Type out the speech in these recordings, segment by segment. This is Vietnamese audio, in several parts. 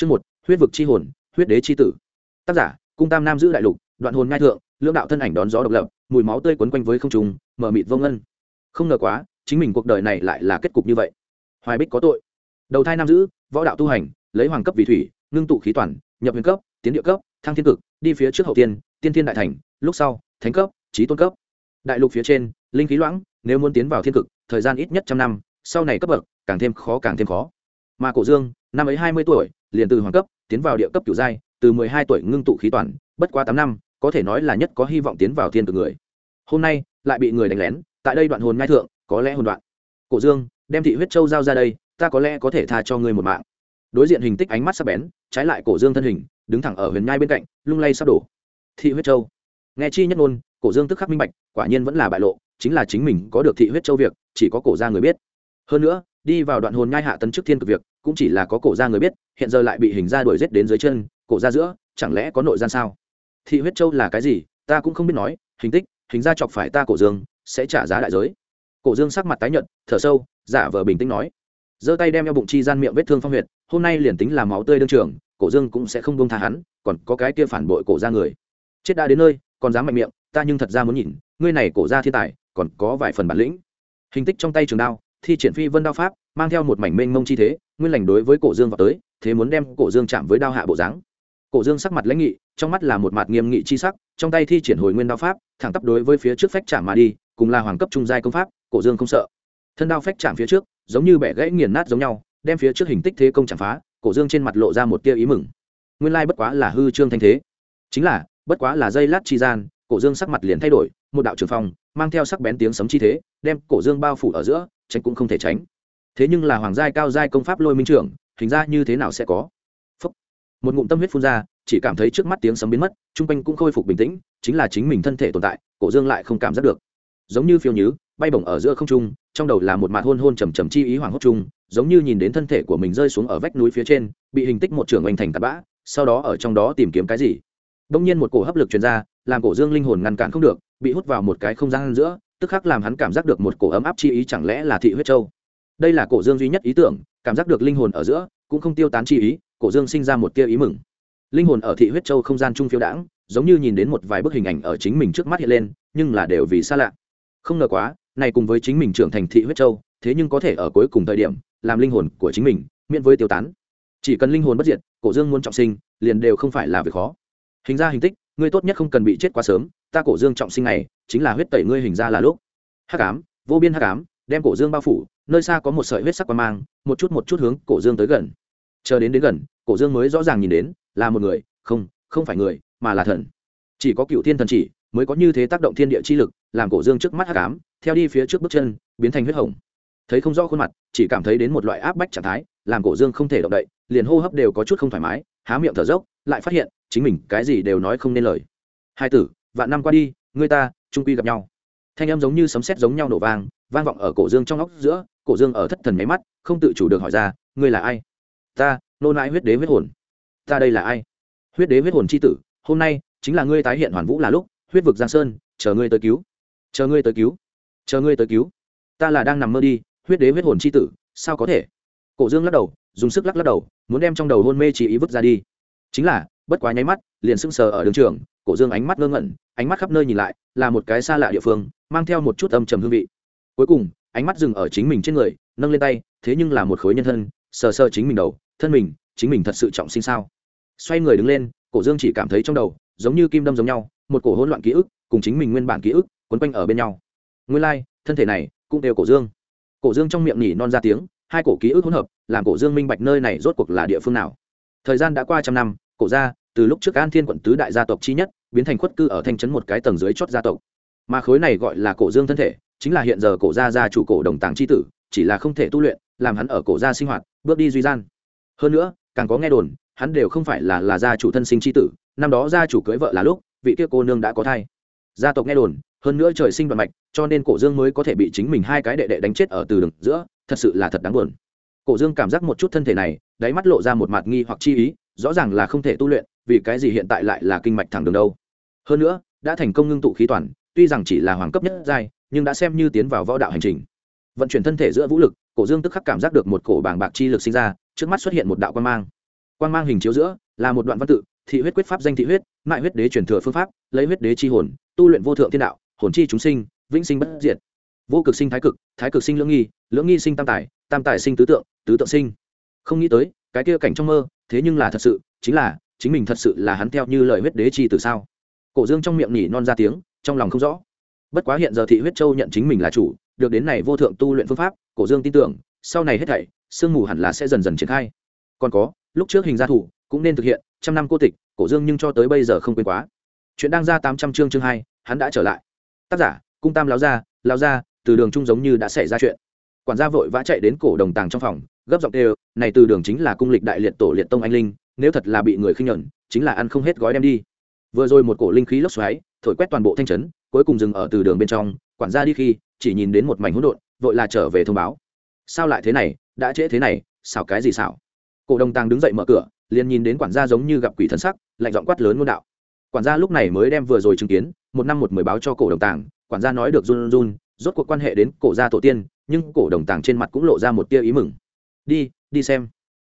Chương một, huyết vực chi hồn, huyết đế chi tử. Tác giả: Cung Tam Nam giữ đại lục, đoạn hồn ngai thượng, lưỡng đạo thân ảnh đón gió độc lập, mùi máu tươi quấn quanh với không trung, mở mịt vông ngân. Không ngờ quá, chính mình cuộc đời này lại là kết cục như vậy. Hoài Bích có tội. Đầu thai nam giữ, võ đạo tu hành, lấy hoàng cấp vì thủy, ngưng tụ khí toàn, nhập huyền cấp, tiến địa cấp, thăng thiên cực, đi phía trước hậu tiên, tiên thiên đại thành, lúc sau, thánh cấp, chí tôn cấp. Đại lục phía trên, linh khí loãng, nếu muốn tiến vào thiên cực, thời gian ít nhất trăm năm, sau này cấp bậc càng thêm khó càng thêm khó. Mà Cổ Dương, năm ấy hai mươi tuổi, liền từ hoàng cấp tiến vào địa cấp cửu giai, từ mười hai tuổi ngưng tụ khí toàn, bất quá tám năm, có thể nói là nhất có hy vọng tiến vào thiên cực người. Hôm nay, lại bị người đánh lén, tại đây đoạn hồn ngai thượng, có lẽ hồn đoạn. Cổ Dương, đem thị huyết châu giao ra đây, ta có lẽ có thể tha cho ngươi một mạng. Đối diện hình tích ánh mắt sắc bén, trái lại Cổ Dương thân hình, đứng thẳng ở huyền nhai bên cạnh, lung lay sắp đổ. Thị huyết châu. Nghe chi nhất ngôn, Cổ Dương tức khắc minh bạch, quả nhiên vẫn là bại lộ, chính là chính mình có được thị huyết châu việc, chỉ có cổ gia người biết. Hơn nữa, đi vào đoạn hồn nhai hạ tấn trước thiên cực việc, cũng chỉ là có cổ gia người biết, hiện giờ lại bị hình gia đuổi giết đến dưới chân, cổ ra giữa, chẳng lẽ có nội gian sao? Thị huyết châu là cái gì? Ta cũng không biết nói, hình tích, hình gia chọc phải ta cổ dương, sẽ trả giá đại giới. Cổ dương sắc mặt tái nhợt, thở sâu, giả vờ bình tĩnh nói. Giơ tay đem eo bụng chi gian miệng vết thương phong huyệt, hôm nay liền tính là máu tươi đương trường, cổ dương cũng sẽ không buông tha hắn, còn có cái kia phản bội cổ ra người. Chết đã đến nơi, còn dám mạnh miệng, ta nhưng thật ra muốn nhìn, ngươi này cổ ra thiên tài, còn có vài phần bản lĩnh. Hình tích trong tay trường đao thi triển phi vân đao pháp, mang theo một mảnh mênh mông chi thế, nguyên lành đối với cổ dương vào tới, thế muốn đem cổ dương chạm với đao hạ bộ dáng. Cổ dương sắc mặt lãnh nghị, trong mắt là một mặt nghiêm nghị chi sắc, trong tay thi triển hồi nguyên đao pháp, thẳng tắp đối với phía trước phách chạm mà đi, cùng là hoàng cấp trung giai công pháp, cổ dương không sợ. Thân đao phách chạm phía trước, giống như bẻ gãy nghiền nát giống nhau, đem phía trước hình tích thế công chạm phá, cổ dương trên mặt lộ ra một tia ý mừng. Nguyên lai bất quá là hư trương thanh thế. Chính là, bất quá là dây lát chi gian, cổ dương sắc mặt liền thay đổi, một đạo trường phong, mang theo sắc bén tiếng sấm chi thế, đem cổ dương bao phủ ở giữa tránh cũng không thể tránh. Thế nhưng là hoàng giai cao giai công pháp lôi minh trưởng, hình ra như thế nào sẽ có? Phúc. một ngụm tâm huyết phun ra, chỉ cảm thấy trước mắt tiếng sấm biến mất chung quanh cũng khôi phục bình tĩnh, chính là chính mình thân thể tồn tại, cổ dương lại không cảm giác được. Giống như phiêu nhứ, bay bổng ở giữa không trung, trong đầu là một mạt hôn hôn trầm trầm chi ý hoàng hốt trung, giống như nhìn đến thân thể của mình rơi xuống ở vách núi phía trên, bị hình tích một trưởng oanh thành tạt bã, sau đó ở trong đó tìm kiếm cái gì? Đông nhiên một cổ hấp lực truyền ra, làm cổ dương linh hồn ngăn cản không được, bị hút vào một cái không gian giữa tức khắc làm hắn cảm giác được một cổ ấm áp chi ý chẳng lẽ là thị huyết châu? Đây là cổ dương duy nhất ý tưởng, cảm giác được linh hồn ở giữa, cũng không tiêu tán chi ý, cổ dương sinh ra một tia ý mừng. Linh hồn ở thị huyết châu không gian trung phiêu đãng, giống như nhìn đến một vài bức hình ảnh ở chính mình trước mắt hiện lên, nhưng là đều vì xa lạ. Không ngờ quá, này cùng với chính mình trưởng thành thị huyết châu, thế nhưng có thể ở cuối cùng thời điểm, làm linh hồn của chính mình, miễn với tiêu tán. Chỉ cần linh hồn bất diệt, cổ dương muốn trọng sinh, liền đều không phải là việc khó. Hình ra hình tích, ngươi tốt nhất không cần bị chết quá sớm ta cổ dương trọng sinh này, chính là huyết tẩy ngươi hình ra là lúc. Hắc ám, vô biên hắc ám, đem cổ dương bao phủ, nơi xa có một sợi huyết sắc quan mang, một chút một chút hướng cổ dương tới gần. Chờ đến đến gần, cổ dương mới rõ ràng nhìn đến, là một người, không không phải người, mà là thần. Chỉ có cựu thiên thần chỉ, mới có như thế tác động thiên địa chi lực, làm cổ dương trước mắt hắc ám, theo đi phía trước bước chân, biến thành huyết hồng. Thấy không rõ khuôn mặt, chỉ cảm thấy đến một loại áp bách trạng thái, làm cổ dương không thể động đậy, liền hô hấp đều có chút không thoải mái, há miệng thở dốc, lại phát hiện, chính mình cái gì đều nói không nên lời. Hai tử vạn năm qua đi người ta trung quy gặp nhau. Thanh âm giống như sấm sét giống nhau nổ vang vang vọng ở cổ dương trong óc giữa, cổ dương ở thất thần máy mắt, không tự chủ được hỏi ra, ngươi là ai? Ta, nô nãi huyết đế huyết hồn. Ta đây là ai? Huyết đế huyết hồn c h i tử, hôm nay chính là ngươi tái hiện hoàn vũ là lúc, huyết vực giang sơn, chờ ngươi tới cứu. Chờ ngươi tới cứu? Chờ ngươi tới cứu? Ta là đang nằm mơ đi, huyết đế huyết hồn c h i tử, sao có thể? Cổ dương lắc đầu, dùng sức lắc lắc đầu, muốn đem trong đầu hôn mê chỉ ý vứt ra đi. Chính là, bất quá nháy mắt, liền sưng sờ ở đường trường, cổ dương ánh mắt ngơ ngẩn ánh mắt khắp nơi nhìn lại là một cái xa lạ địa phương mang theo một chút âm trầm hương vị. Cuối cùng ánh mắt dừng ở chính mình trên người nâng lên tay thế nhưng là một khối nhân thân sờ sờ chính mình đầu thân mình chính mình thật sự trọng sinh sao? Xoay người đứng lên cổ dương chỉ cảm thấy trong đầu giống như kim đâm giống nhau một cổ hỗn loạn ký ức cùng chính mình nguyên bản ký ức quấn quanh ở bên nhau. Nguyên lai、like, thân thể này cũng đều cổ dương. Cổ dương trong miệng nhỉ non ra tiếng hai cổ ký ức hỗn hợp làm cổ dương minh bạch nơi này rốt cuộc là địa phương nào. Thời gian đã qua trăm năm cổ gia từ lúc trước an thiên quận tứ đại gia tộc chi nhất biến thành khuất cư ở thanh trấn một cái tầng dưới chót gia tộc. Mà khối này gọi là cổ dương thân thể, chính là hiện giờ cổ gia gia chủ cổ đồng tàng c h i tử, chỉ là không thể tu luyện, làm hắn ở cổ gia sinh hoạt, bước đi duy gian. Hơn nữa, càng có nghe đồn, hắn đều không phải là là gia chủ thân sinh c h i tử, năm đó gia chủ cưới vợ là lúc, vị kia cô nương đã có thai. Gia tộc nghe đồn, hơn nữa trời sinh đoạn mạch, cho nên cổ dương mới có thể bị chính mình hai cái đệ đệ đánh chết ở từ đường giữa, thật sự là thật đáng buồn. Cổ dương cảm giác một chút thân thể này, đáy mắt lộ ra một mặt nghi hoặc chi ý, rõ ràng là không thể tu luyện, vì cái gì hiện tại lại là kinh mạch thẳng đường đâu hơn nữa, đã thành công ngưng tụ khí toàn, tuy rằng chỉ là hoàng cấp nhất giai, nhưng đã xem như tiến vào võ đạo hành trình. Vận chuyển thân thể giữa vũ lực, cổ dương tức khắc cảm giác được một cổ bàng bạc chi lực sinh ra, trước mắt xuất hiện một đạo quan mang. Quan mang hình chiếu giữa, là một đoạn văn tự, thị huyết quyết pháp danh thị huyết, mại huyết đế truyền thừa phương pháp, lấy huyết đế chi hồn, tu luyện vô thượng thiên đạo, hồn chi chúng sinh, vĩnh sinh bất diệt. Vô cực sinh thái cực thái cực sinh lưỡng nghi lưỡng nghi sinh tam tài tam tài sinh tứ tượng tứ tượng sinh. Không nghĩ tới, cái kia cảnh trong mơ, thế nhưng là thật sự, chính là, chính mình thật sự là hắn theo như lời huyết đế chi từ sao? Cổ dương trong miệng nhỉ non ra tiếng, trong lòng không rõ. Bất quá hiện giờ thị huyết châu nhận chính mình là chủ, được đến này vô thượng tu luyện phương pháp, cổ dương tin tưởng, sau này hết thảy, sương mù hẳn là sẽ dần dần triển khai. Còn có, lúc trước hình gia thủ cũng nên thực hiện, trăm năm cô tịch, cổ dương nhưng cho tới bây giờ không quên quá. Chuyện đang ra tám trăm chương chương hai, hắn đã trở lại. Tác giả, cung tam láo ra lao ra từ đường trung giống như đã xảy ra chuyện. Quản gia vội vã chạy đến cổ đồng tàng trong phòng, gấp giọng đều này từ đường chính là cung lịch đại liệt tổ liệt tông anh linh, nếu thật là bị người khinh nhẫn, chính là ăn không hết gói đem đi vừa rồi một cổ linh khí lốc xoáy, thổi quét toàn bộ thanh trấn, cuối cùng dừng ở từ đường bên trong, quản gia đi khi, chỉ nhìn đến một mảnh hỗn độn, vội là trở về thông báo. Sao lại thế này? Đã trễ thế này, xảo cái gì xảo? Cổ đồng tàng đứng dậy mở cửa, liền nhìn đến quản gia giống như gặp quỷ thân sắc, lạnh giọng quát lớn ngôn đạo. Quản gia lúc này mới đem vừa rồi chứng kiến, một năm một mười báo cho cổ đồng tàng, quản gia nói được run run, rốt cuộc quan hệ đến cổ gia tổ tiên, nhưng cổ đồng tàng trên mặt cũng lộ ra một tia ý mừng. Đi đi xem.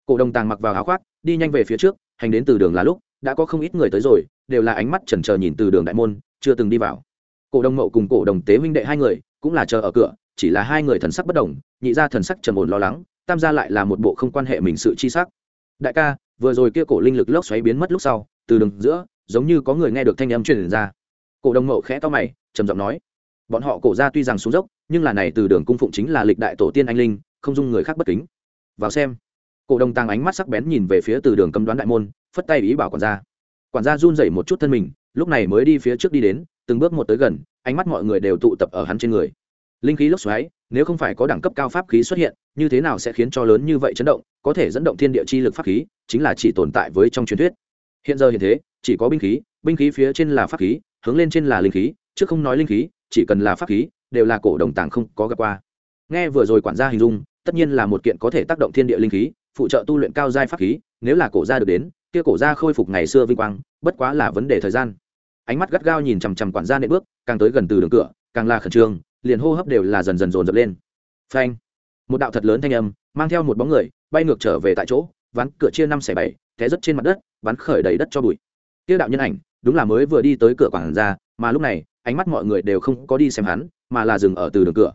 Cổ đồng tàng mặc vào áo khoác, đi nhanh về phía trước, hành đến từ đường là lúc, đã có không ít người tới rồi đều là ánh mắt chần chờ nhìn từ đường đại môn, chưa từng đi vào. Cổ đồng mậu cùng cổ đồng tế huynh đệ hai người cũng là chờ ở cửa, chỉ là hai người thần sắc bất đồng, nhị ra thần sắc trầm ổn lo lắng, tam gia lại là một bộ không quan hệ mình sự chi sắc. Đại ca, vừa rồi kia cổ linh lực lốc xoáy biến mất lúc sau, từ đường giữa, giống như có người nghe được thanh âm truyền ra. Cổ đồng mậu khẽ to mày, trầm giọng nói, bọn họ cổ ra tuy rằng xuống dốc, nhưng là này từ đường cung phụng chính là lịch đại tổ tiên anh linh, không dung người khác bất kính. Vào xem, cổ đồng tăng ánh mắt sắc bén nhìn về phía từ đường cấm đoán đại môn, phất tay ý bảo quản gia quản gia run rẩy một chút thân mình, lúc này mới đi phía trước đi đến, từng bước một tới gần, ánh mắt mọi người đều tụ tập ở hắn trên người. Linh khí lốc xoáy, nếu không phải có đẳng cấp cao pháp khí xuất hiện, như thế nào sẽ khiến cho lớn như vậy chấn động, có thể dẫn động thiên địa chi lực pháp khí, chính là chỉ tồn tại với trong truyền thuyết. Hiện giờ hiện thế, chỉ có binh khí binh khí phía trên là pháp khí, hướng lên trên là linh khí, chứ không nói linh khí, chỉ cần là pháp khí, đều là cổ đồng tàng không có gặp qua. Nghe vừa rồi quản gia hình dung, tất nhiên là một kiện có thể tác động thiên địa linh khí, phụ trợ tu luyện cao giai pháp khí, nếu là cổ gia được đến kia cổ ra khôi phục ngày xưa vinh quang, bất quá là vấn đề thời gian. Ánh mắt gắt gao nhìn chằm chằm quản gia nệ bước, càng tới gần từ đường cửa, càng là khẩn trương, liền hô hấp đều là dần dần dồn dập lên. Phanh! Một đạo thật lớn thanh âm, mang theo một bóng người, bay ngược trở về tại chỗ, ván cửa chia năm xẻ bảy, té rất trên mặt đất bắn khởi đầy đất cho bụi. Tiêu đạo nhân ảnh, đúng là mới vừa đi tới cửa quản gia, mà lúc này, ánh mắt mọi người đều không có đi xem hắn, mà là dừng ở từ đường cửa.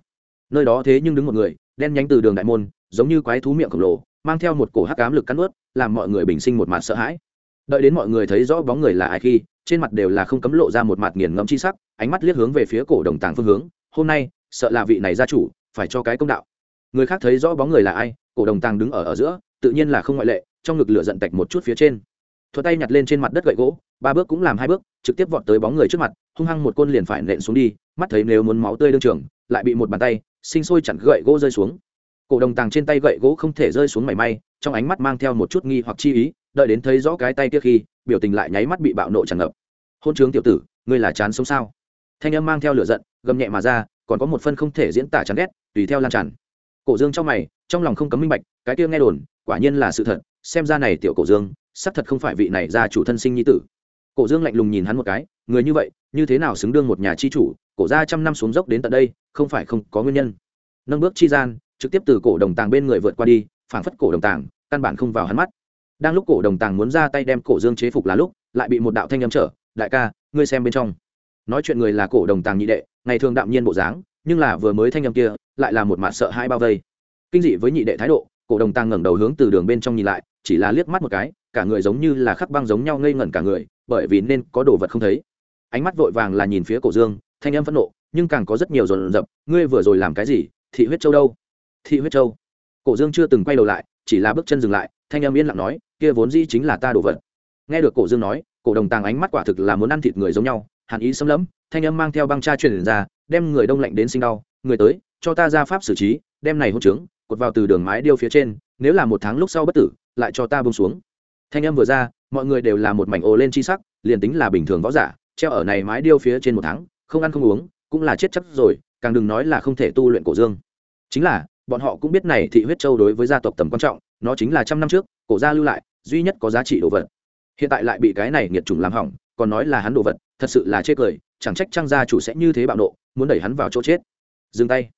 Nơi đó thế nhưng đứng một người, đen nhánh từ đường đại môn, giống như quái thú miệng khổng lồ mang theo một cổ hắc ám lực cắn ướt làm mọi người bình sinh một mặt sợ hãi. Đợi đến mọi người thấy rõ bóng người là ai khi, trên mặt đều là không cấm lộ ra một mặt nghiền ngẫm chi sắc, ánh mắt liếc hướng về phía cổ đồng tàng phương hướng. Hôm nay, sợ là vị này gia chủ, phải cho cái công đạo. Người khác thấy rõ bóng người là ai, cổ đồng tàng đứng ở ở giữa, tự nhiên là không ngoại lệ, trong ngực lửa giận tạch một chút phía trên. Thuật tay nhặt lên trên mặt đất gậy gỗ, ba bước cũng làm hai bước, trực tiếp vọt tới bóng người trước mặt, hung hăng một côn liền phải nện xuống đi, mắt thấy nếu muốn máu tươi đương trường, lại bị một bàn tay, sinh sôi chặn gậy gỗ rơi xuống cổ đồng tàng trên tay gậy gỗ không thể rơi xuống mảy may, trong ánh mắt mang theo một chút nghi hoặc chi ý, đợi đến thấy rõ cái tay kia khi, biểu tình lại nháy mắt bị bạo nộ tràn ngập. Hôn trướng tiểu tử, ngươi là chán sống sao? Thanh âm mang theo lửa giận, gầm nhẹ mà ra, còn có một phân không thể diễn tả chán ghét, tùy theo lan tràn. Cổ dương trong mày, trong lòng không cấm minh bạch, cái kia nghe đồn, quả nhiên là sự thật, xem ra này tiểu cổ dương, xác thật không phải vị này gia chủ thân sinh nhi tử. Cổ dương lạnh lùng nhìn hắn một cái, người như vậy, như thế nào xứng đương một nhà chi chủ? Cổ gia trăm năm xuống dốc đến tận đây, không phải không có nguyên nhân. Nâng bước chi gian trực tiếp từ cổ đồng tàng bên người vượt qua đi, phảng phất cổ đồng tàng, căn bản không vào hắn mắt. Đang lúc cổ đồng tàng muốn ra tay đem cổ dương chế phục là lúc, lại bị một đạo thanh âm trở, đại ca, ngươi xem bên trong. Nói chuyện người là cổ đồng tàng nhị đệ, ngày thường đạm nhiên bộ dáng, nhưng là vừa mới thanh âm kia, lại là một mặt sợ hai bao vây. Kinh dị với nhị đệ thái độ, cổ đồng tàng ngẩng đầu hướng từ đường bên trong nhìn lại, chỉ là liếc mắt một cái, cả người giống như là khắc băng giống nhau ngây ngẩn cả người, bởi vì nên có đồ vật không thấy. Ánh mắt vội vàng là nhìn phía cổ dương, thanh âm phẫn nộ, nhưng càng có rất nhiều rồn rập ngươi vừa rồi làm cái gì? Thị huyết châu đâu? Thị huyết châu. Cổ dương chưa từng quay đầu lại, chỉ là bước chân dừng lại, thanh âm yên lặng nói, kia vốn dĩ chính là ta đồ vật. Nghe được cổ dương nói, cổ đồng tàng ánh mắt quả thực là muốn ăn thịt người giống nhau, hàn ý xâm lẫm, thanh âm mang theo băng cha truyền ra, đem người đông lạnh đến sinh đau, người tới, cho ta ra pháp xử trí, đem này hôn trướng, cột vào từ đường mái điêu phía trên, nếu là một tháng lúc sau bất tử, lại cho ta bông xuống. Thanh âm vừa ra, mọi người đều là một mảnh ồ lên chi sắc, liền tính là bình thường võ giả, treo ở này mái điêu phía trên một tháng, không ăn không uống, cũng là chết chắc rồi, càng đừng nói là không thể tu luyện cổ dương. Chính là bọn họ cũng biết này thị huyết châu đối với gia tộc tầm quan trọng, nó chính là trăm năm trước, cổ gia lưu lại, duy nhất có giá trị đồ vật. Hiện tại lại bị cái này nghiệt chủng làm hỏng, còn nói là hắn đồ vật, thật sự là chê cười, chẳng trách trang gia chủ sẽ như thế bạo nộ, muốn đẩy hắn vào chỗ chết. Dừng tay.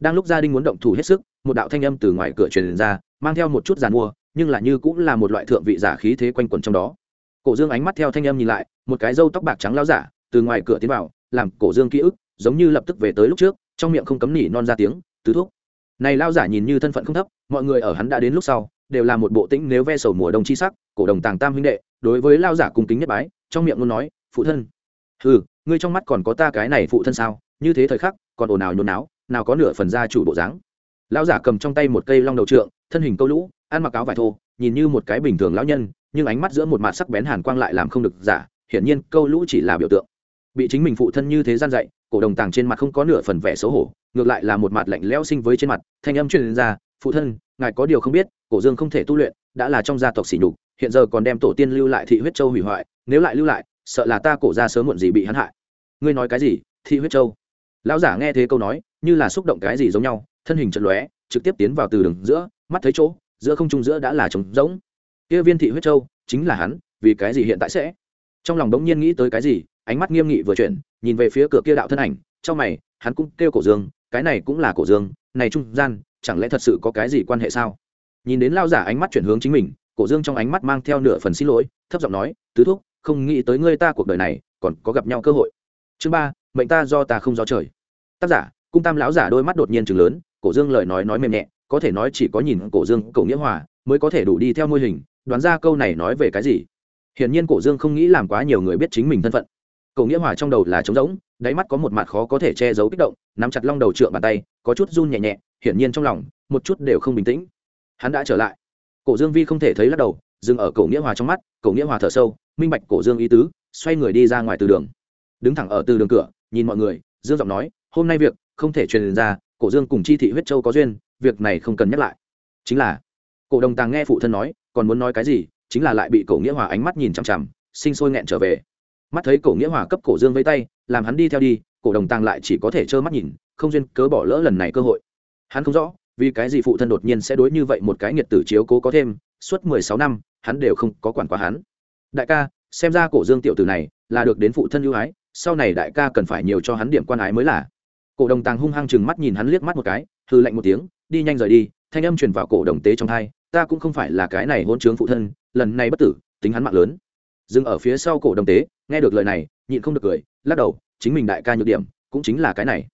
Đang lúc gia đình muốn động thủ hết sức, một đạo thanh âm từ ngoài cửa truyền ra, mang theo một chút giàn mua, nhưng là như cũng là một loại thượng vị giả khí thế quanh quẩn trong đó. Cổ dương ánh mắt theo thanh âm nhìn lại, một cái râu tóc bạc trắng lao giả, từ ngoài cửa tiến vào, làm cổ dương ký ức, giống như lập tức về tới lúc trước, trong miệng không cấm nỉ non ra tiếng, tứ thuốc này lao giả nhìn như thân phận không thấp, mọi người ở hắn đã đến lúc sau, đều là một bộ tĩnh nếu ve sầu mùa đông chi sắc, cổ đồng tàng tam huynh đệ, đối với lao giả cung kính nhất bái, trong miệng luôn nói, phụ thân. Ừ ngươi trong mắt còn có ta cái này phụ thân sao? Như thế thời khắc, còn ồn ào nhốn náo, nào có nửa phần gia chủ bộ dáng. Lão giả cầm trong tay một cây long đầu trượng, thân hình câu lũ, ăn mặc áo vải thô, nhìn như một cái bình thường lão nhân, nhưng ánh mắt giữa một mặt sắc bén hàn quang lại làm không được giả, hiển nhiên câu lũ chỉ là biểu tượng. Bị chính mình phụ thân như thế gian dạy cổ đồng tàng trên mặt không có nửa phần vẻ xấu hổ, ngược lại là một mặt lạnh lẽo sinh với trên mặt, thanh âm truyền ra, phụ thân, ngài có điều không biết, cổ dương không thể tu luyện, đã là trong gia tộc sỉ nhục, hiện giờ còn đem tổ tiên lưu lại thị huyết châu hủy hoại, nếu lại lưu lại, sợ là ta cổ ra sớm muộn gì bị hắn hại. Ngươi nói cái gì? Thị huyết châu? Lão giả nghe thế câu nói, như là xúc động cái gì giống nhau, thân hình trận lóe, trực tiếp tiến vào từ đường giữa, mắt thấy chỗ, giữa không trung giữa đã là trống rỗng. Kia viên thị huyết châu chính là hắn, vì cái gì hiện tại sẽ? Trong lòng đống nhiên nghĩ tới cái gì ánh mắt nghiêm nghị vừa chuyển, nhìn về phía cửa kia đạo thân ảnh, trong mày, hắn cũng kêu cổ dương, cái này cũng là cổ dương, này trung gian, chẳng lẽ thật sự có cái gì quan hệ sao? Nhìn đến lao giả ánh mắt chuyển hướng chính mình, cổ dương trong ánh mắt mang theo nửa phần xin lỗi, thấp giọng nói, tứ thúc, không nghĩ tới ngươi ta cuộc đời này, còn có gặp nhau cơ hội. Chương ba, mệnh ta do ta không do trời. Tác giả, cung tam lão giả đôi mắt đột nhiên chừng lớn, cổ dương lời nói nói mềm nhẹ, có thể nói chỉ có nhìn cổ dương cổ nghĩa hòa, mới có thể đủ đi theo mô hình, đoán ra câu này nói về cái gì. Hiển nhiên cổ dương không nghĩ làm quá nhiều người biết chính mình thân phận cổ nghĩa hòa trong đầu là trống rỗng, đáy mắt có một mặt khó có thể che giấu kích động, nắm chặt long đầu trượng bàn tay, có chút run nhẹ nhẹ, hiển nhiên trong lòng, một chút đều không bình tĩnh. Hắn đã trở lại. Cổ dương vi không thể thấy lắc đầu, dừng ở cổ nghĩa hòa trong mắt, cổ nghĩa hòa thở sâu, minh bạch cổ dương ý tứ, xoay người đi ra ngoài từ đường. Đứng thẳng ở từ đường cửa, nhìn mọi người, dương giọng nói, hôm nay việc không thể truyền ra, cổ dương cùng chi thị huyết châu có duyên, việc này không cần nhắc lại. Chính là, cổ đồng tàng nghe phụ thân nói, còn muốn nói cái gì, chính là lại bị cổ nghĩa hòa ánh mắt nhìn chằm chằm, sinh sôi nghẹn trở về mắt thấy cổ nghĩa hòa cấp cổ dương với tay, làm hắn đi theo đi, cổ đồng tàng lại chỉ có thể trơ mắt nhìn, không duyên cớ bỏ lỡ lần này cơ hội. Hắn không rõ, vì cái gì phụ thân đột nhiên sẽ đối như vậy một cái nghiệt tử chiếu cố có thêm, suốt mười sáu năm, hắn đều không có quản quá hắn. Đại ca, xem ra cổ dương tiểu tử này là được đến phụ thân ưu ái, sau này đại ca cần phải nhiều cho hắn điểm quan ái mới là. Cổ đồng tàng hung hăng chừng mắt nhìn hắn liếc mắt một cái hư lạnh một tiếng, đi nhanh rời đi, thanh âm truyền vào cổ đồng tế trong thai ta cũng không phải là cái này hôn chướng phụ thân, lần này bất tử, tính hắn mạng lớn dừng ở phía sau cổ đồng tế, nghe được lời này, nhịn không được cười, lắc đầu, chính mình đại ca nhược điểm, cũng chính là cái này.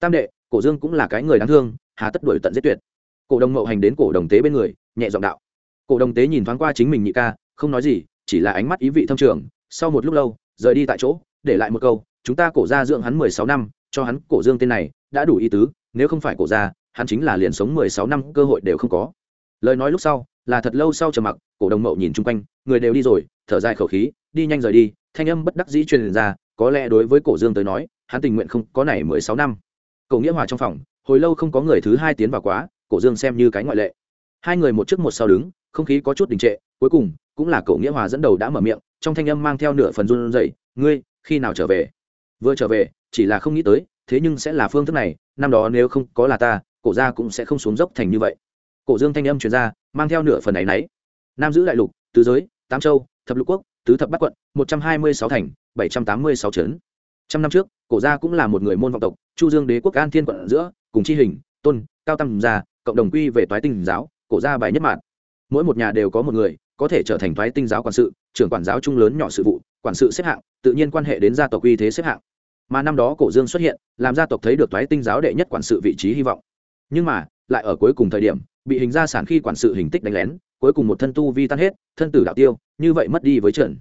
Tam đệ, cổ dương cũng là cái người đáng thương, hà tất đuổi tận giết tuyệt. Cổ đồng mậu hành đến cổ đồng tế bên người, nhẹ giọng đạo. Cổ đồng tế nhìn thoáng qua chính mình nhị ca, không nói gì, chỉ là ánh mắt ý vị thâm trường, sau một lúc lâu, rời đi tại chỗ, để lại một câu, chúng ta cổ ra dưỡng hắn mười sáu năm, cho hắn cổ dương tên này, đã đủ ý tứ, nếu không phải cổ ra hắn chính là liền sống mười sáu năm, cơ hội đều không có. Lời nói lúc sau, là thật lâu sau trầm mặc, cổ đồng mậu nhìn chung quanh, người đều đi rồi thở dài khẩu khí, đi nhanh rời đi, thanh âm bất đắc dĩ truyền ra, có lẽ đối với cổ dương tới nói, hắn tình nguyện không có này mười sáu năm. Cổ nghĩa hòa trong phòng, hồi lâu không có người thứ hai tiến vào quá, cổ dương xem như cái ngoại lệ. Hai người một trước một sau đứng, không khí có chút đình trệ, cuối cùng, cũng là cổ nghĩa hòa dẫn đầu đã mở miệng, trong thanh âm mang theo nửa phần run rẩy, ngươi, khi nào trở về? Vừa trở về, chỉ là không nghĩ tới, thế nhưng sẽ là phương thức này, năm đó nếu không có là ta, cổ gia cũng sẽ không xuống dốc thành như vậy. Cổ dương thanh âm truyền ra, mang theo nửa phần này nấy náy. Nam giữ đại lục, tứ giới, tám châu thập lục quốc, tứ thập bát quận, một trăm hai mươi sáu thành, bảy trăm tám mươi sáu trấn. Trăm năm trước, cổ gia cũng là một người môn vọng tộc, chu dương đế quốc an thiên quận giữa, cùng chi hình, tôn, cao tăng gia, cộng đồng quy về toái tinh giáo, cổ gia bài nhất mạng mỗi một nhà đều có một người, có thể trở thành toái tinh giáo quản sự, trưởng quản giáo trung lớn nhỏ sự vụ, quản sự xếp hạng, tự nhiên quan hệ đến gia tộc uy thế xếp hạng. Mà năm đó cổ dương xuất hiện, làm gia tộc thấy được toái tinh giáo đệ nhất quản sự vị trí hy vọng. Nhưng mà, lại ở cuối cùng thời điểm, bị hình gia sản khi quản sự hình tích đánh lén cuối cùng một thân tu vi tan hết, thân tử đạo tiêu, như vậy mất đi với trần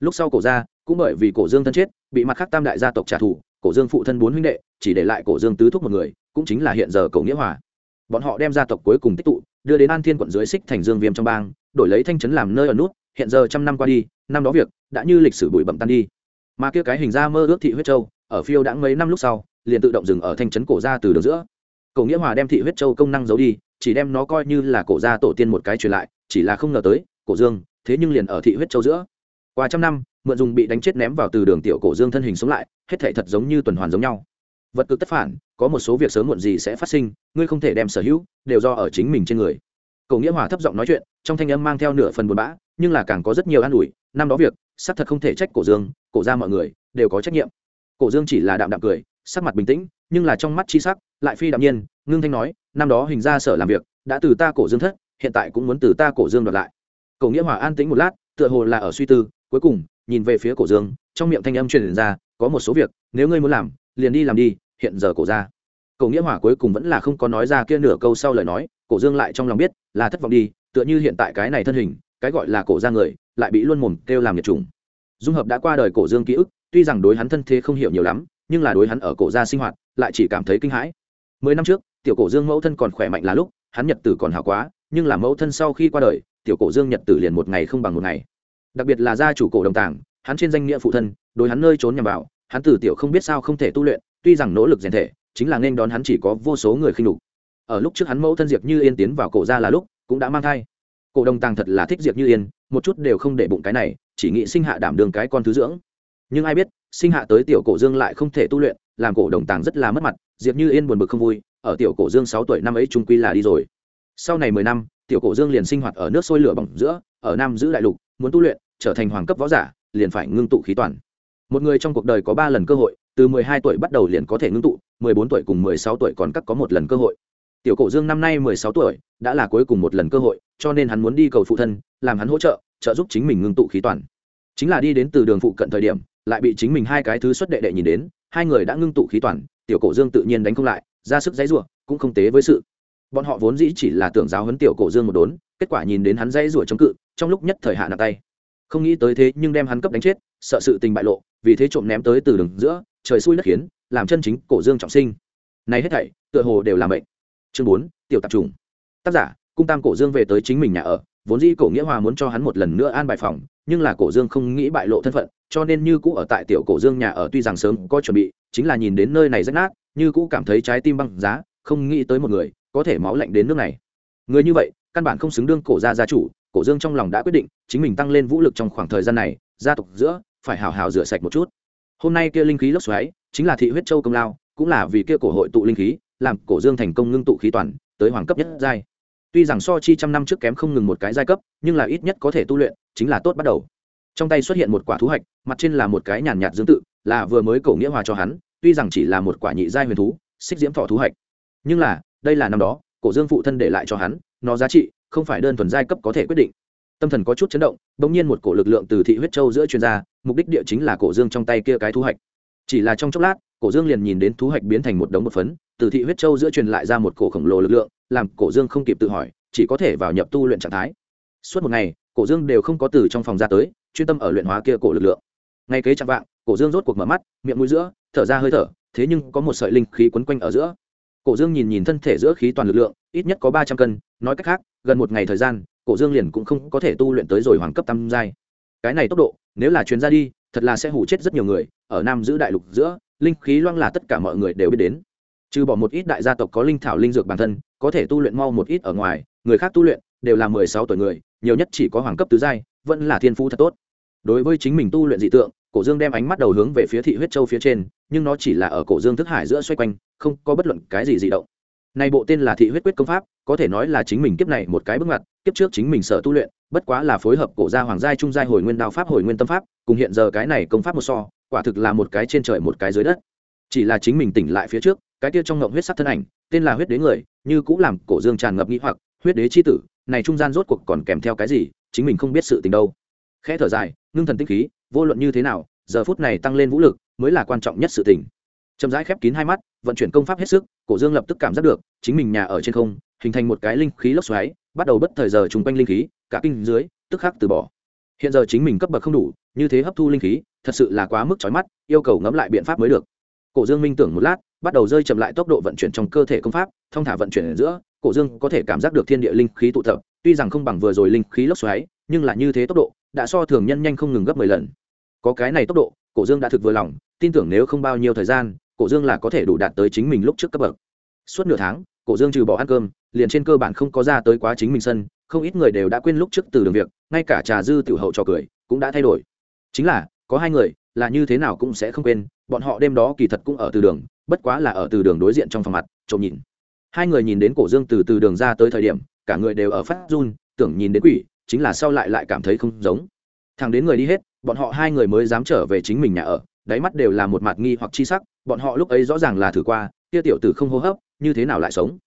lúc sau cổ gia, cũng bởi vì cổ dương thân chết, bị mặt khác tam đại gia tộc trả thù, cổ dương phụ thân bốn huynh đệ, chỉ để lại cổ dương tứ thúc một người, cũng chính là hiện giờ cổ nghĩa hòa. Bọn họ đem gia tộc cuối cùng tích tụ, đưa đến an thiên quận dưới xích thành dương viêm trong bang, đổi lấy thanh trấn làm nơi ở nút, hiện giờ trăm năm qua đi, năm đó việc đã như lịch sử bụi bậm tan đi. Mà kia cái hình ra mơ ước thị huyết châu, ở phiêu đã mấy năm lúc sau, liền tự động dừng ở thanh trấn cổ ra từ đường giữa. Cổ nghĩa hòa đem thị huyết châu công năng giấu đi chỉ đem nó coi như là cổ gia tổ tiên một cái truyền lại, chỉ là không ngờ tới, cổ dương, thế nhưng liền ở thị huyết châu giữa. Qua trăm năm, mượn dùng bị đánh chết ném vào từ đường tiểu cổ dương thân hình sống lại, hết thể thật giống như tuần hoàn giống nhau. Vật cực tất phản, có một số việc sớm muộn gì sẽ phát sinh, ngươi không thể đem sở hữu, đều do ở chính mình trên người. Cổ nghĩa hòa thấp giọng nói chuyện, trong thanh âm mang theo nửa phần buồn bã, nhưng là càng có rất nhiều an ủi, năm đó việc, xác thật không thể trách cổ dương, cổ ra mọi người, đều có trách nhiệm. Cổ dương chỉ là đạm đạm cười, sắc mặt bình tĩnh, nhưng là trong mắt chi sắc, lại phi đạm nhiên, ngưng thanh nói năm đó hình ra sở làm việc, đã từ ta cổ dương thất, hiện tại cũng muốn từ ta cổ dương đoạt lại. Cổ nghĩa hòa an tĩnh một lát, tựa hồ là ở suy tư, cuối cùng, nhìn về phía cổ dương, trong miệng thanh âm truyền ra, có một số việc, nếu ngươi muốn làm, liền đi làm đi, hiện giờ cổ ra. Cổ nghĩa hòa cuối cùng vẫn là không có nói ra kia nửa câu sau lời nói, cổ dương lại trong lòng biết, là thất vọng đi, tựa như hiện tại cái này thân hình, cái gọi là cổ ra người, lại bị luôn mồm kêu làm nhiệt trùng dung hợp đã qua đời cổ dương ký ức, tuy rằng đối hắn thân thế không hiểu nhiều lắm, nhưng là đối hắn ở cổ gia sinh hoạt, lại chỉ cảm thấy kinh hãi. Mười năm trước tiểu cổ dương mẫu thân còn khỏe mạnh là lúc, hắn nhật tử còn hảo quá, nhưng là mẫu thân sau khi qua đời, tiểu cổ dương nhật tử liền một ngày không bằng một ngày. Đặc biệt là gia chủ cổ đồng tàng, hắn trên danh nghĩa phụ thân, đối hắn nơi trốn nhằm vào, hắn tử tiểu không biết sao không thể tu luyện, tuy rằng nỗ lực rèn thể, chính là nên đón hắn chỉ có vô số người khinh đục ở lúc trước hắn mẫu thân diệp như yên tiến vào cổ ra là lúc, cũng đã mang thai. Cổ đồng tàng thật là thích diệp như yên, một chút đều không để bụng cái này, chỉ nghĩ sinh hạ đảm đường cái con thứ dưỡng. Nhưng ai biết, sinh hạ tới tiểu cổ dương lại không thể tu luyện, làm cổ đồng tàng rất là mất mặt, diệp như yên buồn bực không vui ở tiểu cổ dương sáu tuổi năm ấy trung quy là đi rồi. Sau này mười năm, tiểu cổ dương liền sinh hoạt ở nước sôi lửa bỏng giữa, ở nam giữ đại lục, muốn tu luyện, trở thành hoàng cấp võ giả, liền phải ngưng tụ khí toàn. Một người trong cuộc đời có ba lần cơ hội, từ mười hai tuổi bắt đầu liền có thể ngưng tụ, mười bốn tuổi cùng mười sáu tuổi còn cắt có một lần cơ hội. Tiểu cổ dương năm nay mười sáu tuổi, đã là cuối cùng một lần cơ hội, cho nên hắn muốn đi cầu phụ thân, làm hắn hỗ trợ trợ giúp chính mình ngưng tụ khí toàn. Chính là đi đến từ đường phụ cận thời điểm, lại bị chính mình hai cái thứ xuất đệ đệ nhìn đến, hai người đã ngưng tụ khí toàn, tiểu cổ dương tự nhiên đánh không lại ra sức dãy rủa, cũng không tế với sự. Bọn họ vốn dĩ chỉ là tưởng giáo huấn tiểu cổ dương một đốn, kết quả nhìn đến hắn dãy rủa chống cự, trong lúc nhất thời hạ nặng tay. Không nghĩ tới thế, nhưng đem hắn cấp đánh chết, sợ sự tình bại lộ, vì thế trộm ném tới từ đường giữa, trời xui đất khiến, làm chân chính cổ dương trọng sinh. Này hết thảy, tựa hồ đều là mệnh. chương bốn, tiểu tạp trùng tác giả, cung tam cổ dương về tới chính mình nhà ở, vốn dĩ cổ nghĩa hòa muốn cho hắn một lần nữa an bài phòng nhưng là cổ dương không nghĩ bại lộ thân phận, cho nên như cũ ở tại tiểu cổ dương nhà ở tuy rằng sớm có chuẩn bị, chính là nhìn đến nơi này rách nát, như cũ cảm thấy trái tim băng giá, không nghĩ tới một người có thể máu lạnh đến nước này. Người như vậy, căn bản không xứng đương cổ gia gia chủ, cổ dương trong lòng đã quyết định, chính mình tăng lên vũ lực trong khoảng thời gian này, gia tộc giữa, phải hào hào rửa sạch một chút. Hôm nay kia linh khí lốc xoáy, chính là thị huyết châu công lao, cũng là vì kia cổ hội tụ linh khí, làm cổ dương thành công ngưng tụ khí toàn, tới hoàng cấp nhất giai tuy rằng so chi trăm năm trước kém không ngừng một cái giai cấp, nhưng là ít nhất có thể tu luyện, chính là tốt bắt đầu. Trong tay xuất hiện một quả thú hạch, mặt trên là một cái nhàn nhạt dương tự, là vừa mới cổ nghĩa hòa cho hắn, tuy rằng chỉ là một quả nhị giai huyền thú, xích diễm thọ thú hạch. Nhưng là, đây là năm đó, cổ dương phụ thân để lại cho hắn, nó giá trị không phải đơn thuần giai cấp có thể quyết định. Tâm thần có chút chấn động đ ỗ n g nhiên một cổ lực lượng từ thị huyết châu giữa chuyên gia mục đích địa chính là cổ dương trong tay kia cái thú hạch. Chỉ là trong chốc lát, cổ dương liền nhìn đến thú hạch biến thành một đống một phấn từ thị huyết châu giữa truyền lại ra một cổ khổng lồ lực lượng, làm cổ dương không kịp tự hỏi, chỉ có thể vào nhập tu luyện trạng thái. Suốt một ngày, cổ dương đều không có từ trong phòng ra tới, chuyên tâm ở luyện hóa kia cổ lực lượng. Ngay kế chạm vạng, cổ dương rốt cuộc mở mắt, miệng mũi giữa, thở ra hơi thở, thế nhưng có một sợi linh khí quấn quanh ở giữa. Cổ dương nhìn nhìn thân thể giữa khí toàn lực lượng, ít nhất có ba trăm cân, nói cách khác, gần một ngày thời gian, cổ dương liền cũng không có thể tu luyện tới rồi hoàng cấp tam giai. Cái này tốc độ, nếu là chuyến ra đi, thật là sẽ hủ chết rất nhiều người, ở nam giữ đại lục giữa, linh khí loang là tất cả mọi người đều biết đến trừ bỏ một ít đại gia tộc có linh thảo linh dược bản thân, có thể tu luyện mau một ít ở ngoài, người khác tu luyện đều là mười sáu tuổi người, nhiều nhất chỉ có hoàng cấp tứ giai, vẫn là thiên phú thật tốt. Đối với chính mình tu luyện dị tượng, cổ dương đem ánh mắt đầu hướng về phía thị huyết châu phía trên, nhưng nó chỉ là ở cổ dương thức hải giữa xoay quanh, không có bất luận cái gì dị động. Này bộ tên là thị huyết quyết công pháp, có thể nói là chính mình kiếp này một cái bước ngoặt, kiếp trước chính mình sở tu luyện, bất quá là phối hợp cổ gia hoàng giai trung giai hồi nguyên đao pháp hồi nguyên tâm pháp, cùng hiện giờ cái này công pháp một so, quả thực là một cái trên trời một cái dưới đất. Chỉ là chính mình tỉnh lại phía trước cái kia trong ngộng huyết sắc thân ảnh, tên là huyết đế người, như cũng làm cổ dương tràn ngập nghĩ hoặc, huyết đế chi tử, này trung gian rốt cuộc còn kèm theo cái gì, chính mình không biết sự tình đâu. Khẽ thở dài, ngưng thần tinh khí, vô luận như thế nào, giờ phút này tăng lên vũ lực mới là quan trọng nhất sự tình. Chậm rãi khép kín hai mắt, vận chuyển công pháp hết sức, cổ dương lập tức cảm giác được, chính mình nhà ở trên không, hình thành một cái linh khí lốc xoáy, bắt đầu bất thời giờ chung quanh linh khí, cả kinh dưới, tức khắc từ bỏ. Hiện giờ chính mình cấp bậc không đủ, như thế hấp thu linh khí, thật sự là quá mức trói mắt, yêu cầu ngẫm lại biện pháp mới được. Cổ dương minh tưởng một lát bắt đầu rơi chậm lại tốc độ vận chuyển trong cơ thể công pháp, thông thả vận chuyển ở giữa, cổ dương có thể cảm giác được thiên địa linh khí tụ tập, tuy rằng không bằng vừa rồi linh khí lốc xoáy, nhưng là như thế tốc độ, đã so thường nhân nhanh không ngừng gấp mười lần. Có cái này tốc độ, cổ dương đã thực vừa lòng, tin tưởng nếu không bao nhiêu thời gian, cổ dương là có thể đủ đạt tới chính mình lúc trước cấp bậc. Suốt nửa tháng, cổ dương trừ bỏ ăn cơm, liền trên cơ bản không có ra tới quá chính mình sân, không ít người đều đã quên lúc trước từ đường việc, ngay cả trà dư tiểu hậu trò cười, cũng đã thay đổi. Chính là, có hai người, là như thế nào cũng sẽ không quên, bọn họ đêm đó kỳ thật cũng ở từ đường bất quá là ở từ đường đối diện trong phòng mặt, trộm nhìn. Hai người nhìn đến cổ dương từ từ đường ra tới thời điểm, cả người đều ở phát run, tưởng nhìn đến quỷ, chính là sau lại lại cảm thấy không giống. Thằng đến người đi hết, bọn họ hai người mới dám trở về chính mình nhà ở, đáy mắt đều là một mặt nghi hoặc chi sắc, bọn họ lúc ấy rõ ràng là thử qua, kia tiểu tử không hô hấp, như thế nào lại sống?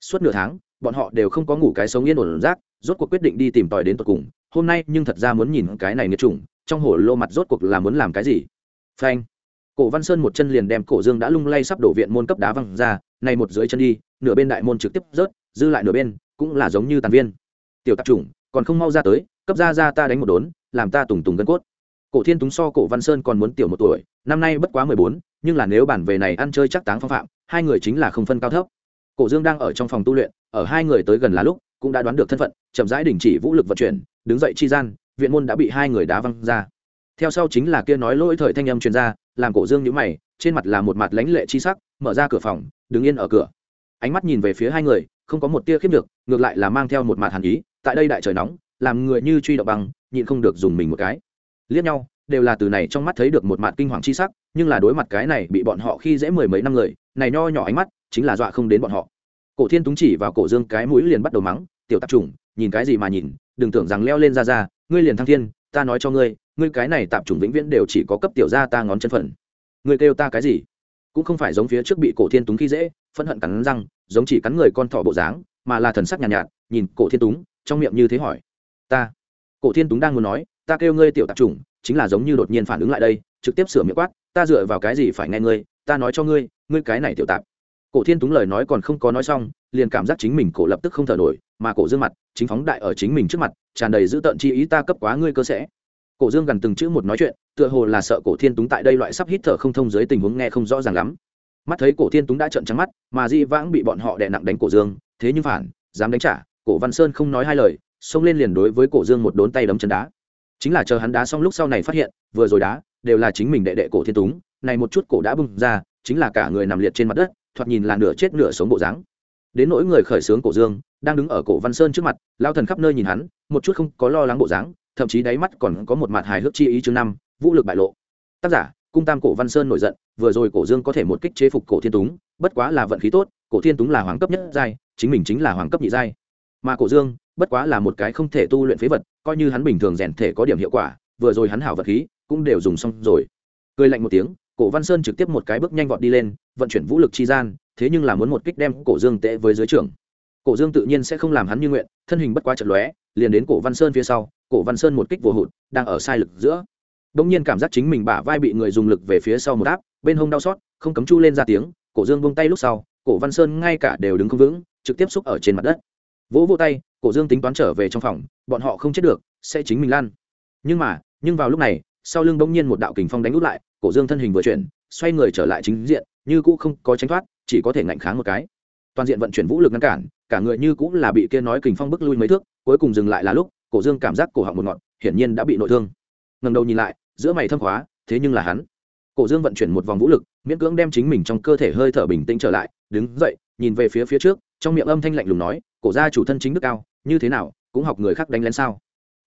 Suốt nửa tháng, bọn họ đều không có ngủ cái sống yên ổn rác, rốt cuộc quyết định đi tìm tòi đến tận cùng. Hôm nay nhưng thật ra muốn nhìn cái này nghiệt chủng, trong hồ lô mặt rốt cuộc là muốn làm cái gì? Phanh cổ văn sơn một chân liền đem cổ dương đã lung lay sắp đổ viện môn cấp đá văng ra, này một dưới chân đi, nửa bên đại môn trực tiếp rớt, dư lại nửa bên, cũng là giống như tàn viên. Tiểu tạp chủng, còn không mau ra tới, cấp ra ra ta đánh một đốn, làm ta tùng tùng gân cốt. Cổ thiên túng so cổ văn sơn còn muốn tiểu một tuổi, năm nay bất quá mười bốn, nhưng là nếu bản về này ăn chơi chắc táng phong phạm, hai người chính là không phân cao thấp. Cổ dương đang ở trong phòng tu luyện, ở hai người tới gần là lúc, cũng đã đoán được thân phận, chậm rãi đình chỉ vũ lực vận chuyển, đứng dậy chi gian, viện môn đã bị hai người đá văng ra theo sau chính là kia nói lỗi thời thanh âm truyền ra, làm cổ dương nhữ mày, trên mặt là một mặt lãnh lệ chi sắc, mở ra cửa phòng, đứng yên ở cửa. Ánh mắt nhìn về phía hai người, không có một tia khiếp được, ngược lại là mang theo một mặt hàn ý, tại đây đại trời nóng, làm người như truy động bằng nhịn không được dùng mình một cái. Liếc nhau, đều là từ này trong mắt thấy được một mặt kinh hoàng chi sắc, nhưng là đối mặt cái này bị bọn họ khi dễ mười mấy năm người, này nho nhỏ ánh mắt, chính là dọa không đến bọn họ. Cổ thiên túng chỉ vào cổ dương cái mũi liền bắt đầu mắng, tiểu tạp chủng, nhìn cái gì mà nhìn, đừng tưởng rằng leo lên ra ra, ngươi liền thăng thiên, ta nói cho ngươi ngươi cái này tạm trùng vĩnh viễn đều chỉ có cấp tiểu gia ta ngón chân phần. Ngươi kêu ta cái gì? Cũng không phải giống phía trước bị cổ thiên túng khi dễ phẫn hận cắn răng giống chỉ cắn người con thỏ bộ dáng mà là thần sắc nhàn nhạt, nhạt nhìn cổ thiên túng trong miệng như thế hỏi. Ta cổ thiên túng đang muốn nói ta kêu ngươi tiểu tạp chủng chính là giống như đột nhiên phản ứng lại đây trực tiếp sửa miệng quát ta dựa vào cái gì phải nghe ngươi ta nói cho ngươi ngươi cái này tiểu tạp. Cổ thiên túng lời nói còn không có nói xong liền cảm giác chính mình cổ lập tức không thở nổi mà cổ dương mặt chính phóng đại ở chính mình trước mặt tràn đầy dữ tợn chi ý ta cấp quá ngươi cơ sẽ cổ dương gần từng chữ một nói chuyện, tựa hồ là sợ cổ thiên túng tại đây loại sắp hít thở không thông dưới tình huống nghe không rõ ràng lắm. Mắt thấy cổ thiên túng đã trợn trắng mắt, mà di vãng bị bọn họ đè nặng đánh cổ dương, thế nhưng phản, dám đánh trả, cổ văn sơn không nói hai lời, xông lên liền đối với cổ dương một đốn tay đấm chân đá. Chính là chờ hắn đá xong lúc sau này phát hiện, vừa rồi đá, đều là chính mình đệ đệ cổ thiên túng, này một chút cổ đã bung ra, chính là cả người nằm liệt trên mặt đất, thoạt nhìn là nửa chết nửa sống bộ dáng. Đến nỗi người khởi xướng cổ dương, đang đứng ở cổ văn sơn trước mặt, lao thần khắp nơi nhìn hắn, một chút không có lo lắng bộ dáng thậm chí đáy mắt còn có một mặt hài hước chi ý chương năm, vũ lực bại lộ. Tác giả, cung tam cổ văn sơn nổi giận, vừa rồi cổ dương có thể một kích chế phục cổ thiên túng, bất quá là vận khí tốt, cổ thiên túng là hoàng cấp nhất giai, chính mình chính là hoàng cấp nhị giai. Mà cổ dương, bất quá là một cái không thể tu luyện phế vật, coi như hắn bình thường rèn thể có điểm hiệu quả, vừa rồi hắn hảo vật khí, cũng đều dùng xong rồi. Cười lạnh một tiếng, cổ văn sơn trực tiếp một cái bước nhanh vọt đi lên, vận chuyển vũ lực chi gian, thế nhưng là muốn một kích đem cổ dương tệ với dưới trưởng. Cổ dương tự nhiên sẽ không làm hắn như nguyện, thân hình bất quá trận lóe, liền đến cổ văn sơn phía sau cổ văn sơn một kích vô hụt, đang ở sai lực giữa. Đông nhiên cảm giác chính mình bả vai bị người dùng lực về phía sau một áp, bên hông đau xót, không cấm chu lên ra tiếng, cổ dương buông tay lúc sau, cổ văn sơn ngay cả đều đứng không vững, trực tiếp xúc ở trên mặt đất. Vỗ vỗ tay, cổ dương tính toán trở về trong phòng, bọn họ không chết được, sẽ chính mình lan nhưng mà, nhưng vào lúc này, sau lưng bỗng nhiên một đạo kình phong đánh út lại, cổ dương thân hình vừa chuyển, xoay người trở lại chính diện, như cũ không có tránh thoát, chỉ có thể ngạnh kháng một cái. Toàn diện vận chuyển vũ lực ngăn cản, cả người như cũng là bị kia nói kình phong bức lui mấy thước, cuối cùng dừng lại là lúc cổ dương cảm giác cổ họng một ngọn, hiển nhiên đã bị nội thương. Ngần đầu nhìn lại, giữa mày thâm khóa, thế nhưng là hắn. Cổ dương vận chuyển một vòng vũ lực, miễn cưỡng đem chính mình trong cơ thể hơi thở bình tĩnh trở lại, đứng dậy, nhìn về phía phía trước, trong miệng âm thanh lạnh lùng nói, cổ gia chủ thân chính đức cao, như thế nào, cũng học người khác đánh lén sao?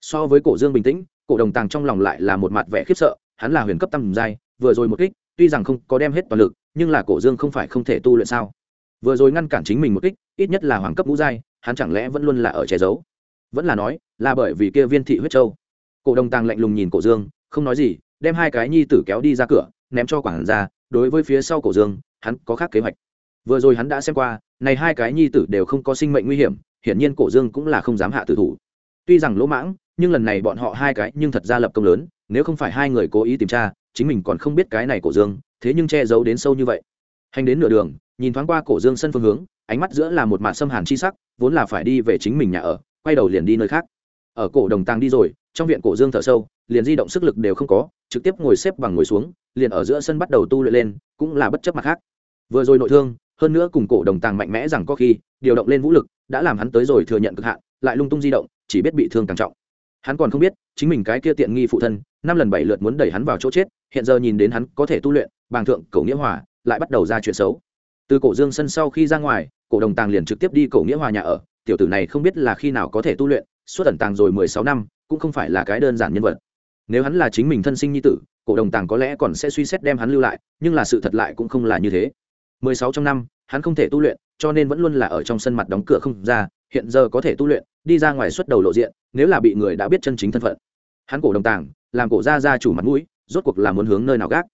So với cổ dương bình tĩnh, cổ đồng tàng trong lòng lại là một mặt vẻ khiếp sợ, hắn là huyền cấp tăng giai, vừa rồi một kích, tuy rằng không có đem hết toàn lực, nhưng là cổ dương không phải không thể tu luyện sao? Vừa rồi ngăn cản chính mình một kích, ít nhất là hoàng cấp ngũ giai, hắn chẳng lẽ vẫn luôn là ở che giấu? Vẫn là nói, là bởi vì kia viên thị huyết châu. Cổ đồng tàng lạnh lùng nhìn cổ dương, không nói gì, đem hai cái nhi tử kéo đi ra cửa, ném cho quản ra đối với phía sau cổ dương, hắn có khác kế hoạch. Vừa rồi hắn đã xem qua, này hai cái nhi tử đều không có sinh mệnh nguy hiểm, hiển nhiên cổ dương cũng là không dám hạ tử thủ. Tuy rằng lỗ mãng, nhưng lần này bọn họ hai cái nhưng thật ra lập công lớn, nếu không phải hai người cố ý tìm tra, chính mình còn không biết cái này cổ dương, thế nhưng che giấu đến sâu như vậy. Hành đến nửa đường, nhìn thoáng qua cổ dương sân phương hướng, ánh mắt giữa là một mạt xâm hàn chi sắc, vốn là phải đi về chính mình nhà ở quay đầu liền đi nơi khác. Ở cổ đồng tàng đi rồi, trong viện cổ dương thở sâu, liền di động sức lực đều không có, trực tiếp ngồi xếp bằng ngồi xuống, liền ở giữa sân bắt đầu tu luyện lên, cũng là bất chấp mặt khác. Vừa rồi nội thương, hơn nữa cùng cổ đồng tàng mạnh mẽ rằng có khi, điều động lên vũ lực, đã làm hắn tới rồi thừa nhận cực hạn, lại lung tung di động, chỉ biết bị thương càng trọng. Hắn còn không biết, chính mình cái kia tiện nghi phụ thân, năm lần bảy lượt muốn đẩy hắn vào chỗ chết, hiện giờ nhìn đến hắn có thể tu luyện, bàng thượng cổ nghĩa hòa, lại bắt đầu ra chuyện xấu. Từ cổ dương sân sau khi ra ngoài, cổ đồng tàng liền trực tiếp đi cổ nghĩa hòa nhà ở tiểu tử này không biết là khi nào có thể tu luyện, suốt ẩn tàng rồi mười sáu năm, cũng không phải là cái đơn giản nhân vật. Nếu hắn là chính mình thân sinh nhi tử, cổ đồng tàng có lẽ còn sẽ suy xét đem hắn lưu lại, nhưng là sự thật lại cũng không là như thế. Mười sáu trong năm, hắn không thể tu luyện, cho nên vẫn luôn là ở trong sân mặt đóng cửa không ra, hiện giờ có thể tu luyện, đi ra ngoài xuất đầu lộ diện, nếu là bị người đã biết chân chính thân phận. Hắn cổ đồng tàng, làm cổ gia gia chủ mặt mũi, rốt cuộc là muốn hướng nơi nào gác.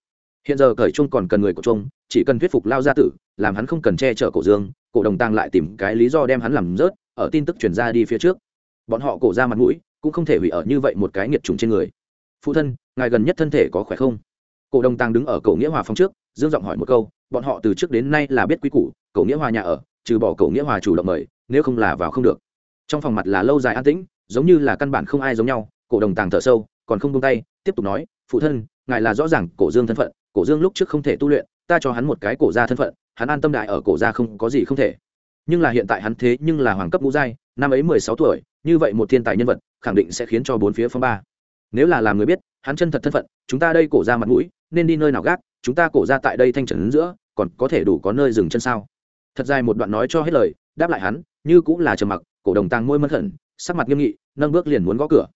Hiện giờ cởi chung còn cần người của chung chỉ cần thuyết phục lao gia tử, làm hắn không cần che chở cổ dương, cổ đồng tàng lại tìm cái lý do đem hắn làm rớt ở tin tức chuyển ra đi phía trước. Bọn họ cổ ra mặt mũi, cũng không thể hủy ở như vậy một cái nghiệt trùng trên người. Phụ thân, ngài gần nhất thân thể có khỏe không? Cổ đồng tàng đứng ở cổ nghĩa hòa phong trước, dương giọng hỏi một câu, bọn họ từ trước đến nay là biết quý củ, cổ nghĩa hòa nhà ở, trừ bỏ cổ nghĩa hòa chủ động mời, nếu không là vào không được. Trong phòng mặt là lâu dài an tĩnh, giống như là căn bản không ai giống nhau, cổ đồng tàng thở sâu, còn không buông tay, tiếp tục nói, phụ thân, ngài là rõ ràng cổ dương thân phận, cổ dương lúc trước không thể tu luyện, ta cho hắn một cái cổ ra thân phận, hắn an tâm đại ở cổ ra không có gì không thể nhưng là hiện tại hắn thế nhưng là hoàng cấp ngũ giai, năm ấy mười sáu tuổi, như vậy một thiên tài nhân vật, khẳng định sẽ khiến cho bốn phía phong ba. Nếu là làm người biết, hắn chân thật thân phận, chúng ta đây cổ ra mặt mũi, nên đi nơi nào gác, chúng ta cổ ra tại đây thanh trần giữa, còn có thể đủ có nơi dừng chân sao? Thật dài một đoạn nói cho hết lời, đáp lại hắn, như cũng là trầm mặc, cổ đồng tàng môi mân khẩn sắc mặt nghiêm nghị, nâng bước liền muốn gõ cửa.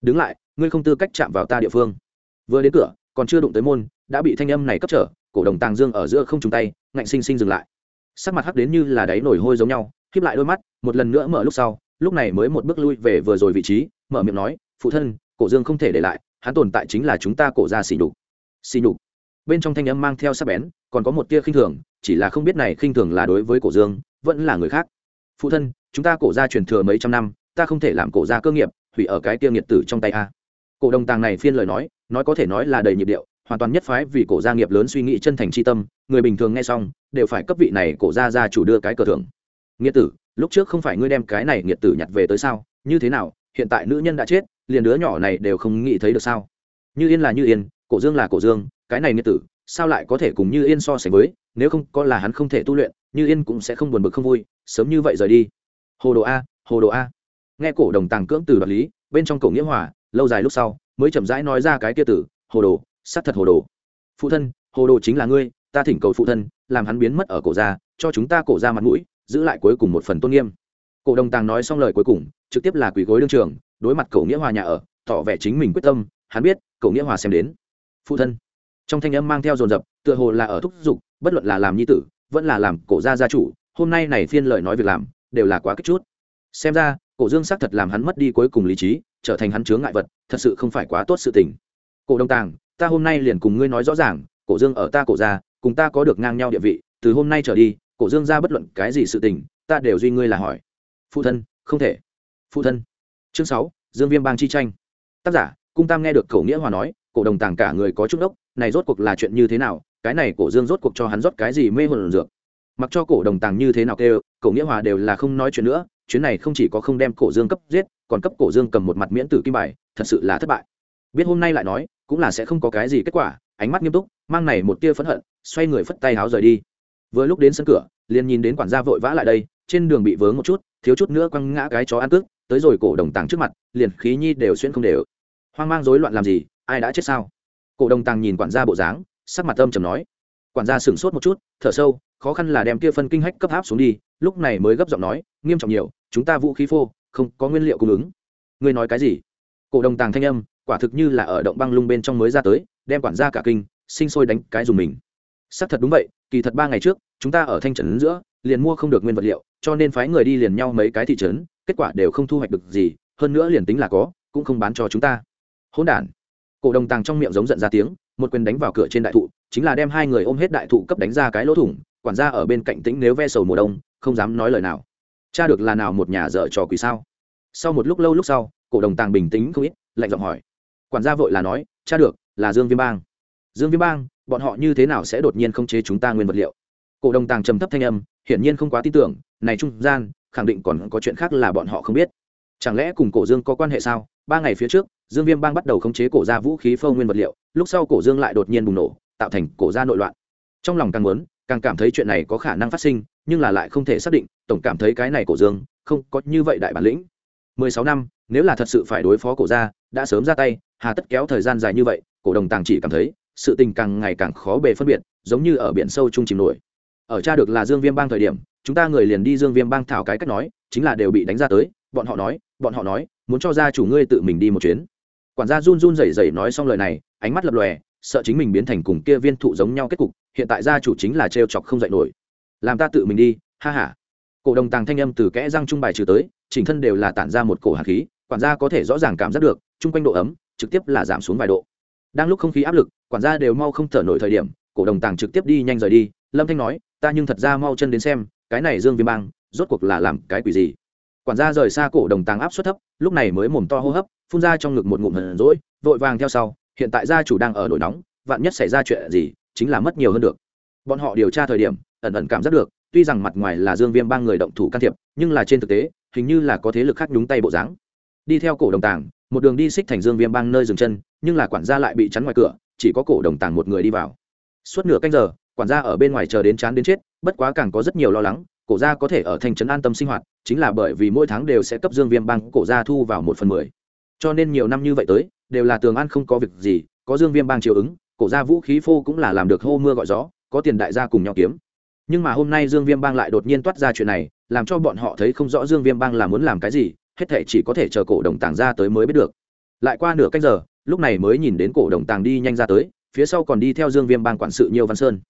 Đứng lại, ngươi không tư cách chạm vào ta địa phương. Vừa đến cửa, còn chưa đụng tới môn, đã bị thanh âm này cấp trở, cổ đồng tàng dương ở giữa không trùng tay, ngạnh sinh sinh dừng lại sắc mặt hắc đến như là đáy nổi hôi giống nhau khiếp lại đôi mắt, một lần nữa mở lúc sau, lúc này mới một bước lui về vừa rồi vị trí, mở miệng nói, phụ thân, cổ dương không thể để lại, hắn tồn tại chính là chúng ta cổ ra xỉ nhục. Xỉ nhục. Bên trong thanh âm mang theo sắc bén, còn có một tia khinh thường, chỉ là không biết này khinh thường là đối với cổ dương, vẫn là người khác. Phụ thân, chúng ta cổ ra truyền thừa mấy trăm năm, ta không thể làm cổ ra cơ nghiệp, hủy ở cái tia nghiệt tử trong tay a. Cổ đồng tàng này phiên lời nói nói có thể nói là đầy nhịp điệu hoàn toàn nhất phái vì cổ gia nghiệp lớn suy nghĩ chân thành c h i tâm, người bình thường nghe xong, đều phải cấp vị này cổ gia gia chủ đưa cái cờ thưởng. Nghĩa tử, lúc trước không phải ngươi đem cái này nghiệt tử nhặt về tới sao? Như thế nào? Hiện tại nữ nhân đã chết, liền đứa nhỏ này đều không nghĩ thấy được sao? Như yên là như yên, cổ dương là cổ dương, cái này nghiệt tử, sao lại có thể cùng như yên so sánh với? Nếu không, có là hắn không thể tu luyện, như yên cũng sẽ không buồn bực không vui, sớm như vậy rời đi. Hồ đồ a, hồ đồ a. Nghe cổ đồng tàng cưỡng từ đoạt lý, bên trong cổ nghĩa hòa, lâu dài lúc sau, mới chậm rãi nói ra cái kia tử, hồ đồ sát thật hồ đồ. Phụ thân, hồ đồ chính là ngươi, ta thỉnh cầu phụ thân, làm hắn biến mất ở cổ ra cho chúng ta cổ ra mặt mũi, giữ lại cuối cùng một phần tôn nghiêm. Cổ đồng tàng nói xong lời cuối cùng, trực tiếp là quỳ gối đương trường, đối mặt cậu nghĩa hòa nhà ở, tỏ vẻ chính mình quyết tâm, hắn biết, cậu nghĩa hòa xem đến. Phụ thân, trong thanh âm mang theo dồn dập, tựa hồ là ở thúc giục, bất luận là làm nhi tử, vẫn là làm cổ gia gia chủ, hôm nay này phiên lời nói việc làm, đều là quá kích chút. Xem ra, cổ dương xác thật làm hắn mất đi cuối cùng lý trí, trở thành hắn chướng ngại vật, thật sự không phải quá tốt sự tình. Cổ đông tàng ta hôm nay liền cùng ngươi nói rõ ràng, cổ dương ở ta cổ gia, cùng ta có được ngang nhau địa vị, từ hôm nay trở đi, cổ dương ra bất luận cái gì sự tình, ta đều duy ngươi là hỏi. Phụ thân, không thể. Phụ thân. Chương sáu, dương viêm bang chi tranh. Tác giả, cung tam nghe được cổ nghĩa hòa nói, cổ đồng tàng cả người có chút ốc này rốt cuộc là chuyện như thế nào, cái này cổ dương rốt cuộc cho hắn rót cái gì mê hồn dược. Mặc cho cổ đồng tàng như thế nào kêu, cổ nghĩa hòa đều là không nói chuyện nữa, chuyến này không chỉ có không đem cổ dương cấp giết, còn cấp cổ dương cầm một mặt miễn tử kim bài, thật sự là thất bại biết hôm nay lại nói, cũng là sẽ không có cái gì kết quả, ánh mắt nghiêm túc, mang này một tia phẫn hận, xoay người phất tay háo rời đi. Vừa lúc đến sân cửa, liền nhìn đến quản gia vội vã lại đây, trên đường bị vướng một chút, thiếu chút nữa quăng ngã cái chó ăn cướp, tới rồi cổ đồng tàng trước mặt, liền khí nhi đều xuyên không đều. Hoang mang rối loạn làm gì, ai đã chết sao? Cổ đồng tàng nhìn quản gia bộ dáng, sắc mặt âm trầm nói. Quản gia sửng sốt một chút, thở sâu, khó khăn là đem kia phân kinh hách cấp áp xuống đi, lúc này mới gấp giọng nói, nghiêm trọng nhiều, chúng ta vũ khí phô, không có nguyên liệu cung ứng. Ngươi nói cái gì? Cổ đồng tàng thanh âm quả thực như là ở động băng lung bên trong mới ra tới, đem quản gia cả kinh, sinh sôi đánh cái dùng mình. Xác thật đúng vậy, kỳ thật ba ngày trước, chúng ta ở thanh trấn giữa, liền mua không được nguyên vật liệu, cho nên phái người đi liền nhau mấy cái thị trấn, kết quả đều không thu hoạch được gì, hơn nữa liền tính là có, cũng không bán cho chúng ta. Hỗn đản. Cổ đồng tàng trong miệng giống giận ra tiếng, một quyền đánh vào cửa trên đại thụ, chính là đem hai người ôm hết đại thụ cấp đánh ra cái lỗ thủng, quản gia ở bên cạnh tĩnh nếu ve sầu mùa đông, không dám nói lời nào. Cha được là nào một nhà dở trò quỷ sao? Sau một lúc lâu lúc sau, cổ đồng tàng bình tĩnh không ít, lạnh giọng hỏi quản gia vội là nói, cha được, là dương viêm bang. Dương viêm bang, bọn họ như thế nào sẽ đột nhiên không chế chúng ta nguyên vật liệu? Cổ đồng tàng trầm thấp thanh âm, hiển nhiên không quá tin tưởng, này trung gian, khẳng định còn có chuyện khác là bọn họ không biết. Chẳng lẽ cùng cổ dương có quan hệ sao? Ba ngày phía trước, dương viêm bang bắt đầu khống chế cổ ra vũ khí phâu nguyên vật liệu, lúc sau cổ dương lại đột nhiên bùng nổ, tạo thành cổ ra nội loạn. Trong lòng càng muốn, càng cảm thấy chuyện này có khả năng phát sinh, nhưng là lại không thể xác định, tổng cảm thấy cái này cổ dương không có như vậy đại bản lĩnh. Mười sáu năm, nếu là thật sự phải đối phó cổ ra đã sớm ra tay, hà tất kéo thời gian dài như vậy, cổ đồng tàng chỉ cảm thấy, sự tình càng ngày càng khó bề phân biệt, giống như ở biển sâu chung chìm nổi. Ở cha được là dương viêm bang thời điểm, chúng ta người liền đi dương viêm bang thảo cái cách nói, chính là đều bị đánh ra tới, bọn họ nói, bọn họ nói, muốn cho gia chủ ngươi tự mình đi một chuyến. Quản gia run run rẩy rẩy nói xong lời này, ánh mắt lập lòe, sợ chính mình biến thành cùng kia viên thụ giống nhau kết cục, hiện tại gia chủ chính là trêu chọc không dậy nổi. Làm ta tự mình đi, ha ha. Cổ đồng tàng thanh âm từ kẽ răng trung bài trừ tới, chỉnh thân đều là tản ra một cổ hạt khí, quản gia có thể rõ ràng cảm giác được chung quanh độ ấm trực tiếp là giảm xuống vài độ. Đang lúc không khí áp lực, quản gia đều mau không thở nổi thời điểm, cổ đồng tàng trực tiếp đi nhanh rời đi. Lâm thanh nói, ta nhưng thật ra mau chân đến xem, cái này dương viêm bang, rốt cuộc là làm cái quỷ gì? Quản gia rời xa cổ đồng tàng áp suất thấp, lúc này mới mồm to hô hấp, phun ra trong ngực một ngụm hờn rỗi vội vàng theo sau, hiện tại gia chủ đang ở nổi nóng, vạn nhất xảy ra chuyện gì, chính là mất nhiều hơn được. Bọn họ điều tra thời điểm, ẩn ẩn cảm giác được, tuy rằng mặt ngoài là dương viêm bang người động thủ can thiệp, nhưng là trên thực tế, hình như là có thế lực khác nhúng tay bộ dáng. Đi theo cổ đồng tàng một đường đi xích thành dương viêm bang nơi dừng chân, nhưng là quản gia lại bị chắn ngoài cửa, chỉ có cổ đồng tàng một người đi vào. Suốt nửa canh giờ, quản gia ở bên ngoài chờ đến chán đến chết, bất quá càng có rất nhiều lo lắng, cổ gia có thể ở thành trấn an tâm sinh hoạt, chính là bởi vì mỗi tháng đều sẽ cấp dương viêm bang cổ gia thu vào một phần mười. Cho nên nhiều năm như vậy tới, đều là tường an không có việc gì, có dương viêm bang chiều ứng, cổ gia vũ khí phô cũng là làm được hô mưa gọi gió, có tiền đại gia cùng nhau kiếm. Nhưng mà hôm nay dương viêm bang lại đột nhiên toát ra chuyện này, làm cho bọn họ thấy không rõ dương viêm bang là muốn làm cái gì hết thệ chỉ có thể chờ cổ đồng tàng ra tới mới biết được. Lại qua nửa cách giờ, lúc này mới nhìn đến cổ đồng tàng đi nhanh ra tới, phía sau còn đi theo dương viêm bang quản sự nhiêu văn sơn.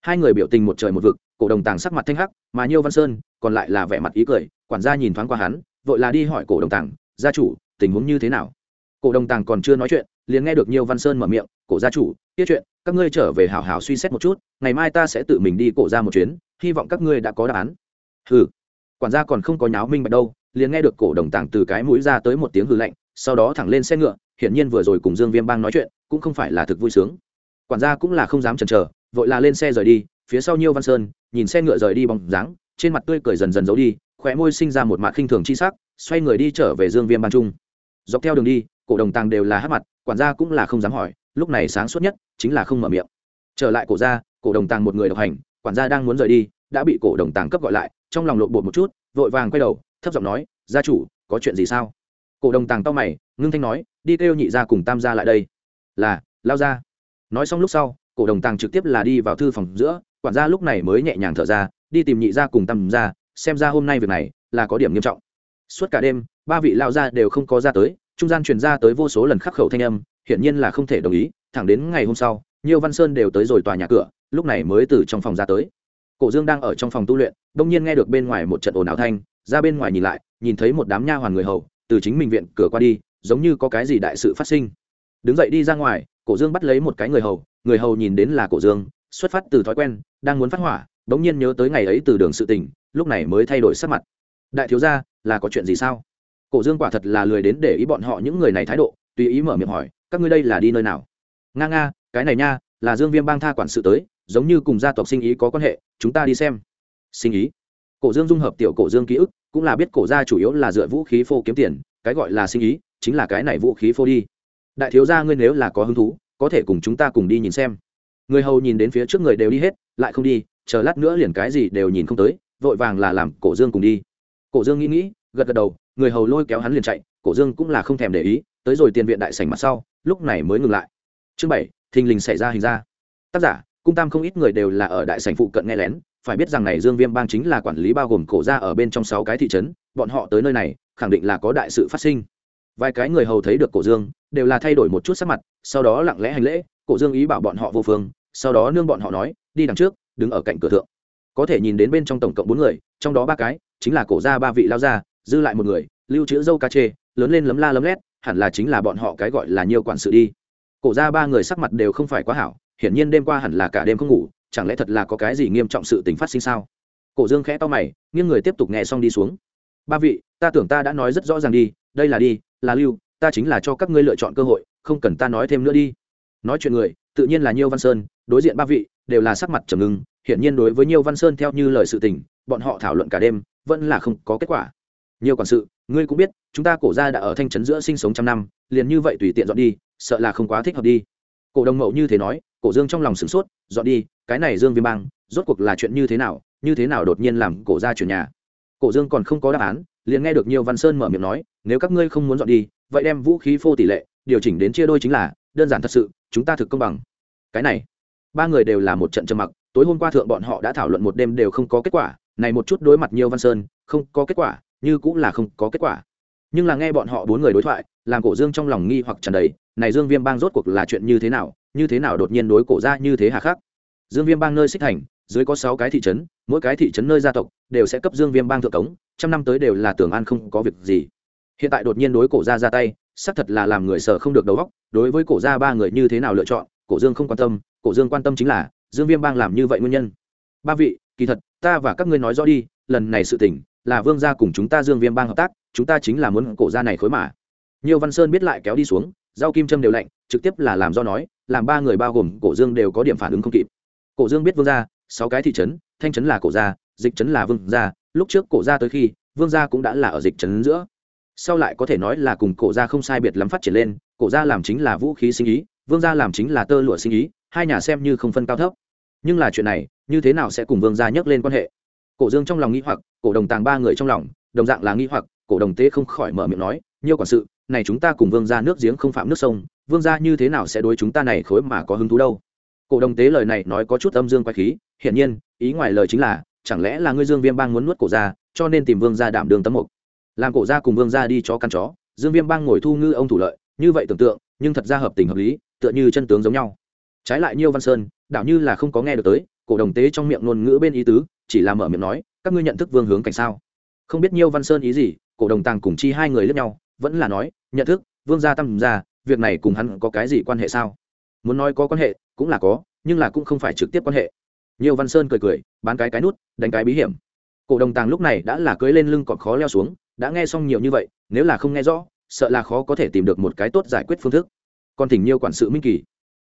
Hai người biểu tình một trời một vực, cổ đồng tàng sắc mặt thanh hắc, mà nhiêu văn sơn còn lại là vẻ mặt ý cười, quản gia nhìn thoáng qua hắn, vội là đi hỏi cổ đồng tàng, gia chủ, tình huống như thế nào? Cổ đồng tàng còn chưa nói chuyện, liền nghe được nhiêu văn sơn mở miệng, cổ gia chủ tiết chuyện, các ngươi trở về hảo hảo suy xét một chút, ngày mai ta sẽ tự mình đi cổ ra một chuyến, hy vọng các ngươi đã có đáp án. Ừ quản gia còn không có nháo minh bạch đâu liền nghe được cổ đồng tàng từ cái mũi ra tới một tiếng hư lạnh, sau đó thẳng lên xe ngựa, hiển nhiên vừa rồi cùng dương viêm bang nói chuyện, cũng không phải là thực vui sướng. Quản gia cũng là không dám chần chờ, vội là lên xe rời đi, phía sau nhiêu văn sơn, nhìn xe ngựa rời đi bóng dáng, trên mặt tươi cười dần dần giấu đi, khóe môi sinh ra một mặt khinh thường chi sắc, xoay người đi trở về dương viêm bang trung. Dọc theo đường đi, cổ đồng tàng đều là hát mặt, quản gia cũng là không dám hỏi, lúc này sáng suốt nhất chính là không mở miệng. Trở lại cổ gia, cổ đồng tàng một người độc hành, quản gia đang muốn rời đi, đã bị cổ đồng tàng cấp gọi lại, trong lòng lộn bột một chút, vội vàng quay đầu thấp giọng nói, gia chủ, có chuyện gì sao? Cổ đồng tàng tao mày, ngưng thanh nói, đi kêu nhị gia cùng tam gia lại đây. Là, lao ra nói xong lúc sau, cổ đồng tàng trực tiếp là đi vào thư phòng giữa, quản gia lúc này mới nhẹ nhàng thở ra, đi tìm nhị gia cùng tam gia, xem ra hôm nay việc này là có điểm nghiêm trọng. Suốt cả đêm, ba vị lao gia đều không có ra tới, trung gian truyền ra tới vô số lần khắc khẩu thanh âm, hiển nhiên là không thể đồng ý, thẳng đến ngày hôm sau nhiều văn sơn đều tới rồi tòa nhà cửa, lúc này mới từ trong phòng ra tới. Cổ dương đang ở trong phòng tu luyện, đông nhiên nghe được bên ngoài một trận ồn ào thanh ra bên ngoài nhìn lại, nhìn thấy một đám nha hoàn người hầu, từ chính mình viện cửa qua đi, giống như có cái gì đại sự phát sinh. Đứng dậy đi ra ngoài, cổ dương bắt lấy một cái người hầu người hầu nhìn đến là cổ dương, xuất phát từ thói quen, đang muốn phát hỏa, bỗng nhiên nhớ tới ngày ấy từ đường sự tình, lúc này mới thay đổi sắc mặt. Đại thiếu gia, là có chuyện gì sao? Cổ dương quả thật là lười đến để ý bọn họ những người này thái độ, tùy ý mở miệng hỏi, các ngươi đây là đi nơi nào? Nga nga, cái này nha, là dương viêm bang tha quản sự tới, giống như cùng gia tộc sinh ý có quan hệ, chúng ta đi xem. Sinh ý? Cổ dương dung hợp tiểu cổ dương ký ức, cũng là biết cổ gia chủ yếu là dựa vũ khí phô kiếm tiền, cái gọi là sinh ý, chính là cái này vũ khí phô đi. Đại thiếu gia ngươi nếu là có hứng thú, có thể cùng chúng ta cùng đi nhìn xem. Người hầu nhìn đến phía trước người đều đi hết, lại không đi, chờ lát nữa liền cái gì đều nhìn không tới, vội vàng là làm cổ dương cùng đi. Cổ dương nghĩ nghĩ, gật gật đầu, người hầu lôi kéo hắn liền chạy, cổ dương cũng là không thèm để ý, tới rồi tiền viện đại sảnh mặt sau, lúc này mới ngừng lại. Chương bảy, thình lình xảy ra hình ra. Tác giả cung tam không ít người đều là ở đại sảnh phụ cận nghe lén, phải biết rằng này dương viêm bang chính là quản lý bao gồm cổ ra ở bên trong sáu cái thị trấn, bọn họ tới nơi này, khẳng định là có đại sự phát sinh. Vài cái người hầu thấy được cổ dương, đều là thay đổi một chút sắc mặt, sau đó lặng lẽ hành lễ, cổ dương ý bảo bọn họ vô phương, sau đó nương bọn họ nói, đi đằng trước, đứng ở cạnh cửa thượng. Có thể nhìn đến bên trong tổng cộng bốn người, trong đó ba cái, chính là cổ gia ba vị lao gia, dư lại một người, lưu trữ dâu ca chê, lớn lên lấm la lấm lét, hẳn là chính là bọn họ cái gọi là nhiều quản sự đi. Cổ gia ba người sắc mặt đều không phải quá hảo hiển nhiên đêm qua hẳn là cả đêm không ngủ, chẳng lẽ thật là có cái gì nghiêm trọng sự tình phát sinh sao? Cổ dương khẽ to mày, nghiêng người tiếp tục nghe xong đi xuống. Ba vị, ta tưởng ta đã nói rất rõ ràng đi, đây là đi, là lưu, ta chính là cho các ngươi lựa chọn cơ hội, không cần ta nói thêm nữa đi. Nói chuyện người, tự nhiên là nhiêu văn sơn, đối diện ba vị đều là sắc mặt trầm ngưng, hiển nhiên đối với nhiêu văn sơn theo như lời sự tình, bọn họ thảo luận cả đêm, vẫn là không có kết quả. Nhiều quản sự, ngươi cũng biết, chúng ta cổ gia đã ở thanh trấn giữa sinh sống trăm năm, liền như vậy tùy tiện dọn đi, sợ là không quá thích hợp đi cổ đồng mậu như thế nói, cổ dương trong lòng sửng sốt, dọn đi, cái này dương viêm bang, rốt cuộc là chuyện như thế nào, như thế nào đột nhiên làm cổ ra chuyển nhà? Cổ dương còn không có đáp án, liền nghe được nhiều văn sơn mở miệng nói, nếu các ngươi không muốn dọn đi, vậy đem vũ khí phô tỷ lệ, điều chỉnh đến chia đôi chính là, đơn giản thật sự, chúng ta thực công bằng. Cái này, ba người đều là một trận trầm mặc, tối hôm qua thượng bọn họ đã thảo luận một đêm đều không có kết quả, này một chút đối mặt nhiều văn sơn, không có kết quả, như cũng là không có kết quả nhưng là nghe bọn họ bốn người đối thoại, làm cổ dương trong lòng nghi hoặc trần đầy, này dương viêm bang rốt cuộc là chuyện như thế nào, như thế nào đột nhiên đối cổ ra như thế hà khắc? Dương viêm bang nơi xích thành, dưới có sáu cái thị trấn, mỗi cái thị trấn nơi gia tộc đều sẽ cấp dương viêm bang thượng cống, trăm năm tới đều là tưởng an không có việc gì. Hiện tại đột nhiên đối cổ ra ra tay, xác thật là làm người sợ không được đầu óc, đối với cổ ra ba người như thế nào lựa chọn, cổ dương không quan tâm, cổ dương quan tâm chính là dương viêm bang làm như vậy nguyên nhân. Ba vị, kỳ thật, ta và các ngươi nói rõ đi, lần này sự tỉnh là vương gia cùng chúng ta dương viêm bang hợp tác chúng ta chính là muốn cổ gia này khối mà. Nhiều văn sơn biết lại kéo đi xuống dao kim châm đều lạnh, trực tiếp là làm do nói, làm ba người bao gồm cổ dương đều có điểm phản ứng không kịp. Cổ dương biết vương gia, sáu cái thị trấn, thanh trấn là cổ gia, dịch trấn là vương gia, lúc trước cổ gia tới khi, vương gia cũng đã là ở dịch trấn giữa. Sau lại có thể nói là cùng cổ gia không sai biệt lắm phát triển lên, cổ gia làm chính là vũ khí sinh ý, vương gia làm chính là tơ lụa sinh ý, hai nhà xem như không phân cao thấp. Nhưng là chuyện này, như thế nào sẽ cùng vương gia nhắc lên quan hệ? Cổ dương trong lòng nghĩ hoặc, cổ đồng tàng ba người trong lòng, đồng dạng là nghĩ hoặc cổ đồng tế không khỏi mở miệng nói, nhiều quản sự, này chúng ta cùng vương gia nước giếng không phạm nước sông, vương gia như thế nào sẽ đối chúng ta này khối mà có hứng thú đâu? Cổ đồng tế lời này nói có chút âm dương quay khí, hiển nhiên, ý ngoài lời chính là, chẳng lẽ là ngươi dương viêm bang muốn nuốt cổ ra cho nên tìm vương gia đảm đường tấm mục. Làm cổ ra cùng vương gia đi chó căn chó, dương viêm bang ngồi thu ngư ông thủ lợi, như vậy tưởng tượng, nhưng thật ra hợp tình hợp lý, tựa như chân tướng giống nhau. Trái lại nhiêu văn sơn, đảo như là không có nghe được tới, cổ đồng tế trong miệng ngôn ngữ bên ý tứ, chỉ là mở miệng nói, các ngươi nhận thức vương hướng cảnh sao? Không biết nhiêu văn sơn ý gì cổ đồng tàng cùng chi hai người lướt nhau, vẫn là nói, nhận thức, vương gia tâm ra việc này cùng hắn có cái gì quan hệ sao? Muốn nói có quan hệ, cũng là có, nhưng là cũng không phải trực tiếp quan hệ. Nhiều văn sơn cười cười, bán cái cái nút, đánh cái bí hiểm. Cổ đồng tàng lúc này đã là cưới lên lưng còn khó leo xuống, đã nghe xong nhiều như vậy, nếu là không nghe rõ, sợ là khó có thể tìm được một cái tốt giải quyết phương thức. Còn thỉnh nhiều quản sự minh kỳ.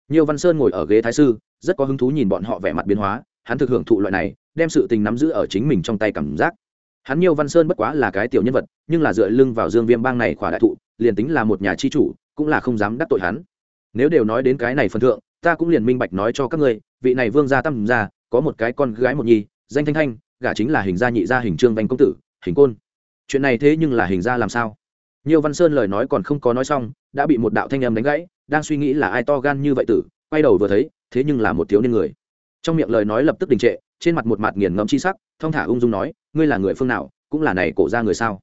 Nhiều văn sơn ngồi ở ghế thái sư, rất có hứng thú nhìn bọn họ vẻ mặt biến hóa, hắn thực hưởng thụ loại này, đem sự tình nắm giữ ở chính mình trong tay cảm giác hắn nhiều văn sơn bất quá là cái tiểu nhân vật, nhưng là dựa lưng vào dương viêm bang này khỏa đại thụ, liền tính là một nhà chi chủ, cũng là không dám đắc tội hắn. Nếu đều nói đến cái này phần thượng, ta cũng liền minh bạch nói cho các ngươi, vị này vương gia tâm gia, có một cái con gái một nhi, danh thanh thanh, gả chính là hình gia nhị gia hình trương vanh công tử, hình côn. Chuyện này thế nhưng là hình gia làm sao? Nhiều văn sơn lời nói còn không có nói xong, đã bị một đạo thanh âm đánh gãy, đang suy nghĩ là ai to gan như vậy tử, quay đầu vừa thấy, thế nhưng là một thiếu niên người. Trong miệng lời nói lập tức đình trệ trên mặt một mặt nghiền ngẫm chi sắc, thong thả ung dung nói, ngươi là người phương nào, cũng là này cổ ra người sao?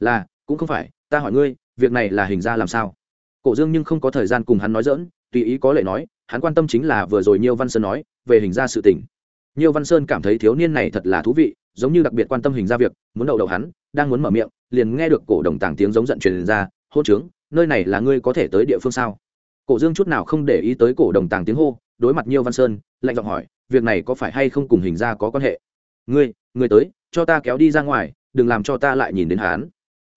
Là, cũng không phải, ta hỏi ngươi, việc này là hình ra làm sao? Cổ dương nhưng không có thời gian cùng hắn nói dỡn tùy ý có lệ nói, hắn quan tâm chính là vừa rồi nhiêu văn sơn nói, về hình ra sự tình. Nhiêu văn sơn cảm thấy thiếu niên này thật là thú vị, giống như đặc biệt quan tâm hình ra việc, muốn đậu đầu hắn, đang muốn mở miệng, liền nghe được cổ đồng tàng tiếng giống giận truyền ra hô trướng, nơi này là ngươi có thể tới địa phương sao? Cổ dương chút nào không để ý tới cổ đồng tàng tiếng hô đối mặt nhiêu văn sơn, lạnh giọng hỏi, việc này có phải hay không cùng hình ra có quan hệ? Ngươi ngươi tới, cho ta kéo đi ra ngoài, đừng làm cho ta lại nhìn đến hắn.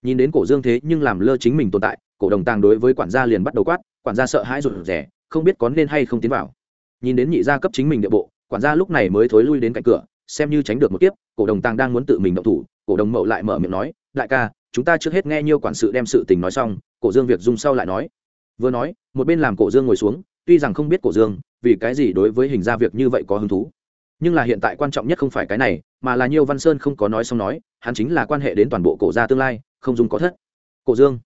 Nhìn đến cổ dương thế nhưng làm lơ chính mình tồn tại, cổ đồng tàng đối với quản gia liền bắt đầu quát, quản gia sợ hãi rụt rẻ không biết có nên hay không tiến vào. Nhìn đến nhị gia cấp chính mình địa bộ, quản gia lúc này mới thối lui đến cạnh cửa, xem như tránh được một kiếp, cổ đồng tàng đang muốn tự mình động thủ, cổ đồng mậu lại mở miệng nói, đại ca, chúng ta trước hết nghe nhiêu quản sự đem sự tình nói xong, cổ dương việc dung sau lại nói. Vừa nói, một bên làm cổ dương ngồi xuống tuy rằng không biết cổ dương, vì cái gì đối với hình ra việc như vậy có hứng thú. Nhưng là hiện tại quan trọng nhất không phải cái này, mà là nhiêu văn sơn không có nói xong nói, hắn chính là quan hệ đến toàn bộ cổ gia tương lai, không dùng có thất. Cổ dương,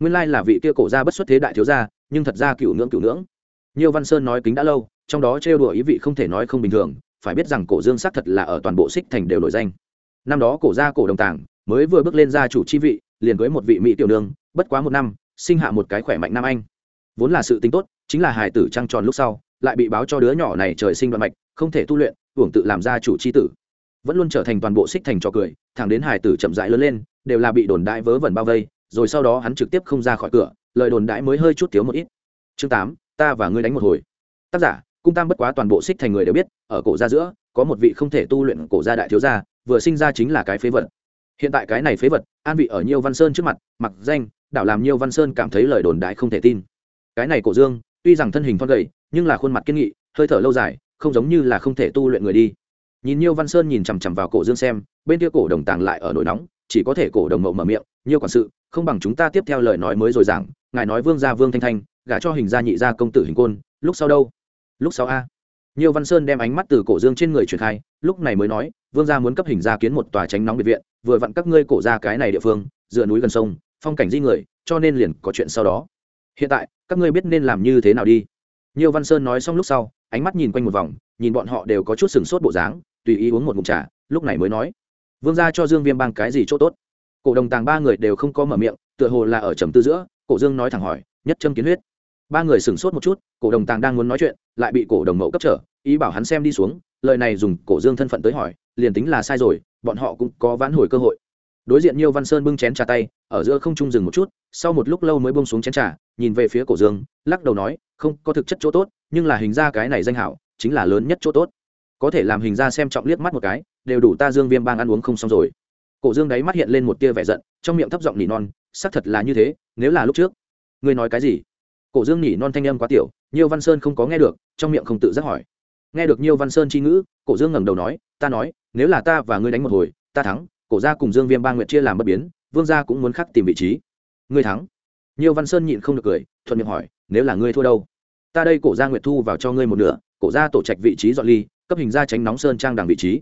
nguyên lai là vị kia cổ gia bất xuất thế đại thiếu gia, nhưng thật ra cựu ngưỡng cựu ngưỡng. Nhiêu văn sơn nói kính đã lâu, trong đó trêu đùa ý vị không thể nói không bình thường, phải biết rằng cổ dương xác thật là ở toàn bộ xích thành đều nổi danh. Năm đó cổ gia cổ đồng tàng mới vừa bước lên gia chủ chi vị, liền cưới một vị mỹ tiểu nương, bất quá một năm, sinh hạ một cái khỏe mạnh nam anh. Vốn là sự tính tốt chính là hài tử trăng tròn lúc sau, lại bị báo cho đứa nhỏ này trời sinh đoạn mạch, không thể tu luyện, hưởng tự làm gia chủ chi tử. Vẫn luôn trở thành toàn bộ xích thành trò cười, thẳng đến hài tử chậm rãi lớn lên, đều là bị đồn đại vớ vẩn bao vây, rồi sau đó hắn trực tiếp không ra khỏi cửa, lời đồn đại mới hơi chút thiếu một ít. Chương tám, ta và ngươi đánh một hồi. Tác giả, cung tam bất quá toàn bộ xích thành người đều biết, ở cổ gia giữa, có một vị không thể tu luyện cổ gia đại thiếu gia, vừa sinh ra chính là cái phế vật. Hiện tại cái này phế vật, an vị ở nhiêu văn sơn trước mặt, mặc danh, đảo làm nhiêu văn sơn cảm thấy lời đồn đại không thể tin. Cái này cổ dương tuy rằng thân hình thon gầy, nhưng là khuôn mặt kiên nghị, hơi thở lâu dài, không giống như là không thể tu luyện người đi. Nhìn nhiêu văn sơn nhìn chằm chằm vào cổ dương xem, bên kia cổ đồng tàng lại ở nỗi nóng, chỉ có thể cổ đồng mậu mở miệng, nhiêu quản sự, không bằng chúng ta tiếp theo lời nói mới rồi giảng, ngài nói vương gia vương thanh thanh, gả cho hình gia nhị gia công tử hình côn, lúc sau đâu? Lúc sau a. Nhiêu văn sơn đem ánh mắt từ cổ dương trên người truyền khai, lúc này mới nói, vương gia muốn cấp hình gia kiến một tòa tránh nóng biệt viện, vừa vặn các ngươi cổ ra cái này địa phương, dựa núi gần sông, phong cảnh di người, cho nên liền có chuyện sau đó hiện tại, các ngươi biết nên làm như thế nào đi. Nhiều văn sơn nói xong lúc sau, ánh mắt nhìn quanh một vòng, nhìn bọn họ đều có chút sừng sốt bộ dáng, tùy ý uống một ngụm trà, lúc này mới nói. Vương gia cho dương viêm bang cái gì chỗ tốt? Cổ đồng tàng ba người đều không có mở miệng, tựa hồ là ở trầm tư giữa, cổ dương nói thẳng hỏi, nhất châm kiến huyết. Ba người sửng sốt một chút, cổ đồng tàng đang muốn nói chuyện, lại bị cổ đồng mậu cấp trở, ý bảo hắn xem đi xuống, lời này dùng cổ dương thân phận tới hỏi, liền tính là sai rồi, bọn họ cũng có vãn hồi cơ hội. Đối diện nhiêu văn sơn bưng chén trà tay ở giữa không trung dừng một chút, sau một lúc lâu mới bông xuống chén trà, nhìn về phía cổ dương, lắc đầu nói, không, có thực chất chỗ tốt, nhưng là hình ra cái này danh hảo, chính là lớn nhất chỗ tốt. Có thể làm hình ra xem trọng liếc mắt một cái, đều đủ ta dương viêm bang ăn uống không xong rồi. Cổ dương đáy mắt hiện lên một tia vẻ giận, trong miệng thấp giọng nỉ non, xác thật là như thế, nếu là lúc trước, ngươi nói cái gì? Cổ dương nỉ non thanh âm quá tiểu, Nhiêu văn sơn không có nghe được, trong miệng không tự giác hỏi. Nghe được Nhiêu văn sơn chi ngữ, cổ dương ngẩng đầu nói, ta nói, nếu là ta và ngươi đánh một hồi, ta thắng, cổ gia cùng dương viêm ba nguyệt chia làm bất biến vương gia cũng muốn khắc tìm vị trí. Ngươi thắng. Nhiều văn sơn nhịn không được cười, thuận miệng hỏi, nếu là ngươi thua đâu? Ta đây cổ gia nguyệt thu vào cho ngươi một nửa, cổ gia tổ trạch vị trí dọn ly, cấp hình ra tránh nóng sơn trang đằng vị trí.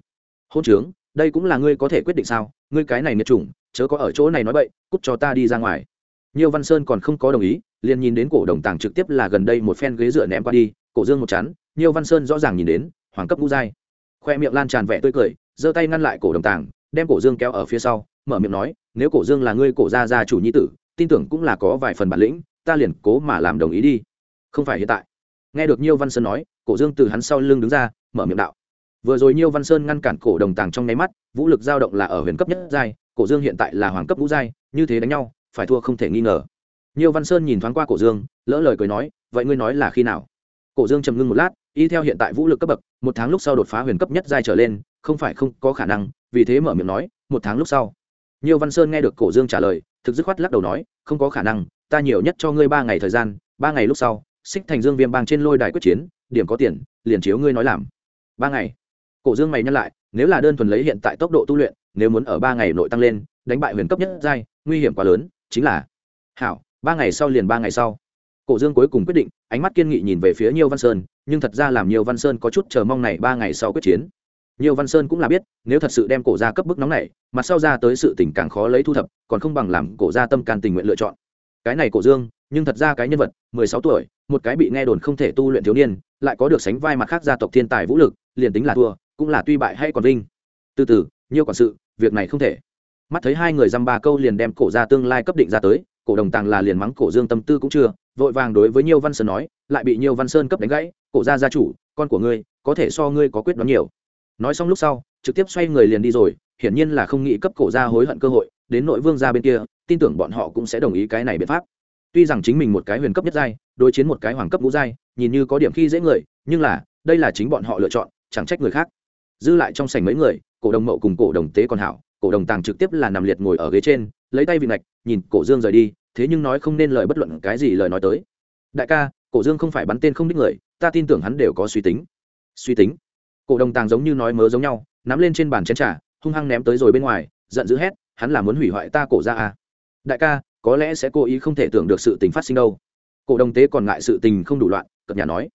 Hôn trướng, đây cũng là ngươi có thể quyết định sao? Ngươi cái này nghiệt chủng, chớ có ở chỗ này nói bậy, cút cho ta đi ra ngoài. Nhiều văn sơn còn không có đồng ý, liền nhìn đến cổ đồng tàng trực tiếp là gần đây một phen ghế dựa ném qua đi, cổ dương một chắn nhiều văn sơn rõ ràng nhìn đến, hoàng cấp ngũ giai. Khoe miệng lan tràn vẻ tươi cười, giơ tay ngăn lại cổ đồng tàng, đem cổ dương kéo ở phía sau mở miệng nói, nếu cổ dương là ngươi cổ gia gia chủ nhi tử, tin tưởng cũng là có vài phần bản lĩnh, ta liền cố mà làm đồng ý đi. Không phải hiện tại. Nghe được nhiêu văn sơn nói, cổ dương từ hắn sau lưng đứng ra, mở miệng đạo, vừa rồi nhiêu văn sơn ngăn cản cổ đồng tàng trong nháy mắt, vũ lực dao động là ở huyền cấp nhất giai, cổ dương hiện tại là hoàng cấp ngũ giai, như thế đánh nhau, phải thua không thể nghi ngờ. Nhiêu văn sơn nhìn thoáng qua cổ dương, lỡ lời cười nói, vậy ngươi nói là khi nào? Cổ dương trầm ngưng một lát, y theo hiện tại vũ lực cấp bậc, một tháng lúc sau đột phá huyền cấp nhất giai trở lên, không phải không có khả năng, vì thế mở miệng nói, một tháng lúc sau nhiều văn sơn nghe được cổ dương trả lời, thực dứt khoát lắc đầu nói, không có khả năng, ta nhiều nhất cho ngươi ba ngày thời gian, ba ngày lúc sau, xích thành dương viêm bang trên lôi đài quyết chiến, điểm có tiền, liền chiếu ngươi nói làm. Ba ngày? Cổ dương mày nhắc lại, nếu là đơn thuần lấy hiện tại tốc độ tu luyện, nếu muốn ở ba ngày nội tăng lên, đánh bại huyền cấp nhất giai, nguy hiểm quá lớn, chính là hảo, ba ngày sau liền ba ngày sau. Cổ dương cuối cùng quyết định, ánh mắt kiên nghị nhìn về phía Nhiêu văn sơn, nhưng thật ra làm Nhiêu văn sơn có chút chờ mong này ba ngày sau quyết chiến nhiều văn sơn cũng là biết, nếu thật sự đem cổ ra cấp bức nóng này mặt sau ra tới sự tình càng khó lấy thu thập, còn không bằng làm cổ ra tâm can tình nguyện lựa chọn. Cái này cổ dương, nhưng thật ra cái nhân vật, mười sáu tuổi, một cái bị nghe đồn không thể tu luyện thiếu niên, lại có được sánh vai mặt khác gia tộc thiên tài vũ lực, liền tính là thua, cũng là tuy bại hay còn vinh. Từ từ nhiều quản sự, việc này không thể. Mắt thấy hai người dăm ba câu liền đem cổ ra tương lai cấp định ra tới, cổ đồng tàng là liền mắng cổ dương tâm tư cũng chưa, vội vàng đối với nhiều văn sơn nói, lại bị nhiều văn sơn cấp đánh gãy, cổ gia gia chủ, con của ngươi, có thể so ngươi có quyết đoán nhiều nói xong lúc sau, trực tiếp xoay người liền đi rồi, hiển nhiên là không nghĩ cấp cổ ra hối hận cơ hội, đến nội vương gia bên kia, tin tưởng bọn họ cũng sẽ đồng ý cái này biện pháp. Tuy rằng chính mình một cái huyền cấp nhất giai, đối chiến một cái hoàng cấp ngũ giai, nhìn như có điểm khi dễ người, nhưng là, đây là chính bọn họ lựa chọn, chẳng trách người khác. Dư lại trong sảnh mấy người, cổ đồng mậu cùng cổ đồng tế còn hảo, cổ đồng tàng trực tiếp là nằm liệt ngồi ở ghế trên, lấy tay vị ngạch, nhìn cổ dương rời đi, thế nhưng nói không nên lời bất luận cái gì lời nói tới. Đại ca, cổ dương không phải bắn tên không đích người, ta tin tưởng hắn đều có suy tính. Suy tính? Cổ đồng tàng giống như nói mớ giống nhau, nắm lên trên bàn chén trà, hung hăng ném tới rồi bên ngoài, giận dữ hét, hắn là muốn hủy hoại ta cổ ra à. đại ca, có lẽ sẽ cố ý không thể tưởng được sự tình phát sinh đâu. Cổ đồng tế còn ngại sự tình không đủ loạn cập nhà nói,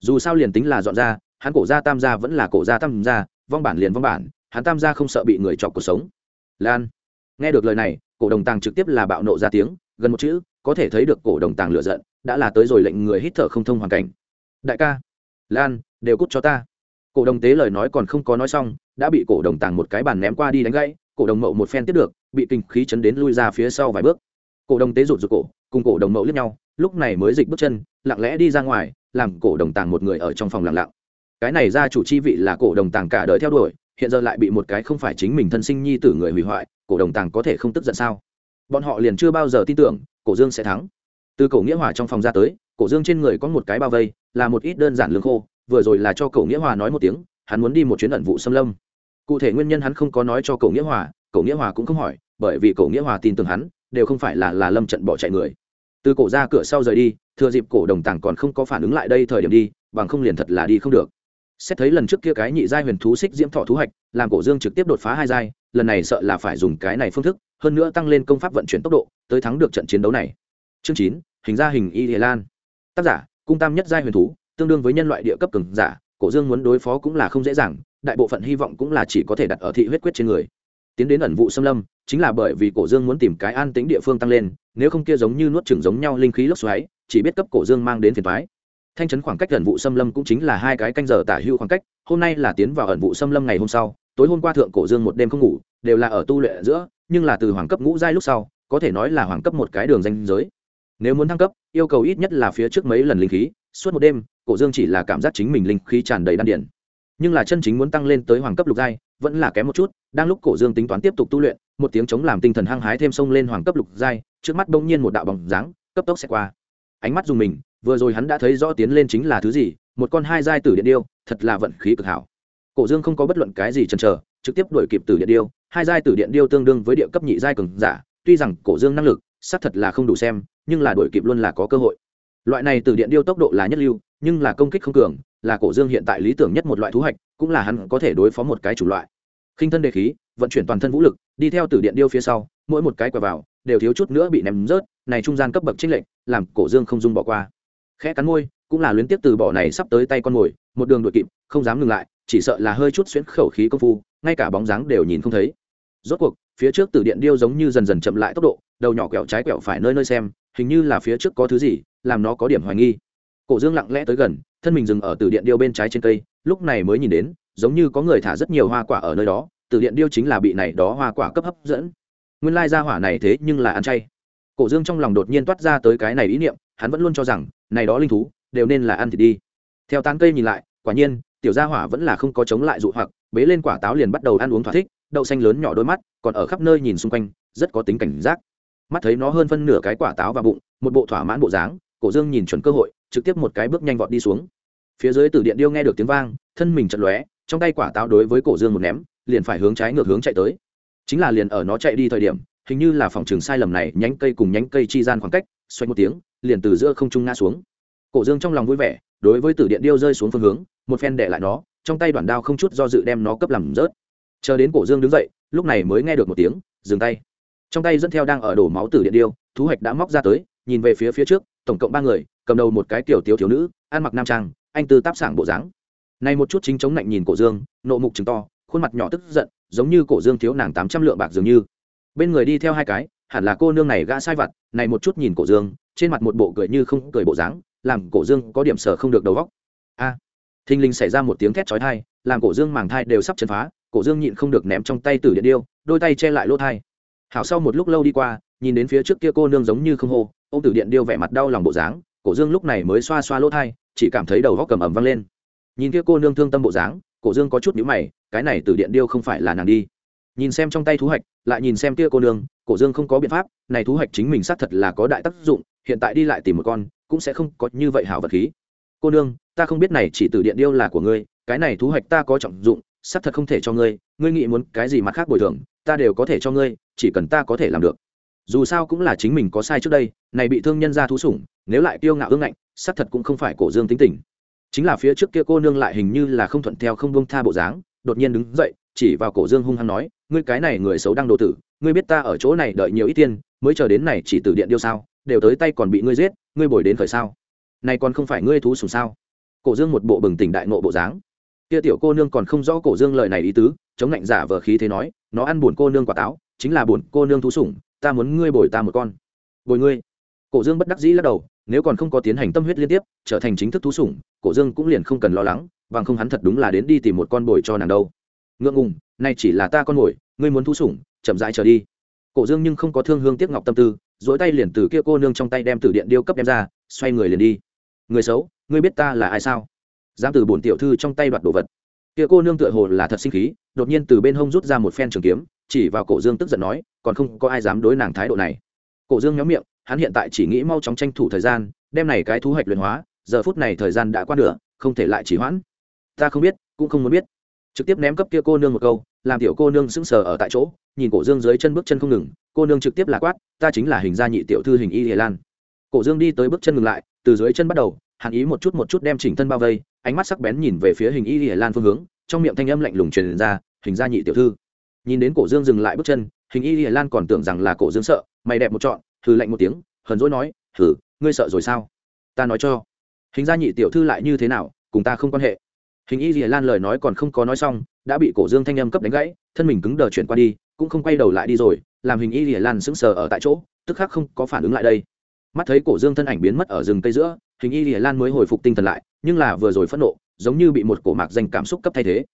dù sao liền tính là dọn ra, hắn cổ gia tam gia vẫn là cổ gia tam gia, vong bản liền vong bản, hắn tam gia không sợ bị người chọc cuộc sống. Lan, nghe được lời này, cổ đồng tàng trực tiếp là bạo nộ ra tiếng, gần một chữ, có thể thấy được cổ đồng tàng lựa giận, đã là tới rồi lệnh người hít thở không thông hoàn cảnh. Đại ca, lan, đều cút cho ta cổ đồng tế lời nói còn không có nói xong, đã bị cổ đồng tàng một cái bàn ném qua đi đánh gãy, cổ đồng mậu một phen tiếp được, bị kinh khí chấn đến lui ra phía sau vài bước. Cổ đồng tế rụt rụt cổ, cùng cổ đồng mậu liếc nhau, lúc này mới dịch bước chân, lặng lẽ đi ra ngoài, làm cổ đồng tàng một người ở trong phòng lặng lặng. Cái này ra chủ chi vị là cổ đồng tàng cả đời theo đuổi, hiện giờ lại bị một cái không phải chính mình thân sinh nhi tử người hủy hoại, cổ đồng tàng có thể không tức giận sao? Bọn họ liền chưa bao giờ tin tưởng, cổ dương sẽ thắng. Từ cổ nghĩa hòa trong phòng ra tới, cổ dương trên người có một cái bao vây, là một ít đơn giản lương khô vừa rồi là cho cậu nghĩa hòa nói một tiếng, hắn muốn đi một chuyến ẩn vụ xâm lâm. Cụ thể nguyên nhân hắn không có nói cho cậu nghĩa hòa, cậu nghĩa hòa cũng không hỏi, bởi vì cậu nghĩa hòa tin tưởng hắn, đều không phải là là lâm trận bỏ chạy người. Từ cổ ra cửa sau rời đi, thừa dịp cổ đồng tàng còn không có phản ứng lại đây thời điểm đi, bằng không liền thật là đi không được. Xét thấy lần trước kia cái nhị giai huyền thú xích diễm thọ thú hạch, làm cổ dương trực tiếp đột phá hai giai, lần này sợ là phải dùng cái này phương thức, hơn nữa tăng lên công pháp vận chuyển tốc độ, tới thắng được trận chiến đấu này. Chương chín, hình ra hình y địa lan. Tác giả, cung tam nhất giai huyền thú tương đương với nhân loại địa cấp cường giả, cổ dương muốn đối phó cũng là không dễ dàng, đại bộ phận hy vọng cũng là chỉ có thể đặt ở thị huyết quyết trên người. Tiến đến ẩn vụ xâm lâm, chính là bởi vì cổ dương muốn tìm cái an tính địa phương tăng lên, nếu không kia giống như nuốt chừng giống nhau linh khí lốc xoáy, chỉ biết cấp cổ dương mang đến phiền thoái thanh trấn khoảng cách ẩn vụ xâm lâm cũng chính là hai cái canh giờ tả hưu khoảng cách, hôm nay là tiến vào ẩn vụ xâm lâm ngày hôm sau, tối hôm qua thượng cổ dương một đêm không ngủ, đều là ở tu luyện giữa, nhưng là từ hoàng cấp ngũ giai lúc sau, có thể nói là hoàng cấp một cái đường danh giới. Nếu muốn thăng cấp, yêu cầu ít nhất là phía trước mấy lần linh khí, suốt một đêm cổ dương chỉ là cảm giác chính mình linh khí tràn đầy đan điển nhưng là chân chính muốn tăng lên tới hoàng cấp lục giai, vẫn là kém một chút, đang lúc cổ dương tính toán tiếp tục tu luyện, một tiếng chống làm tinh thần hăng hái thêm sông lên hoàng cấp lục giai, trước mắt bỗng nhiên một đạo bóng dáng, cấp tốc sẽ qua. Ánh mắt dùng mình, vừa rồi hắn đã thấy rõ tiến lên chính là thứ gì, một con hai giai tử điện điêu, thật là vận khí cực hảo. Cổ dương không có bất luận cái gì chần chờ, trực tiếp đuổi kịp tử điện điêu, hai giai tử điện điêu tương đương với địa cấp nhị giai cường giả, tuy rằng cổ dương năng lực, xác thật là không đủ xem, nhưng là đuổi kịp luôn là có cơ hội. Loại này tử điện điêu tốc độ là nhất lưu nhưng là công kích không cường, là cổ dương hiện tại lý tưởng nhất một loại thú hạch, cũng là hắn có thể đối phó một cái chủ loại. Khinh thân đề khí, vận chuyển toàn thân vũ lực, đi theo từ điện điêu phía sau, mỗi một cái quẹo vào, đều thiếu chút nữa bị ném rớt, này trung gian cấp bậc trích lệnh làm cổ dương không dung bỏ qua. Khẽ cắn môi, cũng là luyến tiếp từ bỏ này sắp tới tay con mồi, một đường đội kịp, không dám ngừng lại, chỉ sợ là hơi chút xuyễn khẩu khí công phu, ngay cả bóng dáng đều nhìn không thấy. Rốt cuộc, phía trước từ điện điêu giống như dần dần chậm lại tốc độ, đầu nhỏ quẹo trái quẹo phải nơi nơi xem, hình như là phía trước có thứ gì, làm nó có điểm hoài nghi cổ dương lặng lẽ tới gần, thân mình dừng ở từ điện điêu bên trái trên cây, lúc này mới nhìn đến, giống như có người thả rất nhiều hoa quả ở nơi đó từ điện điêu chính là bị này đó hoa quả cấp hấp dẫn. Nguyên lai ra hỏa này thế nhưng là ăn chay. Cổ dương trong lòng đột nhiên toát ra tới cái này ý niệm, hắn vẫn luôn cho rằng, này đó linh thú, đều nên là ăn thịt đi. Theo tán cây nhìn lại, quả nhiên, tiểu gia hỏa vẫn là không có chống lại dụ hoặc, bế lên quả táo liền bắt đầu ăn uống thỏa thích, đậu xanh lớn nhỏ đôi mắt, còn ở khắp nơi nhìn xung quanh, rất có tính cảnh giác. Mắt thấy nó hơn phân nửa cái quả táo vào bụng, một bộ thỏa mãn bộ dáng, cổ dương nhìn chuẩn cơ hội trực tiếp một cái bước nhanh vọt đi xuống. Phía dưới tử điện điêu nghe được tiếng vang, thân mình chật lóe, trong tay quả táo đối với cổ dương một ném, liền phải hướng trái ngược hướng chạy tới. Chính là liền ở nó chạy đi thời điểm, hình như là phòng trường sai lầm này, nhánh cây cùng nhánh cây chi gian khoảng cách, xoay một tiếng, liền từ giữa không trung ngã xuống. Cổ dương trong lòng vui vẻ, đối với tử điện điêu rơi xuống phương hướng, một phen đệ lại nó, trong tay đoạn đao không chút do dự đem nó cấp làm rớt. Chờ đến cổ dương đứng dậy, lúc này mới nghe được một tiếng, dừng tay. Trong tay dẫn theo đang ở đổ máu tử điện điêu, thú hoạch đã móc ra tới, nhìn về phía phía trước tổng cộng ba người cầm đầu một cái tiểu tiểu thiếu nữ ăn mặc nam trang anh tư táp sảng bộ dáng. Này một chút chính chống lạnh nhìn cổ dương nộ mục chứng to khuôn mặt nhỏ tức giận giống như cổ dương thiếu nàng tám trăm lượng bạc dường như. Bên người đi theo hai cái hẳn là cô nương này gã sai vặt này một chút nhìn cổ dương trên mặt một bộ cười như không cười bộ dáng làm cổ dương có điểm sở không được đầu góc a à, thình lình xảy ra một tiếng thét chói thai làm cổ dương màng thai đều sắp chấn phá cổ dương nhịn không được ném trong tay tử điện điêu đôi tay che lại lỗ thai hảo sau một lúc lâu đi qua nhìn đến phía trước kia cô nương giống như không hô ô m tử điện điêu vẻ mặt đau lòng bộ dáng, cổ dương lúc này mới xoa xoa lỗ thai, chỉ cảm thấy đầu góc cầm ẩm văng lên. Nhìn kia cô nương thương tâm bộ dáng, cổ dương có chút nhữ mày, cái này tử điện điêu không phải là nàng đi. Nhìn xem trong tay thú hạch, lại nhìn xem kia cô nương, cổ dương không có biện pháp, này thú hạch chính mình xác thật là có đại tác dụng, hiện tại đi lại tìm một con, cũng sẽ không có như vậy hảo vật khí. Cô nương, ta không biết này chỉ từ điện điêu là của ngươi, cái này thú hạch ta có trọng dụng, xác thật không thể cho ngươi ngươi nghĩ muốn cái gì mặt khác bồi thường, ta đều có thể cho ngươi, chỉ cần ta có thể làm được dù sao cũng là chính mình có sai trước đây, này bị thương nhân ra thú sủng, nếu lại kiêu ngạo ương ngạnh, xác thật cũng không phải cổ dương tính tình. Chính là phía trước kia cô nương lại hình như là không thuận theo không buông tha bộ dáng, đột nhiên đứng dậy, chỉ vào cổ dương hung hăng nói, ngươi cái này người xấu đang đồ tử, ngươi biết ta ở chỗ này đợi nhiều ít tiền, mới chờ đến này chỉ từ điện điêu sao, đều tới tay còn bị ngươi giết, ngươi bồi đến khởi sao? Này còn không phải ngươi thú sùng sao? Cổ dương một bộ bừng tỉnh đại nộ bộ dáng. Kia tiểu cô nương còn không rõ cổ dương lời này ý tứ, chống lạnh giả vờ khí thế nói, nó ăn buồn cô nương quả táo, chính là buồn cô nương thú sủng ta muốn ngươi bồi ta một con. Bồi ngươi. Cổ dương bất đắc dĩ lắc đầu, nếu còn không có tiến hành tâm huyết liên tiếp, trở thành chính thức thú sủng, cổ dương cũng liền không cần lo lắng, bằng không hắn thật đúng là đến đi tìm một con bồi cho nàng đâu. Ngượng ngùng, nay chỉ là ta con mồi ngươi muốn thú sủng, chậm rãi trở đi. Cổ dương nhưng không có thương hương tiếc ngọc tâm tư dỗi tay liền từ kia cô nương trong tay đem từ điện điêu cấp đem ra, xoay người liền đi. Người xấu, ngươi biết ta là ai sao? Dám từ bổn tiểu thư trong tay đoạt đồ vật. Kia cô nương tựa hồ là thật sinh khí, đột nhiên từ bên hông rút ra một phen trường kiếm, chỉ vào cổ dương tức giận nói còn không có ai dám đối nàng thái độ này. Cổ dương nhóm miệng, hắn hiện tại chỉ nghĩ mau chóng tranh thủ thời gian, đem này cái thu hoạch luyện hóa, giờ phút này thời gian đã qua nửa, không thể lại chỉ hoãn. Ta không biết, cũng không muốn biết. Trực tiếp ném cấp kia cô nương một câu, làm tiểu cô nương sững sờ ở tại chỗ, nhìn cổ dương dưới chân bước chân không ngừng, cô nương trực tiếp là quát, ta chính là hình gia nhị tiểu thư hình y hề lan. Cổ dương đi tới bước chân ngừng lại, từ dưới chân bắt đầu, hàn ý một chút một chút đem chỉnh thân bao vây, ánh mắt sắc bén nhìn về phía hình y hề lan phương hướng, trong miệng thanh âm lạnh lùng truyền ra, hình gia nhị tiểu thư. Nhìn đến cổ dương dừng lại bước chân hình y hề lan còn tưởng rằng là cổ dương sợ, mày đẹp một trọn, hừ lạnh một tiếng, hờn dỗi nói, hừ, ngươi sợ rồi sao? Ta nói cho. Hình gia nhị tiểu thư lại như thế nào, cùng ta không quan hệ. Hình y rìa lan lời nói còn không có nói xong, đã bị cổ dương thanh âm cấp đánh gãy, thân mình cứng đờ chuyển qua đi, cũng không quay đầu lại đi rồi, làm hình y rìa lan sững sờ ở tại chỗ, tức khắc không có phản ứng lại đây. Mắt thấy cổ dương thân ảnh biến mất ở rừng cây giữa, hình y rìa lan mới hồi phục tinh thần lại, nhưng là vừa rồi phẫn nộ, giống như bị một cổ mạc danh cảm xúc cấp thay thế.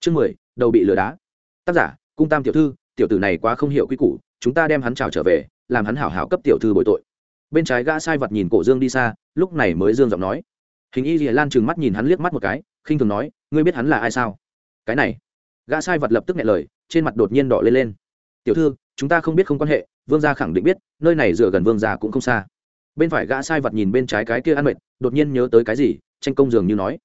Chương mười, đầu bị lừa đá. Tác giả, cung tam tiểu thư tiểu tử này quá không hiểu quy củ, chúng ta đem hắn trào trở về, làm hắn hảo hảo cấp tiểu thư bồi tội. Bên trái gã sai vật nhìn cổ dương đi xa, lúc này mới dương giọng nói. Hình y rìa lan trừng mắt nhìn hắn liếc mắt một cái, khinh thường nói, ngươi biết hắn là ai sao? Cái này, gã sai vật lập tức nghe lời, trên mặt đột nhiên đỏ lên lên. Tiểu thư, chúng ta không biết không quan hệ, vương gia khẳng định biết, nơi này dựa gần vương gia cũng không xa. Bên phải gã sai vật nhìn bên trái cái kia ăn mệt, đột nhiên nhớ tới cái gì, tranh công dường như nói.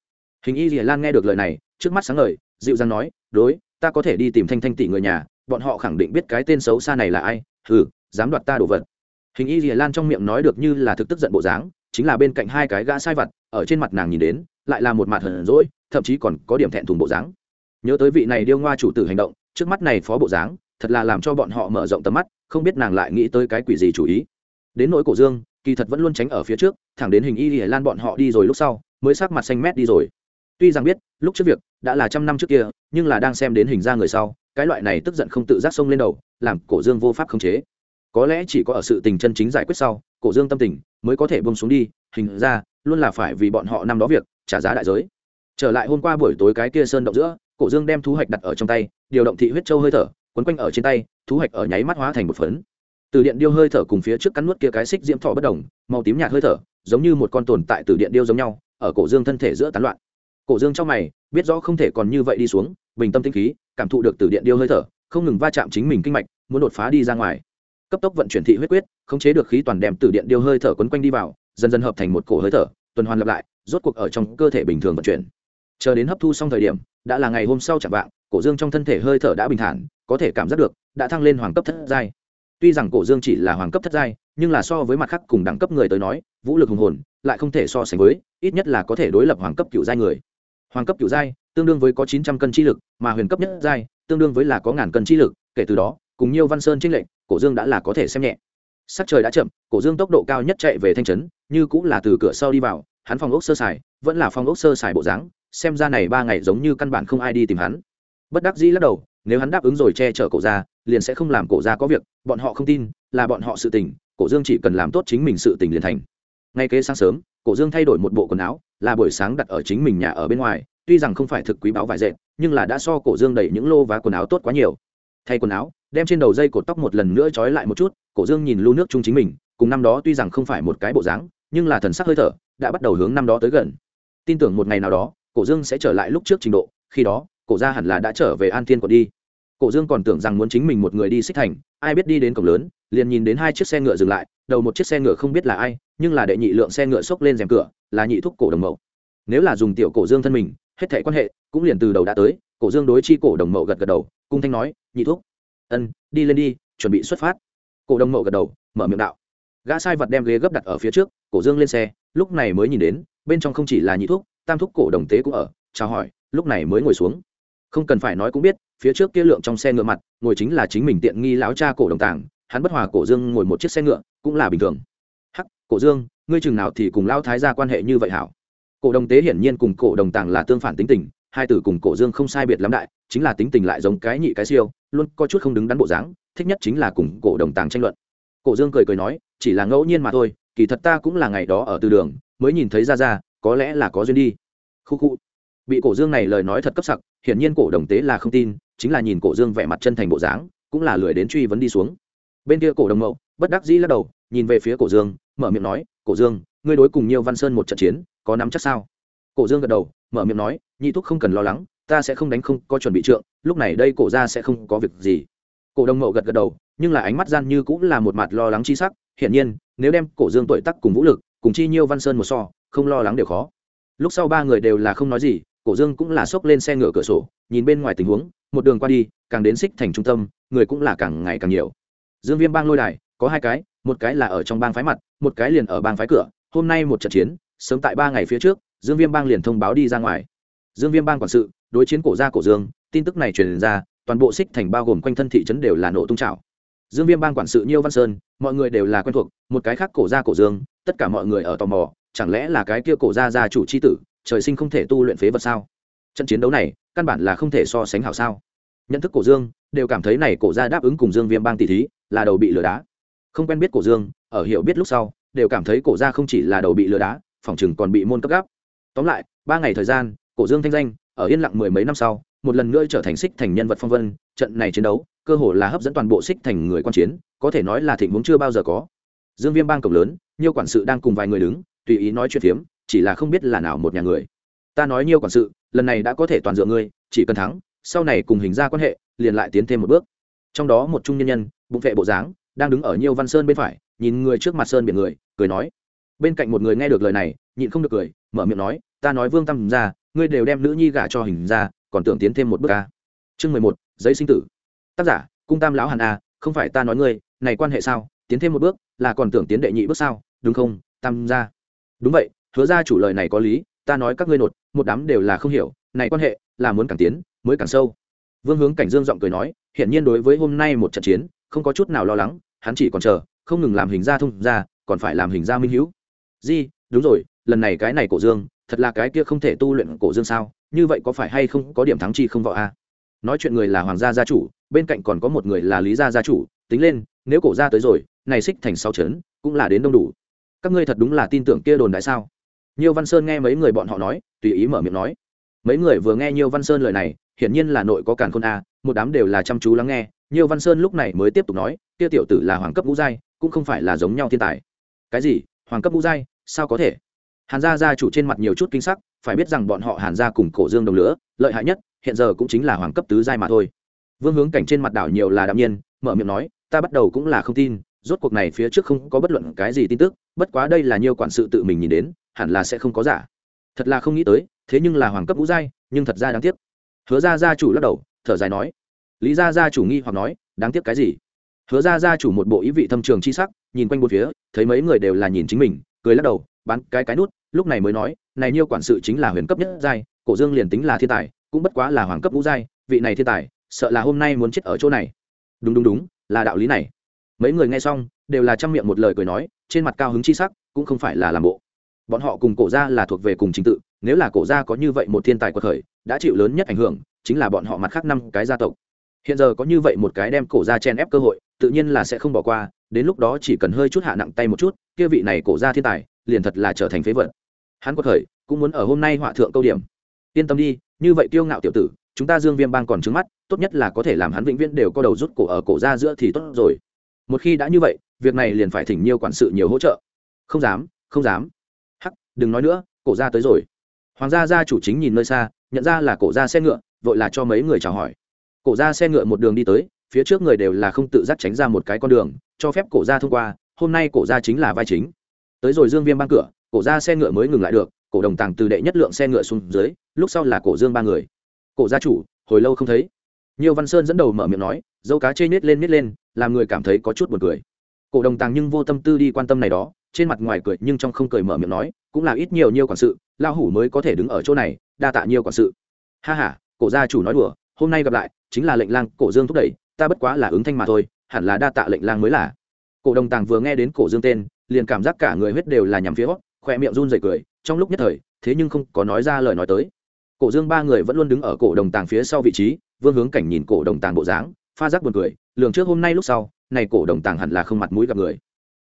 Hình y rìa lan nghe được lời này, trước mắt sáng ngời, dịu dàng nói, đối, ta có thể đi tìm thanh thanh tỷ người nhà bọn họ khẳng định biết cái tên xấu xa này là ai, hừ, dám đoạt ta đồ vật. Hình y rìa lan trong miệng nói được như là thực tức giận bộ dáng, chính là bên cạnh hai cái gã sai vặt, ở trên mặt nàng nhìn đến, lại là một mặt hờn rỗi thậm chí còn có điểm thẹn thùng bộ dáng. Nhớ tới vị này điêu ngoa chủ tử hành động, trước mắt này phó bộ dáng, thật là làm cho bọn họ mở rộng tầm mắt, không biết nàng lại nghĩ tới cái quỷ gì chủ ý. Đến nỗi cổ dương, kỳ thật vẫn luôn tránh ở phía trước, thẳng đến hình y lìa lan bọn họ đi rồi lúc sau, mới sắc mặt xanh mét đi rồi tuy rằng biết, lúc trước việc đã là trăm năm trước kia, nhưng là đang xem đến hình ra người sau, cái loại này tức giận không tự giác xông lên đầu, làm cổ dương vô pháp khống chế. Có lẽ chỉ có ở sự tình chân chính giải quyết sau, cổ dương tâm tình mới có thể bông xuống đi, hình ra luôn là phải vì bọn họ năm đó việc trả giá đại giới. Trở lại hôm qua buổi tối cái kia sơn động giữa, cổ dương đem thú hạch đặt ở trong tay, điều động thị huyết châu hơi thở, quấn quanh ở trên tay, thú hạch ở nháy mắt hóa thành một phấn. Từ điện điêu hơi thở cùng phía trước cắn nuốt kia cái xích diễm thọ bất đồng, màu tím nhạt hơi thở, giống như một con tồn tại từ điện điêu giống nhau, ở cổ dương thân thể giữa tán loạn cổ dương trong mày, biết rõ không thể còn như vậy đi xuống, bình tâm tinh khí, cảm thụ được từ điện điêu hơi thở, không ngừng va chạm chính mình kinh mạch, muốn đột phá đi ra ngoài. Cấp tốc vận chuyển thị huyết quyết, khống chế được khí toàn đem từ điện điêu hơi thở quấn quanh đi vào, dần dần hợp thành một cổ hơi thở, tuần hoàn lặp lại, rốt cuộc ở trong cơ thể bình thường vận chuyển. Chờ đến hấp thu xong thời điểm, đã là ngày hôm sau chẳng vạng, cổ dương trong thân thể hơi thở đã bình thản, có thể cảm giác được, đã thăng lên hoàng cấp thất giai. Tuy rằng cổ dương chỉ là hoàng cấp thất giai, nhưng là so với mặt khác cùng đẳng cấp người tới nói, vũ lực hùng hồn, lại không thể so sánh với, ít nhất là có thể đối lập hoàng cấp cựu giai người hoàng cấp cựu giai, tương đương với có chín trăm cân chi lực, mà huyền cấp nhất giai, tương đương với là có ngàn cân chi lực, kể từ đó, cùng nhiều văn sơn trinh lệnh cổ dương đã là có thể xem nhẹ. Sắc trời đã chậm, cổ dương tốc độ cao nhất chạy về thanh trấn, như cũng là từ cửa sau đi vào, hắn phòng ốc sơ sài, vẫn là phòng ốc sơ sài bộ dáng, xem ra này ba ngày giống như căn bản không ai đi tìm hắn. Bất đắc dĩ lắc đầu, nếu hắn đáp ứng rồi che chở cổ ra liền sẽ không làm cổ ra có việc, bọn họ không tin, là bọn họ sự tình, cổ dương chỉ cần làm tốt chính mình sự tình liền thành. Ngay kế sáng sớm cổ dương thay đổi một bộ quần áo, là buổi sáng đặt ở chính mình nhà ở bên ngoài, tuy rằng không phải thực quý báo vải dệt, nhưng là đã so cổ dương đầy những lô và quần áo tốt quá nhiều. Thay quần áo, đem trên đầu dây cột tóc một lần nữa trói lại một chút, cổ dương nhìn lưu nước chung chính mình, cùng năm đó tuy rằng không phải một cái bộ dáng, nhưng là thần sắc hơi thở, đã bắt đầu hướng năm đó tới gần. Tin tưởng một ngày nào đó, cổ dương sẽ trở lại lúc trước trình độ, khi đó, cổ gia hẳn là đã trở về an thiên còn đi cổ dương còn tưởng rằng muốn chính mình một người đi xích thành, ai biết đi đến cổng lớn, liền nhìn đến hai chiếc xe ngựa dừng lại, đầu một chiếc xe ngựa không biết là ai, nhưng là đệ nhị lượng xe ngựa xốc lên rèm cửa, là nhị thúc cổ đồng mậu nếu là dùng tiểu cổ dương thân mình, hết thảy quan hệ cũng liền từ đầu đã tới, cổ dương đối chi cổ đồng mậu gật gật đầu, cung thanh nói, nhị thúc, ân, đi lên đi, chuẩn bị xuất phát. Cổ đồng mậu gật đầu, mở miệng đạo. Gã sai vật đem ghế gấp đặt ở phía trước, cổ dương lên xe, lúc này mới nhìn đến, bên trong không chỉ là nhị thúc, tam thúc cổ đồng tế cũng ở, chào hỏi, lúc này mới ngồi xuống không cần phải nói cũng biết, phía trước kia lượng trong xe ngựa mặt, ngồi chính là chính mình tiện nghi láo cha cổ đồng tàng, hắn bất hòa cổ dương ngồi một chiếc xe ngựa, cũng là bình thường. Hắc, cổ dương, ngươi chừng nào thì cùng lao thái ra quan hệ như vậy hảo? Cổ đồng tế hiển nhiên cùng cổ đồng tàng là tương phản tính tình, hai tử cùng cổ dương không sai biệt lắm đại, chính là tính tình lại giống cái nhị cái siêu, luôn có chút không đứng đắn bộ dáng, thích nhất chính là cùng cổ đồng tàng tranh luận. Cổ dương cười cười nói, chỉ là ngẫu nhiên mà thôi, kỳ thật ta cũng là ngày đó ở từ đường, mới nhìn thấy ra ra, có lẽ là có duyên đi. Khu khu. Bị cổ dương này lời nói thật cấp sặc hiển nhiên cổ đồng tế là không tin, chính là nhìn cổ dương vẻ mặt chân thành bộ dáng, cũng là lười đến truy vấn đi xuống. Bên kia cổ đồng mậu, bất đắc dĩ lắc đầu, nhìn về phía cổ dương, mở miệng nói, cổ dương, ngươi đối cùng nhiều văn sơn một trận chiến, có nắm chắc sao? Cổ dương gật đầu, mở miệng nói, nhị thúc không cần lo lắng, ta sẽ không đánh không có chuẩn bị trượng, lúc này đây cổ ra sẽ không có việc gì. Cổ đồng mậu gật gật đầu, nhưng là ánh mắt gian như cũng là một mặt lo lắng chi sắc, hiển nhiên, nếu đem cổ dương tuổi tắc cùng vũ lực, cùng chi nhiêu văn sơn một so, không lo lắng đều khó. Lúc sau ba người đều là không nói gì cổ dương cũng là xốc lên xe ngựa cửa sổ, nhìn bên ngoài tình huống, một đường qua đi, càng đến xích thành trung tâm, người cũng là càng ngày càng nhiều. Dương viêm bang lôi đài, có hai cái, một cái là ở trong bang phái mặt, một cái liền ở bang phái cửa. Hôm nay một trận chiến, sớm tại ba ngày phía trước, dương viêm bang liền thông báo đi ra ngoài. Dương viêm bang quản sự, đối chiến cổ gia cổ dương, tin tức này truyền ra, toàn bộ xích thành bao gồm quanh thân thị trấn đều là nổ tung trào. Dương viêm bang quản sự nhiêu văn sơn, mọi người đều là quen thuộc, một cái khác cổ gia cổ dương, tất cả mọi người ở tò mò, chẳng lẽ là cái kia cổ gia gia chủ c h i tử trời sinh không thể tu luyện phế vật sao? Trận chiến đấu này, căn bản là không thể so sánh hảo sao? Nhận thức cổ dương, đều cảm thấy này cổ gia đáp ứng cùng dương viêm bang tỷ thí, là đầu bị lừa đá. Không quen biết cổ dương, ở hiểu biết lúc sau, đều cảm thấy cổ gia không chỉ là đầu bị lừa đá, phòng chừng còn bị môn cấp gáp. Tóm lại, ba ngày thời gian, cổ dương thanh danh, ở yên lặng mười mấy năm sau, một lần nữa trở thành xích thành nhân vật phong vân, trận này chiến đấu, cơ hồ là hấp dẫn toàn bộ xích thành người quan chiến, có thể nói là thịnh vốn chưa bao giờ có. Dương viêm bang cổng lớn, nhiều quản sự đang cùng vài người đứng, tùy ý nói chuyện phiếm chỉ là không biết là nào một nhà người. Ta nói nhiều quản sự, lần này đã có thể toàn dựa ngươi, chỉ cần thắng, sau này cùng hình ra quan hệ, liền lại tiến thêm một bước. Trong đó một trung nhân nhân, bụng vệ bộ dáng, đang đứng ở nhiều văn sơn bên phải, nhìn người trước mặt sơn biển người, cười nói. Bên cạnh một người nghe được lời này, nhịn không được cười, mở miệng nói, ta nói vương tâm ra ngươi đều đem nữ nhi gả cho hình ra, còn tưởng tiến thêm một bước à? Chương mười một, giấy sinh tử. Tác giả, cung tam lão hàn a, không phải ta nói ngươi, này quan hệ sao? Tiến thêm một bước, là còn tưởng tiến đệ nhị bước sao? Đúng không, tam gia? Đúng vậy hứa ra chủ lời này có lý, ta nói các ngươi nột, một đám đều là không hiểu, này quan hệ, là muốn càng tiến, mới càng sâu. Vương hướng cảnh dương giọng cười nói hiện nhiên đối với hôm nay một trận chiến, không có chút nào lo lắng, hắn chỉ còn chờ, không ngừng làm hình ra thông ra còn phải làm hình ra minh hữu. Di, đúng rồi, lần này cái này cổ dương, thật là cái kia không thể tu luyện cổ dương sao, như vậy có phải hay không có điểm thắng chi không võ a? Nói chuyện người là hoàng gia gia chủ, bên cạnh còn có một người là lý gia gia chủ, tính lên, nếu cổ gia tới rồi, này xích thành sáu chấn, cũng là đến đông đủ. Các ngươi thật đúng là tin tưởng kia đồn đại sao? Nhiêu văn sơn nghe mấy người bọn họ nói, tùy ý mở miệng nói. Mấy người vừa nghe Nhiêu văn sơn lời này, hiển nhiên là nội có càn khôn a, một đám đều là chăm chú lắng nghe. Nhiêu văn sơn lúc này mới tiếp tục nói, kia tiểu tử là hoàng cấp ngũ giai, cũng không phải là giống nhau thiên tài. Cái gì? Hoàng cấp ngũ giai? Sao có thể? Hàn gia gia chủ trên mặt nhiều chút kinh sắc, phải biết rằng bọn họ hàn gia cùng cổ dương đồng lửa, lợi hại nhất, hiện giờ cũng chính là hoàng cấp tứ giai mà thôi. Vương hướng cảnh trên mặt đảo nhiều là đạm nhiên, mở miệng nói, ta bắt đầu cũng là không tin rốt cuộc này phía trước không có bất luận cái gì tin tức, bất quá đây là nhiều quản sự tự mình nhìn đến, hẳn là sẽ không có giả. Thật là không nghĩ tới, thế nhưng là hoàng cấp ngũ giai, nhưng thật ra đáng tiếc. Hứa ra gia chủ lắc đầu, thở dài nói. Lý gia gia chủ nghi hoặc nói, đáng tiếc cái gì? Hứa ra gia chủ một bộ ý vị thâm trường chi sắc, nhìn quanh bốn phía, thấy mấy người đều là nhìn chính mình, cười lắc đầu, bán cái cái nút, lúc này mới nói, này nhiêu quản sự chính là huyền cấp nhất giai, cổ dương liền tính là thiên tài, cũng bất quá là hoàng cấp ngũ giai, vị này thiên tài, sợ là hôm nay muốn chết ở chỗ này. Đúng đúng đúng, là đạo lý này mấy người nghe xong, đều là chăm miệng một lời cười nói, trên mặt cao hứng chi sắc, cũng không phải là làm bộ. Bọn họ cùng cổ gia là thuộc về cùng trình tự, nếu là cổ gia có như vậy một thiên tài của khởi, đã chịu lớn nhất ảnh hưởng, chính là bọn họ mặt khác năm cái gia tộc. Hiện giờ có như vậy một cái đem cổ gia chen ép cơ hội, tự nhiên là sẽ không bỏ qua, đến lúc đó chỉ cần hơi chút hạ nặng tay một chút, kia vị này cổ gia thiên tài, liền thật là trở thành phế vật. Hắn có thời cũng muốn ở hôm nay họa thượng câu điểm. Yên tâm đi, như vậy tiêu ngạo tiểu tử, chúng ta dương viêm bang còn trứng mắt, tốt nhất là có thể làm hắn vĩnh viễn đều có đầu rút cổ ở cổ ra giữa thì tốt rồi một khi đã như vậy, việc này liền phải thỉnh nhiều quản sự nhiều hỗ trợ. Không dám không dám. Hắc, đừng nói nữa, cổ ra tới rồi. Hoàng gia gia chủ chính nhìn nơi xa, nhận ra là cổ ra xe ngựa, vội là cho mấy người chào hỏi. Cổ ra xe ngựa một đường đi tới, phía trước người đều là không tự giác tránh ra một cái con đường, cho phép cổ ra thông qua, hôm nay cổ ra chính là vai chính. Tới rồi dương viêm bang cửa, cổ ra xe ngựa mới ngừng lại được, cổ đồng tàng từ đệ nhất lượng xe ngựa xuống dưới, lúc sau là cổ dương ba người. Cổ gia chủ, hồi lâu không thấy nhiều văn sơn dẫn đầu mở miệng nói, dâu cá chê nết lên nết lên, làm người cảm thấy có chút buồn cười. Cổ đồng tàng nhưng vô tâm tư đi quan tâm này đó, trên mặt ngoài cười nhưng trong không cười mở miệng nói, cũng là ít nhiều nhiều quản sự lao hủ mới có thể đứng ở chỗ này, đa tạ nhiều quản sự. Ha h a cổ gia chủ nói đùa, hôm nay gặp lại, chính là lệnh lang cổ dương thúc đẩy, ta bất quá là ứng thanh mà thôi, hẳn là đa tạ lệnh lang mới là. Cổ đồng tàng vừa nghe đến cổ dương tên, liền cảm giác cả người huyết đều là nhằm phía khoe miệng run rẩy cười, trong lúc nhất thời, thế nhưng không có nói ra lời nói tới cổ dương ba người vẫn luôn đứng ở cổ đồng tàng phía sau vị trí, vương hướng cảnh nhìn cổ đồng tàng bộ dáng, pha giác buồn cười, lường trước hôm nay lúc sau, này cổ đồng tàng hẳn là không mặt mũi gặp người.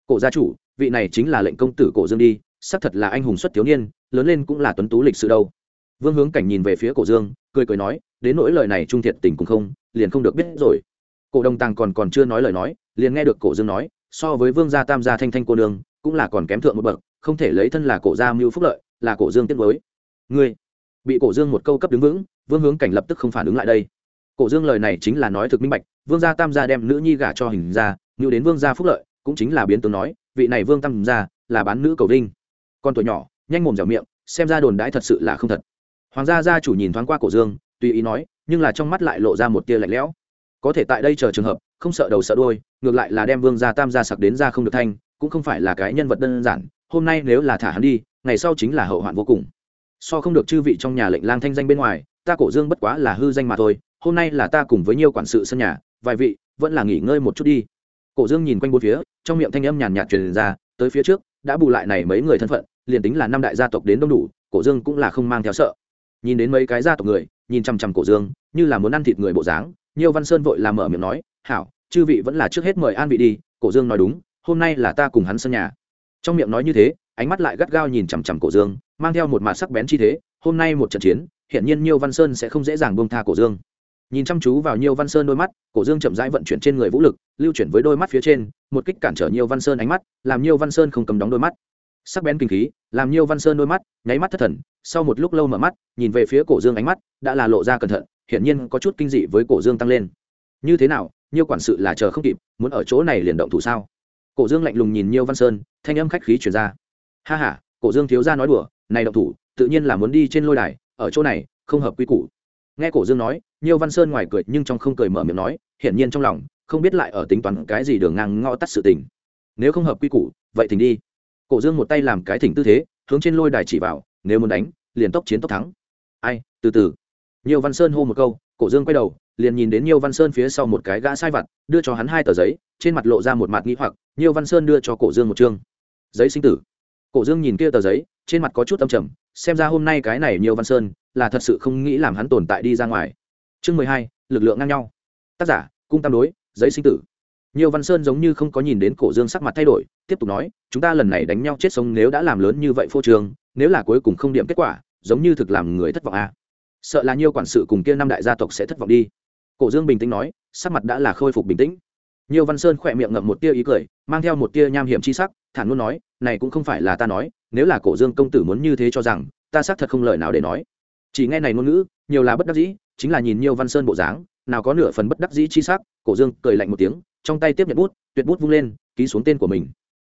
Cổ gia chủ, vị này chính là lệnh công tử cổ dương đi, xác thật là anh hùng xuất thiếu niên, lớn lên cũng là tuấn tú lịch sự đâu. Vương hướng cảnh nhìn về phía cổ dương, cười cười nói, đến nỗi lời này trung thiệt tình cũng không, liền không được biết rồi. Cổ đồng tàng còn còn chưa nói lời nói, liền nghe được cổ dương nói, so với vương gia tam gia thanh thanh cô nương, cũng là còn kém thượng một bậc, không thể lấy thân là cổ gia mưu phúc lợi, là cổ dương tiết mới ngươi bị cổ dương một câu cấp đứng vững, vương hướng cảnh lập tức không phản ứng lại đây. Cổ dương lời này chính là nói thực minh bạch, vương gia tam gia đem nữ nhi gả cho hình gia như đến vương gia phúc lợi, cũng chính là biến tướng nói, vị này vương tam gia là bán nữ cầu vinh. Con tuổi nhỏ, nhanh mồm dẻo miệng, xem ra đồn đãi thật sự là không thật. Hoàng gia gia chủ nhìn thoáng qua cổ dương, tùy ý nói, nhưng là trong mắt lại lộ ra một tia lạnh lẽo. Có thể tại đây chờ trường hợp, không sợ đầu sợ đôi ngược lại là đem vương gia tam gia sặc đến ra không được thanh, cũng không phải là cái nhân vật đơn giản, hôm nay nếu là thả hắn đi, ngày sau chính là hậu hoạn vô cùng so không được chư vị trong nhà lệnh lang thanh danh bên ngoài, ta cổ dương bất quá là hư danh mà thôi, hôm nay là ta cùng với nhiều quản sự sân nhà, vài vị, vẫn là nghỉ ngơi một chút đi. Cổ dương nhìn quanh bốn phía, trong miệng thanh âm nhàn nhạt truyền ra, tới phía trước, đã bù lại này mấy người thân phận, liền tính là năm đại gia tộc đến đông đủ, cổ dương cũng là không mang theo sợ. Nhìn đến mấy cái gia tộc người, nhìn chằm chằm cổ dương, như là muốn ăn thịt người bộ dáng nhiều văn sơn vội làm mở miệng nói, hảo, chư vị vẫn là trước hết mời an vị đi. Cổ dương nói đúng, hôm nay là ta cùng hắn sân nhà. Trong miệng nói như thế ánh mắt lại gắt gao nhìn chằm chằm cổ dương, mang theo một mặt sắc bén chi thế, hôm nay một trận chiến hiện nhiên nhiêu văn sơn sẽ không dễ dàng buông tha cổ dương. Nhìn chăm chú vào nhiêu văn sơn đôi mắt, cổ dương chậm rãi vận chuyển trên người vũ lực, lưu chuyển với đôi mắt phía trên, một kích cản trở nhiêu văn sơn ánh mắt, làm nhiêu văn sơn không cầm đóng đôi mắt. Sắc bén kinh khí, làm nhiêu văn sơn đôi mắt, nháy mắt thất thần, sau một lúc lâu mở mắt, nhìn về phía cổ dương ánh mắt, đã là lộ ra cẩn thận, hiển nhiên có chút kinh dị với cổ dương tăng lên. Như thế nào, nhiêu quản sự là chờ không kịp, muốn ở chỗ này liền động thủ sao? Cổ dương lạnh lùng nhìn nhiêu văn sơn, thanh âm khách khí chuyển ra ha ha, cổ dương thiếu ra nói đùa này động thủ tự nhiên là muốn đi trên lôi đài ở chỗ này không hợp quy củ. Nghe cổ dương nói nhiều văn sơn ngoài cười nhưng trong không cười mở miệng nói hiển nhiên trong lòng không biết lại ở tính toán cái gì đường ngang ngõ tắt sự tình. Nếu không hợp quy củ vậy thỉnh đi. Cổ dương một tay làm cái thỉnh tư thế hướng trên lôi đài chỉ vào nếu muốn đánh liền tốc chiến tốc thắng. Ai từ từ. Nhiều văn sơn hô một câu cổ dương quay đầu liền nhìn đến nhiều văn sơn phía sau một cái gã sai vặt đưa cho hắn hai tờ giấy trên mặt lộ ra một mặt nghĩ hoặc nhiều văn sơn đưa cho cổ dương một chương. Giấy sinh tử cổ dương nhìn kia tờ giấy, trên mặt có chút âm trầm, xem ra hôm nay cái này nhiều văn sơn, là thật sự không nghĩ làm hắn tồn tại đi ra ngoài. Chương mười hai, lực lượng ngang nhau. Tác giả, cung tam đối, giấy sinh tử. Nhiều văn sơn giống như không có nhìn đến cổ dương sắc mặt thay đổi, tiếp tục nói, chúng ta lần này đánh nhau chết sống nếu đã làm lớn như vậy phô trường nếu là cuối cùng không điểm kết quả, giống như thực làm người thất vọng à. sợ là nhiều quản sự cùng kia năm đại gia tộc sẽ thất vọng đi. Cổ dương bình tĩnh nói, sắc mặt đã là khôi phục bình tĩnh. Nhiều văn sơn khỏe miệng ngậm một tia ý cười, mang theo một tia nham hiểm chi sắc, thản luôn nói này cũng không phải là ta nói, nếu là cổ dương công tử muốn như thế cho rằng, ta xác thật không lời nào để nói. Chỉ nghe này ngôn ngữ, nhiều là bất đắc dĩ, chính là nhìn nhiều văn sơn bộ dáng, nào có nửa phần bất đắc dĩ chi sắc, cổ dương cười lạnh một tiếng, trong tay tiếp nhận bút, tuyệt bút vung lên, ký xuống tên của mình.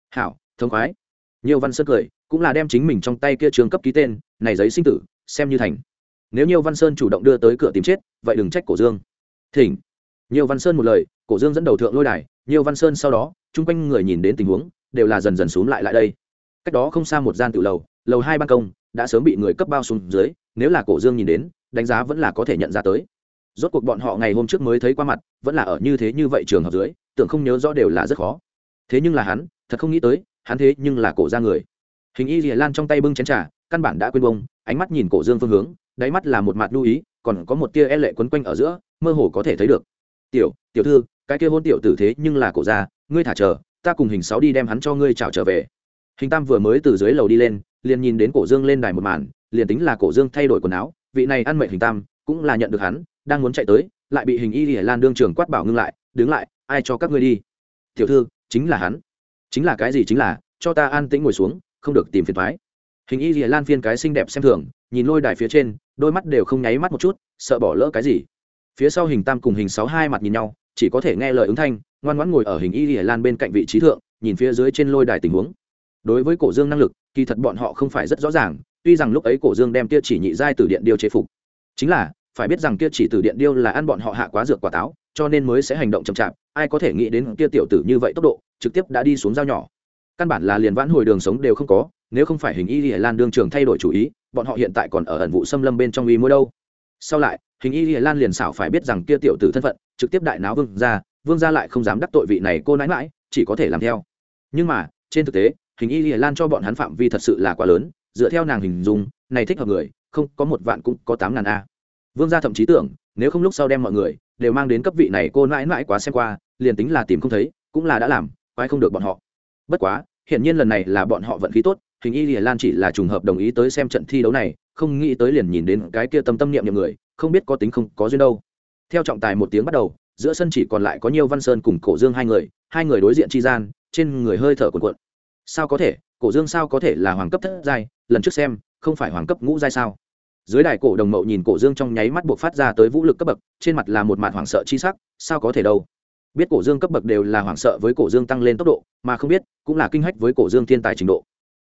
Hảo, thông khoái. Nhiều văn sơn cười, cũng là đem chính mình trong tay kia trường cấp ký tên, này giấy sinh tử, xem như thành. Nếu nhiều văn sơn chủ động đưa tới cửa tìm chết, vậy đừng trách cổ dương. Thỉnh. Nhiều văn sơn một lời, cổ dương dẫn đầu thượng lôi đài nhiều văn sơn sau đó, chung quanh người nhìn đến tình huống đều là dần dần xuống lại lại đây. Cách đó không xa một gian tự lầu lầu hai ban công, đã sớm bị người cấp bao xuống dưới, nếu là cổ dương nhìn đến, đánh giá vẫn là có thể nhận ra tới. Rốt cuộc bọn họ ngày hôm trước mới thấy qua mặt, vẫn là ở như thế như vậy trường hợp dưới, tưởng không nhớ rõ đều là rất khó. Thế nhưng là hắn, thật không nghĩ tới, hắn thế nhưng là cổ ra người. Hình y lìa lan trong tay bưng chén trà, căn bản đã quên bông, ánh mắt nhìn cổ dương phương hướng, đáy mắt là một mặt lưu ý, còn có một tia e lệ quấn quanh ở giữa, mơ hồ có thể thấy được. Tiểu tiểu thư, cái kia hôn tiểu tử thế nhưng là cổ ra ngươi thả chờ ta cùng hình sáu đi đem hắn cho ngươi chào trở về. Hình tam vừa mới từ dưới lầu đi lên, liền nhìn đến cổ dương lên đài một màn, liền tính là cổ dương thay đổi quần áo, vị này ăn mệnh hình tam cũng là nhận được hắn, đang muốn chạy tới, lại bị hình y lìa lan đương trường quát bảo ngưng lại, đứng lại, ai cho các ngươi đi? Tiểu thư, chính là hắn. Chính là cái gì chính là? Cho ta an tĩnh ngồi xuống, không được tìm phiền thoái hình y lìa lan phiên cái xinh đẹp xem thường, nhìn lôi đài phía trên, đôi mắt đều không nháy mắt một chút, sợ bỏ lỡ cái gì. Phía sau hình tam cùng hình sáu hai mặt nhìn nhau, chỉ có thể nghe lời ứng thanh ngoan ngoãn ngồi ở hình y lìa lan bên cạnh vị trí thượng, nhìn phía dưới trên lôi đài tình huống. Đối với cổ dương năng lực, kỳ thật bọn họ không phải rất rõ ràng, tuy rằng lúc ấy cổ dương đem kia chỉ nhị giai từ điện điêu chế phục. Chính là, phải biết rằng kia chỉ từ điện điêu là ăn bọn họ hạ quá dược quả táo, cho nên mới sẽ hành động chậm chạp, ai có thể nghĩ đến kia tiểu tử như vậy tốc độ, trực tiếp đã đi xuống dao nhỏ. Căn bản là liền vãn hồi đường sống đều không có, nếu không phải hình y lìa lan đương trường thay đổi chủ ý, bọn họ hiện tại còn ở ẩn vụ xâm lâm bên trong uy mỗi đâu. Sau lại, hình y lìa lan liền xảo phải biết rằng kia tiểu tử thân phận, trực tiếp đại náo vương ra vương gia lại không dám đắc tội vị này cô nãi mãi, chỉ có thể làm theo. Nhưng mà, trên thực tế, hình y lìa lan cho bọn hắn phạm vi thật sự là quá lớn, dựa theo nàng hình dung, này thích hợp người, không, có một vạn cũng có tám ngàn a. Vương gia thậm chí tưởng, nếu không lúc sau đem mọi người đều mang đến cấp vị này cô nãi mãi quá xem qua, liền tính là tìm không thấy, cũng là đã làm, quái không được bọn họ. Bất quá, hiển nhiên lần này là bọn họ vận khí tốt, hình y lìa lan chỉ là trùng hợp đồng ý tới xem trận thi đấu này, không nghĩ tới liền nhìn đến cái kia tâm tâm niệm niệm người, không biết có tính không, có duyên đâu. Theo trọng tài một tiếng bắt đầu giữa sân chỉ còn lại có nhiều văn sơn cùng cổ dương hai người hai người đối diện chi gian, trên người hơi thở cuộn cuộn. Sao có thể? Cổ dương sao có thể là hoàng cấp thất giai? Lần trước xem, không phải hoàng cấp ngũ giai sao? Dưới đài cổ đồng mậu nhìn cổ dương trong nháy mắt buộc phát ra tới vũ lực cấp bậc, trên mặt là một mặt hoảng sợ chi sắc, sao có thể đâu? Biết cổ dương cấp bậc đều là hoảng sợ với cổ dương tăng lên tốc độ, mà không biết, cũng là kinh hách với cổ dương thiên tài trình độ.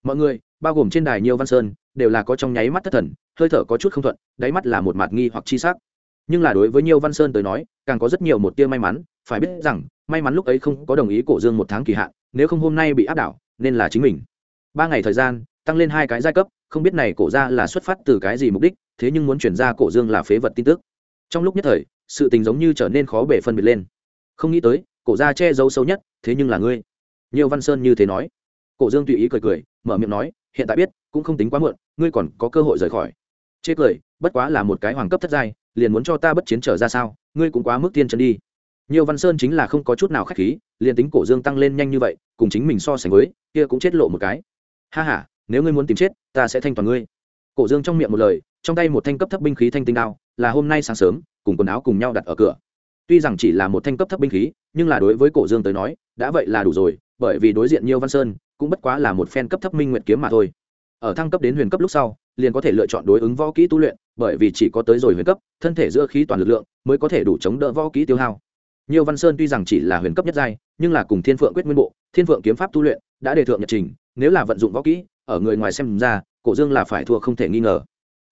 Mọi người, bao gồm trên đài nhiều văn sơn, đều là có trong nháy mắt thất thần, hơi thở có chút không thuận, đáy mắt là một mặt nghi hoặc chi sắc nhưng là đối với nhiều văn sơn tới nói, càng có rất nhiều một tia may mắn, phải biết rằng, may mắn lúc ấy không có đồng ý cổ dương một tháng kỳ hạn, nếu không hôm nay bị áp đảo, nên là chính mình. Ba ngày thời gian, tăng lên hai cái giai cấp, không biết này cổ ra là xuất phát từ cái gì mục đích, thế nhưng muốn chuyển ra cổ dương là phế vật tin tức. Trong lúc nhất thời, sự tình giống như trở nên khó bể phân biệt lên. Không nghĩ tới, cổ ra che giấu sâu nhất, thế nhưng là ngươi. Nhiều văn sơn như thế nói. Cổ dương tùy ý cười cười, mở miệng nói, hiện tại biết, cũng không tính quá muộn, ngươi còn có cơ hội rời khỏi. Chê cười, bất quá là một cái hoàng cấp thất giai liền muốn cho ta bất chiến trở ra sao? Ngươi cũng quá mức tiên chân đi. Nhiều văn sơn chính là không có chút nào khách khí, liền tính cổ dương tăng lên nhanh như vậy, cùng chính mình so sánh với, kia cũng chết lộ một cái. Ha ha, nếu ngươi muốn tìm chết, ta sẽ thanh toàn ngươi. Cổ dương trong miệng một lời, trong tay một thanh cấp thấp binh khí thanh tinh đao, là hôm nay sáng sớm, cùng quần áo cùng nhau đặt ở cửa. Tuy rằng chỉ là một thanh cấp thấp binh khí, nhưng là đối với cổ dương tới nói, đã vậy là đủ rồi, bởi vì đối diện nhiều văn sơn, cũng bất quá là một phen cấp thấp minh nguyện kiếm mà thôi. Ở thăng cấp đến huyền cấp lúc sau, liền có thể lựa chọn đối ứng võ kỹ tu luyện bởi vì chỉ có tới rồi huyền cấp, thân thể giữa khí toàn lực lượng mới có thể đủ chống đỡ võ kỹ tiêu hao. Nhiều văn sơn tuy rằng chỉ là huyền cấp nhất giai, nhưng là cùng thiên phượng quyết nguyên bộ, thiên phượng kiếm pháp tu luyện đã đề thượng nhật trình, nếu là vận dụng võ kỹ, ở người ngoài xem ra, cổ dương là phải thua không thể nghi ngờ.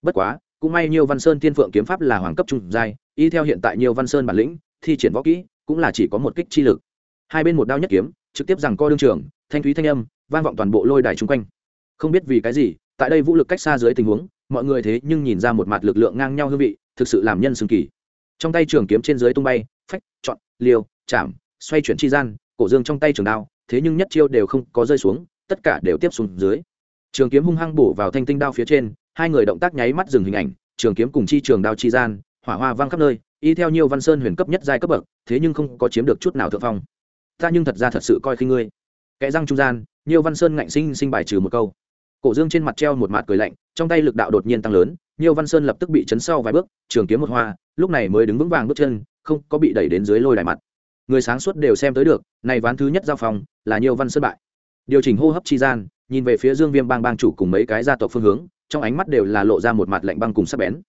Bất quá, cũng may nhiều văn sơn thiên phượng kiếm pháp là hoàng cấp trung giai, y theo hiện tại nhiều văn sơn bản lĩnh, thi triển võ kỹ cũng là chỉ có một kích chi lực. Hai bên một đao nhất kiếm, trực tiếp rằng co đương trường, thanh thúy thanh âm, vang vọng toàn bộ lôi đài chung quanh. Không biết vì cái gì, tại đây vũ lực cách xa dưới tình huống mọi người thế nhưng nhìn ra một mặt lực lượng ngang nhau hương vị, thực sự làm nhân xương kỳ. Trong tay trường kiếm trên dưới tung bay, phách chọn liều, chạm, xoay chuyển chi gian, cổ dương trong tay trường đao, thế nhưng nhất chiêu đều không có rơi xuống, tất cả đều tiếp xuống dưới. Trường kiếm hung hăng bổ vào thanh tinh đao phía trên, hai người động tác nháy mắt dừng hình ảnh, trường kiếm cùng chi trường đao chi gian, hỏa hoa vang khắp nơi, y theo nhiều văn sơn huyền cấp nhất giai cấp bậc, thế nhưng không có chiếm được chút nào thượng phong. Ta nhưng thật ra thật sự coi khinh ngươi. Kẽ răng trung gian nhiều văn sơn ngạnh sinh sinh bài trừ một câu cổ dương trên mặt treo một mặt cười lạnh, trong tay lực đạo đột nhiên tăng lớn nhiều văn sơn lập tức bị chấn sau vài bước, trường kiếm một hoa, lúc này mới đứng vững vàng bước chân, không có bị đẩy đến dưới lôi đài mặt. Người sáng suốt đều xem tới được, này ván thứ nhất giao phòng là nhiều văn sơn bại. Điều chỉnh hô hấp chi gian, nhìn về phía dương viêm bang bang chủ cùng mấy cái gia tộc phương hướng, trong ánh mắt đều là lộ ra một mặt lạnh băng cùng sắc bén.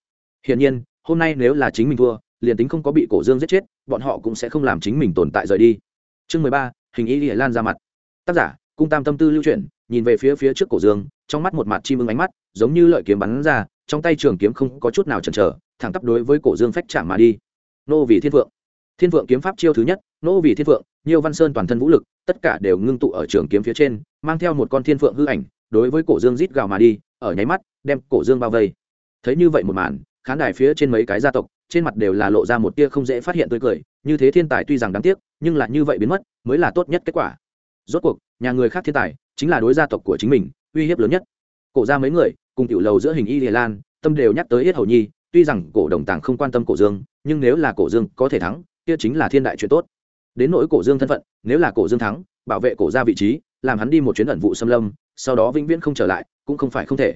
Hiển nhiên, hôm nay nếu là chính mình thua, liền tính không có bị cổ dương giết chết, bọn họ cũng sẽ không làm chính mình tồn tại rời đi. Chương mười ba, hình ý ỉa lan ra mặt. Tác giả, cung tam tâm tư lưu chuyển, nhìn về phía phía trước cổ dương trong mắt một mặt chim ưng ánh mắt, giống như lợi kiếm bắn ra, trong tay trường kiếm không có chút nào chần chờ, thẳng tắp đối với cổ dương phách chạm mà đi. Nô vì thiên vượng thiên vượng kiếm pháp chiêu thứ nhất, nô vì thiên vượng nhiều văn sơn toàn thân vũ lực, tất cả đều ngưng tụ ở trường kiếm phía trên, mang theo một con thiên vượng hư ảnh, đối với cổ dương rít gào mà đi, ở nháy mắt, đem cổ dương bao vây. Thấy như vậy một màn, khán đài phía trên mấy cái gia tộc, trên mặt đều là lộ ra một tia không dễ phát hiện tươi cười, như thế thiên tài tuy rằng đáng tiếc, nhưng là như vậy biến mất, mới là tốt nhất kết quả. Rốt cuộc, nhà người khác thiên tài, chính là đối gia tộc của chính mình uy hiếp lớn nhất. Cổ ra mấy người, cùng tiểu lầu giữa hình y địa lan, tâm đều nhắc tới yết hầu nhi, tuy rằng cổ đồng tàng không quan tâm cổ dương, nhưng nếu là cổ dương có thể thắng, kia chính là thiên đại chuyện tốt. Đến nỗi cổ dương thân phận, nếu là cổ dương thắng, bảo vệ cổ ra vị trí, làm hắn đi một chuyến ẩn vụ xâm lâm, sau đó vĩnh viễn không trở lại, cũng không phải không thể.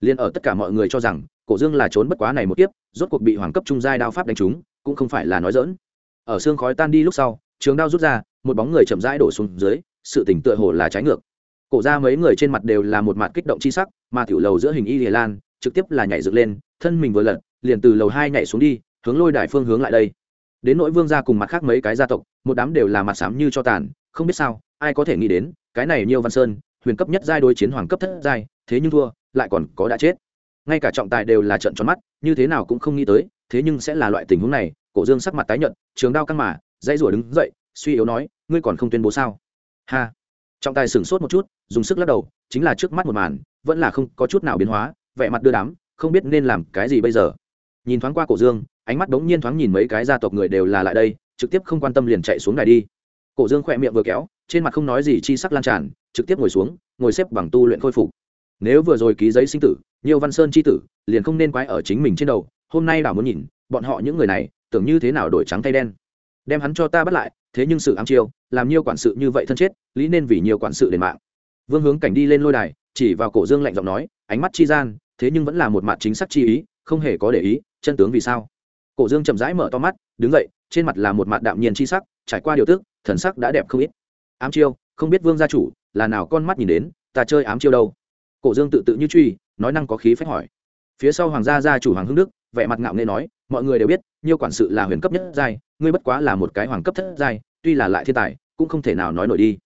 Liền ở tất cả mọi người cho rằng, cổ dương là trốn bất quá này một kiếp, rốt cuộc bị hoàng cấp trung giai đao pháp đánh trúng, cũng không phải là nói dỡn ở xương khói tan đi lúc sau, trường đao rút ra, một bóng người chậm rãi đổ xuống dưới, sự tỉnh tựa hồ là trái ngược cổ ra mấy người trên mặt đều là một mặt kích động chi sắc, mà tiểu lầu giữa hình y lìa lan trực tiếp là nhảy dựng lên, thân mình vừa lật, liền từ lầu hai nhảy xuống đi, hướng lôi đài phương hướng lại đây. Đến nỗi vương gia cùng mặt khác mấy cái gia tộc, một đám đều là mặt sám như cho tàn, không biết sao, ai có thể nghĩ đến, cái này nhiêu văn sơn, huyền cấp nhất giai đối chiến hoàng cấp thất giai, thế nhưng thua, lại còn có đã chết. Ngay cả trọng tài đều là trận tròn mắt, như thế nào cũng không nghĩ tới, thế nhưng sẽ là loại tình huống này, cổ dương sắc mặt tái nhợt, trường đao căng mà, dãy rủa đứng dậy, suy yếu nói, ngươi còn không tuyên bố sao? Ha! Trọng tài sửng sốt một chút, dùng sức lắc đầu, chính là trước mắt một màn, vẫn là không có chút nào biến hóa, vẻ mặt đưa đám, không biết nên làm cái gì bây giờ. Nhìn thoáng qua cổ dương, ánh mắt đống nhiên thoáng nhìn mấy cái gia tộc người đều là lại đây, trực tiếp không quan tâm liền chạy xuống đài đi. Cổ dương khỏe miệng vừa kéo, trên mặt không nói gì chi sắc lan tràn, trực tiếp ngồi xuống, ngồi xếp bằng tu luyện khôi phục. Nếu vừa rồi ký giấy sinh tử, nhiều văn sơn chi tử, liền không nên quái ở chính mình trên đầu, hôm nay đảo muốn nhìn, bọn họ những người này, tưởng như thế nào đổi trắng thay đen đem hắn cho ta bắt lại, thế nhưng sự ám chiêu, làm nhiều quản sự như vậy thân chết, lý nên vì nhiều quản sự đền mạng. Vương hướng cảnh đi lên lôi đài, chỉ vào cổ dương lạnh giọng nói, ánh mắt chi gian, thế nhưng vẫn là một mặt chính xác chi ý, không hề có để ý, chân tướng vì sao? Cổ dương chậm rãi mở to mắt, đứng dậy, trên mặt là một mặt đạm nhiên chi sắc, trải qua điều tức, thần sắc đã đẹp không ít. Ám chiêu, không biết vương gia chủ là nào con mắt nhìn đến, ta chơi ám chiêu đâu? Cổ dương tự tự như truy, nói năng có khí phách hỏi. Phía sau hoàng gia gia chủ hoàng hưng đức, vẻ mặt ngạo nghê nói, mọi người đều biết, nhiều quản sự là huyền cấp nhất giai ngươi bất quá là một cái hoàng cấp thất giai, tuy là lại thiên tài, cũng không thể nào nói nổi đi.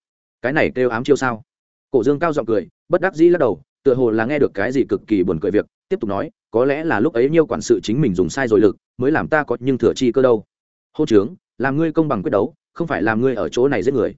Cái này kêu ám chiêu sao? Cổ dương cao giọng cười, bất đắc dĩ lắc đầu, tựa hồ là nghe được cái gì cực kỳ buồn cười việc, tiếp tục nói, có lẽ là lúc ấy nhiều quản sự chính mình dùng sai rồi lực, mới làm ta có nhưng thừa chi cơ đâu. Hô trướng làm ngươi công bằng quyết đấu, không phải làm ngươi ở chỗ này giết người.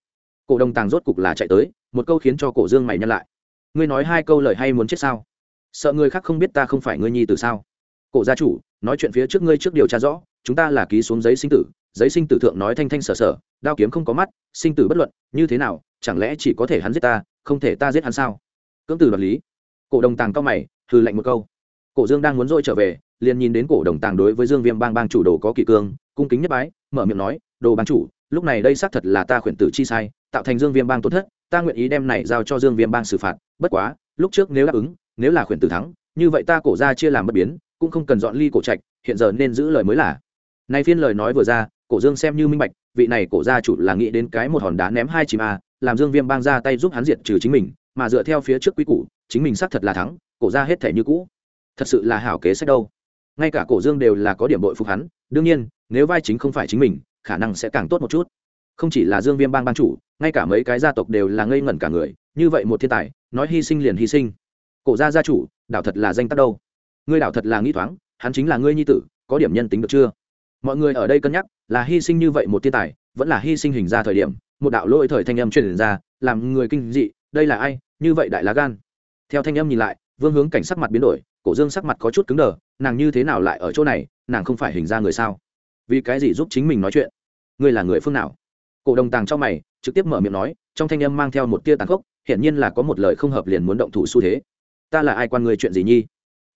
Cổ đồng tàng rốt cục là chạy tới, một câu khiến cho cổ dương mày nhăn lại. Ngươi nói hai câu lời hay muốn chết sao? Sợ người khác không biết ta không phải ngươi nhi từ sao? Cổ gia chủ, nói chuyện phía trước ngươi trước điều tra rõ, chúng ta là ký xuống giấy sinh tử giấy sinh tử thượng nói thanh thanh sở sở, đao kiếm không có mắt, sinh tử bất luận, như thế nào, chẳng lẽ chỉ có thể hắn giết ta, không thể ta giết hắn sao? Cưỡng từ đoạt lý. Cổ đồng tàng cao mày, hừ lạnh một câu. Cổ dương đang muốn dội trở về, liền nhìn đến cổ đồng tàng đối với dương viêm bang bang chủ đồ có kỷ cương, cung kính nhất bái, mở miệng nói, đồ bang chủ, lúc này đây xác thật là ta khuyển tử chi sai, tạo thành dương viêm bang tốt thất, ta nguyện ý đem này giao cho dương viêm bang xử phạt, bất quá, lúc trước nếu đáp ứng, nếu là khuyển tử thắng, như vậy ta cổ ra chia làm bất biến, cũng không cần dọn ly cổ trạch, hiện giờ nên giữ lời mới là. Nay phiên lời nói vừa ra cổ dương xem như minh bạch, vị này cổ gia chủ là nghĩ đến cái một hòn đá ném hai chìm a, làm dương viêm bang ra tay giúp hắn diệt trừ chính mình, mà dựa theo phía trước quý cũ chính mình xác thật là thắng, cổ ra hết thể như cũ. Thật sự là hảo kế sách đâu. Ngay cả cổ dương đều là có điểm bội phục hắn, đương nhiên, nếu vai chính không phải chính mình, khả năng sẽ càng tốt một chút. Không chỉ là dương viêm bang ban chủ, ngay cả mấy cái gia tộc đều là ngây ngẩn cả người, như vậy một thiên tài, nói hy sinh liền hy sinh. Cổ gia gia chủ, đảo thật là danh tắc đâu. Ngươi đảo thật là nghĩ thoáng, hắn chính là ngươi nhi tử, có điểm nhân tính được chưa? Mọi người ở đây cân nhắc, là hy sinh như vậy một thiên tài, vẫn là hy sinh hình ra thời điểm, một đạo lỗi thời thanh âm truyền ra, làm người kinh dị, đây là ai, như vậy đại lá gan. Theo thanh âm nhìn lại, vương hướng cảnh sắc mặt biến đổi, cổ dương sắc mặt có chút cứng đờ, nàng như thế nào lại ở chỗ này, nàng không phải hình ra người sao? Vì cái gì giúp chính mình nói chuyện? Ngươi là người phương nào? Cổ đồng tàng trong mày, trực tiếp mở miệng nói, trong thanh âm mang theo một tia tàn khốc, hiển nhiên là có một lời không hợp liền muốn động thủ xu thế. Ta là ai quan người chuyện gì nhi?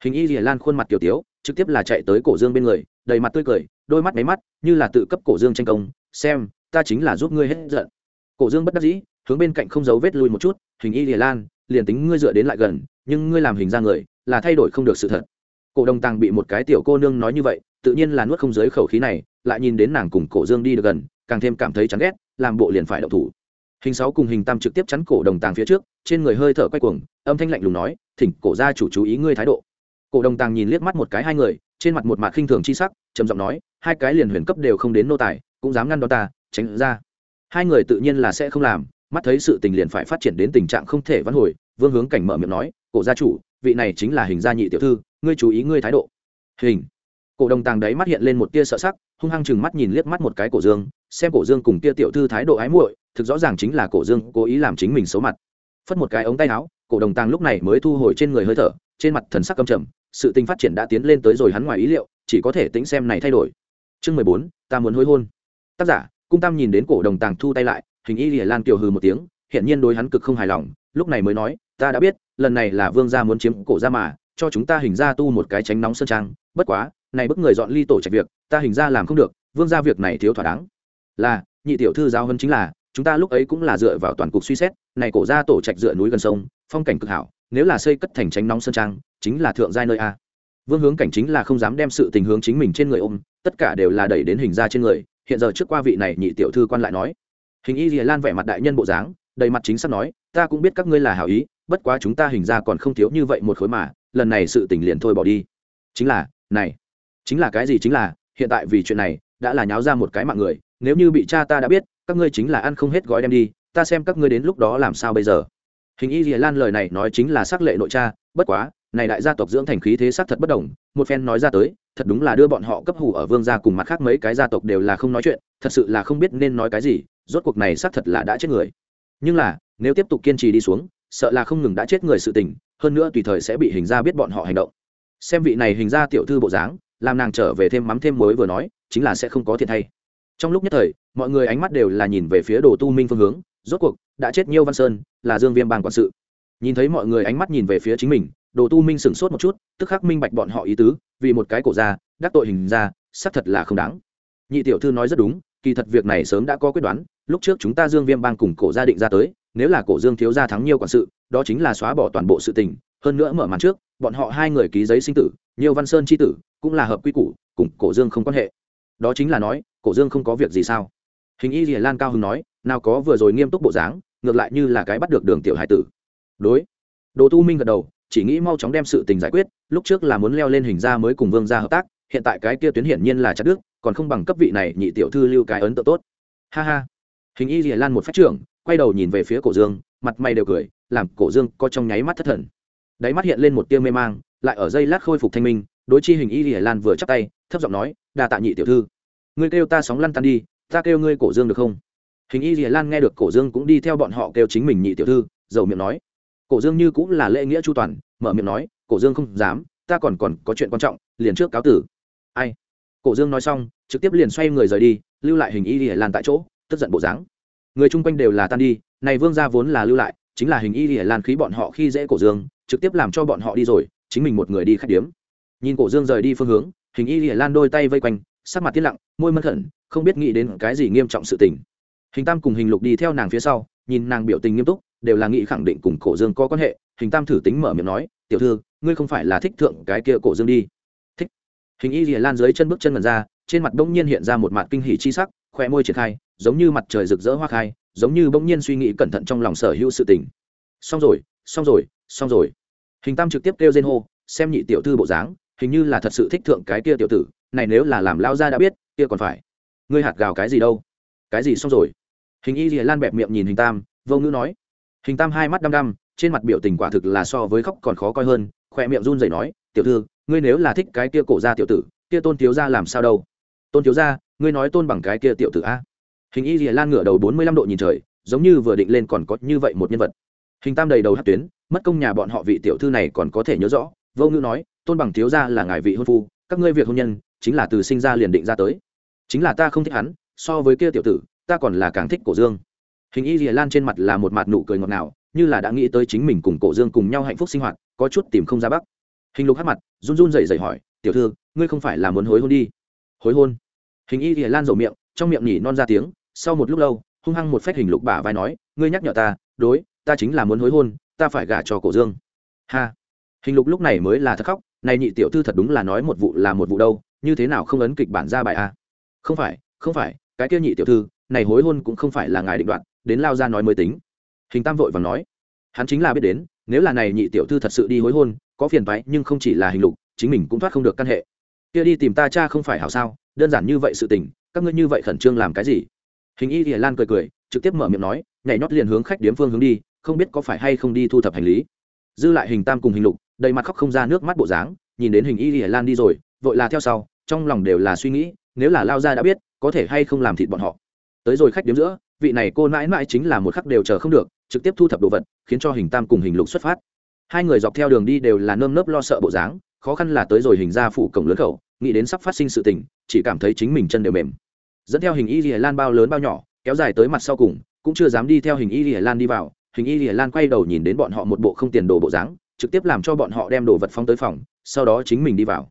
Hình y rìa lan khuôn mặt kiểu tiếu, trực tiếp là chạy tới cổ dương bên người đầy mặt tươi cười, đôi mắt máy mắt, như là tự cấp cổ dương tranh công, xem, ta chính là giúp ngươi hết giận. Cổ dương bất đắc dĩ, hướng bên cạnh không giấu vết lui một chút, hình y lìa lan, liền tính ngươi dựa đến lại gần, nhưng ngươi làm hình ra người, là thay đổi không được sự thật. Cổ đồng tàng bị một cái tiểu cô nương nói như vậy, tự nhiên là nuốt không dưới khẩu khí này, lại nhìn đến nàng cùng cổ dương đi được gần, càng thêm cảm thấy chán ghét, làm bộ liền phải động thủ. Hình sáu cùng hình tam trực tiếp chắn cổ đồng tàng phía trước, trên người hơi thở quay cuồng, âm thanh lạnh lùng nói, thỉnh cổ gia chủ chú ý ngươi thái độ. Cổ đồng tàng nhìn liếc mắt một cái hai người trên mặt một mặt khinh thường chi sắc, trầm giọng nói, hai cái liền huyền cấp đều không đến nô tài, cũng dám ngăn đón ta, tránh ra. Hai người tự nhiên là sẽ không làm, mắt thấy sự tình liền phải phát triển đến tình trạng không thể vãn hồi, vương hướng cảnh mở miệng nói, cổ gia chủ, vị này chính là hình gia nhị tiểu thư, ngươi chú ý ngươi thái độ. Hình? Cổ đồng tàng đấy mắt hiện lên một tia sợ sắc, hung hăng chừng mắt nhìn liếc mắt một cái cổ dương, xem cổ dương cùng tia tiểu thư thái độ ái muội, thực rõ ràng chính là cổ dương cố ý làm chính mình xấu mặt. Phất một cái ống tay áo, cổ đồng tàng lúc này mới thu hồi trên người hơi thở trên mặt thần sắc căm trầm, sự tình phát triển đã tiến lên tới rồi hắn ngoài ý liệu, chỉ có thể tính xem này thay đổi. Chương mười bốn, ta muốn hối hôn. Tác giả, cung tam nhìn đến cổ đồng tàng thu tay lại, hình y lìa lan kiều hừ một tiếng hiện nhiên đối hắn cực không hài lòng, lúc này mới nói, ta đã biết, lần này là vương gia muốn chiếm cổ ra mà, cho chúng ta hình ra tu một cái tránh nóng sơn trang. Bất quá, này bức người dọn ly tổ trạch việc, ta hình ra làm không được, vương gia việc này thiếu thỏa đáng. Là, nhị tiểu thư giáo hơn chính là, chúng ta lúc ấy cũng là dựa vào toàn cục suy xét, này cổ ra tổ trạch dựa núi gần sông, phong cảnh cực hảo nếu là xây cất thành tránh nóng sơn trang, chính là thượng giai nơi a. Vương hướng cảnh chính là không dám đem sự tình hướng chính mình trên người ôm, tất cả đều là đẩy đến hình ra trên người, hiện giờ trước qua vị này nhị tiểu thư quan lại nói. Hình y dìa lan vẻ mặt đại nhân bộ dáng, đầy mặt chính sắp nói, ta cũng biết các ngươi là hảo ý, bất quá chúng ta hình ra còn không thiếu như vậy một khối mà, lần này sự tình liền thôi bỏ đi. Chính là, này, chính là cái gì chính là, hiện tại vì chuyện này, đã là nháo ra một cái mạng người, nếu như bị cha ta đã biết, các ngươi chính là ăn không hết gói đem đi, ta xem các ngươi đến lúc đó làm sao bây giờ hình y lìa lan lời này nói chính là xác lệ nội cha, bất quá, này đại gia tộc dưỡng thành khí thế xác thật bất đồng, một phen nói ra tới, thật đúng là đưa bọn họ cấp hủ ở vương gia cùng mặt khác mấy cái gia tộc đều là không nói chuyện, thật sự là không biết nên nói cái gì, rốt cuộc này xác thật là đã chết người. Nhưng là, nếu tiếp tục kiên trì đi xuống, sợ là không ngừng đã chết người sự tình, hơn nữa tùy thời sẽ bị hình gia biết bọn họ hành động. Xem vị này hình gia tiểu thư bộ dáng, làm nàng trở về thêm mắm thêm muối vừa nói, chính là sẽ không có thiệt thay trong lúc nhất thời, mọi người ánh mắt đều là nhìn về phía đồ tu minh phương hướng, rốt cuộc đã chết nhiêu văn sơn, là dương viêm bang quản sự. Nhìn thấy mọi người ánh mắt nhìn về phía chính mình, đồ tu minh sửng sốt một chút, tức khắc minh bạch bọn họ ý tứ, vì một cái cổ ra đắc tội hình ra xác thật là không đáng. Nhị tiểu thư nói rất đúng, kỳ thật việc này sớm đã có quyết đoán, lúc trước chúng ta dương viêm bang cùng cổ gia định ra tới, nếu là cổ dương thiếu gia thắng nhiều quản sự, đó chính là xóa bỏ toàn bộ sự tình, hơn nữa mở màn trước, bọn họ hai người ký giấy sinh tử nhiều văn sơn c h i tử, cũng là hợp quy củ, cùng cổ dương không quan hệ. Đó chính là nói, cổ dương không có việc gì sao? Hình y rìa lan cao hưng nói, nào có vừa rồi nghiêm túc bộ dáng ngược lại như là cái bắt được đường tiểu hải tử. Đối. Đồ tu minh gật đầu, chỉ nghĩ mau chóng đem sự tình giải quyết, lúc trước là muốn leo lên hình ra mới cùng vương ra hợp tác, hiện tại cái kia tuyến hiển nhiên là chặt đức còn không bằng cấp vị này nhị tiểu thư lưu cái ấn tượng tốt. Ha ha. Hình y dìa lan một phát trưởng, quay đầu nhìn về phía cổ dương, mặt mày đều cười, làm cổ dương có trong nháy mắt thất thần. Đáy mắt hiện lên một tia mê mang, lại ở dây lát khôi phục thanh minh, đối chi hình y dìa lan vừa chắc tay, thấp giọng nói đà tạ nhị tiểu thư. Ngươi kêu ta sóng lăn tan đi, ta kêu ngươi cổ dương được không? Hình y rìa lan nghe được cổ dương cũng đi theo bọn họ kêu chính mình nhị tiểu thư, dầu miệng nói. Cổ dương như cũng là lễ nghĩa chu toàn, mở miệng nói, cổ dương không dám, ta còn còn có chuyện quan trọng, liền trước cáo tử. Ai? Cổ dương nói xong, trực tiếp liền xoay người rời đi, lưu lại hình y rìa lan tại chỗ, tức giận bộ dáng. Người chung quanh đều là tan đi, này vương gia vốn là lưu lại, chính là hình y rìa lan khí bọn họ khi dễ cổ dương, trực tiếp làm cho bọn họ đi rồi, chính mình một người đi khách điếm. Nhìn cổ dương rời đi phương hướng, hình y rìa lan đôi tay vây quanh, sắc mặt tiết lặng, môi mân khẩn, không biết nghĩ đến cái gì nghiêm trọng sự tình hình tam cùng hình lục đi theo nàng phía sau, nhìn nàng biểu tình nghiêm túc, đều là nghĩ khẳng định cùng cổ dương có quan hệ. Hình tam thử tính mở miệng nói, tiểu thư, ngươi không phải là thích thượng cái kia cổ dương đi. Thích. Hình y rìa lan dưới chân bước chân mần ra, trên mặt bỗng nhiên hiện ra một mặt kinh hỉ chi sắc khoe môi triển khai, giống như mặt trời rực rỡ hoa khai, giống như bỗng nhiên suy nghĩ cẩn thận trong lòng sở hữu sự tình. Xong rồi xong rồi xong rồi. Hình tam trực tiếp kêu rên hô, xem nhị tiểu thư bộ dáng, hình như là thật sự thích thượng cái kia tiểu tử, này nếu là làm lao ra đã biết, kia còn phải. Ngươi hạt gào cái gì đâu? Cái gì xong rồi? Hình y rìa lan bẹp miệng nhìn hình tam, vô ngữ nói. Hình tam hai mắt đăm đăm, trên mặt biểu tình quả thực là so với khóc còn khó coi hơn, khỏe miệng run rẩy nói, tiểu thư, ngươi nếu là thích cái kia cổ gia tiểu tử, kia tôn thiếu gia làm sao đâu? Tôn thiếu gia, ngươi nói tôn bằng cái kia tiểu tử a? Hình y rìa lan ngửa đầu bốn mươi lăm độ nhìn trời, giống như vừa định lên còn có như vậy một nhân vật. Hình tam đầy đầu hát tuyến, mất công nhà bọn họ vị tiểu thư này còn có thể nhớ rõ, vô ngữ nói, tôn bằng thiếu gia là ngài vị hôn phu, các ngươi việc hôn nhân, chính là từ sinh ra liền định ra tới. Chính là ta không thích hắn so với kia tiểu tử, ta còn là càng thích cổ dương. Hình y rìa lan trên mặt là một mặt nụ cười ngọt ngào, như là đã nghĩ tới chính mình cùng cổ dương cùng nhau hạnh phúc sinh hoạt, có chút tìm không ra bắc. Hình lục hát mặt, run run dậy dậy hỏi, tiểu thư, ngươi không phải là muốn hối hôn đi? Hối hôn? Hình y rìa lan rầu miệng, trong miệng nhỉ non ra tiếng, sau một lúc lâu, hung hăng một phép hình lục bả vai nói, ngươi nhắc nhở ta, đối, ta chính là muốn hối hôn, ta phải gả cho cổ dương. Ha. Hình lục lúc này mới là thật khóc, này nhị tiểu thư thật đúng là nói một vụ là một vụ đâu, như thế nào không ấn kịch bản ra bài a không phải không phải cái kia nhị tiểu thư, này hối hôn cũng không phải là ngài định đoạt, đến lao ra nói mới tính. Hình tam vội và nói, hắn chính là biết đến, nếu là này nhị tiểu thư thật sự đi hối hôn, có phiền phái nhưng không chỉ là hình lục, chính mình cũng thoát không được căn hệ. Kia đi tìm ta cha không phải hảo sao, đơn giản như vậy sự tình, các ngươi như vậy khẩn trương làm cái gì? Hình y hiền lan cười cười, trực tiếp mở miệng nói, nhảy nhót liền hướng khách điếm phương hướng đi, không biết có phải hay không đi thu thập hành lý. Dư lại hình tam cùng hình lục, đầy mặt khóc không ra nước mắt bộ dáng, nhìn đến hình y hiền lan đi rồi, vội là theo sau, trong lòng đều là suy nghĩ, nếu là lao ra đã biết có thể hay không làm thịt bọn họ. Tới rồi khách điếm giữa, vị này cô mãi mãi chính là một khắc đều chờ không được, trực tiếp thu thập đồ vật, khiến cho hình tam cùng hình lục xuất phát. Hai người dọc theo đường đi đều là nơm nớp lo sợ bộ dáng, khó khăn là tới rồi hình ra phủ cổng lớn khẩu, nghĩ đến sắp phát sinh sự tình, chỉ cảm thấy chính mình chân đều mềm. Dẫn theo hình y lìa lan bao lớn bao nhỏ, kéo dài tới mặt sau cùng, cũng chưa dám đi theo hình y lìa lan đi vào. Hình y lìa lan quay đầu nhìn đến bọn họ một bộ không tiền đồ bộ dáng, trực tiếp làm cho bọn họ đem đồ vật phóng tới phòng, sau đó chính mình đi vào.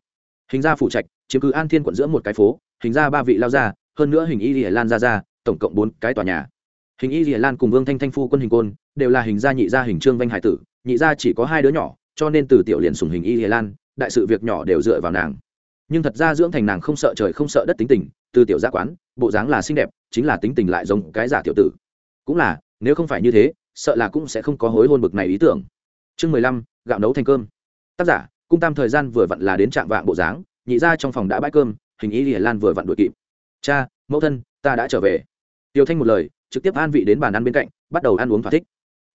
Hình ra phủ trạch, chiếm cứ an thiên quận giữa một cái phố, hình ra ba vị lao ra hơn nữa hình y lìa lan ra ra, tổng cộng bốn cái tòa nhà. Hình y lìa lan cùng vương thanh thanh phu quân hình côn, đều là hình gia nhị gia hình trương vanh hải tử, nhị gia chỉ có hai đứa nhỏ, cho nên từ tiểu liền sùng hình y lìa lan, đại sự việc nhỏ đều dựa vào nàng. Nhưng thật ra dưỡng thành nàng không sợ trời không sợ đất tính tình, từ tiểu gia quán, bộ dáng là xinh đẹp, chính là tính tình lại giống cái giả tiểu tử. Cũng là, nếu không phải như thế, sợ là cũng sẽ không có hối hôn bực này ý tưởng. Chương mười lăm, gạo nấu thành cơm. Tác giả, cung tam thời gian vừa vặn là đến trạm vạng bộ dáng, nhị ra trong phòng đã bãi cơm, hình ý lìa lan vừa vặn đuổi kịp cha, mẫu thân, ta đã trở về. Tiêu thanh một lời, trực tiếp an vị đến bàn ăn bên cạnh, bắt đầu ăn uống thỏa thích.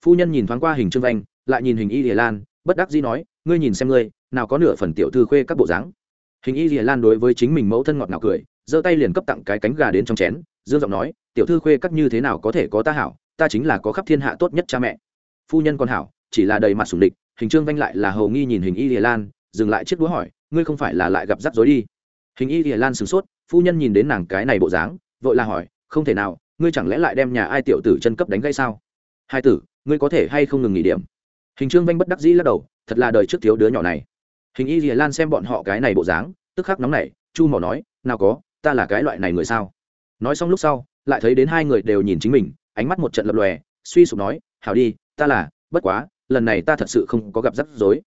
Phu nhân nhìn thoáng qua hình trương vanh, lại nhìn hình y lìa lan, bất đắc dĩ nói, ngươi nhìn xem ngươi, nào có nửa phần tiểu thư khuê các bộ dáng. Hình y lìa lan đối với chính mình mẫu thân ngọt ngào cười, giơ tay liền cấp tặng cái cánh gà đến trong chén, dương giọng nói, tiểu thư khuê các như thế nào có thể có ta hảo, ta chính là có khắp thiên hạ tốt nhất cha mẹ. Phu nhân còn hảo, chỉ là đầy mặt sủng địch, hình trương vanh lại là hầu nghi nhìn hình y lìa lan, dừng lại chiếc đũa hỏi, ngươi không phải là lại gặp rắc rối đi? Hình y lìa lan sửng sốt phu nhân nhìn đến nàng cái này bộ dáng vội là hỏi không thể nào ngươi chẳng lẽ lại đem nhà ai tiểu tử chân cấp đánh gây sao? Hai tử ngươi có thể hay không ngừng nghỉ điểm? Hình trương vanh bất đắc dĩ lắc đầu thật là đời trước thiếu đứa nhỏ này. Hình y rìa lan xem bọn họ cái này bộ dáng tức khắc nóng này, chu mỏ nói nào có ta là cái loại này người sao? Nói xong lúc sau lại thấy đến hai người đều nhìn chính mình ánh mắt một trận lập lòe suy sụp nói hảo đi ta là bất quá lần này ta thật sự không có gặp rắc rối.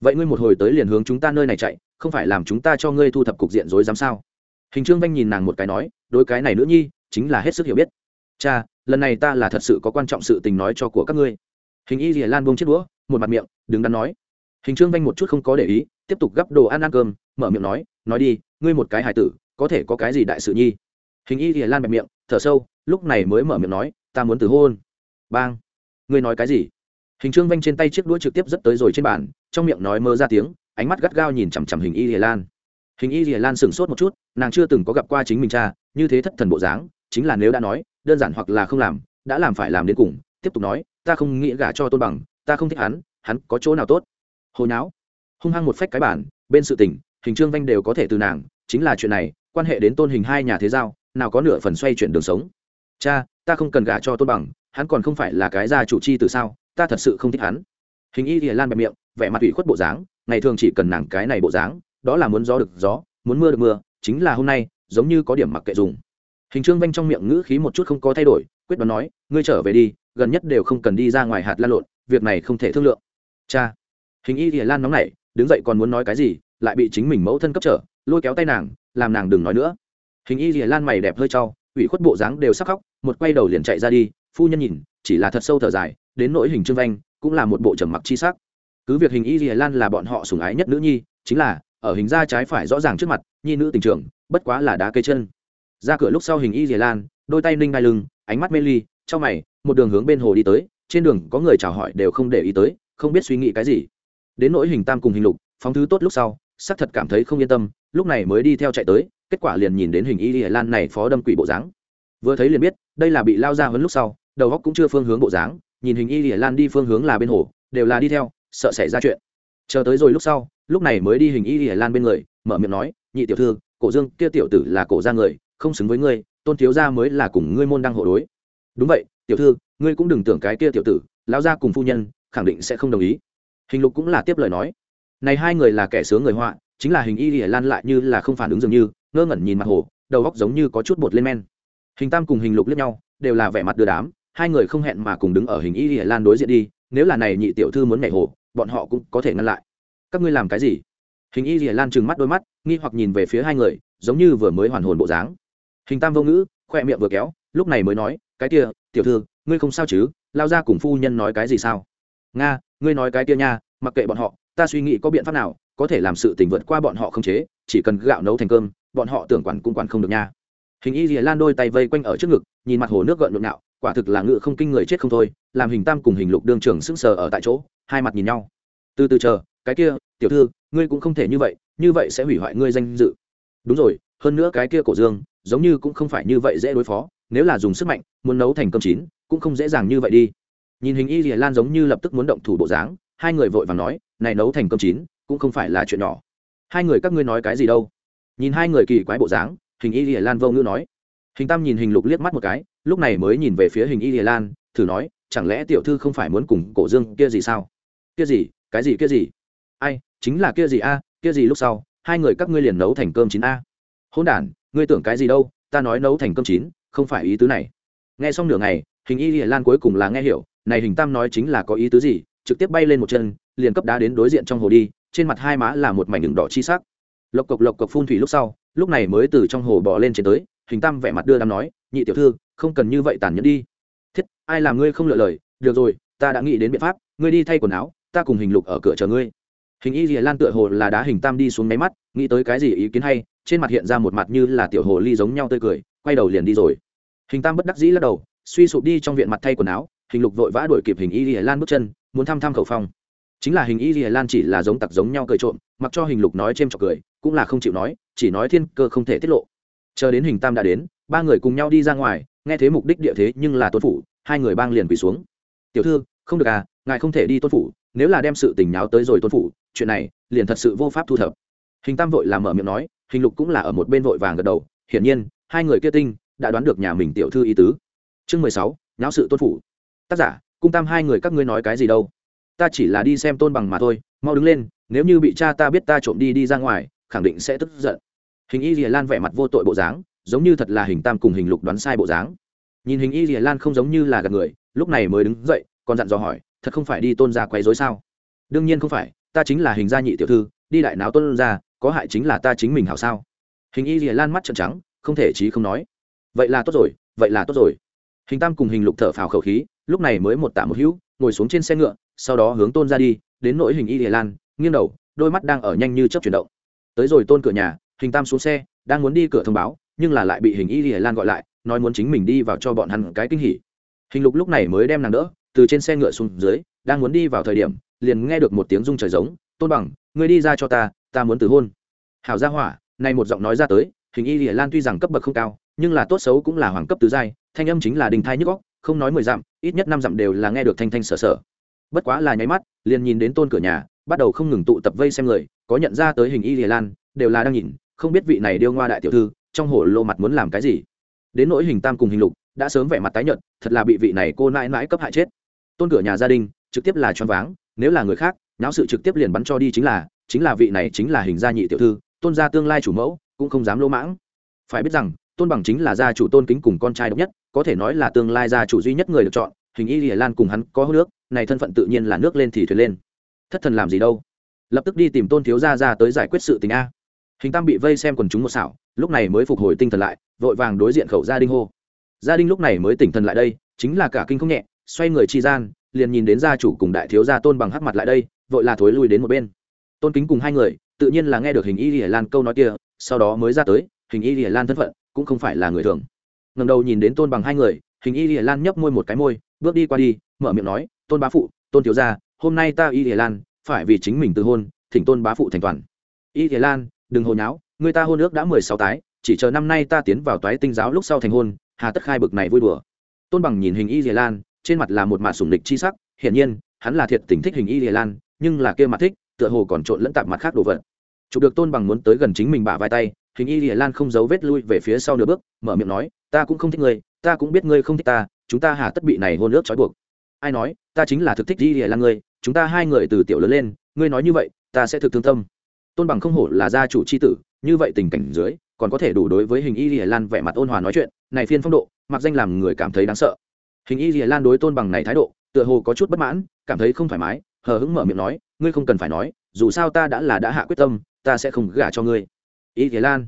Vậy ngươi một hồi tới liền hướng chúng ta nơi này chạy không phải làm chúng ta cho ngươi thu thập cục diện rối dám sao? Hình trương vanh nhìn nàng một cái nói, đối cái này nữ nhi, chính là hết sức hiểu biết. Cha, lần này ta là thật sự có quan trọng sự tình nói cho của các ngươi. Hình y rìa lan buông chiếc đũa, một mặt miệng, đứng đắn nói. Hình trương vanh một chút không có để ý, tiếp tục gắp đồ ăn ăn cơm, mở miệng nói nói đi, ngươi một cái hài tử, có thể có cái gì đại sự nhi? Hình y rìa lan bẹp miệng, thở sâu, lúc này mới mở miệng nói, ta muốn từ hôn. Bang. Ngươi nói cái gì? Hình trương vanh trên tay chiếc đũa trực tiếp rất tới rồi trên bàn, trong miệng nói mơ ra tiếng, ánh mắt gắt gao nhìn chằm chằm hình y rìa lan hình y rìa lan sửng sốt một chút, nàng chưa từng có gặp qua chính mình cha, như thế thất thần bộ dáng, chính là nếu đã nói, đơn giản hoặc là không làm, đã làm phải làm đến cùng, tiếp tục nói, ta không nghĩ gả cho tôn bằng, ta không thích hắn hắn có chỗ nào tốt? Hồi não hung hăng một phách cái bản bên sự tình, hình trương vanh đều có thể từ nàng, chính là chuyện này, quan hệ đến tôn hình hai nhà thế giao, nào có nửa phần xoay chuyển đường sống. Cha, ta không cần gả cho tôn bằng, hắn còn không phải là cái gia chủ chi từ sao, ta thật sự không thích hắn. Hình y thì lan bẹp miệng, vẻ mặt ủy khuất bộ dáng, ngày thường chỉ cần nàng cái này bộ dáng đó là muốn gió được gió, muốn mưa được mưa, chính là hôm nay, giống như có điểm mặc kệ dùng. Hình trương vanh trong miệng ngữ khí một chút không có thay đổi, quyết đoán nói, ngươi trở về đi, gần nhất đều không cần đi ra ngoài hạt lan lộn, việc này không thể thương lượng. Cha. Hình y thì lan nóng nảy, đứng dậy còn muốn nói cái gì, lại bị chính mình mẫu thân cấp trở, lôi kéo tay nàng, làm nàng đừng nói nữa. Hình y thì lan mày đẹp hơi trau ủy khuất bộ dáng đều sắc khóc, một quay đầu liền chạy ra đi, phu nhân nhìn, chỉ là thật sâu thở dài, đến nỗi hình trương vanh, cũng là một bộ trầm mặc chi sắc. Cứ việc hình y thì lan là bọn họ sủng ái nhất nữ nhi, chính là ở hình ra trái phải rõ ràng trước mặt, nhi nữ tình trường, bất quá là đá cây chân. Ra cửa lúc sau hình y dìa lan, đôi tay ninh đai lưng, ánh mắt mê ly, trong mày, một đường hướng bên hồ đi tới, trên đường có người chào hỏi đều không để ý tới, không biết suy nghĩ cái gì. Đến nỗi hình tam cùng hình lục, phóng thứ tốt lúc sau, xác thật cảm thấy không yên tâm, lúc này mới đi theo chạy tới, kết quả liền nhìn đến hình y lìa lan này phó đâm quỷ bộ dáng. Vừa thấy liền biết, đây là bị lao ra hơn lúc sau, đầu góc cũng chưa phương hướng bộ dáng, nhìn hình y lìa lan đi phương hướng là bên hồ, đều là đi theo, sợ xảy ra chuyện chờ tới rồi lúc sau, lúc này mới đi hình y lìa lan bên người, mở miệng nói, nhị tiểu thư, cổ dương, kia tiểu tử là cổ ra người, không xứng với ngươi, tôn thiếu gia mới là cùng ngươi môn đăng hộ đối. Đúng vậy, tiểu thư, ngươi cũng đừng tưởng cái kia tiểu tử, lão gia cùng phu nhân, khẳng định sẽ không đồng ý. Hình lục cũng là tiếp lời nói. Này hai người là kẻ sướng người họa, chính là hình y lìa lan lại như là không phản ứng dường như, ngơ ngẩn nhìn mặt hồ, đầu góc giống như có chút bột lên men. Hình tam cùng hình lục liếc nhau, đều là vẻ mặt đưa đám, hai người không hẹn mà cùng đứng ở hình y lìa lan đối diện đi, nếu là này nhị tiểu thư muốn nhảy hồ bọn họ cũng có thể ngăn lại. Các ngươi làm cái gì? Hình y rìa lan trừng mắt đôi mắt, nghi hoặc nhìn về phía hai người, giống như vừa mới hoàn hồn bộ dáng. Hình tam vô ngữ, khoe miệng vừa kéo, lúc này mới nói, cái kia, tiểu thư, ngươi không sao chứ? Lao ra cùng phu nhân nói cái gì sao? Nga, ngươi nói cái kia nha, mặc kệ bọn họ, ta suy nghĩ có biện pháp nào, có thể làm sự tình vượt qua bọn họ không chế, chỉ cần gạo nấu thành cơm, bọn họ tưởng quản cũng quản không được nha. Hình y rìa lan đôi tay vây quanh ở trước ngực, nhìn mặt hồ nước gợn nhộn nhạo, quả thực là ngự không kinh người chết không thôi, làm hình tam cùng hình lục đương trường sững sờ ở tại chỗ hai mặt nhìn nhau. Từ từ chờ, cái kia, tiểu thư, ngươi cũng không thể như vậy như vậy sẽ hủy hoại ngươi danh dự. Đúng rồi, hơn nữa cái kia cổ dương, giống như cũng không phải như vậy dễ đối phó, nếu là dùng sức mạnh, muốn nấu thành cơm chín, cũng không dễ dàng như vậy đi. Nhìn hình y rìa lan giống như lập tức muốn động thủ bộ dáng, hai người vội vàng nói, này nấu thành cơm chín, cũng không phải là chuyện nhỏ. Hai người các ngươi nói cái gì đâu? Nhìn hai người kỳ quái bộ dáng, hình y rìa lan vô ngữ nói. Hình tam nhìn hình lục liếc mắt một cái, lúc này mới nhìn về phía hình y rìa lan, thử nói, chẳng lẽ tiểu thư không phải muốn cùng cổ dương kia gì sao? Kia gì? Cái gì kia gì? Ai? Chính là kia gì a? Kia gì lúc sau? Hai người các ngươi liền nấu thành cơm chín a. Hôn đ ngươi tưởng cái gì đâu? Ta nói nấu thành cơm chín, không phải ý tứ này. Nghe xong nửa ngày, hình y lìa lan cuối cùng là nghe hiểu, này hình tam nói chính là có ý tứ gì? Trực tiếp bay lên một chân, liền cấp đá đến đối diện trong hồ đi, trên mặt hai má là một mảnh đường đỏ chi sắc. Lộc cộc lộc cộc phun thủy lúc sau, lúc này mới từ trong hồ bỏ lên trên tới, hình tam vẻ mặt đưa đám nói, nhị tiểu thư, không cần như vậy tàn nhẫn đi. Thiết, ai làm ngươi không lựa lời? Được rồi, ta đã nghĩ đến biện pháp, ngươi đi thay quần áo ta cùng hình lục ở cửa chờ ngươi. Hình y lìa lan tựa hồ là đá hình tam đi xuống máy mắt, nghĩ tới cái gì ý kiến hay, trên mặt hiện ra một mặt như là tiểu hồ ly giống nhau tươi cười, quay đầu liền đi rồi. Hình tam bất đắc dĩ lắc đầu, suy sụp đi trong viện mặt thay quần áo, hình lục vội vã đuổi kịp hình y lìa lan bước chân, muốn thăm thăm khẩu phong. Chính là hình y lìa lan chỉ là giống tặc giống nhau cười trộm, mặc cho hình lục nói c h trọc cười, cũng là không chịu nói, chỉ nói thiên cơ không thể tiết lộ. Chờ đến hình tam đã đến, ba người cùng nhau đi ra ngoài, nghe thế mục đích địa thế nhưng là tuân phủ, hai người bang liền quỳ xuống. Tiểu thư không được à ngài không thể đi tôn phủ, nếu là đem sự tình nháo tới rồi tôn phủ, chuyện này liền thật sự vô pháp thu thập. Hình tam vội làm mở miệng nói, hình lục cũng là ở một bên vội vàng gật đầu, hiển nhiên, hai người kia tinh đã đoán được nhà mình tiểu thư ý tứ. Chương mười sáu, nháo sự tôn phủ. Tác giả, cung tam hai người các ngươi nói cái gì đâu? Ta chỉ là đi xem tôn bằng mà thôi, mau đứng lên, nếu như bị cha ta biết ta trộm đi đi ra ngoài, khẳng định sẽ tức giận. Hình y rìa lan vẻ mặt vô tội bộ dáng, giống như thật là hình tam cùng hình lục đoán sai bộ dáng. Nhìn hình y rìa lan không giống như là gạt người, lúc này mới đứng dậy còn dặn dò hỏi, thật không phải đi tôn ra quấy dối sao? Đương nhiên không phải, ta chính là hình gia nhị tiểu thư, đi đại náo tôn ra có hại chính là ta chính mình hảo sao? Hình y rìa lan mắt trợn trắng, không thể trí không nói. Vậy là tốt rồi, vậy là tốt rồi. Hình tam cùng hình lục thở phào khẩu khí, lúc này mới một tạ một hữu, ngồi xuống trên xe ngựa, sau đó hướng tôn ra đi, đến nỗi hình y rìa lan, nghiêng đầu, đôi mắt đang ở nhanh như chấp chuyển động. Tới rồi tôn cửa nhà, hình tam xuống xe, đang muốn đi cửa thông báo, nhưng là lại bị hình y rìa lan gọi lại, nói muốn chính mình đi vào cho bọn hắn cái kinh hỉ. Hình lục lúc này mới đem nàng đỡ từ trên xe ngựa xuống dưới, đang muốn đi vào thời điểm, liền nghe được một tiếng rung trời giống, tôn bằng, ngươi đi ra cho ta ta muốn từ hôn. Hảo gia hỏa nay một giọng nói ra tới, hình y lìa lan tuy rằng cấp bậc không cao, nhưng là tốt xấu cũng là hoàng cấp tứ giai, thanh âm chính là đình thai nhức góc không nói mười dặm, ít nhất năm dặm đều là nghe được thanh thanh sở sở. Bất quá là nháy mắt, liền nhìn đến tôn cửa nhà, bắt đầu không ngừng tụ tập vây xem người, có nhận ra tới hình y lìa lan, đều là đang nhìn, không biết vị này điêu ngoa đại tiểu thư, trong hồ lô mặt muốn làm cái gì. Đến nỗi hình tam cùng hình lục, đã sớm vẻ mặt tái nhợt, thật là bị vị này cô nãi nãi cấp hại chết tôn cửa nhà gia đình, trực tiếp là choáng váng, nếu là người khác nháo sự trực tiếp liền bắn cho đi chính là chính là vị này chính là hình gia nhị tiểu thư, tôn gia tương lai chủ mẫu, cũng không dám lỗ mãng. Phải biết rằng, tôn bằng chính là gia chủ tôn kính cùng con trai độc nhất, có thể nói là tương lai gia chủ duy nhất người được chọn, hình y lìa lan cùng hắn có hô nước này thân phận tự nhiên là nước lên thì thuyền lên. Thất thần làm gì đâu? Lập tức đi tìm tôn thiếu gia ra tới giải quyết sự tình a. Hình tam bị vây xem quần chúng một xảo, lúc này mới phục hồi tinh thần lại, vội vàng đối diện khẩu gia đình hô. Gia đình lúc này mới tỉnh thần lại đây, chính là cả kinh không nhẹ xoay người chi gian, liền nhìn đến gia chủ cùng đại thiếu gia tôn bằng hắc mặt lại đây, vội là thối lui đến một bên. Tôn kính cùng hai người, tự nhiên là nghe được hình y lìa lan câu nói kia, sau đó mới ra tới, hình y lìa lan thân phận cũng không phải là người thường. Ngầm đầu nhìn đến tôn bằng hai người, hình y lìa lan nhấp môi một cái môi, bước đi qua đi, mở miệng nói, tôn bá phụ, tôn thiếu gia, hôm nay ta y lìa lan, phải vì chính mình từ hôn, thỉnh tôn bá phụ thành toàn. Y lìa lan, đừng hồ nháo, người ta hôn ước đã mười sáu tái, chỉ chờ năm nay ta tiến vào toái tinh giáo lúc sau thành hôn, hà tất khai bực này vui đùa. Tôn bằng nhìn hình y lìa lan trên mặt là một mặt sủng lịch chi sắc, hiển nhiên, hắn là thiệt tình thích hình y thế lan, nhưng là kia mặt thích, tựa hồ còn trộn lẫn tạp mặt khác đồ vật. Chụp được tôn bằng muốn tới gần chính mình bả vai tay, hình y lìa lan không giấu vết lui về phía sau nửa bước, mở miệng nói, ta cũng không thích ngươi, ta cũng biết ngươi không thích ta, chúng ta hà tất bị này hôn ước trói buộc. Ai nói, ta chính là thực thích y lìa lan ngươi, chúng ta hai người từ tiểu lớn lên, ngươi nói như vậy, ta sẽ thực thương tâm. Tôn bằng không hổ là gia chủ c h i tử, như vậy tình cảnh dưới, còn có thể đủ đối với hình y lìa lan vẻ mặt ôn hòa nói chuyện, này phiên phong độ, mặc danh làm người cảm thấy đáng sợ hình y dìa lan đối tôn bằng này thái độ, tựa hồ có chút bất mãn, cảm thấy không thoải mái, hờ hững mở miệng nói, ngươi không cần phải nói, dù sao ta đã là đã hạ quyết tâm, ta sẽ không gả cho ngươi. Y dìa lan,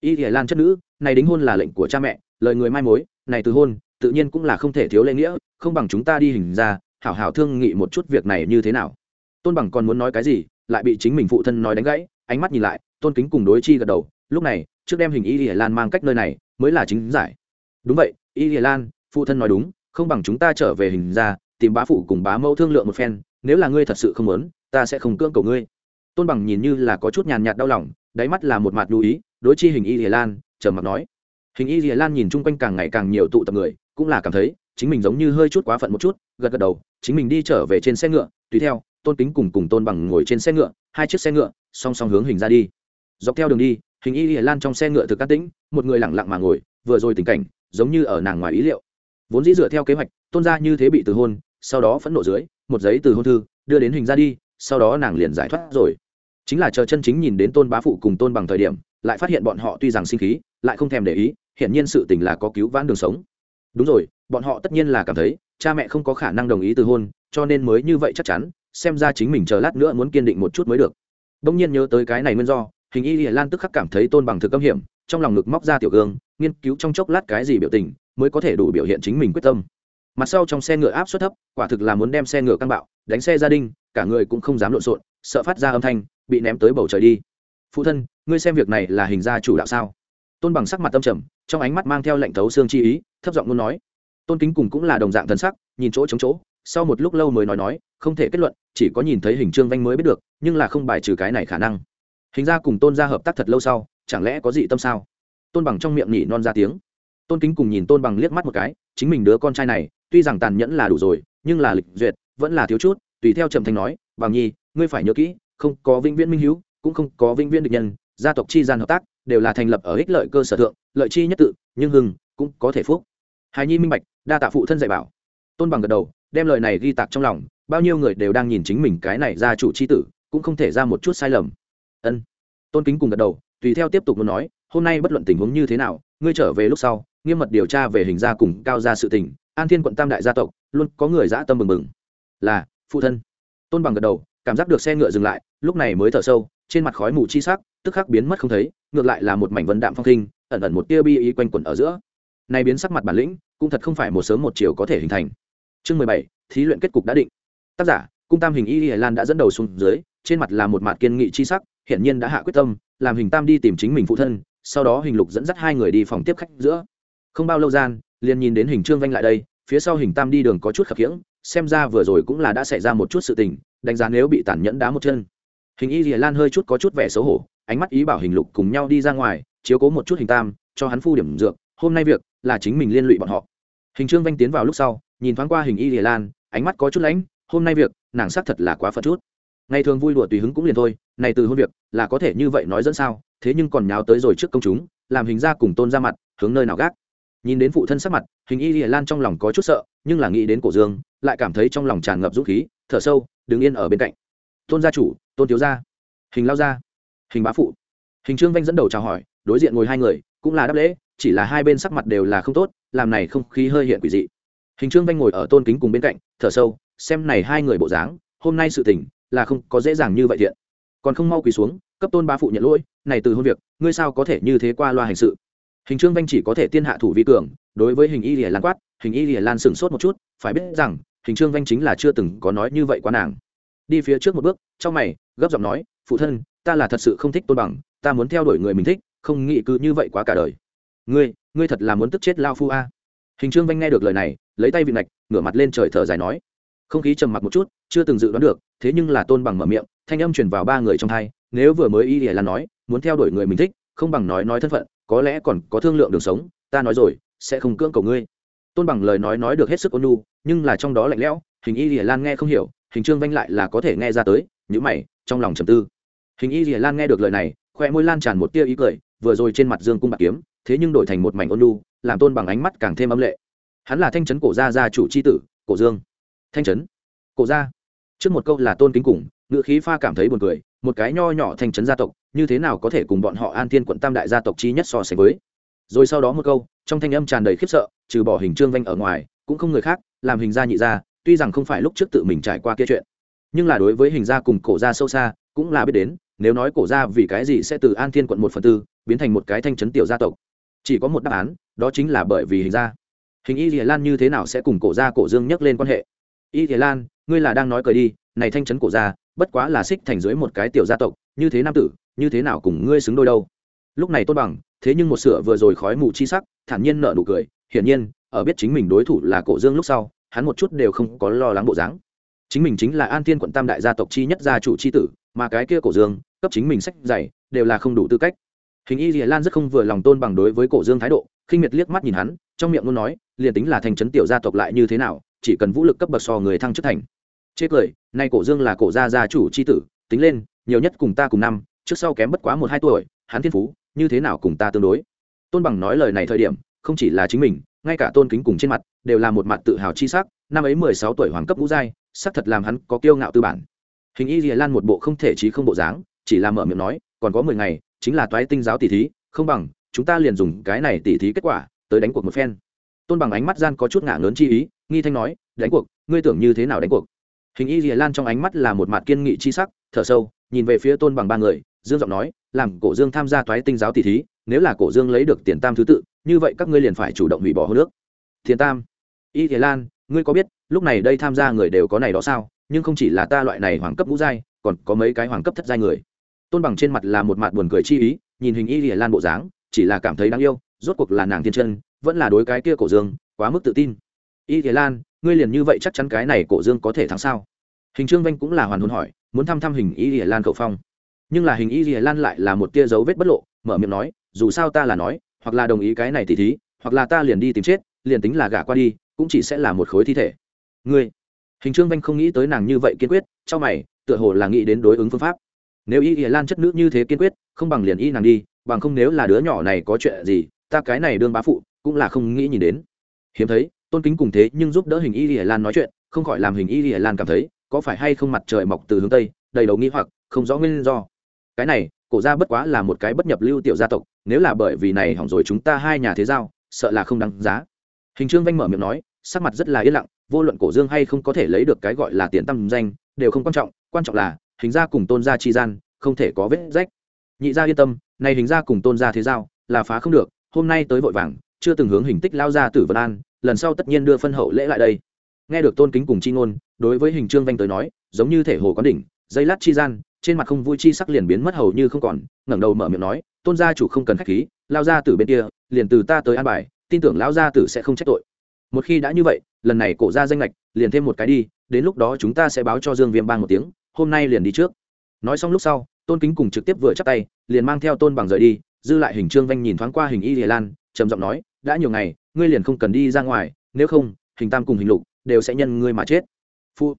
y dìa lan chất nữ, này đính hôn là lệnh của cha mẹ, lời người mai mối, này từ hôn, tự nhiên cũng là không thể thiếu lễ nghĩa, không bằng chúng ta đi hình ra, hảo hảo thương nghị một chút việc này như thế nào. Tôn bằng còn muốn nói cái gì, lại bị chính mình phụ thân nói đánh gãy, ánh mắt nhìn lại, tôn kính cùng đối chi gật đầu, lúc này, trước đem hình y lìa lan mang cách nơi này, mới là chính giải. Đúng vậy, y lìa lan, phụ thân nói đúng không bằng chúng ta trở về hình ra, tìm bá phụ cùng bá mẫu thương lượng một phen, nếu là ngươi thật sự không muốn, ta sẽ không cưỡng cầu ngươi. Tôn bằng nhìn như là có chút nhàn nhạt đau lòng, đáy mắt là một mặt lưu ý, đối chi hình y hiền lan, trầm mặt nói. Hình y hiền lan nhìn chung quanh càng ngày càng nhiều tụ tập người, cũng là cảm thấy, chính mình giống như hơi chút quá phận một chút, gật gật đầu, chính mình đi trở về trên xe ngựa, tùy theo, tôn kính cùng cùng tôn bằng ngồi trên xe ngựa, hai chiếc xe ngựa, song song hướng hình ra đi. Dọc theo đường đi, hình y hiền lan trong xe ngựa thực cát tĩnh, một người lẳng lặng mà ngồi, vừa rồi tình cảnh, giống như ở nàng ngoài ý liệu vốn dĩ dựa theo kế hoạch, tôn gia như thế bị từ hôn, sau đó phẫn nộ dưới, một giấy từ hôn thư, đưa đến hình ra đi, sau đó nàng liền giải thoát rồi. Chính là chờ chân chính nhìn đến tôn bá phụ cùng tôn bằng thời điểm, lại phát hiện bọn họ tuy rằng sinh khí, lại không thèm để ý, hiển nhiên sự tình là có cứu vãn đường sống. Đúng rồi, bọn họ tất nhiên là cảm thấy, cha mẹ không có khả năng đồng ý từ hôn, cho nên mới như vậy chắc chắn, xem ra chính mình chờ lát nữa muốn kiên định một chút mới được. Đông nhiên nhớ tới cái này nguyên do, hình y lìa lan tức khắc cảm thấy tôn bằng thực âm hiểm, trong lòng ngực móc ra tiểu gương, nghiên cứu trong chốc lát cái gì biểu tình mới có thể đủ biểu hiện chính mình quyết tâm. Mặt sau trong xe ngựa áp suất thấp, quả thực là muốn đem xe ngựa căng bạo, đánh xe gia đình, cả người cũng không dám lộn xộn, sợ phát ra âm thanh, bị ném tới bầu trời đi. Phụ thân, ngươi xem việc này là hình gia chủ đạo sao? Tôn bằng sắc mặt tâm trầm, trong ánh mắt mang theo lệnh thấu xương chi ý, thấp giọng muốn nói. Tôn kính cùng cũng là đồng dạng thần sắc, nhìn chỗ chống chỗ, sau một lúc lâu mới nói nói, không thể kết luận, chỉ có nhìn thấy hình trương vanh mới biết được, nhưng là không bài trừ cái này khả năng. Hình ra cùng tôn gia hợp tác thật lâu sau, chẳng lẽ có gì tâm sao? Tôn bằng trong miệng nhỉ non ra tiếng tôn kính cùng nhìn tôn bằng liếc mắt một cái, chính mình đứa con trai này, tuy rằng tàn nhẫn là đủ rồi, nhưng là lịch duyệt, vẫn là thiếu chút, tùy theo trầm thanh nói, bằng nhi, ngươi phải nhớ kỹ, không có vĩnh viễn minh hữu cũng không có vĩnh viễn địch nhân, gia tộc chi gian hợp tác, đều là thành lập ở ích lợi cơ sở thượng, lợi chi nhất tự, nhưng hưng, cũng có thể phúc. Hài nhi minh bạch, đa tạ phụ thân dạy bảo. Tôn bằng gật đầu, đem lời này ghi tạc trong lòng, bao nhiêu người đều đang nhìn chính mình cái này ra chủ c h i tử, cũng không thể ra một chút sai lầm. Ân. Tôn kính cùng gật đầu, tùy theo tiếp tục muốn nói, hôm nay bất luận tình huống như thế nào, ngươi trở về lúc sau nghiêm mật điều tra về hình gia cùng cao gia sự tình, an thiên quận tam đại gia tộc luôn có người dã tâm mừng mừng là, phụ thân. Tôn bằng gật đầu, cảm giác được xe ngựa dừng lại, lúc này mới thở sâu, trên mặt khói mù chi sắc, tức khắc biến mất không thấy, ngược lại là một mảnh vân đạm phong khinh, ẩn ẩn một tia bi ý quanh quẩn ở giữa. Nay biến sắc mặt bản lĩnh, cũng thật không phải một sớm một chiều có thể hình thành. Chương mười bảy, thí luyện kết cục đã định. Tác giả, cung tam hình y y lan đã dẫn đầu xuống dưới, trên mặt là một mặt kiên nghị chi sắc, hiển nhiên đã hạ quyết tâm, làm hình tam đi tìm chính mình phụ thân, sau đó hình lục dẫn dắt hai người đi phòng tiếp khách giữa không bao lâu gian, liền nhìn đến hình trương vanh lại đây, phía sau hình tam đi đường có chút khập khiễng, xem ra vừa rồi cũng là đã xảy ra một chút sự tình, đánh giá nếu bị tàn nhẫn đá một chân. Hình y rìa lan hơi chút có chút vẻ xấu hổ, ánh mắt ý bảo hình lục cùng nhau đi ra ngoài, chiếu cố một chút hình tam, cho hắn phu điểm dược, hôm nay việc là chính mình liên lụy bọn họ. Hình trương vanh tiến vào lúc sau, nhìn thoáng qua hình y rìa lan, ánh mắt có chút lãnh, hôm nay việc, nàng xác thật là quá phật chút. Ngày thường vui đùa tùy hứng cũng liền thôi, này từ hôn việc là có thể như vậy nói dẫn sao, thế nhưng còn nháo tới rồi trước công chúng, làm hình ra cùng tôn ra mặt, hướng nơi nào gác nhìn đến phụ thân sắc mặt, hình y lìa lan trong lòng có chút sợ, nhưng là nghĩ đến cổ dương, lại cảm thấy trong lòng tràn ngập dũng khí, thở sâu, đứng yên ở bên cạnh. Tôn gia chủ, tôn thiếu gia. Hình lao gia. Hình bá phụ. Hình trương vanh dẫn đầu chào hỏi, đối diện ngồi hai người, cũng là đáp lễ, chỉ là hai bên sắc mặt đều là không tốt, làm này không khí hơi hiện quỷ dị. Hình trương vanh ngồi ở tôn kính cùng bên cạnh, thở sâu, xem này hai người bộ dáng, hôm nay sự tình là không có dễ dàng như vậy thiện. Còn không mau quỳ xuống, cấp tôn bá phụ nhận lỗi, này từ hôn việc, ngươi sao có thể như thế qua loa hành sự? Hình trương vanh chỉ có thể tiên hạ thủ vi cường, đối với hình y lìa lan quát, hình y lìa lan sửng sốt một chút, phải biết rằng, hình trương vanh chính là chưa từng có nói như vậy quá nàng. Đi phía trước một bước, trong mày, gấp giọng nói, phụ thân, ta là thật sự không thích tôn bằng, ta muốn theo đuổi người mình thích, không nghĩ cứ như vậy quá cả đời. Ngươi ngươi thật là muốn tức chết lao phu a. Hình trương vanh nghe được lời này, lấy tay vị ngạch ngửa mặt lên trời thở dài nói. Không khí trầm mặc một chút, chưa từng dự đoán được, thế nhưng là tôn bằng mở miệng, thanh âm truyền vào ba người trong thai nếu vừa mới y lìa lan nói, muốn theo đuổi người mình thích không bằng nói nói thân phận, có lẽ còn có thương lượng đường sống, ta nói rồi, sẽ không cưỡng cầu ngươi. Tôn bằng lời nói nói được hết sức ôn nhu, nhưng là trong đó lạnh lẽo, hình y ỉa lan nghe không hiểu, hình trương vanh lại là có thể nghe ra tới nhữ mày, trong lòng trầm tư. Hình y ỉa lan nghe được lời này, khoe môi lan tràn một tia ý cười, vừa rồi trên mặt dương cung bạc kiếm, thế nhưng đổi thành một mảnh ôn nhu, làm tôn bằng ánh mắt càng thêm âm lệ. Hắn là thanh trấn cổ gia gia chủ c h i tử, cổ dương. Thanh trấn? Cổ gia. Trước một câu là tôn kính cùng ngự khí pha cảm thấy buồn cười, một cái nho nhỏ thanh trấn gia tộc như thế nào có thể cùng bọn họ an thiên quận tam đại gia tộc chi nhất so sánh với? Rồi sau đó một câu, trong thanh âm tràn đầy khiếp sợ, trừ bỏ hình trương vanh ở ngoài, cũng không người khác, làm hình gia nhị gia, tuy rằng không phải lúc trước tự mình trải qua kia chuyện, nhưng là đối với hình gia cùng cổ gia sâu xa, cũng là biết đến, nếu nói cổ gia vì cái gì sẽ từ an thiên quận một phần tư, biến thành một cái thanh trấn tiểu gia tộc? Chỉ có một đáp án, đó chính là bởi vì hình gia. Hình y dìa lan như thế nào sẽ cùng cổ gia cổ dương nhắc lên quan hệ? Y dìa lan, ngươi là đang nói cười đi, này thanh trấn cổ gia, bất quá là xích thành dưới một cái tiểu gia tộc, như thế nam tử như thế nào cùng ngươi xứng đôi đâu? Lúc này tôn bằng, thế nhưng một sửa vừa rồi khói mù chi sắc, thản nhiên nở nụ cười, hiển nhiên, ở biết chính mình đối thủ là cổ dương lúc sau, hắn một chút đều không có lo lắng bộ dáng. Chính mình chính là an thiên quận tam đại gia tộc chi nhất gia chủ chi tử, mà cái kia cổ dương, cấp chính mình sách dày đều là không đủ tư cách. Hình y lìa lan rất không vừa lòng tôn bằng đối với cổ dương thái độ, khinh miệt liếc mắt nhìn hắn, trong miệng luôn nói, liền tính là thành trấn tiểu gia tộc lại như thế nào, chỉ cần vũ lực cấp bậc so người thăng chức thành. Chê cười, nay cổ dương là cổ gia gia chủ c h i tử, tính lên, nhiều nhất cùng ta cùng năm trước sau kém bất quá một hai tuổi, hắn thiên phú, như thế nào cùng ta tương đối. Tôn bằng nói lời này thời điểm, không chỉ là chính mình, ngay cả tôn kính cùng trên mặt, đều là một mặt tự hào chi sắc, năm ấy mười sáu tuổi hoàng cấp ngũ giai, sắc thật làm hắn có kiêu ngạo tư bản. Hình y lìa lan một bộ không thể trí không bộ dáng, chỉ là mở miệng nói, còn có mười ngày, chính là toái tinh giáo tỷ thí, không bằng, chúng ta liền dùng cái này tỷ thí kết quả, tới đánh cuộc một phen. Tôn bằng ánh mắt gian có chút ngả lớn chi ý, nghi thanh nói, đánh cuộc, ngươi tưởng như thế nào đánh cuộc? Hình y lìa lan trong ánh mắt là một mặt kiên nghị chi sắc, thở sâu, nhìn về phía tôn bằng ba người dương giọng nói, làm cổ dương tham gia toái tinh giáo tỷ thí, nếu là cổ dương lấy được tiền tam thứ tự, như vậy các ngươi liền phải chủ động hủy bỏ hô nước thiền tam? Y thế lan, ngươi có biết, lúc này đây tham gia người đều có này đó sao? Nhưng không chỉ là ta loại này hoàng cấp ngũ giai, còn có mấy cái hoàng cấp thất giai người. Tôn bằng trên mặt là một mặt buồn cười chi ý, nhìn hình y lìa lan bộ dáng, chỉ là cảm thấy đáng yêu, rốt cuộc là nàng thiên chân, vẫn là đối cái kia cổ dương, quá mức tự tin. Y lìa lan, ngươi liền như vậy chắc chắn cái này cổ dương có thể thắng sao? Hình trương vanh cũng là hoàn hồn hỏi, muốn thăm thăm hình y lìa lan cầu phong nhưng là hình y dìa lan lại là một tia dấu vết bất lộ, mở miệng nói, dù sao ta là nói, hoặc là đồng ý cái này thì thí, hoặc là ta liền đi tìm chết, liền tính là gả qua đi, cũng chỉ sẽ là một khối thi thể. Ngươi, hình trương vanh không nghĩ tới nàng như vậy kiên quyết trong mày, tựa hồ là nghĩ đến đối ứng phương pháp. Nếu y ỉa lan chất nữ như thế kiên quyết, không bằng liền y nàng đi, bằng không nếu là đứa nhỏ này có chuyện gì, ta cái này đương bá phụ, cũng là không nghĩ nhìn đến. Hiếm thấy, tôn kính cùng thế nhưng giúp đỡ hình y ỉa lan nói chuyện, không khỏi làm hình y ỉa lan cảm thấy, có phải hay không mặt trời mọc từ hướng tây, đầy đầu nghĩ hoặc, không rõ nguyên do cái này, cổ ra bất quá là một cái bất nhập lưu tiểu gia tộc, nếu là bởi vì này hỏng rồi chúng ta hai nhà thế giao, sợ là không đáng giá. Hình trương vanh mở miệng nói, sắc mặt rất là yên lặng, vô luận cổ dương hay không có thể lấy được cái gọi là tiền tâm danh, đều không quan trọng quan trọng là, hình gia cùng tôn gia chi gian, không thể có vết rách. Nhị gia yên tâm, này hình gia cùng tôn gia thế giao, là phá không được, hôm nay tới vội vàng, chưa từng hướng hình tích lao ra tử vân an, lần sau tất nhiên đưa phân hậu lễ lại đây. Nghe được tôn kính cùng chi ngôn, đối với hình trương vanh tới nói, giống như thể hồ có đỉnh, dây lát chi gian trên mặt không vui chi sắc liền biến mất hầu như không còn, ngẩng đầu mở miệng nói, tôn gia chủ không cần khách khí lao ra từ bên kia, liền từ ta tới an bài, tin tưởng lão gia tử sẽ không trách tội. Một khi đã như vậy, lần này cổ ra danh lệch liền thêm một cái đi, đến lúc đó chúng ta sẽ báo cho dương viêm bang một tiếng, hôm nay liền đi trước. Nói xong lúc sau, tôn kính cùng trực tiếp vừa chắc tay, liền mang theo tôn bằng rời đi, dư lại hình trương vanh nhìn thoáng qua hình y hề lan, trầm giọng nói, đã nhiều ngày, ngươi liền không cần đi ra ngoài, nếu không, hình tam cùng hình lục đều sẽ nhân ngươi mà chết. Phu.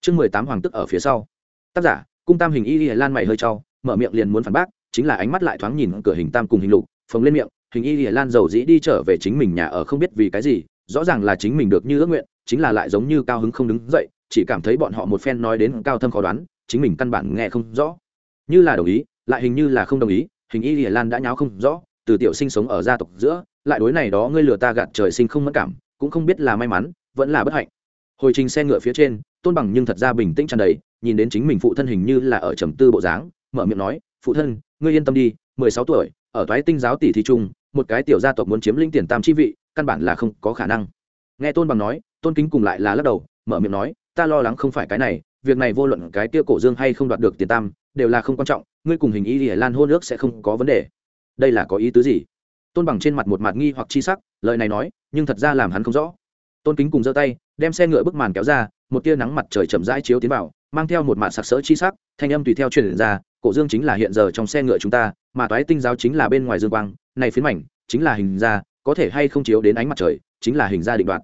Chương mười tám hoàng tức ở phía sau. Tác giả cung tam hình y y lan mày hơi cho, mở miệng liền muốn phản bác chính là ánh mắt lại thoáng nhìn cửa hình tam cùng hình lục phồng lên miệng hình y y lan giàu dĩ đi trở về chính mình nhà ở không biết vì cái gì rõ ràng là chính mình được như ước nguyện chính là lại giống như cao hứng không đứng dậy chỉ cảm thấy bọn họ một phen nói đến cao thâm khó đoán chính mình căn bản nghe không rõ. Như là đồng ý lại hình như là không đồng ý hình y y lan đã nháo không rõ từ tiểu sinh sống ở gia tộc giữa lại đối này đó ngươi lừa ta gạt trời sinh không mất cảm cũng không biết là may mắn vẫn là bất hạnh. Hồi trình xe ngựa phía trên tôn bằng nhưng thật ra bình tĩnh tràn đầy nhìn đến chính mình phụ thân hình như là ở trầm tư bộ dáng, mở miệng nói, phụ thân, ngươi yên tâm đi, mười sáu tuổi, ở toái tinh giáo tỷ thi trung, một cái tiểu gia tộc muốn chiếm linh tiền tam chi vị, căn bản là không có khả năng. Nghe tôn bằng nói, tôn kính cùng lại là lắc đầu, mở miệng nói, ta lo lắng không phải cái này, việc này vô luận cái kia cổ dương hay không đoạt được tiền tam, đều là không quan trọng, ngươi cùng hình y lìa lan hôn ước sẽ không có vấn đề. Đây là có ý tứ gì? Tôn bằng trên mặt một mặt nghi hoặc chi sắc, lời này nói, nhưng thật ra làm hắn không rõ. Tôn kính cùng giơ tay, đem xe ngựa bức màn kéo ra, một tia nắng mặt trời chậm rãi chiếu tiến vào mang theo một mạn sặc sỡ chi sắc, thanh âm tùy theo truyền ra, cổ dương chính là hiện giờ trong xe ngựa chúng ta, mà toái tinh giáo chính là bên ngoài dương quang, này phiến mảnh chính là hình ra có thể hay không chiếu đến ánh mặt trời, chính là hình ra định đoạt.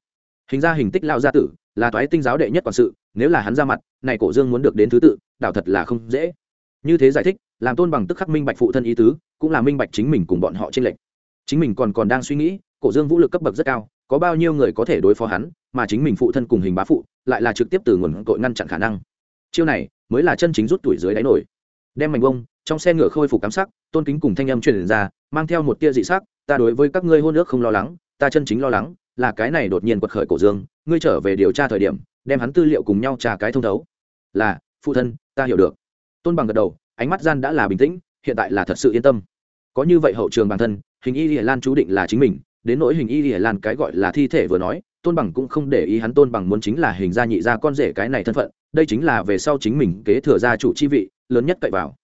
Hình ra hình tích lao gia tử, là toái tinh giáo đệ nhất quản sự, nếu là hắn ra mặt, này cổ dương muốn được đến thứ tự, đảo thật là không dễ. Như thế giải thích, làm tôn bằng tức khắc minh bạch phụ thân ý tứ, cũng là minh bạch chính mình cùng bọn họ trên lệnh chính mình còn còn đang suy nghĩ, cổ dương vũ lực cấp bậc rất cao, có bao nhiêu người có thể đối phó hắn, mà chính mình phụ thân cùng hình bá phụ, lại là trực tiếp từ nguồn cội ngăn chặn khả năng chiêu này mới là chân chính rút tuổi dưới đáy nổi. Đem mảnh bông trong xe ngựa khôi phục cắm sắc, tôn kính cùng thanh âm truyền ra, mang theo một tia dị sắc, ta đối với các ngươi hôn ước không lo lắng, ta chân chính lo lắng là cái này đột nhiên quật khởi cổ dương, ngươi trở về điều tra thời điểm, đem hắn tư liệu cùng nhau trả cái thông thấu. Là, phụ thân, ta hiểu được. Tôn bằng gật đầu, ánh mắt gian đã là bình tĩnh, hiện tại là thật sự yên tâm. Có như vậy hậu trường bản thân, hình y lìa lan chú định là chính mình, đến nỗi hình y lìa lan cái gọi là thi thể vừa nói tôn bằng cũng không để ý hắn, tôn bằng muốn chính là hình gia nhị gia con rể cái này thân phận, đây chính là về sau chính mình kế thừa gia chủ chi vị, lớn nhất cậy vào.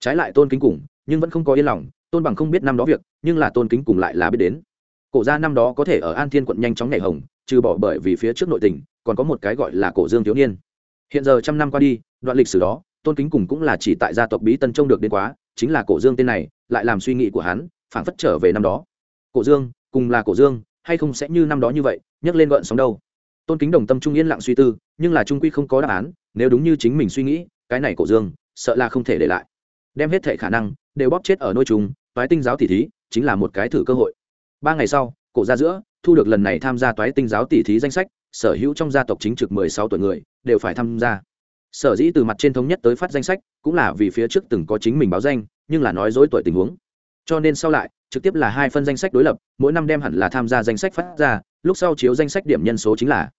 Trái lại tôn kính cùng, nhưng vẫn không có yên lòng, tôn bằng không biết năm đó việc, nhưng là tôn kính cùng lại là biết đến. Cổ gia năm đó có thể ở an thiên quận nhanh chóng nhảy hồng, trừ bỏ bởi vì phía trước nội tình, còn có một cái gọi là cổ dương thiếu niên. Hiện giờ trăm năm qua đi, đoạn lịch sử đó, tôn kính cùng cũng là chỉ tại gia tộc bí tân trông được đến quá, chính là cổ dương tên này, lại làm suy nghĩ của hắn, phảng phất trở về năm đó. Cổ dương, cùng là cổ dương, hay không sẽ như năm đó như vậy nhấc lên gợn sóng đâu. Tôn kính đồng tâm trung yên lặng suy tư, nhưng là trung quy không có đáp án, nếu đúng như chính mình suy nghĩ, cái này cổ dương, sợ là không thể để lại. Đem hết thể khả năng, đều bóp chết ở nôi chúng, toái tinh giáo tỷ thí, chính là một cái thử cơ hội. Ba ngày sau, cổ ra giữa, thu được lần này tham gia toái tinh giáo tỷ thí danh sách, sở hữu trong gia tộc chính trực mười sáu tuổi người, đều phải tham gia. Sở dĩ từ mặt trên thống nhất tới phát danh sách, cũng là vì phía trước từng có chính mình báo danh, nhưng là nói dối tuổi tình huống. Cho nên sau lại, trực tiếp là hai phân danh sách đối lập, mỗi năm đem hẳn là tham gia danh sách phát ra lúc sau chiếu danh sách điểm nhân số chính là,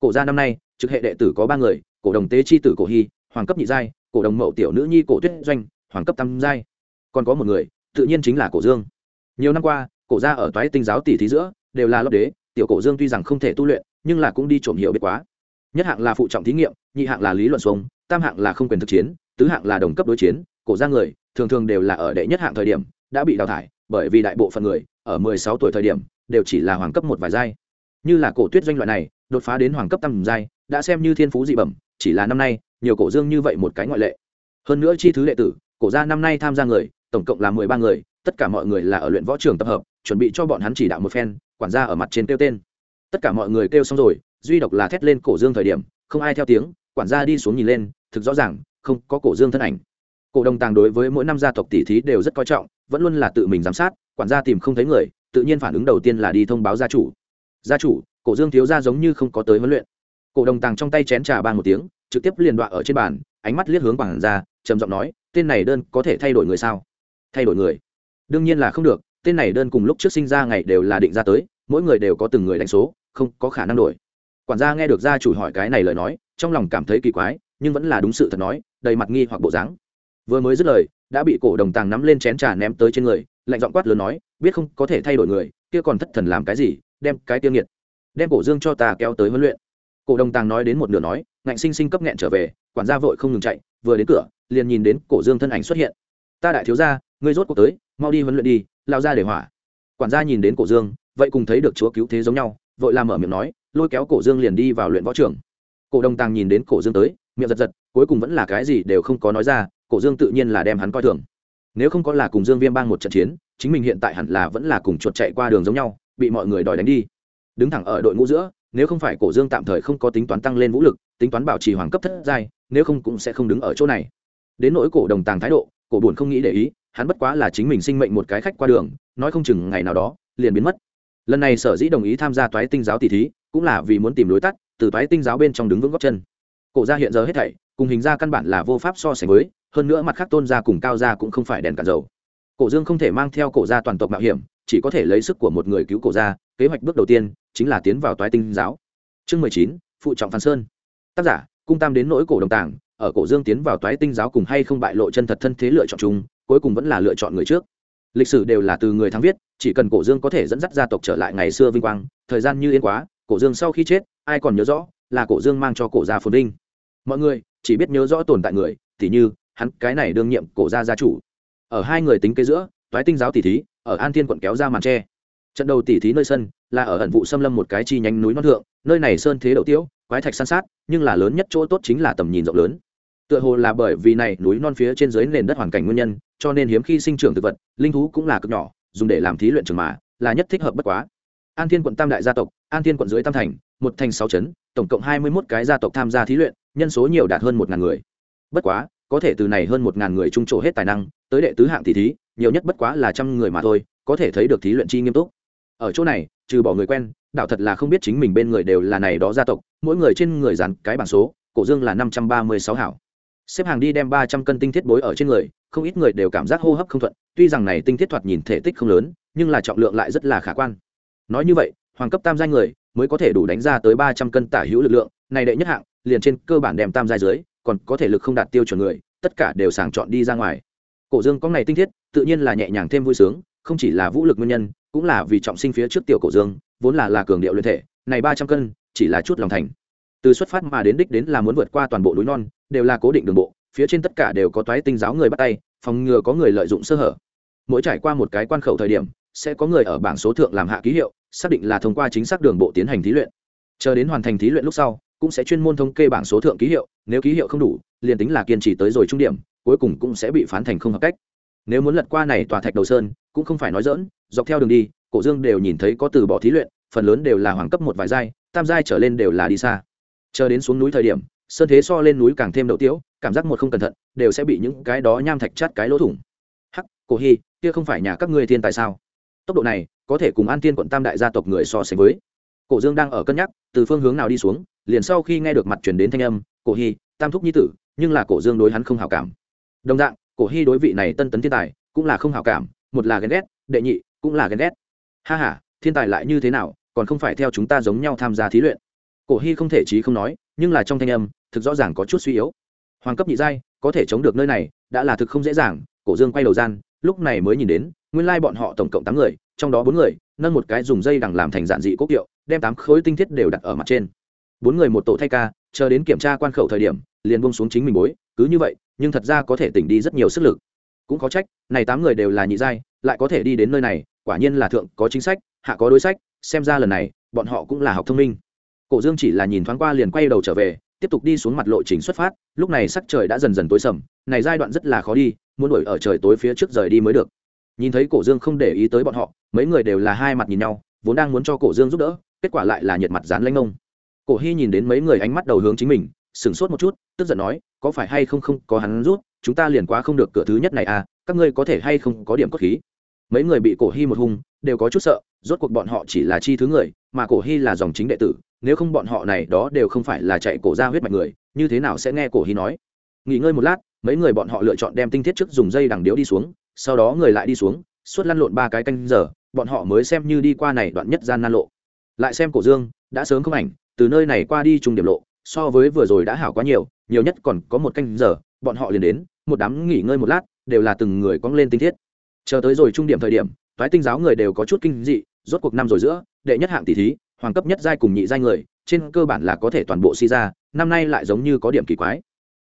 cổ gia năm nay, trực hệ đệ tử có ba người, cổ đồng tế chi tử cổ hy, hoàng cấp nhị giai, cổ đồng mậu tiểu nữ nhi cổ tuyết doanh, hoàng cấp tam giai. Còn có một người, tự nhiên chính là cổ dương. Nhiều năm qua, cổ gia ở toái tinh giáo tỷ thí giữa, đều là lớp đế, tiểu cổ dương tuy rằng không thể tu luyện, nhưng là cũng đi trộm hiểu biết quá. Nhất hạng là phụ trọng thí nghiệm, nhị hạng là lý luận xuống, tam hạng là không quyền thực chiến, tứ hạng là đồng cấp đối chiến, cổ gia người, thường thường đều là ở đệ nhất hạng thời điểm, đã bị đào thải, bởi vì đại bộ phận người, ở 16 tuổi thời điểm, đều chỉ là hoàng cấp một vài giai như là cổ tuyết doanh loại này, đột phá đến hoàng cấp tăng giai, đã xem như thiên phú dị bẩm, chỉ là năm nay, nhiều cổ dương như vậy một cái ngoại lệ. Hơn nữa chi thứ đệ tử, cổ gia năm nay tham gia người, tổng cộng là mười ba người, tất cả mọi người là ở luyện võ trường tập hợp, chuẩn bị cho bọn hắn chỉ đạo một phen, quản gia ở mặt trên kêu tên. Tất cả mọi người kêu xong rồi, duy độc là thét lên cổ dương thời điểm, không ai theo tiếng, quản gia đi xuống nhìn lên, thực rõ ràng, không có cổ dương thân ảnh. Cổ đồng tàng đối với mỗi năm gia tộc tỷ thí đều rất coi trọng, vẫn luôn là tự mình giám sát, quản gia tìm không thấy người, tự nhiên phản ứng đầu tiên là đi thông báo gia chủ gia chủ cổ dương thiếu gia giống như không có tới huấn luyện. Cổ đồng tàng trong tay chén trà ban một tiếng trực tiếp liền đoạn ở trên bàn ánh mắt liếc hướng quản ra, trầm giọng nói tên này đơn có thể thay đổi người sao? Thay đổi người? Đương nhiên là không được tên này đơn cùng lúc trước sinh ra ngày đều là định ra tới mỗi người đều có từng người đánh số không có khả năng đổi. Quản gia nghe được gia chủ hỏi cái này lời nói trong lòng cảm thấy kỳ quái nhưng vẫn là đúng sự thật nói đầy mặt nghi hoặc bộ dáng. Vừa mới dứt lời đã bị cổ đồng tàng nắm lên chén trà ném tới trên người lạnh giọng quát lớn nói biết không có thể thay đổi người kia còn thất thần làm cái gì đem cái tiêu nghiệt, đem cổ dương cho ta kéo tới huấn luyện. Cổ đồng tàng nói đến một nửa nói, ngạnh sinh sinh cấp nghẹn trở về, quản gia vội không ngừng chạy, vừa đến cửa, liền nhìn đến cổ dương thân ảnh xuất hiện. Ta đại thiếu gia, ngươi rốt cuộc tới, mau đi huấn luyện đi, lao ra để hỏa. Quản gia nhìn đến cổ dương, vậy cùng thấy được chúa cứu thế giống nhau, vội làm mở miệng nói, lôi kéo cổ dương liền đi vào luyện võ trường. Cổ đồng tàng nhìn đến cổ dương tới, miệng giật giật, cuối cùng vẫn là cái gì đều không có nói ra, cổ dương tự nhiên là đem hắn coi thường. Nếu không có là cùng dương viêm bang một trận chiến, chính mình hiện tại hẳn là vẫn là cùng chuột chạy qua đường giống nhau bị mọi người đòi đánh đi. Đứng thẳng ở đội ngũ giữa, nếu không phải cổ dương tạm thời không có tính toán tăng lên vũ lực, tính toán bảo trì hoàng cấp thất giai, nếu không cũng sẽ không đứng ở chỗ này. Đến nỗi cổ đồng tàng thái độ, cổ buồn không nghĩ để ý, hắn bất quá là chính mình sinh mệnh một cái khách qua đường, nói không chừng ngày nào đó, liền biến mất. Lần này sở dĩ đồng ý tham gia toái tinh giáo tỷ thí, cũng là vì muốn tìm lối tắt, từ toái tinh giáo bên trong đứng vững góc chân. Cổ gia hiện giờ hết thảy, cùng hình gia căn bản là vô pháp so sánh với, hơn nữa mặt khác tôn gia cùng cao gia cũng không phải đèn cạn dầu. Cổ dương không thể mang theo cổ gia toàn tộc mạo hiểm chỉ có thể lấy sức của một người cứu cổ ra kế hoạch bước đầu tiên chính là tiến vào toái tinh giáo. Chương mười chín, phụ trọng phan sơn. Tác giả, cung tam đến nỗi cổ đồng tàng, ở cổ dương tiến vào toái tinh giáo cùng hay không bại lộ chân thật thân thế lựa chọn chung, cuối cùng vẫn là lựa chọn người trước. Lịch sử đều là từ người thắng viết, chỉ cần cổ dương có thể dẫn dắt gia tộc trở lại ngày xưa vinh quang, thời gian như yên quá, cổ dương sau khi chết, ai còn nhớ rõ là cổ dương mang cho cổ gia phồn vinh. Mọi người chỉ biết nhớ rõ tồn tại người, tỉ như hắn, cái này đương nhiệm cổ gia gia chủ. Ở hai người tính kế giữa, toái tinh giáo tỷ thí ở an thiên quận kéo ra màn tre. Trận đầu tỷ thí nơi sân là ở ẩn vụ xâm lâm một cái chi nhánh núi non thượng, nơi này sơn thế đậu tiễu quái thạch san sát, nhưng là lớn nhất chỗ tốt chính là tầm nhìn rộng lớn. Tựa hồ là bởi vì này núi non phía trên dưới nền đất hoàn cảnh nguyên nhân, cho nên hiếm khi sinh trưởng thực vật, linh thú cũng là cực nhỏ, dùng để làm thí luyện trường mà, là nhất thích hợp bất quá. An thiên quận tam đại gia tộc, an thiên quận dưới tam thành, một thành sáu trấn tổng cộng hai mươi một cái gia tộc tham gia thí luyện, nhân số nhiều đạt hơn một ngàn người. Bất quá, có thể từ này hơn một ngàn người trung trổ hết tài năng, tới đệ tứ hạng tỷ thí nhiều nhất bất quá là trăm người mà thôi, có thể thấy được thí luyện chi nghiêm túc. Ở chỗ này, trừ bỏ người quen đạo thật là không biết chính mình bên người đều là này đó gia tộc, mỗi người trên người dàn cái bảng số, cổ dương là năm trăm ba mươi sáu hảo. Xếp hàng đi đem ba trăm cân tinh thiết bối ở trên người, không ít người đều cảm giác hô hấp không thuận, tuy rằng này tinh thiết thoạt nhìn thể tích không lớn, nhưng là trọng lượng lại rất là khả quan. Nói như vậy, hoàng cấp tam giai người mới có thể đủ đánh ra tới ba trăm cân tả hữu lực lượng, này đệ nhất hạng, liền trên cơ bản đem tam giai dưới, còn có thể lực không đạt tiêu chuẩn người, tất cả đều sàng chọn đi ra ngoài cổ dương có này tinh thiết, tự nhiên là nhẹ nhàng thêm vui sướng, không chỉ là vũ lực nguyên nhân, cũng là vì trọng sinh phía trước tiểu cổ dương, vốn là là cường điệu luyện thể, này ba trăm cân, chỉ là chút lòng thành. Từ xuất phát mà đến đích đến là muốn vượt qua toàn bộ núi non, đều là cố định đường bộ, phía trên tất cả đều có toái tinh giáo người bắt tay, phòng ngừa có người lợi dụng sơ hở. Mỗi trải qua một cái quan khẩu thời điểm, sẽ có người ở bảng số thượng làm hạ ký hiệu, xác định là thông qua chính xác đường bộ tiến hành thí luyện. Chờ đến hoàn thành thí luyện lúc sau, cũng sẽ chuyên môn thống kê bảng số thượng ký hiệu, nếu ký hiệu không đủ, liền tính là kiên trì tới rồi trung điểm cuối cùng cũng sẽ bị phán thành không hợp cách. Nếu muốn lật qua này tòa thạch đầu sơn, cũng không phải nói dỡn dọc theo đường đi, cổ dương đều nhìn thấy có từ bỏ thí luyện, phần lớn đều là hoàng cấp một vài giai, tam giai trở lên đều là đi xa. Chờ đến xuống núi thời điểm, sơn thế so lên núi càng thêm đậu tiếu, cảm giác một không cẩn thận, đều sẽ bị những cái đó nham thạch chát cái lỗ thủng. Hắc, cổ hy, kia không phải nhà các ngươi thiên tài sao? Tốc độ này, có thể cùng an tiên quận tam đại gia tộc người so sánh với. Cổ dương đang ở cân nhắc, từ phương hướng nào đi xuống, liền sau khi nghe được mặt chuyển đến thanh âm, cổ hy, tam thúc nhi tử, nhưng là cổ dương đối hắn không hào cảm đồng dạng, cổ hy đối vị này tân tấn thiên tài cũng là không hào cảm, một là ghen ghét, đệ nhị cũng là ghen ghét. Ha h a thiên tài lại như thế nào, còn không phải theo chúng ta giống nhau tham gia thí luyện. Cổ hy không thể trí không nói, nhưng là trong thanh âm, thực rõ ràng có chút suy yếu. Hoàng cấp nhị giai, có thể chống được nơi này, đã là thực không dễ dàng, cổ dương quay đầu gian, lúc này mới nhìn đến, nguyên lai bọn họ tổng cộng tám người, trong đó bốn người, nâng một cái dùng dây đằng làm thành giản dị cốc kiệu, đem tám khối tinh thiết đều đặt ở mặt trên. Bốn người một tổ thay ca, chờ đến kiểm tra quan khẩu thời điểm, liền buông xuống chính mình bối, cứ như vậy nhưng thật ra có thể tỉnh đi rất nhiều sức lực. Cũng có trách, này tám người đều là nhị giai, lại có thể đi đến nơi này, quả nhiên là thượng, có chính sách, hạ có đối sách, xem ra lần này, bọn họ cũng là học thông minh. Cổ dương chỉ là nhìn thoáng qua liền quay đầu trở về, tiếp tục đi xuống mặt lộ trình xuất phát, lúc này sắc trời đã dần dần tối sầm, này giai đoạn rất là khó đi, muốn đuổi ở trời tối phía trước rời đi mới được. Nhìn thấy cổ dương không để ý tới bọn họ, mấy người đều là hai mặt nhìn nhau, vốn đang muốn cho cổ dương giúp đỡ, kết quả lại là nhiệt mặt dán lanh ông cổ hy nhìn đến mấy người ánh mắt đầu hướng chính mình sửng sốt một chút, tức giận nói, có phải hay không không có hắn rút, chúng ta liền quá không được cửa thứ nhất này à các ngươi có thể hay không có điểm cốt khí? Mấy người bị cổ hy một hung, đều có chút sợ, rốt cuộc bọn họ chỉ là chi thứ người, mà cổ hy là dòng chính đệ tử, nếu không bọn họ này đó đều không phải là chạy cổ ra huyết mạch người, như thế nào sẽ nghe cổ hy nói? Nghỉ ngơi một lát, mấy người bọn họ lựa chọn đem tinh thiết trước dùng dây đằng điếu đi xuống, sau đó người lại đi xuống, suốt lăn lộn ba cái canh giờ, bọn họ mới xem như đi qua này đoạn nhất gian nan lộ. Lại xem cổ dương, đã sớm không ảnh, từ nơi này qua đi trung điểm lộ so với vừa rồi đã hảo quá nhiều nhiều nhất còn có một canh giờ, bọn họ liền đến, một đám nghỉ ngơi một lát, đều là từng người cong lên tinh thiết. Chờ tới rồi trung điểm thời điểm thoái tinh giáo người đều có chút kinh dị, rốt cuộc năm rồi giữa, đệ nhất hạng tỷ thí, hoàng cấp nhất giai cùng nhị giai người, trên cơ bản là có thể toàn bộ si ra, năm nay lại giống như có điểm kỳ quái.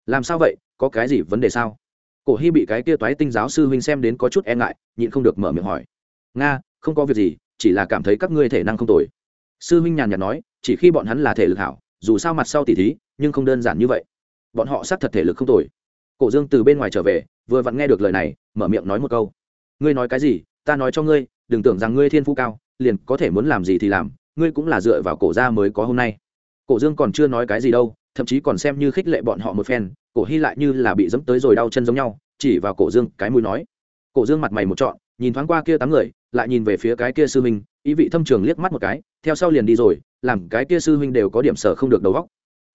Làm sao vậy, có cái gì vấn đề sao? Cổ hy bị cái kia toái tinh giáo sư huynh xem đến có chút e ngại, nhịn không được mở miệng hỏi. Nga, không có việc gì, chỉ là cảm thấy các ngươi thể năng không tồi. Sư huynh nhàn nhạt nói, chỉ khi bọn hắn là thể lực hảo dù sao mặt sau tỉ thí nhưng không đơn giản như vậy. Bọn họ sát thật thể lực không tồi. Cổ dương từ bên ngoài trở về vừa vặn nghe được lời này mở miệng nói một câu. Ngươi nói cái gì? Ta nói cho ngươi đừng tưởng rằng ngươi thiên phú cao liền có thể muốn làm gì thì làm ngươi cũng là dựa vào cổ gia mới có hôm nay. Cổ dương còn chưa nói cái gì đâu thậm chí còn xem như khích lệ bọn họ một phen cổ hy lại như là bị dẫm tới rồi đau chân giống nhau chỉ vào cổ dương cái mũi nói. Cổ dương mặt mày một trọn nhìn thoáng qua kia tám người lại nhìn về phía cái kia sư minh, ý vị thâm trường liếc mắt một cái theo sau liền đi rồi làm cái kia sư huynh đều có điểm sở không được đầu góc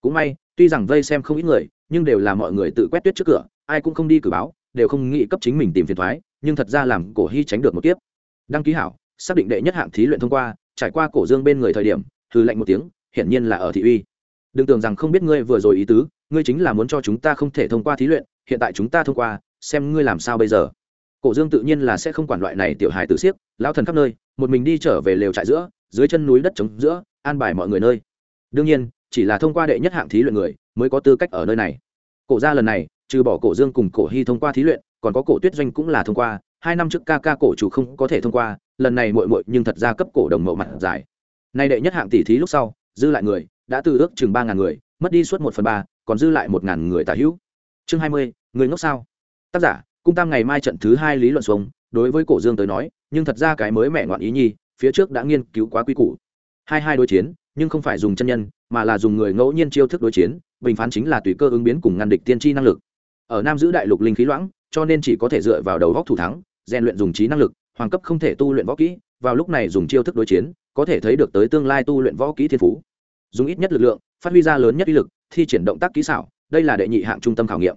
cũng may, tuy rằng vây xem không ít người, nhưng đều là mọi người tự quét tuyết trước cửa, ai cũng không đi cử báo, đều không nghĩ cấp chính mình tìm phiền thoái, nhưng thật ra làm cổ hy tránh được một kiếp. Đăng ký hảo, xác định đệ nhất hạng thí luyện thông qua, trải qua cổ dương bên người thời điểm thư lệnh một tiếng, hiển nhiên là ở thị uy. Đừng tưởng rằng không biết ngươi vừa rồi ý tứ, ngươi chính là muốn cho chúng ta không thể thông qua thí luyện, hiện tại chúng ta thông qua, xem ngươi làm sao bây giờ. Cổ dương tự nhiên là sẽ không quản loại này tiểu hài tử siếc, lão thần khắp nơi, một mình đi trở về lều trại giữa, dưới chân núi đất trống giữa an bài mọi người nơi. Đương nhiên, chỉ là thông qua đệ nhất hạng thí luyện người mới có tư cách ở nơi này. Cổ ra lần này, trừ bỏ cổ dương cùng cổ hy thông qua thí luyện, còn có cổ tuyết doanh cũng là thông qua, hai năm trước ca ca cổ chủ không có thể thông qua, lần này mội mội nhưng thật ra cấp cổ đồng mậu mặt dài nay đệ nhất hạng tỷ thí lúc sau, dư lại người, đã từ ước chừng ba ngàn người, mất đi suốt một phần ba, còn dư lại một ngàn người tả hữu. Chương hai mươi, người ngốc sao? Tác giả, cung tam ngày mai trận thứ hai lý luận xuống, đối với cổ dương tới nói, nhưng thật ra cái mới mẹ ngoạn ý nhi, phía trước đã nghiên cứu quá quy củ hai hai đối chiến, nhưng không phải dùng chân nhân, mà là dùng người ngẫu nhiên chiêu thức đối chiến, bình phán chính là tùy cơ ứng biến cùng ngăn địch tiên tri năng lực. Ở nam giữ đại lục linh khí loãng, cho nên chỉ có thể dựa vào đầu góc thủ thắng, rèn luyện dùng trí năng lực, hoàng cấp không thể tu luyện võ kỹ, vào lúc này dùng chiêu thức đối chiến, có thể thấy được tới tương lai tu luyện võ kỹ thiên phú. Dùng ít nhất lực lượng, phát huy ra lớn nhất uy lực, thi triển động tác kỹ xảo, đây là đệ nhị hạng trung tâm khảo nghiệm.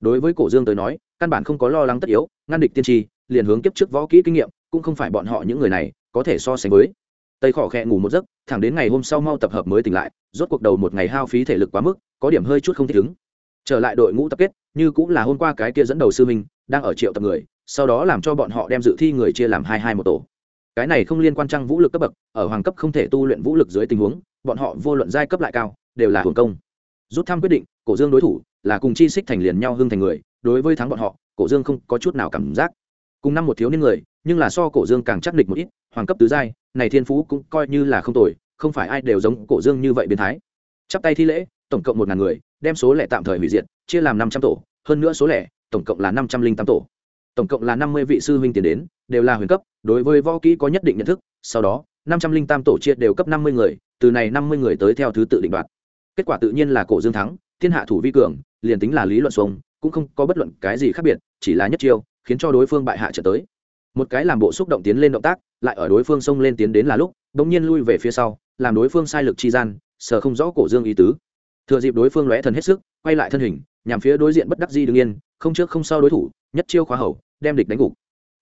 Đối với cổ dương tới nói, căn bản không có lo lắng tất yếu, ngăn địch tiên tri, liền hướng kiếp trước võ kỹ kinh nghiệm, cũng không phải bọn họ những người này có thể so sánh với tây khỏ khẽ ngủ một giấc, thẳng đến ngày hôm sau mau tập hợp mới tỉnh lại, rốt cuộc đầu một ngày hao phí thể lực quá mức, có điểm hơi chút không thích ứng. Trở lại đội ngũ tập kết, như cũng là hôm qua cái kia dẫn đầu sư minh đang ở triệu tập người, sau đó làm cho bọn họ đem dự thi người chia làm hai hai một tổ. Cái này không liên quan trăng vũ lực cấp bậc, ở hoàng cấp không thể tu luyện vũ lực dưới tình huống, bọn họ vô luận giai cấp lại cao, đều là hưởng công. Rút thăm quyết định, cổ dương đối thủ, là cùng chi xích thành liền nhau hưng thành người, đối với thắng bọn họ, cổ dương không có chút nào cảm giác. Cùng năm một thiếu niên người nhưng là so cổ dương càng chắc địch một ít, hoàng cấp tứ giai, này thiên phú cũng coi như là không tồi, không phải ai đều giống cổ dương như vậy biến thái. Chắp tay thi lễ, tổng cộng một ngàn người, đem số lẻ tạm thời hủy diệt, chia làm năm trăm tổ, hơn nữa số lẻ, tổng cộng là năm trăm linh tám tổ. Tổng cộng là năm mươi vị sư huynh tiền đến, đều là huyền cấp, đối với võ kỹ có nhất định nhận thức, sau đó, năm trăm linh tam tổ chia đều cấp năm mươi người, từ này năm mươi người tới theo thứ tự định đoạt. Kết quả tự nhiên là cổ dương thắng, thiên hạ thủ vi cường, liền tính là lý luận xuống cũng không có bất luận cái gì khác biệt, chỉ là nhất chiêu, khiến cho đối phương bại hạ trở tới một cái làm bộ xúc động tiến lên động tác, lại ở đối phương xông lên tiến đến là lúc đ ỗ n g nhiên lui về phía sau, làm đối phương sai lực chi gian, sờ không rõ cổ dương ý tứ. Thừa dịp đối phương lóe thần hết sức, quay lại thân hình, nhằm phía đối diện bất đắc di đương nhiên không trước không sau đối thủ, nhất chiêu khóa hầu, đem địch đánh gục.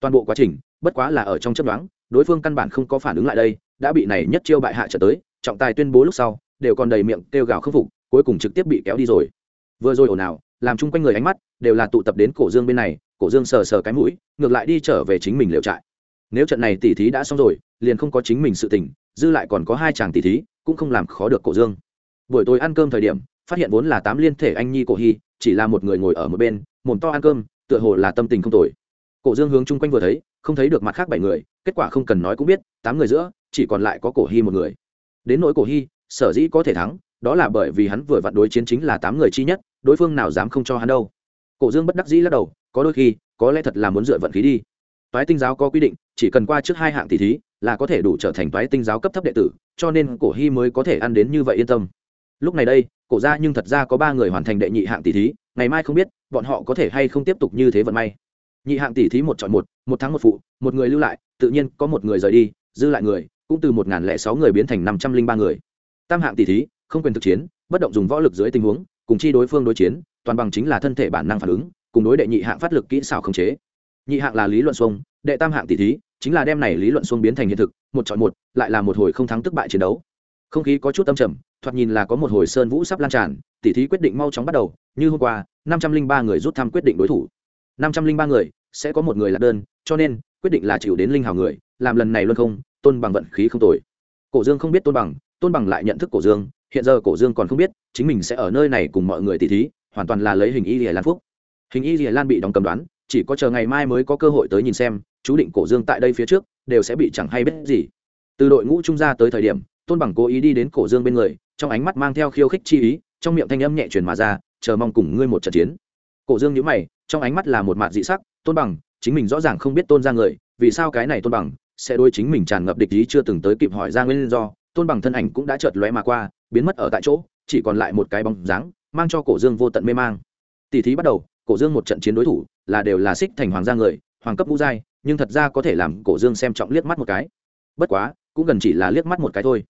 Toàn bộ quá trình, bất quá là ở trong chấp đoán đối phương căn bản không có phản ứng lại đây, đã bị này nhất chiêu bại hạ trở tới, trọng tài tuyên bố lúc sau, đều còn đầy miệng kêu gào khâm phục, cuối cùng trực tiếp bị kéo đi rồi. Vừa rồi ồn ào, làm chung quanh người ánh mắt, đều là tụ tập đến cổ dương bên này cổ dương sờ sờ cái mũi, ngược lại đi trở về chính mình liệu trại. Nếu trận này tỉ thí đã xong rồi, liền không có chính mình sự tỉnh dư lại còn có hai chàng tỉ thí, cũng không làm khó được cổ dương. Buổi tối ăn cơm thời điểm, phát hiện vốn là tám liên thể anh nhi cổ hy, chỉ là một người ngồi ở một bên, mồm to ăn cơm, tựa hồ là tâm tình không tồi. Cổ dương hướng chung quanh vừa thấy, không thấy được mặt khác bảy người, kết quả không cần nói cũng biết, tám người giữa, chỉ còn lại có cổ hy một người. Đến nỗi cổ hy, sở dĩ có thể thắng, đó là bởi vì hắn vừa vặn đối chiến chính là tám người chi nhất, đối phương nào dám không cho hắn đâu. Cổ dương bất đắc dĩ lắc đầu có đôi khi, có lẽ thật là muốn dựa vận khí đi. Toái tinh giáo có quy định, chỉ cần qua trước hai hạng tỷ thí, là có thể đủ trở thành toái tinh giáo cấp thấp đệ tử, cho nên cổ hy mới có thể ăn đến như vậy yên tâm. Lúc này đây, cổ ra nhưng thật ra có ba người hoàn thành đệ nhị hạng tỷ thí, ngày mai không biết, bọn họ có thể hay không tiếp tục như thế vận may. Nhị hạng tỷ thí một chọn một một tháng một phụ, một người lưu lại, tự nhiên có một người rời đi, dư lại người, cũng từ một lẻ sáu người biến thành năm trăm linh ba người. Tam hạng tỷ thí, không quyền thực chiến, bất động dùng võ lực dưới tình huống, cùng chi đối phương đối chiến, toàn bằng chính là thân thể bản năng phản ứng cùng đối đệ nhị hạng phát lực kỹ xảo khống chế. Nhị hạng là lý luận xuông, đệ tam hạng tỷ thí, chính là đem này lý luận xuông biến thành hiện thực, một chọn một, lại là một hồi không thắng tức bại chiến đấu. Không khí có chút âm trầm, thoạt nhìn là có một hồi sơn vũ sắp lan tràn, tỷ thí quyết định mau chóng bắt đầu, như hôm qua, năm trăm linh ba người rút thăm quyết định đối thủ. Năm trăm linh ba người, sẽ có một người là đơn, cho nên, quyết định là chịu đến linh hào người, làm lần này luôn không, tôn bằng vận khí không tồi. Cổ dương không biết tôn bằng tôn bằng lại nhận thức cổ dương, hiện giờ cổ dương còn không biết, chính mình sẽ ở nơi này cùng mọi người tỷ thí, hoàn toàn là lấy hình y lìa lan phúc hình y lìa lan bị đóng cầm đoán, chỉ có chờ ngày mai mới có cơ hội tới nhìn xem, chú định cổ dương tại đây phía trước, đều sẽ bị chẳng hay biết gì. Từ đội ngũ trung ra tới thời điểm, tôn bằng cố ý đi đến cổ dương bên người, trong ánh mắt mang theo khiêu khích chi ý, trong miệng thanh âm nhẹ truyền mà ra, chờ mong cùng ngươi một trận chiến. Cổ dương nhíu mày, trong ánh mắt là một mạt dị sắc, tôn bằng, chính mình rõ ràng không biết tôn ra người, vì sao cái này tôn bằng sẽ đôi chính mình tràn ngập địch ý chưa từng tới kịp hỏi ra nguyên do? Tôn bằng thân ảnh cũng đã chợt lóe mà qua, biến mất ở tại chỗ, chỉ còn lại một cái bóng dáng, mang cho cổ dương vô tận mê mang. Tỷ thí bắt đầu cổ dương một trận chiến đối thủ là đều là xích thành hoàng gia người, hoàng cấp ngũ giai, nhưng thật ra có thể làm cổ dương xem trọng liếc mắt một cái. Bất quá, cũng gần chỉ là liếc mắt một cái thôi.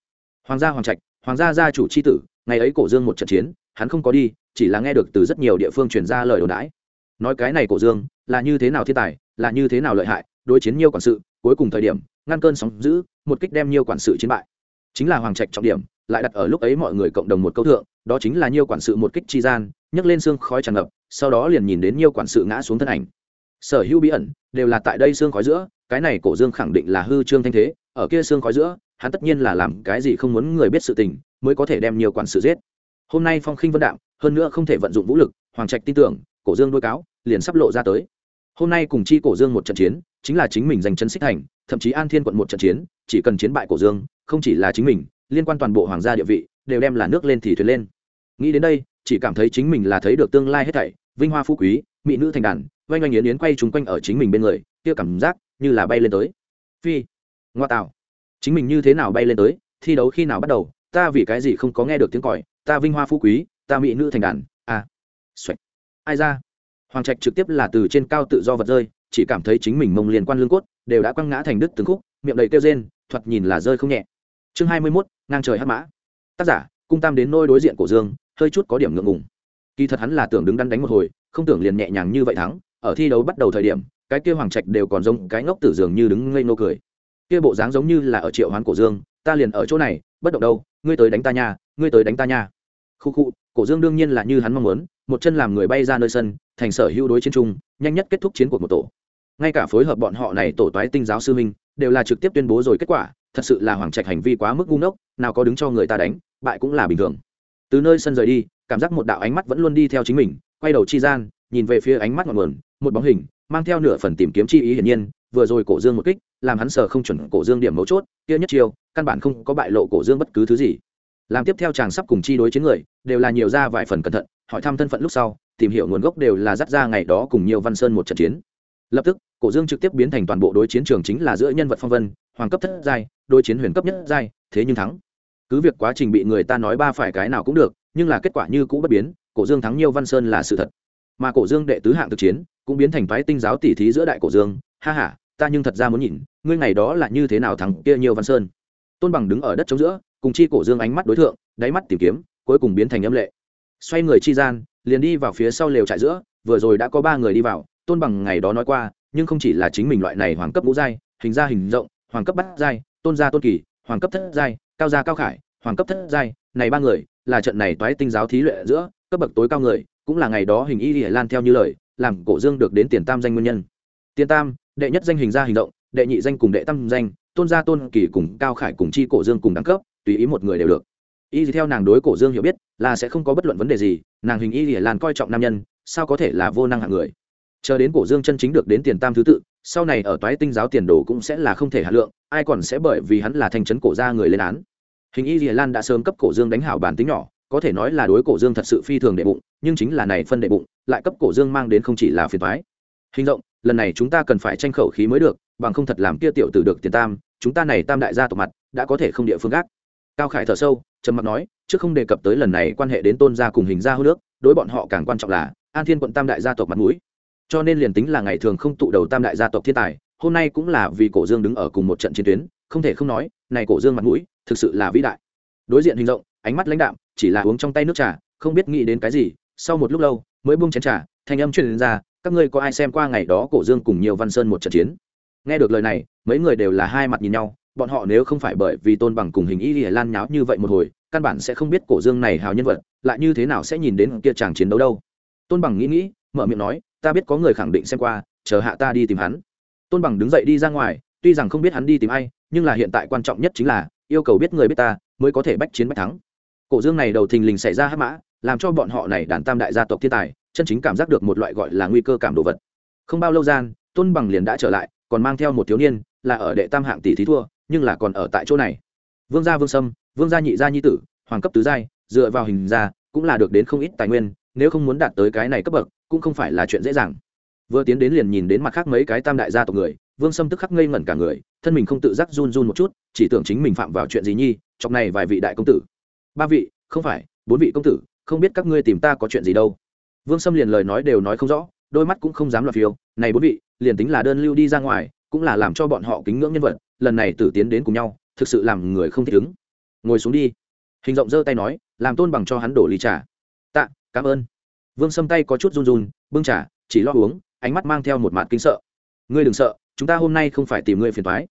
Hoàng gia hoàng trạch, hoàng gia gia chủ c h i tử, ngày ấy cổ dương một trận chiến, hắn không có đi, chỉ là nghe được từ rất nhiều địa phương truyền ra lời đồn đãi. Nói cái này cổ dương, là như thế nào thiên tài, là như thế nào lợi hại, đối chiến nhiều quản sự, cuối cùng thời điểm, ngăn cơn sóng giữ một kích đem nhiều quản sự chiến bại. Chính là hoàng trạch trọng điểm, lại đặt ở lúc ấy mọi người cộng đồng một câu thượng, đó chính là nhiều quản sự một kích chi gian nhấc lên xương khói tràn ngập, sau đó liền nhìn đến nhiều quản sự ngã xuống thân ảnh. Sở hữu bí ẩn đều là tại đây xương khói giữa, cái này cổ dương khẳng định là hư trương thanh thế, ở kia xương khói giữa, hắn tất nhiên là làm cái gì không muốn người biết sự tình, mới có thể đem nhiều quản sự giết. Hôm nay phong khinh vân đạm, hơn nữa không thể vận dụng vũ lực, hoàng trạch tin tưởng, cổ dương đôi cáo liền sắp lộ ra tới. Hôm nay cùng chi cổ dương một trận chiến, chính là chính mình giành chân xích thành, thậm chí an thiên quận một trận chiến, chỉ cần chiến bại cổ dương, không chỉ là chính mình, liên quan toàn bộ hoàng gia địa vị, đều đem là nước lên thì thuyền lên. Nghĩ đến đây chỉ cảm thấy chính mình là thấy được tương lai hết thảy, vinh hoa phú quý, mỹ nữ thành đàn, oanh oanh yến yến quay trúng quanh ở chính mình bên người, kia cảm giác như là bay lên tới. Phi, ngoa tạo. Chính mình như thế nào bay lên tới, thi đấu khi nào bắt đầu, ta vì cái gì không có nghe được tiếng còi, ta vinh hoa phú quý, ta mỹ nữ thành đàn à. Xoạch ai ra? Hoàng trạch trực tiếp là từ trên cao tự do vật rơi, chỉ cảm thấy chính mình mông liên quan lương cốt, đều đã quăng ngã thành đứt từng khúc, miệng đầy kêu rên, thoạt nhìn là rơi không nhẹ. Chương hai mươi mốt, ngang trời hát mã. Tác giả, cung tam đến nôi đối diện cổ dương hơi chút có điểm ngượng ngùng. Kỳ thật hắn là tưởng đứng đắn đánh một hồi, không tưởng liền nhẹ nhàng như vậy thắng, ở thi đấu bắt đầu thời điểm, cái kia hoàng trạch đều còn giống cái ngốc tử dường như đứng ngây nô cười. Kia bộ dáng giống như là ở triệu hoán cổ dương, ta liền ở chỗ này, bất động đâu, ngươi tới đánh ta nha, ngươi tới đánh ta nha. Khu khu, cổ dương đương nhiên là như hắn mong muốn, một chân làm người bay ra nơi sân, thành sở hữu đối chiến trung nhanh nhất kết thúc chiến cuộc một tổ. Ngay cả phối hợp bọn họ này tổ toái tinh giáo sư minh đều là trực tiếp tuyên bố rồi kết quả, thật sự là hoàng trạch hành vi quá mức ngu ngốc, nào có đứng cho người ta đánh, bại cũng là bình thường từ nơi sân rời đi, cảm giác một đạo ánh mắt vẫn luôn đi theo chính mình, quay đầu chi gian, nhìn về phía ánh mắt ngọn nguồn, một bóng hình, mang theo nửa phần tìm kiếm chi ý hiển nhiên, vừa rồi cổ dương một kích, làm hắn sờ không chuẩn cổ dương điểm mấu chốt, kia nhất chiêu, căn bản không có bại lộ cổ dương bất cứ thứ gì. Làm tiếp theo chàng sắp cùng chi đối chiến người, đều là nhiều ra vài phần cẩn thận, hỏi thăm thân phận lúc sau, tìm hiểu nguồn gốc đều là dắt ra ngày đó cùng nhiều văn sơn một trận chiến. Lập tức, cổ dương trực tiếp biến thành toàn bộ đối chiến trường chính là giữa nhân vật phong vân, hoàng cấp thất giai, đối chiến huyền cấp nhất giai, thế nhưng thắng cứ việc quá trình bị người ta nói ba phải cái nào cũng được, nhưng là kết quả như cũ bất biến, cổ dương thắng nhiều văn sơn là sự thật. Mà cổ dương đệ tứ hạng thực chiến, cũng biến thành phái tinh giáo tỷ thí giữa đại cổ dương. Ha ha, ta nhưng thật ra muốn nhìn, ngươi ngày đó là như thế nào thắng kia nhiều văn sơn. Tôn bằng đứng ở đất chống giữa, cùng chi cổ dương ánh mắt đối tượng đáy mắt tìm kiếm, cuối cùng biến thành âm lệ. Xoay người chi gian, liền đi vào phía sau lều trại giữa, vừa rồi đã có ba người đi vào, tôn bằng ngày đó nói qua, nhưng không chỉ là chính mình loại này hoàng cấp ngũ giai, hình ra hình rộng, hoàng cấp bát giai, tôn gia tôn kỳ, hoàng cấp thất giai cao gia cao khải, hoàng cấp thất giai, này ba người, là trận này toái tinh giáo thí luyện giữa, cấp bậc tối cao người, cũng là ngày đó hình y hải lan theo như lời, làm cổ dương được đến tiền tam danh nguyên nhân. Tiền tam, đệ nhất danh hình ra hình động, đệ nhị danh cùng đệ tam danh, tôn gia tôn kỳ cùng cao khải cùng chi cổ dương cùng đẳng cấp, tùy ý một người đều được. Y theo nàng đối cổ dương hiểu biết, là sẽ không có bất luận vấn đề gì, nàng hình y hải lan coi trọng nam nhân, sao có thể là vô năng hạng người. Chờ đến cổ dương chân chính được đến tiền tam thứ tự sau này ở toái tinh giáo tiền đồ cũng sẽ là không thể hạ lượng, ai còn sẽ bởi vì hắn là thành chấn cổ ra người lên án. Hình y dìa lan đã sớm cấp cổ dương đánh hảo bản tính nhỏ, có thể nói là đối cổ dương thật sự phi thường đệ bụng, nhưng chính là này phân đệ bụng, lại cấp cổ dương mang đến không chỉ là phiền thoái hình rộng, lần này chúng ta cần phải tranh khẩu khí mới được, bằng không thật làm kia tiểu tử được tiền tam, chúng ta này tam đại gia tộc mặt, đã có thể không địa phương gác. Cao khải thở sâu, trầm mặc nói, trước không đề cập tới lần này quan hệ đến tôn gia cùng hình gia hô nước, đối bọn họ càng quan trọng là, an thiên quận tam đại gia tộc mặt mũi cho nên liền tính là ngày thường không tụ đầu tam đại gia tộc thiên tài, hôm nay cũng là vì cổ dương đứng ở cùng một trận chiến tuyến, không thể không nói, này cổ dương mặt mũi thực sự là vĩ đại. Đối diện hình rộng, ánh mắt lãnh đạm, chỉ là uống trong tay nước trà, không biết nghĩ đến cái gì, sau một lúc lâu, mới buông chén trà, thanh âm truyền ra, các ngươi có ai xem qua ngày đó cổ dương cùng nhiều văn sơn một trận chiến? Nghe được lời này, mấy người đều là hai mặt nhìn nhau, bọn họ nếu không phải bởi vì tôn bằng cùng hình y lìa lan nháo như vậy một hồi, căn bản sẽ không biết cổ dương này hào nhân vật, lại như thế nào sẽ nhìn đến kia chàng chiến đấu đâu. Tôn bằng nghĩ nghĩ, mở miệng nói ta biết có người khẳng định xem qua, chờ hạ ta đi tìm hắn. Tôn bằng đứng dậy đi ra ngoài, tuy rằng không biết hắn đi tìm ai, nhưng là hiện tại quan trọng nhất chính là, yêu cầu biết người biết ta, mới có thể bách chiến bách thắng. Cổ dương này đầu thình lình xảy ra hắc mã, làm cho bọn họ này đàn tam đại gia tộc thiên tài, chân chính cảm giác được một loại gọi là nguy cơ cảm đồ vật. Không bao lâu gian, tôn bằng liền đã trở lại, còn mang theo một thiếu niên, là ở đệ tam hạng tỷ thí thua, nhưng là còn ở tại chỗ này. Vương gia vương sâm, vương gia nhị gia nhi tử, hoàng cấp tứ giai, dựa vào hình gia cũng là được đến không ít tài nguyên nếu không muốn đạt tới cái này cấp bậc, cũng không phải là chuyện dễ dàng. Vừa tiến đến liền nhìn đến mặt khác mấy cái tam đại gia tộc người, vương sâm tức khắc ngây ngẩn cả người, thân mình không tự giác run run một chút, chỉ tưởng chính mình phạm vào chuyện gì nhi trong này vài vị đại công tử. Ba vị, không phải, bốn vị công tử, không biết các ngươi tìm ta có chuyện gì đâu. Vương sâm liền lời nói đều nói không rõ, đôi mắt cũng không dám loạt phiêu, này bốn vị, liền tính là đơn lưu đi ra ngoài, cũng là làm cho bọn họ kính ngưỡng nhân vật, lần này tử tiến đến cùng nhau, thực sự làm người không thích ứng. Ngồi xuống đi. Hình rộng giơ tay nói, làm tôn bằng cho hắn đổ ly trà. Tạ cảm ơn. Vương sâm tay có chút run run, bưng trà, chỉ lo uống, ánh mắt mang theo một mạt kinh sợ. Ngươi đừng sợ, chúng ta hôm nay không phải tìm ngươi phiền thoái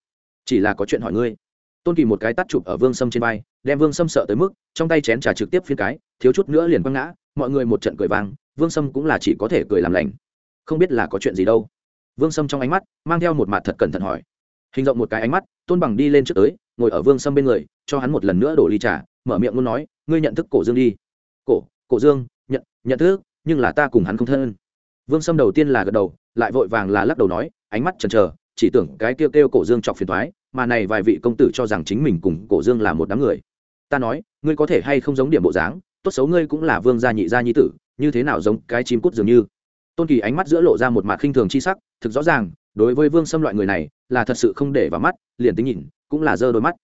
chỉ là có chuyện hỏi ngươi. Tôn kỳ một cái tắt chụp ở vương sâm trên vai, đem vương sâm sợ tới mức, trong tay chén trà trực tiếp phiên cái, thiếu chút nữa liền quăng ngã, mọi người một trận cười vang, vương sâm cũng là chỉ có thể cười làm lành. Không biết là có chuyện gì đâu. Vương sâm trong ánh mắt, mang theo một mặt thật cẩn thận hỏi. Hình rộng một cái ánh mắt, tôn bằng đi lên trước tới, ngồi ở vương sâm bên người, cho hắn một lần nữa đổ ly trà, mở miệng luôn nói, ngươi nhận thức cổ dương đi. Cổ? Cổ dương? Nhận thức, nhưng là ta cùng hắn không thân. Vương sâm đầu tiên là gật đầu, lại vội vàng là lắc đầu nói, ánh mắt chần chờ, chỉ tưởng cái kêu kêu cổ dương chọc phiền thoái mà này vài vị công tử cho rằng chính mình cùng cổ dương là một đám người. Ta nói, ngươi có thể hay không giống điểm bộ dáng, tốt xấu ngươi cũng là vương gia nhị gia nhi tử, như thế nào giống cái chim cút dường như? Tôn kỳ ánh mắt giữa lộ ra một mặt khinh thường chi sắc, thực rõ ràng, đối với vương sâm loại người này, là thật sự không để vào mắt, liền tính nhìn, cũng là giơ đôi mắt.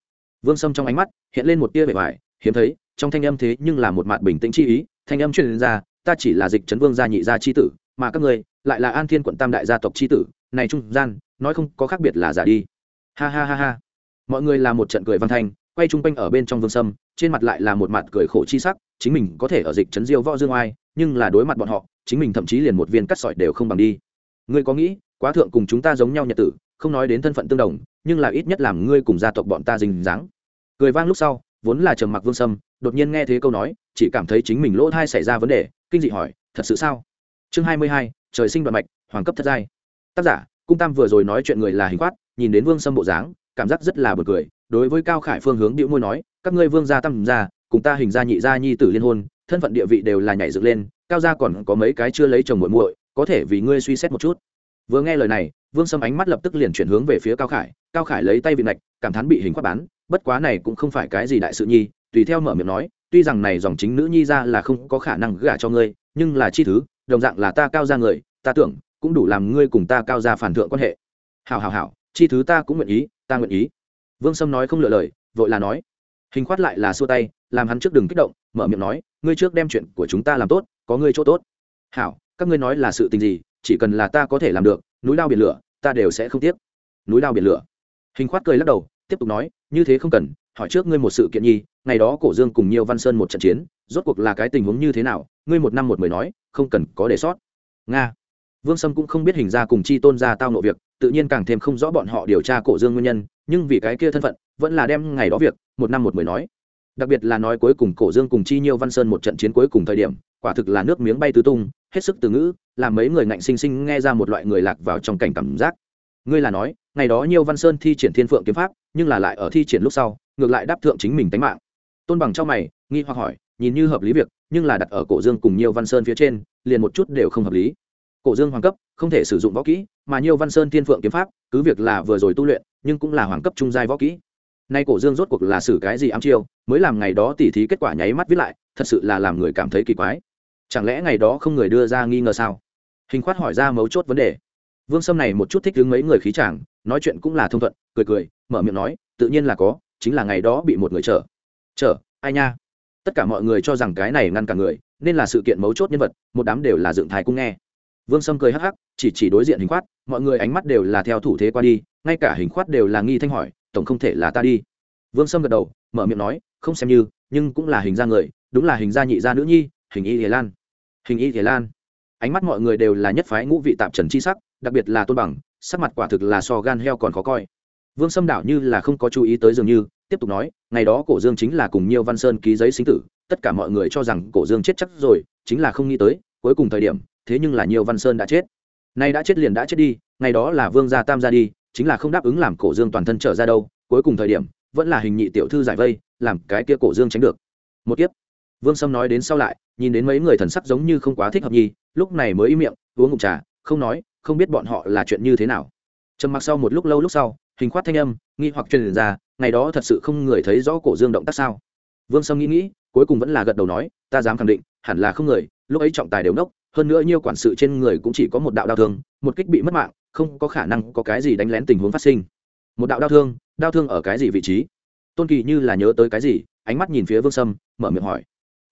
Vương sâm trong ánh mắt, hiện lên một tia vẻ vải, hiếm thấy, trong thanh âm thế nhưng là một mặt bình tĩnh chi ý, thanh âm truyền ra ta chỉ là dịch trấn vương gia nhị gia chi tử, mà các ngươi lại là an thiên quận tam đại gia tộc chi tử, này trung gian, nói không có khác biệt là giả đi. Ha ha ha ha. Mọi người là một trận cười văn thanh, quay chung quanh ở bên trong vương sâm, trên mặt lại là một mặt cười khổ chi sắc, chính mình có thể ở dịch trấn diêu võ dương oai, nhưng là đối mặt bọn họ, chính mình thậm chí liền một viên cắt sỏi đều không bằng đi. Ngươi có nghĩ, quá thượng cùng chúng ta giống nhau nhật tử, không nói đến thân phận tương đồng, nhưng là ít nhất làm ngươi cùng gia tộc bọn ta dình dáng. Cười vang lúc sau, vốn là trầm mặc vương sâm, đột nhiên nghe thế câu nói, chỉ cảm thấy chính mình lỗ thai xảy ra vấn đề kinh dị hỏi, thật sự sao? Chương hai mươi hai, trời sinh đoạn mạch, hoàng cấp thất giai. Tác giả, cung tam vừa rồi nói chuyện người là hình khoát nhìn đến vương sâm bộ dáng, cảm giác rất là bật cười, đối với cao khải phương hướng điệu môi nói, các ngươi vương gia tăng gia, cùng ta hình gia nhị gia nhi tử liên hôn, thân phận địa vị đều là nhảy dựng lên, cao gia còn có mấy cái chưa lấy chồng muội muội, có thể vì ngươi suy xét một chút. Vừa nghe lời này, vương sâm ánh mắt lập tức liền chuyển hướng về phía cao khải cao khải lấy tay vị mạch, cảm thán bị hình khoát bán, bất quá này cũng không phải cái gì đại sự nhi, tùy theo mở miệng nói tuy rằng này dòng chính nữ nhi ra là không có khả năng gả cho ngươi, nhưng là chi thứ, đồng dạng là ta cao ra người, ta tưởng, cũng đủ làm ngươi cùng ta cao ra phản thượng quan hệ. Hảo hảo hảo, chi thứ ta cũng nguyện ý, ta nguyện ý. Vương sâm nói không lựa lời, vội là nói. Hình khoát lại là xua tay, làm hắn trước đừng kích động, mở miệng nói, ngươi trước đem chuyện của chúng ta làm tốt, có ngươi chỗ tốt. Hảo, các ngươi nói là sự tình gì, chỉ cần là ta có thể làm được, núi lao biển lửa, ta đều sẽ không tiếc. Núi lao biển lửa. Hình khoát cười lắc đầu, tiếp tục nói, như thế không cần, hỏi trước ngươi một sự kiện nhi ngày đó cổ dương cùng nhiều văn sơn một trận chiến, rốt cuộc là cái tình huống như thế nào, ngươi một năm một mười nói, không cần có để sót. Nga. Vương sâm cũng không biết hình ra cùng chi tôn ra tao nộ việc, tự nhiên càng thêm không rõ bọn họ điều tra cổ dương nguyên nhân, nhưng vì cái kia thân phận, vẫn là đem ngày đó việc, một năm một mười nói. Đặc biệt là nói cuối cùng cổ dương cùng chi nhiêu văn sơn một trận chiến cuối cùng thời điểm, quả thực là nước miếng bay tứ tung, hết sức từ ngữ, làm mấy người ngạnh sinh sinh nghe ra một loại người lạc vào trong cảnh cảm giác. Ngươi là nói, ngày đó nhiêu văn sơn thi triển thiên phượng kiếm pháp, nhưng là lại ở thi triển lúc sau, ngược lại đáp thượng chính mình tánh mạng tôn bằng trong mày, nghi hoặc hỏi, nhìn như hợp lý việc, nhưng là đặt ở cổ dương cùng nhiều văn sơn phía trên, liền một chút đều không hợp lý. Cổ dương hoàng cấp, không thể sử dụng võ kỹ, mà nhiều văn sơn thiên phượng kiếm pháp, cứ việc là vừa rồi tu luyện, nhưng cũng là hoàng cấp trung giai võ kỹ. Nay cổ dương rốt cuộc là xử cái gì ám chiêu, mới làm ngày đó tỉ thí kết quả nháy mắt viết lại, thật sự là làm người cảm thấy kỳ quái. Chẳng lẽ ngày đó không người đưa ra nghi ngờ sao? Hình khoát hỏi ra mấu chốt vấn đề. Vương sâm này một chút thích đứng mấy người khí chàng, nói chuyện cũng là thông thuận, cười cười, mở miệng nói, tự nhiên là có, chính là ngày đó bị một người chở chở, ai nha? Tất cả mọi người cho rằng cái này ngăn cả người, nên là sự kiện mấu chốt nhân vật, một đám đều là dựng thái cung nghe. Vương sâm cười hắc hắc, chỉ chỉ đối diện hình khoát, mọi người ánh mắt đều là theo thủ thế qua đi, ngay cả hình khoát đều là nghi thanh hỏi, tổng không thể là ta đi? Vương sâm gật đầu, mở miệng nói, không xem như, nhưng cũng là hình ra người, đúng là hình ra nhị gia nữ nhi, hình y thế lan. Hình y thế lan. Ánh mắt mọi người đều là nhất phái ngũ vị tạp trần chi sắc, đặc biệt là tôn bằng, sắc mặt quả thực là so gan heo còn khó coi vương sâm đảo như là không có chú ý tới dường như, tiếp tục nói, ngày đó cổ dương chính là cùng nhiêu văn sơn ký giấy sinh tử, tất cả mọi người cho rằng cổ dương chết chắc rồi, chính là không nghĩ tới, cuối cùng thời điểm, thế nhưng là nhiêu văn sơn đã chết. Nay đã chết liền đã chết đi, ngày đó là vương gia tam ra đi, chính là không đáp ứng làm cổ dương toàn thân trở ra đâu, cuối cùng thời điểm, vẫn là hình nhị tiểu thư giải vây, làm cái kia cổ dương tránh được. Một tiếp vương sâm nói đến sau lại, nhìn đến mấy người thần sắc giống như không quá thích hợp nhi lúc này mới im miệng, uống ngụm trà, không nói, không biết bọn họ là chuyện như thế nào. Trầm mặc sau một lúc lâu lúc sau hình khoát thanh âm, nghi hoặc truyền ra, ngày đó thật sự không người thấy rõ cổ dương động tác sao. Vương sâm nghĩ nghĩ, cuối cùng vẫn là gật đầu nói, ta dám khẳng định, hẳn là không người, lúc ấy trọng tài đều nốc, hơn nữa nhiều quản sự trên người cũng chỉ có một đạo đau thương, một kích bị mất mạng, không có khả năng có cái gì đánh lén tình huống phát sinh. Một đạo đau thương đau thương ở cái gì vị trí? Tôn kỳ như là nhớ tới cái gì, ánh mắt nhìn phía vương sâm, mở miệng hỏi.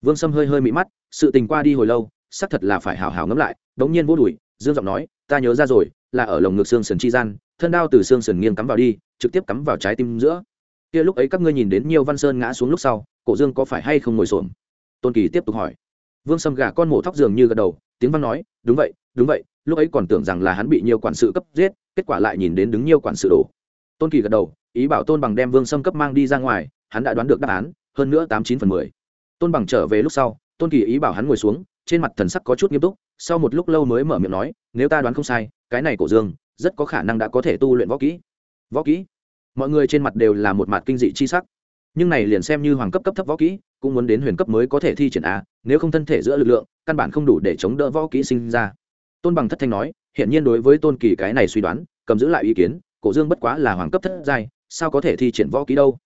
Vương sâm hơi hơi mị mắt, sự tình qua đi hồi lâu, xác thật là phải hào hào ngẫm lại, đống nhiên vô đùi dương giọng nói, ta nhớ ra rồi, là ở lồng ngực xương sườn chi gian thân đao từ xương sườn nghiêng cắm vào đi, trực tiếp cắm vào trái tim giữa. Kia lúc ấy các ngươi nhìn đến nhiều văn sơn ngã xuống lúc sau, cổ dương có phải hay không ngồi xổm? Tôn kỳ tiếp tục hỏi. Vương sâm gà con mổ thóc giường như gật đầu, tiếng văn nói, đúng vậy đúng vậy, lúc ấy còn tưởng rằng là hắn bị nhiều quản sự cấp giết, kết quả lại nhìn đến đứng nhiều quản sự đổ. Tôn kỳ gật đầu, ý bảo tôn bằng đem vương sâm cấp mang đi ra ngoài, hắn đã đoán được đáp án, hơn nữa tám chín phần mười. Tôn bằng trở về lúc sau, tôn kỳ ý bảo hắn ngồi xuống, trên mặt thần sắc có chút nghiêm túc, sau một lúc lâu mới mở miệng nói, nếu ta đoán không sai, cái này cổ dương rất có khả năng đã có thể tu luyện võ kỹ. Võ kỹ? Mọi người trên mặt đều là một mặt kinh dị chi sắc. Nhưng này liền xem như hoàng cấp cấp thấp võ kỹ, cũng muốn đến huyền cấp mới có thể thi triển a, nếu không thân thể giữa lực lượng, căn bản không đủ để chống đỡ võ kỹ sinh ra. Tôn bằng thất thanh nói hiện nhiên đối với tôn kỳ cái này suy đoán, cầm giữ lại ý kiến, cổ dương bất quá là hoàng cấp thất giai, sao có thể thi triển võ kỹ đâu?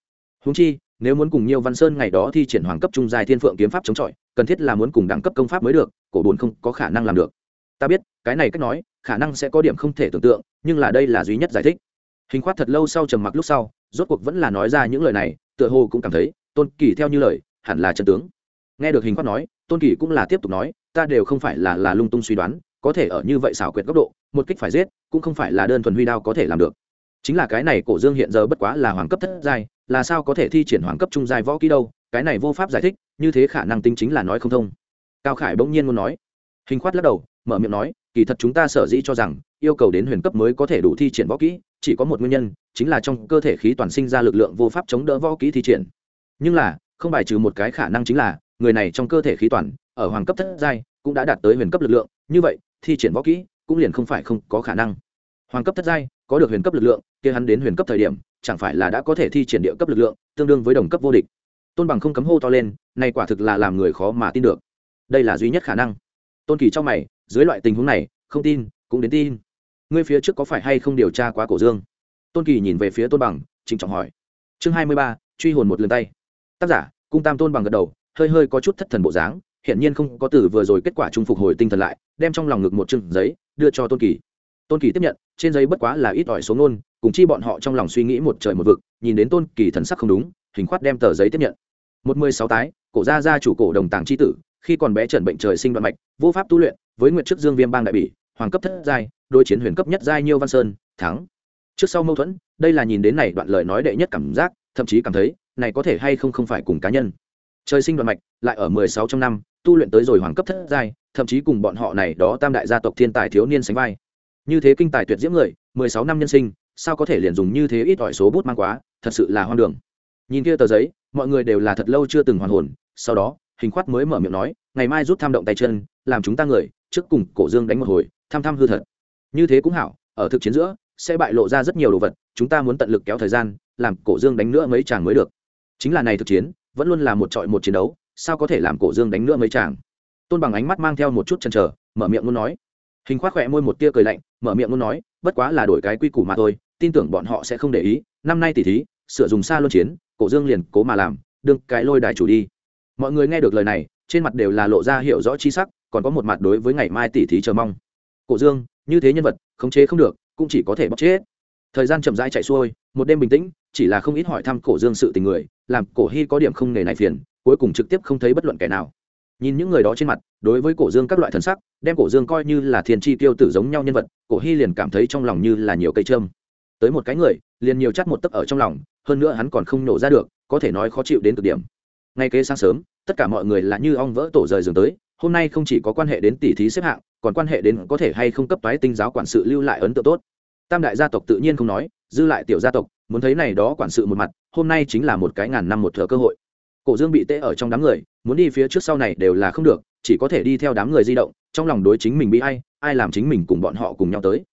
Húng chi, nếu muốn cùng nhiều văn sơn ngày đó thi triển hoàng cấp trung giai thiên phượng kiếm pháp chống chọi, cần thiết là muốn cùng đẳng cấp công pháp mới được, cổ bồn không có khả năng làm được ta biết, cái này cách nói, khả năng sẽ có điểm không thể tưởng tượng, nhưng là đây là duy nhất giải thích. Hình khoát thật lâu sau trầm mặc lúc sau, rốt cuộc vẫn là nói ra những lời này, tựa hồ cũng cảm thấy, tôn kỳ theo như lời, hẳn là chân tướng. Nghe được hình khoát nói, tôn kỳ cũng là tiếp tục nói, ta đều không phải là là lung tung suy đoán, có thể ở như vậy xảo quyệt góc độ, một kích phải giết, cũng không phải là đơn thuần huy đao có thể làm được. Chính là cái này cổ dương hiện giờ bất quá là hoàng cấp thất giai, là sao có thể thi triển hoàng cấp trung giai võ kỹ đâu, cái này vô pháp giải thích, như thế khả năng tính chính là nói không thông. Cao khải bỗng nhiên muốn nói. Hình khoát lắc đầu mở miệng nói, kỳ thật chúng ta sở dĩ cho rằng yêu cầu đến huyền cấp mới có thể đủ thi triển võ kỹ, chỉ có một nguyên nhân, chính là trong cơ thể khí toàn sinh ra lực lượng vô pháp chống đỡ võ kỹ thi triển. Nhưng là, không bài trừ một cái khả năng chính là, người này trong cơ thể khí toàn, ở hoàng cấp thất giai, cũng đã đạt tới huyền cấp lực lượng, như vậy, thi triển võ kỹ cũng liền không phải không có khả năng. Hoàng cấp thất giai, có được huyền cấp lực lượng, kia hắn đến huyền cấp thời điểm, chẳng phải là đã có thể thi triển địa cấp lực lượng, tương đương với đồng cấp vô địch. Tôn bằng không cấm hô to lên, này quả thực là làm người khó mà tin được. Đây là duy nhất khả năng tôn kỳ trong mày, dưới loại tình huống này, không tin, cũng đến tin. Ngươi phía trước có phải hay không điều tra quá cổ dương? Tôn kỳ nhìn về phía tôn bằng, trịnh trọng hỏi. Chương hai mươi ba, truy hồn một lần tay. Tác giả, cung tam tôn bằng gật đầu, hơi hơi có chút thất thần bộ dáng hiện nhiên không có từ vừa rồi kết quả trung phục hồi tinh thần lại, đem trong lòng ngực một chừng giấy, đưa cho tôn kỳ. Tôn kỳ tiếp nhận, trên giấy bất quá là ít ỏi số ngôn, cùng chi bọn họ trong lòng suy nghĩ một trời một vực, nhìn đến tôn kỳ thần sắc không đúng, hình khoát đem tờ giấy tiếp nhận. Một mươi sáu tái, cổ gia gia chủ cổ đồng tàng c h i tử khi còn bé trần bệnh trời sinh đoạn mạch, vô pháp tu luyện, với nguyện trước dương viêm bang đại bỉ, hoàng cấp thất giai đôi chiến huyền cấp nhất giai nhiêu văn sơn, thắng. Trước sau mâu thuẫn, đây là nhìn đến này đoạn lời nói đệ nhất cảm giác, thậm chí cảm thấy, này có thể hay không không phải cùng cá nhân. Trời sinh đoạn mạch, lại ở mười sáu trong năm, tu luyện tới rồi hoàng cấp thất giai, thậm chí cùng bọn họ này đó tam đại gia tộc thiên tài thiếu niên sánh vai. Như thế kinh tài tuyệt diễm người, mười sáu năm nhân sinh, sao có thể liền dùng như thế ít ỏi số bút mang quá, thật sự là hoang đường. Nhìn kia tờ giấy, mọi người đều là thật lâu chưa từng hoàn hồn, sau đó hình khoát mới mở miệng nói, ngày mai rút tham động tay chân, làm chúng ta người, trước cùng cổ dương đánh một hồi, tham tham hư thật. Như thế cũng hảo, ở thực chiến giữa, sẽ bại lộ ra rất nhiều đồ vật, chúng ta muốn tận lực kéo thời gian, làm cổ dương đánh nữa mấy chàng mới được. Chính là này thực chiến, vẫn luôn là một trọi một chiến đấu, sao có thể làm cổ dương đánh nữa mấy chàng? Tôn bằng ánh mắt mang theo một chút chần chờ, mở miệng muốn nói. Hình khoát khỏe môi một tia cười lạnh, mở miệng muốn nói, bất quá là đổi cái quy củ mà thôi, tin tưởng bọn họ sẽ không để ý, năm nay tỷ thí, sửa dùng xa luân chiến, cổ dương liền cố mà làm, đương cái lôi đài chủ đi mọi người nghe được lời này, trên mặt đều là lộ ra hiểu rõ chi sắc, còn có một mặt đối với ngày mai tỷ thí chờ mong. Cổ dương, như thế nhân vật, khống chế không được, cũng chỉ có thể bóc chết. Thời gian chậm rãi chạy xuôi, một đêm bình tĩnh, chỉ là không ít hỏi thăm cổ dương sự tình người, làm cổ hy có điểm không nề này phiền, cuối cùng trực tiếp không thấy bất luận kẻ nào. Nhìn những người đó trên mặt, đối với cổ dương các loại thần sắc, đem cổ dương coi như là thiên tri tiêu tử giống nhau nhân vật, cổ hy liền cảm thấy trong lòng như là nhiều cây trơm tới một cái người, liền nhiều chắt một tấc ở trong lòng, hơn nữa hắn còn không nổ ra được, có thể nói khó chịu đến cực điểm ngay kế sáng sớm tất cả mọi người là như ong vỡ tổ rời giường tới hôm nay không chỉ có quan hệ đến tỷ thí xếp hạng còn quan hệ đến có thể hay không cấp toái tinh giáo quản sự lưu lại ấn tượng tốt. Tam đại gia tộc tự nhiên không nói dư lại tiểu gia tộc muốn thấy này đó quản sự một mặt hôm nay chính là một cái ngàn năm một thợ cơ hội. Cổ dương bị tê ở trong đám người muốn đi phía trước sau này đều là không được chỉ có thể đi theo đám người di động trong lòng đối chính mình bị ai ai làm chính mình cùng bọn họ cùng nhau tới.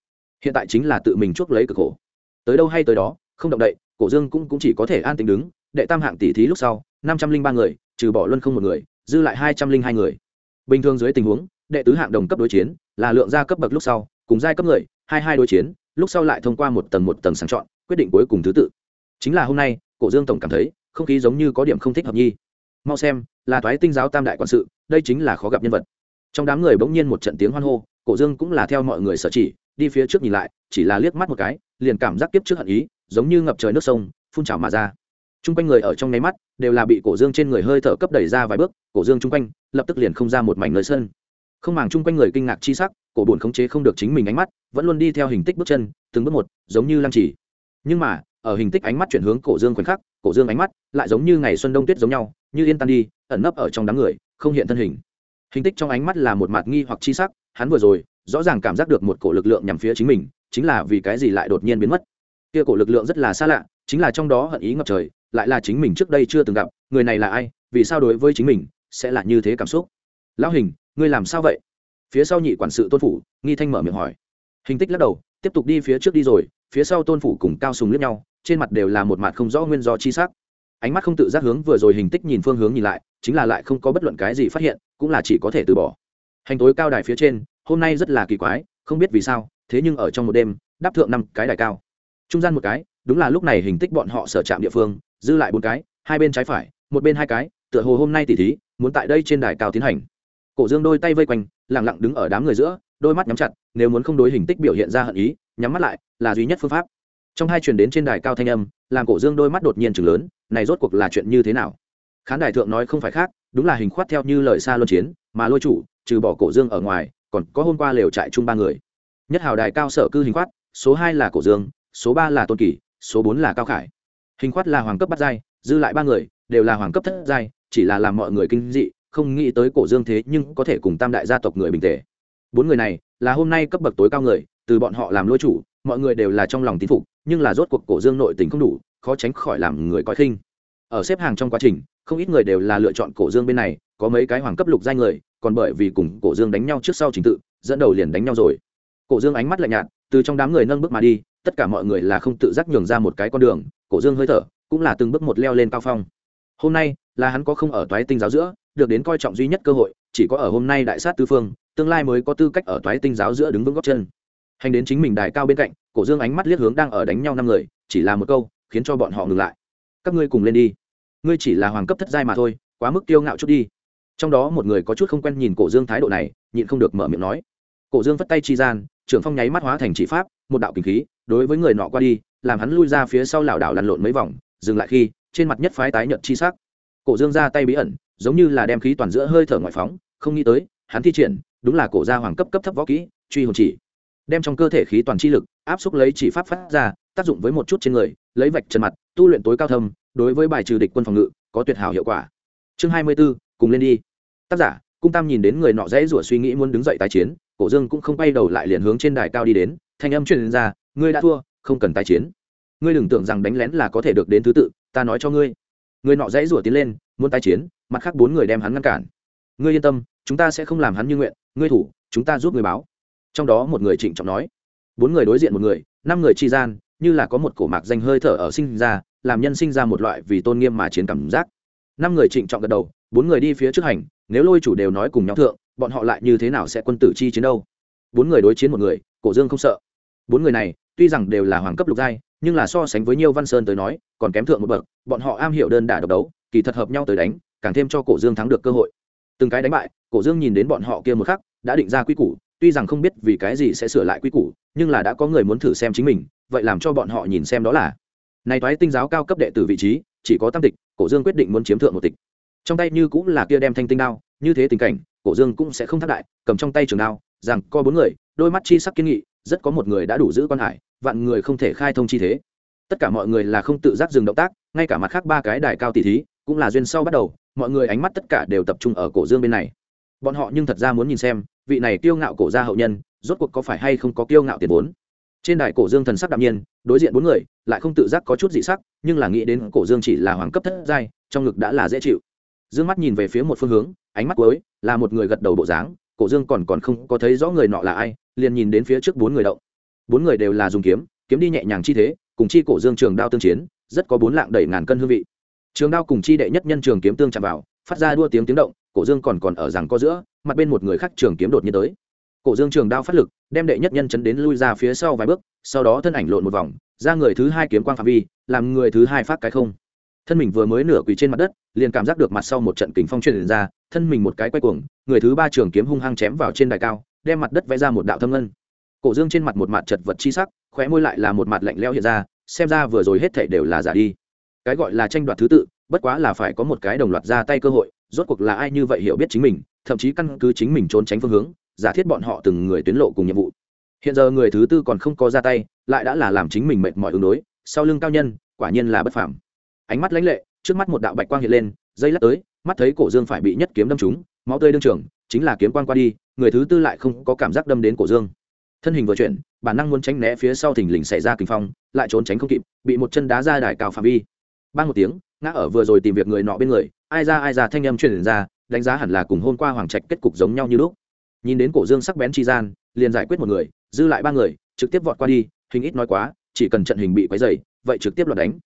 Hiện tại chính là tự mình chuốc lấy cực khổ. Tới đâu hay tới đó không động đậy cổ dương cũng, cũng chỉ có thể an tính đứng đệ tam hạng tỷ thí lúc sau năm trăm linh ba người, trừ bỏ luân không một người, dư lại hai trăm linh hai người. Bình thường dưới tình huống, đệ tứ hạng đồng cấp đối chiến là lượng gia cấp bậc lúc sau, cùng giai cấp người, hai hai đối chiến, lúc sau lại thông qua một tầng một tầng sàng chọn, quyết định cuối cùng thứ tự. Chính là hôm nay, cổ dương tổng cảm thấy, không khí giống như có điểm không thích hợp nhi. Mau xem, là thoái tinh giáo tam đại quản sự, đây chính là khó gặp nhân vật. Trong đám người bỗng nhiên một trận tiếng hoan hô, cổ dương cũng là theo mọi người sở chỉ, đi phía trước nhìn lại, chỉ là liếc mắt một cái, liền cảm giác kiếp trước hận ý, giống như ngập trời nước sông, phun trào mà ra t r u n g quanh người ở trong nháy mắt đều là bị cổ dương trên người hơi thở cấp đẩy ra vài bước, cổ dương t r u n g quanh lập tức liền không ra một mảnh nơi sân. Không màng chung quanh người kinh ngạc chi sắc, cổ bùn khống chế không được chính mình ánh mắt, vẫn luôn đi theo hình tích bước chân, từng bước một, giống như lăng trì nhưng mà, ở hình tích ánh mắt chuyển hướng cổ dương khoảnh khắc, cổ dương ánh mắt lại giống như ngày xuân đông tuyết giống nhau, như yên tan đi, ẩn nấp ở trong đám người, không hiện thân hình. Hình tích trong ánh mắt là một mặt nghi hoặc chi sắc, hắn vừa rồi rõ ràng cảm giác được một cổ lực lượng nhằm phía chính mình, chính là vì cái gì lại đột nhiên biến mất. Kia cổ lực lượng rất là xa lạ, chính là trong đó hận ý ngập trời lại là chính mình trước đây chưa từng gặp, người này là ai, vì sao đối với chính mình sẽ là như thế cảm xúc? Lão hình, ngươi làm sao vậy? Phía sau nhị quản sự tôn phủ, nghi thanh mở miệng hỏi. Hình tích lắc đầu, tiếp tục đi phía trước đi rồi, phía sau tôn phủ cùng cao sùng liếc nhau, trên mặt đều là một mặt không rõ nguyên do chi sắc. Ánh mắt không tự giác hướng vừa rồi hình tích nhìn phương hướng nhìn lại, chính là lại không có bất luận cái gì phát hiện, cũng là chỉ có thể từ bỏ. Hành tối cao đài phía trên, hôm nay rất là kỳ quái, không biết vì sao, thế nhưng ở trong một đêm, đáp thượng năm cái đài cao. Trung gian một cái, đúng là lúc này hình tích bọn họ sở trạm địa phương dư lại bốn cái, hai bên trái phải, một bên hai cái, tựa hồ hôm nay tỉ thí, muốn tại đây trên đài cao tiến hành. Cổ dương đôi tay vây quanh lẳng lặng đứng ở đám người giữa, đôi mắt nhắm chặt, nếu muốn không đối hình tích biểu hiện ra hận ý, nhắm mắt lại là duy nhất phương pháp. Trong hai truyền đến trên đài cao thanh âm, làm cổ dương đôi mắt đột nhiên chừng lớn, này rốt cuộc là chuyện như thế nào? Khán đài thượng nói không phải khác, đúng là hình khoát theo như lời xa luân chiến, mà lôi chủ, trừ bỏ cổ dương ở ngoài, còn có hôm qua lều trại chung ba người. Nhất hào đài cao sở cư hình khoát, số hai là cổ dương, số ba là tôn kỳ, số bốn là cao khải hình khoát là hoàng cấp bắt giai, dư lại ba người, đều là hoàng cấp thất giai, chỉ là làm mọi người kinh dị, không nghĩ tới cổ dương thế nhưng có thể cùng tam đại gia tộc người bình tề. Bốn người này là hôm nay cấp bậc tối cao người, từ bọn họ làm lôi chủ, mọi người đều là trong lòng tín phục, nhưng là rốt cuộc cổ dương nội tình không đủ, khó tránh khỏi làm người coi khinh. Ở xếp hàng trong quá trình, không ít người đều là lựa chọn cổ dương bên này, có mấy cái hoàng cấp lục giai người, còn bởi vì cùng cổ dương đánh nhau trước sau trình tự, dẫn đầu liền đánh nhau rồi. Cổ dương ánh mắt lạnh nhạt, từ trong đám người nâng bước mà đi, tất cả mọi người là không tự giác nhường ra một cái con đường cổ dương hơi thở, cũng là từng bước một leo lên cao phong. Hôm nay, là hắn có không ở toái tinh giáo giữa, được đến coi trọng duy nhất cơ hội, chỉ có ở hôm nay đại sát tư phương, tương lai mới có tư cách ở toái tinh giáo giữa đứng vững góc chân. Hành đến chính mình đài cao bên cạnh, cổ dương ánh mắt liếc hướng đang ở đánh nhau năm người, chỉ là một câu, khiến cho bọn họ ngừng lại. Các ngươi cùng lên đi. Ngươi chỉ là hoàng cấp thất giai mà thôi, quá mức tiêu ngạo chút đi. Trong đó một người có chút không quen nhìn cổ dương thái độ này, nhịn không được mở miệng nói. Cổ dương vất tay chi gian, trưởng phong nháy mắt hóa thành chỉ pháp, một đạo kinh khí, đối với người nọ qua đi làm hắn lui ra phía sau lảo đảo lăn lộn mấy vòng dừng lại khi trên mặt nhất phái tái nhợt chi sắc. Cổ dương ra tay bí ẩn giống như là đem khí toàn giữa hơi thở ngoại phóng không nghĩ tới hắn thi triển đúng là cổ gia hoàng cấp cấp thấp võ kỹ truy hồn chỉ. Đem trong cơ thể khí toàn chi lực áp xúc lấy chỉ pháp phát ra tác dụng với một chút trên người lấy vạch trần mặt tu luyện tối cao thâm đối với bài trừ địch quân phòng ngự có tuyệt hảo hiệu quả. Chương hai mươi 24, cùng lên đi. Tác giả cung tam nhìn đến người nọ dễ rủa suy nghĩ muốn đứng dậy tái chiến cổ dương cũng không quay đầu lại liền hướng trên đài cao đi đến thanh âm truyền ra ngươi đã thua không cần tái chiến. Ngươi đừng tưởng rằng đánh lén là có thể được đến thứ tự, ta nói cho ngươi. Người nọ dãy rủa tiến lên, muốn tái chiến, mặt khác bốn người đem hắn ngăn cản. Ngươi yên tâm, chúng ta sẽ không làm hắn như nguyện, ngươi thủ, chúng ta giúp người báo. Trong đó một người trịnh trọng nói. Bốn người đối diện một người, năm người chi gian, như là có một cổ mạc danh hơi thở ở sinh ra, làm nhân sinh ra một loại vì tôn nghiêm mà chiến cảm giác. Năm người trịnh trọng gật đầu, bốn người đi phía trước hành, nếu lôi chủ đều nói cùng nhau thượng, bọn họ lại như thế nào sẽ quân tử chi chiến đâu? Bốn người đối chiến một người, cổ dương không sợ. Bốn người này tuy rằng đều là hoàng cấp lục giai, nhưng là so sánh với nhiều văn sơn tới nói, còn kém thượng một bậc, bọn họ am hiểu đơn đả độc đấu, kỳ thật hợp nhau tới đánh, càng thêm cho cổ dương thắng được cơ hội. Từng cái đánh bại, cổ dương nhìn đến bọn họ kia một khắc, đã định ra quy củ, tuy rằng không biết vì cái gì sẽ sửa lại quy củ, nhưng là đã có người muốn thử xem chính mình, vậy làm cho bọn họ nhìn xem đó là, này toái tinh giáo cao cấp đệ tử vị trí, chỉ có tam tịch, cổ dương quyết định muốn chiếm thượng một tịch. Trong tay như cũng là kia đem thanh tinh đao, như thế tình cảnh, cổ dương cũng sẽ không thất đại cầm trong tay trường đao, rằng co bốn người, đôi mắt chi sắc kiên nghị, rất có một người đã đủ giữ quan hải vạn người không thể khai thông chi thế. Tất cả mọi người là không tự giác dừng động tác, ngay cả mặt khác ba cái đài cao tỷ thí cũng là duyên sau bắt đầu, mọi người ánh mắt tất cả đều tập trung ở cổ dương bên này. Bọn họ nhưng thật ra muốn nhìn xem, vị này kiêu ngạo cổ gia hậu nhân, rốt cuộc có phải hay không có kiêu ngạo tiền vốn. Trên đài cổ dương thần sắc đạm nhiên, đối diện bốn người, lại không tự giác có chút dị sắc, nhưng là nghĩ đến cổ dương chỉ là hoàng cấp thất giai, trong ngực đã là dễ chịu. Dương mắt nhìn về phía một phương hướng, ánh mắt cuối là một người gật đầu bộ dáng, cổ dương còn còn không có thấy rõ người nọ là ai, liền nhìn đến phía trước bốn người động bốn người đều là dùng kiếm kiếm đi nhẹ nhàng chi thế, cùng chi cổ dương trường đao tương chiến, rất có bốn lạng đẩy ngàn cân hương vị. Trường đao cùng chi đệ nhất nhân trường kiếm tương chạm vào, phát ra đua tiếng tiếng động, cổ dương còn còn ở rằng co giữa, mặt bên một người khác trường kiếm đột nhiên tới. Cổ dương trường đao phát lực, đem đệ nhất nhân chấn đến lui ra phía sau vài bước, sau đó thân ảnh lộn một vòng, ra người thứ hai kiếm quang phạm vi, làm người thứ hai phát cái không. Thân mình vừa mới nửa quỳ trên mặt đất, liền cảm giác được mặt sau một trận kính phong truyền ra, thân mình một cái quay cuồng, người thứ ba trường kiếm hung hăng chém vào trên đài cao, đem mặt đất vẽ ra một đạo thâm ngân cổ dương trên mặt một mặt chật vật chi sắc, khóe môi lại là một mặt lạnh lẽo hiện ra, xem ra vừa rồi hết thảy đều là giả đi. Cái gọi là tranh đoạt thứ tự, bất quá là phải có một cái đồng loạt ra tay cơ hội, rốt cuộc là ai như vậy hiểu biết chính mình, thậm chí căn cứ chính mình trốn tránh phương hướng, giả thiết bọn họ từng người tuyến lộ cùng nhiệm vụ. Hiện giờ người thứ tư còn không có ra tay, lại đã là làm chính mình mệt mỏi ứng đối, sau lưng cao nhân, quả nhiên là bất phàm. Ánh mắt lãnh lệ, trước mắt một đạo bạch quang hiện lên, dây lắc tới, mắt thấy cổ dương phải bị nhất kiếm đâm trúng, máu tươi đương trường, chính là kiếm quang qua đi, người thứ tư lại không có cảm giác đâm đến cổ dương thân hình vừa chuyển, bản năng muốn tránh né phía sau thình lình xảy ra kinh phong, lại trốn tránh không kịp, bị một chân đá ra đài cao phạm vi. Ban một tiếng, ngã ở vừa rồi tìm việc người nọ bên người, ai ra ai ra thanh âm truyền ra, đánh giá hẳn là cùng hôm qua hoàng trạch kết cục giống nhau như lúc. Nhìn đến cổ dương sắc bén chi gian, liền giải quyết một người, dư lại ba người, trực tiếp vọt qua đi, hình ít nói quá, chỉ cần trận hình bị quấy dày vậy trực tiếp loạt đánh.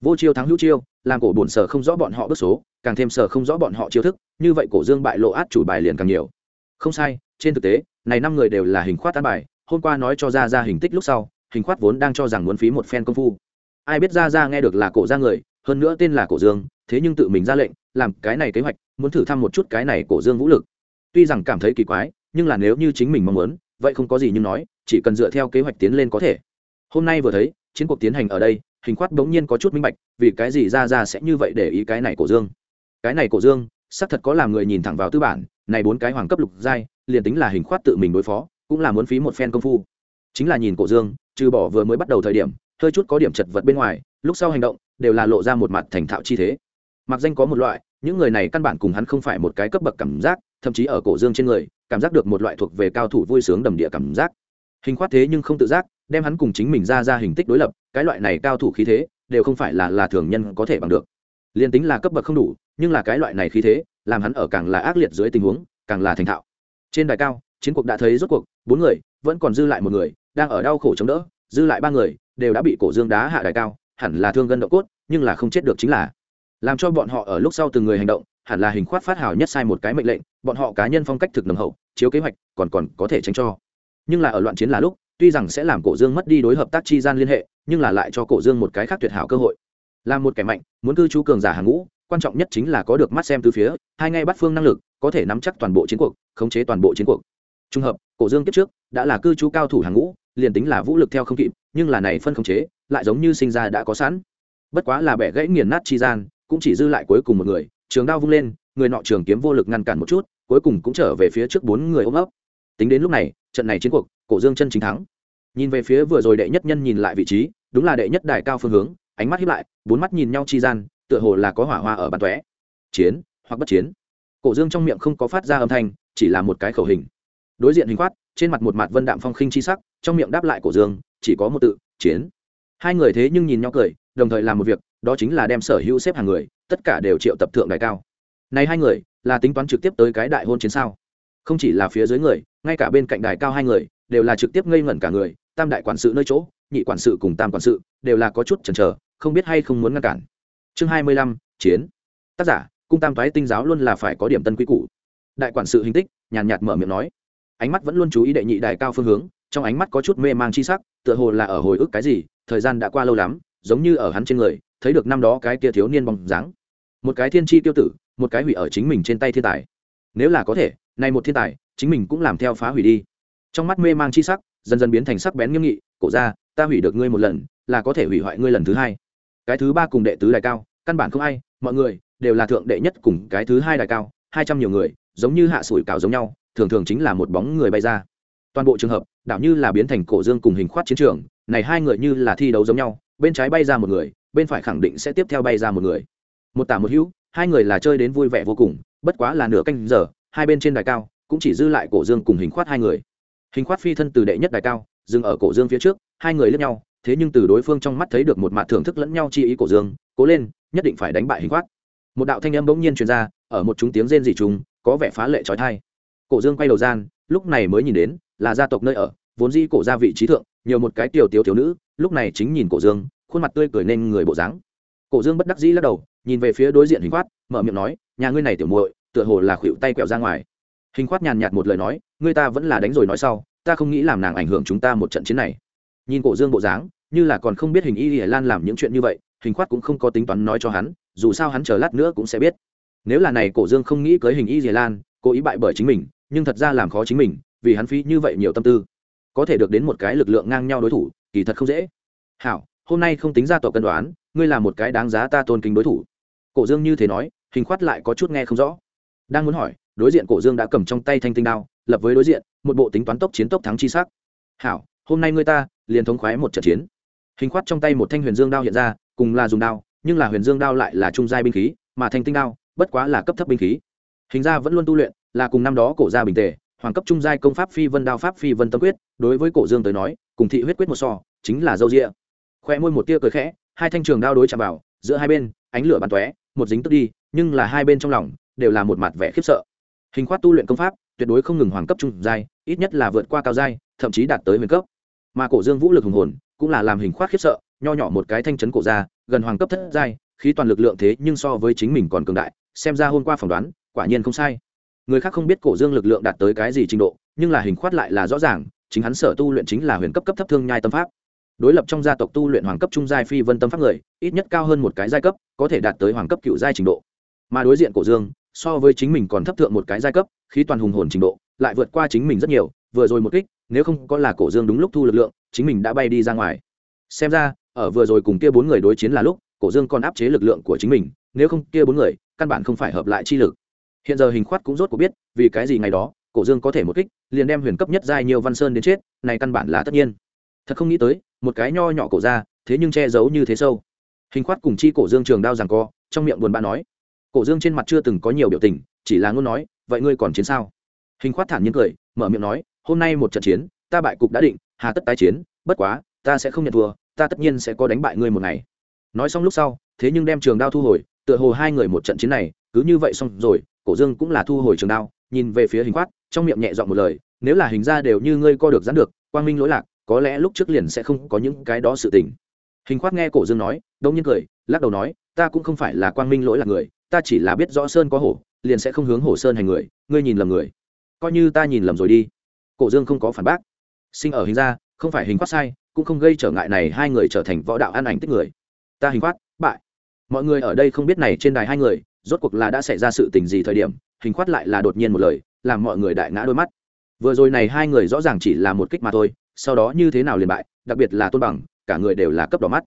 Vô chiêu thắng hữu chiêu, làm cổ bổn sở không rõ bọn họ bước số, càng thêm sở không rõ bọn họ chiêu thức, như vậy cổ dương bại lộ át chủ bài liền càng nhiều. Không sai, trên thực tế, này năm người đều là hình khoát tán bài hôm qua nói cho ra ra hình tích lúc sau, hình khoát vốn đang cho rằng muốn phí một phen công phu. Ai biết ra ra nghe được là cổ ra người, hơn nữa tên là cổ dương, thế nhưng tự mình ra lệnh, làm cái này kế hoạch, muốn thử thăm một chút cái này cổ dương vũ lực. Tuy rằng cảm thấy kỳ quái, nhưng là nếu như chính mình mong muốn, vậy không có gì nhưng nói, chỉ cần dựa theo kế hoạch tiến lên có thể. Hôm nay vừa thấy, chiến cuộc tiến hành ở đây, hình khoát bỗng nhiên có chút minh bạch, vì cái gì ra ra sẽ như vậy để ý cái này cổ dương. Cái này cổ dương, xác thật có làm người nhìn thẳng vào tư bản, này bốn cái hoàng cấp lục giai, liền tính là hình khoát tự mình đối phó cũng là muốn phí một phen công phu. Chính là nhìn cổ dương, trừ bỏ vừa mới bắt đầu thời điểm, hơi chút có điểm chật vật bên ngoài, lúc sau hành động, đều là lộ ra một mặt thành thạo chi thế. Mặc danh có một loại, những người này căn bản cùng hắn không phải một cái cấp bậc cảm giác, thậm chí ở cổ dương trên người, cảm giác được một loại thuộc về cao thủ vui sướng đầm địa cảm giác. Hình khoát thế nhưng không tự giác, đem hắn cùng chính mình ra ra hình tích đối lập, cái loại này cao thủ khí thế, đều không phải là là thường nhân có thể bằng được. Liền tính là cấp bậc không đủ, nhưng là cái loại này khí thế, làm hắn ở càng là ác liệt dưới tình huống, càng là thành thạo. Trên đài cao chiến cuộc đã thấy rốt cuộc, bốn người, vẫn còn dư lại một người, đang ở đau khổ chống đỡ, dư lại ba người, đều đã bị cổ dương đá hạ đài cao, hẳn là thương gân độ cốt, nhưng là không chết được chính là. Làm cho bọn họ ở lúc sau từng người hành động, hẳn là hình khoát phát hào nhất sai một cái mệnh lệnh, bọn họ cá nhân phong cách thực nồng hậu, chiếu kế hoạch, còn còn có thể tránh cho. Nhưng là ở loạn chiến là lúc, tuy rằng sẽ làm cổ dương mất đi đối hợp tác chi gian liên hệ, nhưng là lại cho cổ dương một cái khác tuyệt hảo cơ hội. Là một kẻ mạnh, muốn cư trú cường giả hàng ngũ, quan trọng nhất chính là có được mắt xem từ phía, hai ngay bắt phương năng lực, có thể nắm chắc toàn bộ chiến cuộc, khống chế toàn bộ chiến cuộc trung hợp, cổ dương kiếp trước, đã là cư trú cao thủ hàng ngũ, liền tính là vũ lực theo không kịp, nhưng là này phân khống chế, lại giống như sinh ra đã có sẵn. Bất quá là bẻ gãy nghiền nát chi gian, cũng chỉ dư lại cuối cùng một người, trường đao vung lên, người nọ trường kiếm vô lực ngăn cản một chút, cuối cùng cũng trở về phía trước bốn người ôm ấp. Tính đến lúc này, trận này chiến cuộc, cổ dương chân chính thắng. Nhìn về phía vừa rồi đệ nhất nhân nhìn lại vị trí, đúng là đệ nhất đài cao phương hướng, ánh mắt hiếp lại, bốn mắt nhìn nhau chi gian, tựa hồ là có hỏa hoa ở bàn tóe. Chiến hoặc bất chiến. Cổ dương trong miệng không có phát ra âm thanh, chỉ là một cái khẩu hình đối diện hình khoát, trên mặt một mặt vân đạm phong khinh chi sắc, trong miệng đáp lại cổ dương, chỉ có một tự, chiến. Hai người thế nhưng nhìn nhau cười, đồng thời làm một việc, đó chính là đem sở hữu xếp hàng người, tất cả đều triệu tập thượng đại cao. Này hai người, là tính toán trực tiếp tới cái đại hôn chiến sao? Không chỉ là phía dưới người, ngay cả bên cạnh đài cao hai người, đều là trực tiếp ngây ngẩn cả người, tam đại quản sự nơi chỗ, nhị quản sự cùng tam quản sự, đều là có chút chần chờ, không biết hay không muốn ngăn cản. Chương hai mươi lăm, chiến. Tác giả, cung tam toái tinh giáo luôn là phải có điểm tân quý cũ đại quản sự hình tích, nhàn nhạt mở miệng nói ánh mắt vẫn luôn chú ý đệ nhị đại cao phương hướng, trong ánh mắt có chút mê mang chi sắc, tựa hồ là ở hồi ức cái gì, thời gian đã qua lâu lắm, giống như ở hắn trên người, thấy được năm đó cái kia thiếu niên bóng dáng. Một cái thiên chi tiêu tử, một cái hủy ở chính mình trên tay thiên tài. Nếu là có thể, nay một thiên tài, chính mình cũng làm theo phá hủy đi. Trong mắt mê mang chi sắc, dần dần biến thành sắc bén nghiêm nghị, cổ ra ta hủy được ngươi một lần, là có thể hủy hoại ngươi lần thứ hai. Cái thứ ba cùng đệ tứ đại cao, căn bản không ai, mọi người đều là thượng đệ nhất cùng cái thứ hai đại cao, hai trăm nhiều người, giống như hạ sủi cảo giống nhau thường thường chính là một bóng người bay ra. Toàn bộ trường hợp, đảo như là biến thành cổ dương cùng hình khoát chiến trường, này hai người như là thi đấu giống nhau, bên trái bay ra một người, bên phải khẳng định sẽ tiếp theo bay ra một người. Một tả một hữu, hai người là chơi đến vui vẻ vô cùng, bất quá là nửa canh giờ, hai bên trên đài cao, cũng chỉ dư lại cổ dương cùng hình khoát hai người. Hình khoát phi thân từ đệ nhất đài cao, dừng ở cổ dương phía trước, hai người lướt nhau, thế nhưng từ đối phương trong mắt thấy được một mặt thưởng thức lẫn nhau chi ý cổ dương, cố lên, nhất định phải đánh bại hình khoát. Một đạo thanh âm bỗng nhiên truyền ra, ở một chúng tiếng rên dị chúng có vẻ phá lệ trói thai cổ dương quay đầu gian, lúc này mới nhìn đến, là gia tộc nơi ở, vốn di cổ ra vị trí thượng, nhiều một cái tiểu tiểu thiếu nữ, lúc này chính nhìn cổ dương, khuôn mặt tươi cười nên người bộ dáng. Cổ dương bất đắc dĩ lắc đầu, nhìn về phía đối diện hình khoát mở miệng nói, nhà ngươi này tiểu muội, tựa hồ là khuỵu tay quẹo ra ngoài. Hình khoát nhàn nhạt một lời nói, ngươi ta vẫn là đánh rồi nói sau, ta không nghĩ làm nàng ảnh hưởng chúng ta một trận chiến này. Nhìn cổ dương bộ dáng, như là còn không biết hình y hiển lan làm những chuyện như vậy, hình khoát cũng không có tính toán nói cho hắn, dù sao hắn chờ lát nữa cũng sẽ biết. Nếu là này cổ dương không nghĩ cưới hình y hiển lan, cố ý bại bởi chính mình nhưng thật ra làm khó chính mình, vì hắn phí như vậy nhiều tâm tư. Có thể được đến một cái lực lượng ngang nhau đối thủ, kỳ thật không dễ. Hảo, hôm nay không tính ra tộc cân đoán, ngươi là một cái đáng giá ta tôn kính đối thủ. Cổ dương như thế nói, hình khoát lại có chút nghe không rõ. Đang muốn hỏi, đối diện cổ dương đã cầm trong tay thanh tinh đao, lập với đối diện, một bộ tính toán tốc chiến tốc thắng chi sắc. Hảo, hôm nay ngươi ta, liền thống khoái một trận chiến. Hình khoát trong tay một thanh huyền dương đao hiện ra, cùng là dùng đao, nhưng là huyền dương đao lại là trung giai binh khí, mà thanh tinh đao, bất quá là cấp thấp binh khí. Hình ra vẫn luôn tu luyện là cùng năm đó cổ gia bình tề, hoàng cấp trung giai công pháp phi vân đao pháp phi vân tâm quyết, đối với cổ dương tới nói, cùng thị huyết quyết một so, chính là dâu rịa. Khoe môi một tia cười khẽ, hai thanh trường đao đối chạm vào, giữa hai bên, ánh lửa bắn tóe, một dính tức đi, nhưng là hai bên trong lòng, đều là một mặt vẻ khiếp sợ. Hình khoát tu luyện công pháp, tuyệt đối không ngừng hoàng cấp trung giai, ít nhất là vượt qua cao giai, thậm chí đạt tới huyền cấp. Mà cổ dương vũ lực hùng hồn, cũng là làm hình khoát khiếp sợ, nho nhỏ một cái thanh chấn cổ ra gần hoàng cấp thất giai, khí toàn lực lượng thế nhưng so với chính mình còn cường đại, xem ra hôm qua phỏng đoán, quả nhiên không sai người khác không biết cổ dương lực lượng đạt tới cái gì trình độ, nhưng là hình khoát lại là rõ ràng, chính hắn sở tu luyện chính là huyền cấp cấp thấp thương nhai tâm pháp. Đối lập trong gia tộc tu luyện hoàng cấp trung giai phi vân tâm pháp người, ít nhất cao hơn một cái giai cấp, có thể đạt tới hoàng cấp cựu giai trình độ. Mà đối diện cổ dương, so với chính mình còn thấp thượng một cái giai cấp, khí toàn hùng hồn trình độ, lại vượt qua chính mình rất nhiều, vừa rồi một kích, nếu không có là cổ dương đúng lúc thu lực lượng, chính mình đã bay đi ra ngoài. Xem ra, ở vừa rồi cùng kia bốn người đối chiến là lúc, cổ dương còn áp chế lực lượng của chính mình, nếu không kia bốn người, căn bản không phải hợp lại chi lực hiện giờ hình khoát cũng rốt cuộc biết, vì cái gì ngày đó, cổ dương có thể một kích, liền đem huyền cấp nhất giai nhiều văn sơn đến chết, này căn bản là tất nhiên. Thật không nghĩ tới, một cái nho nhỏ cổ ra thế nhưng che giấu như thế sâu. Hình khoát cùng chi cổ dương trường đao rằng co, trong miệng buồn bã nói. Cổ dương trên mặt chưa từng có nhiều biểu tình, chỉ là ngôn nói, vậy ngươi còn chiến sao? Hình khoát thản nhiên cười, mở miệng nói, hôm nay một trận chiến, ta bại cục đã định, hà tất tái chiến, bất quá, ta sẽ không nhận thua, ta tất nhiên sẽ có đánh bại ngươi một ngày. Nói xong lúc sau, thế nhưng đem trường đao thu hồi, tựa hồ hai người một trận chiến này, cứ như vậy xong rồi cổ dương cũng là thu hồi trường đao, nhìn về phía hình khoát, trong miệng nhẹ dọn một lời, nếu là hình ra đều như ngươi co được dán được, quang minh lỗi lạc, có lẽ lúc trước liền sẽ không có những cái đó sự tình. Hình khoát nghe cổ dương nói, đông nhiên cười, lắc đầu nói, ta cũng không phải là quang minh lỗi lạc người, ta chỉ là biết rõ sơn có hổ, liền sẽ không hướng hổ sơn hành người, ngươi nhìn lầm người. Coi như ta nhìn lầm rồi đi. Cổ dương không có phản bác. Sinh ở hình ra, không phải hình khoát sai, cũng không gây trở ngại này hai người trở thành võ đạo an ảnh tích người. Ta hình khoát, bại. Mọi người ở đây không biết này trên đài hai người rốt cuộc là đã xảy ra sự tình gì thời điểm, hình khoát lại là đột nhiên một lời, làm mọi người đại ngã đôi mắt. Vừa rồi này hai người rõ ràng chỉ là một kích mà thôi, sau đó như thế nào liền bại, đặc biệt là tôn bằng, cả người đều là cấp đỏ mắt.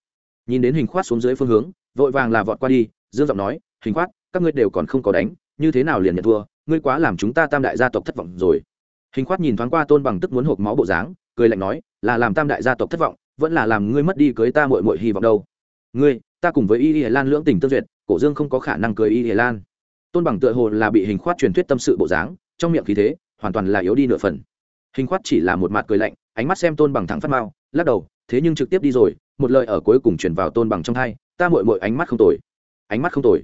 Nhìn đến hình khoát xuống dưới phương hướng, vội vàng là vọt qua đi, dương giọng nói, hình khoát, các ngươi đều còn không có đánh, như thế nào liền nhận thua, ngươi quá làm chúng ta tam đại gia tộc thất vọng rồi. Hình khoát nhìn thoáng qua tôn bằng tức muốn hộp máu bộ dáng, cười lạnh nói, là làm tam đại gia tộc thất vọng, vẫn là làm ngươi mất đi cưới ta mội mội hy vọng đâu. Ngươi, ta cùng với y y lan lưỡng tình tương duyệt cổ dương không có khả năng cười y hề lan. Tôn bằng tựa hồ là bị hình khoát truyền thuyết tâm sự bộ dáng, trong miệng khí thế, hoàn toàn là yếu đi nửa phần. Hình khoát chỉ là một mặt cười lạnh, ánh mắt xem tôn bằng thẳng phát mao lắc đầu, thế nhưng trực tiếp đi rồi, một lời ở cuối cùng chuyển vào tôn bằng trong hai, ta mội mội ánh mắt không tồi. Ánh mắt không tồi.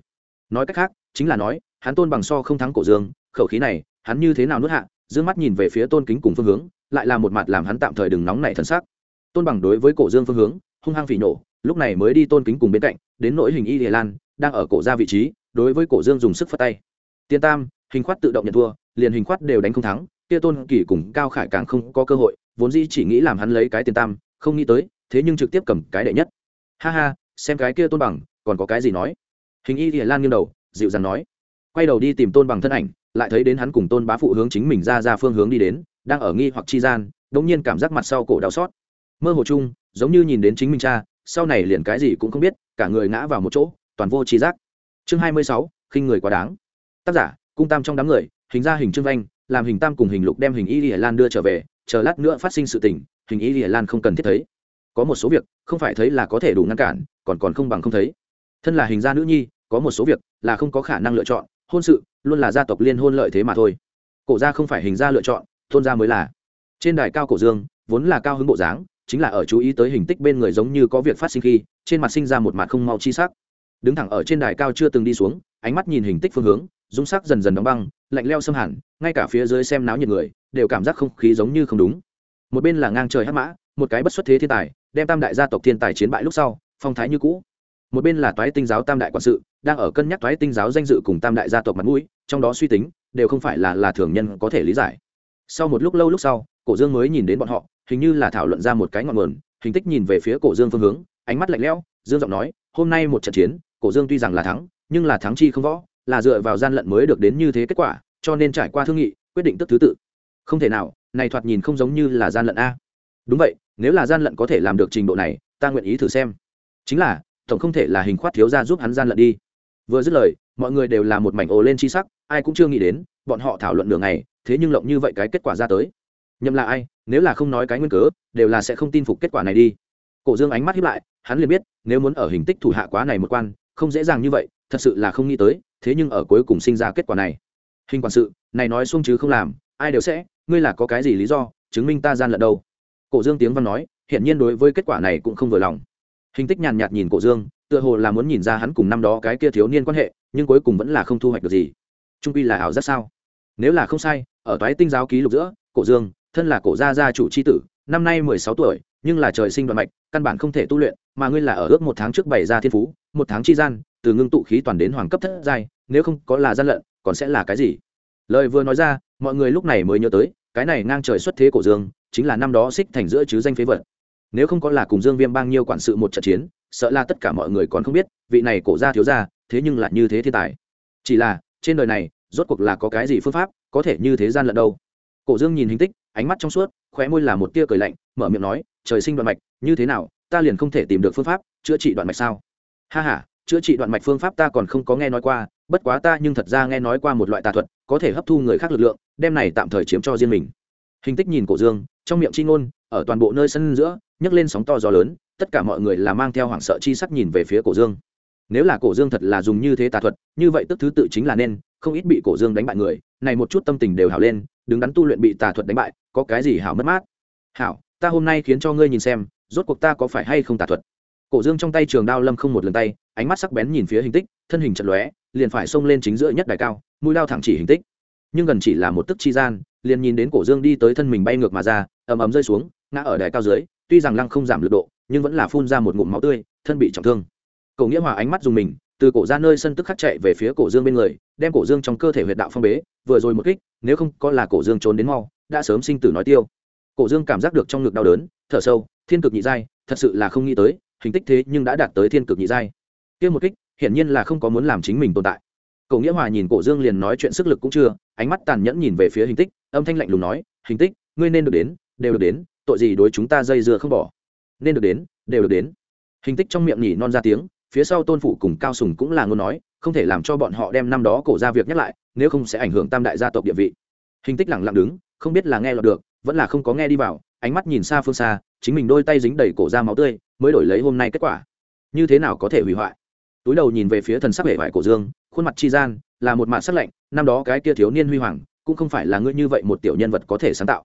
Nói cách khác, chính là nói, hắn tôn bằng so không thắng cổ dương, khẩu khí này, hắn như thế nào nuốt hạ d ư ơ n g mắt nhìn về phía tôn kính cùng phương hướng, lại là một mặt làm hắn tạm thời đừng nóng nảy thân xác tôn bằng đối với cổ dương phương hướng, hung hăng phỉ nổ, lúc này mới đi tôn kính cùng bên cạnh, đến nỗi hình y địa lan đang ở cổ ra vị trí, đối với cổ dương dùng sức phất tay. Tiên tam, hình khoát tự động nhận thua, liền hình khoát đều đánh không thắng, kia tôn kỳ cùng cao khải càng không có cơ hội, vốn dĩ chỉ nghĩ làm hắn lấy cái tiền tam, không nghĩ tới, thế nhưng trực tiếp cầm cái đệ nhất. Ha ha, xem cái kia tôn bằng, còn có cái gì nói? Hình y thì lan nghiêng đầu, dịu dàng nói. Quay đầu đi tìm tôn bằng thân ảnh, lại thấy đến hắn cùng tôn bá phụ hướng chính mình ra ra phương hướng đi đến, đang ở nghi hoặc chi gian, đống nhiên cảm giác mặt sau cổ đau xót. Mơ hồ chung, giống như nhìn đến chính mình cha, sau này liền cái gì cũng không biết, cả người ngã vào một chỗ toàn vô tri giác. Chương hai mươi sáu, khinh người quá đáng. Tác giả, cung tam trong đám người, hình ra hình trương vanh, làm hình tam cùng hình lục đem hình y lìa lan đưa trở về, chờ lát nữa phát sinh sự tình, hình y lìa lan không cần thiết thấy. Có một số việc, không phải thấy là có thể đủ ngăn cản, còn còn không bằng không thấy. Thân là hình gia nữ nhi, có một số việc là không có khả năng lựa chọn, hôn sự luôn là gia tộc liên hôn lợi thế mà thôi. Cổ gia không phải hình gia lựa chọn, thôn gia mới là. Trên đài cao cổ dương, vốn là cao hứng bộ dáng, chính là ở chú ý tới hình tích bên người giống như có việc phát sinh khi, trên mặt sinh ra một mặt không mau chi sắc đứng thẳng ở trên đài cao chưa từng đi xuống, ánh mắt nhìn hình tích phương hướng dung sắc dần dần đóng băng, lạnh leo xâm hẳn, ngay cả phía dưới xem náo nhiệt người, đều cảm giác không khí giống như không đúng. Một bên là ngang trời hắc mã, một cái bất xuất thế thiên tài, đem tam đại gia tộc thiên tài chiến bại lúc sau, phong thái như cũ. Một bên là toái tinh giáo tam đại quản sự, đang ở cân nhắc toái tinh giáo danh dự cùng tam đại gia tộc mặt mũi, trong đó suy tính, đều không phải là là thường nhân có thể lý giải. Sau một lúc lâu lúc sau, cổ dương mới nhìn đến bọn họ, hình như là thảo luận ra một cái ngọn nguồn, hình tích nhìn về phía cổ dương phương hướng, ánh mắt lạnh lẽo, dương giọng nói, hôm nay một trận chiến cổ dương tuy rằng là thắng, nhưng là thắng chi không võ, là dựa vào gian lận mới được đến như thế kết quả, cho nên trải qua thương nghị, quyết định tức thứ tự. Không thể nào, này thoạt nhìn không giống như là gian lận a. Đúng vậy, nếu là gian lận có thể làm được trình độ này, ta nguyện ý thử xem. Chính là, tổng không thể là hình khoát thiếu ra giúp hắn gian lận đi. Vừa dứt lời, mọi người đều là một mảnh ồ lên chi sắc, ai cũng chưa nghĩ đến, bọn họ thảo luận đường này thế nhưng lộng như vậy cái kết quả ra tới. Nhầm là ai, nếu là không nói cái nguyên cớ, đều là sẽ không tin phục kết quả này đi. Cổ dương ánh mắt hiếp lại, hắn liền biết, nếu muốn ở hình tích thủ hạ quá này một quan không dễ dàng như vậy, thật sự là không nghĩ tới, thế nhưng ở cuối cùng sinh ra kết quả này. Hình quản sự, này nói xuông chứ không làm, ai đều sẽ, ngươi là có cái gì lý do, chứng minh ta gian lận đâu? Cổ dương tiếng văn nói hiện nhiên đối với kết quả này cũng không vừa lòng. Hình tích nhàn nhạt nhìn cổ dương, tựa hồ là muốn nhìn ra hắn cùng năm đó cái kia thiếu niên quan hệ, nhưng cuối cùng vẫn là không thu hoạch được gì. Trung quy là ảo rất sao? Nếu là không sai, ở toái tinh giáo ký lục giữa, cổ dương, thân là cổ gia gia chủ c h i tử, năm nay mười sáu tuổi, nhưng là trời sinh đoạn mạch, căn bản không thể tu luyện, mà ngươi là ở ước một tháng trước bày ra thiên phú một tháng chi gian, từ ngưng tụ khí toàn đến hoàng cấp thất giai, nếu không có là gian lận, còn sẽ là cái gì? Lời vừa nói ra, mọi người lúc này mới nhớ tới, cái này ngang trời xuất thế cổ dương, chính là năm đó xích thành giữa chứ danh phế vật. Nếu không có là cùng dương viêm bang nhiêu quản sự một trận chiến, sợ là tất cả mọi người còn không biết, vị này cổ ra thiếu ra thế nhưng lại như thế thiên tài. Chỉ là, trên đời này, rốt cuộc là có cái gì phương pháp, có thể như thế gian lận đâu? Cổ dương nhìn hình tích, ánh mắt trong suốt, khóe môi là một tia cười lạnh, mở miệng nói, trời sinh đoạn mạch, như thế nào, ta liền không thể tìm được phương pháp chữa trị đoạn mạch sao? Ha ha, chữa trị đoạn mạch phương pháp ta còn không có nghe nói qua, bất quá ta nhưng thật ra nghe nói qua một loại tà thuật, có thể hấp thu người khác lực lượng, đem này tạm thời chiếm cho riêng mình. Hình tích nhìn cổ dương, trong miệng chi ngôn, ở toàn bộ nơi sân giữa, nhấc lên sóng to gió lớn, tất cả mọi người là mang theo hoảng sợ chi sắc nhìn về phía cổ dương. Nếu là cổ dương thật là dùng như thế tà thuật, như vậy tức thứ tự chính là nên, không ít bị cổ dương đánh bại người, này một chút tâm tình đều hảo lên, đứng đắn tu luyện bị tà thuật đánh bại, có cái gì hảo mất mát? Hảo, ta hôm nay khiến cho ngươi nhìn xem, rốt cuộc ta có phải hay không tà thuật? Cổ dương trong tay trường đao lâm không một lần tay, ánh mắt sắc bén nhìn phía hình tích, thân hình chật lóe, liền phải xông lên chính giữa nhất đài cao, mũi đao thẳng chỉ hình tích. Nhưng gần chỉ là một tức chi gian, liền nhìn đến cổ dương đi tới thân mình bay ngược mà ra, ầm ầm rơi xuống, ngã ở đài cao dưới, tuy rằng lăng không giảm lực độ, nhưng vẫn là phun ra một ngụm máu tươi, thân bị trọng thương. Cổ nghĩa hòa ánh mắt dùng mình, từ cổ ra nơi sân tức khắc chạy về phía cổ dương bên người, đem cổ dương trong cơ thể huyệt đạo phong bế, vừa rồi một kích, nếu không có là cổ dương trốn đến mau, đã sớm sinh tử nói tiêu. Cổ dương cảm giác được trong ngực đau đớn, thở sâu, thiên cực nhị giai, thật sự là không nghĩ tới hình tích thế nhưng đã đạt tới thiên cực nhị giai. Kia một kích, hiển nhiên là không có muốn làm chính mình tồn tại. Cổ nghĩa hòa nhìn cổ dương liền nói chuyện sức lực cũng chưa, ánh mắt tàn nhẫn nhìn về phía hình tích, âm thanh lạnh lùng nói, hình tích, ngươi nên được đến, đều được đến, tội gì đối chúng ta dây dưa không bỏ? Nên được đến, đều được đến. Hình tích trong miệng nhỉ non ra tiếng, phía sau tôn phủ cùng cao sùng cũng là ngôn nói, không thể làm cho bọn họ đem năm đó cổ ra việc nhắc lại, nếu không sẽ ảnh hưởng tam đại gia tộc địa vị. Hình tích lẳng lặng đứng, không biết là nghe lọt được, vẫn là không có nghe đi vào, ánh mắt nhìn xa phương xa, chính mình đôi tay dính đầy cổ ra máu tươi mới đổi lấy hôm nay kết quả. Như thế nào có thể hủy hoại? Túi đầu nhìn về phía thần sắc hệ vải cổ dương, khuôn mặt chi gian, là một mạng sắc lạnh, năm đó cái kia thiếu niên huy hoàng, cũng không phải là ngươi như vậy một tiểu nhân vật có thể sáng tạo.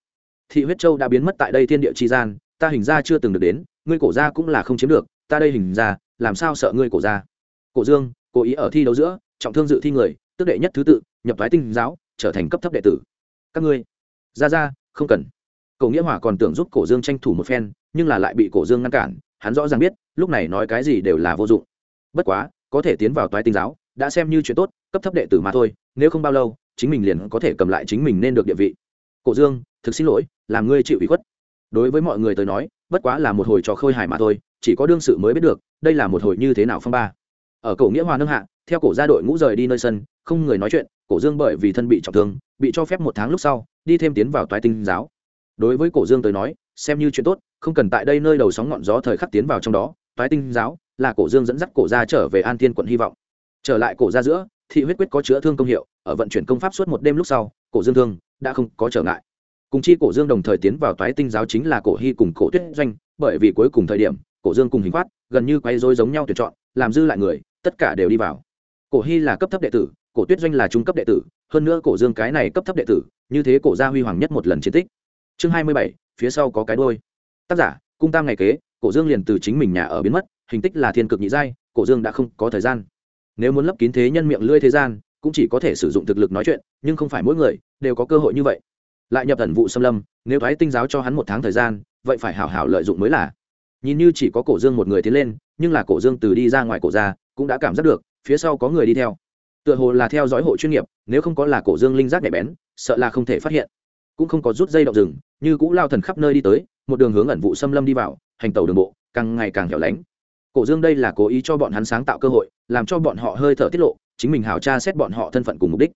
Thị huyết châu đã biến mất tại đây thiên địa chi gian, ta hình ra chưa từng được đến, ngươi cổ ra cũng là không chiếm được, ta đây hình ra, làm sao sợ ngươi cổ ra? Cổ dương, cố ý ở thi đấu giữa, trọng thương dự thi người tức đệ nhất thứ tự, nhập thoái tinh giáo, trở thành cấp thấp đệ tử. Các ngươi, ra ra, không cần. Cổ nghĩa hỏa còn tưởng giúp cổ dương tranh thủ một phen, nhưng là lại bị cổ dương ngăn cản hắn rõ ràng biết, lúc này nói cái gì đều là vô dụng. Bất quá, có thể tiến vào toái tinh giáo, đã xem như chuyện tốt, cấp thấp đệ tử mà thôi, nếu không bao lâu, chính mình liền có thể cầm lại chính mình nên được địa vị. Cổ dương, thực xin lỗi, làm ngươi chịu ủy khuất. Đối với mọi người tới nói, bất quá là một hồi trò khơi hài mà thôi, chỉ có đương sự mới biết được, đây là một hồi như thế nào phong ba. Ở cổ nghĩa hòa nâng hạ, theo cổ gia đội ngũ rời đi nơi sân, không người nói chuyện, cổ dương bởi vì thân bị trọng thương, bị cho phép một tháng lúc sau, đi thêm tiến vào toái tinh giáo. Đối với cổ dương tới nói xem như chuyện tốt, không cần tại đây nơi đầu sóng ngọn gió thời khắc tiến vào trong đó, toái tinh giáo, là cổ dương dẫn dắt cổ gia trở về an Thiên quận hy vọng. Trở lại cổ gia giữa, thị huyết quyết có chữa thương công hiệu, ở vận chuyển công pháp suốt một đêm lúc sau, cổ dương thương đã không có trở ngại. Cùng chi cổ dương đồng thời tiến vào toái tinh giáo chính là cổ hy cùng cổ tuyết doanh, bởi vì cuối cùng thời điểm, cổ dương cùng hình khoát gần như quay dối giống nhau tuyển chọn, làm dư lại người, tất cả đều đi vào. Cổ hy là cấp thấp đệ tử, cổ tuyết doanh là trung cấp đệ tử, hơn nữa cổ dương cái này cấp thấp đệ tử, như thế cổ gia huy hoàng nhất một lần chiến tích. Chương hai mươi bảy phía sau có cái đôi tác giả, cung tam ngày kế, cổ dương liền từ chính mình nhà ở biến mất, hình tích là thiên cực nhị giai, cổ dương đã không có thời gian. Nếu muốn lấp kín thế nhân miệng lưỡi thế gian, cũng chỉ có thể sử dụng thực lực nói chuyện, nhưng không phải mỗi người đều có cơ hội như vậy. Lại nhập thần vụ xâm lâm, nếu thoái tinh giáo cho hắn một tháng thời gian, vậy phải hảo hảo lợi dụng mới là. Nhìn như chỉ có cổ dương một người tiến lên, nhưng là cổ dương từ đi ra ngoài cổ ra cũng đã cảm giác được, phía sau có người đi theo. Tựa hồ là theo dõi hộ chuyên nghiệp, nếu không có là cổ dương linh giác nhạy bén, sợ là không thể phát hiện. Cũng không có rút dây động rừng như cũ lao thần khắp nơi đi tới, một đường hướng ẩn vụ xâm lâm đi vào, hành tàu đường bộ, càng ngày càng hẻo lánh. Cổ dương đây là cố ý cho bọn hắn sáng tạo cơ hội, làm cho bọn họ hơi thở tiết lộ, chính mình hào tra xét bọn họ thân phận cùng mục đích.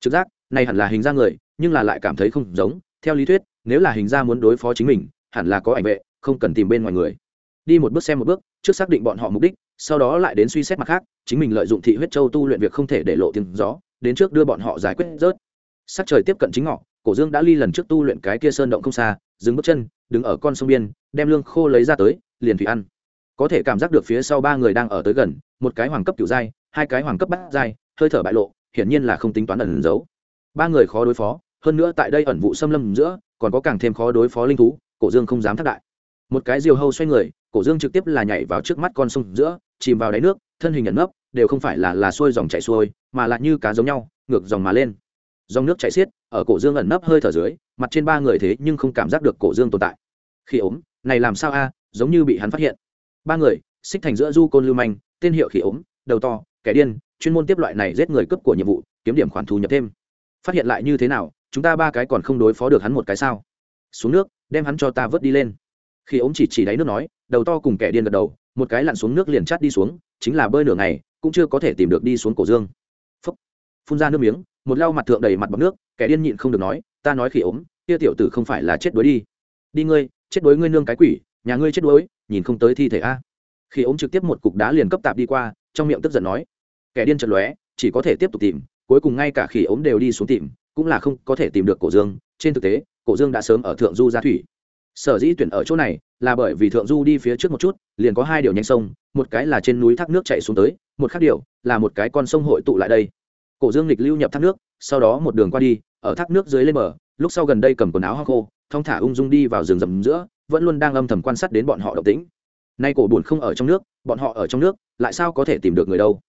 Trực giác, này hẳn là hình ra người, nhưng là lại cảm thấy không giống, theo lý thuyết, nếu là hình ra muốn đối phó chính mình, hẳn là có ảnh vệ, không cần tìm bên ngoài người. Đi một bước xem một bước, trước xác định bọn họ mục đích, sau đó lại đến suy xét mặt khác, chính mình lợi dụng thị huyết châu tu luyện việc không thể để lộ tiếng gió, đến trước đưa bọn họ giải quyết rớt. Sắc trời tiếp cận chính ngọ cổ dương đã ly lần trước tu luyện cái kia sơn động không xa dừng bước chân đứng ở con sông biên đem lương khô lấy ra tới liền thủy ăn. Có thể cảm giác được phía sau ba người đang ở tới gần một cái hoàng cấp kiểu dai, hai cái hoàng cấp bắt dai, hơi thở bại lộ hiển nhiên là không tính toán ẩn giấu. Ba người khó đối phó hơn nữa tại đây ẩn vụ xâm lâm giữa còn có càng thêm khó đối phó linh thú cổ dương không dám thác đại một cái diều hâu xoay người cổ dương trực tiếp là nhảy vào trước mắt con sông giữa chìm vào đáy nước thân hình ẩn nấp đều không phải là là xuôi dòng chảy xuôi mà là như cá giống nhau ngược dòng mà lên dòng nước chảy xiết, ở cổ dương ẩn nấp hơi thở dưới, mặt trên ba người thế nhưng không cảm giác được cổ dương tồn tại. Khi ốm, này làm sao a, giống như bị hắn phát hiện. Ba người, xích thành giữa du côn lưu manh, tên hiệu khi ốm, đầu to, kẻ điên, chuyên môn tiếp loại này giết người cấp của nhiệm vụ, kiếm điểm khoản thu nhập thêm. Phát hiện lại như thế nào, chúng ta ba cái còn không đối phó được hắn một cái sao? Xuống nước, đem hắn cho ta vớt đi lên. Khi ốm chỉ chỉ đáy nước nói, đầu to cùng kẻ điên gật đầu, một cái lặn xuống nước liền chát đi xuống, chính là bơi nửa ngày, cũng chưa có thể tìm được đi xuống cổ dương. Phúc. phun ra nước miếng một lau mặt thượng đầy mặt bọc nước, kẻ điên nhịn không được nói, ta nói khỉ ốm, kia tiểu tử không phải là chết đuối đi. Đi ngươi, chết đuối ngươi nương cái quỷ, nhà ngươi chết đuối, nhìn không tới thi thể a. Khi ống trực tiếp một cục đá liền cấp tạp đi qua, trong miệng tức giận nói. Kẻ điên chật lóe, chỉ có thể tiếp tục tìm, cuối cùng ngay cả khi ống đều đi xuống tìm, cũng là không có thể tìm được cổ dương. Trên thực tế, cổ dương đã sớm ở thượng du gia thủy. Sở dĩ tuyển ở chỗ này là bởi vì thượng du đi phía trước một chút, liền có hai điều nhanh sông, một cái là trên núi thác nước chạy xuống tới, một khác điều là một cái con sông hội tụ lại đây cổ dương lịch lưu nhập thác nước, sau đó một đường qua đi, ở thác nước dưới lên bờ, lúc sau gần đây cầm quần áo hoa khô, thong thả ung dung đi vào rừng rậm giữa, vẫn luôn đang âm thầm quan sát đến bọn họ động tĩnh. Nay cổ buồn không ở trong nước, bọn họ ở trong nước, lại sao có thể tìm được người đâu?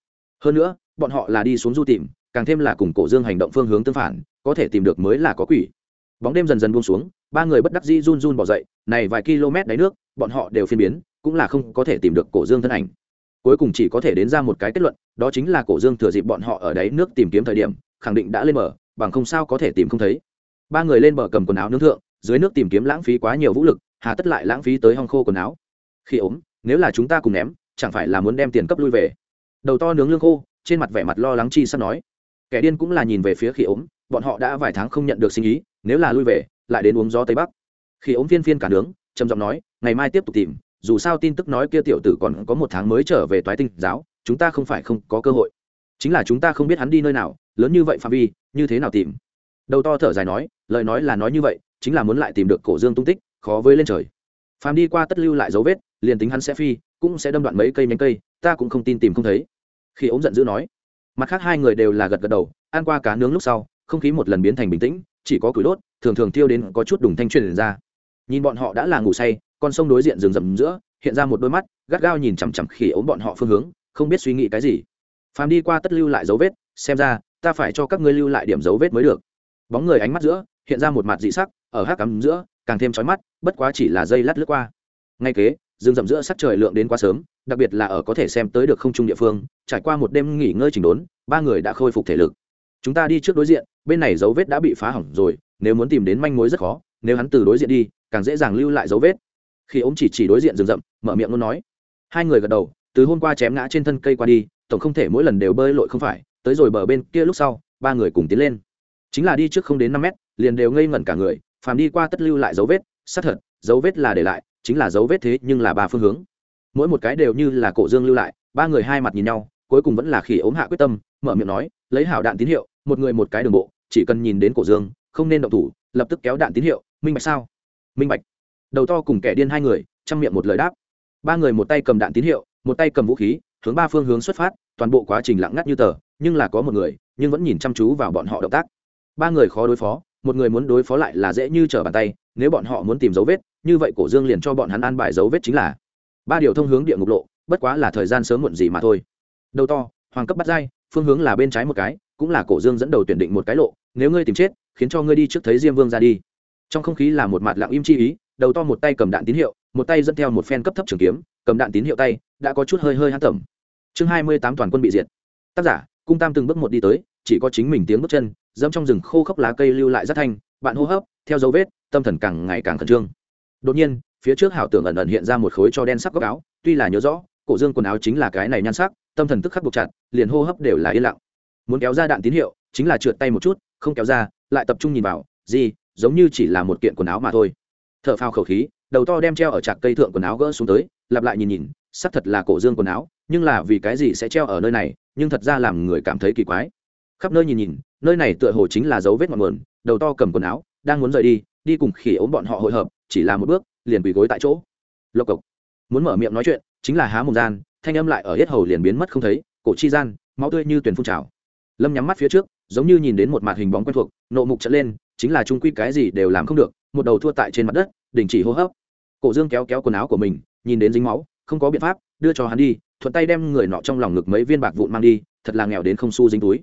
Hơn nữa, bọn họ là đi xuống du tìm, càng thêm là cùng cổ dương hành động phương hướng tương phản, có thể tìm được mới là có quỷ. Bóng đêm dần dần buông xuống, ba người bất đắc dĩ run run bỏ dậy, này vài km đáy nước, bọn họ đều phiên biến, cũng là không có thể tìm được cổ dương thân ảnh cuối cùng chỉ có thể đến ra một cái kết luận, đó chính là cổ dương thừa dịp bọn họ ở đáy nước tìm kiếm thời điểm, khẳng định đã lên bờ, bằng không sao có thể tìm không thấy. Ba người lên bờ cầm quần áo nướng thượng, dưới nước tìm kiếm lãng phí quá nhiều vũ lực, hà tất lại lãng phí tới hong khô quần áo. Khi ốm, nếu là chúng ta cùng ném, chẳng phải là muốn đem tiền cấp lui về? Đầu to nướng lương khô, trên mặt vẻ mặt lo lắng chi sắp nói. Kẻ điên cũng là nhìn về phía khi ốm, bọn họ đã vài tháng không nhận được sinh ý, nếu là lui về, lại đến uống gió tây bắc. Khi ốm phiên phiên cả nướng, trầm giọng nói, ngày mai tiếp tục tìm dù sao tin tức nói kia tiểu tử còn có một tháng mới trở về toái tinh giáo, chúng ta không phải không có cơ hội. Chính là chúng ta không biết hắn đi nơi nào, lớn như vậy phạm vi, như thế nào tìm. Đầu to thở dài nói, lời nói là nói như vậy, chính là muốn lại tìm được cổ dương tung tích, khó với lên trời. Phàm đi qua tất lưu lại dấu vết, liền tính hắn sẽ phi, cũng sẽ đâm đoạn mấy cây nhánh cây, ta cũng không tin tìm không thấy. Khi ống giận dữ nói, mặt khác hai người đều là gật gật đầu, ăn qua cá nướng lúc sau, không khí một lần biến thành bình tĩnh, chỉ có củi đốt, thường thường thiêu đến có chút đùng thanh truyền ra. Nhìn bọn họ đã là ngủ say con sông đối diện rừng rậm giữa, hiện ra một đôi mắt, gắt gao nhìn chằm chằm khỉ ống bọn họ phương hướng, không biết suy nghĩ cái gì. Phàm đi qua tất lưu lại dấu vết, xem ra, ta phải cho các ngươi lưu lại điểm dấu vết mới được. Bóng người ánh mắt giữa, hiện ra một mặt dị sắc, ở hát cắm giữa, càng thêm chói mắt, bất quá chỉ là dây lát lướt qua. Ngay kế, rừng rậm giữa sắc trời lượng đến quá sớm, đặc biệt là ở có thể xem tới được không trung địa phương, trải qua một đêm nghỉ ngơi chỉnh đốn, ba người đã khôi phục thể lực. Chúng ta đi trước đối diện, bên này dấu vết đã bị phá hỏng rồi, nếu muốn tìm đến manh mối rất khó, nếu hắn từ đối diện đi, càng dễ dàng lưu lại dấu vết khi ống chỉ chỉ đối diện rừng rậm, mở miệng luôn nói. Hai người gật đầu, từ hôm qua chém ngã trên thân cây qua đi, tổng không thể mỗi lần đều bơi lội không phải, tới rồi bờ bên kia lúc sau, ba người cùng tiến lên. Chính là đi trước không đến năm mét, liền đều ngây ngẩn cả người, phàm đi qua tất lưu lại dấu vết, xác thật, dấu vết là để lại, chính là dấu vết thế nhưng là ba phương hướng. Mỗi một cái đều như là cổ dương lưu lại, ba người hai mặt nhìn nhau, cuối cùng vẫn là khỉ ốm hạ quyết tâm, mở miệng nói, lấy hảo đạn tín hiệu, một người một cái đường bộ, chỉ cần nhìn đến cổ dương, không nên động thủ, lập tức kéo đạn tín hiệu, minh bạch sao? Minh bạch đầu to cùng kẻ điên hai người, chăm miệng một lời đáp. Ba người một tay cầm đạn tín hiệu, một tay cầm vũ khí, hướng ba phương hướng xuất phát, toàn bộ quá trình lặng ngắt như tờ, nhưng là có một người, nhưng vẫn nhìn chăm chú vào bọn họ động tác. Ba người khó đối phó, một người muốn đối phó lại là dễ như trở bàn tay, nếu bọn họ muốn tìm dấu vết, như vậy cổ dương liền cho bọn hắn an bài dấu vết chính là. Ba điều thông hướng địa ngục lộ, bất quá là thời gian sớm muộn gì mà thôi. Đầu to, hoàng cấp bắt dai, phương hướng là bên trái một cái, cũng là cổ dương dẫn đầu tuyển định một cái lộ, nếu ngươi tìm chết, khiến cho ngươi đi trước thấy diêm vương ra đi. Trong không khí là một mặt lặng im chi ý đầu to một tay cầm đạn tín hiệu, một tay dẫn theo một phen cấp thấp trường kiếm, cầm đạn tín hiệu tay, đã có chút hơi hơi hát tẩm. Chương hai mươi tám toàn quân bị diệt. Tác giả, cung tam từng bước một đi tới, chỉ có chính mình tiếng bước chân, dẫm trong rừng khô khốc lá cây lưu lại rất thanh, bạn hô hấp, theo dấu vết, tâm thần càng ngày càng khẩn trương. Đột nhiên, phía trước hảo tưởng ẩn ẩn hiện ra một khối cho đen sắc góc áo, tuy là nhớ rõ, cổ dương quần áo chính là cái này nhan sắc, tâm thần tức khắc buộc chặt, liền hô hấp đều là yên lặng. Muốn kéo ra đạn tín hiệu, chính là trượt tay một chút, không kéo ra, lại tập trung nhìn vào, gì, giống như chỉ là một kiện quần áo mà thôi thở phào khẩu khí, đầu to đem treo ở trạc cây thượng quần áo gỡ xuống tới, lặp lại nhìn nhìn sắc thật là cổ dương quần áo, nhưng là vì cái gì sẽ treo ở nơi này, nhưng thật ra làm người cảm thấy kỳ quái. Khắp nơi nhìn nhìn, nơi này tựa hồ chính là dấu vết ngọn nguồn, đầu to cầm quần áo, đang muốn rời đi đi cùng khỉ ốm bọn họ hội hợp, chỉ là một bước, liền quỳ gối tại chỗ. Lộc cộc, muốn mở miệng nói chuyện, chính là há mồm gian, thanh âm lại ở hết hầu liền biến mất không thấy, cổ chi gian, máu tươi như tuyển phun trào. Lâm nhắm mắt phía trước, giống như nhìn đến một mặt hình bóng quen thuộc, nộ mục trận lên, chính là trung quy cái gì đều làm không được, một đầu thua tại trên mặt đất đình chỉ hô hấp. Cổ dương kéo kéo quần áo của mình, nhìn đến dính máu, không có biện pháp, đưa cho hắn đi, thuận tay đem người nọ trong lòng ngực mấy viên bạc vụn mang đi, thật là nghèo đến không xu dính túi.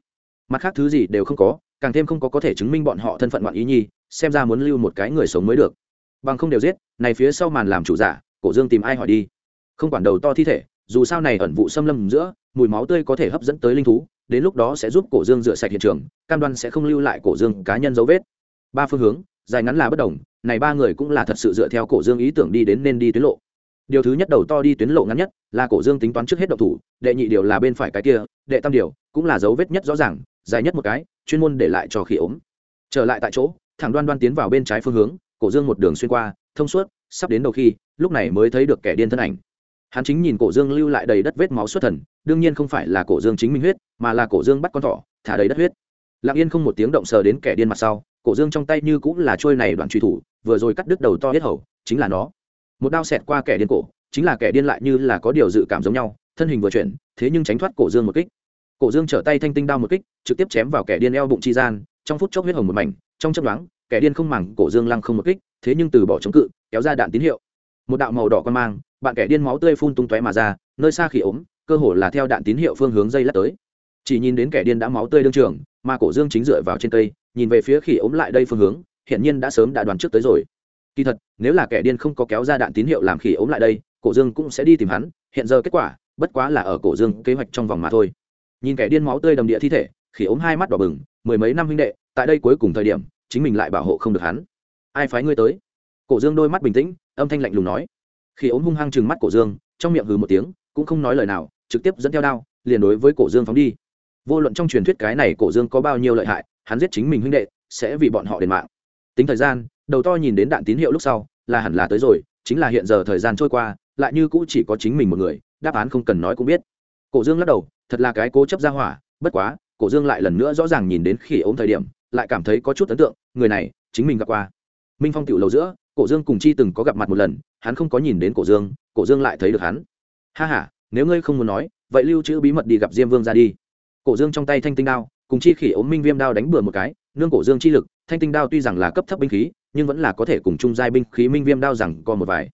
Mặt khác thứ gì đều không có, càng thêm không có có thể chứng minh bọn họ thân phận ngoạn ý nhi, xem ra muốn lưu một cái người sống mới được. Bằng không đều giết, này phía sau màn làm chủ giả, cổ dương tìm ai hỏi đi. Không quản đầu to thi thể, dù sao này ẩn vụ xâm lâm giữa, mùi máu tươi có thể hấp dẫn tới linh thú, đến lúc đó sẽ giúp cổ dương rửa sạch hiện trường, cam đoan sẽ không lưu lại cổ dương cá nhân dấu vết. Ba phương hướng, dài ngắn là bất đồng này ba người cũng là thật sự dựa theo cổ dương ý tưởng đi đến nên đi tuyến lộ. Điều thứ nhất đầu to đi tuyến lộ ngắn nhất là cổ dương tính toán trước hết độc thủ, đệ nhị điều là bên phải cái kia, đệ tam điều cũng là dấu vết nhất rõ ràng, dài nhất một cái, chuyên môn để lại cho khi ốm. Trở lại tại chỗ, thẳng đoan đoan tiến vào bên trái phương hướng, cổ dương một đường xuyên qua, thông suốt, sắp đến đầu khi, lúc này mới thấy được kẻ điên thân ảnh. Hắn chính nhìn cổ dương lưu lại đầy đất vết máu xuất thần, đương nhiên không phải là cổ dương chính minh huyết, mà là cổ dương bắt con thỏ, thả đầy đất huyết. Lặng yên không một tiếng động sờ đến kẻ điên mặt sau cổ dương trong tay như cũng là trôi này đoạn truy thủ, vừa rồi cắt đứt đầu to hết hầu, chính là nó. Một đao xẹt qua kẻ điên cổ, chính là kẻ điên lại như là có điều dự cảm giống nhau, thân hình vừa chuyển, thế nhưng tránh thoát cổ dương một kích. Cổ dương trở tay thanh tinh đao một kích, trực tiếp chém vào kẻ điên eo bụng chi gian, trong phút chốc huyết hồng một mảnh, trong chấp đoán kẻ điên không màng, cổ dương lăng không một kích, thế nhưng từ bỏ chống cự, kéo ra đạn tín hiệu. Một đạo màu đỏ quan mang, bạn kẻ điên máu tươi phun tung tóe mà ra, nơi xa khi ốm, cơ hồ là theo đạn tín hiệu phương hướng dây lắc tới. Chỉ nhìn đến kẻ điên đã máu tươi đương trường, mà cổ dương chính dựa vào trên cây nhìn về phía khỉ ốm lại đây phương hướng hiện nhiên đã sớm đã đoán trước tới rồi. Kỳ thật, nếu là kẻ điên không có kéo ra đạn tín hiệu làm khỉ ốm lại đây, cổ dương cũng sẽ đi tìm hắn, hiện giờ kết quả, bất quá là ở cổ dương kế hoạch trong vòng mà thôi. Nhìn kẻ điên máu tươi đầm địa thi thể, khỉ ốm hai mắt đỏ bừng, mười mấy năm huynh đệ, tại đây cuối cùng thời điểm, chính mình lại bảo hộ không được hắn. Ai phái ngươi tới? Cổ dương đôi mắt bình tĩnh, âm thanh lạnh lùng nói. Khỉ ốm hung hăng chừng mắt cổ dương, trong miệng hừ một tiếng, cũng không nói lời nào, trực tiếp dẫn theo đao, liền đối với cổ dương phóng đi. Vô luận trong truyền thuyết cái này cổ dương có bao nhiêu lợi hại hắn giết chính mình huynh đệ, sẽ vì bọn họ đền mạng. Tính thời gian, đầu to nhìn đến đạn tín hiệu lúc sau, là hẳn là tới rồi, chính là hiện giờ thời gian trôi qua, lại như cũ chỉ có chính mình một người, đáp án không cần nói cũng biết. Cổ dương lắc đầu, thật là cái cố chấp ra hỏa, bất quá, cổ dương lại lần nữa rõ ràng nhìn đến khi ốm thời điểm, lại cảm thấy có chút ấn tượng, người này, chính mình gặp qua. Minh phong tiểu lầu giữa, cổ dương cùng chi từng có gặp mặt một lần, hắn không có nhìn đến cổ dương cổ dương lại thấy được hắn. Ha h a nếu ngươi không muốn nói, vậy lưu trữ bí mật đi gặp diêm vương ra đi. Cổ dương trong tay thanh tinh đao cùng chi khỉ ốm minh viêm đao đánh bừa một cái, nương cổ dương chi lực, thanh tinh đao tuy rằng là cấp thấp binh khí, nhưng vẫn là có thể cùng chung giai binh khí minh viêm đao rằng còn một vài.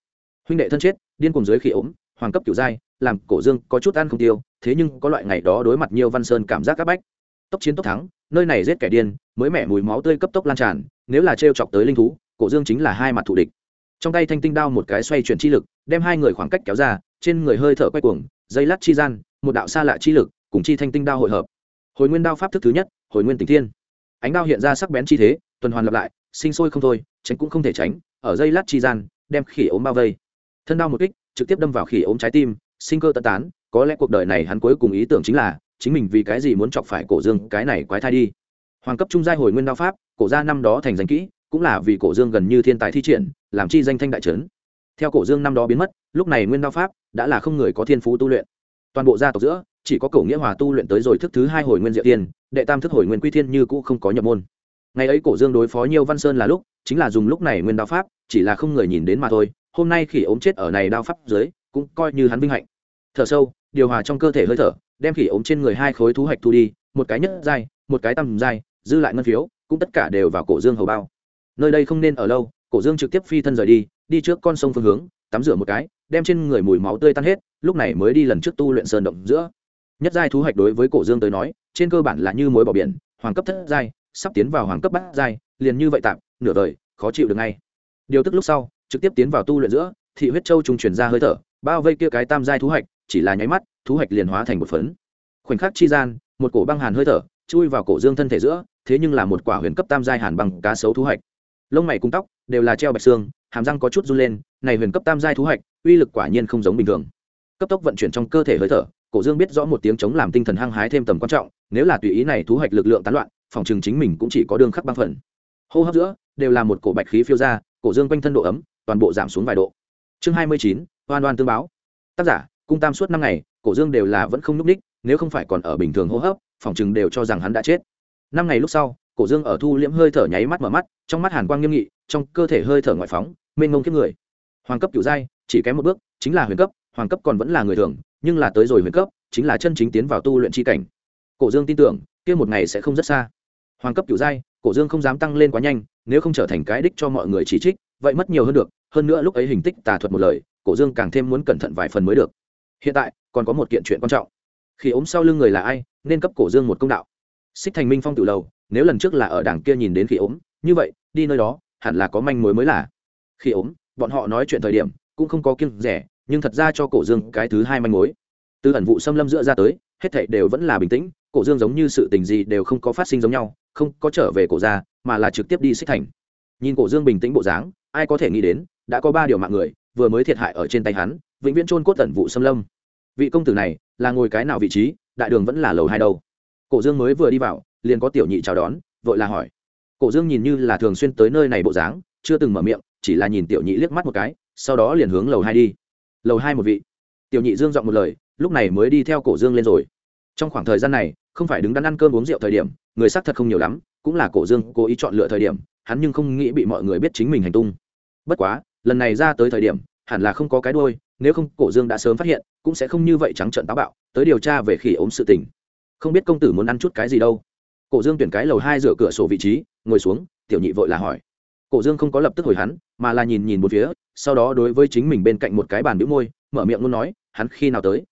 Huynh đệ thân chết, điên cùng dưới khỉ ốm, hoàng cấp kiểu giai, làm cổ dương có chút ăn không tiêu, thế nhưng có loại ngày đó đối mặt nhiều văn sơn cảm giác các bách. Tốc chiến tốc thắng, nơi này giết kẻ điên, mới mẻ mùi máu tươi cấp tốc lan tràn, nếu là t chọc tới linh thú, cổ dương chính là hai mặt thủ địch. Trong tay thanh tinh đao một cái xoay chuyển chi lực, đem hai người khoảng cách kéo ra, trên người hơi thở quay cuồng, dây lát chi gian, một đạo xa lạ chi lực, cùng chi thanh tinh đao hội hợp hồi nguyên đao pháp thức thứ nhất, hồi nguyên tình thiên. Ánh đao hiện ra sắc bén chi thế, tuần hoàn lặp lại, sinh sôi không thôi, tránh cũng không thể tránh, ở dây lát chi gian, đem khỉ ốm bao vây. Thân đao một kích, trực tiếp đâm vào khỉ ốm trái tim, sinh cơ tận tán, có lẽ cuộc đời này hắn cuối cùng ý tưởng chính là, chính mình vì cái gì muốn chọc phải cổ dương, cái này quái thai đi. Hoàng cấp trung giai hồi nguyên đao pháp, cổ gia năm đó thành danh kỹ, cũng là vì cổ dương gần như thiên tài thi triển, làm chi danh thanh đại trấn. Theo cổ dương năm đó biến mất, lúc này nguyên đao pháp, đã là không người có thiên phú tu luyện. Toàn bộ gia tộc giữa chỉ có cổ nghĩa hòa tu luyện tới rồi thức thứ hai hồi nguyên diệu tiên, đệ tam thức hồi nguyên quy thiên như cũ không có nhập môn. Ngày ấy cổ dương đối phó nhiều văn sơn là lúc, chính là dùng lúc này nguyên đao pháp, chỉ là không người nhìn đến mà thôi, hôm nay khỉ ốm chết ở này đao pháp dưới, cũng coi như hắn vinh hạnh. Thở sâu, điều hòa trong cơ thể hơi thở, đem khỉ ốm trên người hai khối thu hoạch thu đi, một cái nhất dai một cái tầm dai dư lại ngân phiếu, cũng tất cả đều vào cổ dương hầu bao. Nơi đây không nên ở lâu, cổ dương trực tiếp phi thân rời đi đi trước con sông phương hướng, tắm rửa một cái, đem trên người mùi máu tươi tan hết, lúc này mới đi lần trước tu luyện sơn động giữa nhất giai thú hạch đối với cổ dương tới nói, trên cơ bản là như mối bỏ biển, hoàng cấp thất giai, sắp tiến vào hoàng cấp bát giai, liền như vậy tạm, nửa đời, khó chịu được ngay. Điều tức lúc sau, trực tiếp tiến vào tu luyện giữa, thị huyết châu trung chuyển ra hơi thở, bao vây kia cái tam giai thú hạch, chỉ là nháy mắt, thú hạch liền hóa thành một phấn. Khoảnh khắc chi gian, một cổ băng hàn hơi thở, chui vào cổ dương thân thể giữa, thế nhưng là một quả huyền cấp tam giai hàn bằng cá sấu thú hạch. Lông mày cung tóc, đều là treo bạch xương, hàm răng có chút run lên, này huyền cấp tam giai thú hạch, uy lực quả nhiên không giống bình thường. Cấp tốc vận chuyển trong cơ thể hơi thở cổ dương biết rõ một tiếng chống làm tinh thần hăng hái thêm tầm quan trọng, nếu là tùy ý này thu hoạch lực lượng tán loạn, phòng trường chính mình cũng chỉ có đương khắc băng phần. Hô hấp giữa, đều là một cổ bạch khí phiêu ra, cổ dương quanh thân độ ấm, toàn bộ giảm xuống vài độ. Chương hai mươi chín, oan oan tương báo. Tác giả, cung tam suốt năm ngày, cổ dương đều là vẫn không n ú c ních nếu không phải còn ở bình thường hô hấp, phòng chừng đều cho rằng hắn đã chết. Năm ngày lúc sau, cổ dương ở thu liễm hơi thở nháy mắt mở mắt, trong mắt hàn quang nghiêm nghị, trong cơ thể hơi thở ngoại phóng, mênh mông kiếp người. Hoàng cấp kiểu giai, chỉ kém một bước, chính là huyền cấp, hoàng cấp còn vẫn là người thường nhưng là tới rồi huyền cấp, chính là chân chính tiến vào tu luyện c h i cảnh. Cổ dương tin tưởng, kia một ngày sẽ không rất xa. Hoàng cấp cửu giai, cổ dương không dám tăng lên quá nhanh, nếu không trở thành cái đích cho mọi người chỉ trích, vậy mất nhiều hơn được, hơn nữa lúc ấy hình tích tà thuật một lời, cổ dương càng thêm muốn cẩn thận vài phần mới được. Hiện tại, còn có một kiện chuyện quan trọng. Khi ốm sau lưng người là ai, nên cấp cổ dương một công đạo. Xích thành minh phong tự lầu, nếu lần trước là ở đảng kia nhìn đến khi ốm, như vậy, đi nơi đó, hẳn là có manh mối mới là. Khi ốm, bọn họ nói chuyện thời điểm, cũng không có kiêng rẻ nhưng thật ra cho cổ dương cái thứ hai manh mối. Từ ẩn vụ xâm lâm dựa ra tới, hết thảy đều vẫn là bình tĩnh, cổ dương giống như sự tình gì đều không có phát sinh giống nhau, không có trở về cổ ra mà là trực tiếp đi xích thành. Nhìn cổ dương bình tĩnh bộ dáng, ai có thể nghĩ đến, đã có ba điều mạng người, vừa mới thiệt hại ở trên tay hắn, vĩnh viễn trôn cốt tận vụ xâm lâm. Vị công tử này, là ngồi cái nào vị trí, đại đường vẫn là lầu hai đâu? Cổ dương mới vừa đi vào, liền có tiểu nhị chào đón, vội là hỏi. Cổ dương nhìn như là thường xuyên tới nơi này bộ dáng, chưa từng mở miệng, chỉ là nhìn tiểu nhị liếc mắt một cái, sau đó liền hướng lầu hai đi lầu hai một vị. Tiểu nhị dương dọn một lời, lúc này mới đi theo cổ dương lên rồi. Trong khoảng thời gian này, không phải đứng đắn ăn cơm uống rượu thời điểm, người xác thật không nhiều lắm, cũng là cổ dương cố ý chọn lựa thời điểm, hắn nhưng không nghĩ bị mọi người biết chính mình hành tung. Bất quá, lần này ra tới thời điểm, hẳn là không có cái đôi nếu không cổ dương đã sớm phát hiện, cũng sẽ không như vậy trắng trợn táo bạo, tới điều tra về khỉ ốm sự tình. Không biết công tử muốn ăn chút cái gì đâu. Cổ dương tuyển cái lầu hai rửa cửa sổ vị trí, ngồi xuống, tiểu nhị vội là hỏi. Cổ dương không có lập tức hồi hắn, mà là nhìn nhìn một phía sau đó đối với chính mình bên cạnh một cái bàn bĩu môi, mở miệng luôn nói, hắn khi nào tới?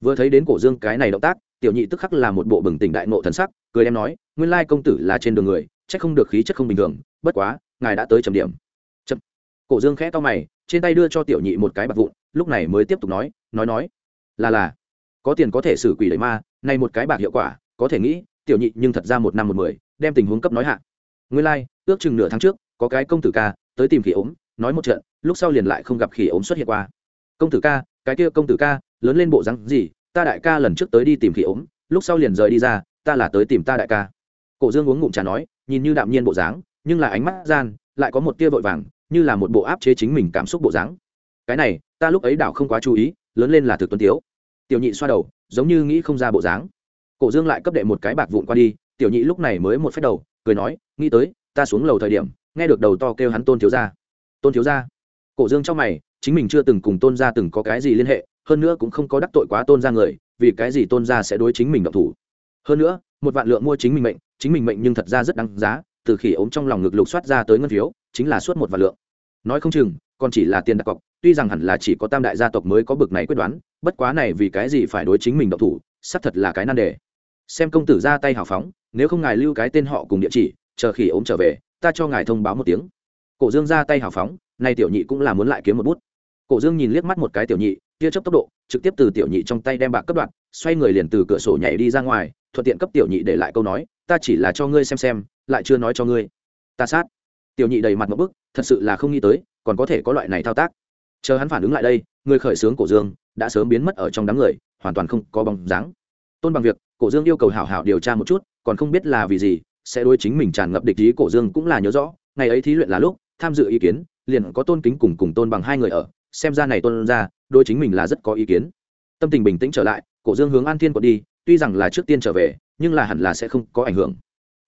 Vừa thấy đến cổ dương cái này động tác, tiểu nhị tức khắc là một bộ bừng tỉnh đại nộ thần sắc, cười đem nói, nguyên lai công tử là trên đường người, chắc không được khí chất không bình thường, bất quá, ngài đã tới trầm điểm. Chậm. Cổ dương khẽ to mày, trên tay đưa cho tiểu nhị một cái bạc vụn, lúc này mới tiếp tục nói nói nói. Là là, có tiền có thể xử quỷ đẩy ma, nay một cái bạc hiệu quả, có thể nghĩ, tiểu nhị nhưng thật ra một năm một mười, đem tình huống cấp nói hạ. Nguyên lai, ước chừng nửa tháng trước, có cái công tử ca, tới tìm khỉ ốm nói một trận, lúc sau liền lại không gặp khỉ ốm xuất hiện qua. Công tử ca, cái kia công tử ca, lớn lên bộ rắn gì, ta đại ca lần trước tới đi tìm khỉ ốm, lúc sau liền rời đi ra, ta là tới tìm ta đại ca. Cổ dương uống ngụm trà nói, nhìn như đạm nhiên bộ dáng, nhưng là ánh mắt gian, lại có một tia vội vàng, như là một bộ áp chế chính mình cảm xúc bộ dáng. Cái này, ta lúc ấy đảo không quá chú ý, lớn lên là thực tuấn tiếu. Tiểu nhị xoa đầu, giống như nghĩ không ra bộ dáng. Cổ dương lại cấp đệ một cái bạc vụn qua đi, tiểu nhị lúc này mới một phép đầu, cười nói, nghĩ tới, ta xuống lầu thời điểm, nghe được đầu to kêu hắn tôn thiếu gia tôn thiếu gia. Cổ dương trong mày, chính mình chưa từng cùng tôn gia từng có cái gì liên hệ, hơn nữa cũng không có đắc tội quá tôn gia người, vì cái gì tôn gia sẽ đối chính mình động thủ. Hơn nữa, một vạn lượng mua chính mình mệnh, chính mình mệnh nhưng thật ra rất đáng giá, từ khi ống trong lòng ngực lục soát ra tới ngân phiếu, chính là suốt một vạn lượng. Nói không chừng, còn chỉ là tiền đặt cọc, tuy rằng hẳn là chỉ có tam đại gia tộc mới có bực này quyết đoán, bất quá này vì cái gì phải đối chính mình động thủ, xác thật là cái nan đề. Xem công tử ra tay hào phóng, nếu không ngài lưu cái tên họ cùng địa chỉ, chờ khi ốm trở về, ta cho ngài thông báo một tiếng cổ dương ra tay hào phóng, nay tiểu nhị cũng là muốn lại kiếm một bút. Cổ dương nhìn liếc mắt một cái tiểu nhị, tia chấp tốc độ, trực tiếp từ tiểu nhị trong tay đem bạc cấp đoạn xoay người liền từ cửa sổ nhảy đi ra ngoài, thuận tiện cấp tiểu nhị để lại câu nói, ta chỉ là cho ngươi xem xem, lại chưa nói cho ngươi. Ta sát. Tiểu nhị đầy mặt một bức, thật sự là không nghĩ tới, còn có thể có loại này thao tác. Chờ hắn phản ứng lại đây, người khởi xướng cổ dương, đã sớm biến mất ở trong đám người, hoàn toàn không có bóng dáng. Tôn bằng việc, cổ dương yêu cầu hảo hảo điều tra một chút, còn không biết là vì gì, sẽ đôi chính mình tràn ngập địch ý cổ dương cũng là nhớ rõ, ngày ấy thí luyện là lúc tham dự ý kiến, liền có tôn kính cùng cùng tôn bằng hai người ở, xem ra này tôn ra đôi chính mình là rất có ý kiến. Tâm tình bình tĩnh trở lại, cổ dương hướng an thiên quận đi, tuy rằng là trước tiên trở về, nhưng là hẳn là sẽ không có ảnh hưởng.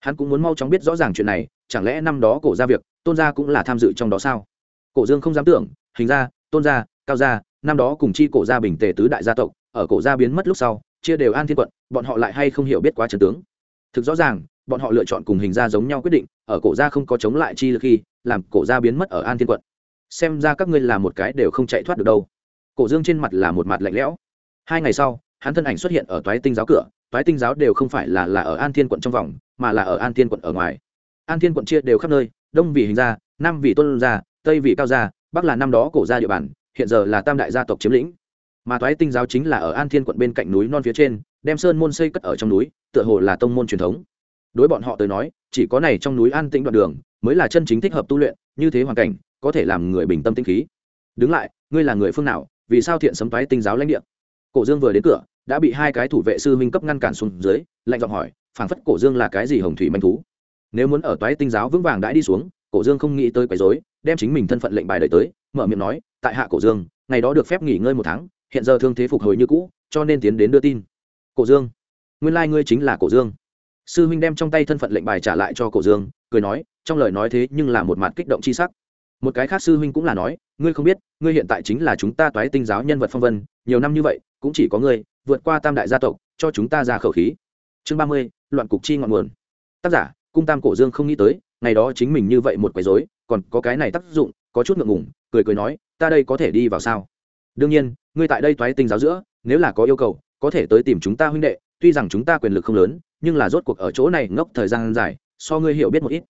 Hắn cũng muốn mau chóng biết rõ ràng chuyện này, chẳng lẽ năm đó cổ ra việc, tôn gia cũng là tham dự trong đó sao? Cổ dương không dám tưởng, hình ra, tôn gia, cao gia, năm đó cùng chi cổ gia bình tề tứ đại gia tộc, ở cổ gia biến mất lúc sau, chia đều an thiên quận, bọn họ lại hay không hiểu biết quá trần tướng. Thực rõ ràng bọn họ lựa chọn cùng hình gia giống nhau quyết định, ở cổ gia không có chống lại chi lực khi, làm cổ gia biến mất ở an thiên quận. Xem ra các ngươi là một cái đều không chạy thoát được đâu. Cổ dương trên mặt là một mặt lạnh lẽo. Hai ngày sau, hắn thân ảnh xuất hiện ở toái tinh giáo cửa, toái tinh giáo đều không phải là là ở an thiên quận trong vòng, mà là ở an thiên quận ở ngoài. An thiên quận chia đều khắp nơi, đông vì hình gia, nam vì tuân gia, tây vì cao gia, bắc là năm đó cổ gia địa bàn, hiện giờ là tam đại gia tộc chiếm lĩnh. Mà toái tinh giáo chính là ở an thiên quận bên cạnh núi non phía trên, đem sơn môn xây cất ở trong núi, tựa hồ là tông môn truyền thống đối bọn họ tới nói, chỉ có này trong núi an tĩnh đoạn đường mới là chân chính thích hợp tu luyện, như thế hoàn cảnh có thể làm người bình tâm tinh khí. Đứng lại, ngươi là người phương nào, vì sao thiện sấm toái tinh giáo lãnh địa? Cổ dương vừa đến cửa, đã bị hai cái thủ vệ sư minh cấp ngăn cản xuống dưới, lạnh giọng hỏi, phảng phất cổ dương là cái gì hồng thủy manh thú? Nếu muốn ở toái tinh giáo vững vàng đãi đi xuống, cổ dương không nghĩ tới quấy rối, đem chính mình thân phận lệnh bài đời tới, mở miệng nói, tại hạ cổ dương, ngày đó được phép nghỉ ngơi một tháng, hiện giờ thương thế phục hồi như cũ, cho nên tiến đến đưa tin. Cổ dương, nguyên lai ngươi chính là cổ dương sư huynh đem trong tay thân phận lệnh bài trả lại cho cổ dương, cười nói, trong lời nói thế nhưng là một mặt kích động c h i sắc. Một cái khác sư huynh cũng là nói, ngươi không biết, ngươi hiện tại chính là chúng ta toái tinh giáo nhân vật phong vân, nhiều năm như vậy, cũng chỉ có ngươi, vượt qua tam đại gia tộc, cho chúng ta ra khẩu khí. Chương ba mươi, loạn cục chi ngọn nguồn. Tác giả, cung tam cổ dương không nghĩ tới, ngày đó chính mình như vậy một quấy dối còn có cái này tác dụng, có chút ngượng ngủng cười cười nói, ta đây có thể đi vào sao? Đương nhiên, ngươi tại đây toái tinh giáo giữa, nếu là có yêu cầu, có thể tới tìm chúng ta huynh đệ, tuy rằng chúng ta quyền lực không lớn nhưng là rốt cuộc ở chỗ này ngốc thời gian dài, so ngươi hiểu biết một ít.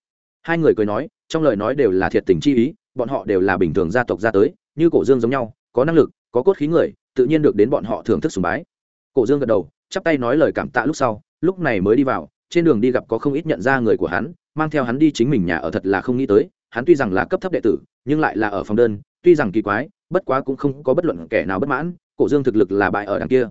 Hai người cười nói, trong lời nói đều là thiệt tình chi ý, bọn họ đều là bình thường gia tộc ra tới, như cổ dương giống nhau, có năng lực, có cốt khí người, tự nhiên được đến bọn họ thưởng thức sùng bái. Cổ dương gật đầu, chắp tay nói lời cảm tạ lúc sau, lúc này mới đi vào, trên đường đi gặp có không ít nhận ra người của hắn, mang theo hắn đi chính mình nhà ở thật là không nghĩ tới, hắn tuy rằng là cấp thấp đệ tử, nhưng lại là ở phòng đơn, tuy rằng kỳ quái, bất quá cũng không có bất luận kẻ nào bất mãn, cổ dương thực lực là bại ở đằng kia.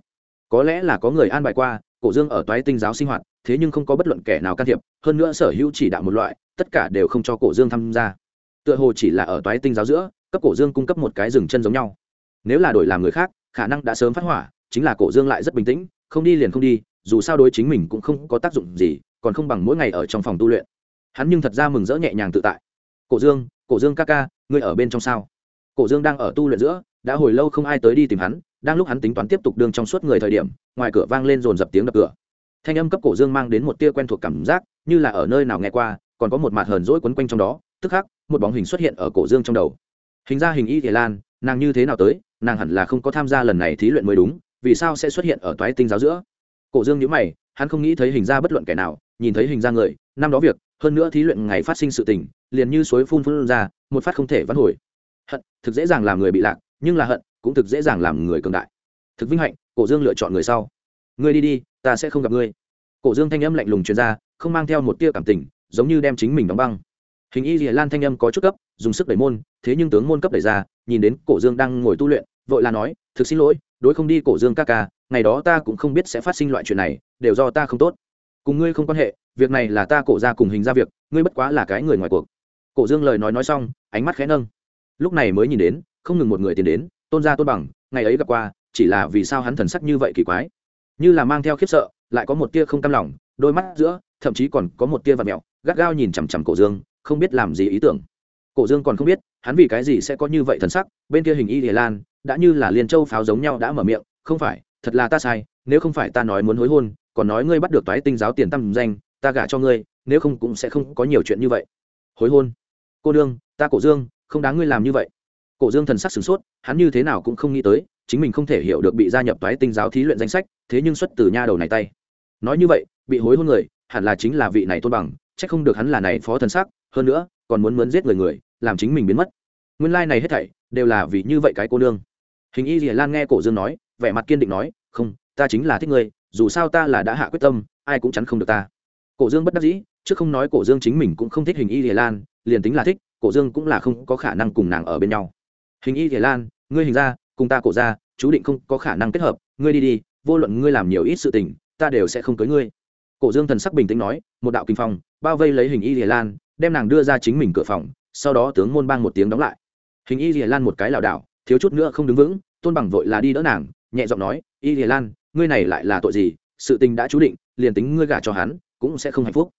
Có lẽ là có người an bài qua cổ dương ở toái tinh giáo sinh hoạt, thế nhưng không có bất luận kẻ nào can thiệp, hơn nữa sở hữu chỉ đạo một loại, tất cả đều không cho cổ dương tham gia. Tựa hồ chỉ là ở toái tinh giáo giữa, cấp cổ dương cung cấp một cái rừng chân giống nhau. Nếu là đổi làm người khác, khả năng đã sớm phát hỏa, chính là cổ dương lại rất bình tĩnh, không đi liền không đi, dù sao đối chính mình cũng không có tác dụng gì, còn không bằng mỗi ngày ở trong phòng tu luyện. Hắn nhưng thật ra mừng rỡ nhẹ nhàng tự tại. Cổ dương cổ dương ca ca, ngươi ở bên trong sao? Cổ dương đang ở tu luyện giữa, đã hồi lâu không ai tới đi tìm hắn đang lúc hắn tính toán tiếp tục đương trong suốt người thời điểm, ngoài cửa vang lên dồn dập tiếng đập cửa. Thanh âm cấp cổ dương mang đến một tia quen thuộc cảm giác, như là ở nơi nào nghe qua, còn có một mặt hờn rỗi quấn quanh trong đó, tức khắc, một bóng hình xuất hiện ở cổ dương trong đầu. Hình ra hình y thể lan, nàng như thế nào tới, nàng hẳn là không có tham gia lần này thí luyện mới đúng, vì sao sẽ xuất hiện ở toái tinh giáo giữa? Cổ dương nhữ mày, hắn không nghĩ thấy hình ra bất luận kẻ nào, nhìn thấy hình ra người, năm đó việc, hơn nữa thí luyện ngày phát sinh sự tình, liền như suối phun phun ra, một phát không thể vãn hồi. Hận, thực dễ dàng làm người bị lạc, nhưng là hận cũng thực dễ dàng làm người cường đại. Thực vinh hạnh, cổ dương lựa chọn người sau. Ngươi đi đi, ta sẽ không gặp ngươi. Cổ dương thanh âm lạnh lùng truyền ra, không mang theo một tia cảm tình, giống như đem chính mình đóng băng. Hình y dìa lan thanh âm có chút cấp, dùng sức đẩy môn, thế nhưng tướng môn cấp đẩy ra, nhìn đến cổ dương đang ngồi tu luyện, vội là nói, thực xin lỗi, đối không đi cổ dương ca ca, ngày đó ta cũng không biết sẽ phát sinh loại chuyện này, đều do ta không tốt. Cùng ngươi không quan hệ, việc này là ta cổ ra cùng hình ra việc, ngươi bất quá là cái người ngoài cuộc. Cổ dương lời nói nói xong, ánh mắt khẽ nâng. Lúc này mới nhìn đến, không ngừng một người tiến đến tôn gia tôn bằng, ngày ấy gặp qua, chỉ là vì sao hắn thần sắc như vậy kỳ quái. Như là mang theo khiếp sợ, lại có một tia không cam lòng, đôi mắt giữa, thậm chí còn có một tia vật mẹo, gắt gao nhìn chằm chằm cổ dương, không biết làm gì ý tưởng. Cổ dương còn không biết, hắn vì cái gì sẽ có như vậy thần sắc, bên kia hình y hề lan, đã như là liên châu pháo giống nhau đã mở miệng, không phải, thật là ta sai, nếu không phải ta nói muốn hối hôn, còn nói ngươi bắt được toái tinh giáo tiền tâm danh, ta gả cho ngươi, nếu không cũng sẽ không có nhiều chuyện như vậy. Hối hôn? Cô đương ta cổ dương, không đáng ngươi làm như vậy cổ dương thần sắc sửng sốt, hắn như thế nào cũng không nghĩ tới, chính mình không thể hiểu được bị gia nhập toái tinh giáo thí luyện danh sách, thế nhưng xuất từ nha đầu này tay. Nói như vậy, bị hối hôn người, hẳn là chính là vị này tôn bằng c không được hắn là này phó thần sắc, hơn nữa, còn muốn mướn giết người người, làm chính mình biến mất. Nguyên lai này hết thảy, đều là vì như vậy cái cô nương. Hình y dì lan nghe cổ dương nói, vẻ mặt kiên định nói, không, ta chính là thích ngươi, dù sao ta là đã hạ quyết tâm, ai cũng chắn không được ta. Cổ dương bất đắc dĩ, chứ không nói cổ dương chính mình cũng không thích hình y dì lan, liền tính là thích, cổ dương cũng là không có khả năng cùng nàng ở bên nhau hình y thể lan, ngươi hình ra, cùng ta cổ ra, chú định không có khả năng kết hợp. Ngươi đi đi, vô luận ngươi làm nhiều ít sự tình, ta đều sẽ không cưới ngươi. Cổ dương thần sắc bình tĩnh nói, một đạo kinh phong, bao vây lấy hình y thể lan, đem nàng đưa ra chính mình cửa phòng, sau đó tướng môn bang một tiếng đóng lại. Hình y thể lan một cái lảo đảo, thiếu chút nữa không đứng vững, tôn bằng vội là đi đỡ nàng, nhẹ giọng nói, y thể lan, ngươi này lại là tội gì? Sự tình đã chú định, liền tính ngươi gả cho hắn, cũng sẽ không hạnh phúc.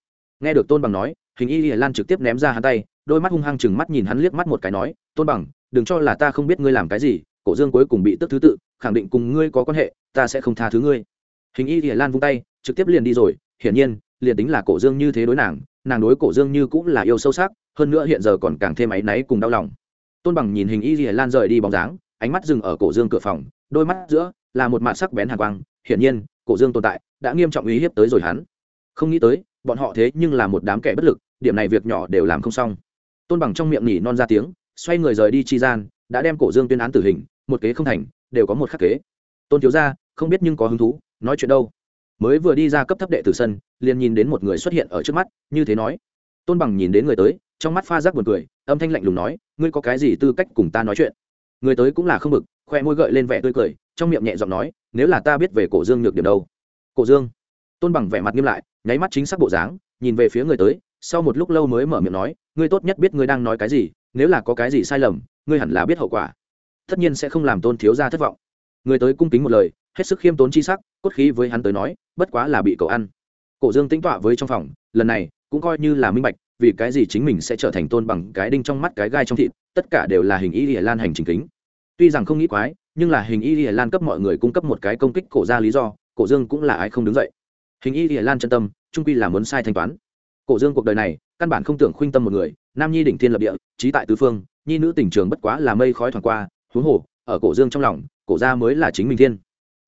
Nghe được tôn bằng nói, hình y dì lan trực tiếp ném ra hắn tay đôi mắt hung hăng chừng mắt nhìn hắn liếc mắt một cái nói, tôn bằng, đừng cho là ta không biết ngươi làm cái gì, cổ dương cuối cùng bị tức thứ tự, khẳng định cùng ngươi có quan hệ, ta sẽ không tha thứ ngươi. Hình y thì lan vung tay, trực tiếp liền đi rồi, hiển nhiên, liền tính là cổ dương như thế đối nàng nàng đối cổ dương như cũng là yêu sâu sắc, hơn nữa hiện giờ còn càng thêm áy náy cùng đau lòng. Tôn bằng nhìn hình y thì lan rời đi bóng dáng, ánh mắt dừng ở cổ dương cửa phòng, đôi mắt giữa là một mạt sắc bén hàng quang, hiển nhiên, cổ dương tồn tại, đã nghiêm trọng uy hiếp tới rồi hắn. Không nghĩ tới, bọn họ thế nhưng là một đám kẻ bất lực, điểm này việc nhỏ đều làm không xong tôn bằng trong miệng nỉ non ra tiếng, xoay người rời đi chi gian, đã đem cổ dương tuyên án tử hình, một kế không thành, đều có một khắc kế. Tôn thiếu gia, không biết nhưng có hứng thú, nói chuyện đâu. Mới vừa đi ra cấp thấp đệ tử sân, liền nhìn đến một người xuất hiện ở trước mắt, như thế nói. Tôn bằng nhìn đến người tới, trong mắt pha rác buồn cười, âm thanh lạnh lùng nói, ngươi có cái gì tư cách cùng ta nói chuyện? Người tới cũng là không bực, khoe môi gợi lên vẻ tươi cười, trong miệng nhẹ giọng nói, nếu là ta biết về cổ dương nhược điểm đâu. Cổ dương? Tôn bằng vẻ mặt nghiêm lại, nháy mắt chính xác bộ dáng, nhìn về phía người tới sau một lúc lâu mới mở miệng nói, ngươi tốt nhất biết ngươi đang nói cái gì, nếu là có cái gì sai lầm, ngươi hẳn là biết hậu quả. Tất nhiên sẽ không làm tôn thiếu gia thất vọng. Người tới cung kính một lời, hết sức khiêm tốn chi sắc, cốt khí với hắn tới nói, bất quá là bị cậu ăn. Cổ dương tính tọa với trong phòng, lần này cũng coi như là minh bạch, vì cái gì chính mình sẽ trở thành tôn bằng cái đinh trong mắt cái gai trong thịt, tất cả đều là hình y lìa lan hành trình kính. Tuy rằng không nghĩ quái, nhưng là hình y lìa lan cấp mọi người cung cấp một cái công kích cổ ra lý do, cổ dương cũng là ai không đứng dậy. Hình y lìa lan chân tâm, trung quy là muốn sai thanh toán cổ dương cuộc đời này, căn bản không tưởng khuynh tâm một người, nam nhi đỉnh thiên lập địa, trí tại tứ phương, nhi nữ tình trường bất quá là mây khói thoảng qua, huống hồ, ở cổ dương trong lòng, cổ gia mới là chính mình thiên.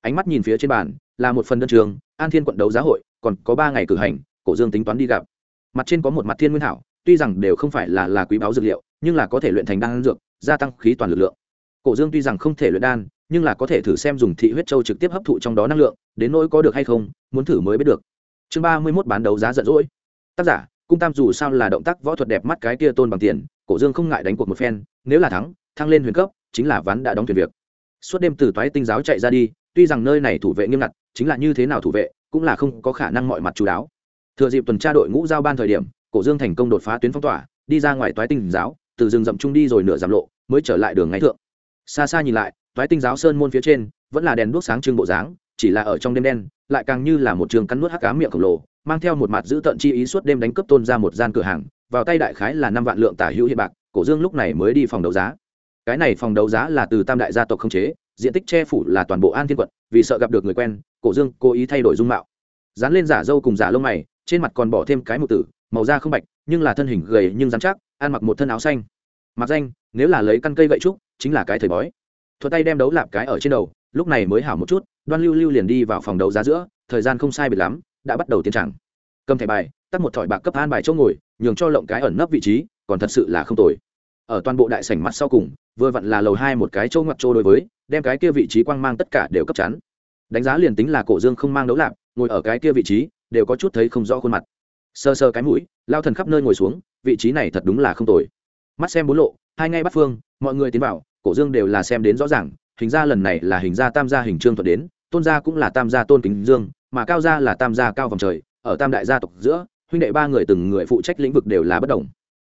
Ánh mắt nhìn phía trên bàn, là một phần đơn trường, an thiên quận đấu giá hội, còn có ba ngày cử hành, cổ dương tính toán đi gặp. Mặt trên có một mặt thiên nguyên thảo, tuy rằng đều không phải là là quý báo dược liệu, nhưng là có thể luyện thành đan dược, gia tăng khí toàn lực lượng. Cổ dương tuy rằng không thể luyện đan, nhưng là có thể thử xem dùng thị huyết châu trực tiếp hấp thụ trong đó năng lượng, đến nỗi có được hay không, muốn thử mới biết được. Chương ba mươi mốt bán đấu giá giận dỗi tác giả, cung tam dù sao là động tác võ thuật đẹp mắt cái kia tôn bằng tiền, cổ dương không ngại đánh cuộc một phen, nếu là thắng, thăng lên huyền cấp, chính là ván đã đóng thuyền việc. Suốt đêm từ toái tinh giáo chạy ra đi, tuy rằng nơi này thủ vệ nghiêm ngặt, chính là như thế nào thủ vệ, cũng là không có khả năng mọi mặt chú đáo. Thừa dịp tuần tra đội ngũ giao ban thời điểm, cổ dương thành công đột phá tuyến phong tỏa, đi ra ngoài toái tinh giáo, từ rừng rậm trung đi rồi nửa giảm lộ, mới trở lại đường ngáy thượng. Xa xa nhìn lại, toái tinh giáo sơn môn phía trên, vẫn là đèn đuốc sáng trưng bộ dáng chỉ là ở trong đêm đen, lại càng như là một trường cắn nuốt hắc cá miệng khổng lồ, mang theo một mặt giữ tận chi ý suốt đêm đánh cướp tôn ra một gian cửa hàng, vào tay đại khái là năm vạn lượng tả hữu hiện bạc, cổ dương lúc này mới đi phòng đấu giá. Cái này phòng đấu giá là từ tam đại gia tộc không chế, diện tích che phủ là toàn bộ an thiên quận, vì sợ gặp được người quen, cổ dương cố ý thay đổi dung mạo. Dán lên giả dâu cùng giả lông mày, trên mặt còn bỏ thêm cái mục tử, màu da không bạch, nhưng là thân hình gầy nhưng dám chắc, ăn mặc một thân áo xanh. Mặc danh, nếu là lấy căn cây gậy trúc, chính là cái thời bói. Thuật tay đem đấu lạp cái ở trên đầu, lúc này mới hảo một chút đoan lưu lưu liền đi vào phòng đấu giá giữa, thời gian không sai biệt lắm, đã bắt đầu tiến trạng cầm thẻ bài, tắt một thỏi bạc cấp an bài chỗ ngồi, nhường cho lộng cái ẩn nấp vị trí, còn thật sự là không tồi. Ở toàn bộ đại sảnh mặt sau cùng, vừa vặn là lầu hai một cái chỗ ngoặt chỗ đối với, đem cái kia vị trí quang mang tất cả đều cấp chắn. Đánh giá liền tính là cổ dương không mang đấu lạc ngồi ở cái kia vị trí, đều có chút thấy không rõ khuôn mặt. Sơ sơ cái mũi, lao thần khắp nơi ngồi xuống, vị trí này thật đúng là không tồi. Mắt xem bốn lộ, hai ngay bắt phương, mọi người tiến vào, cổ dương đều là xem đến rõ ràng, hình ra lần này là hình ra tam gia hình trương thuật đến tôn gia cũng là tam gia tôn kính dương, mà cao gia là tam gia cao vòng trời, ở tam đại gia tộc giữa, huynh đệ ba người từng người phụ trách lĩnh vực đều là bất đồng.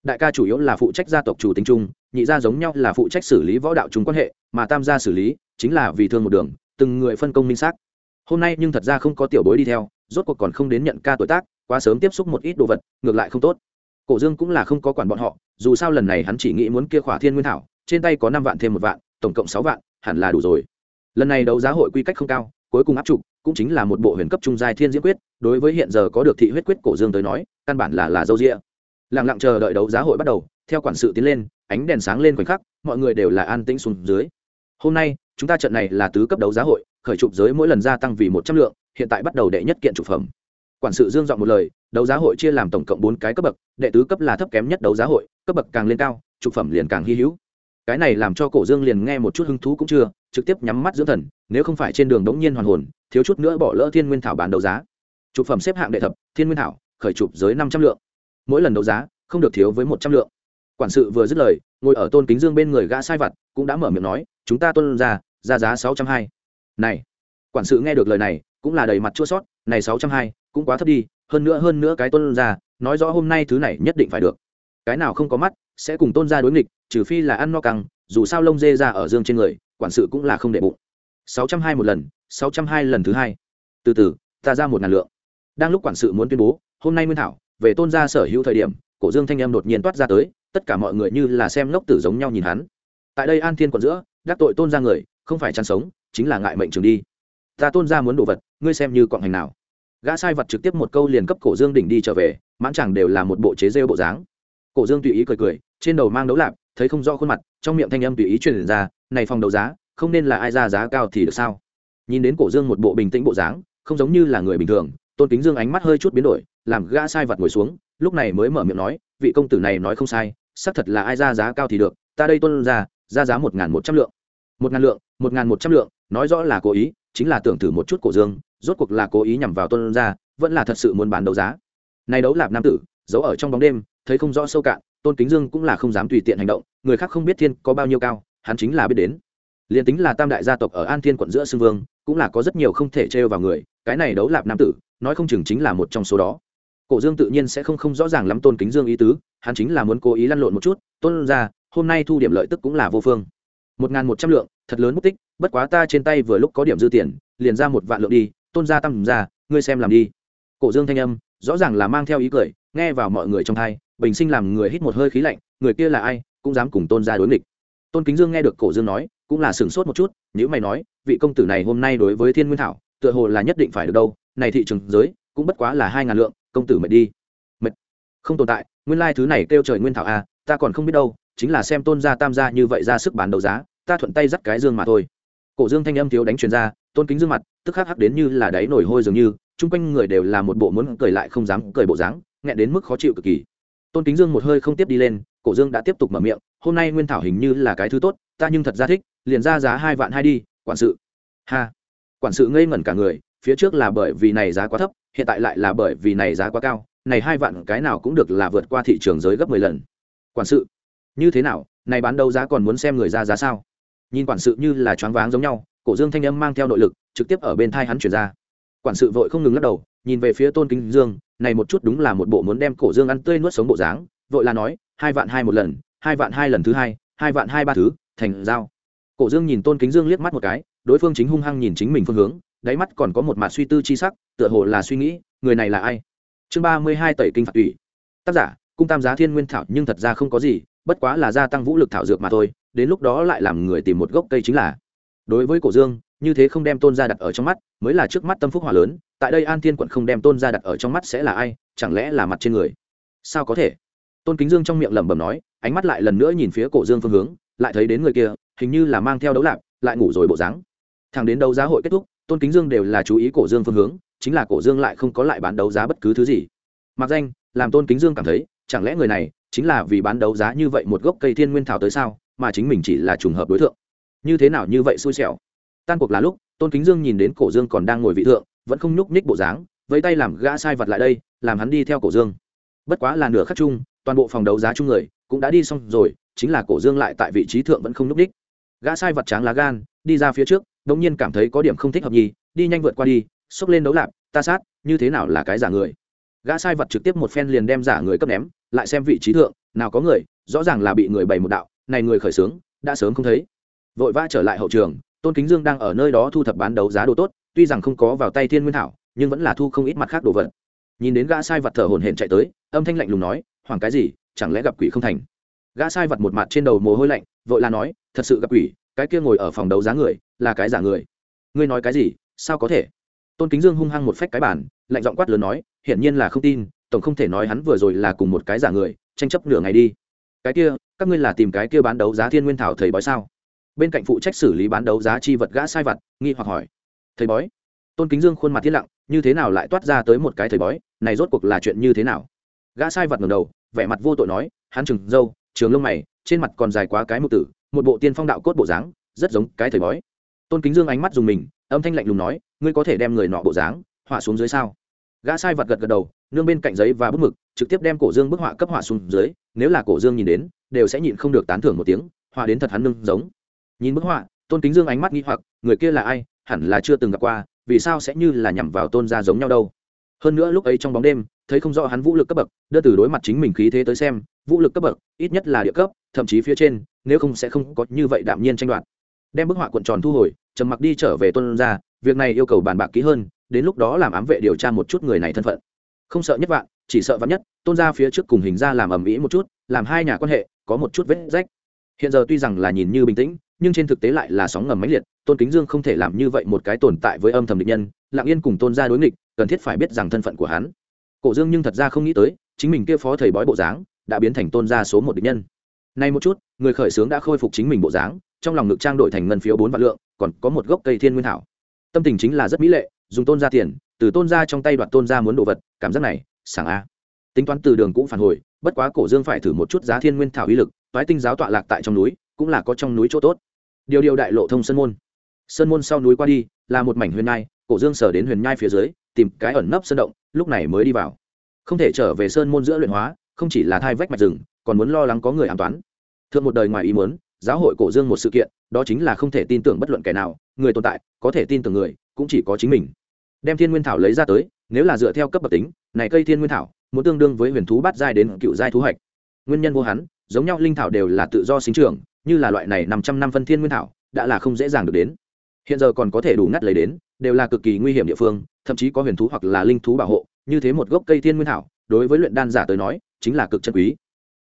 Đại ca chủ yếu là phụ trách gia tộc chủ tính chung, nhị gia giống nhau là phụ trách xử lý võ đạo chúng quan hệ, mà tam gia xử lý chính là vì thương một đường, từng người phân công minh xác. Hôm nay nhưng thật ra không có tiểu bối đi theo, rốt cuộc còn không đến nhận ca tuổi tác, quá sớm tiếp xúc một ít đồ vật, ngược lại không tốt. Cổ dương cũng là không có quản bọn họ, dù sao lần này hắn chỉ nghĩ muốn kia khỏa thiên nguyên thảo, trên tay có năm vạn thêm một vạn, tổng cộng sáu vạn, hẳn là đủ rồi lần này đấu giá hội quy cách không cao, cuối cùng áp trục, cũng chính là một bộ huyền cấp trung giai thiên diễn quyết, đối với hiện giờ có được thị huyết quyết cổ dương tới nói, căn bản là là dâu rịa lặng lặng chờ đợi đấu giá hội bắt đầu, theo quản sự tiến lên, ánh đèn sáng lên khoảnh khắc, mọi người đều là an tĩnh xuống dưới. Hôm nay, chúng ta trận này là tứ cấp đấu giá hội, khởi trục giới mỗi lần gia tăng vì một trăm lượng, hiện tại bắt đầu đệ nhất kiện trục phẩm. Quản sự dương dọn một lời, đấu giá hội chia làm tổng cộng bốn cái cấp bậc, đệ tứ cấp là thấp kém nhất đấu giá hội, cấp bậc càng lên cao trục phẩm liền càng hy hữu. Cái này làm cho cổ dương liền nghe một chút hứng thú cũng chưa trực tiếp nhắm mắt dưỡng thần, nếu không phải trên đường đống nhiên hoàn hồn, thiếu chút nữa bỏ lỡ thiên nguyên thảo bán đấu giá. Chụp phẩm xếp hạng đệ thập, thiên nguyên thảo, khởi chụp giới năm trăm lượng. Mỗi lần đấu giá, không được thiếu với một trăm lượng. Quản sự vừa dứt lời, ngồi ở tôn kính dương bên người gã sai vặt, cũng đã mở miệng nói, chúng ta tôn ra ra giá sáu trăm hai. Này, quản sự nghe được lời này, cũng là đầy mặt chua sót, này sáu trăm hai, cũng quá thấp đi, hơn nữa hơn nữa cái tôn ra, nói rõ hôm nay thứ này nhất định phải được. Cái nào không có mắt, sẽ cùng tôn ra đối nghịch, trừ phi là ăn no căng, dù sao lông dê ra ở dương trên người quản sự cũng là không để bụng. Sáu trăm hai một lần, sáu trăm hai lần thứ hai. Từ từ, ta ra một ngàn lượng. Đang lúc quản sự muốn tuyên bố, hôm nay nguyên thảo, về tôn gia sở hữu thời điểm, cổ dương thanh em đột nhiên toát ra tới, tất cả mọi người như là xem ngốc tử giống nhau nhìn hắn. Tại đây an thiên quận giữa, đắc tội tôn gia người, không phải chăn sống, chính là ngại mệnh trường đi. Ta tôn gia muốn đồ vật, ngươi xem như quạng hành nào. Gã sai vật trực tiếp một câu liền cấp cổ dương đỉnh đi trở về, mãn chẳng đều là một bộ chế rêu bộ dáng. Cổ dương tùy ý cười cười, trên đầu mang đấu lạp, thấy không rõ khuôn mặt, trong miệng thanh âm tùy ý truyền ra này phòng đấu giá, không nên là ai ra giá cao thì được sao? Nhìn đến cổ dương một bộ bình tĩnh bộ dáng, không giống như là người bình thường, tôn kính dương ánh mắt hơi chút biến đổi, làm gã sai vật ngồi xuống, lúc này mới mở miệng nói, vị công tử này nói không sai, xác thật là ai ra giá cao thì được, ta đây tuân ra ra giá một n g h n một trăm lượng. Một ngàn lượng, một ngàn một trăm lượng, nói rõ là cố ý, chính là tưởng thử một chút cổ dương, rốt cuộc là cố ý nhằm vào tuân ra, vẫn là thật sự muốn bán đấu giá. Này đấu lạp nam tử, giấu ở trong bóng đêm, thấy không rõ sâu cạn, tôn kính dương cũng là không dám tùy tiện hành động, người khác không biết thiên có bao nhiêu cao hắn chính là biết đến. Liền tính là tam đại gia tộc ở an thiên quận giữa xưng vương, cũng là có rất nhiều không thể trêu vào người, cái này đấu lạp nam tử, nói không chừng chính là một trong số đó. Cổ dương tự nhiên sẽ không không rõ ràng lắm tôn kính dương ý tứ, hắn chính là muốn cố ý lăn lộn một chút, tôn ra, hôm nay thu điểm lợi tức cũng là vô phương. Một n g h n một trăm lượng, thật lớn mất tích, bất quá ta trên tay vừa lúc có điểm dư tiền, liền ra một vạn lượng đi, tôn gia tăng ra ngươi xem làm đi. Cổ dương thanh âm, rõ ràng là mang theo ý cười, nghe vào mọi người trong thai bình sinh làm người hít một hơi khí lạnh, người kia là ai, cũng dám cùng tôn gia đối nghịch tôn kính dương nghe được cổ dương nói cũng là sửng sốt một chút nếu mày nói vị công tử này hôm nay đối với thiên nguyên thảo tựa hồ là nhất định phải được đâu này thị trường giới cũng bất quá là hai ngàn lượng công tử mệt đi. Mệt. Không tồn tại nguyên lai thứ này kêu trời nguyên thảo à, ta còn không biết đâu chính là xem tôn gia tam gia như vậy ra sức bán đấu giá ta thuận tay dắt cái dương mà thôi. Cổ dương thanh âm thiếu đánh truyền ra tôn kính dương mặt tức khắc hắc đến như là đáy nổi hôi dường như chung quanh người đều là một bộ muốn cười lại không dám cười bộ dáng nghẹn đến mức khó chịu cực kỳ. Tôn kính dương một hơi không tiếp đi lên cổ dương đã tiếp tục mở miệng hôm nay nguyên thảo hình như là cái thứ tốt, ta nhưng thật ra thích, liền ra giá hai vạn hai đi, quản sự. Ha. Quản sự ngây ngẩn cả người, phía trước là bởi vì này giá quá thấp, hiện tại lại là bởi vì này giá quá cao, này hai vạn cái nào cũng được là vượt qua thị trường giới gấp mười lần. Quản sự. Như thế nào, này bán đấu giá còn muốn xem người ra giá sao? Nhìn quản sự như là choáng váng giống nhau, cổ dương thanh âm mang theo nội lực, trực tiếp ở bên thai hắn chuyển ra. Quản sự vội không ngừng lắc đầu, nhìn về phía tôn kính dương, này một chút đúng là một bộ muốn đem cổ dương ăn tươi nuốt sống bộ dáng, vội là nói, hai vạn hai một lần hai vạn hai lần thứ hai hai vạn hai ba thứ, thành giao. Cổ dương nhìn tôn kính dương liếc mắt một cái, đối phương chính hung hăng nhìn chính mình phương hướng, đáy mắt còn có một mặt suy tư chi sắc, tựa hồ là suy nghĩ, người này là ai? Chương ba mươi hai tẩy kinh phạt ủy tác giả, cung tam giá thiên nguyên thảo nhưng thật ra không có gì, bất quá là gia tăng vũ lực thảo dược mà thôi, đến lúc đó lại làm người tìm một gốc cây chính là. Đối với cổ dương, như thế không đem tôn gia đặt ở trong mắt, mới là trước mắt tâm phúc hòa lớn, tại đây an thiên quận không đem tôn gia đặt ở trong mắt sẽ là ai, chẳng lẽ là mặt trên người? Sao có thể? Tôn kính dương trong miệng lẩm bẩm nói, ánh mắt lại lần nữa nhìn phía cổ dương phương hướng, lại thấy đến người kia, hình như là mang theo đấu lạc lại ngủ rồi bộ dáng. Thằng đến đấu giá hội kết thúc, tôn kính dương đều là chú ý cổ dương phương hướng, chính là cổ dương lại không có lại bán đấu giá bất cứ thứ gì. Mặc danh, làm tôn kính dương cảm thấy, chẳng lẽ người này chính là vì bán đấu giá như vậy một gốc cây thiên nguyên thảo tới sao, mà chính mình chỉ là trùng hợp đối tượng. Như thế nào như vậy xui xẻo. Tan cuộc là lúc, tôn kính dương nhìn đến cổ dương còn đang ngồi vị thượng, vẫn không nhúc nhích bộ dáng với tay làm gã sai vật lại đây, làm hắn đi theo cổ dương. Bất quá là nửa khắc chung toàn bộ phòng đấu giá chung người cũng đã đi xong rồi, chính là cổ dương lại tại vị trí thượng vẫn không núp đích. gã sai vật tráng lá gan, đi ra phía trước, đống nhiên cảm thấy có điểm không thích hợp nhì, đi nhanh vượt qua đi, xốc lên đấu lạp, ta sát, như thế nào là cái giả người? Gã sai vật trực tiếp một phen liền đem giả người cấp ném, lại xem vị trí thượng, nào có người, rõ ràng là bị người bày một đạo, này người khởi sướng, đã sớm không thấy. Vội vã trở lại hậu trường, tôn kính dương đang ở nơi đó thu thập bán đấu giá đồ tốt, tuy rằng không có vào tay thiên nguyên thảo, nhưng vẫn là thu không ít mặt khác đồ vật. Nhìn đến gã sai vật thở hổn hển chạy tới, âm thanh lạnh lùng nói hoảng cái gì? Chẳng lẽ gặp quỷ không thành? Gã sai vật một mặt trên đầu mồ hôi lạnh, vội là nói, thật sự gặp quỷ, cái kia ngồi ở phòng đấu giá người, là cái giả người. Ngươi nói cái gì? Sao có thể? Tôn kính dương hung hăng một phách cái bản lạnh giọng quát lớn nói, hiển nhiên là không tin, tổng không thể nói hắn vừa rồi là cùng một cái giả người, tranh chấp nửa ngày đi. Cái kia, các ngươi là tìm cái kia bán đấu giá thiên nguyên thảo thầy bói sao? Bên cạnh phụ trách xử lý bán đấu giá chi vật gã sai vật, nghi hoặc hỏi, thầy bói? Tôn kính dương khuôn mặt thiết lặng, như thế nào lại toát ra tới một cái thầy bói? Này rốt cuộc là chuyện như thế nào? Gã sai vật ngầm đầu vẻ mặt vô tội nói, hắn trừng dâu, trường lông mày, trên mặt còn dài quá cái mục tử, một bộ tiên phong đạo cốt bộ dáng, rất giống cái thời bói. Tôn kính dương ánh mắt dùng mình, âm thanh lạnh lùng nói, ngươi có thể đem người nọ bộ dáng, họa xuống dưới sao? Gã sai vật gật gật đầu, nương bên cạnh giấy và bút mực, trực tiếp đem cổ dương bức họa cấp họa xuống dưới, nếu là cổ dương nhìn đến, đều sẽ nhịn không được tán thưởng một tiếng, họa đến thật hắn nương giống. Nhìn bức họa, tôn kính dương ánh mắt nghi hoặc, người kia là ai, hẳn là chưa từng gặp qua, vì sao sẽ như là nhằm vào tôn gia giống nhau đâu? Hơn nữa lúc ấy trong bóng đêm thấy không rõ hắn vũ lực cấp bậc, đưa từ đối mặt chính mình khí thế tới xem, vũ lực cấp bậc, ít nhất là địa cấp, thậm chí phía trên, nếu không sẽ không có như vậy đạm nhiên tranh đoạt. Đem bức họa cuộn tròn thu hồi, trầm mặc đi trở về tôn gia việc này yêu cầu bàn bạc kỹ hơn, đến lúc đó làm ám vệ điều tra một chút người này thân phận. Không sợ nhất vạn, chỉ sợ vắn nhất, tôn gia phía trước cùng hình ra làm ầm ĩ một chút, làm hai nhà quan hệ, có một chút vết rách. Hiện giờ tuy rằng là nhìn như bình tĩnh, nhưng trên thực tế lại là sóng ngầm mãnh liệt, tôn kính dương không thể làm như vậy một cái tồn tại với âm thầm định nhân, lặng yên cùng tôn gia đối nghịch, cần thiết phải biết rằng thân phận của hắn cổ dương nhưng thật ra không nghĩ tới, chính mình kia phó thầy bói bộ dáng đã biến thành tôn gia số một định nhân. Nay một chút, người khởi xướng đã khôi phục chính mình bộ dáng, trong lòng ngực trang đổi thành ngân phiếu bốn vạn lượng, còn có một gốc cây thiên nguyên thảo. Tâm tình chính là rất mỹ lệ, dùng tôn gia tiền, từ tôn gia trong tay đoạt tôn gia muốn đồ vật, cảm giác này, sảng a. Tính toán từ đường cũng phản hồi, bất quá cổ dương phải thử một chút giá thiên nguyên thảo uy lực, toái tinh giáo tọa lạc tại trong núi, cũng là có trong núi chỗ tốt. Điều điều đại lộ thông sơn môn. Sơn môn sau núi qua đi, là một mảnh huyền nhai cổ dương sở đến huyền nhai phía dưới tìm cái ẩn nấp sơn động, lúc này mới đi vào. Không thể trở về sơn môn giữa luyện hóa, không chỉ là thai vách mạch rừng, còn muốn lo lắng có người an toán. Thượng một đời ngoài ý muốn, giáo hội cổ dương một sự kiện, đó chính là không thể tin tưởng bất luận kẻ nào, người tồn tại, có thể tin tưởng người, cũng chỉ có chính mình. Đem thiên nguyên thảo lấy ra tới, nếu là dựa theo cấp bậc tính, này cây thiên nguyên thảo, muốn tương đương với huyền thú bát giai đến cựu giai thú hạch. Nguyên nhân vô hắn, giống nhau linh thảo đều là tự do sinh trưởng, như là loại này năm trăm năm phân thiên nguyên thảo, đã là không dễ dàng được đến. Hiện giờ còn có thể đủ ngắt lấy đến đều là cực kỳ nguy hiểm địa phương, thậm chí có huyền thú hoặc là linh thú bảo hộ, như thế một gốc cây thiên nguyên thảo, đối với luyện đan giả tới nói, chính là cực chân quý.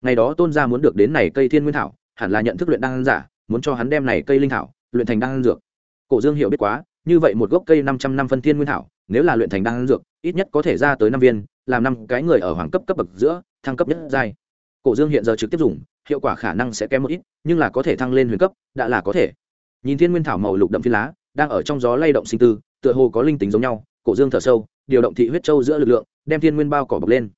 Ngày đó tôn gia muốn được đến này cây thiên nguyên thảo, hẳn là nhận thức luyện đan giả, muốn cho hắn đem này cây linh thảo luyện thành đan dược. Cổ dương hiểu biết quá, như vậy một gốc cây năm trăm năm phân thiên nguyên thảo, nếu là luyện thành đan dược, ít nhất có thể ra tới năm viên, làm năm cái người ở hoàng cấp cấp bậc giữa, thăng cấp nhất giai. Cổ dương hiện giờ trực tiếp dùng, hiệu quả khả năng sẽ kém một ít, nhưng là có thể thăng lên huyền cấp, đã là có thể. Nhìn thiên nguyên thảo màu lục đậm phi lá, đang ở trong gió lay động sinh tư tựa hồ có linh tính giống nhau, cổ dương thở sâu, điều động thị huyết châu giữa lực lượng, đem thiên nguyên bao cỏ bọc lên.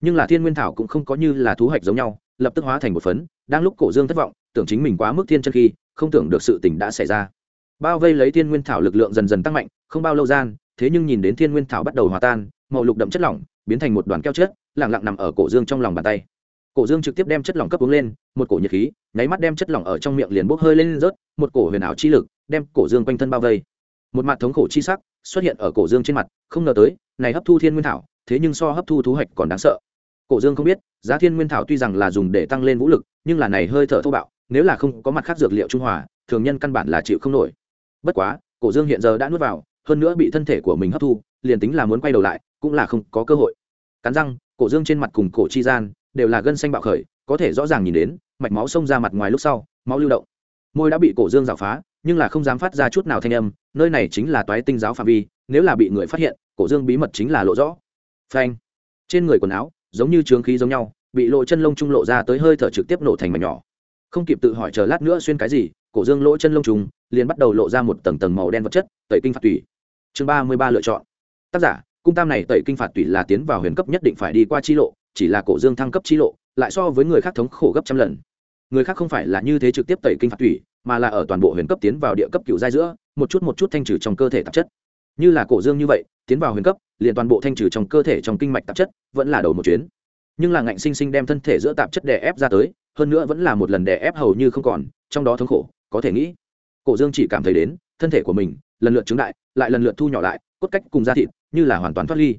Nhưng là thiên nguyên thảo cũng không có như là thú hạch giống nhau, lập tức hóa thành một phấn, đang lúc cổ dương thất vọng, tưởng chính mình quá mức thiên chân khi, không tưởng được sự tình đã xảy ra. Bao vây lấy thiên nguyên thảo lực lượng dần dần tăng mạnh, không bao lâu gian, thế nhưng nhìn đến thiên nguyên thảo bắt đầu hòa tan, màu lục đậm chất lỏng, biến thành một đoàn keo chết lẳng lặng nằm ở cổ dương trong lòng bàn tay. Cổ dương trực tiếp đem chất lỏng cấp uống lên, một cổ nhiệt khí, nháy mắt đem chất lỏng ở trong miệng liền bốc hơi lên rớt, một cổ huyền ảo chi lực, đem cổ dương quanh thân bao vây một mặt thống khổ chi sắc xuất hiện ở cổ dương trên mặt, không ngờ tới, này hấp thu thiên nguyên thảo, thế nhưng so hấp thu thú hạch còn đáng sợ. Cổ dương không biết, giá thiên nguyên thảo tuy rằng là dùng để tăng lên vũ lực, nhưng là này hơi thở thô bạo, nếu là không có mặt khác dược liệu trung hòa, thường nhân căn bản là chịu không nổi. Bất quá, cổ dương hiện giờ đã nuốt vào, hơn nữa bị thân thể của mình hấp thu, liền tính là muốn quay đầu lại, cũng là không có cơ hội. Cắn răng, cổ dương trên mặt cùng cổ chi gian đều là gân xanh bạo khởi, có thể rõ ràng nhìn đến, mạch máu xông ra mặt ngoài lúc sau, máu lưu động. Môi đã bị cổ dương rào phá nhưng là không dám phát ra chút nào thanh âm, nơi này chính là toái tinh giáo phạm vi, nếu là bị người phát hiện, cổ dương bí mật chính là lộ rõ. Phanh. Trên người quần áo, giống như trướng khí giống nhau, bị lộ chân lông trung lộ ra tới hơi thở trực tiếp nổ thành mảnh nhỏ. Không kịp tự hỏi chờ lát nữa xuyên cái gì, cổ dương lỗ chân lông trùng, liền bắt đầu lộ ra một tầng tầng màu đen vật chất, tẩy kinh phạt tủy. Chương ba mươi ba lựa chọn. Tác giả, cung tam này tẩy kinh phạt tủy là tiến vào huyền cấp nhất định phải đi qua chi lộ, chỉ là cổ dương thăng cấp chi lộ, lại so với người khác thống khổ gấp trăm lần. Người khác không phải là như thế trực tiếp tẩy kinh phạt tủy mà là ở toàn bộ huyền cấp tiến vào địa cấp cựu giai giữa, một chút một chút thanh trừ trong cơ thể tạp chất. Như là cổ dương như vậy, tiến vào huyền cấp, liền toàn bộ thanh trừ trong cơ thể trong kinh mạch tạp chất vẫn là đầu một chuyến. Nhưng là ngạnh sinh sinh đem thân thể giữa tạp chất đè ép ra tới, hơn nữa vẫn là một lần đè ép hầu như không còn, trong đó thống khổ, có thể nghĩ. Cổ dương chỉ cảm thấy đến, thân thể của mình, lần lượt chứng đại, lại lần lượt thu nhỏ lại, cốt cách cùng da thịt, như là hoàn toàn thoát ly.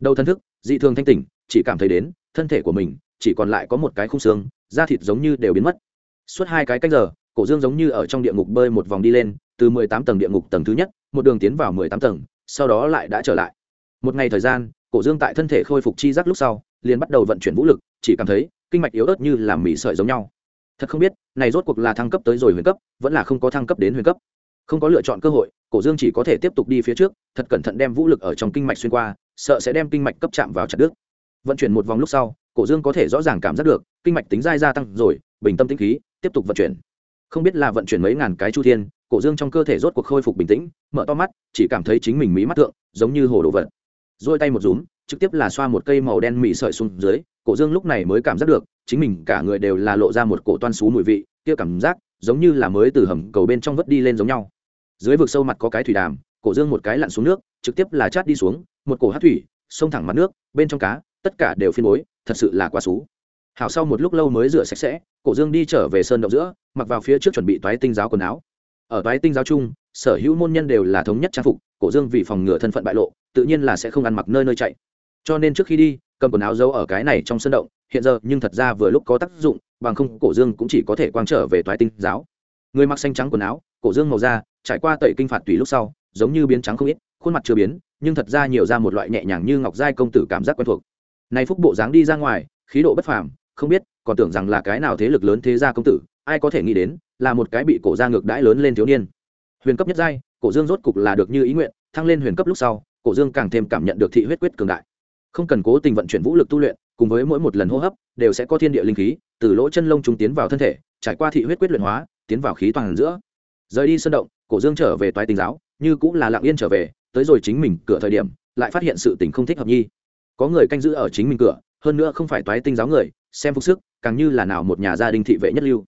Đầu thân thức, dị thường thanh tỉnh, chỉ cảm thấy đến, thân thể của mình, chỉ còn lại có một cái khung xương, da thịt giống như đều biến mất. Suốt hai cái cách giờ cổ dương giống như ở trong địa ngục bơi một vòng đi lên, từ mười tám tầng địa ngục tầng thứ nhất, một đường tiến vào mười tám tầng, sau đó lại đã trở lại. Một ngày thời gian, cổ dương tại thân thể khôi phục chi giác lúc sau, liền bắt đầu vận chuyển vũ lực, chỉ cảm thấy, kinh mạch yếu ớt như làm mì sợi giống nhau. Thật không biết, này rốt cuộc là thăng cấp tới rồi huyền cấp, vẫn là không có thăng cấp đến huyền cấp. Không có lựa chọn cơ hội, cổ dương chỉ có thể tiếp tục đi phía trước, thật cẩn thận đem vũ lực ở trong kinh mạch xuyên qua, sợ sẽ đem kinh mạch cấp chạm vào chặt đứt. Vận chuyển một vòng lúc sau, cổ dương có thể rõ ràng cảm giác được, kinh mạch tính dai gia tăng rồi, bình tâm tĩnh khí, tiếp tục vận chuyển không biết là vận chuyển mấy ngàn cái chu thiên, cổ dương trong cơ thể rốt cuộc khôi phục bình tĩnh, mở to mắt, chỉ cảm thấy chính mình mí mắt tượng giống như hồ đồ vật. Rồi tay một rúm, trực tiếp là xoa một cây màu đen mị sợi xuống dưới, cổ dương lúc này mới cảm giác được, chính mình cả người đều là lộ ra một cổ toan xú mùi vị, kia cảm giác, giống như là mới từ hầm cầu bên trong vớt đi lên giống nhau. Dưới vực sâu mặt có cái thủy đàm, cổ dương một cái lặn xuống nước, trực tiếp là chát đi xuống, một cổ hát thủy, xông thẳng mặt nước, bên trong cá, tất cả đều phiên bối, thật sự là quá xú hảo sau một lúc lâu mới rửa sạch sẽ, cổ dương đi trở về sơn động giữa, mặc vào phía trước chuẩn bị toái tinh giáo quần áo. Ở toái tinh giáo chung, sở hữu môn nhân đều là thống nhất trang phục, cổ dương vì phòng ngừa thân phận bại lộ, tự nhiên là sẽ không ăn mặc nơi nơi chạy. Cho nên trước khi đi, cầm quần áo giấu ở cái này trong sân động, hiện giờ nhưng thật ra vừa lúc có tác dụng, bằng không cổ dương cũng chỉ có thể quang trở về toái tinh giáo. Người mặc xanh trắng quần áo, cổ dương màu da, trải qua tẩy kinh phạt tùy lúc sau, giống như biến trắng không ít, khuôn mặt chưa biến, nhưng thật ra nhiều ra một loại nhẹ nhàng như ngọc giai công tử cảm giác quen thuộc. Này phúc bộ dáng đi ra ngoài, khí độ bất phàm không biết, còn tưởng rằng là cái nào thế lực lớn thế gia công tử, ai có thể nghĩ đến, là một cái bị cổ gia ngược đãi lớn lên thiếu niên. Huyền cấp nhất giai, cổ dương rốt cục là được như ý nguyện, thăng lên huyền cấp lúc sau, cổ dương càng thêm cảm nhận được thị huyết quyết cường đại. Không cần cố tình vận chuyển vũ lực tu luyện, cùng với mỗi một lần hô hấp, đều sẽ có thiên địa linh khí, từ lỗ chân lông chúng tiến vào thân thể, trải qua thị huyết quyết luyện hóa, tiến vào khí toàn giữa. Rời đi sân động, cổ dương trở về toái tinh giáo, như cũng là lặng yên trở về, tới rồi chính mình cửa thời điểm, lại phát hiện sự tình không thích hợp nhi. Có người canh giữ ở chính mình cửa, hơn nữa không phải toái tinh giáo người xem phục sức, càng như là nào một nhà gia đình thị vệ nhất lưu.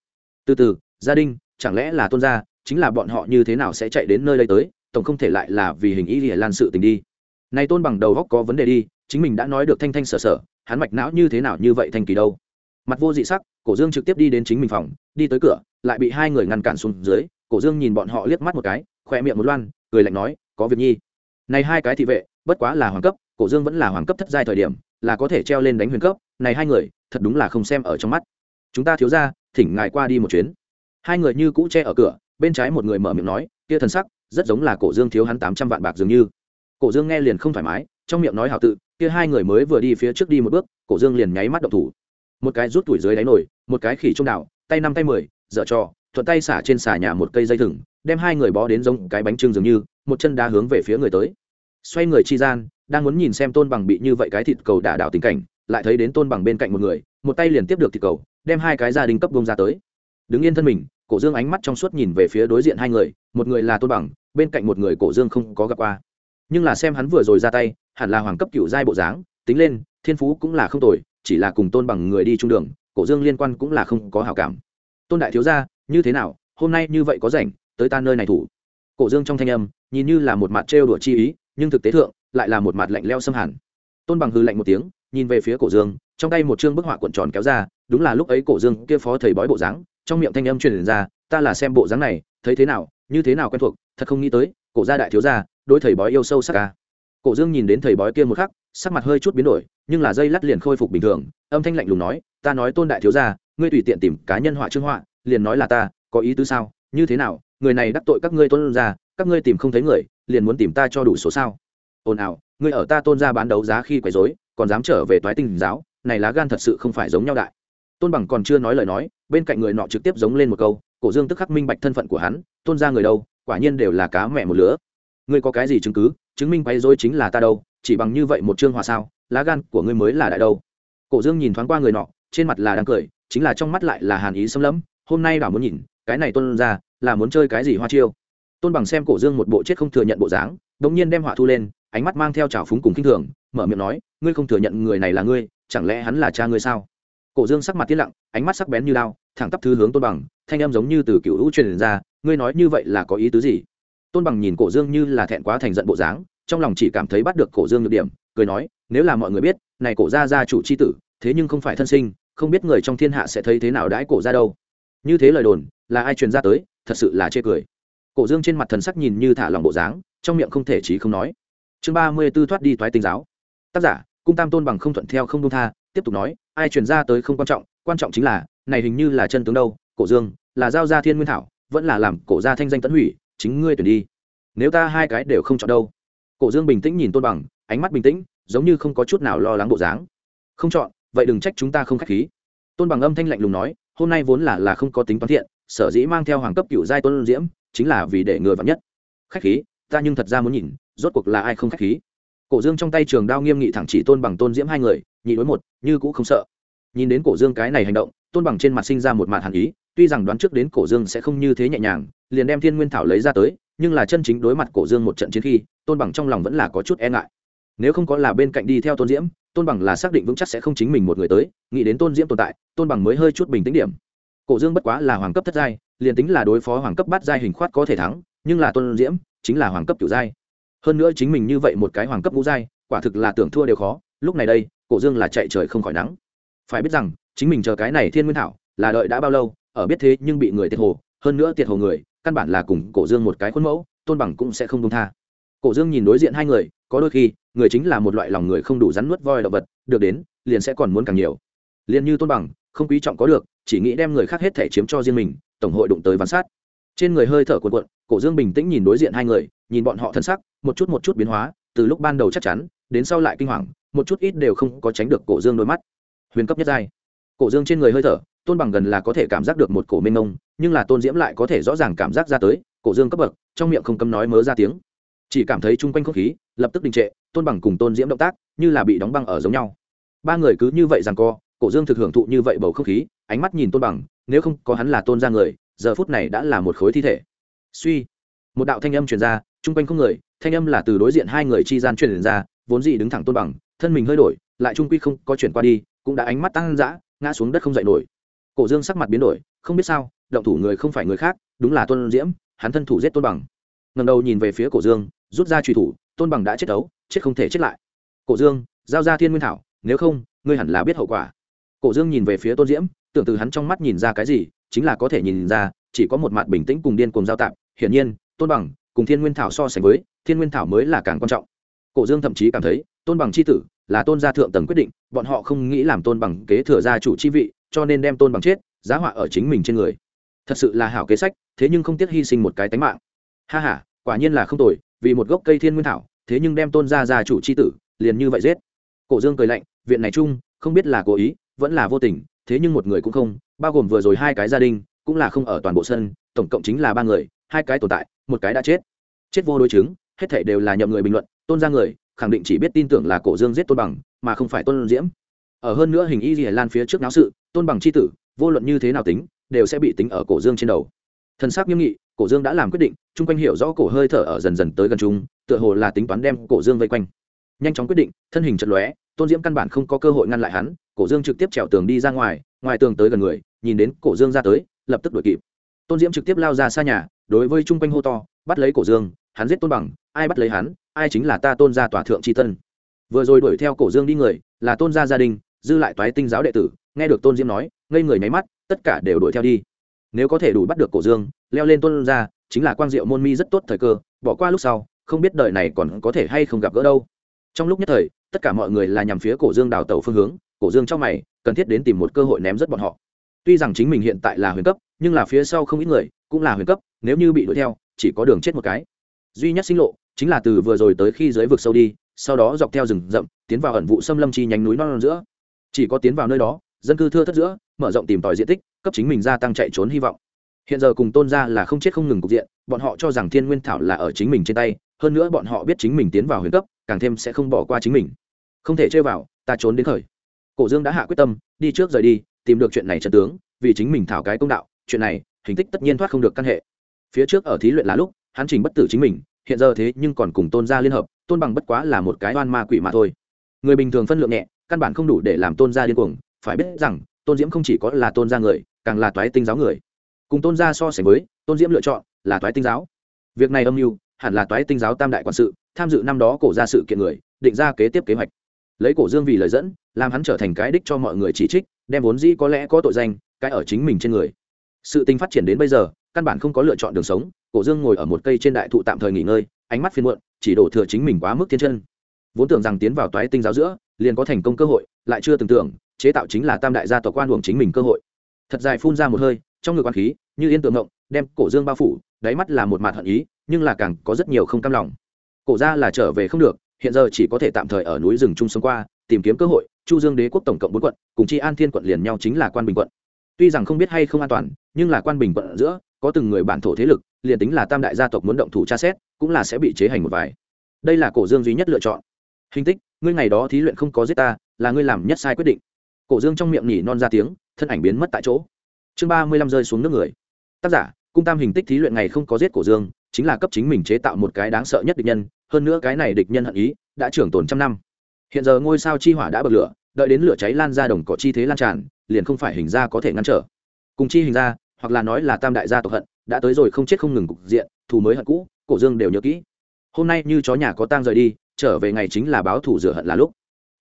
Từ từ, gia đình, chẳng lẽ là tôn gia, chính là bọn họ như thế nào sẽ chạy đến nơi đây tới, tổng không thể lại là vì hình ý lìa lan sự tình đi. Này tôn bằng đầu góc có vấn đề đi, chính mình đã nói được thanh thanh sở sở, hắn mạch não như thế nào như vậy thanh kỳ đâu. Mặt vô dị sắc, cổ dương trực tiếp đi đến chính mình phòng, đi tới cửa, lại bị hai người ngăn cản xuống dưới, cổ dương nhìn bọn họ liếc mắt một cái khoe miệng một loan, cười lạnh nói, có việc nhi. Này hai cái thị vệ, bất quá là hoàng cấp, cổ dương vẫn là hoàng cấp thất giai thời điểm, là có thể treo lên đánh huyền cấp, này hai người thật đúng là không xem ở trong mắt. Chúng ta thiếu ra thỉnh ngài qua đi một chuyến. Hai người như cũ che ở cửa, bên trái một người mở miệng nói, kia thần sắc, rất giống là cổ dương thiếu hắn tám trăm vạn bạc dường như. Cổ dương nghe liền không thoải mái, trong miệng nói hào tự, kia hai người mới vừa đi phía trước đi một bước, cổ dương liền nháy mắt động thủ. Một cái rút tuổi dưới đáy nổi một cái khỉ trung đạo tay năm tay mười, dở trò, thuận tay xả trên xà nhà một cây dây thừng, đem hai người bó đến giống cái bánh trưng dường như, một chân đá hướng về phía người tới. Xoay người chi gian, đang muốn nhìn xem tôn bằng bị như vậy cái thịt cầu đả đảo tình cảnh lại thấy đến tôn bằng bên cạnh một người, một tay liền tiếp được thịt cầu, đem hai cái gia đình cấp bông ra tới. Đứng yên thân mình, cổ dương ánh mắt trong suốt nhìn về phía đối diện hai người, một người là tôn bằng, bên cạnh một người cổ dương không có gặp qua. Nhưng là xem hắn vừa rồi ra tay, hẳn là hoàng cấp cựu giai bộ dáng, tính lên, thiên phú cũng là không tồi, chỉ là cùng tôn bằng người đi trung đường, cổ dương liên quan cũng là không có hảo cảm. Tôn đại thiếu gia, như thế nào, hôm nay như vậy có rảnh, tới ta nơi này thủ. Cổ dương trong thanh âm, nhìn như là một mặt trêu đùa chi ý, nhưng thực tế thượng, lại là một mặt lạnh leo xâm hẳn. Tôn bằng hư lạnh một tiếng nhìn về phía cổ dương, trong tay một chương bức họa cuộn tròn kéo ra, đúng là lúc ấy cổ dương kia phó thầy bói bộ dáng, trong miệng thanh âm truyền ra, ta là xem bộ dáng này, thấy thế nào, như thế nào quen thuộc, thật không nghĩ tới, cổ gia đại thiếu gia đôi thầy bói yêu sâu sắc ca cổ dương nhìn đến thầy bói kia một khắc, sắc mặt hơi chút biến đổi, nhưng là dây lắt liền khôi phục bình thường, âm thanh lạnh lùng nói, ta nói tôn đại thiếu gia, ngươi tùy tiện tìm cá nhân họa trương họa, liền nói là ta, có ý tứ sao? Như thế nào, người này đắc tội các ngươi tôn ra các ngươi tìm không thấy người, liền muốn tìm ta cho đủ số sao? Ồn ào, ngươi ở ta tôn ra bán đấu giá khi quấy rối còn dám trở về toái tinh giáo, này lá gan thật sự không phải giống nhau đại. Tôn bằng còn chưa nói lời nói, bên cạnh người nọ trực tiếp giống lên một câu, cổ dương tức khắc minh bạch thân phận của hắn, tôn ra người đâu, quả nhiên đều là cá mẹ một lứa. Ngươi có cái gì chứng cứ, chứng minh quay dối chính là ta đâu, chỉ bằng như vậy một chương hòa sao, lá gan của ngươi mới là đại đâu. Cổ dương nhìn thoáng qua người nọ, trên mặt là đang cười, chính là trong mắt lại là hàn ý xâm lẫm, hôm nay bảo muốn nhìn, cái này tôn ra là muốn chơi cái gì hoa chiêu. Tôn bằng xem cổ dương một bộ chết không thừa nhận bộ dáng đ ỗ n g nhiên đem họa thu lên, ánh mắt mang theo trào phúng cùng k i n h thường mở miệng nói, ngươi không thừa nhận người này là ngươi, chẳng lẽ hắn là cha ngươi sao? Cổ dương sắc mặt t lặng, ánh mắt sắc bén như lao thẳng tắp thứ hướng tôn bằng, thanh em giống như từ cựu hữu truyền ra, ngươi nói như vậy là có ý tứ gì? Tôn bằng nhìn cổ dương như là thẹn quá thành giận bộ dáng, trong lòng chỉ cảm thấy bắt được cổ dương nhược điểm, cười nói, nếu là mọi người biết, này cổ gia gia chủ c h i tử, thế nhưng không phải thân sinh, không biết người trong thiên hạ sẽ thấy thế nào đãi cổ ra đâu. Như thế lời đồn, là ai truyền ra tới, thật sự là chê cười. Cổ dương trên mặt thần sắc nhìn như thả lòng bộ dáng, trong miệng không thể trí không nói. Chương ba mươi b ố thoát đi thoái tinh giáo tác giả, cung tam tôn bằng không thuận theo không đông tha, tiếp tục nói, ai truyền ra tới không quan trọng quan trọng chính là, này hình như là chân tướng đâu, cổ dương, là giao gia thiên nguyên thảo, vẫn là làm cổ gia thanh danh tấn hủy, chính ngươi tuyển đi. Nếu ta hai cái đều không chọn đâu. Cổ dương bình tĩnh nhìn tôn bằng, ánh mắt bình tĩnh, giống như không có chút nào lo lắng bộ dáng. Không chọn, vậy đừng trách chúng ta không k h á c h khí. Tôn bằng âm thanh lạnh lùng nói, hôm nay vốn là là không có tính toán thiện, sở dĩ mang theo hoàng cấp cựu giai tôn diễm, chính là vì để ngừa vắn nhất. Khách khí, ta nhưng thật ra muốn nhìn, rốt cuộc là ai không khách khí cổ dương trong tay trường đao nghiêm nghị thẳng chỉ tôn bằng, tôn diễm hai người, nhị đối một, như cũng không sợ. Nhìn đến cổ dương cái này hành động, tôn bằng trên mặt sinh ra một màn hàn ý, tuy rằng đoán trước đến cổ dương sẽ không như thế nhẹ nhàng, liền đem thiên nguyên thảo lấy ra tới, nhưng là chân chính đối mặt cổ dương một trận chiến khi, tôn bằng trong lòng vẫn là có chút e ngại. Nếu không có là bên cạnh đi theo tôn diễm, tôn bằng là xác định vững chắc sẽ không chính mình một người tới, nghĩ đến tôn diễm tồn tại, tôn bằng mới hơi chút bình tĩnh điểm. Cổ dương bất quá là hoàng cấp thất giai, liền tính là đối phó hoàng cấp bát giai hình khoát có thể thắng, nhưng là tôn diễm chính là hoàng cấp kiểu giai hơn nữa chính mình như vậy một cái hoàng cấp ngũ giai, quả thực là tưởng thua đều khó. Lúc này đây, cổ dương là chạy trời không khỏi nắng. Phải biết rằng, chính mình chờ cái này thiên nguyên thảo, là đợi đã bao lâu, ở biết thế nhưng bị người tiệt hồ, hơn nữa tiệt hồ người, căn bản là cùng cổ dương một cái khuôn mẫu, tôn bằng cũng sẽ không công tha. Cổ dương nhìn đối diện hai người, có đôi khi, người chính là một loại lòng người không đủ rắn nuốt voi động vật, được đến, liền sẽ còn muốn càng nhiều. Liền như tôn bằng, không quý trọng có được, chỉ nghĩ đem người khác hết thể chiếm cho riêng mình, tổng hội đụng tới ván sát. Trên người hơi thở cuộn cuộn, cổ dương bình tĩnh nhìn đối diện hai người nhìn bọn họ thân sắc, một chút một chút biến hóa, từ lúc ban đầu chắc chắn, đến sau lại kinh hoàng, một chút ít đều không có tránh được cổ dương đôi mắt. Huyền cấp nhất giai. Cổ dương trên người hơi thở, tôn bằng gần là có thể cảm giác được một cổ mênh mông, nhưng là tôn diễm lại có thể rõ ràng cảm giác ra tới, cổ dương cấp bậc, trong miệng không cấm nói mớ ra tiếng. Chỉ cảm thấy chung quanh không khí, lập tức đình trệ, tôn bằng cùng tôn diễm động tác, như là bị đóng băng ở giống nhau. Ba người cứ như vậy rằng co, cổ dương thực hưởng thụ như vậy bầu không khí, ánh mắt nhìn tôn bằng, nếu không có hắn là tôn ra người, giờ phút này đã là một khối thi thể. Suy một đạo thanh âm truyền ra, chung quanh không người, thanh âm là từ đối diện hai người chi gian truyền ra, vốn dị đứng thẳng tôn bằng, thân mình hơi đổi, lại trung quy không có chuyển qua đi, cũng đã ánh mắt tăng dã, ngã xuống đất không dậy nổi. Cổ dương sắc mặt biến đổi, không biết sao, động thủ người không phải người khác, đúng là tôn diễm, hắn thân thủ giết tôn bằng. Ngầm đầu nhìn về phía cổ dương, rút ra truy thủ, tôn bằng đã chết đấu, chết không thể chết lại. Cổ dương, giao ra thiên nguyên thảo, nếu không, ngươi hẳn là biết hậu quả. Cổ dương nhìn về phía tôn diễm, tưởng từ hắn trong mắt nhìn ra cái gì, chính là có thể nhìn ra, chỉ có một mặt bình tĩnh cùng điên cùng giao tạp, hiển nhiên tôn bằng cùng thiên nguyên thảo so sánh với, thiên nguyên thảo mới là càng quan trọng. Cổ dương thậm chí cảm thấy, tôn bằng c h i tử là tôn gia thượng tầng quyết định, bọn họ không nghĩ làm tôn bằng kế thừa gia chủ chi vị, cho nên đem tôn bằng chết, giá họa ở chính mình trên người. Thật sự là hảo kế sách, thế nhưng không tiếc hy sinh một cái tánh mạng. Ha h a quả nhiên là không tồi, vì một gốc cây thiên nguyên thảo, thế nhưng đem tôn gia gia chủ c h i tử liền như vậy giết. Cổ dương cười lạnh, viện này chung, không biết là cố ý, vẫn là vô tình, thế nhưng một người cũng không, bao gồm vừa rồi hai cái gia đình, cũng là không ở toàn bộ sân, tổng cộng chính là ba người hai cái tồn tại, một cái đã chết. Chết vô đối chứng, hết thể đều là nhậm người bình luận, tôn ra người, khẳng định chỉ biết tin tưởng là cổ dương giết tôn bằng, mà không phải tôn diễm. Ở hơn nữa hình y gì lan phía trước náo sự, tôn bằng c h i tử, vô luận như thế nào tính, đều sẽ bị tính ở cổ dương trên đầu. Thân xác nghiêm nghị, cổ dương đã làm quyết định, chung quanh hiểu rõ cổ hơi thở ở dần dần tới gần chúng tựa hồ là tính toán đem cổ dương vây quanh. Nhanh chóng quyết định, thân hình chật lóe, tôn diễm căn bản không có cơ hội ngăn lại hắn, cổ dương trực tiếp trèo tường đi ra ngoài ngoài tường tới gần người, nhìn đến cổ dương ra tới, lập tức đuổi kịp tôn diễm trực tiếp lao ra xa nhà, đối với chung quanh hô to, bắt lấy cổ dương, hắn giết tôn bằng, ai bắt lấy hắn, ai chính là ta tôn gia tòa thượng tri tân. Vừa rồi đuổi theo cổ dương đi người, là tôn gia gia đình, dư lại toái tinh giáo đệ tử, nghe được tôn diễm nói, ngây người nháy mắt, tất cả đều đuổi theo đi. Nếu có thể đủ bắt được cổ dương, leo lên tôn gia, chính là quang diệu môn mi rất tốt thời cơ, bỏ qua lúc sau, không biết đời này còn có thể hay không gặp gỡ đâu. Trong lúc nhất thời, tất cả mọi người là nhằm phía cổ dương đào tẩu phương hướng, cổ dương trong mày, cần thiết đến tìm một cơ hội ném rất bọn họ tuy rằng chính mình hiện tại là huyền cấp nhưng là phía sau không ít người cũng là huyền cấp nếu như bị đuổi theo chỉ có đường chết một cái. Duy nhất sinh lộ chính là từ vừa rồi tới khi dưới vực sâu đi sau đó dọc theo rừng rậm tiến vào ẩn vụ xâm lâm chi nhánh núi non, non giữa. Chỉ có tiến vào nơi đó dân cư thưa thất giữa mở rộng tìm tòi diện tích cấp chính mình gia tăng chạy trốn hy vọng. Hiện giờ cùng tôn ra là không chết không ngừng cục diện bọn họ cho rằng thiên nguyên thảo là ở chính mình trên tay hơn nữa bọn họ biết chính mình tiến vào huyền cấp càng thêm sẽ không bỏ qua chính mình. Không thể chơi vào ta trốn đến khởi. Cổ dương đã hạ quyết tâm đi trước rời đi tìm được chuyện này trận tướng, vì chính mình thảo cái công đạo, chuyện này, hình tích tất nhiên thoát không được căn hệ. Phía trước ở thí luyện là lúc, hắn trình bất tử chính mình, hiện giờ thế nhưng còn cùng tôn gia liên hợp, tôn bằng bất quá là một cái oan ma quỷ mà thôi. Người bình thường phân lượng nhẹ, căn bản không đủ để làm tôn gia điên cuồng, phải biết rằng, tôn diễm không chỉ có là tôn gia người, càng là toái tinh giáo người. Cùng tôn gia so sánh với, tôn diễm lựa chọn là toái tinh giáo. Việc này âm mưu, hẳn là toái tinh giáo tam đại quản sự, tham dự năm đó cổ ra sự kiện người, định ra kế tiếp kế hoạch. Lấy cổ dương vì lời dẫn, làm hắn trở thành cái đích cho mọi người chỉ trích đem vốn dĩ có lẽ có tội danh, cái ở chính mình trên người. Sự tình phát triển đến bây giờ, căn bản không có lựa chọn đường sống, cổ dương ngồi ở một cây trên đại thụ tạm thời nghỉ ngơi, ánh mắt phiên muộn, chỉ đổ thừa chính mình quá mức thiên chân. Vốn tưởng rằng tiến vào toái tinh giáo giữa, liền có thành công cơ hội, lại chưa từng tưởng, chế tạo chính là tam đại gia tộc quan uổng chính mình cơ hội. Thật dài phun ra một hơi, trong ngực quan khí, như yên tượng ngộng, đem cổ dương bao phủ, đáy mắt là một mặt hận ý, nhưng là càng có rất nhiều không cam lòng. Cổ ra là trở về không được, hiện giờ chỉ có thể tạm thời ở núi rừng chung sống qua, tìm kiếm cơ hội chu dương đế quốc tổng cộng bốn quận, cùng chi an thiên quận liền nhau chính là quan bình quận. Tuy rằng không biết hay không an toàn, nhưng là quan bình quận ở giữa, có từng người bản thổ thế lực, liền tính là tam đại gia tộc muốn động thủ tra xét, cũng là sẽ bị chế hành một vài. Đây là cổ dương duy nhất lựa chọn. Hình tích, ngươi ngày đó thí luyện không có giết ta, là ngươi làm nhất sai quyết định. Cổ dương trong miệng nhỉ non ra tiếng, thân ảnh biến mất tại chỗ. Chương ba mươi lăm rơi xuống nước người. Tác giả, cung tam hình tích thí luyện ngày không có giết cổ dương, chính là cấp chính mình chế tạo một cái đáng sợ nhất địch nhân, hơn nữa cái này địch nhân hận ý, đã trưởng tồn trăm năm. Hiện giờ ngôi sao chi hỏa đã bật lửa đợi đến lửa cháy lan ra đồng cỏ chi thế lan tràn, liền không phải hình ra có thể ngăn trở. Cùng chi hình ra hoặc là nói là tam đại gia tộc hận, đã tới rồi không chết không ngừng cục diện, thù mới hận cũ, cổ dương đều nhớ kỹ. Hôm nay như chó nhà có tang rời đi, trở về ngày chính là báo thủ rửa hận là lúc.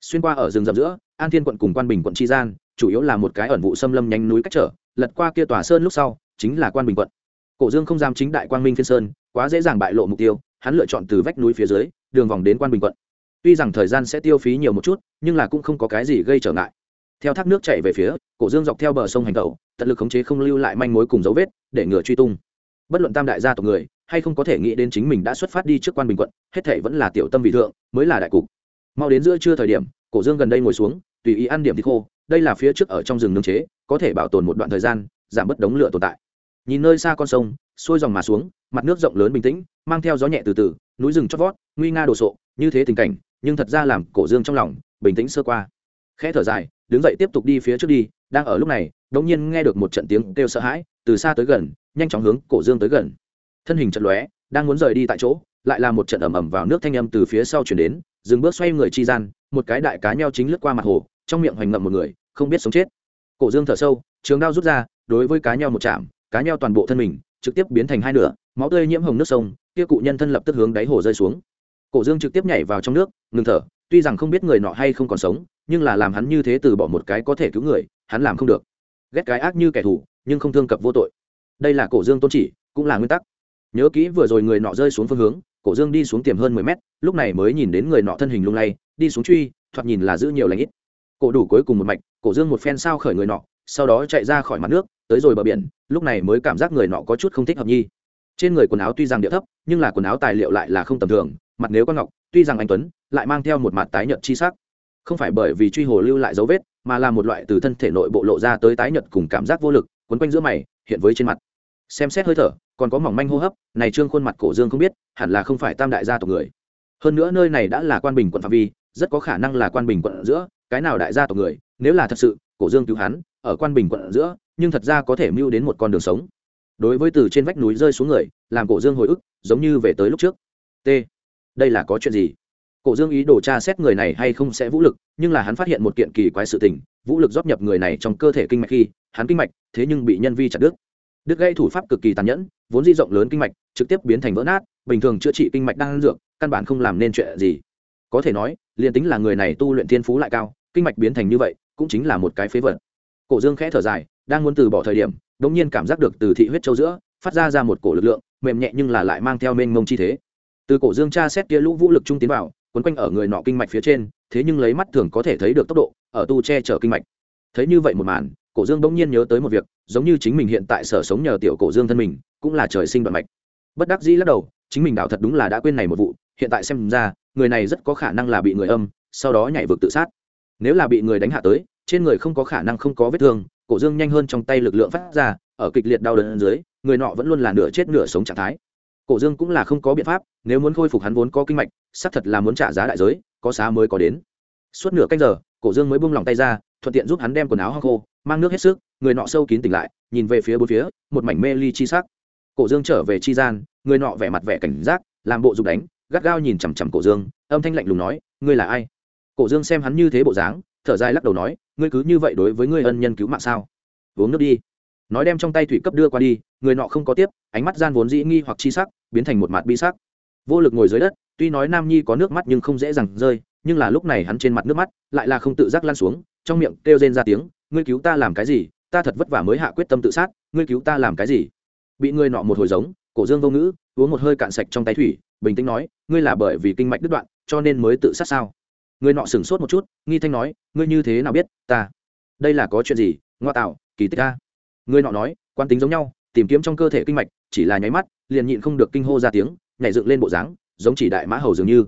Xuyên qua ở rừng rậm giữa, an thiên quận cùng quan bình quận chi gian, chủ yếu là một cái ẩn vụ xâm lâm nhanh núi cách trở, lật qua kia tòa sơn lúc sau, chính là quan bình quận. Cổ dương không dám chính đại quang minh phiên sơn, quá dễ dàng bại lộ mục tiêu, hắn lựa chọn từ vách núi phía dưới, đường vòng đến quan bình quận tuy rằng thời gian sẽ tiêu phí nhiều một chút, nhưng là cũng không có cái gì gây trở ngại. Theo thác nước chảy về phía, cổ dương dọc theo bờ sông hành tẩu, tận lực khống chế không lưu lại manh mối cùng dấu vết, để ngừa truy tung. Bất luận tam đại gia tộc người, hay không có thể nghĩ đến chính mình đã xuất phát đi trước quan bình quận, hết thể vẫn là tiểu tâm vị thượng, mới là đại cục. Mau đến giữa trưa thời điểm, cổ dương gần đây ngồi xuống, tùy ý ăn điểm thịt khô, đây là phía trước ở trong rừng nương chế, có thể bảo tồn một đoạn thời gian, giảm bớt đống lửa tồn tại. Nhìn nơi xa con sông, xuôi dòng mà xuống, mặt nước rộng lớn bình tĩnh, mang theo gió nhẹ từ từ, núi rừng chót vót, nguy nga đồ sộ, như thế tình cảnh nhưng thật ra làm cổ dương trong lòng, bình tĩnh sơ qua. Khẽ thở dài, đứng dậy tiếp tục đi phía trước đi, đang ở lúc này, đột nhiên nghe được một trận tiếng kêu sợ hãi, từ xa tới gần, nhanh chóng hướng cổ dương tới gần. Thân hình trận lóe, đang muốn rời đi tại chỗ, lại là một trận ầm ầm vào nước thanh âm từ phía sau chuyển đến, dừng bước xoay người chi gian, một cái đại cá nheo chính lướt qua mặt hồ, trong miệng hoành ngậm một người, không biết sống chết. Cổ dương thở sâu, trường đao rút ra, đối với cá nheo một chạm, cá nheo toàn bộ thân mình, trực tiếp biến thành hai nửa, máu tươi nhiễm hồng nước sông, kia cụ nhân thân lập tức hướng đáy hồ rơi xuống cổ dương trực tiếp nhảy vào trong nước, ngừng thở, tuy rằng không biết người nọ hay không còn sống, nhưng là làm hắn như thế từ bỏ một cái có thể cứu người, hắn làm không được. Ghét cái ác như kẻ thù, nhưng không thương cập vô tội. Đây là cổ dương tôn chỉ, cũng là nguyên tắc. Nhớ kỹ vừa rồi người nọ rơi xuống phương hướng, cổ dương đi xuống tiềm hơn mười mét, lúc này mới nhìn đến người nọ thân hình lung lay, đi xuống truy, thoạt nhìn là giữ nhiều lãnh ít. Cổ đủ cuối cùng một mạch, cổ dương một phen sao khởi người nọ, sau đó chạy ra khỏi mặt nước, tới rồi bờ biển, lúc này mới cảm giác người nọ có chút không thích hợp nhi. Trên người quần áo tuy rằng địa thấp, nhưng là quần áo tài liệu lại là không tầm thường mặt nếu con ngọc, tuy rằng anh tuấn lại mang theo một mặt tái nhợt chi sắc. Không phải bởi vì truy hồ lưu lại dấu vết, mà là một loại từ thân thể nội bộ lộ ra tới tái nhợt cùng cảm giác vô lực, quấn quanh giữa mày, hiện với trên mặt. Xem xét hơi thở, còn có mỏng manh hô hấp, này trương khuôn mặt cổ dương không biết, hẳn là không phải tam đại gia tộc người. Hơn nữa nơi này đã là quan bình quận phạm vi, rất có khả năng là quan bình quận giữa, cái nào đại gia tộc người, nếu là thật sự, cổ dương cứu hắn, ở quan bình quận giữa, nhưng thật ra có thể mưu đến một con đường sống. Đối với từ trên vách núi rơi xuống người, làm cổ dương hồi ức, giống như về tới lúc trước. T đây là có chuyện gì? Cổ dương ý đồ tra xét người này hay không sẽ vũ lực, nhưng là hắn phát hiện một kiện kỳ quái sự tình, vũ lực rót nhập người này trong cơ thể kinh mạch khi, hắn kinh mạch, thế nhưng bị nhân vi chặt đứt. Đứt gây thủ pháp cực kỳ tàn nhẫn, vốn di rộng lớn kinh mạch, trực tiếp biến thành vỡ nát, bình thường chữa trị kinh mạch đang dược, căn bản không làm nên chuyện gì. Có thể nói, liền tính là người này tu luyện thiên phú lại cao, kinh mạch biến thành như vậy, cũng chính là một cái phế vật. Cổ dương khẽ thở dài, đang muốn từ bỏ thời điểm đống nhiên cảm giác được từ thị huyết châu giữa, phát ra ra một cổ lực lượng, mềm nhẹ nhưng là lại mang theo mênh mông chi thế từ cổ dương tra xét kia lũ vũ lực trung tiến vào, quấn quanh ở người nọ kinh mạch phía trên, thế nhưng lấy mắt thường có thể thấy được tốc độ, ở tu che chở kinh mạch. Thấy như vậy một màn, cổ dương bỗng nhiên nhớ tới một việc, giống như chính mình hiện tại sở sống nhờ tiểu cổ dương thân mình, cũng là trời sinh đoạn mạch. Bất đắc dĩ lắc đầu, chính mình đạo thật đúng là đã quên này một vụ, hiện tại xem ra, người này rất có khả năng là bị người âm, sau đó nhảy vực tự sát. Nếu là bị người đánh hạ tới, trên người không có khả năng không có vết thương, cổ dương nhanh hơn trong tay lực lượng phát ra, ở kịch liệt đau đớn dưới, người nọ vẫn luôn là nửa chết nửa sống trạng thái cổ dương cũng là không có biện pháp, nếu muốn khôi phục hắn vốn có kinh mạch, xác thật là muốn trả giá đại giới, có xá mới có đến. Suốt nửa canh giờ, cổ dương mới buông lòng tay ra, thuận tiện giúp hắn đem quần áo hăng khô, mang nước hết sức, người nọ sâu kín tỉnh lại, nhìn về phía bốn phía, một mảnh mê ly chi sắc. Cổ dương trở về chi gian, người nọ vẻ mặt vẻ cảnh giác, làm bộ dục đánh, gắt gao nhìn chằm chằm cổ dương, âm thanh lạnh lùng nói, ngươi là ai? Cổ dương xem hắn như thế bộ dáng, thở dài lắc đầu nói, ngươi cứ như vậy đối với ngươi ân nhân cứu mạng sao? Uống nước đi. Nói đem trong tay thủy cấp đưa qua đi, người nọ không có tiếp, ánh mắt gian vốn dĩ nghi hoặc chi sắc biến thành một mặt bi sắc. Vô lực ngồi dưới đất, tuy nói nam nhi có nước mắt nhưng không dễ dàng rơi, nhưng là lúc này hắn trên mặt nước mắt lại là không tự giác lan xuống, trong miệng kêu rên ra tiếng, ngươi cứu ta làm cái gì? Ta thật vất vả mới hạ quyết tâm tự sát, ngươi cứu ta làm cái gì? Bị ngươi nọ một hồi giống, cổ dương vô ngữ, uống một hơi cạn sạch trong tay thủy, bình tĩnh nói, ngươi là bởi vì kinh mạch đứt đoạn, cho nên mới tự sát sao? Ngươi nọ sửng sốt một chút, nghi thanh nói, ngươi như thế nào biết, ta? Đây là có chuyện gì? Ngoa tạo, kỳ tích ta Ngươi nọ nói quan tính giống nhau, tìm kiếm trong cơ thể kinh mạch, chỉ là nháy mắt liền nhịn không được kinh hô ra tiếng, nhảy dựng lên bộ dáng, giống chỉ đại mã hầu dường như.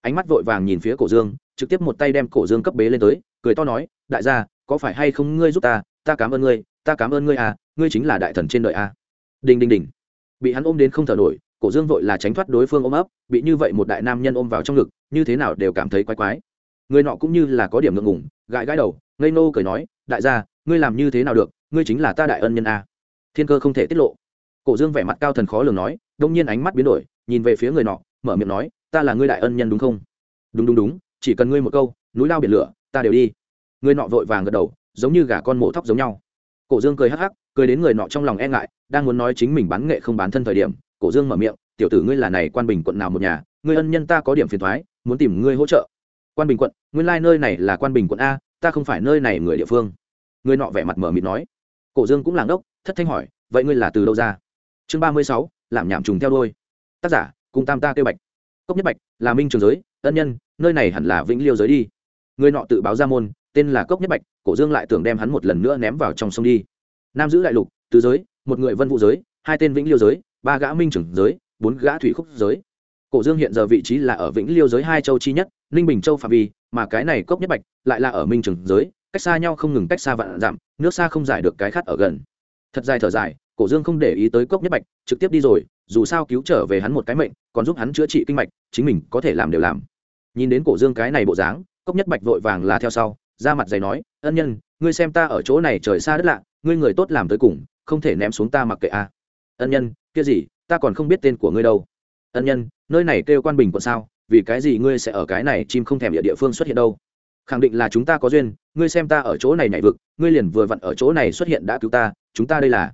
Ánh mắt vội vàng nhìn phía cổ dương, trực tiếp một tay đem cổ dương cấp bế lên tới, cười to nói, đại gia, có phải hay không ngươi giúp ta? Ta cảm ơn ngươi, ta cảm ơn ngươi à ngươi chính là đại thần trên đời à. đình đình đình bị hắn ôm đến không thở nổi, cổ dương vội là tránh thoát đối phương ôm ấp, bị như vậy một đại nam nhân ôm vào trong ngực, như thế nào đều cảm thấy quái quái. Người nọ cũng như là có điểm ngượng ngủng gãi gãi đầu, ngây nô cười nói, đại gia, ngươi làm như thế nào được? Ngươi chính là ta đại ân nhân a. Thiên cơ không thể tiết lộ cổ dương vẻ mặt cao thần khó lường nói, đông nhiên ánh mắt biến đổi, nhìn về phía người nọ, mở miệng nói, ta là ngươi đại ân nhân đúng không? Đúng đúng đúng, chỉ cần ngươi một câu, núi lao biển lửa, ta đều đi. Người nọ vội vàng gật đầu, giống như gà con mổ thóc giống nhau. Cổ dương cười hắc hắc, cười đến người nọ trong lòng e ngại, đang muốn nói chính mình bán nghệ không bán thân thời điểm, cổ dương mở miệng, tiểu tử ngươi là này quan bình quận nào một nhà, ngươi ân nhân ta có điểm phiền thoái, muốn tìm ngươi hỗ trợ. Quan bình quận, nguyên lai、like、nơi này là quan bình quận a, ta không phải nơi này người địa phương. Người nọ vẻ mặt mở mịt nói. Cổ dương cũng làng đốc, thất thanh hỏi, vậy ngươi là từ đâu ra? Chương ba mươi sáu làm nhảm trùng theo đôi tác giả, cùng tam ta kêu bạch. Cốc nhất bạch, là minh trường giới, ân nhân, nơi này hẳn là vĩnh liêu giới đi. Người nọ tự báo ra môn, tên là cốc nhất bạch, cổ dương lại tưởng đem hắn một lần nữa ném vào trong sông đi. Nam giữ đại lục, tứ giới, một người vân vũ giới, hai tên vĩnh liêu giới, ba gã minh trưởng giới, bốn gã thủy khúc giới. Cổ dương hiện giờ vị trí là ở vĩnh liêu giới hai châu chi nhất, ninh bình châu phạm vi, mà cái này cốc nhất bạch lại là ở minh trường giới, cách xa nhau không ngừng cách xa vạn giảm nước xa không giải được cái khát ở gần. Thật dài thở dài cổ dương không để ý tới cốc nhất bạch, trực tiếp đi rồi, dù sao cứu trở về hắn một cái mệnh, còn giúp hắn chữa trị kinh mạch, chính mình có thể làm đều làm. Nhìn đến cổ dương cái này bộ dáng, cốc nhất bạch vội vàng là theo sau, ra mặt dày nói, ân nhân, ngươi xem ta ở chỗ này trời xa đất lạ, ngươi người tốt làm tới cùng, không thể ném xuống ta mặc kệ a. Ân nhân, kia gì, ta còn không biết tên của ngươi đâu. Ân nhân, nơi này kêu quan bình quận sao, vì cái gì ngươi sẽ ở cái này chim không thèm địa địa phương xuất hiện đâu? Khẳng định là chúng ta có duyên, ngươi xem ta ở chỗ này nhảy vực, ngươi liền vừa vặn ở chỗ này xuất hiện đã cứu ta, chúng ta đây là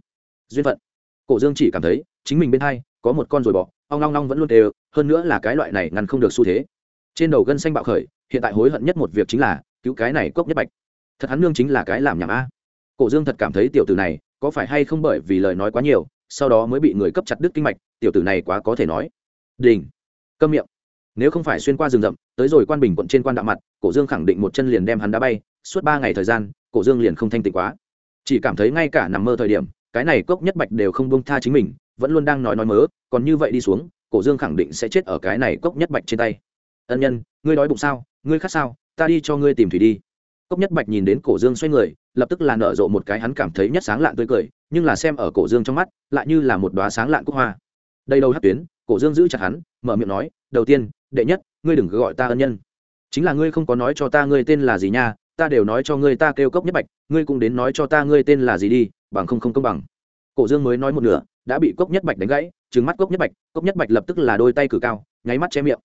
duyên phận. Cổ dương chỉ cảm thấy, chính mình bên hai, có một con rồi bỏ, ong long long vẫn luôn đều, hơn nữa là cái loại này ngăn không được xu thế. Trên đầu gân xanh bạo khởi, hiện tại hối hận nhất một việc chính là, cứu cái này cốc nhất bạch. Thật hắn nương chính là cái làm nhảm a. Cổ dương thật cảm thấy tiểu tử này, có phải hay không bởi vì lời nói quá nhiều, sau đó mới bị người cấp chặt đứt kinh mạch, tiểu tử này quá có thể nói. Đình. Câm miệng. Nếu không phải xuyên qua rừng rậm, tới rồi quan bình quận trên quan đạo mặt, cổ dương khẳng định một chân liền đem hắn đá bay, suốt ba ngày thời gian, cổ dương liền không thanh tịnh quá. Chỉ cảm thấy ngay cả nằm mơ thời điểm cái này cốc nhất bạch đều không buông tha chính mình, vẫn luôn đang nói nói mớ, còn như vậy đi xuống, cổ dương khẳng định sẽ chết ở cái này cốc nhất bạch trên tay. Ân nhân, ngươi đói bụng sao, ngươi khát sao, ta đi cho ngươi tìm thủy đi. Cốc nhất bạch nhìn đến cổ dương xoay người, lập tức là nở rộ một cái hắn cảm thấy nhất sáng lạn tươi cười, nhưng là xem ở cổ dương trong mắt, lại như là một đoá sáng lạn cúc hoa. Đây đâu hát tuyến, cổ dương giữ chặt hắn, mở miệng nói, đầu tiên, đệ nhất, ngươi đừng gọi ta ân nhân. Chính là ngươi không có nói cho ta ngươi tên là gì nha, ta đều nói cho ngươi ta kêu cốc nhất bạch, ngươi cũng đến nói cho ta ngươi tên là gì đi bằng không không công bằng. Cổ dương mới nói một nửa, đã bị cốc nhất bạch đánh gãy, trừng mắt cốc nhất bạch, cốc nhất bạch lập tức là đôi tay cử cao, nháy mắt che miệng.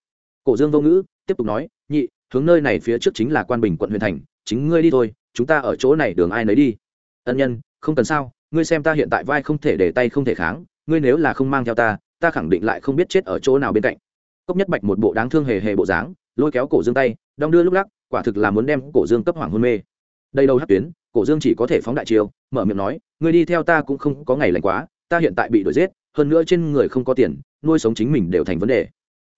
Cổ dương vô ngữ, tiếp tục nói, nhị, hướng nơi này phía trước chính là quan bình quận huyền thành, chính ngươi đi thôi, chúng ta ở chỗ này đường ai nấy đi. Ân nhân, không cần sao, ngươi xem ta hiện tại vai không thể để tay không thể kháng, ngươi nếu là không mang theo ta ta khẳng định lại không biết chết ở chỗ nào bên cạnh. Cốc nhất bạch một bộ đáng thương hề hề bộ dáng, lôi kéo cổ dương tay, đong đưa lúc lắc, quả thực là muốn đem cổ dương cấp hoàng hôn mê. Đây đâu hát tuyến cổ dương chỉ có thể phóng đại chiêu, mở miệng nói, ngươi đi theo ta cũng không có ngày lành quá, ta hiện tại bị đuổi giết, hơn nữa trên người không có tiền, nuôi sống chính mình đều thành vấn đề.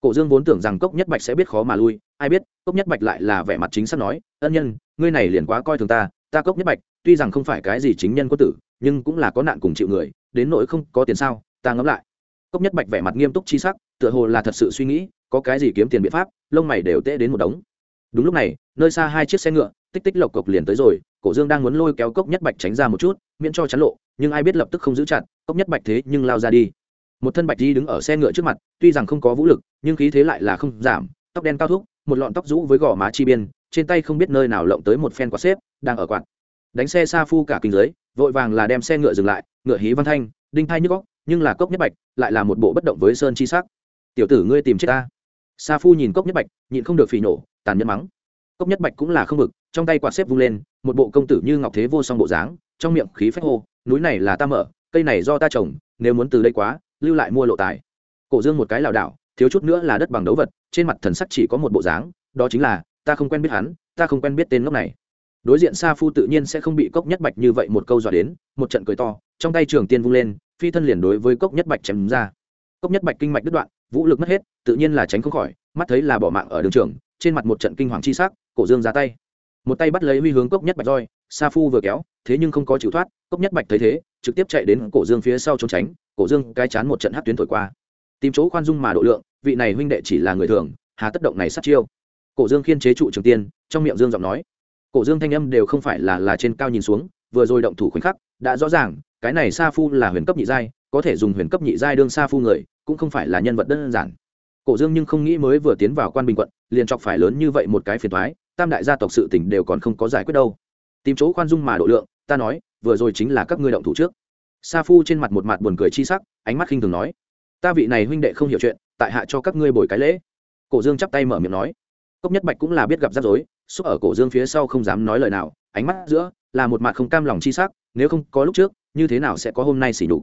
Cổ dương vốn tưởng rằng cốc nhất bạch sẽ biết khó mà lui, ai biết, cốc nhất bạch lại là vẻ mặt chính xác nói, ân nhân, ngươi này liền quá coi thường ta ta cốc nhất bạch, tuy rằng không phải cái gì chính nhân quân tử, nhưng cũng là có nạn cùng chịu người, đến nỗi không có tiền sao, ta ngẫm lại. Cốc nhất bạch vẻ mặt nghiêm túc chi sắc, tựa hồ là thật sự suy nghĩ, có cái gì kiếm tiền biện pháp, lông mày đều tệ đến một đống. Đúng lúc này, nơi xa hai chiếc xe ngựa, tích tích lộc cộc liền tới rồi cổ dương đang muốn lôi kéo cốc nhất bạch tránh ra một chút, miễn cho chắn lộ, nhưng ai biết lập tức không giữ chặt, cốc nhất bạch thế nhưng lao ra đi. Một thân bạch di đứng ở xe ngựa trước mặt, tuy rằng không có vũ lực, nhưng khí thế lại là không giảm, tóc đen cao thúc, một lọn tóc rũ với gò má chi biên, trên tay không biết nơi nào lộng tới một phen quạt xếp, đang ở quạt. Đánh xe xa phu cả kinh giới, vội vàng là đem xe ngựa dừng lại, ngựa hí văn thanh, đinh thai nhức góc nhưng là cốc nhất bạch lại là một bộ bất động với sơn chi sắc. Tiểu tử ngươi tìm chết ta. Sa phu nhìn cốc nhất bạch, nhịn không được phỉ nổ tàn nhẫn mắng. Cốc nhất bạch cũng là không vực trong tay quạt xếp vung lên một bộ công tử như ngọc thế vô song bộ dáng, trong miệng khí phách hô, núi này là ta mở, cây này do ta trồng, nếu muốn từ đây quá, lưu lại mua lộ tài. Cổ dương một cái lảo đảo, thiếu chút nữa là đất bằng đấu vật, trên mặt thần sắc chỉ có một bộ dáng, đó chính là, ta không quen biết hắn, ta không quen biết tên ngốc này. Đối diện sa phu tự nhiên sẽ không bị cốc nhất bạch như vậy một câu dọa đến, một trận cười to, trong tay trường tiên vung lên, phi thân liền đối với cốc nhất bạch chém ra. Cốc nhất bạch kinh mạch đứt đoạn, vũ lực mất hết, tự nhiên là tránh không khỏi, mắt thấy là bỏ mạng ở đường trường, trên mặt một trận kinh hoàng chi sắc, cổ dương ra tay một tay bắt lấy huy hướng cốc nhất bạch roi, sa phu vừa kéo, thế nhưng không có chịu thoát, cốc nhất bạch thấy thế, trực tiếp chạy đến cổ dương phía sau trốn tránh, cổ dương cái chán một trận hát tuyến thổi qua. Tìm chỗ khoan dung mà độ lượng, vị này huynh đệ chỉ là người thường, hà tất động này sát chiêu. Cổ dương khiên chế trụ trường tiên, trong miệng dương giọng nói. Cổ dương thanh âm đều không phải là là trên cao nhìn xuống, vừa rồi động thủ khoảnh khắc, đã rõ ràng, cái này sa phu là huyền cấp nhị giai, có thể dùng huyền cấp nhị giai đương sa phu người, cũng không phải là nhân vật đơn giản. Cổ dương nhưng không nghĩ mới vừa tiến vào quan bình quận, liền chọc phải lớn như vậy một cái phiền thoái tam đại gia tộc sự tỉnh đều còn không có giải quyết đâu. Tìm chỗ khoan dung mà độ lượng, ta nói, vừa rồi chính là các ngươi động thủ trước. Sa phu trên mặt một mặt buồn cười chi sắc, ánh mắt khinh thường nói, ta vị này huynh đệ không hiểu chuyện, tại hạ cho các ngươi bồi cái lễ. Cổ dương chắp tay mở miệng nói, cốc nhất bạch cũng là biết gặp rắc rối, xúc ở cổ dương phía sau không dám nói lời nào, ánh mắt giữa là một mặt không cam lòng chi sắc, nếu không có lúc trước, như thế nào sẽ có hôm nay xỉ nhục?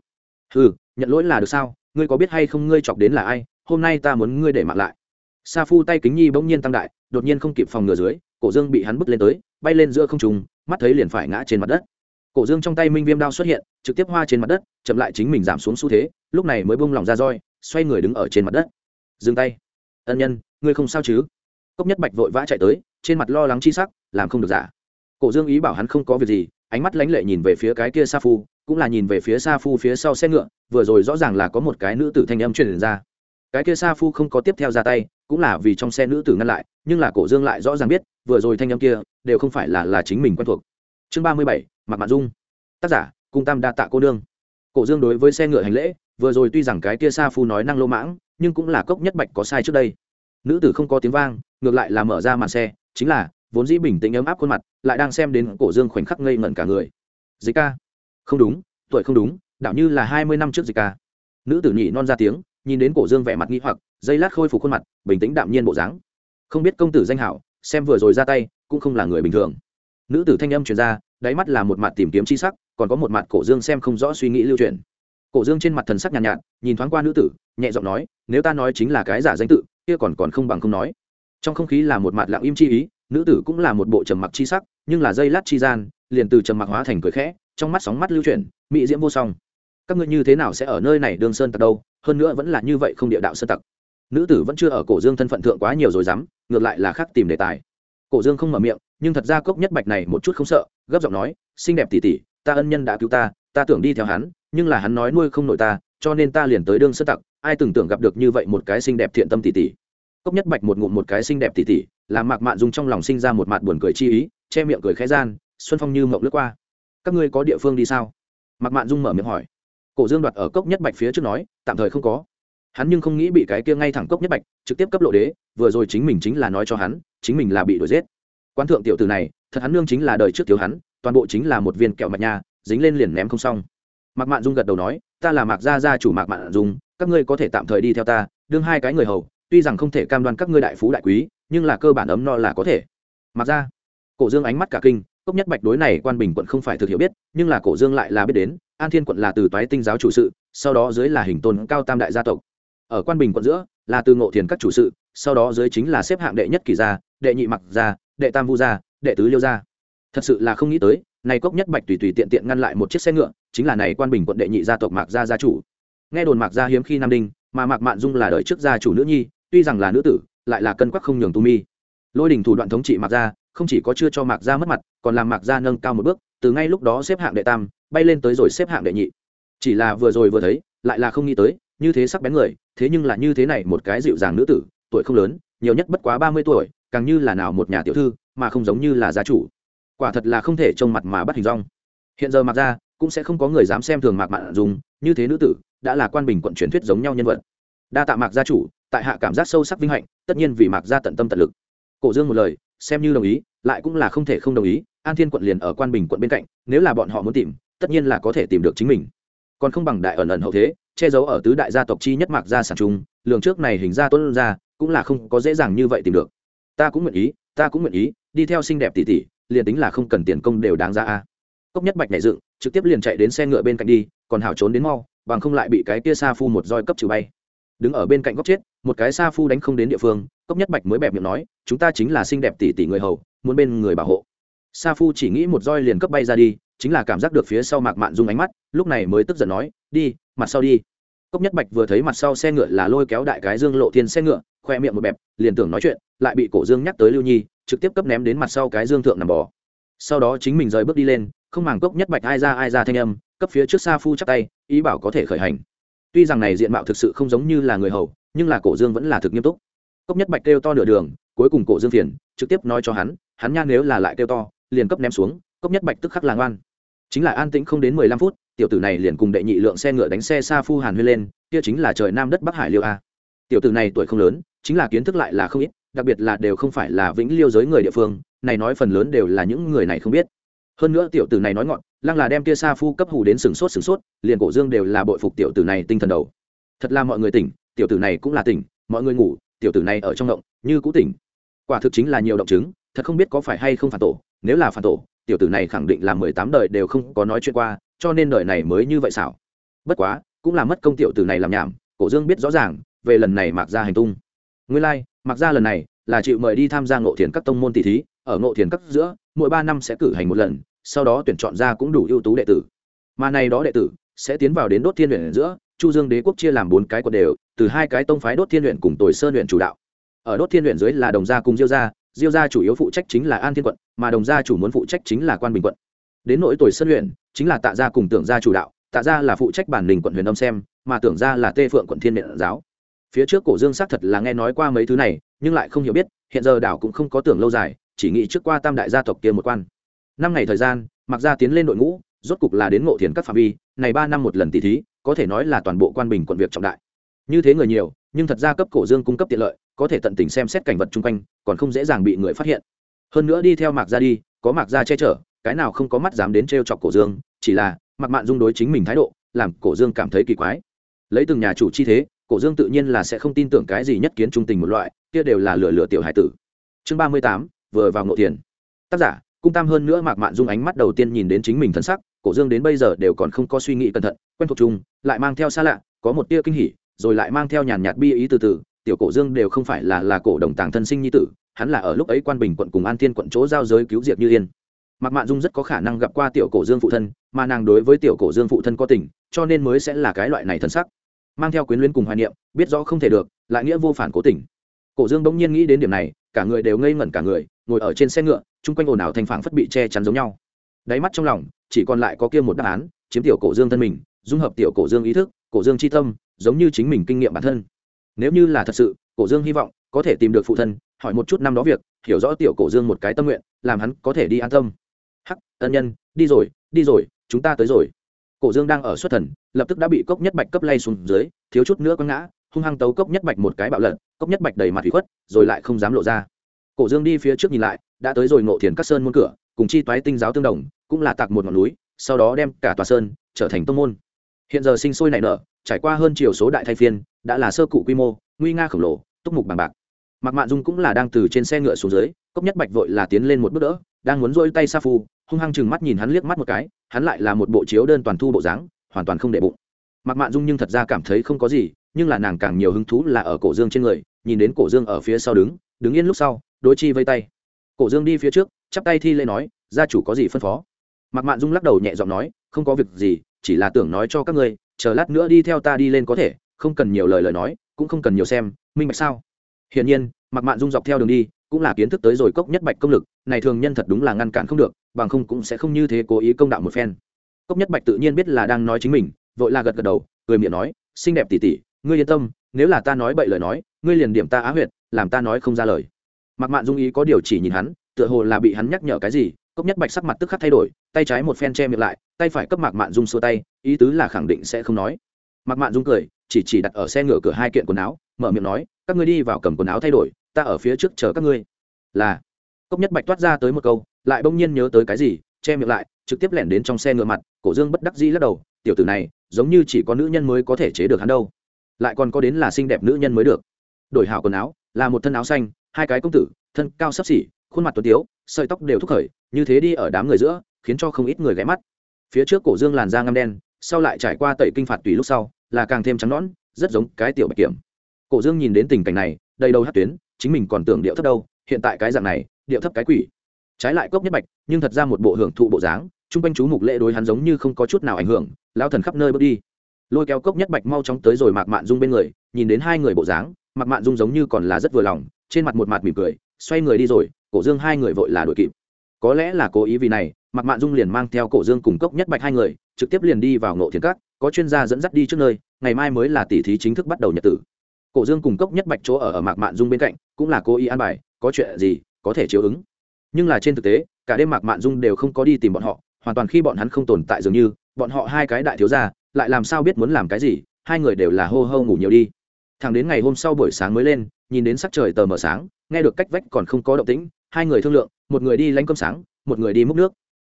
Ừ nhận lỗi là được sao? Ngươi có biết hay không ngươi chọc đến là ai? Hôm nay ta muốn ngươi để mặt lại sa phu tay kính nhi bỗng nhiên tăng đại, đột nhiên không kịp phòng ngừa dưới, cổ dương bị hắn bứt lên tới, bay lên giữa không trùng mắt thấy liền phải ngã trên mặt đất. Cổ dương trong tay minh viêm đao xuất hiện, trực tiếp hoa trên mặt đất, chậm lại chính mình giảm xuống xu thế, lúc này mới bông lỏng ra roi, xoay người đứng ở trên mặt đất. Dừng tay. Ân nhân, ngươi không sao chứ? Cốc nhất bạch vội vã chạy tới, trên mặt lo lắng chi sắc, làm không được giả. Cổ dương ý bảo hắn không có việc gì, ánh mắt lánh lệ nhìn về phía cái kia sa phu, cũng là nhìn về phía sa phu phía sau xe ngựa, vừa rồi rõ ràng là có một cái nữ tử thanh âm truyền ra. Cái kia sa phu không có tiếp theo ra tay cũng là vì trong xe nữ tử ngăn lại, nhưng là cổ dương lại rõ ràng biết, vừa rồi thanh âm kia đều không phải là là chính mình quen thuộc. Chương ba mươi bảy mặc mạn dung. Tác giả cung tam đa tạ cô đương cổ dương đối với xe ngựa hành lễ, vừa rồi tuy rằng cái kia sa phu nói năng lô mãng, nhưng cũng là cốc nhất bạch có sai trước đây. Nữ tử không có tiếng vang, ngược lại là mở ra màn xe, chính là, vốn dĩ bình tĩnh ấm áp khuôn mặt, lại đang xem đến cổ dương khoảnh khắc ngây ngẩn cả người. Dịch ca. Không đúng, tuổi không đúng, đạo như là hai mươi năm trước dịch ca. Nữ tử nhị non ra tiếng nhìn đến cổ dương vẻ mặt nghi hoặc dây lát khôi phục khuôn mặt bình tĩnh đạm nhiên bộ dáng. Không biết công tử danh hảo xem vừa rồi ra tay cũng không là người bình thường. Nữ tử thanh âm truyền ra đáy mắt là một mặt tìm kiếm chi sắc còn có một mặt cổ dương xem không rõ suy nghĩ lưu truyền. Cổ dương trên mặt thần sắc nhàn nhạt, nhạt nhìn thoáng qua nữ tử nhẹ giọng nói nếu ta nói chính là cái giả danh tự kia còn còn không bằng không nói. Trong không khí là một mặt lặng im chi ý nữ tử cũng là một bộ trầm mặc chi sắc nhưng là dây lát chi gian liền từ trầm mặc hóa thành cười khẽ trong mắt sóng mắt lưu chuyển mỹ diễm vô song các ngươi như thế nào sẽ ở nơi này đường sơn tật đâu? Hơn nữa vẫn là như vậy không địa đạo sơ tặc. Nữ tử vẫn chưa ở cổ dương thân phận thượng quá nhiều rồi dám, ngược lại là khác tìm đề tài. Cổ dương không mở miệng, nhưng thật ra cốc nhất bạch này một chút không sợ, gấp giọng nói, xinh đẹp tỉ tỉ ta ân nhân đã cứu ta ta tưởng đi theo hắn, nhưng là hắn nói nuôi không nội ta, cho nên ta liền tới đương sơ tặc, ai từng tưởng gặp được như vậy một cái xinh đẹp thiện tâm tỉ tỉ cốc nhất bạch một ngụm một cái xinh đẹp tỉ tỉ làm mạc mạn dùng trong lòng sinh ra một mặt buồn cười chi ý, che miệng cười khẽ gian, xuân phong như mộng lướt qua, các ngươi có địa phương đi sao? Mạc mạn dung mở miệng hỏi cổ dương đoạt ở cốc nhất bạch phía trước nói, tạm thời không có. Hắn nhưng không nghĩ bị cái kia ngay thẳng cốc nhất bạch, trực tiếp cấp lộ đế, vừa rồi chính mình chính là nói cho hắn, chính mình là bị đuổi giết. Quan thượng tiểu tử này, thật hắn nương chính là đời trước thiếu hắn, toàn bộ chính là một viên kẹo mạch nha, dính lên liền ném không xong. Mạc mạn dung gật đầu nói, ta là mạc gia gia chủ mạc mạn dung, các ngươi có thể tạm thời đi theo ta, đương hai cái người hầu, tuy rằng không thể cam đoan các ngươi đại phú đại quý, nhưng là cơ bản ấm no là có thể. Mặc ra cổ dương ánh mắt cả kinh, cốc nhất bạch đối này quan bình quận không phải thực hiểu biết, nhưng là cổ dương lại là biết đến an thiên quận là từ toái tinh giáo chủ sự, sau đó dưới là hình tôn cao tam đại gia tộc. Ở quan bình quận giữa, là từ ngộ thiền các chủ sự, sau đó dưới chính là xếp hạng đệ nhất kỳ gia, đệ nhị mặc gia, đệ tam vu gia, đệ tứ liêu gia. Thật sự là không nghĩ tới, này cốc nhất bạch tùy tùy tiện tiện ngăn lại một chiếc xe ngựa, chính là này quan bình quận đệ nhị gia tộc mạc gia gia chủ. Nghe đồn mạc gia hiếm khi nam đinh, mà mạc mạn dung là đời trước gia chủ nữ nhi, tuy rằng là nữ tử, lại là cân quắc không nhường tu mi. Lôi đình thủ đoạn thống trị mạc gia, không chỉ có chưa cho mạc gia mất mặt, còn làm mạc gia nâng cao một bước, từ ngay lúc đó xếp hạng đệ tam bay lên tới rồi xếp hạng đệ nhị. Chỉ là vừa rồi vừa thấy, lại là không nghĩ tới, như thế sắc bén người, thế nhưng là như thế này một cái dịu dàng nữ tử, tuổi không lớn, nhiều nhất bất quá ba mươi tuổi, càng như là nào một nhà tiểu thư, mà không giống như là gia chủ. Quả thật là không thể trông mặt mà bắt hình rong hiện giờ mặc ra, cũng sẽ không có người dám xem thường mạc mạn dùng như thế nữ tử, đã là quan bình quận truyền thuyết giống nhau nhân vật. Đa tạ mạc gia chủ, tại hạ cảm giác sâu sắc vinh hạnh, tất nhiên vì mạc gia tận tâm tận lực. Cổ dương một lời, xem như đồng ý, lại cũng là không thể không đồng ý, an thiên quận liền ở quan bình quận bên cạnh, nếu là bọn họ muốn tìm tất nhiên là có thể tìm được chính mình. Còn không bằng đại ẩn ẩn hậu thế, che giấu ở tứ đại gia tộc chi nhất mạc gia sản trung lường trước này hình ra tuân ra, cũng là không có dễ dàng như vậy tìm được. Ta cũng nguyện ý, ta cũng nguyện ý, đi theo xinh đẹp tỷ tỷ, liền tính là không cần tiền công đều đáng ra a. Cốc nhất bạch nhảy dựng, trực tiếp liền chạy đến xe ngựa bên cạnh đi, còn hảo trốn đến mau, bằng không lại bị cái kia sa phu một roi cấp trừ bay. Đứng ở bên cạnh góc chết, một cái sa phu đánh không đến địa phương, cốc nhất bạch mới bẹp miệng nói, chúng ta chính là xinh đẹp tỷ tỷ người hầu, muốn bên người bảo hộ. Sa phu chỉ nghĩ một roi liền cấp bay ra đi chính là cảm giác được phía sau mạc mạn dung ánh mắt, lúc này mới tức giận nói, đi, mặt sau đi. Cốc nhất bạch vừa thấy mặt sau xe ngựa là lôi kéo đại cái dương lộ thiên xe ngựa, khoe miệng một bẹp, liền tưởng nói chuyện, lại bị cổ dương nhắc tới lưu nhi, trực tiếp cấp ném đến mặt sau cái dương thượng nằm bò. Sau đó chính mình rời bước đi lên, không màng cốc nhất bạch ai ra ai ra thanh âm, cấp phía trước xa phu chắc tay, ý bảo có thể khởi hành. Tuy rằng này diện mạo thực sự không giống như là người hầu, nhưng là cổ dương vẫn là thực nghiêm túc. Cốc nhất bạch kêu to nửa đường, cuối cùng cổ dương phiền, trực tiếp nói cho hắn hắn nha nếu là lại kêu to, liền cấp ném xuống cốc nhất bạch tức khắc làng oan chính là an tĩnh không đến mười lăm phút, tiểu tử này liền cùng đệ nhị lượng xe ngựa đánh xe xa phu hàn huyên lên, kia chính là trời nam đất bắc hải liêu a. Tiểu tử này tuổi không lớn, chính là kiến thức lại là không ít, đặc biệt là đều không phải là vĩnh liêu giới người địa phương, này nói phần lớn đều là những người này không biết. Hơn nữa tiểu tử này nói ngọn, lăng là đem kia sa phu cấp hù đến sừng sốt sừng sốt, liền cổ dương đều là bội phục tiểu tử này tinh thần đầu. Thật là mọi người tỉnh, tiểu tử này cũng là tỉnh, mọi người ngủ, tiểu tử này ở trong động, như cũ tỉnh. Quả thực chính là nhiều động chứng, thật không biết có phải hay không phản tổ, nếu là phản tổ tiểu tử này khẳng định là mười tám đời đều không có nói chuyện qua cho nên đời này mới như vậy xảo. Bất quá cũng là mất công tiểu tử này làm nhảm cổ dương biết rõ ràng về lần này mạc ra hành tung. Nguyên lai、like, mạc ra lần này là chịu mời đi tham gia ngộ thiền các tông môn tỷ thí ở ngộ thiền các giữa mỗi ba năm sẽ cử hành một lần sau đó tuyển chọn ra cũng đủ ưu tú đệ tử. Mà này đó đệ tử sẽ tiến vào đến đốt thiên luyện giữa chu dương đế quốc chia làm bốn cái quận đều từ hai cái tông phái đốt thiên luyện cùng tồi sơn luyện chủ đạo. Ở đốt thiên luyện dưới là đồng gia cùng diêu gia diêu gia chủ yếu phụ trách chính là an thiên quận, mà đồng gia chủ muốn phụ trách chính là quan bình quận. Đến nỗi tuổi sơn luyện chính là tạ gia cùng tưởng gia chủ đạo, tạ gia là phụ trách bản đình quận huyền âm xem, mà tưởng gia là tê phượng quận thiên miện giáo. Phía trước cổ dương xác thật là nghe nói qua mấy thứ này, nhưng lại không hiểu biết, hiện giờ đảo cũng không có tưởng lâu dài, chỉ nghĩ trước qua tam đại gia tộc kia một quan. Năm ngày thời gian mặc gia tiến lên đội ngũ, rốt cục là đến ngộ thiền các phạm vi, này ba năm một lần tỷ thí, có thể nói là toàn bộ quan bình quận việc trọng đại. Như thế người nhiều, nhưng thật ra cấp cổ dương cung cấp tiện lợi có thể tận tình xem xét cảnh vật chung quanh, còn không dễ dàng bị người phát hiện. Hơn nữa đi theo mạc ra đi, có mạc ra che chở, cái nào không có mắt dám đến t chọc cổ dương, chỉ là mặc mạn dung đối chính mình thái độ, làm cổ dương cảm thấy kỳ quái. Lấy từng nhà chủ chi thế, cổ dương tự nhiên là sẽ không tin tưởng cái gì nhất kiến trung tình một loại, kia đều là lừa lừa tiểu hải tử. Chương ba mươi tám, vừa vào ngộ tiền tác giả, cung tam hơn nữa mạc mạn dung ánh mắt đầu tiên nhìn đến chính mình thân sắc, cổ dương đến bây giờ đều còn không có suy nghĩ cẩn thận, quen thuộc chung, lại mang theo xa lạ, có một tia kinh hỉ, rồi lại mang theo nhàn nhạt bi ý từ từ tiểu cổ dương đều không phải là là cổ đồng tàng thân sinh nhi tử, hắn là ở lúc ấy quan bình quận cùng an thiên quận chỗ giao giới cứu diệp như yên. Mạc mạn dung rất có khả năng gặp qua tiểu cổ dương phụ thân, mà nàng đối với tiểu cổ dương phụ thân có tình, cho nên mới sẽ là cái loại này thân sắc. Mang theo quyến luyến cùng hoài niệm, biết rõ không thể được, lại nghĩa vô phản cố tình. Cổ dương bỗng nhiên nghĩ đến điểm này, cả người đều ngây ngẩn cả người, ngồi ở trên xe ngựa, chung quanh ồn ào thành phảng phất bị che chắn giống nhau. Đáy mắt trong lòng, chỉ còn lại có kia một đáp án, chiếm tiểu cổ dương thân mình, dung hợp tiểu cổ dương ý thức, cổ dương c tâm, giống như chính mình kinh nghiệm bản thân nếu như là thật sự, cổ dương hy vọng có thể tìm được phụ thân, hỏi một chút năm đó việc, hiểu rõ tiểu cổ dương một cái tâm nguyện, làm hắn có thể đi an tâm. Hắc, ân nhân, đi rồi đi rồi, chúng ta tới rồi. Cổ dương đang ở xuất thần, lập tức đã bị cốc nhất bạch cấp lay xuống dưới, thiếu chút nữa quăng ngã, hung hăng tấu cốc nhất bạch một cái bạo lật, cốc nhất bạch đầy mặt hủy khuất, rồi lại không dám lộ ra. Cổ dương đi phía trước nhìn lại, đã tới rồi ngộ thiền các sơn môn cửa, cùng chi toái tinh giáo tương đồng, cũng là tạc một ngọn núi, sau đó đem cả tòa sơn trở thành tông môn. Hiện giờ sinh sôi nảy nở, trải qua hơn chiều số đại thay phiên đã là sơ cụ quy mô, nguy nga khổng lồ, túc mục bằng bạc. Mạc mạn dung cũng là đang từ trên xe ngựa xuống dưới, cốc nhất bạch vội là tiến lên một bước đỡ, đang muốn dôi tay sa phu, hung hăng chừng mắt nhìn hắn liếc mắt một cái, hắn lại là một bộ chiếu đơn toàn thu bộ dáng, hoàn toàn không để bụng. Mạc mạn dung nhưng thật ra cảm thấy không có gì, nhưng là nàng càng nhiều hứng thú là ở cổ dương trên người, nhìn đến cổ dương ở phía sau đứng đứng yên lúc sau, đối chi vây tay. Cổ dương đi phía trước, chắp tay thi lễ nói, gia chủ có gì phân phó? Mạc mạn dung lắc đầu nhẹ giọng nói, không có việc gì, chỉ là tưởng nói cho các ngươi, chờ lát nữa đi theo ta đi lên có thể không cần nhiều lời lời nói, cũng không cần nhiều xem, minh bạch sao? Hiển nhiên mặc mạn dung dọc theo đường đi, cũng là kiến thức tới rồi cốc nhất bạch công lực, này thường nhân thật đúng là ngăn cản không được, bằng không cũng sẽ không như thế cố ý công đạo một phen. Cốc nhất bạch tự nhiên biết là đang nói chính mình, vội là gật gật đầu, cười miệng nói, xinh đẹp tỉ tỉ ngươi yên tâm, nếu là ta nói bậy lời nói, ngươi liền điểm ta á huyệt, làm ta nói không ra lời. Mặc mạn dung ý có điều chỉ nhìn hắn, tựa hồ là bị hắn nhắc nhở cái gì, cốc nhất bạch sắc mặt tức khắc thay đổi, tay trái một phen che miệng lại, tay phải cấp mạc mạn dung xua tay, ý tứ là khẳng định sẽ không nói. Mạc mạn dung cười chỉ chỉ đặt ở xe ngựa cửa hai kiện quần áo, mở miệng nói, các ngươi đi vào cầm quần áo thay đổi, ta ở phía trước chờ các ngươi. Là. Cốc nhất bạch toát ra tới một câu, lại bỗng nhiên nhớ tới cái gì, che miệng lại, trực tiếp lẻn đến trong xe ngựa mặt, cổ dương bất đắc dĩ lắc đầu, tiểu tử này, giống như chỉ có nữ nhân mới có thể chế được hắn đâu. Lại còn có đến là xinh đẹp nữ nhân mới được. Đổi hảo quần áo, là một thân áo xanh, hai cái công tử, thân cao sấp xỉ, khuôn mặt tuấn tiếu, sợi tóc đều thúc khởi, như thế đi ở đám người giữa, khiến cho không ít người ghé mắt. Phía trước cổ dương làn da ngăm đen, sau lại trải qua tẩy kinh phạt tùy lúc sau là càng thêm trắng nõn, rất giống cái tiểu bạch kiểm. Cổ dương nhìn đến tình cảnh này, đầy đầu hát tuyến, chính mình còn tưởng điệu thấp đâu, hiện tại cái dạng này, điệu thấp cái quỷ. Trái lại cốc nhất bạch, nhưng thật ra một bộ hưởng thụ bộ dáng, chung quanh chú mục lễ đối hắn giống như không có chút nào ảnh hưởng lao thần khắp nơi bước đi. Lôi kéo cốc nhất bạch mau chóng tới rồi mạc mạn dung bên người, nhìn đến hai người bộ dáng, mạc mạn dung giống như còn là rất vừa lòng, trên mặt một mặt mỉm cười, xoay người đi rồi, cổ dương hai người vội là đuổi kịp. Có lẽ là cố ý vì này, mạc mạn dung liền mang theo cổ dương cùng cốc nhất bạch hai người, trực tiếp liền đi vào ngộ thiền cát có chuyên gia dẫn dắt đi trước nơi, ngày mai mới là tỷ thí chính thức bắt đầu nhật tử. Cổ dương cùng cốc nhất bạch chỗ ở ở mạc mạn dung bên cạnh, cũng là cố ý an bài, có chuyện gì, có thể chiếu ứng. Nhưng là trên thực tế, cả đêm mạc mạn dung đều không có đi tìm bọn họ, hoàn toàn khi bọn hắn không tồn tại dường như, bọn họ hai cái đại thiếu gia, lại làm sao biết muốn làm cái gì, hai người đều là hô hô ngủ nhiều đi. Thẳng đến ngày hôm sau buổi sáng mới lên, nhìn đến sắc trời tờ mờ sáng, nghe được cách vách còn không có động tĩnh, hai người thương lượng, một người đi lanh cơm sáng, một người đi múc nước.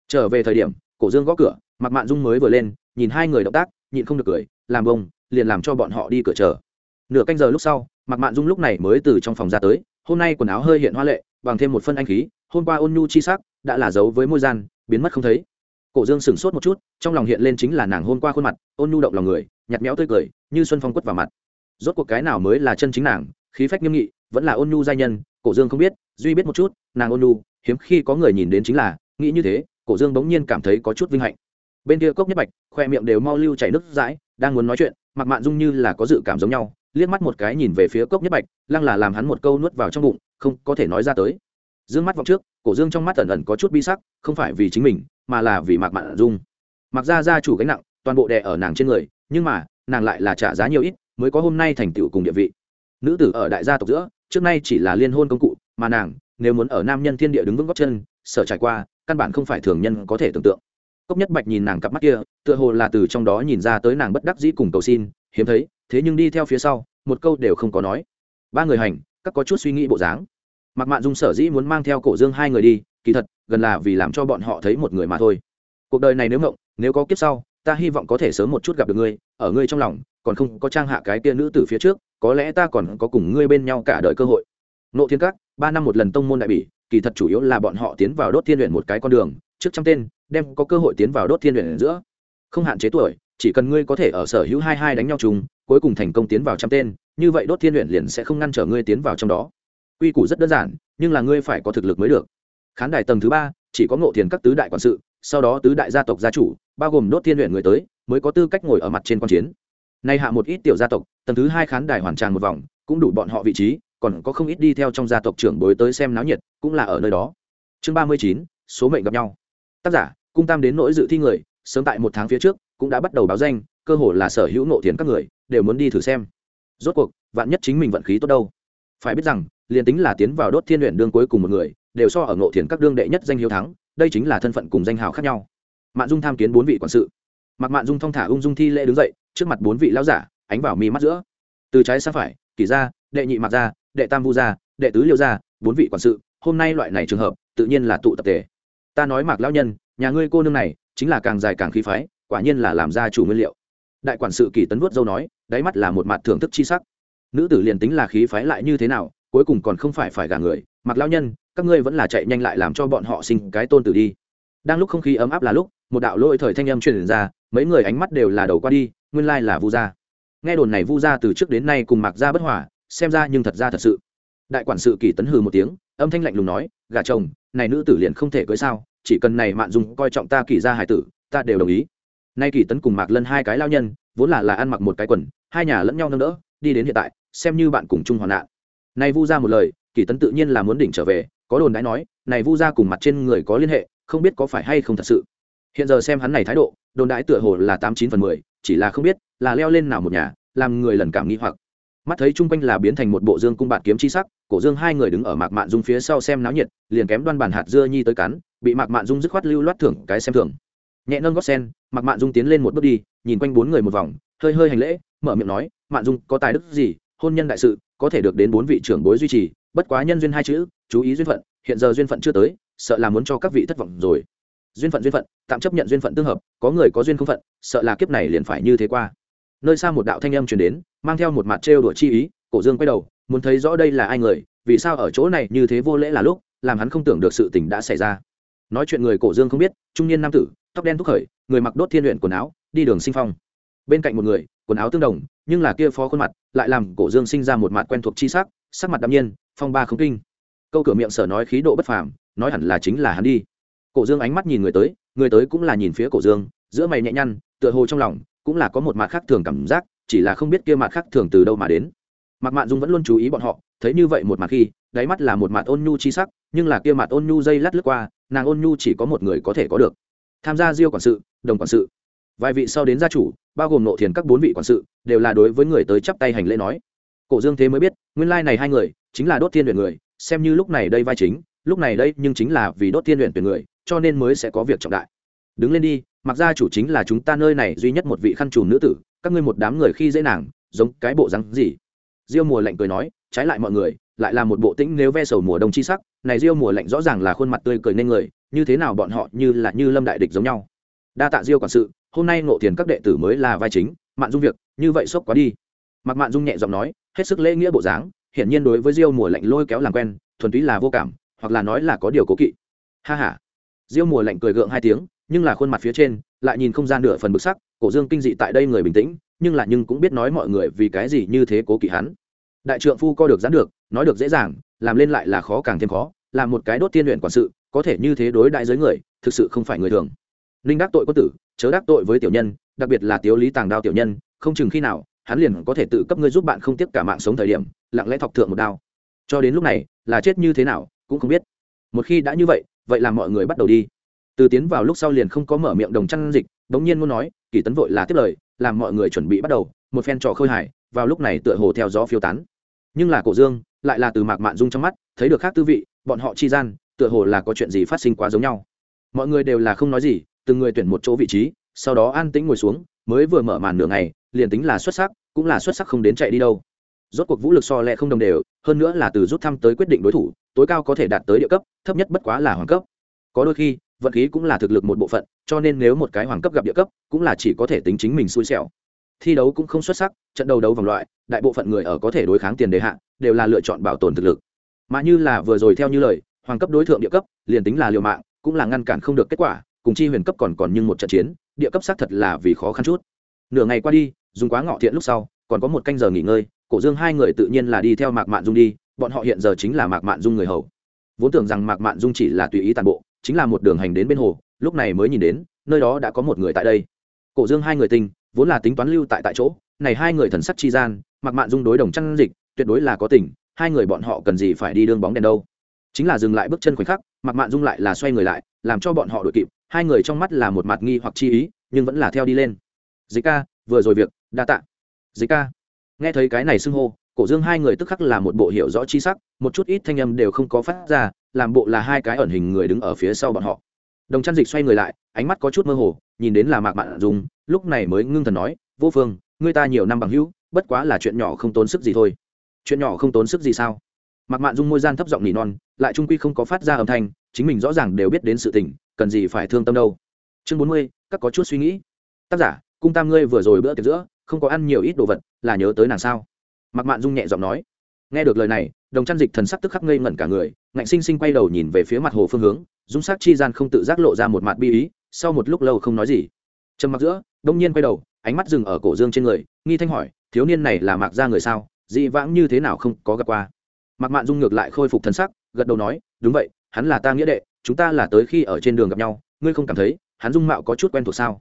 Trở về thời điểm, cổ dương gõ cửa mặc mạn dung mới vừa lên, nhìn hai người động tác nhịn không được cười, làm bông liền làm cho bọn họ đi cửa chờ. Nửa canh giờ lúc sau mặc mạn dung lúc này mới từ trong phòng ra tới, hôm nay quần áo hơi hiện hoa lệ, bằng thêm một phân anh khí, hôm qua ôn nhu chi sắc, đã là giấu với môi gian, biến mất không thấy. Cổ dương sửng sốt một chút, trong lòng hiện lên chính là nàng hôm qua khuôn mặt, ôn nhu động lòng người nhặt méo tươi cười, như xuân phong quất vào mặt. Rốt cuộc cái nào mới là chân chính nàng, khí phách nghiêm nghị, vẫn là ôn nhu giai nhân, cổ dương không biết, duy biết một chút, nàng ôn nhu, hiếm khi có người nhìn đến chính là, nghĩ như thế, cổ dương bỗng nhiên cảm thấy có chút vinh hạnh bên kia cốc nhất bạch, khoe miệng đều mau lưu chảy nước dãi đang muốn nói chuyện mặc mạn dung như là có dự cảm giống nhau, liếc mắt một cái nhìn về phía cốc nhất bạch, lăng là làm hắn một câu nuốt vào trong bụng, không có thể nói ra tới. Dương mắt vọng trước, cổ dương trong mắt ẩn ẩn có chút bi sắc, không phải vì chính mình, mà là vì mạc mạn dung. Mặc ra gia chủ gánh nặng, toàn bộ đè ở nàng trên người, nhưng mà, nàng lại là trả giá nhiều ít, mới có hôm nay thành tựu cùng địa vị. Nữ tử ở đại gia tộc giữa, trước nay chỉ là liên hôn công cụ, mà nàng, nếu muốn ở nam nhân thiên địa đứng vững góc chân sợ trải qua, căn bản không phải thường nhân có thể tưởng tượng cốc nhất bạch nhìn nàng cặp mắt kia, tựa hồ là từ trong đó nhìn ra tới nàng bất đắc dĩ cùng cầu xin, hiếm thấy, thế nhưng đi theo phía sau, một câu đều không có nói. Ba người hành, các có chút suy nghĩ bộ dáng. Mặc mạn dung sở dĩ muốn mang theo cổ dương hai người đi, kỳ thật, gần là vì làm cho bọn họ thấy một người mà thôi. Cuộc đời này nếu ngộng, nếu có kiếp sau, ta hy vọng có thể sớm một chút gặp được ngươi, ở ngươi trong lòng, còn không có trang hạ cái tia nữ từ phía trước, có lẽ ta còn có cùng ngươi bên nhau cả đời cơ hội. Nộ thiên các, ba năm một lần tông môn đại bỉ, kỳ thật chủ yếu là bọn họ tiến vào đốt thiên luyện một cái con đường trước trăm tên, đem có cơ hội tiến vào đốt thiên luyện giữa. Không hạn chế tuổi, chỉ cần ngươi có thể ở sở hữu hai hai đánh nhau chung, cuối cùng thành công tiến vào trăm tên, như vậy đốt thiên luyện liền sẽ không ngăn trở ngươi tiến vào trong đó. Quy củ rất đơn giản, nhưng là ngươi phải có thực lực mới được. Khán đài tầng thứ ba, chỉ có ngộ thiền các tứ đại quản sự, sau đó tứ đại gia tộc gia chủ, bao gồm đốt thiên luyện người tới, mới có tư cách ngồi ở mặt trên quan chiến. Nay hạ một ít tiểu gia tộc, tầng thứ hai khán đài hoàn tràn một vòng, cũng đủ bọn họ vị trí, còn có không ít đi theo trong gia tộc trưởng bối tới xem náo nhiệt, cũng là ở nơi đó. Chương ba mươi chín, số mệnh gặp nhau tác giả, cung tam đến nỗi dự thi người, sớm tại một tháng phía trước, cũng đã bắt đầu báo danh, cơ hồ là sở hữu nộ thiền các người, đều muốn đi thử xem. Rốt cuộc, vạn nhất chính mình vận khí tốt đâu? Phải biết rằng, liền tính là tiến vào đốt thiên luyện đương cuối cùng một người, đều so ở nộ thiền các đương đệ nhất danh hiếu thắng, đây chính là thân phận cùng danh hào khác nhau. Mạn dung tham kiến bốn vị quản sự. Mặc mạn dung thong thả ung dung thi lễ đứng dậy, trước mặt bốn vị lão giả, ánh vào mi mắt giữa. Từ trái sang phải, kỷ gia, đệ nhị mặc gia, đệ tam vu gia, đệ tứ liêu gia, bốn vị quản sự, hôm nay loại này trường hợp, tự nhiên là tụ tập thể ta nói mạc lão nhân, nhà ngươi cô nương này, chính là càng dài càng khí phái, quả nhiên là làm ra chủ nguyên liệu. Đại quản sự kỳ tấn vuốt dâu nói, đáy mắt là một mặt thưởng thức chi sắc. Nữ tử liền tính là khí phái lại như thế nào, cuối cùng còn không phải phải gả người. Mặc lão nhân, các ngươi vẫn là chạy nhanh lại làm cho bọn họ sinh cái tôn tử đi. Đang lúc không khí ấm áp là lúc, một đạo lôi thời thanh âm truyền ra, mấy người ánh mắt đều là đầu qua đi, nguyên lai là vu gia. Nghe đồn này vu gia từ trước đến nay cùng mặc gia bất hòa, xem ra nhưng thật ra thật sự. Đại quản sự kỳ tấn hừ một tiếng, âm thanh lạnh lùng nói, gả chồng, này nữ tử liền không thể cưới sao? Chỉ cần này mạn dùng coi trọng ta kỳ gia hải tử, ta đều đồng ý. Nay kỳ tấn cùng mạc lân hai cái lao nhân, vốn là là ăn mặc một cái quần, hai nhà lẫn nhau nâng đỡ, đi đến hiện tại, xem như bạn cùng chung hoạn nạn. Này vu ra một lời kỳ tấn tự nhiên là muốn đỉnh trở về, có đồn đãi nói, này vu ra cùng mặt trên người có liên hệ, không biết có phải hay không thật sự. Hiện giờ xem hắn này thái độ, đồn đãi tựa hồ là tám chín phần mười, chỉ là không biết, là leo lên nào một nhà, làm người lần cảm nghi hoặc. Mắt thấy chung quanh là biến thành một bộ dương cung bạn kiếm chi sắc, cổ dương hai người đứng ở mạc mạn dung phía sau xem náo nhiệt, liền kém đoan bàn hạt dưa nhi tới cắn bị mạc mạn dung dứt khoát lưu loát thưởng cái xem thưởng nhẹ nâng gót sen mạc mạn dung tiến lên một bước đi nhìn quanh bốn người một vòng hơi hơi hành lễ mở miệng nói mạn dung có tài đức gì hôn nhân đại sự có thể được đến bốn vị trưởng bối duy trì bất quá nhân duyên hai chữ chú ý duyên phận hiện giờ duyên phận chưa tới sợ là muốn cho các vị thất vọng rồi duyên phận duyên phận tạm chấp nhận duyên phận tương hợp có người có duyên không phận sợ là kiếp này liền phải như thế qua nơi xa một đạo thanh âm truyền đến mang theo một mặt trêu đùa chi ý cổ dương quay đầu muốn thấy rõ đây là ai người vì sao ở chỗ này như thế vô lễ là lúc làm hắn không tưởng được sự tình đã xảy ra nói chuyện người cổ dương không biết, trung niên nam tử, tóc đen thúc khởi, người mặc đốt thiên luyện quần áo, đi đường sinh phong. Bên cạnh một người, quần áo tương đồng, nhưng là kia phó khuôn mặt, lại làm cổ dương sinh ra một mặt quen thuộc chi sắc sắc mặt đạm nhiên, phong ba không kinh. Câu cửa miệng sở nói khí độ bất phàm, nói hẳn là chính là hắn đi. Cổ dương ánh mắt nhìn người tới người tới cũng là nhìn phía cổ dương, giữa mày nhẹ nhăn, tựa hồ trong lòng cũng là có một mặt khác thường cảm giác, chỉ là không biết kia mặt khác thường từ đâu mà đến. Mặt mạn dung vẫn luôn chú ý bọn họ, thấy như vậy một mặt khi, đáy mắt là một mặt ôn nhu chi sắc, nhưng là kia mặt ôn nhu dây lát lướt qua nàng ôn nhu chỉ có một người có thể có được. Tham gia diêu quản sự, đồng quản sự. Vài vị sau đến gia chủ, bao gồm nộ thiền các bốn vị quản sự, đều là đối với người tới chắp tay hành lễ nói. Cổ dương thế mới biết, nguyên lai này hai người, chính là đốt thiên luyện người, xem như lúc này đây vai chính, lúc này đây nhưng chính là vì đốt thiên luyện tuyển người, cho nên mới sẽ có việc trọng đại. Đứng lên đi, mặc gia chủ chính là chúng ta nơi này duy nhất một vị khăn trùm nữ tử, các ngươi một đám người khi dễ nàng, giống cái bộ rắn gì? Diêu mùa lạnh cười nói, trái lại mọi người, lại là một bộ tĩnh nếu ve sầu mùa đông chi sắc này diêu mùa lạnh rõ ràng là khuôn mặt tươi cười nên người, như thế nào bọn họ như là như lâm đại địch giống nhau. Đa tạ diêu quản sự, hôm nay ngộ tiền các đệ tử mới là vai chính, mạn dung việc, như vậy sốc quá đi. Mặc mạn dung nhẹ giọng nói, hết sức lễ nghĩa bộ dáng, hiển nhiên đối với diêu mùa lạnh lôi kéo làm quen, thuần túy là vô cảm, hoặc là nói là có điều cố kỵ. Ha ha. Diêu mùa lạnh cười gượng hai tiếng, nhưng là khuôn mặt phía trên, lại nhìn không gian nửa phần bực sắc, cổ dương kinh dị tại đây người bình tĩnh, nhưng là nhưng cũng biết nói mọi người vì cái gì như thế cố kỵ hắn. Đại trượng phu co được gián được, nói được dễ dàng làm lên lại là khó càng thêm khó làm một cái đốt tiên luyện quản sự, có thể như thế đối đại giới người, thực sự không phải người thường. Ninh đắc tội có tử, chớ đắc tội với tiểu nhân, đặc biệt là tiếu lý tàng đao tiểu nhân, không chừng khi nào, hắn liền có thể tự cấp ngươi giúp bạn không tiếp cả mạng sống thời điểm, lặng lẽ thọc thượng một đao. Cho đến lúc này, là chết như thế nào, cũng không biết. Một khi đã như vậy vậy là mọi người bắt đầu đi. Từ tiến vào lúc sau liền không có mở miệng đồng chăn dịch, bỗng nhiên muốn nói, kỳ tấn vội là tiếp lời, làm mọi người chuẩn bị bắt đầu, một phen trò khơi hải vào lúc này tựa hồ theo gió phiêu tán. Nhưng là cổ dương lại là từ mạc mạn dung trong mắt, thấy được khác tư vị, bọn họ chi gian, tựa hồ là có chuyện gì phát sinh quá giống nhau. Mọi người đều là không nói gì, từng người tuyển một chỗ vị trí, sau đó an tĩnh ngồi xuống, mới vừa mở màn nửa ngày, liền tính là xuất sắc, cũng là xuất sắc không đến chạy đi đâu. Rốt cuộc vũ lực so lẹ không đồng đều, hơn nữa là từ rút thăm tới quyết định đối thủ, tối cao có thể đạt tới địa cấp, thấp nhất bất quá là hoàng cấp. Có đôi khi, vận khí cũng là thực lực một bộ phận, cho nên nếu một cái hoàng cấp gặp địa cấp, cũng là chỉ có thể tính chính mình xui xẻo thi đấu cũng không xuất sắc, trận đầu đấu vòng loại, đại bộ phận người ở có thể đối kháng tiền đề hạ, đều là lựa chọn bảo tồn thực lực. Mà như là vừa rồi theo như lời, hoàng cấp đối tượng địa cấp, liền tính là liều mạng, cũng là ngăn cản không được kết quả, cùng chi huyền cấp còn còn nhưng một trận chiến, địa cấp xác thật là vì khó khăn chút. Nửa ngày qua đi, dùng quá ngọ thiện lúc sau, còn có một canh giờ nghỉ ngơi, cổ dương hai người tự nhiên là đi theo mạc mạn dung đi, bọn họ hiện giờ chính là mạc mạn dung người hầu. Vốn tưởng rằng mạc mạn dung chỉ là tùy ý tàn bộ, chính là một đường hành đến bên hồ, lúc này mới nhìn đến, nơi đó đã có một người tại đây. Cổ dương hai người tinh vốn là tính toán lưu tại tại chỗ, này hai người thần sắc chi gian, mặc mạn dung đối đồng trăng dịch, tuyệt đối là có tình, hai người bọn họ cần gì phải đi đương bóng đèn đâu. Chính là dừng lại bước chân khoảnh khắc, mặc mạn dung lại là xoay người lại, làm cho bọn họ đội kịp, hai người trong mắt là một mặt nghi hoặc chi ý, nhưng vẫn là theo đi lên. Dịch ca, vừa rồi việc, đa tạ. Dịch ca. Nghe thấy cái này xưng hô, cổ dương hai người tức khắc là một bộ hiểu rõ chi sắc, một chút ít thanh âm đều không có phát ra, làm bộ là hai cái ẩn hình người đứng ở phía sau bọn họ. Đồng chăn dịch xoay người lại, ánh mắt có chút mơ hồ, nhìn đến là mạc mạn dùng lúc này mới ngưng thần nói, vô phương, ngươi ta nhiều năm bằng hữu, bất quá là chuyện nhỏ không tốn sức gì thôi. Chuyện nhỏ không tốn sức gì sao? Mặt mạn dung môi gian thấp giọng nỉ non, lại trung quy không có phát ra âm thanh, chính mình rõ ràng đều biết đến sự tình, cần gì phải thương tâm đâu. Chương bốn mươi, các có chút suy nghĩ. Tác giả, cung tam ngươi vừa rồi bữa tiệc giữa, không có ăn nhiều ít đồ vật, là nhớ tới nàng sao? Mặt mạn dung nhẹ giọng nói. Nghe được lời này, đồng chăn dịch thần sắc tức khắc ngây ngẩn cả người, ngạnh sinh sinh quay đầu nhìn về phía mặt hồ phương hướng, dung sắc chi gian không tự giác lộ ra một mặt bi ý, sau một lúc lâu không nói gì. Trầm mặc giữa đông nhiên quay đầu, ánh mắt dừng ở cổ dương trên người, nghi thanh hỏi, thiếu niên này là mạc gia người sao? Dị vãng như thế nào không có gặp qua? Mạc mạn dung ngược lại khôi phục thần sắc, gật đầu nói, đúng vậy, hắn là ta nghĩa đệ, chúng ta là tới khi ở trên đường gặp nhau, ngươi không cảm thấy hắn dung mạo có chút quen thuộc sao?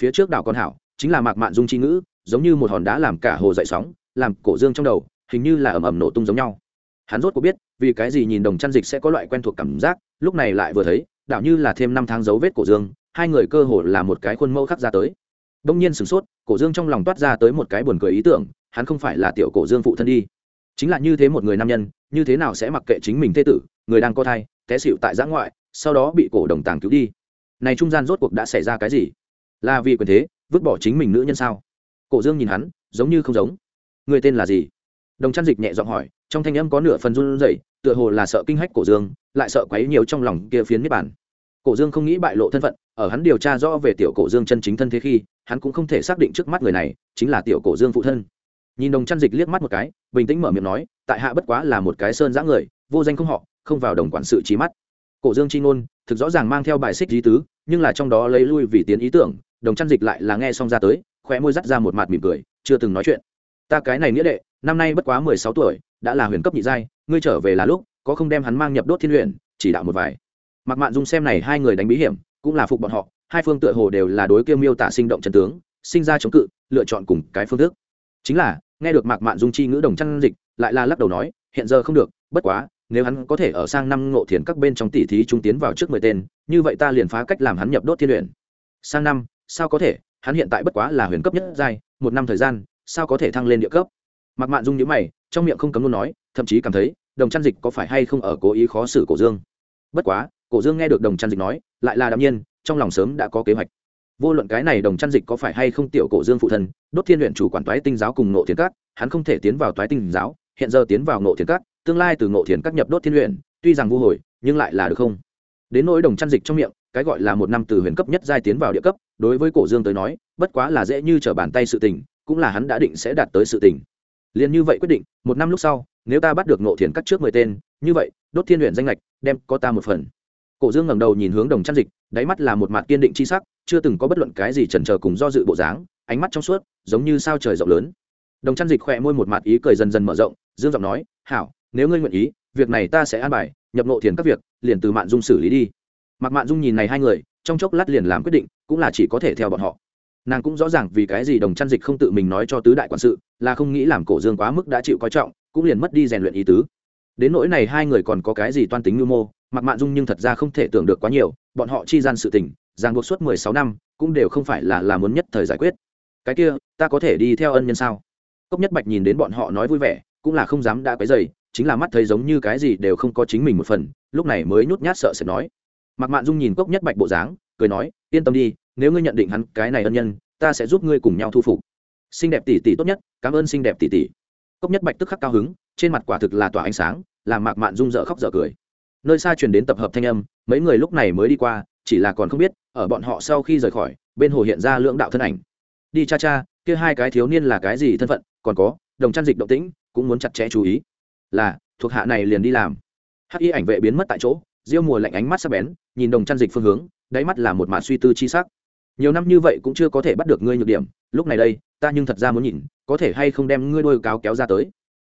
Phía trước đảo con hảo, chính là mạc mạn dung c h i ngữ, giống như một hòn đá làm cả hồ dậy sóng, làm cổ dương trong đầu, hình như là ầm ầm nổ tung giống nhau. Hắn rốt có biết, vì cái gì nhìn đồng chăn dịch sẽ có loại quen thuộc cảm giác, lúc này lại vừa thấy, đảo như là thêm năm tháng dấu vết cổ dương, hai người cơ hồ là một cái khuôn mẫu khắc ra tới đông nhiên sửng sốt, cổ dương trong lòng toát ra tới một cái buồn cười ý tưởng, hắn không phải là tiểu cổ dương phụ thân đi. Chính là như thế một người nam nhân, như thế nào sẽ mặc kệ chính mình thế tử, người đang có thai, té xịu tại giã ngoại, sau đó bị cổ đồng tàng cứu đi. Này trung gian rốt cuộc đã xảy ra cái gì? Là vì quyền thế, vứt bỏ chính mình nữ nhân sao? Cổ dương nhìn hắn, giống như không giống. Người tên là gì? Đồng trăn dịch nhẹ giọng hỏi, trong thanh âm có nửa phần run rẩy, tựa hồ là sợ kinh hách cổ dương, lại sợ quấy nhiều trong lòng kia phiến niết bản cổ dương không nghĩ bại lộ thân phận, ở hắn điều tra rõ về tiểu cổ dương chân chính thân thế khi hắn cũng không thể xác định trước mắt người này chính là tiểu cổ dương phụ thân. Nhìn đồng chăn dịch liếc mắt một cái, bình tĩnh mở miệng nói, tại hạ bất quá là một cái sơn giã người, vô danh không họ, không vào đồng quản sự trí mắt. Cổ dương chi ngôn, thực rõ ràng mang theo bài xích lý tứ, nhưng là trong đó lấy lui vì tiến ý tưởng, đồng chăn dịch lại là nghe xong ra tới, khóe môi dắt ra một mặt mỉm cười, chưa từng nói chuyện. Ta cái này nghĩa đệ, năm nay bất quá mười sáu tuổi, đã là huyền cấp nhị giai, ngươi trở về là lúc, có không đem hắn mang nhập đốt thiên luyện, chỉ đạo một vài. Mặc mạn dung xem này hai người đánh bí hiểm, cũng là phục bọn họ hai phương tựa hồ đều là đối kia miêu tả sinh động chân tướng, sinh ra chống cự, lựa chọn cùng cái phương thức. Chính là, nghe được mạc mạn dung chi ngữ đồng chăn dịch, lại là lắc đầu nói, hiện giờ không được, bất quá, nếu hắn có thể ở sang năm ngộ thiền các bên trong tỷ thí trung tiến vào trước mười tên, như vậy ta liền phá cách làm hắn nhập đốt thiên luyện. Sang năm, sao có thể? Hắn hiện tại bất quá là huyền cấp nhất giai, một năm thời gian, sao có thể thăng lên địa cấp? Mặc mạn dung nhữ mày, trong miệng không cấm luôn nói, thậm chí cảm thấy, đồng chăn dịch có phải hay không ở cố ý khó xử cổ dương? Bất quá, cổ dương nghe được đồng chăn dịch nói, lại là đạm nhiên trong lòng sớm đã có kế hoạch. Vô luận cái này đồng chăn dịch có phải hay không tiểu cổ dương phụ thân, đốt thiên luyện chủ quản toái tinh giáo cùng nộ thiền cát hắn không thể tiến vào toái tinh giáo, hiện giờ tiến vào nộ thiền cát tương lai từ nộ thiền cát nhập đốt thiên luyện, tuy rằng vô hồi, nhưng lại là được không? Đến nỗi đồng chăn dịch trong miệng, cái gọi là một năm từ huyền cấp nhất giai tiến vào địa cấp, đối với cổ dương tới nói, bất quá là dễ như trở bàn tay sự tình, cũng là hắn đã định sẽ đạt tới sự tình. Liền như vậy quyết định, một năm lúc sau, nếu ta bắt được nộ thiền cắt trước mười tên, như vậy, đốt thiên luyện danh lệch đem có ta một phần cổ dương ngẩng đầu nhìn hướng đồng chăn dịch, đáy mắt là một mặt kiên định c h i sắc, chưa từng có bất luận cái gì chần trờ cùng do dự bộ dáng, ánh mắt trong suốt, giống như sao trời rộng lớn. Đồng chăn dịch khỏe môi một mặt ý cười dần dần mở rộng, dương giọng nói, hảo, nếu ngươi nguyện ý, việc này ta sẽ an bài, nhập nộ thiền các việc, liền từ mạn dung xử lý đi. Mặc mạn dung nhìn này hai người, trong chốc lát liền làm quyết định, cũng là chỉ có thể theo bọn họ. Nàng cũng rõ ràng vì cái gì đồng chăn dịch không tự mình nói cho tứ đại quản sự, là không nghĩ làm cổ dương quá mức đã chịu coi trọng, cũng liền mất đi rèn luyện ý tứ. Đến nỗi này hai người còn có cái gì toan tính mưu mô mặc mạn dung nhưng thật ra không thể tưởng được quá nhiều, bọn họ chi gian sự tình, ràng buộc suốt mười sáu năm, cũng đều không phải là là muốn nhất thời giải quyết. Cái kia, ta có thể đi theo ân nhân sao? Cốc nhất bạch nhìn đến bọn họ nói vui vẻ, cũng là không dám đã cái dày chính là mắt thấy giống như cái gì đều không có chính mình một phần, lúc này mới nhút nhát sợ sẽ nói. Mặc mạn dung nhìn cốc nhất bạch bộ dáng, cười nói, yên tâm đi, nếu ngươi nhận định hắn cái này ân nhân, ta sẽ giúp ngươi cùng nhau thu phục. Xinh đẹp tỷ tỷ tốt nhất, cảm ơn xinh đẹp tỷ tỷ. Cốc nhất bạch tức khắc cao hứng, trên mặt quả thực là tỏa ánh sáng, làm mạc mạn dung dở khóc dở cười nơi xa truyền đến tập hợp thanh âm, mấy người lúc này mới đi qua, chỉ là còn không biết, ở bọn họ sau khi rời khỏi, bên hồ hiện ra lưỡng đạo thân ảnh. Đi cha cha, kia hai cái thiếu niên là cái gì thân phận? Còn có, đồng chăn dịch động tĩnh, cũng muốn chặt chẽ chú ý. Là, thuộc hạ này liền đi làm. Hắc y ảnh vệ biến mất tại chỗ, diêu mùa lạnh ánh mắt sắc bén, nhìn đồng chăn dịch phương hướng, đáy mắt là một màn suy tư chi sắc. Nhiều năm như vậy cũng chưa có thể bắt được ngươi nhược điểm, lúc này đây, ta nhưng thật ra muốn nhìn, có thể hay không đem ngươi đôi cáo kéo ra tới.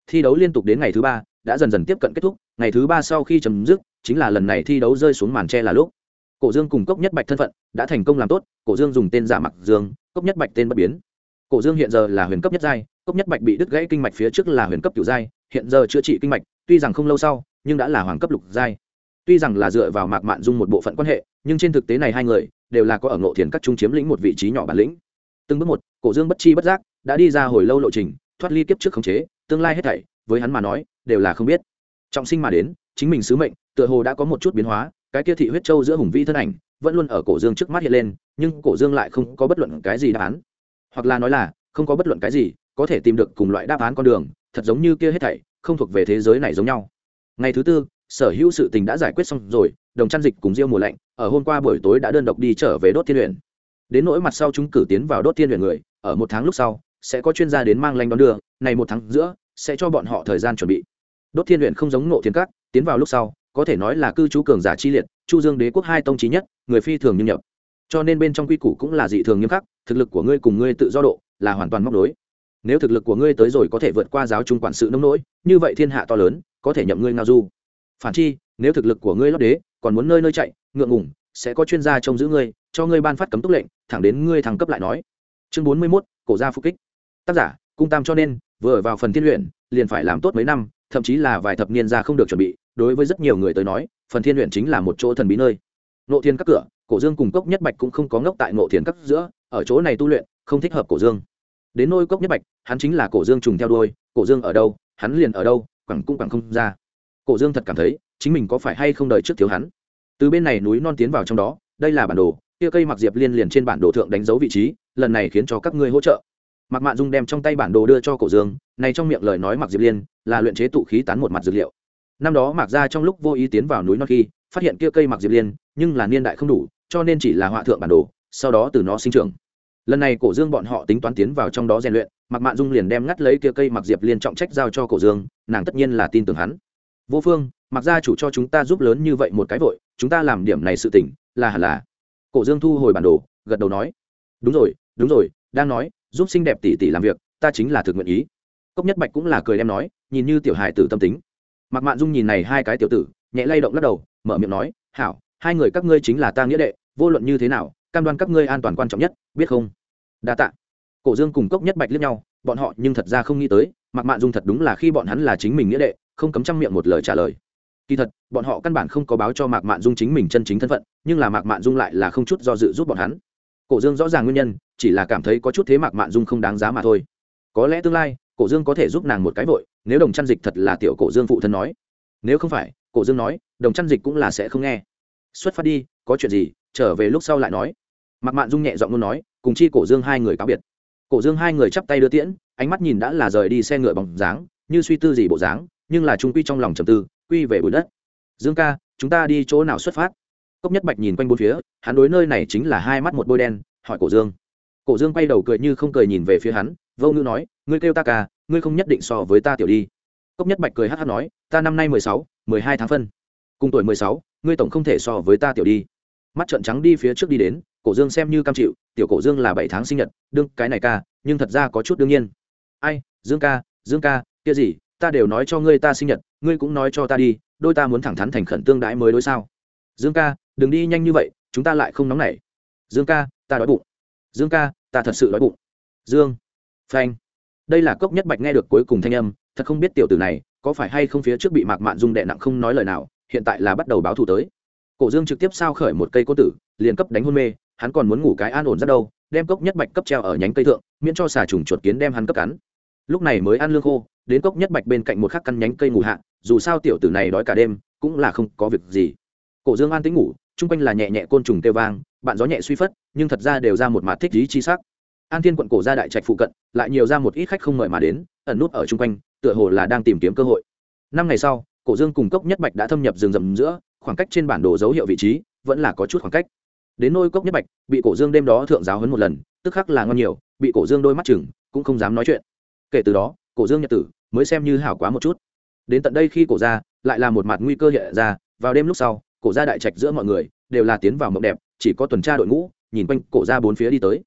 Thi đấu liên tục đến ngày thứ ba, đã dần dần tiếp cận kết thúc ngày thứ ba sau khi chấm dứt, chính là lần này thi đấu rơi xuống màn tre là lúc. Cổ dương cùng cốc nhất bạch thân phận đã thành công làm tốt, cổ dương dùng tên giả mặc dương, cốc nhất bạch tên bất biến. Cổ dương hiện giờ là huyền cấp nhất giai, cốc nhất bạch bị đứt gãy kinh mạch phía trước là huyền cấp kiểu giai, hiện giờ chữa trị kinh mạch, tuy rằng không lâu sau, nhưng đã là hoàng cấp lục giai. Tuy rằng là dựa vào mạc mạn dung một bộ phận quan hệ, nhưng trên thực tế này hai người đều là có ở ngộ thiền các trung chiếm lĩnh một vị trí nhỏ bản lĩnh. Từng bước một, cổ dương bất chi bất giác đã đi ra hồi lâu lộ trình, thoát ly kiếp trước khống chế, tương lai hết thảy, với hắn mà nói, đều là không biết trọng sinh mà đến, chính mình sứ mệnh, tựa hồ đã có một chút biến hóa, cái kia thị huyết châu giữa hùng vĩ thân ảnh vẫn luôn ở cổ dương trước mắt hiện lên, nhưng cổ dương lại không có bất luận cái gì đáp án. Hoặc là nói là, không có bất luận cái gì có thể tìm được cùng loại đáp án con đường, thật giống như kia hết thảy không thuộc về thế giới này giống nhau. Ngày thứ tư, sở hữu sự tình đã giải quyết xong rồi, đồng chăn dịch cùng diêu mùa lạnh ở hôm qua buổi tối đã đơn độc đi trở về đốt thiên luyện. Đến nỗi mặt sau chúng cử tiến vào đốt thiên luyện người, ở một tháng lúc sau, sẽ có chuyên gia đến mang lanh đón đưa, này một tháng giữa, sẽ cho bọn họ thời gian chuẩn bị đốt thiên luyện không giống nộ thiên các tiến vào lúc sau có thể nói là cư trú cường giả chi liệt chu dương đế quốc hai tông trí nhất người phi thường như nhập. Cho nên bên trong quy củ cũng là dị thường nghiêm khắc thực lực của ngươi cùng ngươi tự do độ là hoàn toàn móc đối nếu thực lực của ngươi tới rồi có thể vượt qua giáo trung quản sự nông nỗi như vậy thiên hạ to lớn có thể nhậm ngươi ngao du. Phản chi nếu thực lực của ngươi lót đế còn muốn nơi nơi chạy ngượng ngủng sẽ có chuyên gia trông giữ ngươi cho ngươi ban phát cấm túc lệnh thẳng đến ngươi thăng cấp lại nói. Chương bốn mươi 41, cổ gia phục kích. Tác giả cung tam cho nên vừa vào phần thiên luyện liền phải làm tốt mấy năm thậm chí là vài thập niên ra không được chuẩn bị, đối với rất nhiều người tới nói, phần thiên luyện chính là một chỗ thần bí nơi. Nộ thiên các cửa, cổ dương cùng cốc nhất bạch cũng không có ngốc tại nộ thiên các giữa, ở chỗ này tu luyện, không thích hợp cổ dương. Đến nôi cốc nhất bạch, hắn chính là cổ dương trùng theo đuôi, cổ dương ở đâu, hắn liền ở đâu, quẳng cũng quẳng không ra. Cổ dương thật cảm thấy, chính mình có phải hay không đợi trước thiếu hắn? Từ bên này núi non tiến vào trong đó, đây là bản đồ, kia cây mặc diệp liên liền trên bản đồ thượng đánh dấu vị trí, lần này khiến cho các ngươi hỗ trợ mặc mạn dung đem trong tay bản đồ đưa cho cổ dương, này trong miệng lời nói mạc diệp liên là luyện chế tụ khí tán một mặt dược liệu. Năm đó mặc ra trong lúc vô ý tiến vào núi non khi, phát hiện kia cây mạc diệp liên, nhưng là niên đại không đủ, cho nên chỉ là họa thượng bản đồ, sau đó từ nó sinh trưởng. Lần này cổ dương bọn họ tính toán tiến vào trong đó rèn luyện mặc mạn dung liền đem ngắt lấy kia cây mạc diệp liên trọng trách giao cho cổ dương, nàng tất nhiên là tin tưởng hắn. Vô phương mặc gia chủ cho chúng ta giúp lớn như vậy một cái vội, chúng ta làm điểm này sự tỉnh là hẳn là? Cổ dương thu hồi bản đồ, gật đầu nói. Đúng rồi đúng rồi, đang nói giúp xinh đẹp tỷ tỷ làm việc, ta chính là thực nguyện ý. Cốc nhất bạch cũng là cười đem nói, nhìn như tiểu hài tử tâm tính. Mặc mạn dung nhìn này hai cái tiểu tử, nhẹ lay động lắc đầu, mở miệng nói, hảo, hai người các ngươi chính là ta nghĩa đệ, vô luận như thế nào, cam đoan các ngươi an toàn quan trọng nhất, biết không? Đa tạ. Cổ dương cùng cốc nhất bạch liếc nhau, bọn họ nhưng thật ra không nghĩ tới mặc mạn dung thật đúng là khi bọn hắn là chính mình nghĩa đệ, không cấm trăm miệng một lời trả lời. Kỳ thật, bọn họ căn bản không có báo cho mạc mạn dung chính mình chân chính thân phận, nhưng là mạc mạn dung lại là không chút do dự giúp bọn hắn. Cổ dương rõ ràng nguyên nhân chỉ là cảm thấy có chút thế mạc mạn dung không đáng giá mà thôi. Có lẽ tương lai, cổ dương có thể giúp nàng một cái vội, nếu đồng chăn dịch thật là tiểu cổ dương phụ thân nói. Nếu không phải, cổ dương nói, đồng chăn dịch cũng là sẽ không nghe. Xuất phát đi, có chuyện gì, trở về lúc sau lại nói. Mạc mạn dung nhẹ giọng luôn nói, cùng chi cổ dương hai người cáo biệt. Cổ dương hai người chắp tay đưa tiễn, ánh mắt nhìn đã là rời đi xe ngựa bằng dáng, như suy tư gì bộ dáng, nhưng là trung quy trong lòng trầm tư, quy về bụi đất. Dương ca, chúng ta đi chỗ nào xuất phát? Cốc nhất bạch nhìn quanh bốn phía, hắn đối nơi này chính là hai mắt một bôi đen, hỏi cổ dương cổ dương quay đầu cười như không cười nhìn về phía hắn, vô ngữ nói, ngươi kêu ta ca, ngươi không nhất định so với ta tiểu đi. Cốc nhất bạch cười hát hát nói, ta năm nay mười sáu, mười hai tháng phân. Cùng tuổi mười sáu, ngươi tổng không thể so với ta tiểu đi. Mắt trợn trắng đi phía trước đi đến, cổ dương xem như cam chịu, tiểu cổ dương là bảy tháng sinh nhật, đương cái này ca, nhưng thật ra có chút đương nhiên. Ai, dương ca dương ca, kia gì, ta đều nói cho ngươi ta sinh nhật, ngươi cũng nói cho ta đi, đôi ta muốn thẳng thắn thành khẩn tương đãi mới đối sao? Dương ca, đừng đi nhanh như vậy, chúng ta lại không nóng nảy. Dương ca, ta đói bụng dương ca, ta thật sự đói bụng. Dương. Phanh. Đây là cốc nhất bạch nghe được cuối cùng thanh âm, thật không biết tiểu tử này có phải hay không phía trước bị mạc mạn dung đệ nặng không nói lời nào, hiện tại là bắt đầu báo thù tới. Cổ dương trực tiếp sao khởi một cây cốt tử, liền cấp đánh hôn mê, hắn còn muốn ngủ cái an ổn rất đâu, đem cốc nhất bạch cấp treo ở nhánh cây thượng, miễn cho xà trùng chuột kiến đem hắn cấp cắn. Lúc này mới ăn lương khô, đến cốc nhất bạch bên cạnh một khắc căn nhánh cây ngủ hạ, dù sao tiểu tử này đói cả đêm, cũng là không có việc gì. Cổ dương an tính ngủ, chung quanh là nhẹ nhẹ côn trùng tê vang, bạn gió nhẹ suy phất nhưng thật ra đều ra một mặt thích lý chi sắc. An thiên quận cổ ra đại trạch phụ cận, lại nhiều ra một ít khách không mời mà đến, ẩn nút ở chung quanh, tựa hồ là đang tìm kiếm cơ hội. Năm ngày sau, cổ dương cùng cốc nhất bạch đã thâm nhập rừng rầm giữa, khoảng cách trên bản đồ dấu hiệu vị trí vẫn là có chút khoảng cách. Đến nôi cốc nhất bạch, bị cổ dương đêm đó thượng giáo hấn một lần, tức khắc là ngon nhiều, bị cổ dương đôi mắt chừng, cũng không dám nói chuyện. Kể từ đó, cổ dương nhật tử mới xem như hảo quá một chút. Đến tận đây khi cổ ra lại là một mặt nguy cơ hiện ra, vào đêm lúc sau, cổ ra đại trạch giữa mọi người đều là tiến vào mộng đẹp, chỉ có tuần tra đội ngũ nhìn quanh cổ ra bốn phía đi tới.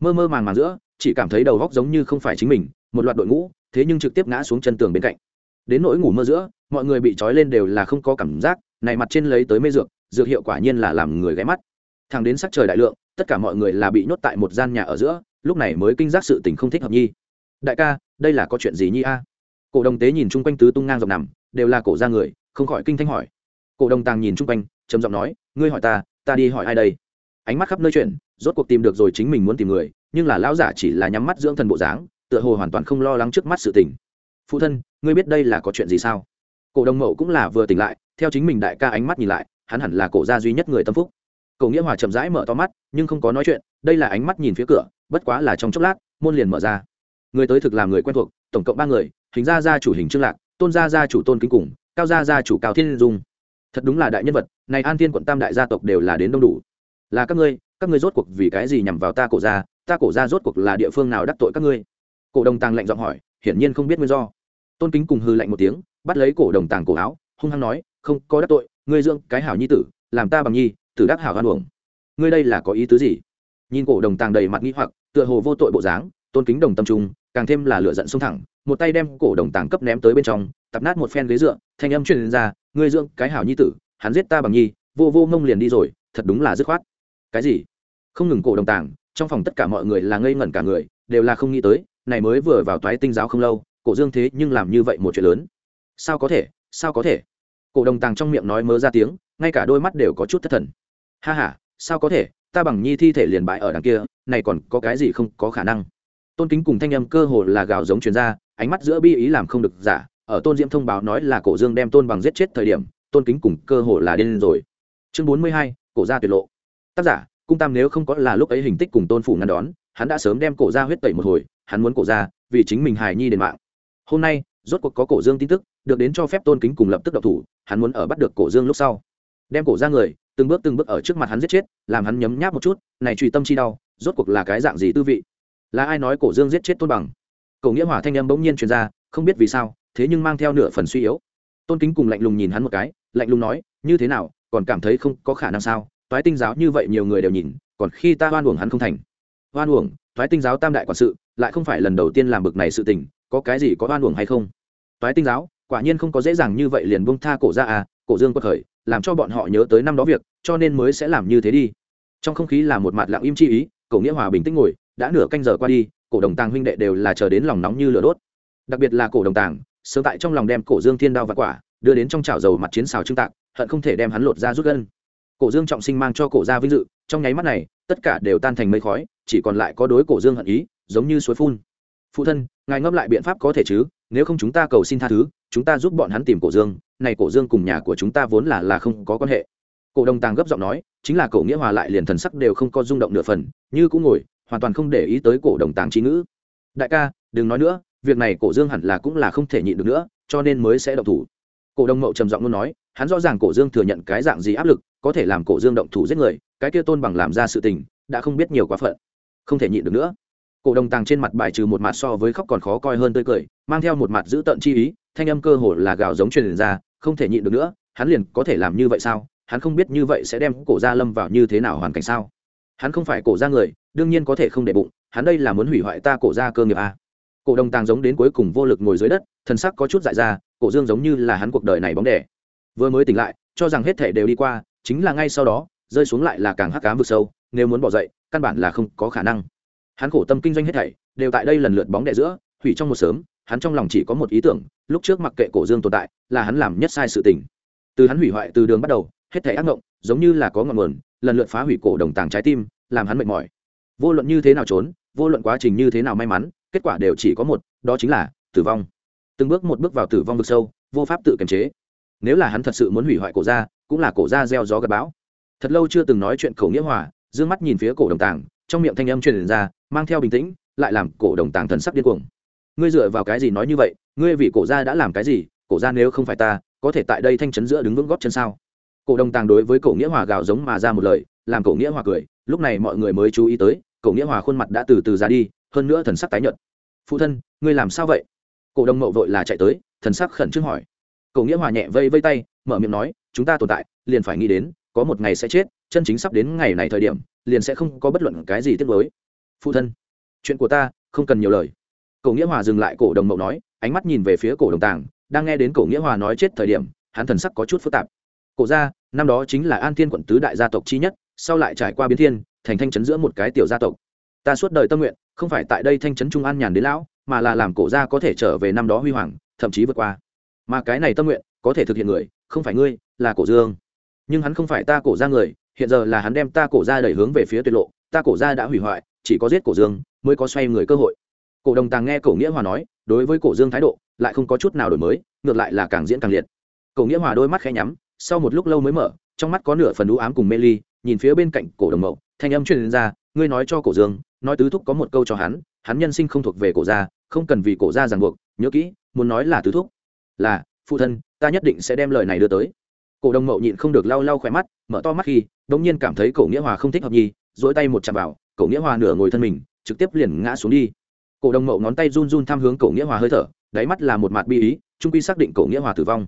Mơ mơ màng màng giữa, chỉ cảm thấy đầu góc giống như không phải chính mình, một loạt đội ngũ, thế nhưng trực tiếp ngã xuống chân tường bên cạnh. Đến nỗi ngủ mơ giữa, mọi người bị trói lên đều là không có cảm giác, này mặt trên lấy tới mê dược dược hiệu quả nhiên là làm người ghé mắt. Thằng đến sắc trời đại lượng, tất cả mọi người là bị nhốt tại một gian nhà ở giữa, lúc này mới kinh giác sự tình không thích hợp nhi. Đại ca, đây là có chuyện gì nhi a? Cổ đồng tế nhìn chung quanh tứ tung ngang dọc nằm, đều là cổ ra người, không khỏi kinh thanh hỏi. Cổ đồng tàng nhìn chung quanh, trầm giọng nói, ngươi hỏi ta ta đi hỏi ai đây? Ánh mắt khắp nơi chuyện rốt cuộc tìm được rồi chính mình muốn tìm người, nhưng là lão giả chỉ là nhắm mắt dưỡng thần bộ dáng, tựa hồ hoàn toàn không lo lắng trước mắt sự tình. Phụ thân, ngươi biết đây là có chuyện gì sao? Cổ đồng mậu cũng là vừa tỉnh lại, theo chính mình đại ca ánh mắt nhìn lại, hắn hẳn là cổ gia duy nhất người tâm phúc. Cổ nghĩa hòa chậm rãi mở to mắt, nhưng không có nói chuyện, đây là ánh mắt nhìn phía cửa, bất quá là trong chốc lát, môn liền mở ra. Người tới thực làm người quen thuộc, tổng cộng ba người, hình gia gia chủ hình trương lạc, tôn gia gia chủ tôn kính cùng, cao gia gia chủ cao thiên dung. Thật đúng là đại nhân vật, này an thiên quận tam đại gia tộc đều là đến đông đủ là các ngươi các ngươi rốt cuộc vì cái gì nhằm vào ta cổ ra, ta cổ ra rốt cuộc là địa phương nào đắc tội các ngươi? Cổ đồng tàng lạnh giọng hỏi hiển nhiên không biết nguyên do. Tôn kính cùng hư lạnh một tiếng bắt lấy cổ đồng tàng cổ áo hung hăng nói không có đắc tội ngươi dưỡng cái hảo nhi tử làm ta bằng nhi tử đắc hảo hoan uổng. Ngươi đây là có ý tứ gì? Nhìn cổ đồng tàng đầy mặt nghĩ hoặc tựa hồ vô tội bộ dáng tôn kính đồng tâm trung càng thêm là lửa giận xông thẳng một tay đem cổ đồng tàng cấp ném tới bên trong tập nát một phen ghế dựa thanh âm truyền ra ngươi dưỡng cái hảo nhi tử hắn giết ta bằng nhi vô vô ngông liền đi rồi thật đúng là dứt khoát cái gì? Không ngừng cổ đồng tàng, trong phòng tất cả mọi người là ngây ngẩn cả người, đều là không nghĩ tới, này mới vừa vào toái tinh giáo không lâu, cổ dương thế nhưng làm như vậy một chuyện lớn. Sao có thể, sao có thể? Cổ đồng tàng trong miệng nói mớ ra tiếng, ngay cả đôi mắt đều có chút thất thần. Ha h a sao có thể, ta bằng nhi thi thể liền bại ở đằng kia, này còn có cái gì không có khả năng? Tôn kính cùng thanh âm cơ hồ là gào giống chuyên gia ánh mắt giữa bi ý làm không được giả, ở tôn diễm thông báo nói là cổ dương đem tôn bằng giết chết thời điểm, tôn kính cùng cơ hồ là điên rồi. Chương bốn mươi hai, cổ gia tuyệt lộ tác giả, cung tam nếu không có là lúc ấy hình tích cùng tôn phủ ngăn đón, hắn đã sớm đem cổ ra huyết tẩy một hồi, hắn muốn cổ ra vì chính mình hài nhi đền mạng. Hôm nay, rốt cuộc có cổ dương tin tức, được đến cho phép tôn kính cùng lập tức độc thủ, hắn muốn ở bắt được cổ dương lúc sau. Đem cổ ra người, từng bước từng bước ở trước mặt hắn giết chết, làm hắn nhấm nháp một chút, này truy tâm chi đau, rốt cuộc là cái dạng gì tư vị? Là ai nói cổ dương giết chết tôn bằng? Cổ nghĩa hỏa thanh âm bỗng nhiên truyền ra, không biết vì sao, thế nhưng mang theo nửa phần suy yếu. Tôn kính cùng lạnh lùng nhìn hắn một cái, lạnh lùng nói, như thế nào, còn cảm thấy không có khả năng sao? Toái tinh giáo như vậy nhiều người đều nhìn, còn khi ta hoan uổng hắn không thành. Hoan uổng, toái tinh giáo tam đại quản sự, lại không phải lần đầu tiên làm bực này sự tình, có cái gì có hoan uổng hay không? Toái tinh giáo, quả nhiên không có dễ dàng như vậy liền buông tha cổ ra à cổ dương quật khởi, làm cho bọn họ nhớ tới năm đó việc, cho nên mới sẽ làm như thế đi. Trong không khí là một mặt lặng im chi ý, cổ nghĩa hòa bình tĩnh ngồi, đã nửa canh giờ qua đi, cổ đồng tàng huynh đệ đều là chờ đến lòng nóng như lửa đốt. Đặc biệt là cổ đồng tàng, sớm tại trong lòng đem cổ dương thiên đao và quả, đưa đến trong chảo dầu mặt chiến xào trưng tạc, hận không thể đem hắn lột ra rút gân cổ dương trọng sinh mang cho cổ gia vinh dự, trong nháy mắt này, tất cả đều tan thành mây khói, chỉ còn lại có đối cổ dương hận ý, giống như suối phun. Phụ thân, ngài ngâm lại biện pháp có thể chứ, nếu không chúng ta cầu xin tha thứ, chúng ta giúp bọn hắn tìm cổ dương, này cổ dương cùng nhà của chúng ta vốn là là không có quan hệ. Cổ đồng tàng gấp giọng nói, chính là cổ nghĩa hòa lại liền thần sắc đều không có rung động nửa phần, như cũng ngồi, hoàn toàn không để ý tới cổ đồng tàng trí ngữ. Đại ca, đừng nói nữa, việc này cổ dương hẳn là cũng là không thể nhịn được nữa, cho nên mới sẽ động thủ. Cổ đồng mậu trầm giọng luôn nói, hắn rõ ràng cổ dương thừa nhận cái dạng gì áp lực có thể làm cổ dương động thủ giết người, cái kia tôn bằng làm ra sự tình, đã không biết nhiều quá phận. Không thể nhịn được nữa. Cổ đồng tàng trên mặt bài trừ một mặt so với khóc còn khó coi hơn tươi cười, mang theo một mặt giữ tận chi ý, thanh âm cơ hồ là gào giống truyền ra, không thể nhịn được nữa, hắn liền có thể làm như vậy sao? Hắn không biết như vậy sẽ đem cổ gia lâm vào như thế nào hoàn cảnh sao? Hắn không phải cổ gia người, đương nhiên có thể không để bụng, hắn đây là muốn hủy hoại ta cổ gia cơ nghiệp à. cổ đồng tàng giống đến cuối cùng vô lực ngồi dưới đất, thần sắc có chút dại ra, cổ dương giống như là hắn cuộc đời này bóng đẻ. Vừa mới tỉnh lại, cho rằng hết thể đều đi qua chính là ngay sau đó, rơi xuống lại là càng hắc cám vực sâu, nếu muốn bỏ dậy, căn bản là không có khả năng. Hắn khổ tâm kinh doanh hết thảy, đều tại đây lần lượt bóng đè giữa, hủy trong một sớm, hắn trong lòng chỉ có một ý tưởng, lúc trước mặc kệ cổ dương tồn tại, là hắn làm nhất sai sự tình. Từ hắn hủy hoại từ đường bắt đầu, hết thảy ác ngộng, giống như là có ngọn nguồn, lần lượt phá hủy cổ đồng tàng trái tim, làm hắn mệt mỏi. Vô luận như thế nào trốn, vô luận quá trình như thế nào may mắn, kết quả đều chỉ có một, đó chính là tử vong. Từng bước một bước vào tử vong vực sâu, vô pháp tự kiềm chế nếu là hắn thật sự muốn hủy hoại cổ gia, cũng là cổ gia gieo gió gặp bão. Thật lâu chưa từng nói chuyện cổ nghĩa hòa d ư ơ n g mắt nhìn phía cổ đồng tàng, trong miệng thanh âm truyền ra, mang theo bình tĩnh, lại làm cổ đồng tàng thần sắc điên cuồng. Ngươi dựa vào cái gì nói như vậy? Ngươi vì cổ gia đã làm cái gì? Cổ gia nếu không phải ta, có thể tại đây thanh chấn giữa đứng vững góp chân sao? Cổ đồng tàng đối với cổ nghĩa hòa gào giống mà ra một lời, làm cổ nghĩa hòa cười, lúc này mọi người mới chú ý tới, cổ nghĩa hòa khuôn mặt đã từ từ ra đi, hơn nữa thần sắc tái nhợt. Phụ thân, ngươi làm sao vậy? Cổ đồng mậu vội là chạy tới, thần sắc khẩn trương hỏi cổ nghĩa hòa nhẹ vây vây tay, mở miệng nói, chúng ta tồn tại, liền phải nghĩ đến, có một ngày sẽ chết, chân chính sắp đến ngày này thời điểm, liền sẽ không có bất luận cái gì tiếc với phụ thân, chuyện của ta không cần nhiều lời. Cổ nghĩa hòa dừng lại cổ đồng mậu nói, ánh mắt nhìn về phía cổ đồng tàng, đang nghe đến cổ nghĩa hòa nói chết thời điểm, hắn thần sắc có chút phức tạp. Cổ gia, năm đó chính là an thiên quận tứ đại gia tộc chi nhất, sau lại trải qua biến thiên, thành thanh trấn giữa một cái tiểu gia tộc. Ta suốt đời tâm nguyện, không phải tại đây thanh trấn trung an nhàn đến lão, mà là làm cổ gia có thể trở về năm đó huy hoàng, thậm chí vượt qua mà cái này tâm nguyện có thể thực hiện người, không phải ngươi, là cổ dương. Nhưng hắn không phải ta cổ ra người, hiện giờ là hắn đem ta cổ ra đẩy hướng về phía tuyệt lộ, ta cổ ra đã hủy hoại, chỉ có giết cổ dương mới có xoay người cơ hội. Cổ đồng tàng nghe cổ nghĩa hòa nói, đối với cổ dương thái độ lại không có chút nào đổi mới, ngược lại là càng diễn càng liệt. Cổ nghĩa hòa đôi mắt khẽ nhắm, sau một lúc lâu mới mở, trong mắt có nửa phần đũ ám cùng mê ly, nhìn phía bên cạnh cổ đồng mậu, thanh âm truyền ra, ngươi nói cho cổ dương, nói tứ thúc có một câu cho hắn hắn nhân sinh không thuộc về cổ gia, không cần vì cổ gia ràng buộc, nhớ kỹ, muốn nói là tứ thúc là, phụ thân, ta nhất định sẽ đem lời này đưa tới. Cổ Đông mậu nhịn không được lau lau khỏe mắt, mở to mắt khi đ ỗ n g nhiên cảm thấy cổ nghĩa hòa không thích hợp nhi dỗi tay một chạm vào, cổ nghĩa hòa nửa ngồi thân mình, trực tiếp liền ngã xuống đi. Cổ Đông mậu ngón tay run run tham hướng cổ nghĩa hòa hơi thở, đáy mắt là một mặt bi ý, trung quy xác định cổ nghĩa hòa tử vong.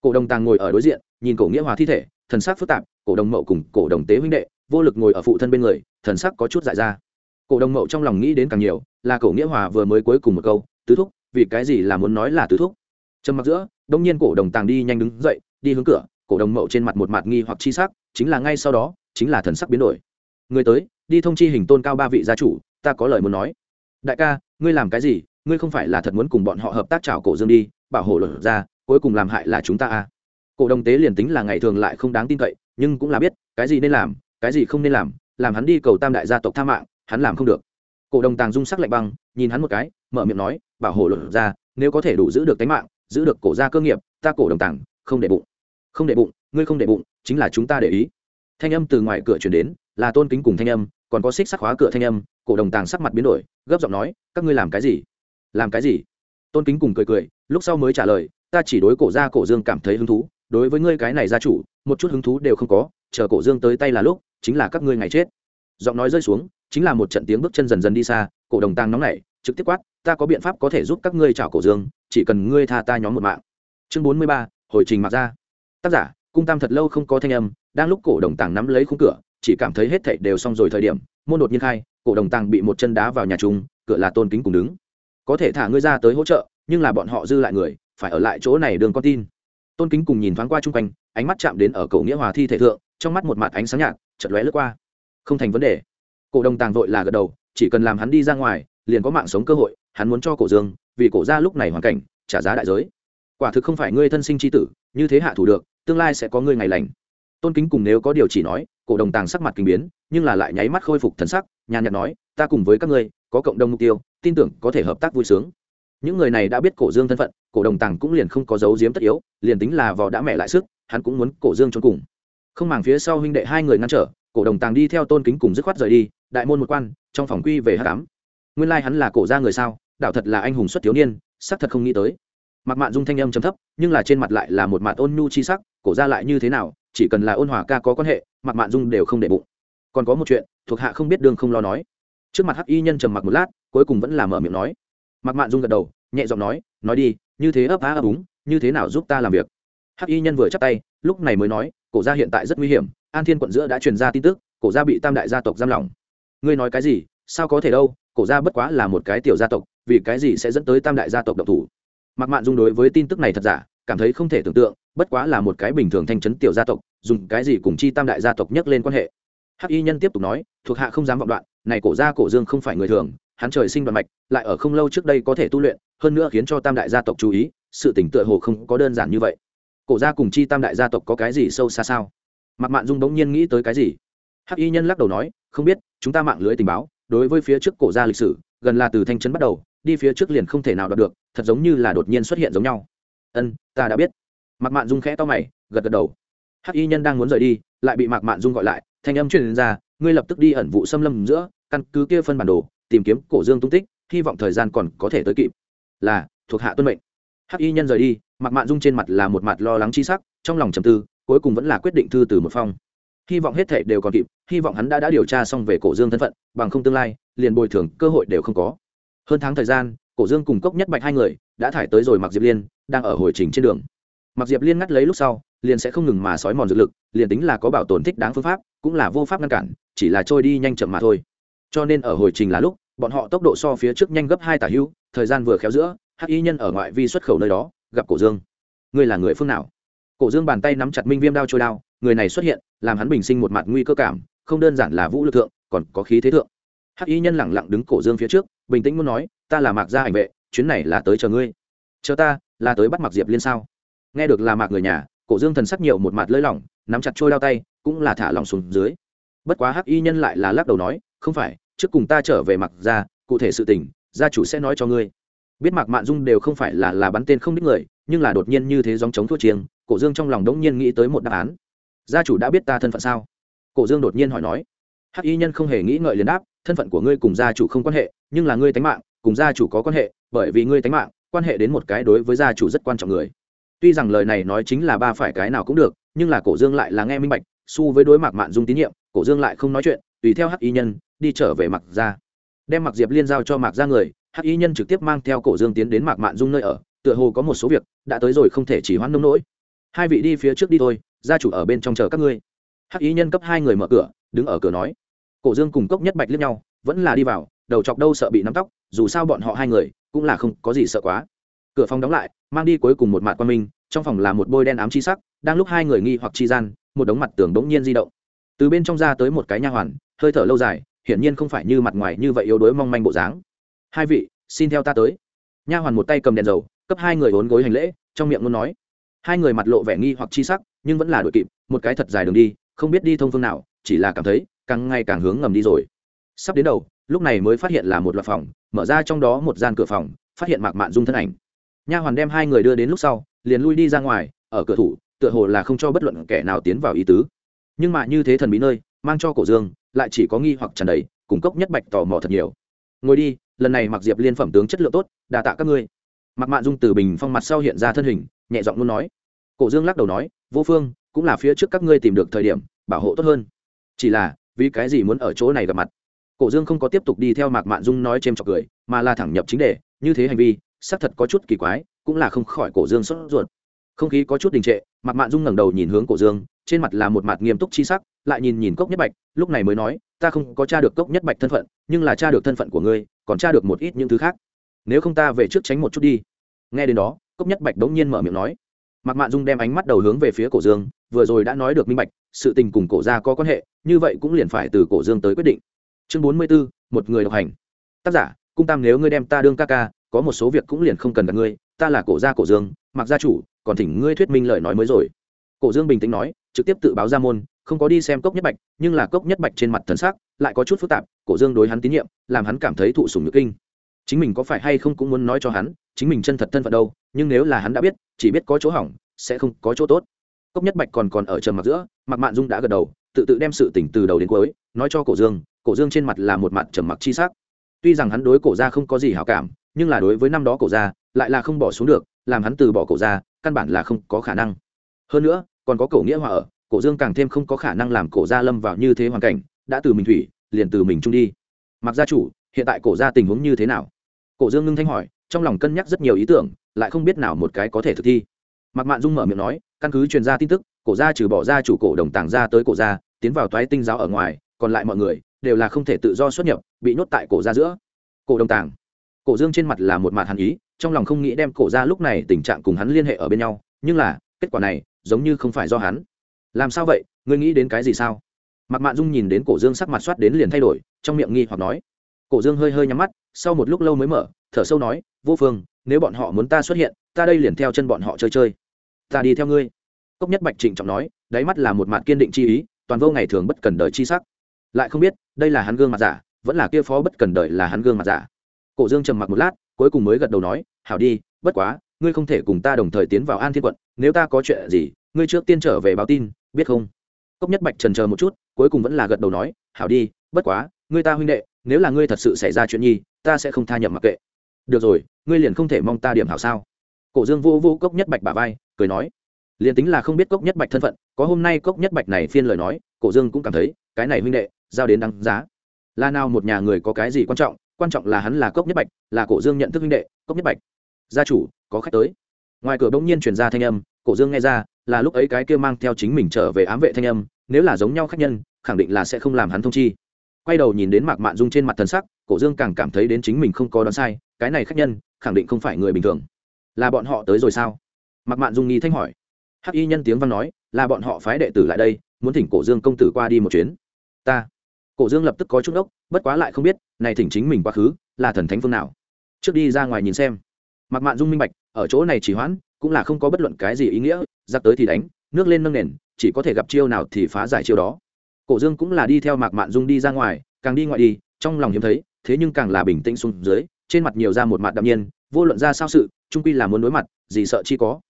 Cổ đồng tàng ngồi ở đối diện, nhìn cổ nghĩa hòa thi thể, thần sắc phức tạp, cổ đồng mậu cùng cổ đồng tế huynh đệ, vô lực ngồi ở phụ thân bên người, thần sắc có chút dại ra. Cổ đồng mậu trong lòng nghĩ đến càng nhiều, là cổ nghĩa hòa vừa mới cuối cùng một câu, tứ thúc, vì cái gì là muốn nói là tứ thúc? Trầm mặc giữa, đông nhiên cổ đồng tàng đi nhanh đứng dậy, đi hướng cửa, cổ đồng mậu trên mặt một mặt nghi hoặc chi sắc, chính là ngay sau đó, chính là thần sắc biến đổi. Người tới, đi thông chi hình tôn cao ba vị gia chủ, ta có lời muốn nói. Đại ca, ngươi làm cái gì, ngươi không phải là thật muốn cùng bọn họ hợp tác chào cổ dương đi, bảo hộ luật ra cuối cùng làm hại là chúng ta à? Cổ đồng tế liền tính là ngày thường lại không đáng tin cậy, nhưng cũng là biết, cái gì nên làm, cái gì không nên làm làm hắn đi cầu tam đại gia tộc tha mạng, hắn làm không được. Cổ đồng tàng dung sắc lạnh băng, nhìn hắn một cái, mở miệng nói, bảo hộ luận ra nếu có thể đủ giữ được tính mạng giữ được cổ gia cơ nghiệp, ta cổ đồng tàng, không để bụng. Không để bụng, ngươi không để bụng, chính là chúng ta để ý. Thanh âm từ ngoài cửa chuyển đến, là tôn kính cùng thanh âm, còn có xích sắc khóa cửa thanh âm, cổ đồng tàng sắc mặt biến đổi, gấp giọng nói, các ngươi làm cái gì? Làm cái gì? Tôn kính cùng cười cười, lúc sau mới trả lời, ta chỉ đối cổ gia cổ dương cảm thấy hứng thú, đối với ngươi cái này gia chủ, một chút hứng thú đều không có, chờ cổ dương tới tay là lúc, chính là các ngươi ngày chết. Giọng nói rơi xuống, chính là một trận tiếng bước chân dần dần đi xa, cổ đồng tàng nóng nảy, trực tiếp quát, ta có biện pháp có thể giúp các ngươi chảo cổ dương chỉ cần ngươi tha ta nhóm một mạng. Chương bốn mươi ba, hồi trình mặc ra. Tác giả, cung tam thật lâu không có thanh âm, đang lúc cổ đồng tàng nắm lấy khung cửa, chỉ cảm thấy hết thảy đều xong rồi thời điểm, môn đột nhiên khai, cổ đồng tàng bị một chân đá vào nhà chung, cửa là tôn kính cùng đứng. Có thể thả ngươi ra tới hỗ trợ, nhưng là bọn họ dư lại người, phải ở lại chỗ này đường con tin. Tôn kính cùng nhìn thoáng qua chung quanh, ánh mắt chạm đến ở cậu nghĩa hòa thi thể thượng, trong mắt một mặt ánh sáng nhạt chật lóe lướt qua. Không thành vấn đề. Cổ đồng tàng vội là gật đầu, chỉ cần làm hắn đi ra ngoài, liền có mạng sống cơ hội, hắn muốn cho cổ dương vì cổ gia lúc này hoàn cảnh, trả giá đại giới. Quả thực không phải ngươi thân sinh c h i tử, như thế hạ thủ được, tương lai sẽ có ngươi ngày lành. Tôn kính cùng nếu có điều chỉ nói, cổ đồng tàng sắc mặt kinh biến, nhưng là lại nháy mắt khôi phục thần sắc, nhàn nhạt nói, ta cùng với các ngươi, có cộng đồng mục tiêu, tin tưởng có thể hợp tác vui sướng. Những người này đã biết cổ dương thân phận, cổ đồng tàng cũng liền không có dấu diếm tất yếu, liền tính là vò đã mẹ lại sức, hắn cũng muốn cổ dương cho cùng. Không màng phía sau huynh đệ hai người ngăn trở, cổ đồng tàng đi theo tôn kính cùng dứt khoát rời đi, đại môn một quan, trong phòng quy về h tám nguyên lai、like、hắn là cổ ra người sao? Đạo thật là anh hùng xuất thiếu niên sắc thật không nghĩ tới. Mặt mạn dung thanh âm chấm thấp, nhưng là trên mặt lại là một mặt ôn nhu chi sắc, cổ ra lại như thế nào, chỉ cần là ôn hòa ca có quan hệ mặt mạn dung đều không để bụng. Còn có một chuyện, thuộc hạ không biết đương không lo nói. Trước mặt hắc y nhân trầm mặc một lát, cuối cùng vẫn là mở miệng nói. Mặt mạn dung gật đầu, nhẹ giọng nói nói đi, như thế ấp á ấp úng, như thế nào giúp ta làm việc? Hắc y nhân vừa chắc tay, lúc này mới nói, cổ gia hiện tại rất nguy hiểm, an thiên quận giữa đã truyền ra tin tức, cổ gia bị tam đại gia tộc giam lỏng. Ngươi nói cái gì? Sao có thể đâu? Cổ gia bất quá là một cái tiểu gia tộc vì cái gì sẽ dẫn tới tam đại gia tộc độc thủ? Mặc mạn dung đối với tin tức này thật giả, cảm thấy không thể tưởng tượng, bất quá là một cái bình thường thanh chấn tiểu gia tộc, dùng cái gì cùng chi tam đại gia tộc nhắc lên quan hệ. Hắc y nhân tiếp tục nói, thuộc hạ không dám vọng đoạn, này cổ gia cổ dương không phải người thường, hắn trời sinh đoạn mạch, lại ở không lâu trước đây có thể tu luyện, hơn nữa khiến cho tam đại gia tộc chú ý, sự tỉnh tựa hồ không có đơn giản như vậy. Cổ gia cùng chi tam đại gia tộc có cái gì sâu xa sao? Mặc mạn dung bỗng nhiên nghĩ tới cái gì? Hắc y nhân lắc đầu nói, không biết, chúng ta mạng lưới tình báo, đối với phía trước cổ gia lịch sử, gần là từ thanh trấn bắt đầu đi phía trước liền không thể nào đoạt được, thật giống như là đột nhiên xuất hiện giống nhau. Ân, ta đã biết. Mạc mạn dung khẽ to mày, gật gật đầu. Hắc y nhân đang muốn rời đi, lại bị mạc mạn dung gọi lại, thanh âm truyền ra, ngươi lập tức đi ẩn vụ xâm lâm giữa, căn cứ kia phân bản đồ, tìm kiếm cổ dương tung tích, hy vọng thời gian còn có thể tới kịp. Là, thuộc hạ tuân mệnh. Hắc y nhân rời đi, mạc mạn dung trên mặt là một mặt lo lắng chi sắc, trong lòng trầm tư, cuối cùng vẫn là quyết định thư từ một phong. Hy vọng hết thể đều còn kịp, hy vọng hắn đã đã điều tra xong về cổ dương thân phận, bằng không tương lai, liền bồi thường, cơ hội đều không có hơn tháng thời gian, cổ dương cùng cốc nhất bạch hai người đã thải tới rồi mặc diệp liên, đang ở hồi trình trên đường. Mặc diệp liên ngắt lấy lúc sau, liền sẽ không ngừng mà sói mòn dược lực, liền tính là có bảo tồn thích đáng phương pháp, cũng là vô pháp ngăn cản, chỉ là trôi đi nhanh chậm mà thôi. Cho nên ở hồi trình là lúc, bọn họ tốc độ so phía trước nhanh gấp hai tả hữu thời gian vừa khéo giữa, hắc y nhân ở ngoại vi xuất khẩu nơi đó, gặp cổ dương. Ngươi là người phương nào? Cổ dương bàn tay nắm chặt minh viêm đao trôi đao, người này xuất hiện, làm hắn bình sinh một mặt nguy cơ cảm, không đơn giản là vũ lực thượng, còn có khí thế thượng. Hắc y nhân lẳng lặng đứng cổ dương phía trước bình tĩnh muốn nói, ta là mạc gia ảnh vệ, chuyến này là tới chờ ngươi. Chờ ta, là tới bắt mặc diệp liên sao? Nghe được là mạc người nhà, cổ dương thần sắc nhiều một mặt lơi lỏng, nắm chặt trôi đao tay, cũng là thả lòng xuống dưới. Bất quá hắc y nhân lại là lắc đầu nói, không phải, trước cùng ta trở về mặc gia, cụ thể sự tình, gia chủ sẽ nói cho ngươi. Biết mạc mạn dung đều không phải là là bắn tên không đích người, nhưng là đột nhiên như thế dòng chống thua chiêng, cổ dương trong lòng đống nhiên nghĩ tới một đáp án. Gia chủ đã biết ta thân phận sao? Cổ dương đột nhiên hỏi nói. Hắc y nhân không hề nghĩ ngợi liền đáp thân phận của ngươi cùng gia chủ không quan hệ, nhưng là ngươi tánh mạng, cùng gia chủ có quan hệ, bởi vì ngươi tánh mạng, quan hệ đến một cái đối với gia chủ rất quan trọng người. Tuy rằng lời này nói chính là ba phải cái nào cũng được, nhưng là cổ dương lại là nghe minh bạch, su với đối mặt mạn dung tín nhiệm, cổ dương lại không nói chuyện, tùy theo hắc y nhân đi trở về mặc ra đem mặc diệp liên giao cho mạc ra người, hắc y nhân trực tiếp mang theo cổ dương tiến đến mạc mạn dung nơi ở, tựa hồ có một số việc đã tới rồi không thể chỉ hoãn nông nỗi. Hai vị đi phía trước đi thôi, gia chủ ở bên trong chờ các ngươi. Hắc y nhân cấp hai người mở cửa, đứng ở cửa nói cổ dương cùng cốc nhất bạch liếc nhau, vẫn là đi vào, đầu chọc đâu sợ bị nắm tóc, dù sao bọn họ hai người, cũng là không có gì sợ quá. Cửa phòng đóng lại, mang đi cuối cùng một mặt quan minh, trong phòng là một bôi đen ám chi sắc, đang lúc hai người nghi hoặc chi gian, một đống mặt tường đống nhiên di động. Từ bên trong ra tới một cái nha hoàn, hơi thở lâu dài, hiển nhiên không phải như mặt ngoài như vậy yếu đuối mong manh bộ dáng. Hai vị, xin theo ta tới. Nha hoàn một tay cầm đèn dầu, cấp hai người vốn gối hành lễ, trong miệng luôn nói. Hai người mặt lộ vẻ nghi hoặc chi sắc, nhưng vẫn là đội kịp, một cái thật dài đường đi, không biết đi thông phương nào, chỉ là cảm thấy càng ngày càng hướng ngầm đi rồi. Sắp đến đầu, lúc này mới phát hiện là một loạt phòng, mở ra trong đó một gian cửa phòng, phát hiện mạc mạn dung thân ảnh. Nha hoàn đem hai người đưa đến lúc sau, liền lui đi ra ngoài, ở cửa thủ, tựa hồ là không cho bất luận kẻ nào tiến vào ý tứ. Nhưng mà như thế thần bí nơi, mang cho cổ dương, lại chỉ có nghi hoặc trần đầy cung cấp nhất bạch tò mò thật nhiều. Ngồi đi, lần này mặc diệp liên phẩm tướng chất lượng tốt đà tạ các ngươi. Mặc mạn dung từ bình phong mặt sau hiện ra thân hình, nhẹ giọng luôn nói. Cổ dương lắc đầu nói, vô phương, cũng là phía trước các ngươi tìm được thời điểm, bảo hộ tốt hơn. Chỉ là vì cái gì muốn ở chỗ này gặp mặt? Cổ dương không có tiếp tục đi theo mạc mạn dung nói c h trọc cười, mà là thẳng nhập chính đề, như thế hành vi, xác thật có chút kỳ quái, cũng là không khỏi cổ dương sốt ruột. Không khí có chút đình trệ, mạc mạn dung ngẩng đầu nhìn hướng cổ dương, trên mặt là một mặt nghiêm túc chi sắc, lại nhìn nhìn cốc nhất bạch, lúc này mới nói, ta không có t r a được cốc nhất bạch thân phận, nhưng là t r a được thân phận của ngươi, còn t r a được một ít những thứ khác. Nếu không ta về trước tránh một chút đi. Nghe đến đó, cốc nhất bạch đống nhiên mở miệng nói. Mạc mạn dung đem ánh mắt đầu hướng về phía cổ dương, vừa rồi đã nói được minh bạch sự tình cùng cổ gia có quan hệ, như vậy cũng liền phải từ cổ dương tới quyết định. Chương bốn mươi b ố một người độc hành. Tác giả, cung tam nếu ngươi đem ta đương ca ca, có một số việc cũng liền không cần gặp ngươi, ta là cổ gia cổ dương, mặc gia chủ, còn thỉnh ngươi thuyết minh lời nói mới rồi. Cổ dương bình tĩnh nói, trực tiếp tự báo ra môn, không có đi xem cốc nhất bạch, nhưng là cốc nhất bạch trên mặt thần sắc lại có chút phức tạp, cổ dương đối hắn tín nhiệm, làm hắn cảm thấy thụ sùng nhược kinh. Chính mình có phải hay không cũng muốn nói cho hắn, chính mình chân thật thân phận đâu, nhưng nếu là hắn đã biết, chỉ biết có chỗ hỏng, sẽ không có chỗ tốt cốc nhất bạch còn còn ở trầm mặc giữa mặc mạn dung đã gật đầu, tự tự đem sự tỉnh từ đầu đến cuối, nói cho cổ dương cổ dương trên mặt là một mặt trầm mặc chi sắc. Tuy rằng hắn đối cổ gia không có gì hảo cảm, nhưng là đối với năm đó cổ gia, lại là không bỏ xuống được, làm hắn từ bỏ cổ gia, căn bản là không có khả năng. Hơn nữa, còn có cổ nghĩa hòa ở, cổ dương càng thêm không có khả năng làm cổ gia lâm vào như thế hoàn cảnh, đã từ mình thủy, liền từ mình trung đi. Mặc gia chủ, hiện tại cổ gia tình huống như thế nào? Cổ dương ngưng thanh hỏi, trong lòng cân nhắc rất nhiều ý tưởng, lại không biết nào một cái có thể thực thi. Mặc mạn dung mở miệng nói căn cứ truyền ra tin tức, cổ gia trừ bỏ ra chủ cổ đồng tàng ra tới cổ gia, tiến vào toái tinh giáo ở ngoài, còn lại mọi người đều là không thể tự do xuất nhập, bị nhốt tại cổ gia giữa. Cổ đồng tàng. Cổ dương trên mặt là một mặt hàn ý, trong lòng không nghĩ đem cổ gia lúc này tình trạng cùng hắn liên hệ ở bên nhau, nhưng là, kết quả này, giống như không phải do hắn. Làm sao vậy? Ngươi nghĩ đến cái gì sao? Mặc mạn dung nhìn đến cổ dương sắc mặt soát đến liền thay đổi, trong miệng nghi hoặc nói. Cổ dương hơi hơi nhắm mắt, sau một lúc lâu mới mở, thở sâu nói, vô phương, nếu bọn họ muốn ta xuất hiện, ta đây liền theo chân bọn họ chơi chơi ta đi theo ngươi. Cốc nhất bạch trịnh trọng nói, đáy mắt là một mặt kiên định chi ý, toàn vô ngày thường bất cần đời chi sắc. Lại không biết, đây là hắn gương mặt giả, vẫn là kia phó bất cần đời là hắn gương mặt giả. Cổ dương trầm mặc một lát, cuối cùng mới gật đầu nói, hảo đi, bất quá, ngươi không thể cùng ta đồng thời tiến vào an thiên quận, nếu ta có chuyện gì, ngươi trước tiên trở về báo tin, biết không? Cốc nhất bạch trần chờ một chút, cuối cùng vẫn là gật đầu nói, hảo đi, bất quá, ngươi ta huynh đệ, nếu là ngươi thật sự xảy ra chuyện nhi, ta sẽ không tha nhậm mặc kệ. Được rồi, ngươi liền không thể mong ta điểm hảo sao? Cổ dương vô vô cốc nhất bạch bà vai cười nói liền tính là không biết cốc nhất bạch thân phận, có hôm nay cốc nhất bạch này phiên lời nói, cổ dương cũng cảm thấy, cái này huynh đệ, giao đến đăng giá. Là nào một nhà người có cái gì quan trọng quan trọng là hắn là cốc nhất bạch, là cổ dương nhận thức huynh đệ, cốc nhất bạch. Gia chủ, có khách tới. Ngoài cửa bỗng nhiên truyền ra thanh âm, cổ dương nghe ra, là lúc ấy cái kia mang theo chính mình trở về ám vệ thanh âm, nếu là giống nhau khách nhân, khẳng định là sẽ không làm hắn thông chi. Quay đầu nhìn đến mạc mạn dung trên mặt thần sắc, cổ dương càng cảm thấy đến chính mình không có đoán sai, cái này khách nhân, khẳng định không phải người bình thường. Là bọn họ tới rồi sao? Mạc mạn dung nghi thanh hỏi. Hắc y nhân tiếng văn nói, là bọn họ phái đệ tử lại đây, muốn thỉnh cổ dương công tử qua đi một chuyến. Ta. Cổ dương lập tức có chút ốc bất quá lại không biết, này thỉnh chính mình quá khứ, là thần thánh phương nào? Trước đi ra ngoài nhìn xem. Mặc mạn dung minh bạch, ở chỗ này chỉ hoãn, cũng là không có bất luận cái gì ý nghĩa, giặc tới thì đánh, nước lên nâng nền, chỉ có thể gặp chiêu nào thì phá giải chiêu đó. Cổ dương cũng là đi theo mạc mạn dung đi ra ngoài, càng đi ngoại đi, trong lòng hiếm thấy, thế nhưng càng là bình tĩnh xuống dưới, trên mặt nhiều ra một mặt đạm nhiên, vô luận ra sao sự trung quy là muốn đối mặt, gì sợ chi có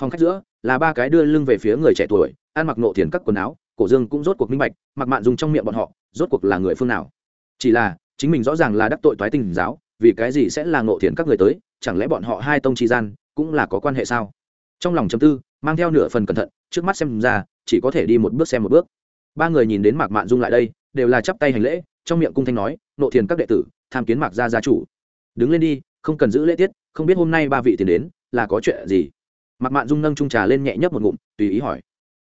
phòng khách giữa là ba cái đưa lưng về phía người trẻ tuổi, ăn mặc nộ thiền các quần áo, cổ dương cũng rốt cuộc minh bạch, mặc mạn dùng trong miệng bọn họ, rốt cuộc là người phương nào. Chỉ là, chính mình rõ ràng là đắc tội toái tình giáo, vì cái gì sẽ là nộ thiền các người tới, chẳng lẽ bọn họ hai tông tri gian cũng là có quan hệ sao? Trong lòng chấm tư, mang theo nửa phần cẩn thận, trước mắt xem ra, chỉ có thể đi một bước xem một bước. Ba người nhìn đến mạc mạn dung lại đây, đều là chắp tay hành lễ, trong miệng cung thanh nói, nộ thiền các đệ tử, tham kiến mạc gia gia chủ. Đứng lên đi, không cần giữ lễ tiết, không biết hôm nay ba vị tiền đến, là có chuyện gì? Mặt mạn dung nâng trung trà lên nhẹ nhấp một ngụm, tùy ý hỏi.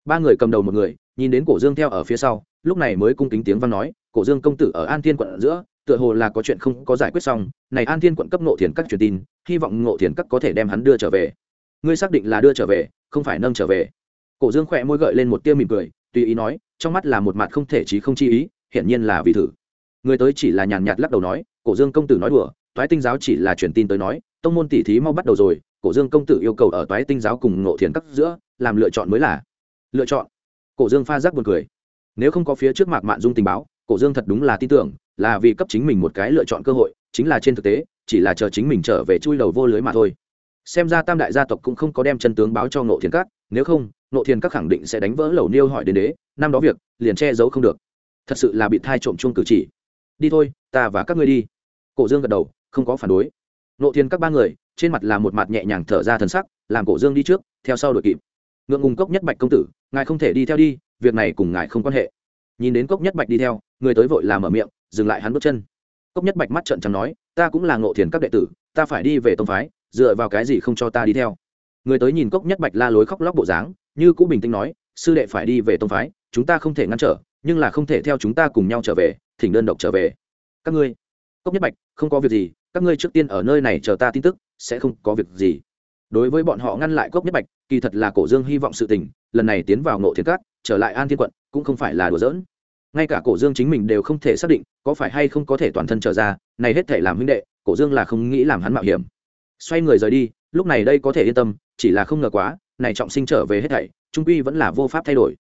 Ba người cầm đầu một người, nhìn đến cổ dương theo ở phía sau, lúc này mới cung kính tiếng văn nói, cổ dương công tử ở an thiên quận ở giữa, tựa hồ là có chuyện không có giải quyết xong. Này an thiên quận cấp ngộ thiền các truyền tin, hy vọng ngộ thiền các có thể đem hắn đưa trở về. Ngươi xác định là đưa trở về, không phải nâng trở về. Cổ dương khỏe môi gợi lên một tia mỉm cười, tùy ý nói, trong mắt là một mặt không thể trí không chi ý, hiển nhiên là vì thử. Người tới chỉ là nhàn nhạt lắc đầu nói, cổ dương công tử nói đùa thoái tinh giáo chỉ là truyền tin tới nói, tông môn tỷ thí mau bắt đầu rồi cổ dương công tử yêu cầu ở toái tinh giáo cùng ngộ thiền các giữa, làm lựa chọn mới là lựa chọn. Cổ dương pha giác buồn cười. Nếu không có phía trước mạc mạn dung tình báo, cổ dương thật đúng là tin tưởng, là vì cấp chính mình một cái lựa chọn cơ hội, chính là trên thực tế, chỉ là chờ chính mình trở về chui đầu vô lưới mà thôi. Xem ra tam đại gia tộc cũng không có đem chân tướng báo cho ngộ thiền các, nếu không, ngộ thiền các khẳng định sẽ đánh vỡ lầu niêu hỏi đến đế, năm đó việc, liền che giấu không được. Thật sự là bị thai trộm chung cử chỉ. Đi thôi, ta và các ngươi đi. Cổ dương gật đầu, không có phản đối. Ngộ thiền các ba người trên mặt là một mặt nhẹ nhàng thở ra thần sắc, làm cổ dương đi trước, theo sau đội kịp. Ngượng ngùng cốc nhất bạch công tử, ngài không thể đi theo đi, việc này cùng ngài không quan hệ. Nhìn đến cốc nhất bạch đi theo, người tới vội làm mở miệng, dừng lại hắn bước chân. Cốc nhất bạch mắt trận chẳng nói, ta cũng là ngộ thiền các đệ tử, ta phải đi về tông phái, dựa vào cái gì không cho ta đi theo? Người tới nhìn cốc nhất bạch la lối khóc lóc bộ dáng, như cũng bình tĩnh nói, sư đệ phải đi về tông phái, chúng ta không thể ngăn trở, nhưng là không thể theo chúng ta cùng nhau trở về, thỉnh đơn độc trở về. Các ngươi? Cốc nhất bạch, không có việc gì, các ngươi trước tiên ở nơi này chờ ta tin tức sẽ không có việc gì. Đối với bọn họ ngăn lại cốc nhất bạch, kỳ thật là cổ dương hy vọng sự tình, lần này tiến vào ngộ thiên cát trở lại an thiên quận, cũng không phải là đùa giỡn. Ngay cả cổ dương chính mình đều không thể xác định, có phải hay không có thể toàn thân trở ra, này hết thể làm huynh đệ, cổ dương là không nghĩ làm hắn mạo hiểm. Xoay người rời đi, lúc này đây có thể yên tâm, chỉ là không ngờ quá, này trọng sinh trở về hết thảy, trung quy vẫn là vô pháp thay đổi.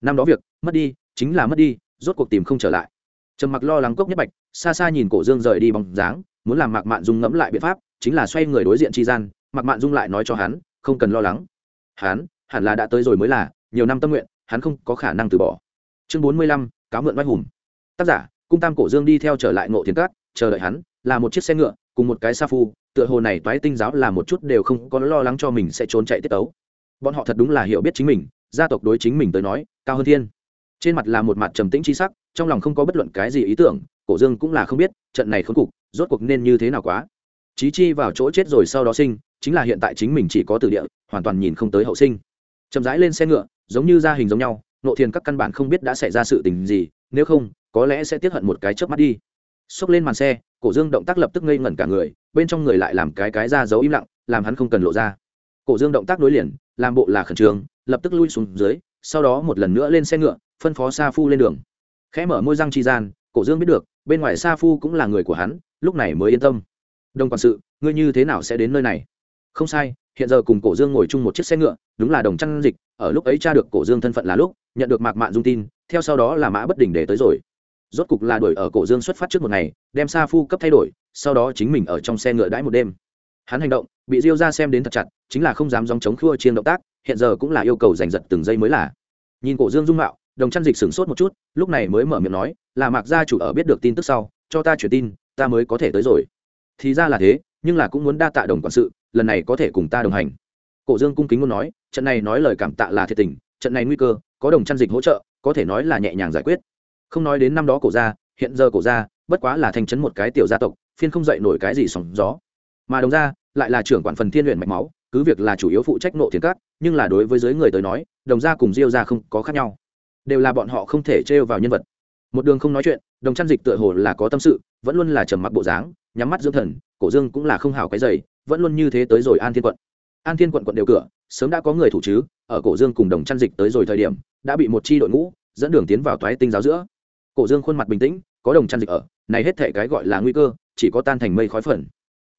Năm đó việc, mất đi, chính là mất đi, rốt cuộc tìm không trở lại. Trầm mặc lo lắng cốc nhất bạch, xa xa nhìn cổ dương rời đi bóng dáng, muốn làm mạc mạn dung ngẫm lại biện pháp chính là xoay người đối diện tri gian mặc mạn dung lại nói cho hắn, không cần lo lắng. Hắn, hẳn là đã tới rồi mới là, nhiều năm tâm nguyện, hắn không có khả năng từ bỏ. Chương bốn mươi lăm, cáo mượn oai hùng. Tác giả, cung tam cổ dương đi theo trở lại ngộ thiền cát chờ đợi hắn, là một chiếc xe ngựa, cùng một cái sa phu, tựa hồ này toái tinh giáo là một chút đều không có lo lắng cho mình sẽ trốn chạy tiết ấu bọn họ thật đúng là hiểu biết chính mình, gia tộc đối chính mình tới nói, cao hơn thiên. Trên mặt là một mặt trầm tĩnh c h i sắc, trong lòng không có bất luận cái gì ý tưởng, cổ dương cũng là không biết, trận này khốn cục, rốt cuộc nên như thế nào quá chí chi vào chỗ chết rồi sau đó sinh, chính là hiện tại chính mình chỉ có từ địa, hoàn toàn nhìn không tới hậu sinh. Chậm rãi lên xe ngựa, giống như gia hình giống nhau, nộ thiền các căn bản không biết đã xảy ra sự tình gì, nếu không, có lẽ sẽ tiếp hận một cái chớp mắt đi. Xốc lên màn xe, cổ dương động tác lập tức ngây ngẩn cả người, bên trong người lại làm cái cái ra giấu im lặng, làm hắn không cần lộ ra. Cổ dương động tác nối liền, làm bộ là khẩn trương, lập tức lui xuống dưới, sau đó một lần nữa lên xe ngựa, phân phó sa phu lên đường. Khẽ mở môi răng chi gian, cổ dương biết được, bên ngoài sa phu cũng là người của hắn, lúc này mới yên tâm đồng quản sự, ngươi như thế nào sẽ đến nơi này? Không sai, hiện giờ cùng cổ dương ngồi chung một chiếc xe ngựa, đúng là đồng trăn dịch, ở lúc ấy tra được cổ dương thân phận là lúc, nhận được mạc mạn dung tin, theo sau đó là mã bất đình để tới rồi. Rốt cục là đuổi ở cổ dương xuất phát trước một ngày, đem sa phu cấp thay đổi, sau đó chính mình ở trong xe ngựa đãi một đêm. Hắn hành động, bị diêu ra xem đến thật chặt, chính là không dám dòng chống khua chiên động tác, hiện giờ cũng là yêu cầu giành giật từng giây mới là. Nhìn cổ dương dung mạo, đồng trăn dịch sửng sốt một chút, lúc này mới mở miệng nói, là mạc gia chủ ở biết được tin tức sau, cho ta chuyển tin, ta mới có thể tới rồi thì ra là thế, nhưng là cũng muốn đa tạ đồng quản sự, lần này có thể cùng ta đồng hành. Cổ dương cung kính muốn nói, trận này nói lời cảm tạ là thiệt tình, trận này nguy cơ, có đồng chăn dịch hỗ trợ, có thể nói là nhẹ nhàng giải quyết. Không nói đến năm đó cổ gia, hiện giờ cổ gia, bất quá là thành trấn một cái tiểu gia tộc, phiên không dậy nổi cái gì sóng gió. Mà đồng gia, lại là trưởng quản phần thiên luyện mạch máu, cứ việc là chủ yếu phụ trách nộ thiền cát nhưng là đối với giới người tới nói, đồng gia cùng diêu gia không có khác nhau. Đều là bọn họ không thể trêu vào nhân vật một đường không nói chuyện, đồng chăn dịch tựa hồ là có tâm sự, vẫn luôn là trầm mặc bộ dáng, nhắm mắt dưỡng thần, cổ dương cũng là không hảo cái dày vẫn luôn như thế tới rồi an thiên quận. An thiên quận quận đều cửa, sớm đã có người thủ chứ, ở cổ dương cùng đồng chăn dịch tới rồi thời điểm, đã bị một chi đội ngũ, dẫn đường tiến vào toái tinh giáo giữa. Cổ dương khuôn mặt bình tĩnh, có đồng chăn dịch ở, này hết thể cái gọi là nguy cơ, chỉ có tan thành mây khói phần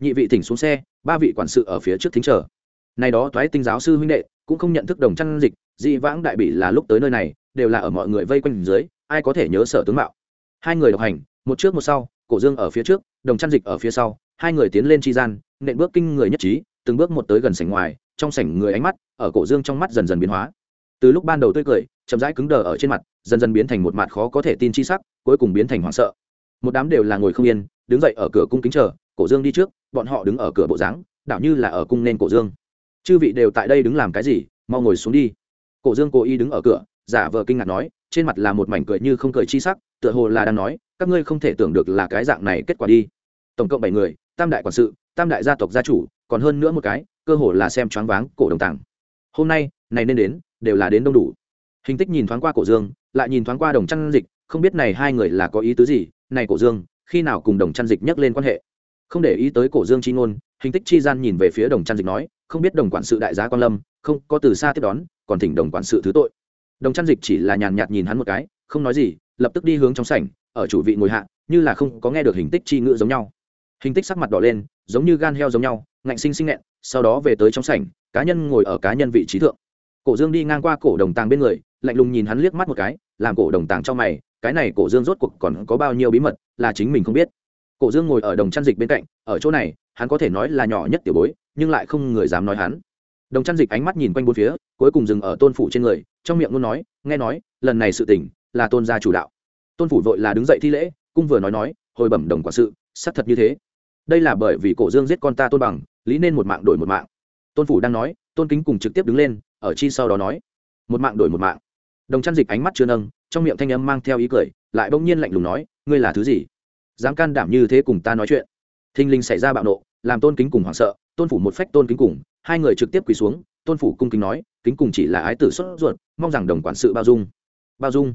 nhị vị thỉnh xuống xe, ba vị quản sự ở phía trước thính chờ. Này đó toái tinh giáo sư huynh đệ, cũng không nhận thức đồng chăn dịch, dị vãng đại bị là lúc tới nơi này, đều là ở mọi người vây quanh dưới ai có thể nhớ sở tướng mạo. Hai người độc hành, một trước một sau, cổ dương ở phía trước, đồng chăn dịch ở phía sau, hai người tiến lên tri gian, nện bước kinh người nhất trí, từng bước một tới gần sảnh ngoài, trong sảnh người ánh mắt, ở cổ dương trong mắt dần dần biến hóa. Từ lúc ban đầu tươi cười, chậm rãi cứng đờ ở trên mặt, dần dần biến thành một mặt khó có thể tin chi sắc, cuối cùng biến thành hoảng sợ. Một đám đều là ngồi không yên, đứng dậy ở cửa cung kính chờ, cổ dương đi trước, bọn họ đứng ở cửa bộ dáng, đảo như là ở cung nên cổ dương. Chư vị đều tại đây đứng làm cái gì, mau ngồi xuống đi. Cổ dương cố ý đứng ở cửa, giả vờ kinh ngạc nói trên mặt là một mảnh cười như không cười chi sắc, tựa hồ là đang nói, các ngươi không thể tưởng được là cái dạng này kết quả đi. Tổng cộng bảy người, tam đại quản sự, tam đại gia tộc gia chủ, còn hơn nữa một cái, cơ hồ là xem choáng váng cổ đồng tàng. Hôm nay, này nên đến, đều là đến đông đủ. Hình tích nhìn thoáng qua cổ dương, lại nhìn thoáng qua đồng trăn dịch, không biết này hai người là có ý tứ gì, này cổ dương, khi nào cùng đồng trăn dịch nhắc lên quan hệ? Không để ý tới cổ dương chi ngôn, hình tích chi gian nhìn về phía đồng trăn dịch nói, không biết đồng quản sự đại gia quan lâm, không, có từ xa tiếp đón, còn thỉnh đồng quản sự thứ tội đồng chăn dịch chỉ là nhàn nhạt nhìn hắn một cái, không nói gì, lập tức đi hướng trong sảnh, ở chủ vị ngồi hạ, như là không có nghe được hình tích chi ngữ giống nhau. Hình tích sắc mặt đỏ lên, giống như gan heo giống nhau, ngạnh sinh sinh nghẹn, sau đó về tới trong sảnh, cá nhân ngồi ở cá nhân vị trí thượng. Cổ dương đi ngang qua cổ đồng tàng bên người, lạnh lùng nhìn hắn liếc mắt một cái, làm cổ đồng tàng trong mày, cái này cổ dương rốt cuộc còn có bao nhiêu bí mật, là chính mình không biết. Cổ dương ngồi ở đồng chăn dịch bên cạnh, ở chỗ này, hắn có thể nói là nhỏ nhất tiểu bối, nhưng lại không người dám nói hắn đồng chăn dịch ánh mắt nhìn quanh bốn phía, cuối cùng dừng ở tôn phủ trên người, trong miệng luôn nói, nghe nói, lần này sự tỉnh là tôn gia chủ đạo. Tôn phủ vội là đứng dậy thi lễ, cung vừa nói nói, hồi bẩm đồng quả sự, xác thật như thế. Đây là bởi vì cổ dương giết con ta tôn bằng, lý nên một mạng đổi một mạng. Tôn phủ đang nói, tôn kính cùng trực tiếp đứng lên, ở chi sau đó nói, một mạng đổi một mạng. Đồng chăn dịch ánh mắt chưa nâng, trong miệng thanh âm mang theo ý cười, lại bỗng nhiên lạnh lùng nói, ngươi là thứ gì? Dám can đảm như thế cùng ta nói chuyện? Thinh linh xảy ra bạo nộ, làm tôn kính cùng hoảng sợ, tôn phủ một phách tôn kính cùng hai người trực tiếp quỳ xuống, tôn phủ cung kính nói, kính cùng chỉ là ái tử xuất ruột, mong rằng đồng quản sự bao dung. Bao dung?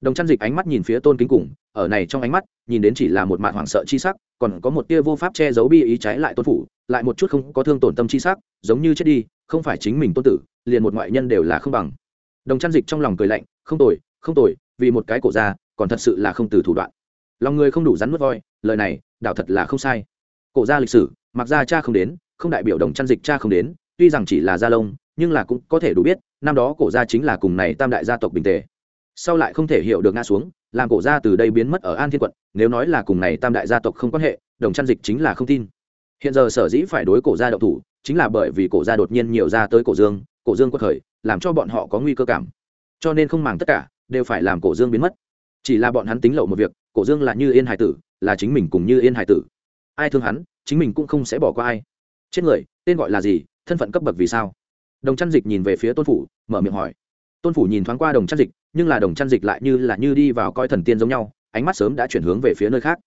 Đồng chăn dịch ánh mắt nhìn phía tôn kính cùng, ở này trong ánh mắt, nhìn đến chỉ là một mạng hoảng sợ chi sắc, còn có một tia vô pháp che giấu bi ý trái lại tôn phủ, lại một chút không có thương tổn tâm chi sắc, giống như chết đi, không phải chính mình tôn tử, liền một ngoại nhân đều là không bằng. Đồng chăn dịch trong lòng cười lạnh, không tồi không tồi, vì một cái cổ ra còn thật sự là không từ thủ đoạn. Lòng người không đủ rắn mất voi, lời này đạo thật là không sai. Cổ ra lịch sử, mặc ra cha không đến không đại biểu đồng chăn dịch cha không đến, tuy rằng chỉ là gia lông, nhưng là cũng có thể đủ biết, năm đó cổ gia chính là cùng này tam đại gia tộc bình tề. Sau lại không thể hiểu được ngã xuống, làm cổ gia từ đây biến mất ở an thiên quận, nếu nói là cùng này tam đại gia tộc không quan hệ, đồng chăn dịch chính là không tin. Hiện giờ sở dĩ phải đối cổ gia đậu thủ, chính là bởi vì cổ gia đột nhiên nhiều ra tới cổ dương cổ dương quật khởi, làm cho bọn họ có nguy cơ cảm. Cho nên không màng tất cả, đều phải làm cổ dương biến mất. Chỉ là bọn hắn tính lậu một việc, cổ dương là như yên hải tử, là chính mình cùng như yên hải tử. Ai thương hắn, chính mình cũng không sẽ bỏ qua ai chết người, tên gọi là gì, thân phận cấp bậc vì sao? Đồng chăn dịch nhìn về phía tôn phủ, mở miệng hỏi. Tôn phủ nhìn thoáng qua đồng chăn dịch, nhưng là đồng chăn dịch lại như là như đi vào coi thần tiên giống nhau, ánh mắt sớm đã chuyển hướng về phía nơi khác.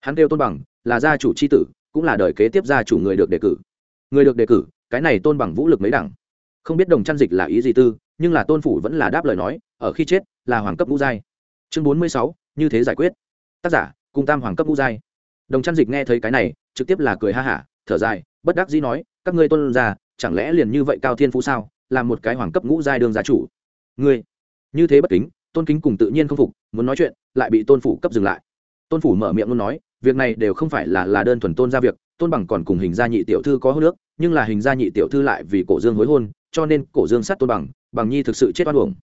Hắn kêu tôn bằng, là gia chủ c h i tử, cũng là đời kế tiếp gia chủ người được đề cử. Người được đề cử, cái này tôn bằng vũ lực mấy đẳng. Không biết đồng chăn dịch là ý gì tư, nhưng là tôn phủ vẫn là đáp lời nói, ở khi chết, là hoàng cấp ngũ giai. Chương bốn mươi sáu, như thế giải quyết. Tác giả cung tam hoàng cấp ngũ giai. Đồng chăn dịch nghe thấy cái này, trực tiếp là cười ha hả, thở dài bất đắc dĩ nói các ngươi tôn gia, chẳng lẽ liền như vậy cao thiên phú sao? Làm một cái hoàng cấp ngũ giai đương gia chủ. Ngươi? Như thế bất kính tôn kính cùng tự nhiên không phục muốn nói chuyện lại bị tôn phủ cấp dừng lại. Tôn phủ mở miệng muốn nói việc này đều không phải là là đơn thuần tôn gia việc tôn bằng còn cùng hình gia nhị tiểu thư có hô nước nhưng là hình gia nhị tiểu thư lại vì cổ dương hối hôn cho nên cổ dương sát tôn bằng bằng nhi thực sự chết oan uổng.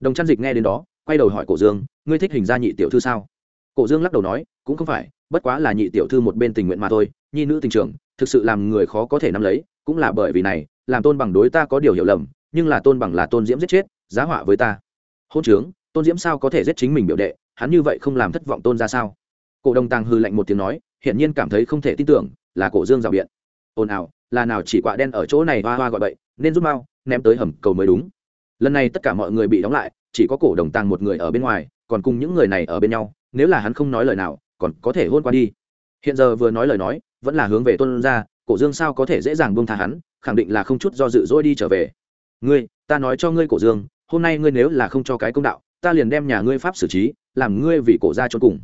Đồng chăn dịch nghe đến đó quay đầu hỏi cổ dương ngươi thích hình gia nhị tiểu thư sao? Cổ dương lắc đầu nói cũng không phải bất quá là nhị tiểu thư một bên tình nguyện mà thôi nhi nữ tình trường thực sự làm người khó có thể nắm lấy, cũng là bởi vì này, làm tôn bằng đối ta có điều hiểu lầm, nhưng là tôn bằng là tôn diễm giết chết, giá họa với ta. Hôn trướng, tôn diễm sao có thể giết chính mình biểu đệ, hắn như vậy không làm thất vọng tôn ra sao? Cổ đồng tàng hư lạnh một tiếng nói, hiển nhiên cảm thấy không thể tin tưởng, là cổ dương rào biện. Ồn ào, là nào chỉ quạ đen ở chỗ này hoa hoa gọi bậy, nên rút mau, ném tới hầm cầu mới đúng. Lần này tất cả mọi người bị đóng lại, chỉ có cổ đồng tàng một người ở bên ngoài, còn cùng những người này ở bên nhau, nếu là hắn không nói lời nào, còn có thể hôn qua đi. Hiện giờ vừa nói lời nói vẫn là hướng về tôn ra, cổ dương sao có thể dễ dàng buông tha hắn, khẳng định là không chút do dự dỗi đi trở về. Ngươi, ta nói cho ngươi cổ dương, hôm nay ngươi nếu là không cho cái công đạo, ta liền đem nhà ngươi pháp xử trí, làm ngươi vì cổ ra cho cùng.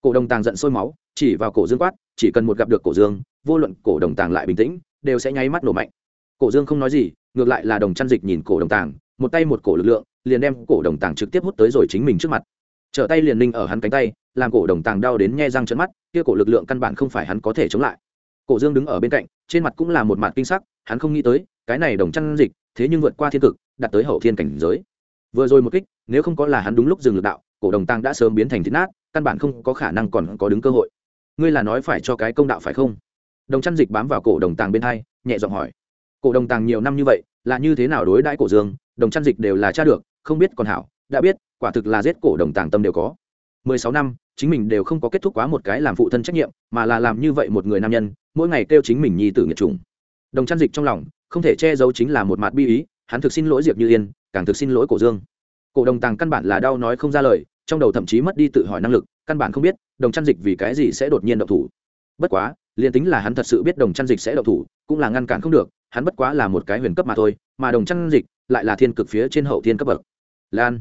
Cổ đồng tàng giận sôi máu, chỉ vào cổ dương quát, chỉ cần một gặp được cổ dương, vô luận cổ đồng tàng lại bình tĩnh, đều sẽ nháy mắt nổ mạnh. Cổ dương không nói gì, ngược lại là đồng chăn dịch nhìn cổ đồng tàng, một tay một cổ lực lượng, liền đem cổ đồng tàng trực tiếp hút tới rồi chính mình trước mặt. Trở tay liền ninh ở hắn cánh tay, làm cổ đồng tàng đau đến nhe răng trận mắt kia cổ lực lượng căn bản không phải hắn có thể chống lại. Cổ dương đứng ở bên cạnh, trên mặt cũng là một mặt kinh sắc, hắn không nghĩ tới, cái này đồng chăn dịch, thế nhưng vượt qua thiên cực, đạt tới hậu thiên cảnh giới. Vừa rồi một kích, nếu không có là hắn đúng lúc dừng lực đạo, cổ đồng tăng đã sớm biến thành thịt nát, căn bản không có khả năng còn có đứng cơ hội. Ngươi là nói phải cho cái công đạo phải không? Đồng chăn dịch bám vào cổ đồng tàng bên hai, nhẹ giọng hỏi. Cổ đồng tàng nhiều năm như vậy, là như thế nào đối đãi cổ dương? Đồng chăn dịch đều là cha được, không biết còn hảo, đã biết, quả thực là giết cổ đồng tàng tâm đều có. Mười sáu năm chính mình đều không có kết thúc quá một cái làm phụ thân trách nhiệm, mà là làm như vậy một người nam nhân, mỗi ngày kêu chính mình nhi tử nghiệt trùng đồng chăn dịch trong lòng, không thể che giấu chính là một mặt bi ý, hắn thực xin lỗi diệp như yên, càng thực xin lỗi cổ dương. Cổ đồng tàng căn bản là đau nói không ra lời, trong đầu thậm chí mất đi tự hỏi năng lực, căn bản không biết, đồng chăn dịch vì cái gì sẽ đột nhiên động thủ. Bất quá, liền tính là hắn thật sự biết đồng chăn dịch sẽ động thủ, cũng là ngăn cản không được, hắn bất quá là một cái huyền cấp mà thôi, mà đồng chăn dịch lại là thiên cực phía trên hậu thiên cấp bậc. Lan.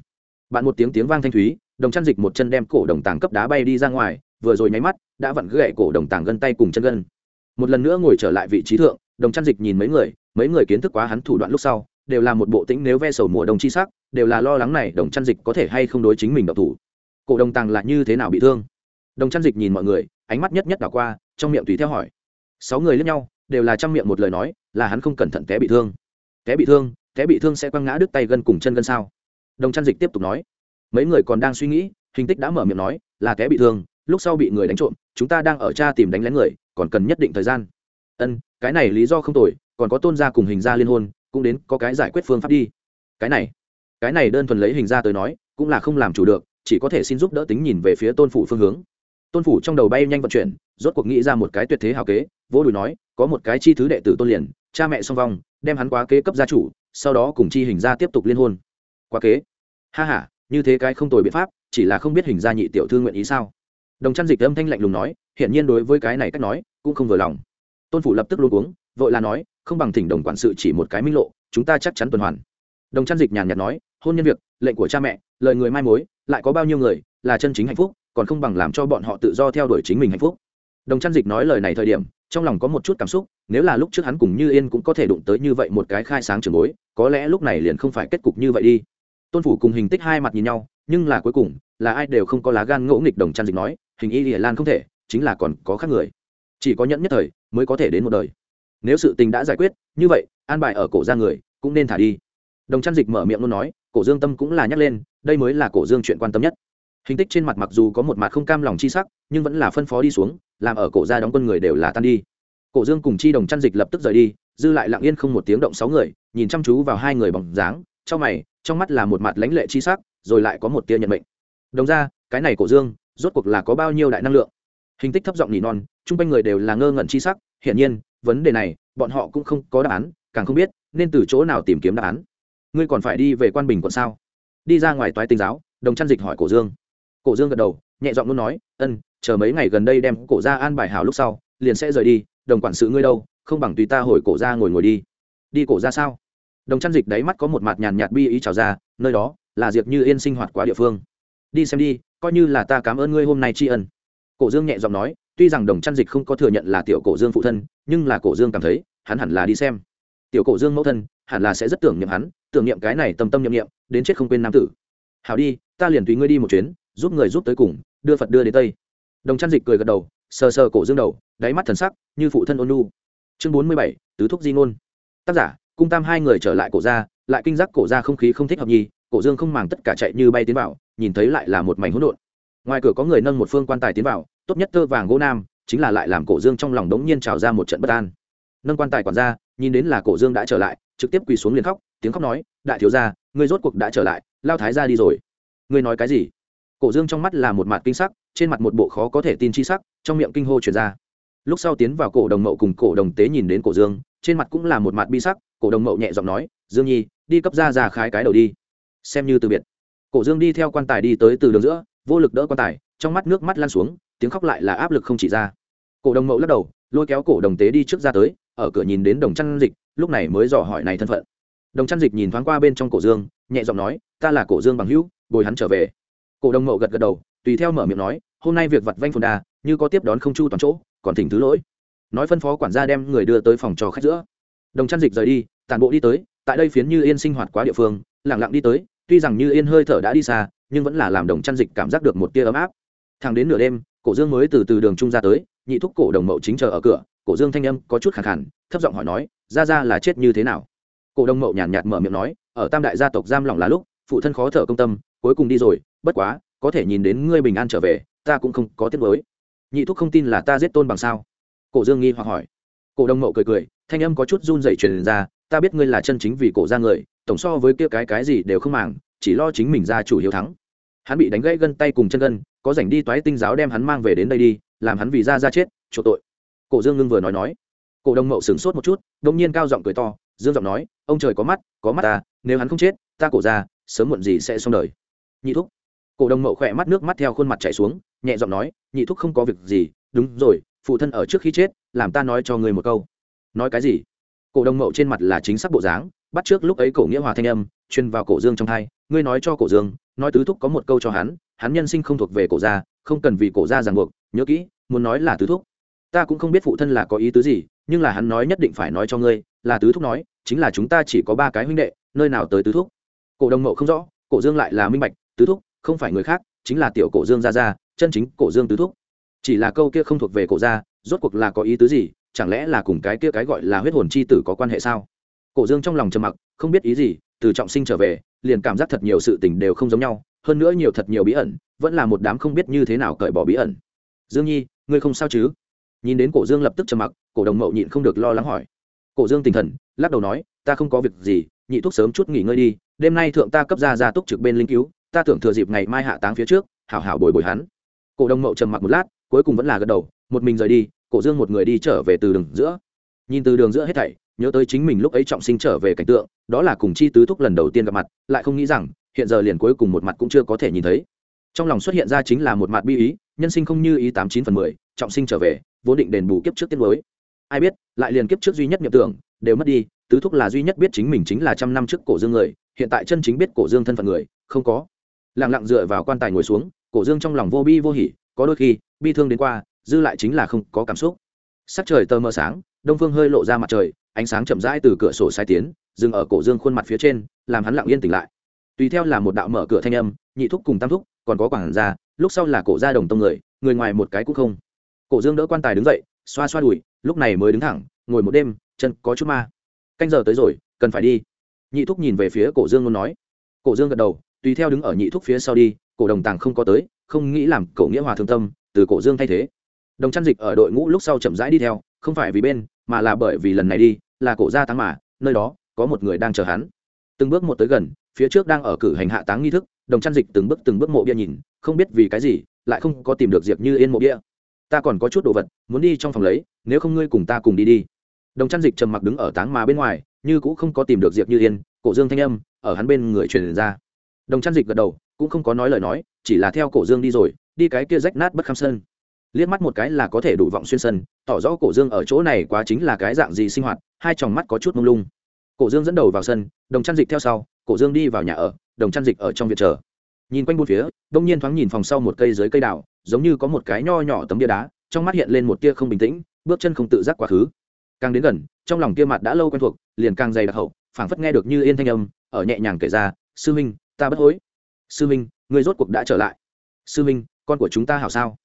Bạn một tiếng tiếng vang thanh thúy đồng chăn dịch một chân đem cổ đồng tàng cấp đá bay đi ra ngoài, vừa rồi nháy mắt, đã vặn gãy cổ đồng tàng gân tay cùng chân gân. Một lần nữa ngồi trở lại vị trí thượng, đồng chăn dịch nhìn mấy người mấy người kiến thức quá hắn thủ đoạn lúc sau, đều là một bộ tĩnh nếu ve sầu mùa đông chi sắc, đều là lo lắng này đồng chăn dịch có thể hay không đối chính mình độc thủ. Cổ đồng tàng là như thế nào bị thương? Đồng chăn dịch nhìn mọi người, ánh mắt nhất nhất đảo qua, trong miệng tùy theo hỏi. Sáu người lẫn nhau, đều là trong miệng một lời nói, là hắn không cẩn thận té bị thương. Té bị thương, té bị thương sẽ quăng ngã đứt tay gân cùng chân gân sao? Đồng chăn dịch tiếp tục nói mấy người còn đang suy nghĩ, hình tích đã mở miệng nói, là té bị thương, lúc sau bị người đánh trộm, chúng ta đang ở cha tìm đánh lén người, còn cần nhất định thời gian. Ân, cái này lý do không tồi, còn có tôn gia cùng hình gia liên hôn, cũng đến có cái giải quyết phương pháp đi. Cái này cái này đơn thuần lấy hình gia tới nói, cũng là không làm chủ được, chỉ có thể xin giúp đỡ tính nhìn về phía tôn phủ phương hướng. Tôn phủ trong đầu bay nhanh vận chuyển, rốt cuộc nghĩ ra một cái tuyệt thế hào kế, vỗ đùi nói, có một cái chi thứ đệ tử tôn liền, cha mẹ song vong, đem hắn quá kế cấp gia chủ, sau đó cùng chi hình gia tiếp tục liên hôn. Quá kế. Ha h a như thế cái không tồi biện pháp, chỉ là không biết hình gia nhị tiểu thư nguyện ý sao? Đồng chăn dịch âm thanh lạnh lùng nói hiện nhiên đối với cái này cách nói, cũng không vừa lòng. Tôn phủ lập tức luôn uống vội là nói, không bằng thỉnh đồng quản sự chỉ một cái minh lộ, chúng ta chắc chắn tuần hoàn. Đồng chăn dịch nhàn nhạt nói, hôn nhân việc, lệnh của cha mẹ, lời người mai mối, lại có bao nhiêu người, là chân chính hạnh phúc, còn không bằng làm cho bọn họ tự do theo đuổi chính mình hạnh phúc. Đồng chăn dịch nói lời này thời điểm, trong lòng có một chút cảm xúc, nếu là lúc trước hắn cùng như yên cũng có thể đụng tới như vậy một cái khai sáng trường bối, có lẽ lúc này liền không phải kết cục như vậy đi tôn phủ cùng hình tích hai mặt nhìn nhau, nhưng là cuối cùng, là ai đều không có lá gan ngỗ nghịch đồng trăn dịch nói, hình y hiển lan không thể, chính là còn có khác người. Chỉ có nhẫn nhất thời, mới có thể đến một đời. Nếu sự tình đã giải quyết, như vậy, an bài ở cổ ra người, cũng nên thả đi. Đồng trăn dịch mở miệng luôn nói, cổ dương tâm cũng là nhắc lên, đây mới là cổ dương chuyện quan tâm nhất. Hình tích trên mặt mặc dù có một mặt không cam lòng chi sắc, nhưng vẫn là phân phó đi xuống, làm ở cổ ra đóng quân người đều là tan đi. Cổ dương cùng chi đồng trăn dịch lập tức rời đi, dư lại lặng yên không một tiếng động sáu người, nhìn chăm chú vào hai người bằng dáng trong mày trong mắt là một mặt lãnh lệ chi sắc, rồi lại có một tia nhận mệnh. Đồng ra, cái này cổ dương, rốt cuộc là có bao nhiêu đại năng lượng? Hình tích thấp giọng nỉ non, chung quanh người đều là ngơ ngẩn chi sắc, hiển nhiên, vấn đề này, bọn họ cũng không có đáp án, càng không biết, nên từ chỗ nào tìm kiếm đáp án. Ngươi còn phải đi về quan bình quận sao? Đi ra ngoài toái tinh giáo, đồng chăn dịch hỏi cổ dương. Cổ dương gật đầu, nhẹ giọng luôn nói, ân, chờ mấy ngày gần đây đem cổ ra an bài hảo lúc sau, liền sẽ rời đi, đồng quản sự ngươi đâu, không bằng tùy ta hồi cổ ra ngồi ngồi đi. Đi cổ ra sao? Đồng chăn dịch đáy mắt có một mặt nhàn nhạt bi ý trào ra, nơi đó là diệp như yên sinh hoạt quá địa phương. Đi xem đi, coi như là ta cảm ơn ngươi hôm nay tri ân. Cổ dương nhẹ giọng nói, tuy rằng đồng chăn dịch không có thừa nhận là tiểu cổ dương phụ thân, nhưng là cổ dương cảm thấy, hắn hẳn là đi xem. Tiểu cổ dương mẫu thân, hẳn là sẽ rất tưởng niệm hắn, tưởng niệm cái này tâm tâm nhậm niệm, đến chết không quên nam tử. Hảo đi, ta liền tùy ngươi đi một chuyến, giúp người giúp tới cùng, đưa phật đưa đến tây. Đồng chăn dịch cười gật đầu, sờ sờ cổ dương đầu, đáy mắt thần sắc, như phụ thân ôn nu chương bốn mươi bảy, tứ thúc di ngôn. Tác giả cung tam hai người trở lại cổ ra lại kinh giác cổ ra không khí không thích hợp nhi, cổ dương không màng tất cả chạy như bay tiến vào, nhìn thấy lại là một mảnh hỗn độn. Ngoài cửa có người nâng một phương quan tài tiến vào, tốt nhất tơ vàng gỗ nam, chính là lại làm cổ dương trong lòng đống nhiên trào ra một trận bất an. Nâng quan tài quản ra nhìn đến là cổ dương đã trở lại, trực tiếp quỳ xuống liền khóc, tiếng khóc nói, đại thiếu gia, ngươi rốt cuộc đã trở lại, lao thái ra đi rồi. Ngươi nói cái gì? Cổ dương trong mắt là một mặt kinh sắc, trên mặt một bộ khó có thể tin chi sắc, trong miệng kinh hô chuyển ra. Lúc sau tiến vào cổ đồng mậu cùng cổ đồng tế nhìn đến cổ dương, trên mặt cũng là một mặt bi sắc cổ đồng mậu nhẹ giọng nói, dương nhi, đi cấp ra ra khái cái đầu đi. Xem như từ biệt. Cổ dương đi theo quan tài đi tới từ đường giữa, vô lực đỡ quan tài, trong mắt nước mắt lan xuống, tiếng khóc lại là áp lực không chỉ ra. Cổ đồng mậu lắc đầu, lôi kéo cổ đồng tế đi trước ra tới, ở cửa nhìn đến đồng chăn dịch, lúc này mới dò hỏi này thân phận. Đồng chăn dịch nhìn thoáng qua bên trong cổ dương, nhẹ giọng nói, ta là cổ dương bằng hữu, bồi hắn trở về. Cổ đồng mậu gật gật đầu, tùy theo mở miệng nói, hôm nay việc vặt vanh phồn đà như có tiếp đón không chu toàn chỗ, còn thỉnh thứ lỗi. Nói phân phó quản gia đem người đưa tới phòng trò khách giữa đồng chăn dịch rời đi tàn bộ đi tới, tại đây phiến như yên sinh hoạt quá địa phương lẳng lặng đi tới, tuy rằng như yên hơi thở đã đi xa, nhưng vẫn là làm đồng chăn dịch cảm giác được một tia ấm áp. Thẳng đến nửa đêm, cổ dương mới từ từ đường trung ra tới, nhị thúc cổ đồng mậu chính chờ ở cửa, cổ dương thanh âm có chút khẳng khẳng thấp giọng hỏi nói, ra ra là chết như thế nào? Cổ đồng mậu nhàn nhạt mở miệng nói, ở tam đại gia tộc giam lỏng là lúc, phụ thân khó thở công tâm, cuối cùng đi rồi, bất quá, có thể nhìn đến ngươi bình an trở về, ta cũng không có tiếc mới nhị thúc không tin là ta giết tôn bằng sao? Cổ dương nghi hoặc hỏi. Cổ đồng mậu cười cười thanh âm có chút run dậy truyền ra, ta biết ngươi là chân chính vì cổ ra người, tổng so với kia cái cái gì đều không màng, chỉ lo chính mình ra chủ hiếu thắng. Hắn bị đánh gãy gân tay cùng chân gân, có rảnh đi toái tinh giáo đem hắn mang về đến đây đi, làm hắn vì ra ra chết chỗ tội. Cổ dương ngưng vừa nói nói. Cổ đông mậu sửng sốt một chút đông nhiên cao giọng cười to, dương giọng nói, ông trời có mắt có mắt ta, nếu hắn không chết, ta cổ ra sớm muộn gì sẽ xong đời. Nhị thúc. Cổ đông mậu khỏe mắt nước mắt theo khuôn mặt chảy xuống, nhẹ giọng nói, nhị thúc không có việc gì, đúng rồi, phụ thân ở trước khi chết, làm ta nói cho người một câu nói cái gì? Cổ đông mậu trên mặt là chính xác bộ dáng, bắt trước lúc ấy cổ nghĩa hòa thanh âm, truyền vào cổ dương trong thai, ngươi nói cho cổ dương, nói tứ thúc có một câu cho hắn hắn nhân sinh không thuộc về cổ gia, không cần vì cổ gia ràng buộc, nhớ kỹ, muốn nói là tứ thúc. Ta cũng không biết phụ thân là có ý tứ gì, nhưng là hắn nói nhất định phải nói cho ngươi, là tứ thúc nói, chính là chúng ta chỉ có ba cái huynh đệ, nơi nào tới tứ thúc? Cổ đồng mậu không rõ, cổ dương lại là minh bạch, tứ thúc, không phải người khác, chính là tiểu cổ dương gia gia, chân chính cổ dương tứ thúc. Chỉ là câu kia không thuộc về cổ gia, rốt cuộc là có ý tứ gì chẳng lẽ là cùng cái kia cái gọi là huyết hồn chi tử có quan hệ sao? Cổ dương trong lòng trầm mặc, không biết ý gì, từ trọng sinh trở về, liền cảm giác thật nhiều sự tình đều không giống nhau, hơn nữa nhiều thật nhiều bí ẩn, vẫn là một đám không biết như thế nào cởi bỏ bí ẩn. Dương nhi, ngươi không sao chứ? Nhìn đến cổ dương lập tức trầm mặc, cổ đồng mậu nhịn không được lo lắng hỏi. Cổ dương tinh thần, lắc đầu nói, ta không có việc gì, nhị thuốc sớm chút nghỉ ngơi đi, đêm nay thượng ta cấp ra ra túc trực bên linh cứu, ta tưởng thừa dịp ngày mai hạ táng phía trước, hảo hảo bồi bồi hắn. Cổ đồng mậu trầm mặc một lát, cuối cùng vẫn là gật đầu, một mình rời đi cổ dương một người đi trở về từ đường giữa. Nhìn từ đường giữa hết thảy, nhớ tới chính mình lúc ấy trọng sinh trở về cảnh tượng, đó là cùng chi tứ thúc lần đầu tiên gặp mặt, lại không nghĩ rằng, hiện giờ liền cuối cùng một mặt cũng chưa có thể nhìn thấy. Trong lòng xuất hiện ra chính là một mặt bi ý, nhân sinh không như ý tám chín phần mười, trọng sinh trở về, vốn định đền bù kiếp trước tiết mới ai biết, lại liền kiếp trước duy nhất nhập tưởng, đều mất đi, tứ thúc là duy nhất biết chính mình chính là trăm năm trước cổ dương người, hiện tại chân chính biết cổ dương thân phận người, không có. Lặng lặng dựa vào quan tài ngồi xuống, cổ dương trong lòng vô bi vô hỉ, có đôi khi, bi thương đến qua dư lại chính là không có cảm xúc. Sắc trời tơ mơ sáng, đông phương hơi lộ ra mặt trời, ánh sáng chậm rãi từ cửa sổ sai tiến, dừng ở cổ dương khuôn mặt phía trên, làm hắn lặng yên tỉnh lại. Tùy theo là một đạo mở cửa thanh âm, nhị thúc cùng tam thúc, còn có quảng gia, lúc sau là cổ gia đồng tông người người ngoài một cái cũng không. Cổ dương đỡ quan tài đứng dậy, xoa xoa đùi, lúc này mới đứng thẳng, ngồi một đêm, chân có chút ma. Canh giờ tới rồi, cần phải đi. Nhị thúc nhìn về phía cổ dương luôn nói. Cổ dương gật đầu, tùy theo đứng ở nhị thúc phía sau đi, cổ đồng tàng không có tới, không nghĩ làm cổ nghĩa hòa thương tâm, từ cổ dương thay thế đồng chăn dịch ở đội ngũ lúc sau chậm rãi đi theo, không phải vì bên, mà là bởi vì lần này đi, là cổ gia táng mà, nơi đó, có một người đang chờ hắn. Từng bước một tới gần, phía trước đang ở cử hành hạ táng nghi thức, đồng chăn dịch từng bước từng bước mộ bia nhìn, không biết vì cái gì, lại không có tìm được diệp như yên mộ bia. Ta còn có chút đồ vật, muốn đi trong phòng lấy, nếu không ngươi cùng ta cùng đi đi. Đồng chăn dịch trầm mặc đứng ở táng mà bên ngoài, như cũng không có tìm được diệp như yên, cổ dương thanh âm, ở hắn bên người truyền ra. Đồng chăn dịch gật đầu, cũng không có nói lời nói, chỉ là theo cổ dương đi rồi, đi cái kia rách nát bất kham sơn liếc mắt một cái là có thể đủ vọng xuyên sân, tỏ rõ cổ dương ở chỗ này quá chính là cái dạng gì sinh hoạt, hai tròng mắt có chút mông lung. Cổ dương dẫn đầu vào sân, đồng chăn dịch theo sau, cổ dương đi vào nhà ở, đồng chăn dịch ở trong viện chờ. Nhìn quanh bốn phía, đông nhiên thoáng nhìn phòng sau một cây dưới cây đào, giống như có một cái nho nhỏ tấm bia đá, trong mắt hiện lên một tia không bình tĩnh, bước chân không tự giác quá khứ. Càng đến gần, trong lòng kia mặt đã lâu quen thuộc, liền càng dày đặc hậu, phảng phất nghe được như yên thanh âm, ở nhẹ nhàng kể ra, sư minh, ta bất hối. Sư minh người rốt cuộc đã trở lại. Sư minh, con của chúng ta hảo sao?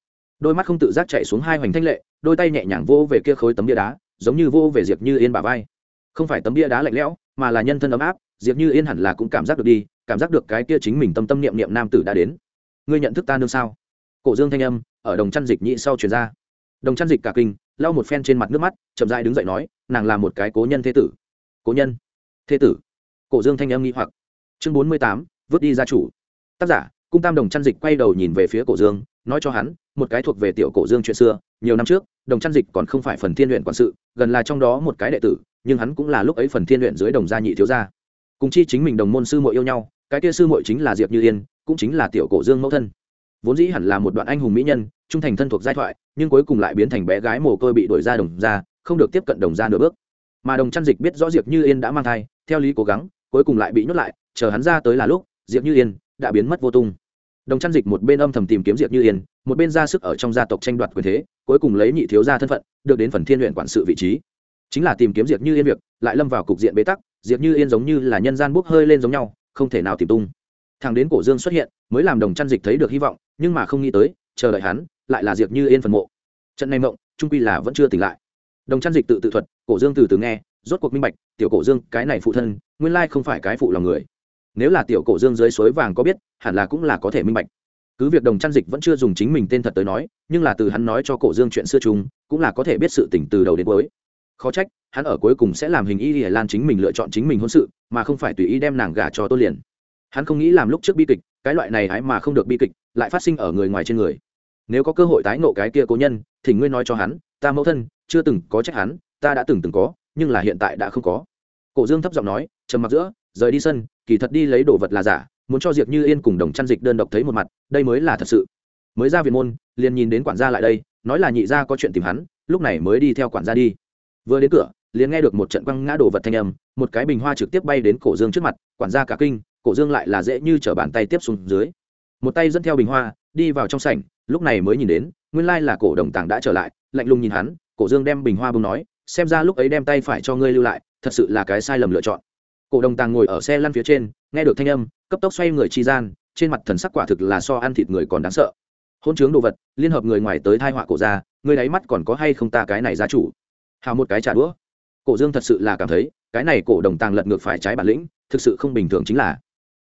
Đôi mắt không tự giác chạy xuống hai hoành thanh lệ, đôi tay nhẹ nhàng vô về kia khối tấm bia đá, giống như vô về diệp như yên bà vai. Không phải tấm bia đá lạnh lẽo, mà là nhân thân ấm áp, diệp như yên hẳn là cũng cảm giác được đi, cảm giác được cái kia chính mình tâm tâm niệm niệm nam tử đã đến. Ngươi nhận thức ta nương sao? Cổ dương thanh âm, ở đồng chăn dịch nhị sau truyền ra. Đồng chăn dịch cả kinh, lau một phen trên mặt nước mắt, chậm dại đứng dậy nói, nàng là một cái cố nhân thế tử. Cố nhân? Thế tử? Cổ dương thanh âm nghĩ hoặc. Chương bốn mươi tám, vứt đi gia chủ. Tác giả, cung tam đồng chăn dịch quay đầu nhìn về phía cổ dương, nói cho hắn một cái thuộc về tiểu cổ dương chuyện xưa, nhiều năm trước, đồng trăn dịch còn không phải phần thiên luyện quản sự, gần là trong đó một cái đệ tử, nhưng hắn cũng là lúc ấy phần thiên luyện dưới đồng gia nhị thiếu gia. Cùng chi chính mình đồng môn sư muội yêu nhau, cái kia sư muội chính là diệp như yên, cũng chính là tiểu cổ dương mẫu thân. Vốn dĩ hẳn là một đoạn anh hùng mỹ nhân, trung thành thân thuộc giai thoại, nhưng cuối cùng lại biến thành bé gái mồ côi bị đuổi ra đồng gia, không được tiếp cận đồng gia nửa bước. Mà đồng trăn dịch biết rõ diệp như yên đã mang thai, theo lý cố gắng, cuối cùng lại bị nhốt lại, chờ hắn ra tới là lúc, diệp như yên đã biến mất vô tung đồng chăn dịch một bên âm thầm tìm kiếm diệp như yên, một bên ra sức ở trong gia tộc tranh đoạt quyền thế, cuối cùng lấy nhị thiếu gia thân phận, được đến phần thiên luyện quản sự vị trí. Chính là tìm kiếm diệp như yên việc, lại lâm vào cục diện bế tắc, diệp như yên giống như là nhân gian bốc hơi lên giống nhau, không thể nào tìm tung. Thằng đến cổ dương xuất hiện, mới làm đồng chăn dịch thấy được hy vọng, nhưng mà không nghĩ tới, chờ đợi hắn, lại là diệp như yên phần mộ. Trận này mộng trung quy là vẫn chưa tỉnh lại. Đồng chăn dịch tự tự thuật, cổ dương từ từ nghe, rốt cuộc minh bạch, tiểu cổ dương cái này phụ thân, nguyên lai không phải cái phụ lòng người nếu là tiểu cổ dương dưới suối vàng có biết, hẳn là cũng là có thể minh bạch. Cứ việc đồng chăn dịch vẫn chưa dùng chính mình tên thật tới nói, nhưng là từ hắn nói cho cổ dương chuyện xưa chung, cũng là có thể biết sự tỉnh từ đầu đến cuối. Khó trách, hắn ở cuối cùng sẽ làm hình y lìa lan chính mình lựa chọn chính mình hôn sự, mà không phải tùy ý đem nàng gả cho tôi liền. Hắn không nghĩ làm lúc trước bi kịch, cái loại này hãy mà không được bi kịch, lại phát sinh ở người ngoài trên người. Nếu có cơ hội tái nộ cái kia cố nhân, thì ngươi nói cho hắn, ta mẫu thân, chưa từng có trách hắn, ta đã từng từng có, nhưng là hiện tại đã không có. Cổ dương thấp giọng nói, trầm mặc giữa, rời đi sân kỳ thật đi lấy đồ vật là giả, muốn cho diệp như yên cùng đồng chăn dịch đơn độc thấy một mặt, đây mới là thật sự. Mới ra viện môn, liền nhìn đến quản gia lại đây, nói là nhị gia có chuyện tìm hắn, lúc này mới đi theo quản gia đi. Vừa đến cửa, liền nghe được một trận quăng ngã đồ vật thanh âm, một cái bình hoa trực tiếp bay đến cổ dương trước mặt, quản gia cả kinh, cổ dương lại là dễ như t bàn tay tiếp xuống dưới. Một tay dẫn theo bình hoa, đi vào trong sảnh, lúc này mới nhìn đến, nguyên lai là cổ đồng tàng đã trở lại, lạnh lùng nhìn hắn, cổ dương đem bình hoa bông nói, xem ra lúc ấy đem tay phải cho ngươi lưu lại, thật sự là cái sai lầm lựa chọn cổ đồng tàng ngồi ở xe lăn phía trên, nghe được thanh âm, cấp tốc xoay người chi gian, trên mặt thần sắc quả thực là so ăn thịt người còn đáng sợ. Hôn chướng đồ vật, liên hợp người ngoài tới thai họa cổ ra, người đáy mắt còn có hay không ta cái này gia chủ? Hào một cái trả đũa. Cổ dương thật sự là cảm thấy, cái này cổ đồng tàng lật ngược phải trái bản lĩnh, thực sự không bình thường chính là.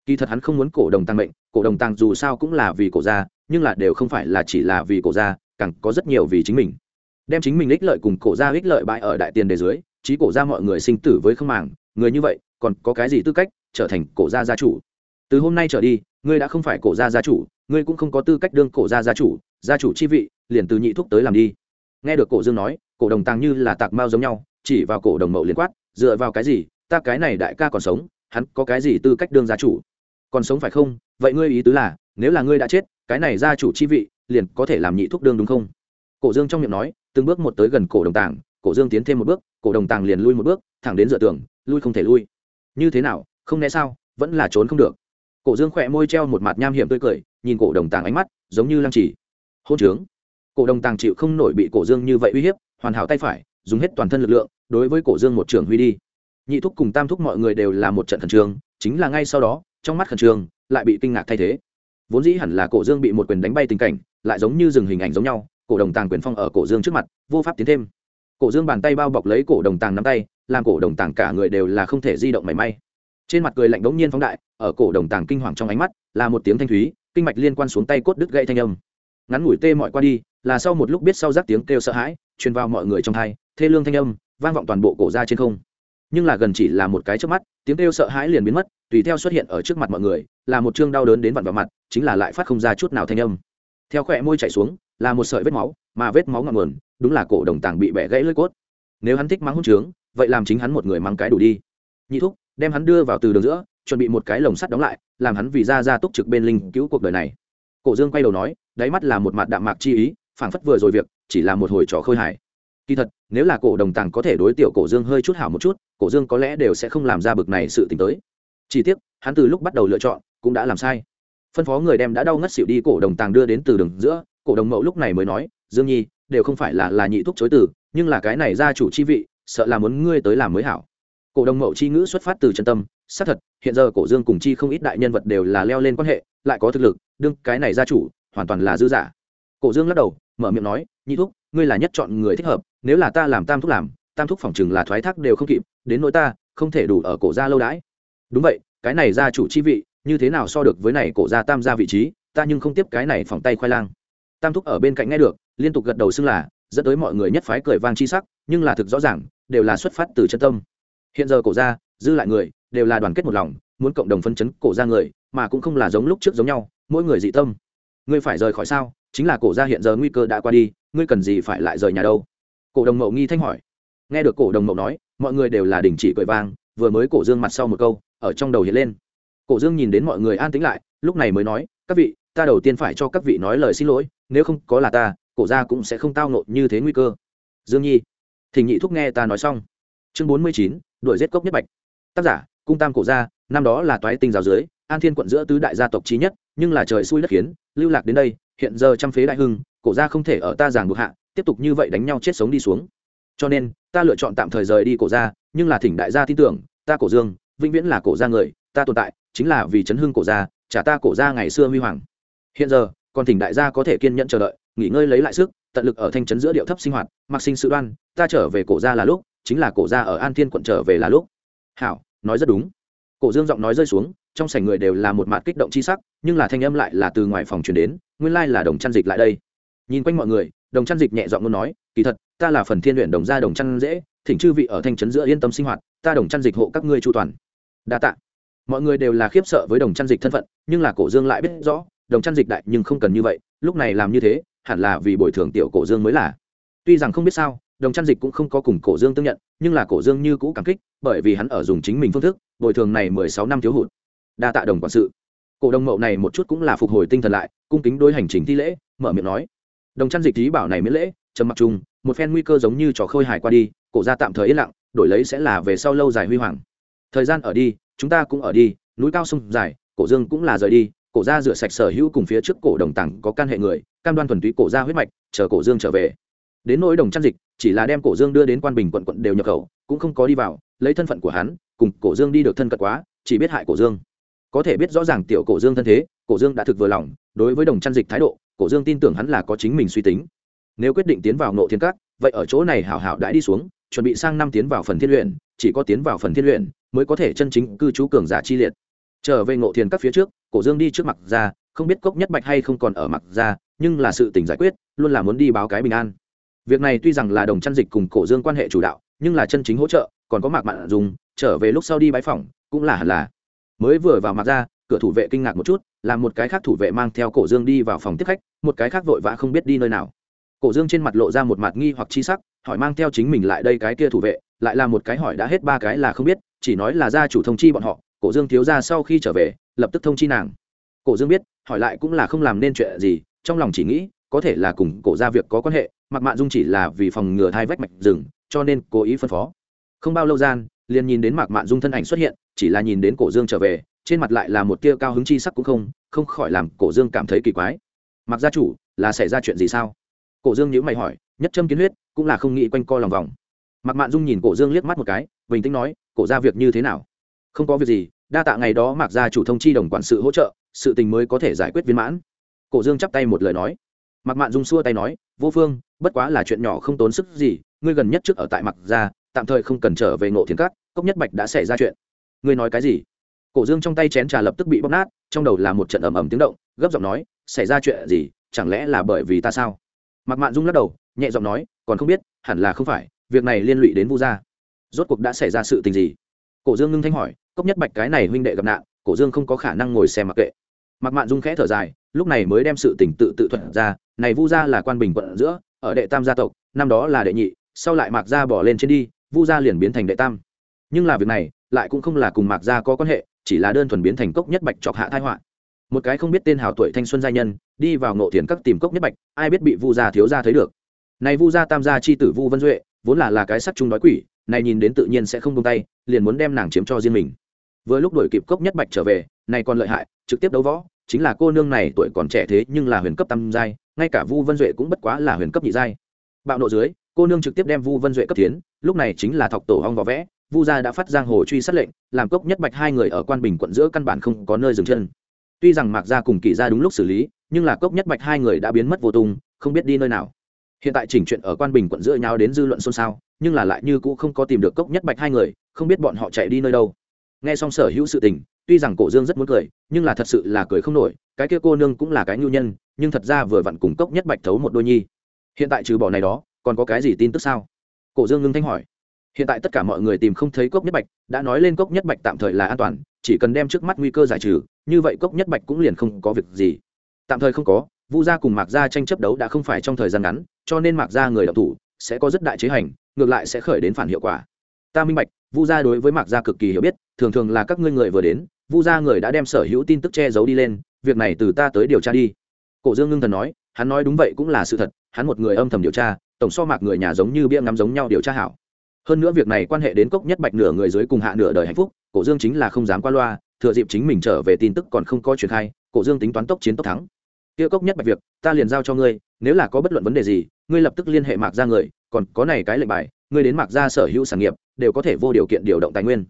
Kỳ thật hắn không muốn cổ đồng tăng mệnh, cổ đồng tăng dù sao cũng là vì cổ gia, nhưng là đều không phải là chỉ là vì cổ gia, càng có rất nhiều vì chính mình. Đem chính mình ích lợi cùng cổ gia ích lợi bại ở đại tiền đề dưới trí cổ gia mọi người sinh tử với không màng, người như vậy còn có cái gì tư cách trở thành cổ gia gia chủ? Từ hôm nay trở đi, ngươi đã không phải cổ gia gia chủ, ngươi cũng không có tư cách đương cổ gia gia chủ gia chủ chi vị liền từ nhị thúc tới làm đi. Nghe được cổ dương nói, cổ đồng tàng như là tạc mao giống nhau, chỉ vào cổ đồng mậu liền quát, dựa vào cái gì, ta cái này đại ca còn sống, hắn có cái gì tư cách đương gia chủ? Còn sống phải không? Vậy ngươi ý tứ là, nếu là ngươi đã chết, cái này gia chủ chi vị liền có thể làm nhị thúc đương đúng không? Cổ dương trong miệng nói, từng bước một tới gần cổ đồng tàng, cổ dương tiến thêm một bước, cổ đồng tàng liền lui một bước, thẳng đến dựa tường, lui không thể lui như thế nào, không né sao, vẫn là trốn không được. Cổ dương khỏe môi treo một mặt nham hiểm tươi cười, nhìn cổ đồng tàng ánh mắt, giống như lăng trì hôn trướng. Cổ đồng tàng chịu không nổi bị cổ dương như vậy uy hiếp, hoàn hảo tay phải, dùng hết toàn thân lực lượng, đối với cổ dương một trường huy đi. Nhị thúc cùng tam thúc mọi người đều là một trận khẩn trương, chính là ngay sau đó, trong mắt khẩn trương, lại bị kinh ngạc thay thế. Vốn dĩ hẳn là cổ dương bị một quyền đánh bay tình cảnh, lại giống như dừng hình ảnh giống nhau, cổ đồng tàng quyền phong ở cổ dương trước mặt, vô pháp tiến thêm cổ dương bàn tay bao bọc lấy cổ đồng tàng nắm tay, làm cổ đồng tàng cả người đều là không thể di động mảy may. Trên mặt cười lạnh bỗng nhiên phóng đại, ở cổ đồng tàng kinh hoàng trong ánh mắt, là một tiếng thanh thúy, kinh mạch liên quan xuống tay cốt đứt gãy thanh âm. Ngắn ngủi tê mọi qua đi, là sau một lúc biết sau giác tiếng kêu sợ hãi, truyền vào mọi người trong thai thê lương thanh âm, vang vọng toàn bộ cổ ra trên không. Nhưng là gần chỉ là một cái trước mắt, tiếng kêu sợ hãi liền biến mất, tùy theo xuất hiện ở trước mặt mọi người, là một chương đau đớn đến vặn vào mặt, chính là lại phát không ra chút nào thanh âm. Theo khỏe môi chảy xuống, là một sợi vết máu mà vết máu ngọn nguồn, đúng là cổ đồng tàng bị bẻ gãy lưỡi cốt. Nếu hắn thích mắng hôn trướng, vậy làm chính hắn một người mắng cái đủ đi. Nhị thúc, đem hắn đưa vào từ đường giữa, chuẩn bị một cái lồng sắt đóng lại, làm hắn vì ra ra túc trực bên linh cứu cuộc đời này. Cổ dương quay đầu nói, đáy mắt là một mặt đạm mạc chi ý, phảng phất vừa rồi việc, chỉ là một hồi trò khơi hài. Kỳ thật, nếu là cổ đồng tàng có thể đối tiểu cổ dương hơi chút hảo một chút, cổ dương có lẽ đều sẽ không làm ra bực này sự t ì n h tới. Chỉ tiếc, hắn từ lúc bắt đầu lựa chọn, cũng đã làm sai. Phân phó người đem đã đau ngất xỉu đi cổ đồng tàng đưa đến từ đường giữa, cổ đồng mẫu lúc này mới nói dương nhi, đều không phải là là nhị thúc chối từ, nhưng là cái này gia chủ chi vị, sợ là muốn ngươi tới làm mới hảo. Cổ đồng mậu chi ngữ xuất phát từ chân tâm, xác thật, hiện giờ cổ dương cùng chi không ít đại nhân vật đều là leo lên quan hệ, lại có thực lực, đương cái này gia chủ, hoàn toàn là dư giả. Cổ dương lắc đầu, mở miệng nói, nhị thúc, ngươi là nhất chọn người thích hợp, nếu là ta làm tam thúc làm, tam thúc phòng chừng là thoái thác đều không kịp, đến nỗi ta, không thể đủ ở cổ gia lâu đãi. Đúng vậy, cái này gia chủ chi vị, như thế nào so được với này cổ gia tam gia vị trí, ta nhưng không tiếp cái này phòng tay khoai lang. Tam thúc ở bên cạnh nghe được liên tục gật đầu xưng là, dẫn tới mọi người nhất phái cười vang chi sắc, nhưng là thực rõ ràng, đều là xuất phát từ chân tâm. Hiện giờ cổ gia, dư lại người, đều là đoàn kết một lòng, muốn cộng đồng phân chấn cổ gia người, mà cũng không là giống lúc trước giống nhau, mỗi người dị tâm. Ngươi phải rời khỏi sao? Chính là cổ gia hiện giờ nguy cơ đã qua đi, ngươi cần gì phải lại rời nhà đâu? Cổ đồng mậu nghi thanh hỏi. Nghe được cổ đồng mậu nói, mọi người đều là đình chỉ cười vang, vừa mới cổ dương mặt sau một câu, ở trong đầu hiện lên. Cổ dương nhìn đến mọi người an tĩnh lại, lúc này mới nói, các vị, ta đầu tiên phải cho các vị nói lời xin lỗi, nếu không có là ta cổ gia cũng sẽ không tao nộn như thế nguy cơ. Dương nhi, thỉnh nhị thúc nghe ta nói xong. Chương bốn mươi chín đội giết cốc nhất bạch. Tác giả, cung tam cổ gia, năm đó là toái tinh giáo dưới, an thiên quận giữa tứ đại gia tộc trí nhất, nhưng là trời xui đất khiến, lưu lạc đến đây, hiện giờ trăm phế đại hưng, cổ gia không thể ở ta giảng buộc hạ, tiếp tục như vậy đánh nhau chết sống đi xuống. Cho nên, ta lựa chọn tạm thời rời đi cổ gia, nhưng là thỉnh đại gia tin tưởng, ta cổ dương, vĩnh viễn là cổ gia người, ta tồn tại, chính là vì chấn hưng cổ gia, trả ta cổ gia ngày xưa huy hoàng. Hiện giờ còn thỉnh đại gia có thể kiên nhẫn chờ đợi, nghỉ ngơi lấy lại sức, tận lực ở thanh trấn giữa điệu thấp sinh hoạt, mặc sinh sự đoan, ta trở về cổ gia là lúc, chính là cổ gia ở an thiên quận trở về là lúc. Hảo, nói rất đúng. Cổ dương giọng nói rơi xuống, trong sảnh người đều là một mặt kích động chi sắc, nhưng là thanh âm lại là từ ngoài phòng truyền đến, nguyên lai là đồng chăn dịch lại đây. Nhìn quanh mọi người, đồng chăn dịch nhẹ giọng luôn nói, kỳ thật, ta là phần thiên luyện đồng gia đồng chăn dễ, thỉnh chư vị ở thanh trấn giữa yên tâm sinh hoạt, ta đồng chăn dịch hộ các ngươi chu toàn. Đa tạ. Mọi người đều là khiếp sợ với đồng chăn dịch thân phận, nhưng là cổ dương lại biết rõ đồng chăn dịch đại nhưng không cần như vậy, lúc này làm như thế, hẳn là vì bồi thường tiểu cổ dương mới là. Tuy rằng không biết sao, đồng chăn dịch cũng không có cùng cổ dương tương nhận, nhưng là cổ dương như cũ cảm kích, bởi vì hắn ở dùng chính mình phương thức, bồi thường này mười sáu năm thiếu hụt. Đa tạ đồng quản sự. Cổ đồng mậu này một chút cũng là phục hồi tinh thần lại, cung kính đôi hành trình thi lễ, mở miệng nói. Đồng chăn dịch trí bảo này miễn lễ, trầm mặc chung, một phen nguy cơ giống như trò khôi hài qua đi, cổ ra tạm thời yên lặng, đổi lấy sẽ là về sau lâu dài huy hoàng. Thời gian ở đi, chúng ta cũng ở đi, núi cao sông dài, cổ dương cũng là rời đi cổ ra rửa sạch sở hữu cùng phía trước cổ đồng tặng có can hệ người, cam đoan thuần túy cổ ra huyết mạch, chờ cổ dương trở về. Đến nỗi đồng chăn dịch, chỉ là đem cổ dương đưa đến quan bình quận quận đều nhập khẩu, cũng không có đi vào, lấy thân phận của hắn, cùng cổ dương đi được thân cận quá, chỉ biết hại cổ dương. Có thể biết rõ ràng tiểu cổ dương thân thế, cổ dương đã thực vừa lòng, đối với đồng chăn dịch thái độ, cổ dương tin tưởng hắn là có chính mình suy tính. Nếu quyết định tiến vào nộ thiên cát vậy ở chỗ này hảo hảo đãi đi xuống, chuẩn bị sang năm tiến vào phần thiên luyện, chỉ có tiến vào phần thiên luyện, mới có thể chân chính cư trú cường giả chi liệt trở về ngộ thiền các phía trước, cổ dương đi trước mặt ra, không biết cốc nhất bạch hay không còn ở mặt ra, nhưng là sự tình giải quyết, luôn là muốn đi báo cái bình an. Việc này tuy rằng là đồng chăn dịch cùng cổ dương quan hệ chủ đạo, nhưng là chân chính hỗ trợ, còn có mạc mạn dùng trở về lúc sau đi bãi phòng cũng là hẳn là. Mới vừa vào mặt ra, cửa thủ vệ kinh ngạc một chút làm một cái khác thủ vệ mang theo cổ dương đi vào phòng tiếp khách, một cái khác vội vã không biết đi nơi nào. Cổ dương trên mặt lộ ra một mặt nghi hoặc chi sắc, hỏi mang theo chính mình lại đây cái kia thủ vệ, lại là một cái hỏi đã hết ba cái là không biết, chỉ nói là gia chủ thông chi bọn họ cổ dương thiếu ra sau khi trở về, lập tức thông chi nàng. Cổ dương biết, hỏi lại cũng là không làm nên chuyện gì, trong lòng chỉ nghĩ, có thể là cùng cổ ra việc có quan hệ, mặc mạn dung chỉ là vì phòng ngừa thai vách mạch rừng, cho nên cố ý phân phó. Không bao lâu gian, liền nhìn đến mạc mạn dung thân ảnh xuất hiện, chỉ là nhìn đến cổ dương trở về, trên mặt lại là một tia cao hứng chi sắc cũng không không khỏi làm cổ dương cảm thấy kỳ quái. Mặc gia chủ, là xảy ra chuyện gì sao? Cổ dương nhữ mày hỏi, nhất châm kiến huyết, cũng là không nghĩ quanh co lòng vòng. Mặc mạn dung nhìn cổ dương liếc mắt một cái, bình tĩnh nói, cổ ra việc như thế nào? Không có việc gì, đa tạ ngày đó mặc gia chủ thông chi đồng quản sự hỗ trợ, sự tình mới có thể giải quyết viên mãn. Cổ dương chắp tay một lời nói. Mặc mạn dung xua tay nói, vô phương, bất quá là chuyện nhỏ không tốn sức gì, ngươi gần nhất trước ở tại mặc gia, tạm thời không cần trở về ngộ thiền cát cốc nhất bạch đã xảy ra chuyện. Ngươi nói cái gì? Cổ dương trong tay chén trà lập tức bị bóp nát, trong đầu là một trận ầm ầm tiếng động, gấp giọng nói, xảy ra chuyện gì, chẳng lẽ là bởi vì ta sao? Mặc mạn dung lắc đầu, nhẹ giọng nói, còn không biết, hẳn là không phải, việc này liên lụy đến vu gia. Rốt cuộc đã xảy ra sự tình gì? Cổ dương ngưng thanh hỏi, cốc nhất bạch cái này huynh đệ gặp nạn, cổ dương không có khả năng ngồi xem mặc kệ. Mặc mạn dung khẽ thở dài, lúc này mới đem sự tình tự tự thuận ra, này vu gia là quan bình quận giữa, ở đệ tam gia tộc, năm đó là đệ nhị, sau lại mạc gia bỏ lên trên đi, vu gia liền biến thành đệ tam. Nhưng là việc này, lại cũng không là cùng mạc gia có quan hệ, chỉ là đơn thuần biến thành cốc nhất bạch chọc hạ thai họa. Một cái không biết tên hào tuổi thanh xuân gia nhân, đi vào ngộ thiền các tìm cốc nhất bạch, ai biết bị vu gia thiếu gia thấy được. Này vu gia tam gia chi tử vu vân duệ, vốn là là cái sắc chung đói quỷ này nhìn đến tự nhiên sẽ không tung tay, liền muốn đem nàng chiếm cho riêng mình. Vừa lúc đổi kịp cốc nhất bạch trở về, này còn lợi hại, trực tiếp đấu võ, chính là cô nương này tuổi còn trẻ thế nhưng là huyền cấp tam giai, ngay cả vu vân duệ cũng bất quá là huyền cấp nhị giai. Bạo nộ dưới, cô nương trực tiếp đem vu vân duệ cấp tiến, lúc này chính là thọc tổ hong võ vẽ, vu gia đã phát giang hồ truy sát lệnh, làm cốc nhất bạch hai người ở quan bình quận giữa căn bản không có nơi dừng chân. Tuy rằng mạc gia cùng kỳ gia đúng lúc xử lý, nhưng là cốc nhất bạch hai người đã biến mất vô tung, không biết đi nơi nào hiện tại chỉnh chuyện ở quan bình quận giữa nhau đến dư luận xôn xao, nhưng là lại như cũ không có tìm được cốc nhất bạch hai người, không biết bọn họ chạy đi nơi đâu. Nghe xong sở hữu sự tình, tuy rằng cổ dương rất muốn cười, nhưng là thật sự là cười không nổi, cái kia cô nương cũng là cái nhu nhân, nhưng thật ra vừa vặn cùng cốc nhất bạch thấu một đôi nhi. Hiện tại trừ bỏ này đó, còn có cái gì tin tức sao? Cổ dương ngưng thanh hỏi. Hiện tại tất cả mọi người tìm không thấy cốc nhất bạch, đã nói lên cốc nhất bạch tạm thời là an toàn, chỉ cần đem trước mắt nguy cơ giải trừ, như vậy cốc nhất bạch cũng liền không có việc gì. Tạm thời không có vu gia cùng mạc gia tranh chấp đấu đã không phải trong thời gian ngắn, cho nên mạc gia người đọc thủ sẽ có rất đại chế hành, ngược lại sẽ khởi đến phản hiệu quả. Ta minh bạch, vu gia đối với mạc gia cực kỳ hiểu biết, thường thường là các ngươi người vừa đến, vu gia người đã đem sở hữu tin tức che giấu đi lên, việc này từ ta tới điều tra đi. Cổ dương ngưng thần nói, hắn nói đúng vậy cũng là sự thật, hắn một người âm thầm điều tra, tổng so mạc người nhà giống như bia ngắm giống nhau điều tra hảo. Hơn nữa việc này quan hệ đến cốc nhất bạch nửa người dưới cùng hạ nửa đời hạnh phúc, cổ dương chính là không dám qua loa, thừa dịp chính mình trở về tin tức còn không có truyền khai, cổ dương tính toán tốc chiến tốc thắng kia cốc nhất bạch việc, ta liền giao cho ngươi, nếu là có bất luận vấn đề gì, ngươi lập tức liên hệ mạc ra người, còn có này cái lệnh bài, ngươi đến mạc ra sở hữu sản nghiệp, đều có thể vô điều kiện điều động tài nguyên.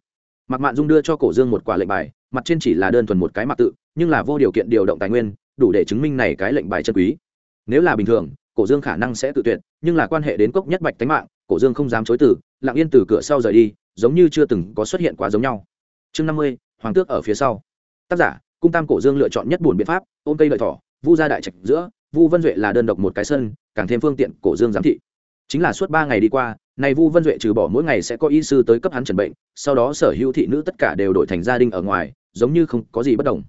Mạc mạn dung đưa cho cổ dương một quả lệnh bài, mặt trên chỉ là đơn thuần một cái mạc tự, nhưng là vô điều kiện điều động tài nguyên, đủ để chứng minh này cái lệnh bài chân quý. Nếu là bình thường, cổ dương khả năng sẽ tự tuyệt, nhưng là quan hệ đến cốc nhất bạch tánh mạng, cổ dương không dám chối từ, lặng yên từ cửa sau rời đi, giống như chưa từng có xuất hiện quá giống nhau. Chương năm mươi, hoàng tước ở phía sau. Tác giả, cung tam cổ dương lựa chọn nhất buồn biện pháp, ôm cây lợi thỏ vu gia đại trạch giữa, vu vân duệ là đơn độc một cái sân, càng thêm phương tiện cổ dương giám thị. Chính là suốt ba ngày đi qua này vu vân duệ trừ bỏ mỗi ngày sẽ có y sư tới cấp hắn chẩn bệnh, sau đó sở hữu thị nữ tất cả đều đổi thành gia đình ở ngoài, giống như không có gì bất đồng.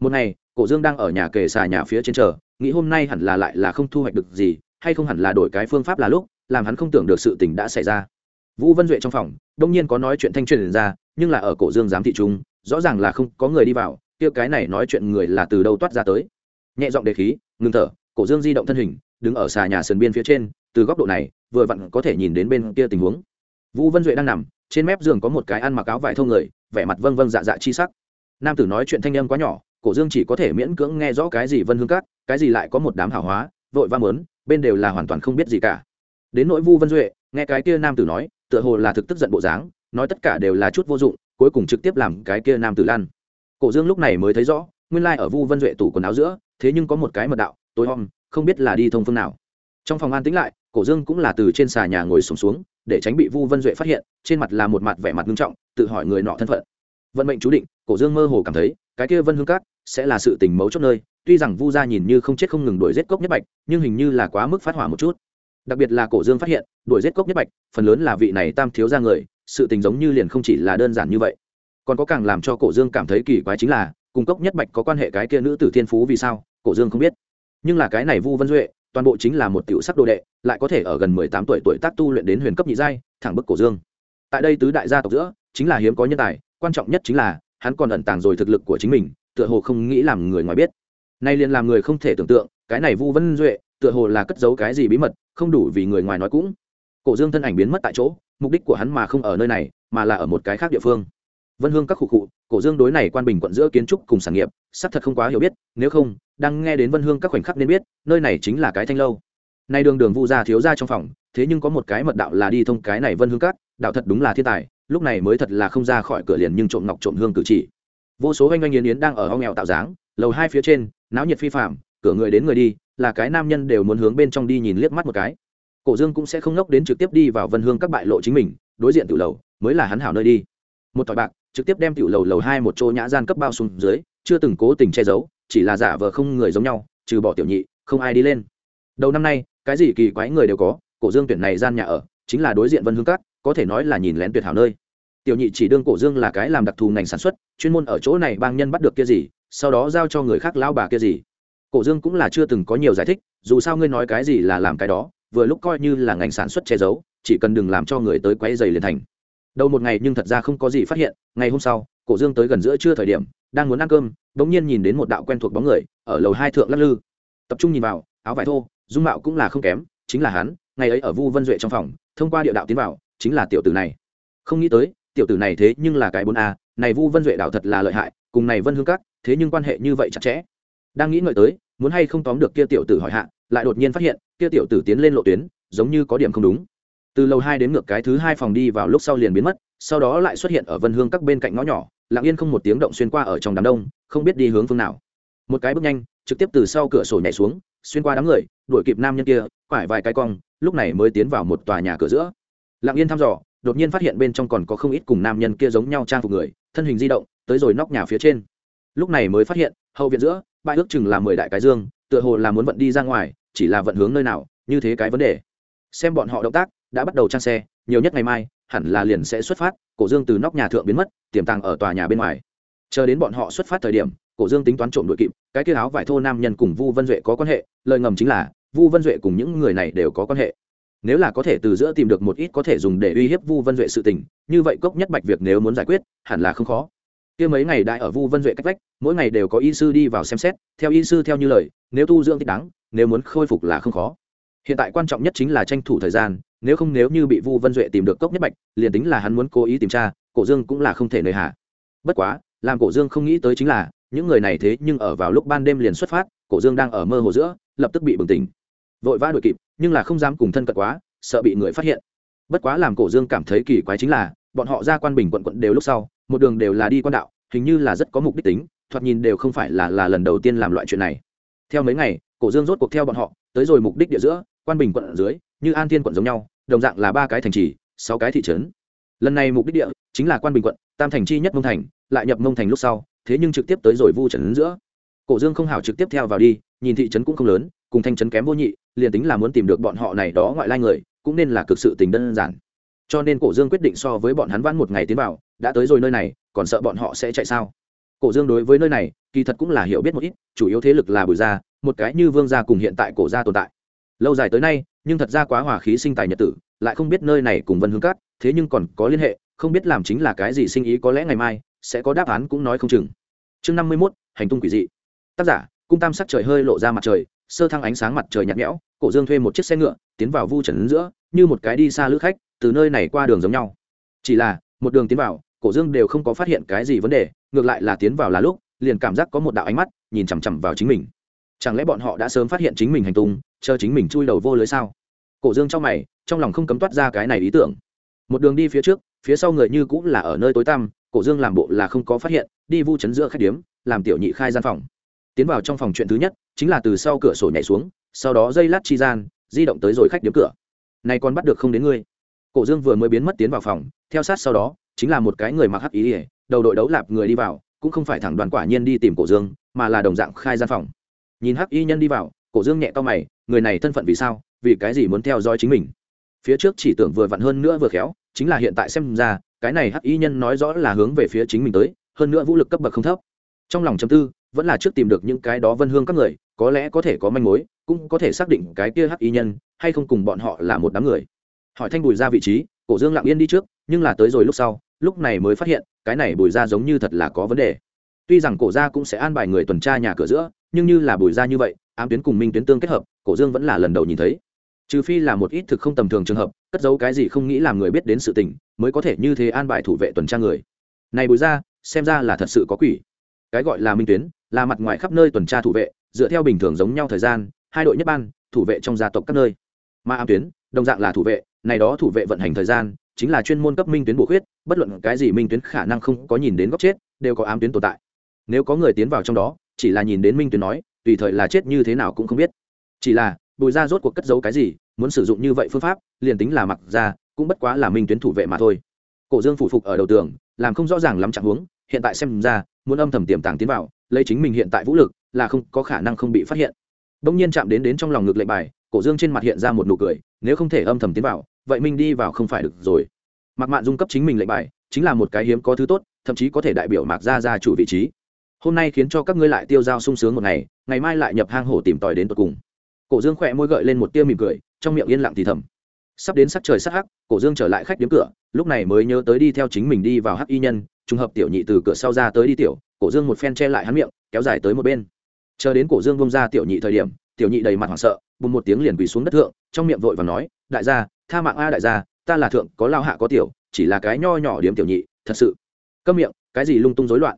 Một ngày, cổ dương đang ở nhà kề xà nhà phía trên chờ, nghĩ hôm nay hẳn là lại là không thu hoạch được gì, hay không hẳn là đổi cái phương pháp là lúc, làm hắn không tưởng được sự tình đã xảy ra. Vũ vân duệ trong phòng, đông nhiên có nói chuyện thanh truyền ra, nhưng là ở cổ dương giám thị trung rõ ràng là không có người đi vào, kia cái này nói chuyện người là từ đâu toát ra tới nhẹ giọng đề khí, ngừng thở, cổ dương di động thân hình, đứng ở xà nhà sườn biên phía trên, từ góc độ này, vừa vặn có thể nhìn đến bên kia tình huống. Vũ vân duệ đang nằm, trên mép giường có một cái ăn mặc áo vải thô người, vẻ mặt vâng vâng dạ dạ chi sắc. Nam tử nói chuyện thanh âm quá nhỏ, cổ dương chỉ có thể miễn cưỡng nghe rõ cái gì vân hương cát cái gì lại có một đám hảo hóa, vội va mớn bên đều là hoàn toàn không biết gì cả. Đến nỗi vu vân duệ, nghe cái kia nam tử nói, tựa hồ là thực tức giận bộ dáng, nói tất cả đều là chút vô dụng, cuối cùng trực tiếp làm cái kia nam tử lan cổ dương lúc này mới thấy rõ, nguyên lai ở vu vân duệ tủ quần áo giữa thế nhưng có một cái mật đạo tối om không biết là đi thông phương nào. Trong phòng an tĩnh lại cổ dương cũng là từ trên xà nhà ngồi sùng xuống, xuống để tránh bị vu vân duệ phát hiện trên mặt là một mặt vẻ mặt nghiêm trọng tự hỏi người nọ thân phận. Vận mệnh chú định cổ dương mơ hồ cảm thấy cái kia vân hương cát sẽ là sự tình mấu chốt nơi tuy rằng vu gia nhìn như không chết không ngừng đuổi giết cốc nhất bạch nhưng hình như là quá mức phát hỏa một chút. Đặc biệt là cổ dương phát hiện đuổi giết cốc nhất bạch phần lớn là vị này tam thiếu ra người sự tình giống như liền không chỉ là đơn giản như vậy. Còn có càng làm cho cổ dương cảm thấy kỳ quái chính là cùng cốc nhất bạch có quan hệ cái kia nữ tử thiên phú vì sao? Cổ dương không biết. Nhưng là cái này vu Văn duệ, toàn bộ chính là một tiểu sắc đồ đệ, lại có thể ở gần mười tám tuổi tuổi tác tu luyện đến huyền cấp nhị giai, thẳng bức cổ dương. Tại đây tứ đại gia tộc giữa, chính là hiếm có nhân tài, quan trọng nhất chính là, hắn còn ẩn tàng rồi thực lực của chính mình, tựa hồ không nghĩ làm người ngoài biết. Nay liền làm người không thể tưởng tượng, cái này vu Văn duệ, tựa hồ là cất giấu cái gì bí mật, không đủ vì người ngoài nói cũng. Cổ dương thân ảnh biến mất tại chỗ, mục đích của hắn mà không ở nơi này, mà là ở một cái khác địa phương vân hương các khu cụ cổ dương đối này quan bình quận giữa kiến trúc cùng sản nghiệp xác thật không quá hiểu biết, nếu không, đang nghe đến vân hương các khoảnh khắc nên biết, nơi này chính là cái thanh lâu. Nay đường đường vu gia thiếu gia trong phòng, thế nhưng có một cái mật đạo là đi thông cái này vân hương các, đạo thật đúng là thiên tài, lúc này mới thật là không ra khỏi cửa liền nhưng trộm ngọc trộm hương cử chỉ. Vô số oanh oanh yến yến đang ở ho nghèo tạo dáng, lầu hai phía trên, náo nhiệt phi phạm cửa người đến người đi, là cái nam nhân đều muốn hướng bên trong đi nhìn liếc mắt một cái. Cổ dương cũng sẽ không ngốc đến trực tiếp đi vào vân hương các bại lộ chính mình, đối diện tiểu lầu, mới là hắn hảo nơi đi. Một tỏi bạc trực tiếp đem tiểu lầu lầu hai một chỗ nhã gian cấp bao xuống dưới, chưa từng cố tình che giấu, chỉ là giả vờ không người giống nhau, trừ bỏ tiểu nhị, không ai đi lên. Đầu năm nay, cái gì kỳ quái người đều có, cổ dương tuyển này gian nhà ở, chính là đối diện vân hương cát có thể nói là nhìn lén tuyệt hảo nơi. Tiểu nhị chỉ đương cổ dương là cái làm đặc thù ngành sản xuất, chuyên môn ở chỗ này bang nhân bắt được kia gì, sau đó giao cho người khác lao bà kia gì. Cổ dương cũng là chưa từng có nhiều giải thích, dù sao ngươi nói cái gì là làm cái đó, vừa lúc coi như là ngành sản xuất che giấu, chỉ cần đừng làm cho người tới quay dày liền thành đầu một ngày nhưng thật ra không có gì phát hiện, ngày hôm sau, cổ dương tới gần giữa trưa thời điểm, đang muốn ăn cơm đ ỗ n g nhiên nhìn đến một đạo quen thuộc bóng người, ở lầu hai thượng lắc lư. Tập trung nhìn vào, áo vải thô, dung mạo cũng là không kém, chính là hắn, ngày ấy ở vu vân duệ trong phòng, thông qua địa đạo tiến vào, chính là tiểu tử này. Không nghĩ tới, tiểu tử này thế nhưng là cái bốn a, này vu vân duệ đạo thật là lợi hại, cùng này vân hương cắt thế nhưng quan hệ như vậy chặt chẽ. Đang nghĩ ngợi tới, muốn hay không tóm được kia tiểu tử hỏi hạ, lại đột nhiên phát hiện, kia tiểu tử tiến lên lộ tuyến, giống như có điểm không đúng từ lầu hai đến ngược cái thứ hai phòng đi vào lúc sau liền biến mất, sau đó lại xuất hiện ở vân hương các bên cạnh ngõ nhỏ, lặng yên không một tiếng động xuyên qua ở trong đám đông, không biết đi hướng phương nào. Một cái bước nhanh, trực tiếp từ sau cửa sổ nhảy xuống, xuyên qua đám người, đuổi kịp nam nhân kia, quải vài cái cong, lúc này mới tiến vào một tòa nhà cửa giữa. Lặng yên thăm dò, đột nhiên phát hiện bên trong còn có không ít cùng nam nhân kia giống nhau trang phục người, thân hình di động, tới rồi nóc nhà phía trên. Lúc này mới phát hiện, hậu viện giữa, bãi ước chừng là mười đại cái dương, tựa hồ là muốn vận đi ra ngoài, chỉ là vận hướng nơi nào, như thế cái vấn đề. Xem bọn họ động tác đã bắt đầu trang xe, nhiều nhất ngày mai, hẳn là liền sẽ xuất phát, cổ dương từ nóc nhà thượng biến mất, tiềm tàng ở tòa nhà bên ngoài. Chờ đến bọn họ xuất phát thời điểm, cổ dương tính toán trộm đội kịp, cái kia áo vải thô nam nhân cùng vu vân duệ có quan hệ, lời ngầm chính là, vu vân duệ cùng những người này đều có quan hệ. Nếu là có thể từ giữa tìm được một ít có thể dùng để uy hiếp vu vân duệ sự tình, như vậy cốc nhất bạch việc nếu muốn giải quyết, hẳn là không khó. Kia mấy ngày đại ở vu vân duệ cách vách, mỗi ngày đều có y sư đi vào xem xét, theo y sư theo như lời, nếu tu dưỡng thích đáng, nếu muốn khôi phục là không khó. Hiện tại quan trọng nhất chính là tranh thủ thời gian nếu không nếu như bị vu vân duệ tìm được cốc nhất bạch, liền tính là hắn muốn cố ý tìm tra, cổ dương cũng là không thể nơi hạ. Bất quá, làm cổ dương không nghĩ tới chính là, những người này thế nhưng ở vào lúc ban đêm liền xuất phát, cổ dương đang ở mơ hồ giữa, lập tức bị bừng tỉnh. Vội vã đuổi kịp, nhưng là không dám cùng thân cận quá, sợ bị người phát hiện. Bất quá làm cổ dương cảm thấy kỳ quái chính là, bọn họ ra quan bình quận quận đều lúc sau, một đường đều là đi quan đạo, hình như là rất có mục đích tính, thoạt nhìn đều không phải là là lần đầu tiên làm loại chuyện này. Theo mấy ngày, cổ dương rốt cuộc theo bọn họ, tới rồi mục đích địa giữa, quan bình quận ở dưới như an thiên quận giống nhau, đồng dạng là ba cái thành trì, sáu cái thị trấn. Lần này mục đích địa chính là quan bình quận, tam thành chi nhất mông thành, lại nhập mông thành lúc sau, thế nhưng trực tiếp tới rồi vu trấn giữa. Cổ dương không hảo trực tiếp theo vào đi, nhìn thị trấn cũng không lớn, cùng thanh trấn kém vô nhị, liền tính là muốn tìm được bọn họ này đó ngoại lai người, cũng nên là cực sự tình đơn giản. Cho nên cổ dương quyết định so với bọn hắn vãn một ngày tiến vào, đã tới rồi nơi này, còn sợ bọn họ sẽ chạy sao? Cổ dương đối với nơi này, kỳ thật cũng là hiểu biết một ít, chủ yếu thế lực là bùi gia, một cái như vương gia cùng hiện tại cổ gia tồn tại lâu dài tới nay, nhưng thật ra quá hòa khí sinh tài nhật tử, lại không biết nơi này cùng vân hướng cát, thế nhưng còn có liên hệ, không biết làm chính là cái gì sinh ý có lẽ ngày mai sẽ có đáp án cũng nói không chừng. Chương năm mươi mốt, hành tung quỷ dị. Tác giả, cung tam sắc trời hơi lộ ra mặt trời, sơ thăng ánh sáng mặt trời nhạt nhẽo, cổ dương thuê một chiếc xe ngựa, tiến vào vu trần giữa, như một cái đi xa lữ khách, từ nơi này qua đường giống nhau. Chỉ là, một đường tiến vào, cổ dương đều không có phát hiện cái gì vấn đề, ngược lại là tiến vào là lúc, liền cảm giác có một đạo ánh mắt, nhìn chằm chằm vào chính mình chẳng lẽ bọn họ đã sớm phát hiện chính mình hành tung, chờ chính mình chui đầu vô lưới sao? Cổ dương trong mày, trong lòng không cấm toát ra cái này ý tưởng. Một đường đi phía trước, phía sau người như cũng là ở nơi tối tăm, cổ dương làm bộ là không có phát hiện, đi vu chấn giữa khách điếm, làm tiểu nhị khai gian phòng. Tiến vào trong phòng chuyện thứ nhất, chính là từ sau cửa sổ nhảy xuống, sau đó dây lát chi gian, di động tới rồi khách điếm cửa. Này còn bắt được không đến ngươi. Cổ dương vừa mới biến mất tiến vào phòng, theo sát sau đó, chính là một cái người mặc hắc ý ỉa đầu đội đấu lạp người đi vào, cũng không phải thẳng đoàn quả nhiên đi tìm cổ dương, mà là đồng dạng khai gian phòng nhìn hắc y nhân đi vào, cổ dương nhẹ to mày, người này thân phận vì sao, vì cái gì muốn theo dõi chính mình? Phía trước chỉ tưởng vừa vặn hơn nữa vừa khéo, chính là hiện tại xem ra, cái này hắc y nhân nói rõ là hướng về phía chính mình tới, hơn nữa vũ lực cấp bậc không thấp. Trong lòng chấm tư, vẫn là trước tìm được những cái đó vân hương các người, có lẽ có thể có manh mối, cũng có thể xác định cái kia hắc y nhân, hay không cùng bọn họ là một đám người. Hỏi thanh bùi ra vị trí, cổ dương lặng yên đi trước, nhưng là tới rồi lúc sau, lúc này mới phát hiện, cái này bùi ra giống như thật là có vấn đề. Tuy rằng cổ ra cũng sẽ an bài người tuần tra nhà cửa giữa nhưng như là bùi ra như vậy, ám tuyến cùng minh tuyến tương kết hợp, cổ dương vẫn là lần đầu nhìn thấy. Trừ phi là một ít thực không tầm thường trường hợp, cất giấu cái gì không nghĩ làm người biết đến sự tình, mới có thể như thế an bài thủ vệ tuần tra người. Này bùi ra, xem ra là thật sự có quỷ. Cái gọi là minh tuyến, là mặt ngoài khắp nơi tuần tra thủ vệ, dựa theo bình thường giống nhau thời gian, hai đội nhất ban, thủ vệ trong gia tộc các nơi. Mà ám tuyến, đồng dạng là thủ vệ, này đó thủ vệ vận hành thời gian, chính là chuyên môn cấp minh tuyến bổ khuyết, bất luận cái gì minh tuyến khả năng không có nhìn đến góc chết, đều có ám tuyến tồn tại. Nếu có người tiến vào trong đó chỉ là nhìn đến minh tuyến nói, tùy thời là chết như thế nào cũng không biết. Chỉ là, bùi ra rốt cuộc cất giấu cái gì, muốn sử dụng như vậy phương pháp, liền tính là mặc ra, cũng bất quá là minh tuyến thủ vệ mà thôi. Cổ dương phủ phục ở đầu tường, làm không rõ ràng lắm trạng huống, hiện tại xem ra, muốn âm thầm tiềm tàng tiến vào, lấy chính mình hiện tại vũ lực, là không có khả năng không bị phát hiện. Đông nhiên chạm đến đến trong lòng ngực lệnh bài, cổ dương trên mặt hiện ra một nụ cười, nếu không thể âm thầm tiến vào, vậy mình đi vào không phải được rồi. Mặc mạn dung cấp chính mình lệnh bài, chính là một cái hiếm có thứ tốt, thậm chí có thể đại biểu mạc ra ra chủ vị trí hôm nay khiến cho các ngươi lại tiêu dao sung sướng một ngày ngày mai lại nhập hang hổ tìm tòi đến tột cùng. Cổ dương khỏe môi gợi lên một tia mỉm cười, trong miệng yên lặng thì thầm. Sắp đến sắc trời sắc hắc, cổ dương trở lại khách điếm cửa, lúc này mới nhớ tới đi theo chính mình đi vào hắc y nhân, trùng hợp tiểu nhị từ cửa sau ra tới đi tiểu, cổ dương một phen che lại hắn miệng, kéo dài tới một bên. Chờ đến cổ dương bông ra tiểu nhị thời điểm, tiểu nhị đầy mặt hoảng sợ, bùng một tiếng liền quỳ xuống đất thượng, trong miệng vội và nói, đại gia, tha mạng a đại gia, ta là thượng, có lao hạ có tiểu, chỉ là cái nho nhỏ điểm tiểu nhị, thật sự. Câm miệng, cái gì lung tung rối loạn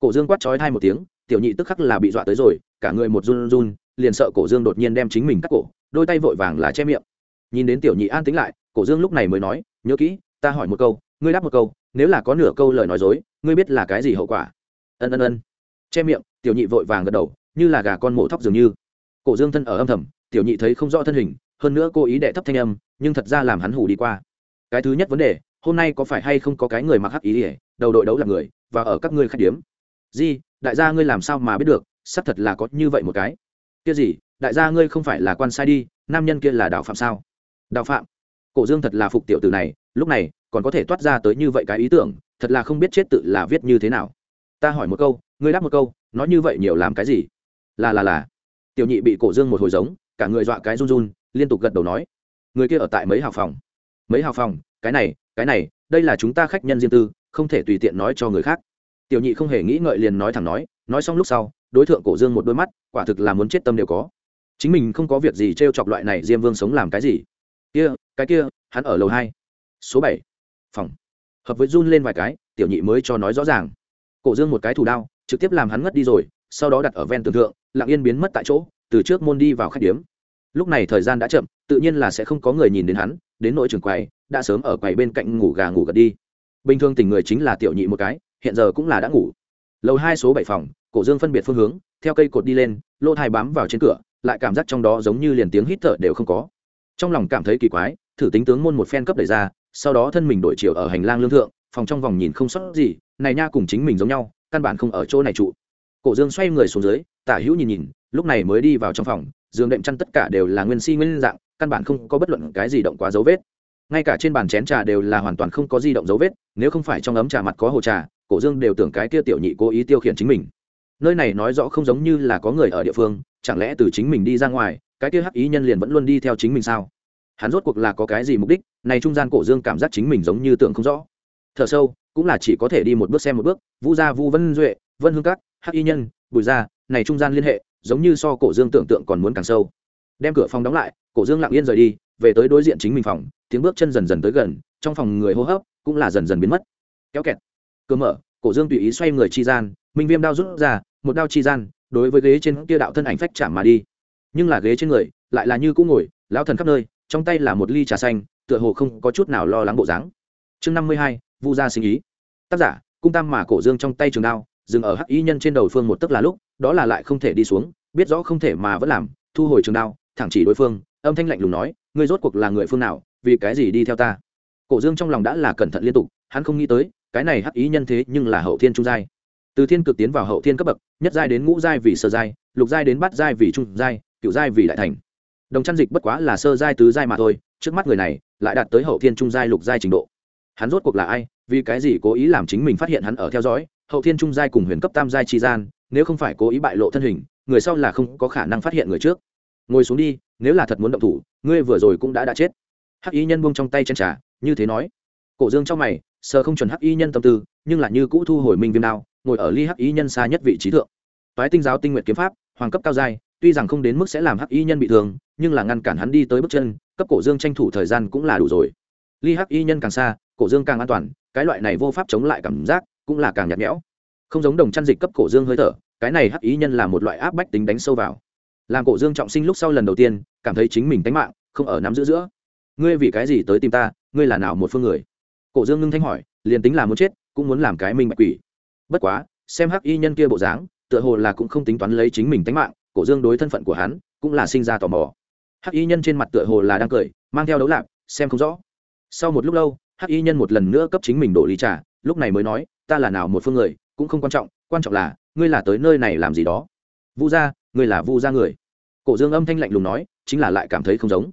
cổ dương quát trói thai một tiếng, tiểu nhị tức khắc là bị dọa tới rồi, cả người một run run, liền sợ cổ dương đột nhiên đem chính mình cắt cổ, đôi tay vội vàng là che miệng. Nhìn đến tiểu nhị an tính lại, cổ dương lúc này mới nói, nhớ kỹ, ta hỏi một câu, ngươi đáp một câu, nếu là có nửa câu lời nói dối, ngươi biết là cái gì hậu quả? Ân ân ân. Che miệng, tiểu nhị vội vàng gật đầu, như là gà con mổ thóc dường như. Cổ dương thân ở âm thầm, tiểu nhị thấy không rõ thân hình, hơn nữa cô ý đệ thấp thanh âm, nhưng thật ra làm hắn hủ đi qua. Cái thứ nhất vấn đề, hôm nay có phải hay không có cái người mặc hắc ý ỉa đầu đội đấu là người, và ở các ngươi khách điếm? Di, đại gia ngươi làm sao mà biết được, xác thật là có như vậy một cái. Kia gì, đại gia ngươi không phải là quan sai đi, nam nhân kia là đạo phạm sao? Đạo phạm? Cổ dương thật là phục tiểu tử này, lúc này, còn có thể toát ra tới như vậy cái ý tưởng, thật là không biết chết tự là viết như thế nào. Ta hỏi một câu, ngươi đáp một câu nói như vậy nhiều làm cái gì? Là là là. Tiểu nhị bị cổ dương một hồi giống, cả người dọa cái run run, liên tục gật đầu nói. Người kia ở tại mấy hào phòng? Mấy hào phòng? Cái này cái này, đây là chúng ta khách nhân riêng tư, không thể tùy tiện nói cho người khác tiểu nhị không hề nghĩ ngợi liền nói thẳng nói nói xong lúc sau, đối tượng cổ dương một đôi mắt, quả thực là muốn chết tâm đều có. Chính mình không có việc gì t r e o chọc loại này diêm vương sống làm cái gì. Kia, cái kia, hắn ở lầu hai. Số bảy. Phòng. Hợp với run lên vài cái, tiểu nhị mới cho nói rõ ràng. Cổ dương một cái thủ đao, trực tiếp làm hắn ngất đi rồi, sau đó đặt ở ven tường thượng, lặng yên biến mất tại chỗ, từ trước môn đi vào khách điếm. Lúc này thời gian đã chậm, tự nhiên là sẽ không có người nhìn đến hắn, đến nội trường quầy, đã sớm ở quầy bên cạnh ngủ gà ngủ gật đi. Bình thường tình người chính là tiểu nhị một cái hiện giờ cũng là đã ngủ. Lầu hai số bảy phòng, cổ dương phân biệt phương hướng, theo cây cột đi lên lô thai bám vào trên cửa, lại cảm giác trong đó giống như liền tiếng hít thở đều không có. Trong lòng cảm thấy kỳ quái, thử tính tướng môn một phen cấp đẩy ra, sau đó thân mình đổi chiều ở hành lang lương thượng, phòng trong vòng nhìn không sót gì, này nha cùng chính mình giống nhau, căn bản không ở chỗ này trụ. Cổ dương xoay người xuống dưới, tả hữu nhìn nhìn, lúc này mới đi vào trong phòng, giường đệm chăn tất cả đều là nguyên si nguyên dạng, căn bản không có bất luận cái gì động quá dấu vết ngay cả trên bàn chén trà đều là hoàn toàn không có di động dấu vết, nếu không phải trong ấm trà mặt có hồ trà, cổ dương đều tưởng cái kia tiểu nhị cố ý tiêu khiển chính mình. Nơi này nói rõ không giống như là có người ở địa phương, chẳng lẽ từ chính mình đi ra ngoài, cái kia hắc ý nhân liền vẫn luôn đi theo chính mình sao? Hắn rốt cuộc là có cái gì mục đích, này trung gian cổ dương cảm giác chính mình giống như tưởng không rõ. Thở sâu, cũng là chỉ có thể đi một bước xem một bước vũ gia vu vân duệ, vân hương cát hắc y nhân, bùi gia, này trung gian liên hệ, giống như so cổ dương tưởng tượng còn muốn càng sâu. Đem cửa phòng đóng lại, cổ dương lặng yên rời đi về tới đối diện chính mình phòng, tiếng bước chân dần dần tới gần, trong phòng người hô hấp cũng là dần dần biến mất. Kéo kẹt. Cơ mở, cổ dương tùy ý xoay người chi gian, minh viêm đao rút ra, một đao chi gian, đối với ghế trên kia đạo thân ảnh phách chạm mà đi. Nhưng là ghế trên người, lại là như cũ ngồi, lão thần khắp nơi, trong tay là một ly trà xanh, tựa hồ không có chút nào lo lắng bộ dáng. Chương năm mươi hai, vu gia sinh ý. Tác giả, cung tam mà cổ dương trong tay trường đao, dừng ở hắc y nhân trên đầu phương một tức là lúc, đó là lại không thể đi xuống, biết rõ không thể mà vẫn làm, thu hồi trường đao, thẳng chỉ đối phương, âm thanh lạnh lùng nói ngươi rốt cuộc là người phương nào, vì cái gì đi theo ta? Cổ dương trong lòng đã là cẩn thận liên tục, hắn không nghĩ tới, cái này hắc ý nhân thế nhưng là hậu thiên trung giai. Từ thiên cực tiến vào hậu thiên cấp bậc, nhất giai đến ngũ giai vì sơ giai, lục giai đến bát giai vì trung giai cựu giai vì đại thành. Đồng chăn dịch bất quá là sơ giai, tứ giai mà thôi, trước mắt người này lại đạt tới hậu thiên trung giai, lục giai trình độ. Hắn rốt cuộc là ai? Vì cái gì cố ý làm chính mình phát hiện hắn ở theo dõi? Hậu thiên trung giai cùng huyền cấp tam giai tri gian, nếu không phải cố ý bại lộ thân hình, người sau là không có khả năng phát hiện người trước. Ngồi xuống đi nếu là thật muốn động thủ, ngươi vừa rồi cũng đã đã chết. Hắc y nhân buông trong tay chân trà, như thế nói. Cổ dương trong mày, sờ không chuẩn hắc y nhân tâm tư, nhưng là như cũ thu hồi minh viêm đao, ngồi ở ly hắc y nhân xa nhất vị trí thượng. Toái tinh giáo tinh nguyện kiếm pháp, hoàng cấp cao giai, tuy rằng không đến mức sẽ làm hắc y nhân bị thương, nhưng là ngăn cản hắn đi tới bước chân, cấp cổ dương tranh thủ thời gian cũng là đủ rồi. Ly hắc y nhân càng xa, cổ dương càng an toàn, cái loại này vô pháp chống lại cảm giác cũng là càng nhạt nhẽo. Không giống đồng chăn dịch cấp cổ dương hơi thở, cái này hắc Y nhân là một loại áp bách tính đánh sâu vào làm cổ dương trọng sinh lúc sau lần đầu tiên cảm thấy chính mình tánh mạng không ở nắm giữ giữa. Ngươi vì cái gì tới tìm ta ngươi là nào một phương người? Cổ dương ngưng thanh hỏi liền tính là muốn chết cũng muốn làm cái minh bạch quỷ. Bất quá xem hắc y nhân kia bộ dáng tựa hồ là cũng không tính toán lấy chính mình tánh mạng cổ dương đối thân phận của hắn cũng là sinh ra tò mò. Hắc y nhân trên mặt tựa hồ là đang cười mang theo đấu lạc, xem không rõ. Sau một lúc lâu hắc y nhân một lần nữa cấp chính mình đổ ly trà lúc này mới nói ta là nào một phương người cũng không quan trọng quan trọng là ngươi là tới nơi này làm gì đó. Vu gia ngươi là vu gia người cổ dương âm thanh lạnh lùng nói chính là lại cảm thấy không giống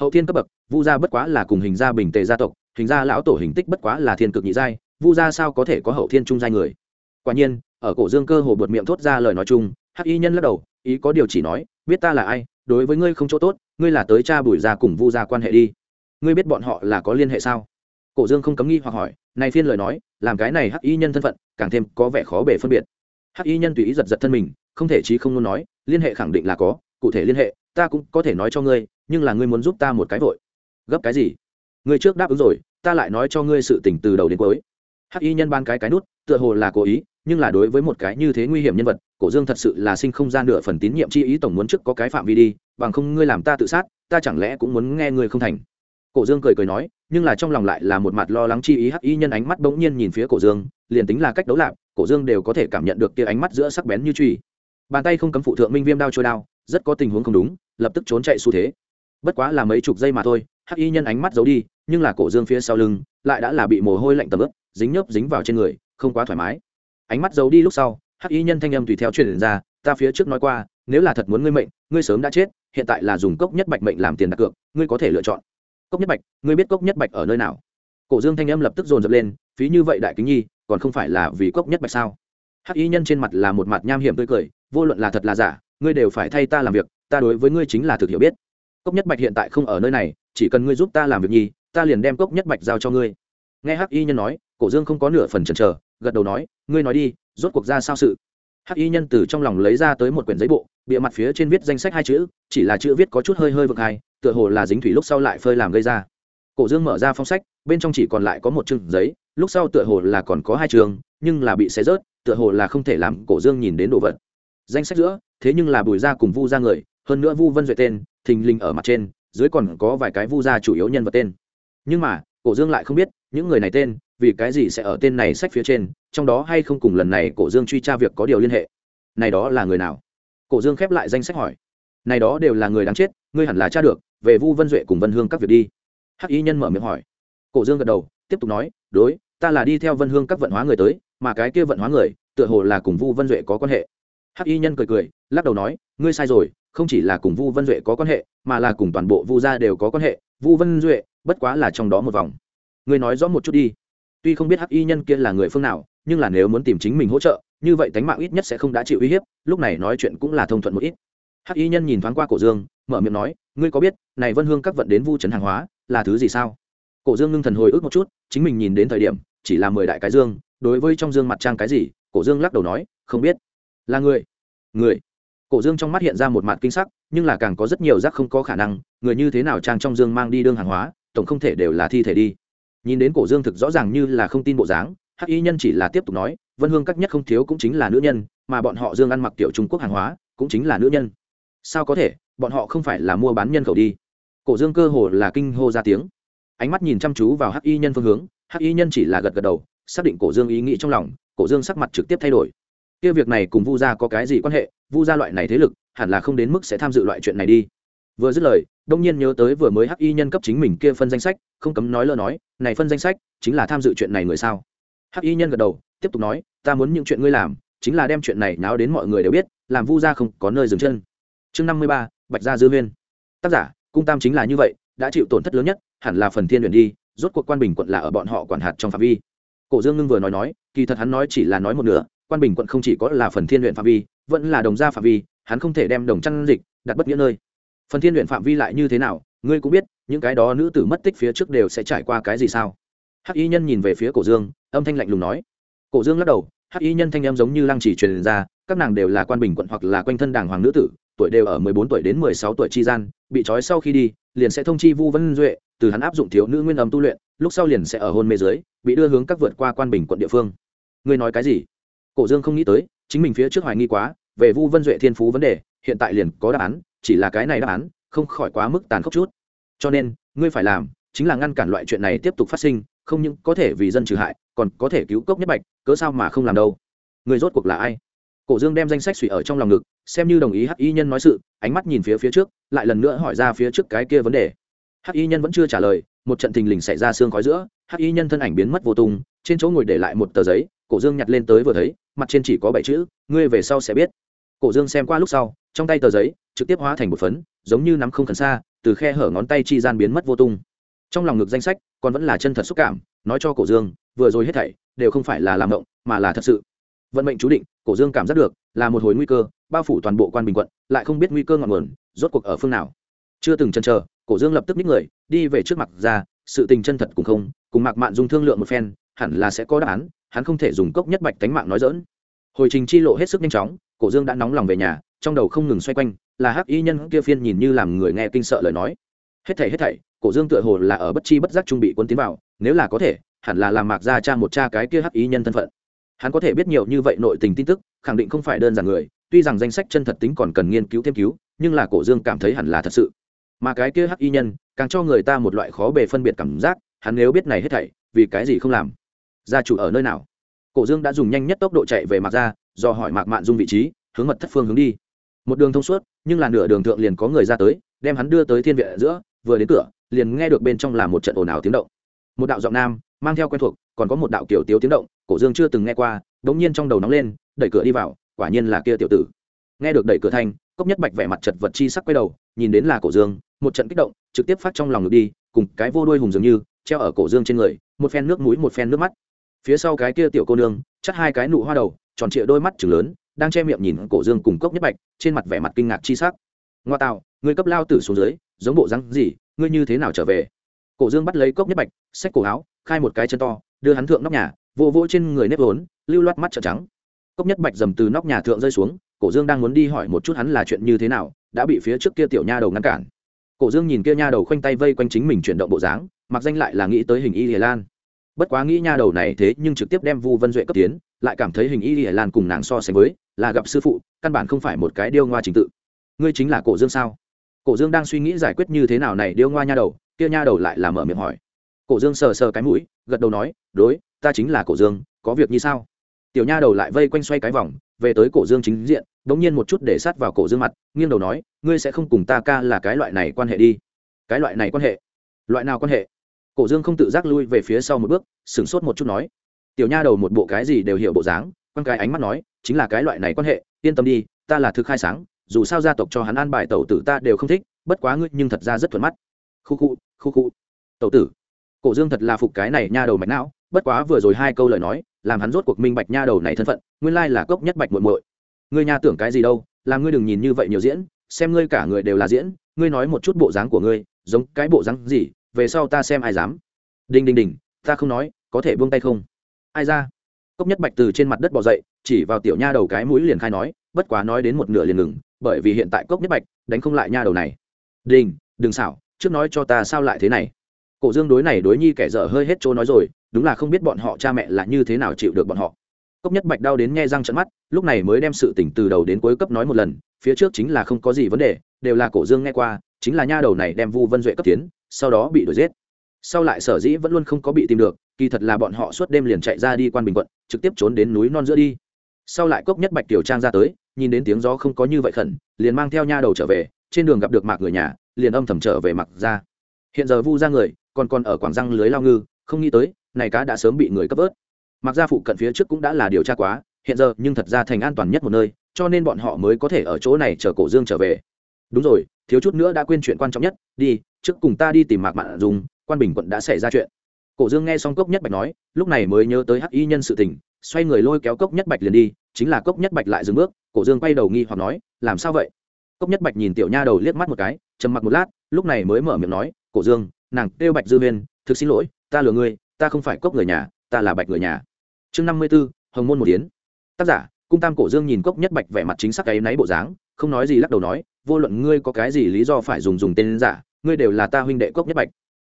hậu thiên cấp bậc vu gia bất quá là cùng hình gia bình tề gia tộc hình gia lão tổ hình tích bất quá là thiên cực nhị giai vu gia sao có thể có hậu thiên trung giai người quả nhiên ở cổ dương cơ hồ buột miệng thốt ra lời nói chung hắc y nhân lắc đầu ý có điều chỉ nói biết ta là ai đối với ngươi không chỗ tốt ngươi là tới cha bùi gia cùng vu gia quan hệ đi ngươi biết bọn họ là có liên hệ sao cổ dương không cấm nghi hoặc hỏi này phiên lời nói làm cái này hắc y nhân thân phận càng thêm có vẻ khó bể phân biệt hắc y nhân tùy ý giật giật thân mình không thể chí không muốn nói liên hệ khẳng định là có, cụ thể liên hệ, ta cũng có thể nói cho ngươi, nhưng là ngươi muốn giúp ta một cái vội. Gấp cái gì? Ngươi trước đáp ứng rồi, ta lại nói cho ngươi sự tình từ đầu đến cuối. Hắc y nhân ban cái cái nút, tựa hồ là cố ý, nhưng là đối với một cái như thế nguy hiểm nhân vật, cổ dương thật sự là sinh không gian nửa phần tín nhiệm chi ý tổng muốn trước có cái phạm vi đi, bằng không ngươi làm ta tự sát, ta chẳng lẽ cũng muốn nghe ngươi không thành. Cổ dương cười cười nói, nhưng là trong lòng lại là một mặt lo lắng chi ý hắc y nhân ánh mắt bỗng nhiên nhìn phía cổ dương, liền tính là cách đấu lạc, cổ dương đều có thể cảm nhận được kia ánh mắt giữa sắc bén như truy bàn tay không cấm phụ thượng minh viêm đao trôi đao, rất có tình huống không đúng, lập tức trốn chạy xu thế. Bất quá là mấy chục giây mà thôi, hắc y nhân ánh mắt giấu đi, nhưng là cổ dương phía sau lưng, lại đã là bị mồ hôi lạnh tầm ướp dính nhớp dính vào trên người, không quá thoải mái. Ánh mắt giấu đi lúc sau, hắc y nhân thanh âm tùy theo truyền ra, ta phía trước nói qua, nếu là thật muốn ngươi mệnh, ngươi sớm đã chết, hiện tại là dùng cốc nhất bạch mệnh làm tiền đặt cược, ngươi có thể lựa chọn. Cốc nhất bạch? Ngươi biết cốc nhất bạch ở nơi nào? Cổ dương thanh âm lập tức dồn dập lên, phí như vậy đại kính nhi, còn không phải là vì cốc nhất bạch sao? Hắc y nhân trên mặt là một mặt nham hiểm tươi cười vô luận là thật là giả, ngươi đều phải thay ta làm việc, ta đối với ngươi chính là thực hiểu biết. Cốc nhất bạch hiện tại không ở nơi này, chỉ cần ngươi giúp ta làm việc nhi, ta liền đem cốc nhất bạch giao cho ngươi. Nghe hắc y nhân nói, cổ dương không có nửa phần chần chờ, gật đầu nói, ngươi nói đi, rốt cuộc ra sao sự? Hắc y nhân từ trong lòng lấy ra tới một quyển giấy bộ, bịa mặt phía trên viết danh sách hai chữ, chỉ là chữ viết có chút hơi hơi vực hai, tựa hồ là dính thủy lúc sau lại phơi làm gây ra. Cổ dương mở ra phong sách, bên trong chỉ còn lại có một chương giấy, lúc sau tựa hồ là còn có hai trường nhưng là bị xé rớt, tựa hồ là không thể làm cổ dương nhìn đến đồ vật danh sách giữa, thế nhưng là bùi gia cùng vu gia người, hơn nữa vu vân duệ tên, thình lình ở mặt trên, dưới còn có vài cái vu gia chủ yếu nhân vật tên. Nhưng mà, cổ dương lại không biết, những người này tên, vì cái gì sẽ ở tên này sách phía trên, trong đó hay không cùng lần này cổ dương truy tra việc có điều liên hệ. Này đó là người nào? Cổ dương khép lại danh sách hỏi. Này đó đều là người đáng chết, ngươi hẳn là tra được, về vu vân duệ cùng vân hương các việc đi. Hắc y nhân mở miệng hỏi. Cổ dương gật đầu, tiếp tục nói, đối, ta là đi theo vân hương các vận hóa người tới, mà cái kia vận hóa người, tựa hồ là cùng vu vân duệ có quan hệ hắc y nhân cười cười, lắc đầu nói, ngươi sai rồi, không chỉ là cùng vu vân duệ có quan hệ, mà là cùng toàn bộ vu gia đều có quan hệ. Vu vân duệ, bất quá là trong đó một vòng. Ngươi nói rõ một chút đi. Tuy không biết hắc y nhân kia là người phương nào, nhưng là nếu muốn tìm chính mình hỗ trợ, như vậy tánh mạng ít nhất sẽ không đã chịu uy hiếp, lúc này nói chuyện cũng là thông thuận một ít. Hắc y nhân nhìn thoáng qua cổ dương, mở miệng nói, ngươi có biết, này vân hương các vận đến vu trấn hàng hóa, là thứ gì sao? Cổ dương ngưng thần hồi ức một chút, chính mình nhìn đến thời điểm, chỉ là mười đại cái dương, đối với trong dương mặt trang cái gì, cổ dương lắc đầu nói, không biết là người. Người. Cổ dương trong mắt hiện ra một mặt kinh sắc, nhưng là càng có rất nhiều rác không có khả năng, người như thế nào trang trong dương mang đi đương hàng hóa, tổng không thể đều là thi thể đi. Nhìn đến cổ dương thực rõ ràng như là không tin bộ dáng, hắc y nhân chỉ là tiếp tục nói, vân hương các nhất không thiếu cũng chính là nữ nhân, mà bọn họ dương ăn mặc tiểu trung quốc hàng hóa, cũng chính là nữ nhân. Sao có thể, bọn họ không phải là mua bán nhân khẩu đi. Cổ dương cơ hồ là kinh hô ra tiếng. Ánh mắt nhìn chăm chú vào hắc y nhân phương hướng, hắc y nhân chỉ là gật gật đầu, xác định cổ dương ý nghĩ trong lòng, cổ dương sắc mặt trực tiếp thay đổi kia việc này cùng vu gia có cái gì quan hệ? Vu gia loại này thế lực, hẳn là không đến mức sẽ tham dự loại chuyện này đi. Vừa dứt lời, đông nhiên nhớ tới vừa mới hắc y nhân cấp chính mình kia phân danh sách, không cấm nói lỡ nói, này phân danh sách, chính là tham dự chuyện này người sao? Hắc y nhân gật đầu, tiếp tục nói, ta muốn những chuyện ngươi làm, chính là đem chuyện này náo đến mọi người đều biết, làm vu gia không có nơi dừng chân. Chương năm mươi ba, bạch gia dư huyên. Tác giả, cung tam chính là như vậy, đã chịu tổn thất lớn nhất, hẳn là phần thiên luyện đi, rốt cuộc quan bình quận là ở bọn họ quản hạt trong phạm vi. Cổ dương ngưng vừa nói nói, kỳ thật hắn nói chỉ là nói một nửa quan bình quận không chỉ có là phần thiên luyện phạm vi, vẫn là đồng gia phạm vi, hắn không thể đem đồng chăn dịch đặt bất nghĩa nơi. Phần thiên luyện phạm vi lại như thế nào, ngươi cũng biết, những cái đó nữ tử mất tích phía trước đều sẽ trải qua cái gì sao? Hắc y nhân nhìn về phía cổ dương, âm thanh lạnh lùng nói. Cổ dương lắc đầu, hắc y nhân thanh em giống như lăng chỉ truyền ra, các nàng đều là quan bình quận hoặc là quanh thân đảng hoàng nữ tử, tuổi đều ở mười bốn tuổi đến mười sáu tuổi chi gian, bị trói sau khi đi, liền sẽ thông chi vu vân duệ, từ hắn áp dụng thiếu nữ nguyên âm tu luyện, lúc sau liền sẽ ở hôn mê dưới, bị đưa hướng các vượt qua quan bình quận địa phương. Ngươi nói cái gì? Cổ dương không nghĩ tới, chính mình phía trước hoài nghi quá về vu vân duệ thiên phú vấn đề, hiện tại liền có đáp án, chỉ là cái này đáp án, không khỏi quá mức tàn khốc chút. Cho nên, ngươi phải làm chính là ngăn cản loại chuyện này tiếp tục phát sinh, không những có thể vì dân trừ hại, còn có thể cứu cốc nhất bạch, cớ sao mà không làm đâu? Người rốt cuộc là ai? Cổ dương đem danh sách suy ở trong lòng ngực, xem như đồng ý hắc y nhân nói sự, ánh mắt nhìn phía phía trước, lại lần nữa hỏi ra phía trước cái kia vấn đề. Hắc y nhân vẫn chưa trả lời, một trận thình lình xảy ra xương khói giữa, hắc y nhân thân ảnh biến mất vô tung trên chỗ ngồi để lại một tờ giấy, cổ dương nhặt lên tới vừa thấy, mặt trên chỉ có bảy chữ, ngươi về sau sẽ biết. Cổ dương xem qua lúc sau, trong tay tờ giấy trực tiếp hóa thành một phấn, giống như nắm không khẩn xa, từ khe hở ngón tay chi gian biến mất vô tung. Trong lòng ngực danh sách, còn vẫn là chân thật xúc cảm, nói cho cổ dương, vừa rồi hết thảy đều không phải là làm động, mà là thật sự. Vận mệnh chú định, cổ dương cảm giác được, là một hồi nguy cơ, bao phủ toàn bộ quan bình quận, lại không biết nguy cơ ngọn nguồn, rốt cuộc ở phương nào. Chưa từng chân chờ, cổ dương lập tức ních người, đi về trước mặt ra, sự tình chân thật cùng không, cùng mạc mạn dung thương lượng một phen hẳn là sẽ có đáp án, hắn không thể dùng cốc nhất bạch tánh mạng nói dỡn. Hồi trình chi lộ hết sức nhanh chóng, cổ dương đã nóng lòng về nhà, trong đầu không ngừng xoay quanh, là hắc y nhân kia phiên nhìn như làm người nghe kinh sợ lời nói. Hết thảy hết thảy, cổ dương tựa hồ là ở bất chi bất giác trung bị quân tiến vào, nếu là có thể, hẳn là làm mạc ra cha một cha cái kia hắc y nhân thân phận. Hắn có thể biết nhiều như vậy nội tình tin tức, khẳng định không phải đơn giản người, tuy rằng danh sách chân thật tính còn cần nghiên cứu thêm cứu, nhưng là cổ dương cảm thấy hẳn là thật sự. Mà cái kia hắc y nhân, càng cho người ta một loại khó bề phân biệt cảm giác, hắn nếu biết này hết thảy, vì cái gì không làm? Gia chủ ở nơi nào? Cổ dương đã dùng nhanh nhất tốc độ chạy về mạc ra do hỏi mạc mạn dung vị trí, hướng mật thất phương hướng đi. Một đường thông suốt, nhưng là nửa đường thượng liền có người ra tới, đem hắn đưa tới thiên viện ở giữa, vừa đến cửa, liền nghe được bên trong là một trận ồn ào tiếng động. Một đạo giọng nam, mang theo quen thuộc, còn có một đạo kiểu tiếu tiếng động, cổ dương chưa từng nghe qua đ nhiên trong đầu nóng lên, đẩy cửa đi vào, quả nhiên là kia tiểu tử. Nghe được đẩy cửa thanh cốc nhất bạch vẻ mặt chật vật chi sắc quay đầu, nhìn đến là cổ dương, một trận kích động, trực tiếp phát trong lòng ngực đi, cùng cái vô đuôi hùng dường như, treo ở cổ dương trên người, một phen nước mũi một phen nước mắt phía sau cái kia tiểu cô nương, chắt hai cái nụ hoa đầu, tròn trịa đôi mắt chừng lớn, đang che miệng nhìn cổ dương cùng cốc nhất bạch, trên mặt vẻ mặt kinh ngạc chi sắc. Ngoa tạo, người cấp lao tử xuống dưới, giống bộ răng gì, ngươi như thế nào trở về? Cổ dương bắt lấy cốc nhất bạch, xách cổ áo, khai một cái chân to, đưa hắn thượng nóc nhà vỗ vỗ trên người nếp vốn, lưu loát mắt trợn trắng. Cốc nhất bạch dầm từ nóc nhà thượng rơi xuống, cổ dương đang muốn đi hỏi một chút hắn là chuyện như thế nào, đã bị phía trước kia tiểu nha đầu ngăn cản. Cổ dương nhìn kia nha đầu khoanh tay vây quanh chính mình chuyển động bộ dáng, mặc danh lại là nghĩ tới hình y lìa lan bất quá nghĩ nha đầu này thế nhưng trực tiếp đem vu vân duệ cấp tiến, lại cảm thấy hình y lìa lan cùng nàng so sánh với, là gặp sư phụ, căn bản không phải một cái điêu ngoa trình tự. Ngươi chính là cổ dương sao? Cổ dương đang suy nghĩ giải quyết như thế nào này điêu ngoa nha đầu, kia nha đầu lại là mở miệng hỏi. Cổ dương sờ sờ cái mũi, gật đầu nói, đối, ta chính là cổ dương, có việc như sao? Tiểu nha đầu lại vây quanh xoay cái vòng, về tới cổ dương chính diện đ ỗ n g nhiên một chút để sát vào cổ dương mặt, nghiêng đầu nói, ngươi sẽ không cùng ta ca là cái loại này quan hệ đi. Cái loại này quan hệ? Loại nào quan hệ? Cổ dương không tự giác lui về phía sau một bước, sửng sốt một chút nói, tiểu nha đầu một bộ cái gì đều hiểu bộ dáng quan cái ánh mắt nói, chính là cái loại này quan hệ, yên tâm đi, ta là thực khai sáng, dù sao gia tộc cho hắn an bài tẩu tử ta đều không thích, bất quá ngươi nhưng thật ra rất thuận mắt. Khu khu khu khu. Tẩu tử. Cổ dương thật là phục cái này nha đầu mạch não, bất quá vừa rồi hai câu lời nói, làm hắn rốt cuộc minh bạch nha đầu này thân phận, nguyên lai là cốc nhất bạch muội muội. Ngươi nha tưởng cái gì đâu, làm ngươi đừng nhìn như vậy nhiều diễn, xem ngươi cả người đều là diễn, ngươi nói một chút bộ dáng của ngươi, giống cái bộ dáng gì về sau ta xem ai dám. Đinh đinh đinh, ta không nói, có thể buông tay không? Ai ra? Cốc nhất bạch từ trên mặt đất bò dậy, chỉ vào tiểu nha đầu cái mũi liền khai nói, bất quá nói đến một nửa liền ngừng, bởi vì hiện tại cốc nhất bạch đánh không lại nha đầu này. Đình đừng xảo, trước nói cho ta sao lại thế này? Cổ dương đối này đối nhi kẻ dở hơi hết chỗ nói rồi, đúng là không biết bọn họ cha mẹ là như thế nào chịu được bọn họ. Cốc nhất bạch đau đến nghe răng trận mắt, lúc này mới đem sự tỉnh từ đầu đến cuối cấp nói một lần, phía trước chính là không có gì vấn đề, đều là cổ dương nghe qua, chính là nha đầu này đem vu vân duệ cấp tiến sau đó bị đuổi giết. Sau lại sở dĩ vẫn luôn không có bị tìm được, kỳ thật là bọn họ suốt đêm liền chạy ra đi quan bình quận, trực tiếp trốn đến núi non giữa đi. Sau lại cốc nhất bạch tiểu trang ra tới, nhìn đến tiếng gió không có như vậy khẩn, liền mang theo nha đầu trở về, trên đường gặp được mạc người nhà, liền âm thầm trở về mặc ra hiện giờ vu ra người, còn còn ở quảng răng lưới lao ngư, không nghĩ tới, này cá đã sớm bị người cấp ớt mặc ra phụ cận phía trước cũng đã là điều tra quá, hiện giờ nhưng thật ra thành an toàn nhất một nơi, cho nên bọn họ mới có thể ở chỗ này chờ cổ dương trở về. Đúng rồi, thiếu chút nữa đã quên chuyện quan trọng nhất, đi trước cùng ta đi tìm mạc mạn dùng quan bình quận đã xảy ra chuyện. Cổ dương nghe xong cốc nhất bạch nói, lúc này mới nhớ tới hắc y nhân sự tình, xoay người lôi kéo cốc nhất bạch liền đi, chính là cốc nhất bạch lại dừng bước, cổ dương quay đầu nghi hoặc nói, làm sao vậy? Cốc nhất bạch nhìn tiểu nha đầu liếc mắt một cái, trầm mặc một lát, lúc này mới mở miệng nói, cổ dương, nàng kêu bạch dư huyên, thực xin lỗi, ta lừa ngươi, ta không phải cốc người nhà, ta là bạch người nhà. Chương năm mươi b ố hồng môn một yến. Tác giả, cung tam cổ dương nhìn cốc nhất bạch vẻ mặt chính xác cái náy bộ dáng, không nói gì lắc đầu nói, vô luận ngươi có cái gì lý do phải dùng dùng tên giả ngươi đều là ta huynh đệ cốc nhất bạch.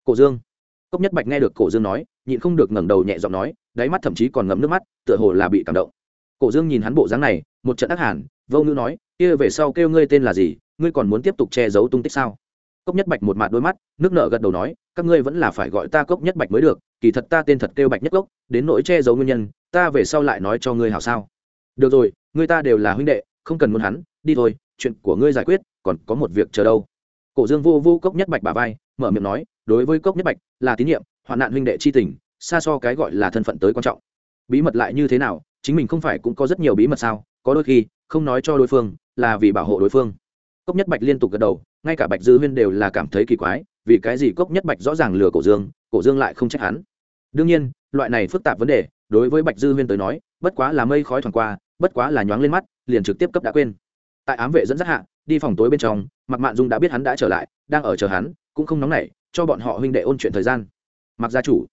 Cổ dương. Cốc nhất bạch nghe được cổ dương nói, nhịn không được ngẩng đầu nhẹ giọng nói, đáy mắt thậm chí còn ngấm nước mắt, tựa hồ là bị cảm động. Cổ dương nhìn hắn bộ dáng này, một trận ác hàn, vô ngữ nói, kia về sau kêu ngươi tên là gì, ngươi còn muốn tiếp tục che giấu tung tích sao? Cốc nhất bạch một mặt đôi mắt, nước nợ gật đầu nói, các ngươi vẫn là phải gọi ta cốc nhất bạch mới được, kỳ thật ta tên thật kêu bạch nhất cốc, đến nỗi che giấu nguyên nhân, ta về sau lại nói cho ngươi hảo sao. Được rồi, ngươi ta đều là huynh đệ, không cần muốn hắn, đi thôi, chuyện của ngươi giải quyết, còn có một việc chờ đâu cổ dương vô vô cốc nhất bạch bà vai, mở miệng nói, đối với cốc nhất bạch là tín nhiệm, hoạn nạn huynh đệ chi tình, xa so cái gọi là thân phận tới quan trọng. Bí mật lại như thế nào, chính mình không phải cũng có rất nhiều bí mật sao? Có đôi khi, không nói cho đối phương là vì bảo hộ đối phương. Cốc nhất bạch liên tục gật đầu, ngay cả bạch dư huyên đều là cảm thấy kỳ quái, vì cái gì cốc nhất bạch rõ ràng lừa cổ dương cổ dương lại không trách hắn. Đương nhiên, loại này phức tạp vấn đề, đối với bạch dư huyên tới nói, bất quá là mây khói thoảng qua, bất quá là nhoáng lên mắt, liền trực tiếp cấp đã quên. Tại ám vệ dẫn dắt hạ đi phòng tối bên trong mặc mạn dung đã biết hắn đã trở lại, đang ở chờ hắn, cũng không nóng nảy, cho bọn họ huynh đệ ôn chuyện thời gian. Mặc gia chủ,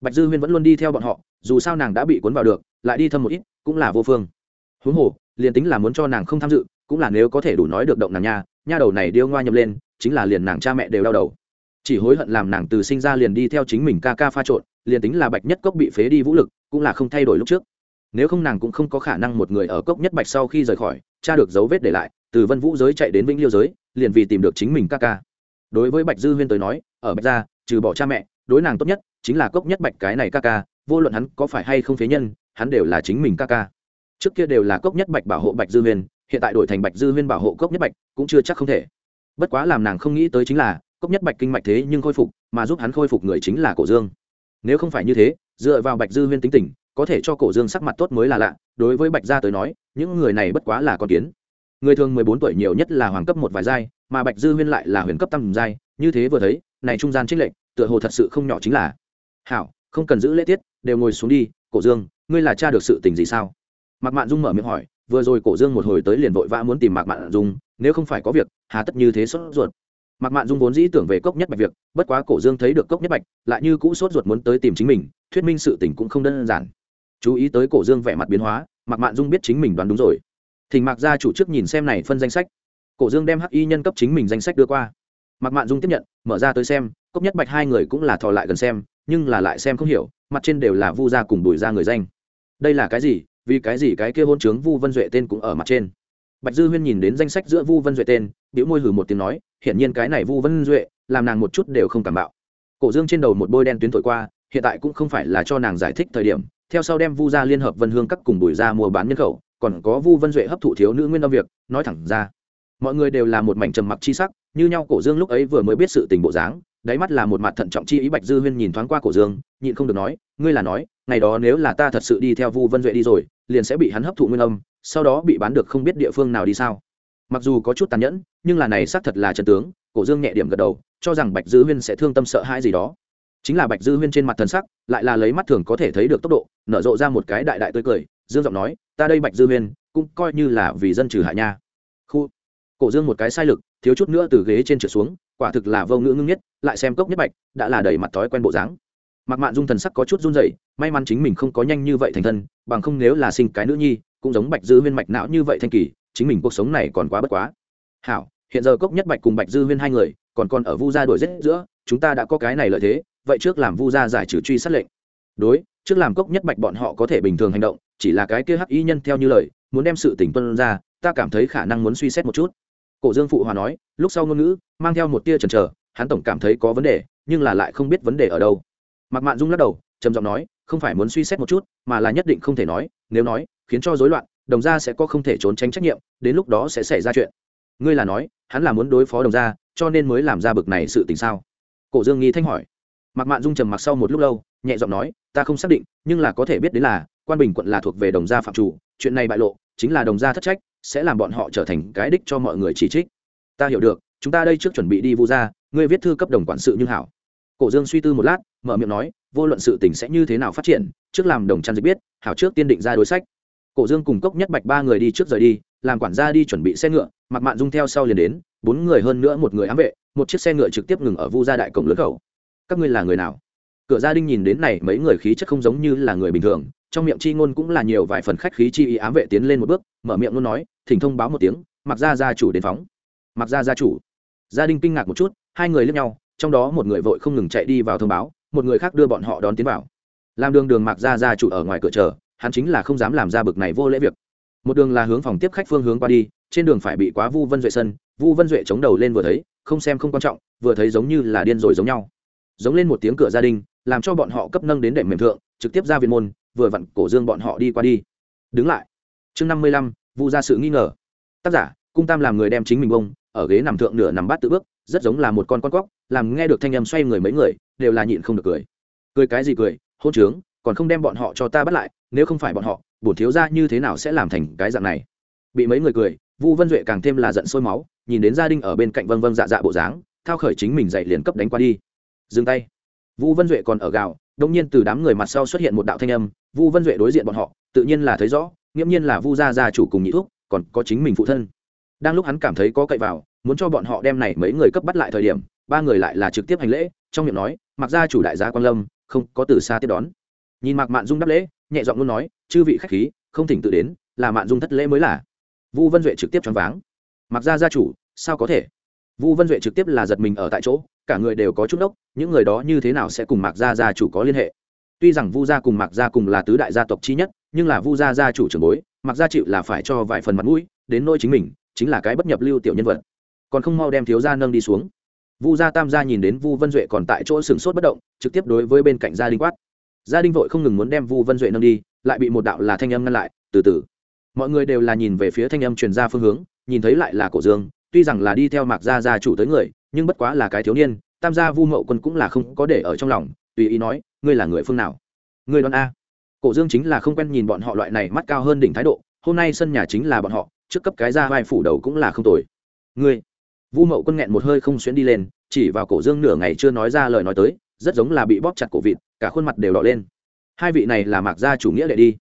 bạch dư huyên vẫn luôn đi theo bọn họ, dù sao nàng đã bị cuốn vào được, lại đi thâm một ít, cũng là vô phương. Huống hồ, liền tính là muốn cho nàng không tham dự, cũng là nếu có thể đủ nói được động nàng nha nha đầu này điêu ngoa nhầm lên, chính là liền nàng cha mẹ đều đau đầu. Chỉ hối hận làm nàng từ sinh ra liền đi theo chính mình ca ca pha trộn, liền tính là bạch nhất cốc bị phế đi vũ lực, cũng là không thay đổi lúc trước. Nếu không nàng cũng không có khả năng một người ở cốc nhất bạch sau khi rời khỏi, cha được dấu vết để lại từ vân vũ giới chạy đến vĩnh liêu giới, liền vì tìm được chính mình ca ca. Đối với bạch dư huyên tới nói, ở bạch gia, trừ bỏ cha mẹ, đối nàng tốt nhất chính là cốc nhất bạch cái này ca ca, vô luận hắn có phải hay không phế nhân, hắn đều là chính mình ca ca. Trước kia đều là cốc nhất bạch bảo hộ bạch dư huyên, hiện tại đổi thành bạch dư huyên bảo hộ cốc nhất bạch cũng chưa chắc không thể. Bất quá làm nàng không nghĩ tới chính là, cốc nhất bạch kinh mạch thế nhưng khôi phục, mà giúp hắn khôi phục người chính là cổ dương. Nếu không phải như thế, dựa vào bạch dư huyên tính tình, có thể cho cổ dương sắc mặt tốt mới là lạ, đối với bạch gia tới nói, những người này bất quá là con kiến người thường mười bốn tuổi nhiều nhất là hoàng cấp một vài giai, mà bạch dư huyên lại là huyền cấp tam giai, như thế vừa thấy, này trung gian trích lệnh tựa hồ thật sự không nhỏ chính là. Hảo, không cần giữ lễ tiết, đều ngồi xuống đi, cổ dương, ngươi là cha được sự tình gì sao? Mạc mạn dung mở miệng hỏi, vừa rồi cổ dương một hồi tới liền vội vã muốn tìm mạc mạn dung, nếu không phải có việc, hà tất như thế sốt ruột. Mạc mạn dung vốn dĩ tưởng về cốc nhất bạch việc, bất quá cổ dương thấy được cốc nhất bạch, lại như cũ sốt ruột muốn tới tìm chính mình, thuyết minh sự tình cũng không đơn giản. Chú ý tới cổ dương vẻ mặt biến hóa, mạc mạn dung biết chính mình đoán đúng rồi thỉnh mạc gia chủ trước nhìn xem này phân danh sách. Cổ dương đem hắc y nhân cấp chính mình danh sách đưa qua. Mạc mạn dung tiếp nhận, mở ra tới xem, cốc nhất bạch hai người cũng là thò lại gần xem, nhưng là lại xem không hiểu, mặt trên đều là vu gia cùng đuổi ra người danh. Đây là cái gì? Vì cái gì cái kia hôn trướng vu vân duệ tên cũng ở mặt trên? Bạch dư huyên nhìn đến danh sách giữa vu vân duệ tên biểu môi hử một tiếng nói, hiển nhiên cái này vu vân duệ, làm nàng một chút đều không cảm bạo. Cổ dương trên đầu một bôi đen tuyến thổi qua, hiện tại cũng không phải là cho nàng giải thích thời điểm, theo sau đem vu gia liên hợp vân hương các cùng bùi gia mua bán nhân khẩu còn có vu vân duệ hấp thụ thiếu nữ nguyên âm việc, nói thẳng ra. Mọi người đều là một mảnh trầm mặc chi sắc, như nhau cổ dương lúc ấy vừa mới biết sự tình bộ dáng, đáy mắt là một mặt thận trọng chi ý bạch dư huyên nhìn thoáng qua cổ dương, nhịn không được nói, ngươi là nói, ngày đó nếu là ta thật sự đi theo vu vân duệ đi rồi, liền sẽ bị hắn hấp thụ nguyên âm, sau đó bị bán được không biết địa phương nào đi sao? Mặc dù có chút tàn nhẫn, nhưng là này xác thật là trần tướng, cổ dương nhẹ điểm gật đầu, cho rằng bạch dư huyên sẽ thương tâm sợ hãi gì đó. Chính là bạch dư huyên trên mặt thần sắc, lại là lấy mắt thường có thể thấy được tốc độ, nở rộ ra một cái đại đại tươi cười dương giọng nói, ta đây bạch dư huyên, cũng coi như là vì dân trừ hạ nha. Khu. Cổ dương một cái sai lực, thiếu chút nữa từ ghế trên trượt xuống, quả thực là vô ngữ ngưng nhất, lại xem cốc nhất bạch, đã là đầy mặt thói quen bộ dáng. Mặc mạn dung thần sắc có chút run rẩy, may mắn chính mình không có nhanh như vậy thành thân, bằng không nếu là sinh cái nữ nhi, cũng giống bạch dư huyên mạch não như vậy thanh kỳ, chính mình cuộc sống này còn quá bất quá. Hảo, hiện giờ cốc nhất bạch cùng bạch dư huyên hai người, còn còn ở vu gia đổi rết giữa, chúng ta đã có cái này lợi thế, vậy trước làm vu gia giải trừ truy sát lệnh. Đối, trước làm cốc nhất bạch bọn họ có thể bình thường hành động chỉ là cái kia hắc y nhân theo như lời, muốn đem sự tỉnh tuân ra, ta cảm thấy khả năng muốn suy xét một chút. Cổ dương phụ hòa nói, lúc sau ngôn ngữ, mang theo một tia chần chờ, hắn tổng cảm thấy có vấn đề, nhưng là lại không biết vấn đề ở đâu. Mặc mạn dung lắc đầu, trầm giọng nói, không phải muốn suy xét một chút, mà là nhất định không thể nói, nếu nói, khiến cho rối loạn, đồng gia sẽ có không thể trốn tránh trách nhiệm, đến lúc đó sẽ xảy ra chuyện. Ngươi là nói, hắn là muốn đối phó đồng gia, cho nên mới làm ra bực này sự tình sao? Cổ dương nghi thanh hỏi. Mặc mạn dung trầm mặc sau một lúc lâu, nhẹ giọng nói, ta không xác định, nhưng là có thể biết đến là quan bình quận là thuộc về đồng gia phạm chủ, chuyện này bại lộ, chính là đồng gia thất trách, sẽ làm bọn họ trở thành cái đích cho mọi người chỉ trích. Ta hiểu được, chúng ta đây trước chuẩn bị đi vu gia, ngươi viết thư cấp đồng quản sự như hảo. Cổ dương suy tư một lát, mở miệng nói, vô luận sự tình sẽ như thế nào phát triển, trước làm đồng trăn dịch biết, hảo trước tiên định ra đối sách. Cổ dương cùng cốc nhất bạch ba người đi trước rời đi, làm quản gia đi chuẩn bị xe ngựa mặc mạn dung theo sau liền đến, bốn người hơn nữa một người ám vệ, một chiếc xe ngựa trực tiếp ngừng ở vu gia đại cổng lớn khẩu. Các ngươi là người nào? Cửa gia đình nhìn đến này mấy người khí chất không giống như là người bình thường trong miệng chi ngôn cũng là nhiều vài phần khách khí chi ý ám vệ tiến lên một bước, mở miệng luôn nói, thỉnh thông báo một tiếng mặc ra gia chủ đến phóng. Mặc ra gia chủ. Gia đình kinh ngạc một chút, hai người lướt nhau, trong đó một người vội không ngừng chạy đi vào thông báo, một người khác đưa bọn họ đón tiến vào. Làm đường đường mặc ra gia chủ ở ngoài cửa chờ, hắn chính là không dám làm ra bực này vô lễ việc. Một đường là hướng phòng tiếp khách phương hướng qua đi, trên đường phải bị quá vu vân duệ sân, vu vân duệ chống đầu lên vừa thấy, không xem không quan trọng, vừa thấy giống như là điên rồi giống nhau. Giống lên một tiếng cửa gia đình làm cho bọn họ cấp nâng đến đệm mềm thượng, trực tiếp ra viện môn vừa vặn cổ dương bọn họ đi qua đi. Đứng lại. Chương năm mươi lăm, vu ra sự nghi ngờ. Tác giả, cung tam làm người đem chính mình bông, ở ghế nằm thượng nửa nằm bát tự bước, rất giống là một con con cóc, làm nghe được thanh âm xoay người mấy người, đều là nhịn không được cười. Cười cái gì cười, hôn trướng, còn không đem bọn họ cho ta bắt lại, nếu không phải bọn họ, bổn thiếu ra như thế nào sẽ làm thành cái dạng này? Bị mấy người cười, vu vân duệ càng thêm là giận sôi máu, nhìn đến gia đình ở bên cạnh vân vân dạ dạ bộ dáng, thao khởi chính mình dậy liền cấp đánh qua đi. Dừng tay. Vu vân duệ còn ở gạo đông nhiên từ đám người mặt sau xuất hiện một đạo thanh âm, vu vân duệ đối diện bọn họ, tự nhiên là thấy rõ, nghiễm nhiên là vu gia gia chủ cùng nhị thuốc còn có chính mình phụ thân. Đang lúc hắn cảm thấy có cậy vào, muốn cho bọn họ đem này mấy người cấp bắt lại thời điểm, ba người lại là trực tiếp hành lễ, trong miệng nói, mặc gia chủ đại gia quan lâm, không có từ xa tiếp đón. Nhìn mạc mạn dung đáp lễ, nhẹ giọng luôn nói, chư vị khách khí, không thỉnh tự đến, là mạn dung thất lễ mới là. Vu vân duệ trực tiếp choáng váng mặc gia gia chủ, sao có thể? Vu vân duệ trực tiếp là giật mình ở tại chỗ cả người đều có chút đốc, những người đó như thế nào sẽ cùng mạc gia gia chủ có liên hệ? Tuy rằng vu gia cùng mạc gia cùng là tứ đại gia tộc chi nhất, nhưng là vu gia gia chủ trưởng bối, mạc gia chịu là phải cho vài phần mặt mũi, đến nỗi chính mình, chính là cái bất nhập lưu tiểu nhân vật. Còn không mau đem thiếu gia nâng đi xuống. Vu gia tam gia nhìn đến vu vân duệ còn tại chỗ sừng sốt bất động, trực tiếp đối với bên cạnh gia đình quát. Gia đình vội không ngừng muốn đem vu vân duệ nâng đi, lại bị một đạo là thanh âm ngăn lại, từ từ. Mọi người đều là nhìn về phía thanh âm truyền ra phương hướng, nhìn thấy lại là cổ dương, tuy rằng là đi theo mạc gia gia chủ tới người nhưng bất quá là cái thiếu niên, tam gia vu mậu quân cũng là không có để ở trong lòng, tùy ý nói, ngươi là người phương nào? Ngươi đoán a. Cổ dương chính là không quen nhìn bọn họ loại này mắt cao hơn đỉnh thái độ, hôm nay sân nhà chính là bọn họ, trước cấp cái ra vai phủ đầu cũng là không tồi. Ngươi? Vu mậu quân nghẹn một hơi không xuyến đi lên, chỉ vào cổ dương nửa ngày chưa nói ra lời nói tới, rất giống là bị bóp chặt cổ vịt, cả khuôn mặt đều đỏ lên. Hai vị này là mạc gia chủ nghĩa đệ đi.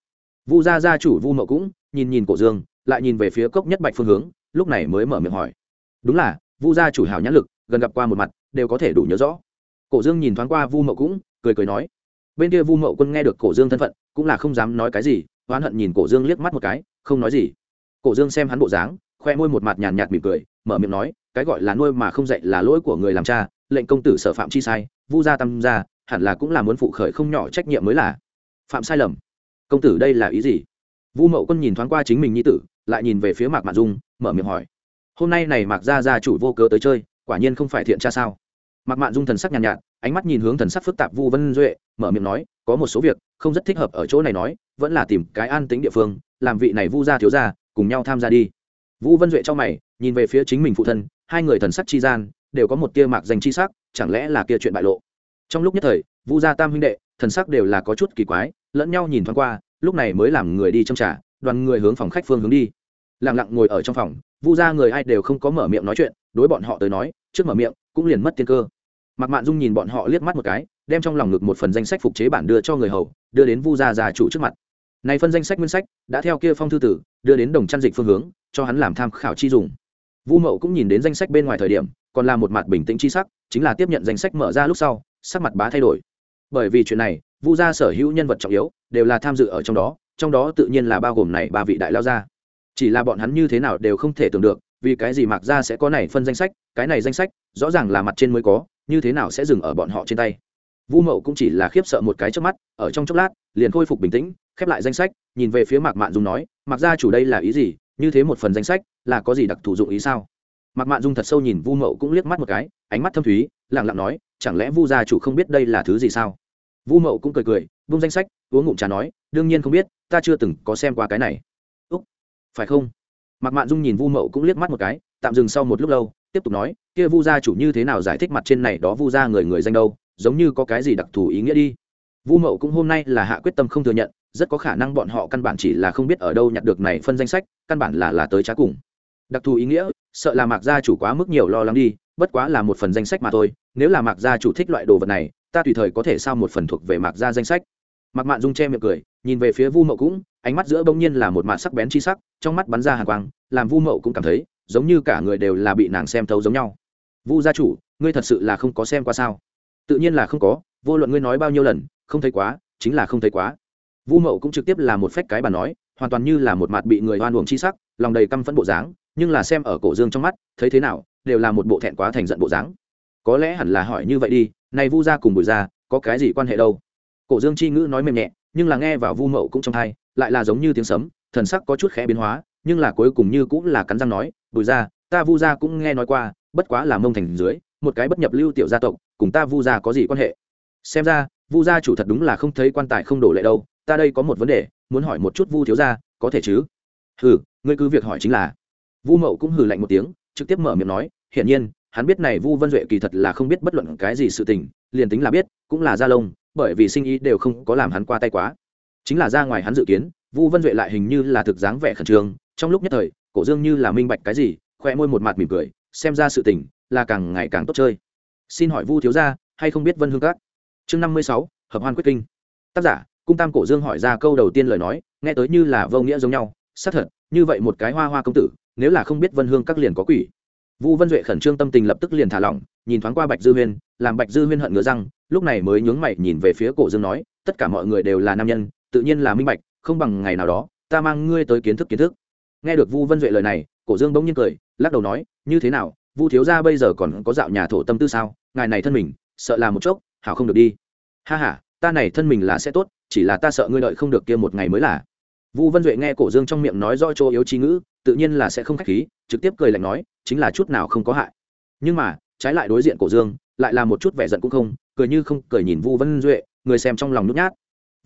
Vu gia gia chủ vu mậu cũng nhìn nhìn cổ dương, lại nhìn về phía cốc nhất bạch phương hướng, lúc này mới mở miệng hỏi. Đúng là, vu gia chủ hảo nhãn lực gần gặp qua một mặt, đều có thể đủ nhớ rõ. Cổ dương nhìn thoáng qua vu mậu cũng cười cười nói, bên kia vu mậu quân nghe được cổ dương thân phận, cũng là không dám nói cái gì, oán hận nhìn cổ dương liếc mắt một cái, không nói gì. Cổ dương xem hắn bộ dáng, khoe môi một mặt nhàn nhạt mỉm cười, mở miệng nói, cái gọi là nuôi mà không dạy là lỗi của người làm cha, lệnh công tử sở phạm chi sai, vu gia tam gia, hẳn là cũng là muốn phụ khởi không nhỏ trách nhiệm mới là. Phạm sai lầm. Công tử đây là ý gì? Vu mậu quân nhìn thoáng qua chính mình nhi tử, lại nhìn về phía mạc mạc dung, mở miệng hỏi, hôm nay này mạc gia gia chủ vô cớ tới chơi quả nhiên không phải thiện cha sao? Mặc mạn dung thần sắc nhàn nhạt, nhạt ánh mắt nhìn hướng thần sắc phức tạp vu vân duệ mở miệng nói có một số việc không rất thích hợp ở chỗ này nói vẫn là tìm cái an tính địa phương làm vị này vu gia thiếu gia cùng nhau tham gia đi. Vũ vân duệ trong mày nhìn về phía chính mình phụ thân hai người thần sắc chi gian đều có một tia mạc danh chi sắc chẳng lẽ là kia chuyện bại lộ? Trong lúc nhất thời vu gia tam huynh đệ thần sắc đều là có chút kỳ quái lẫn nhau nhìn thoáng qua lúc này mới làm người đi trong trà đoàn người hướng phòng khách phương hướng đi. Lặng lặng ngồi ở trong phòng vu gia người ai đều không có mở miệng nói chuyện, đối bọn họ tới nói, trước mở miệng cũng liền mất tiên cơ. Mặc mạn dung nhìn bọn họ liếc mắt một cái, đem trong lòng ngực một phần danh sách phục chế bản đưa cho người hầu, đưa đến vu gia già chủ trước mặt. Này phân danh sách nguyên sách, đã theo kia phong thư tử, đưa đến đồng chăn dịch phương hướng, cho hắn làm tham khảo chi dùng. Vu mậu cũng nhìn đến danh sách bên ngoài thời điểm, còn là một mặt bình tĩnh chi sắc, chính là tiếp nhận danh sách mở ra lúc sau, sắc mặt bá thay đổi. Bởi vì chuyện này, vu gia sở hữu nhân vật trọng yếu, đều là tham dự ở trong đó trong đó tự nhiên là bao gồm này ba vị đại lao gia chỉ là bọn hắn như thế nào đều không thể tưởng được, vì cái gì mạc gia sẽ có này phân danh sách, cái này danh sách, rõ ràng là mặt trên mới có, như thế nào sẽ dừng ở bọn họ trên tay. Vu mậu cũng chỉ là khiếp sợ một cái trước mắt, ở trong chốc lát, liền khôi phục bình tĩnh, khép lại danh sách, nhìn về phía mạc mạn dung nói, mạc gia chủ đây là ý gì? Như thế một phần danh sách, là có gì đặc thù dụng ý sao? Mạc mạn dung thật sâu nhìn vu mậu cũng liếc mắt một cái, ánh mắt thâm thúy lẳng lặng nói, chẳng lẽ vu gia chủ không biết đây là thứ gì sao? Vu mậu cũng cười cười, vung danh sách, uống ngụm trà nói, đương nhiên không biết, ta chưa từng có xem qua cái này phải không? Mặc mạn dung nhìn vu mậu cũng liếc mắt một cái, tạm dừng sau một lúc lâu, tiếp tục nói, kia vu gia chủ như thế nào giải thích mặt trên này đó vu gia người người danh đâu, giống như có cái gì đặc thù ý nghĩa đi. Vu mậu cũng hôm nay là hạ quyết tâm không thừa nhận, rất có khả năng bọn họ căn bản chỉ là không biết ở đâu nhặt được này phân danh sách, căn bản là là tới trá cùng. Đặc thù ý nghĩa, sợ là mạc gia chủ quá mức nhiều lo lắng đi, bất quá là một phần danh sách mà thôi, nếu là mạc gia chủ thích loại đồ vật này, ta tùy thời có thể sao một phần thuộc về mạc gia danh sách. Mạc mạn dung che miệng cười nhìn về phía vu mậu cũng, ánh mắt giữa bỗng nhiên là một màn sắc bén chi sắc, trong mắt bắn ra hàng quang, làm vu mậu cũng cảm thấy, giống như cả người đều là bị nàng xem thấu giống nhau. Vu gia chủ, ngươi thật sự là không có xem qua sao? Tự nhiên là không có, vô luận ngươi nói bao nhiêu lần, không thấy quá, chính là không thấy quá. Vu mậu cũng trực tiếp là một phách cái bà nói, hoàn toàn như là một mặt bị người hoan uổng chi sắc, lòng đầy căm phẫn bộ dáng, nhưng là xem ở cổ dương trong mắt, thấy thế nào, đều là một bộ thẹn quá thành giận bộ dáng. Có lẽ hẳn là hỏi như vậy đi, này vu gia cùng bùi gia, có cái gì quan hệ đâu? Cổ dương chi ngữ nói mềm nhẹ nhưng là nghe vào vu mậu cũng trong thai lại là giống như tiếng sấm thần sắc có chút khẽ biến hóa nhưng là cuối cùng như cũng là cắn răng nói bùi ra, ta vu gia cũng nghe nói qua bất quá là mông thành dưới một cái bất nhập lưu tiểu gia tộc cùng ta vu gia có gì quan hệ? Xem ra vu gia chủ thật đúng là không thấy quan tài không đổ lệ đâu ta đây có một vấn đề muốn hỏi một chút vu thiếu gia có thể chứ? Hừ ngươi cứ việc hỏi chính là. Vu mậu cũng hừ lạnh một tiếng trực tiếp mở miệng nói hiển nhiên hắn biết này vu vân duệ kỳ thật là không biết bất luận cái gì sự tình liền tính là biết cũng là gia lông bởi vì sinh ý đều không có làm hắn qua tay quá. Chính là ra ngoài hắn dự kiến, vu vân duệ lại hình như là thực dáng vẻ khẩn trương, trong lúc nhất thời, cổ dương như là minh bạch cái gì, khoe môi một mặt mỉm cười, xem ra sự tình là càng ngày càng tốt chơi. Xin hỏi vu thiếu gia, hay không biết vân hương các? Chương năm mươi sáu, hợp hoan quyết kinh. Tác giả, cung tam cổ dương hỏi ra câu đầu tiên lời nói, nghe tới như là vô nghĩa giống nhau, xác thật, như vậy một cái hoa hoa công tử, nếu là không biết vân hương các liền có quỷ vu vân duệ khẩn trương tâm tình lập tức liền thả lỏng, nhìn thoáng qua bạch dư huyên, làm bạch dư huyên hận ngứa răng, lúc này mới nhướng mày nhìn về phía cổ dương nói, tất cả mọi người đều là nam nhân, tự nhiên là minh bạch, không bằng ngày nào đó, ta mang ngươi tới kiến thức kiến thức. Nghe được vu vân duệ lời này, cổ dương bỗng nhiên cười, lắc đầu nói, như thế nào, vu thiếu gia bây giờ còn có dạo nhà thổ tâm tư sao? Ngài này thân mình, sợ là một chốc, hảo không được đi. Ha ha, ta này thân mình là sẽ tốt, chỉ là ta sợ ngươi đợi không được kia một ngày mới là. Vu vân duệ nghe cổ dương trong miệng nói rõ chỗ yếu trí ngữ, tự nhiên là sẽ không khách khí trực tiếp cười lạnh nói, chính là chút nào không có hại. Nhưng mà, trái lại đối diện cổ dương, lại là một chút vẻ giận cũng không, cười như không cười nhìn vu vân duệ, người xem trong lòng nhút nhát.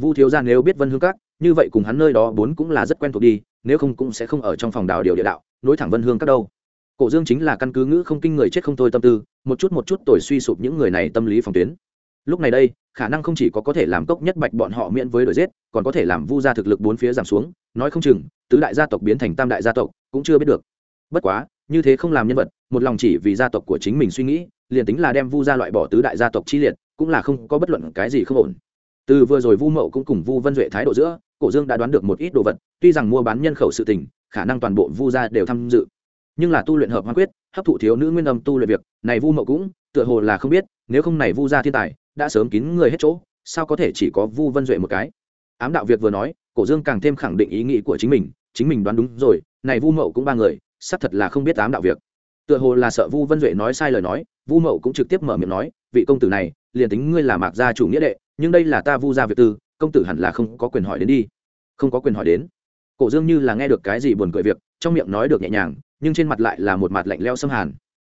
Vu thiếu gia nếu biết vân hương các, như vậy cùng hắn nơi đó bốn cũng là rất quen thuộc đi, nếu không cũng sẽ không ở trong phòng đào điều địa đạo, nối thẳng vân hương các đâu. Cổ dương chính là căn cứ ngữ không kinh người chết không thôi tâm tư, một chút một chút tuổi suy sụp những người này tâm lý phòng tuyến. Lúc này đây, khả năng không chỉ có có thể làm cốc nhất bạch bọn họ miễn với đổi giết, còn có thể làm vu gia thực lực bốn phía giảm xuống, nói không chừng, tứ đại gia tộc biến thành tam đại gia tộc, cũng chưa biết được bất quá, như thế không làm nhân vật, một lòng chỉ vì gia tộc của chính mình suy nghĩ, liền tính là đem vu gia loại bỏ tứ đại gia tộc chi liệt, cũng là không có bất luận cái gì không ổn. Từ vừa rồi vu mậu cũng cùng vu vân duệ thái độ giữa, cổ dương đã đoán được một ít đồ vật, tuy rằng mua bán nhân khẩu sự tình, khả năng toàn bộ vu gia đều tham dự. Nhưng là tu luyện hợp hoa quyết, hấp thụ thiếu nữ nguyên âm tu luyện việc, này vu mậu cũng, tựa hồ là không biết, nếu không này vu gia thiên tài, đã sớm kín người hết chỗ, sao có thể chỉ có vu vân duệ một cái? Ám đạo việc vừa nói, cổ dương càng thêm khẳng định ý nghĩ của chính mình chính mình đoán đúng rồi, này vu mậu cũng ba người xác thật là không biết ám đạo việc. Tựa hồ là sợ vu vân duệ nói sai lời nói, vu mậu cũng trực tiếp mở miệng nói, vị công tử này, liền tính ngươi là mạc gia chủ nghĩa đệ, nhưng đây là ta vu gia việc tư, công tử hẳn là không có quyền hỏi đến đi. Không có quyền hỏi đến. Cổ dương như là nghe được cái gì buồn cười việc, trong miệng nói được nhẹ nhàng, nhưng trên mặt lại là một mặt lạnh leo xâm hàn.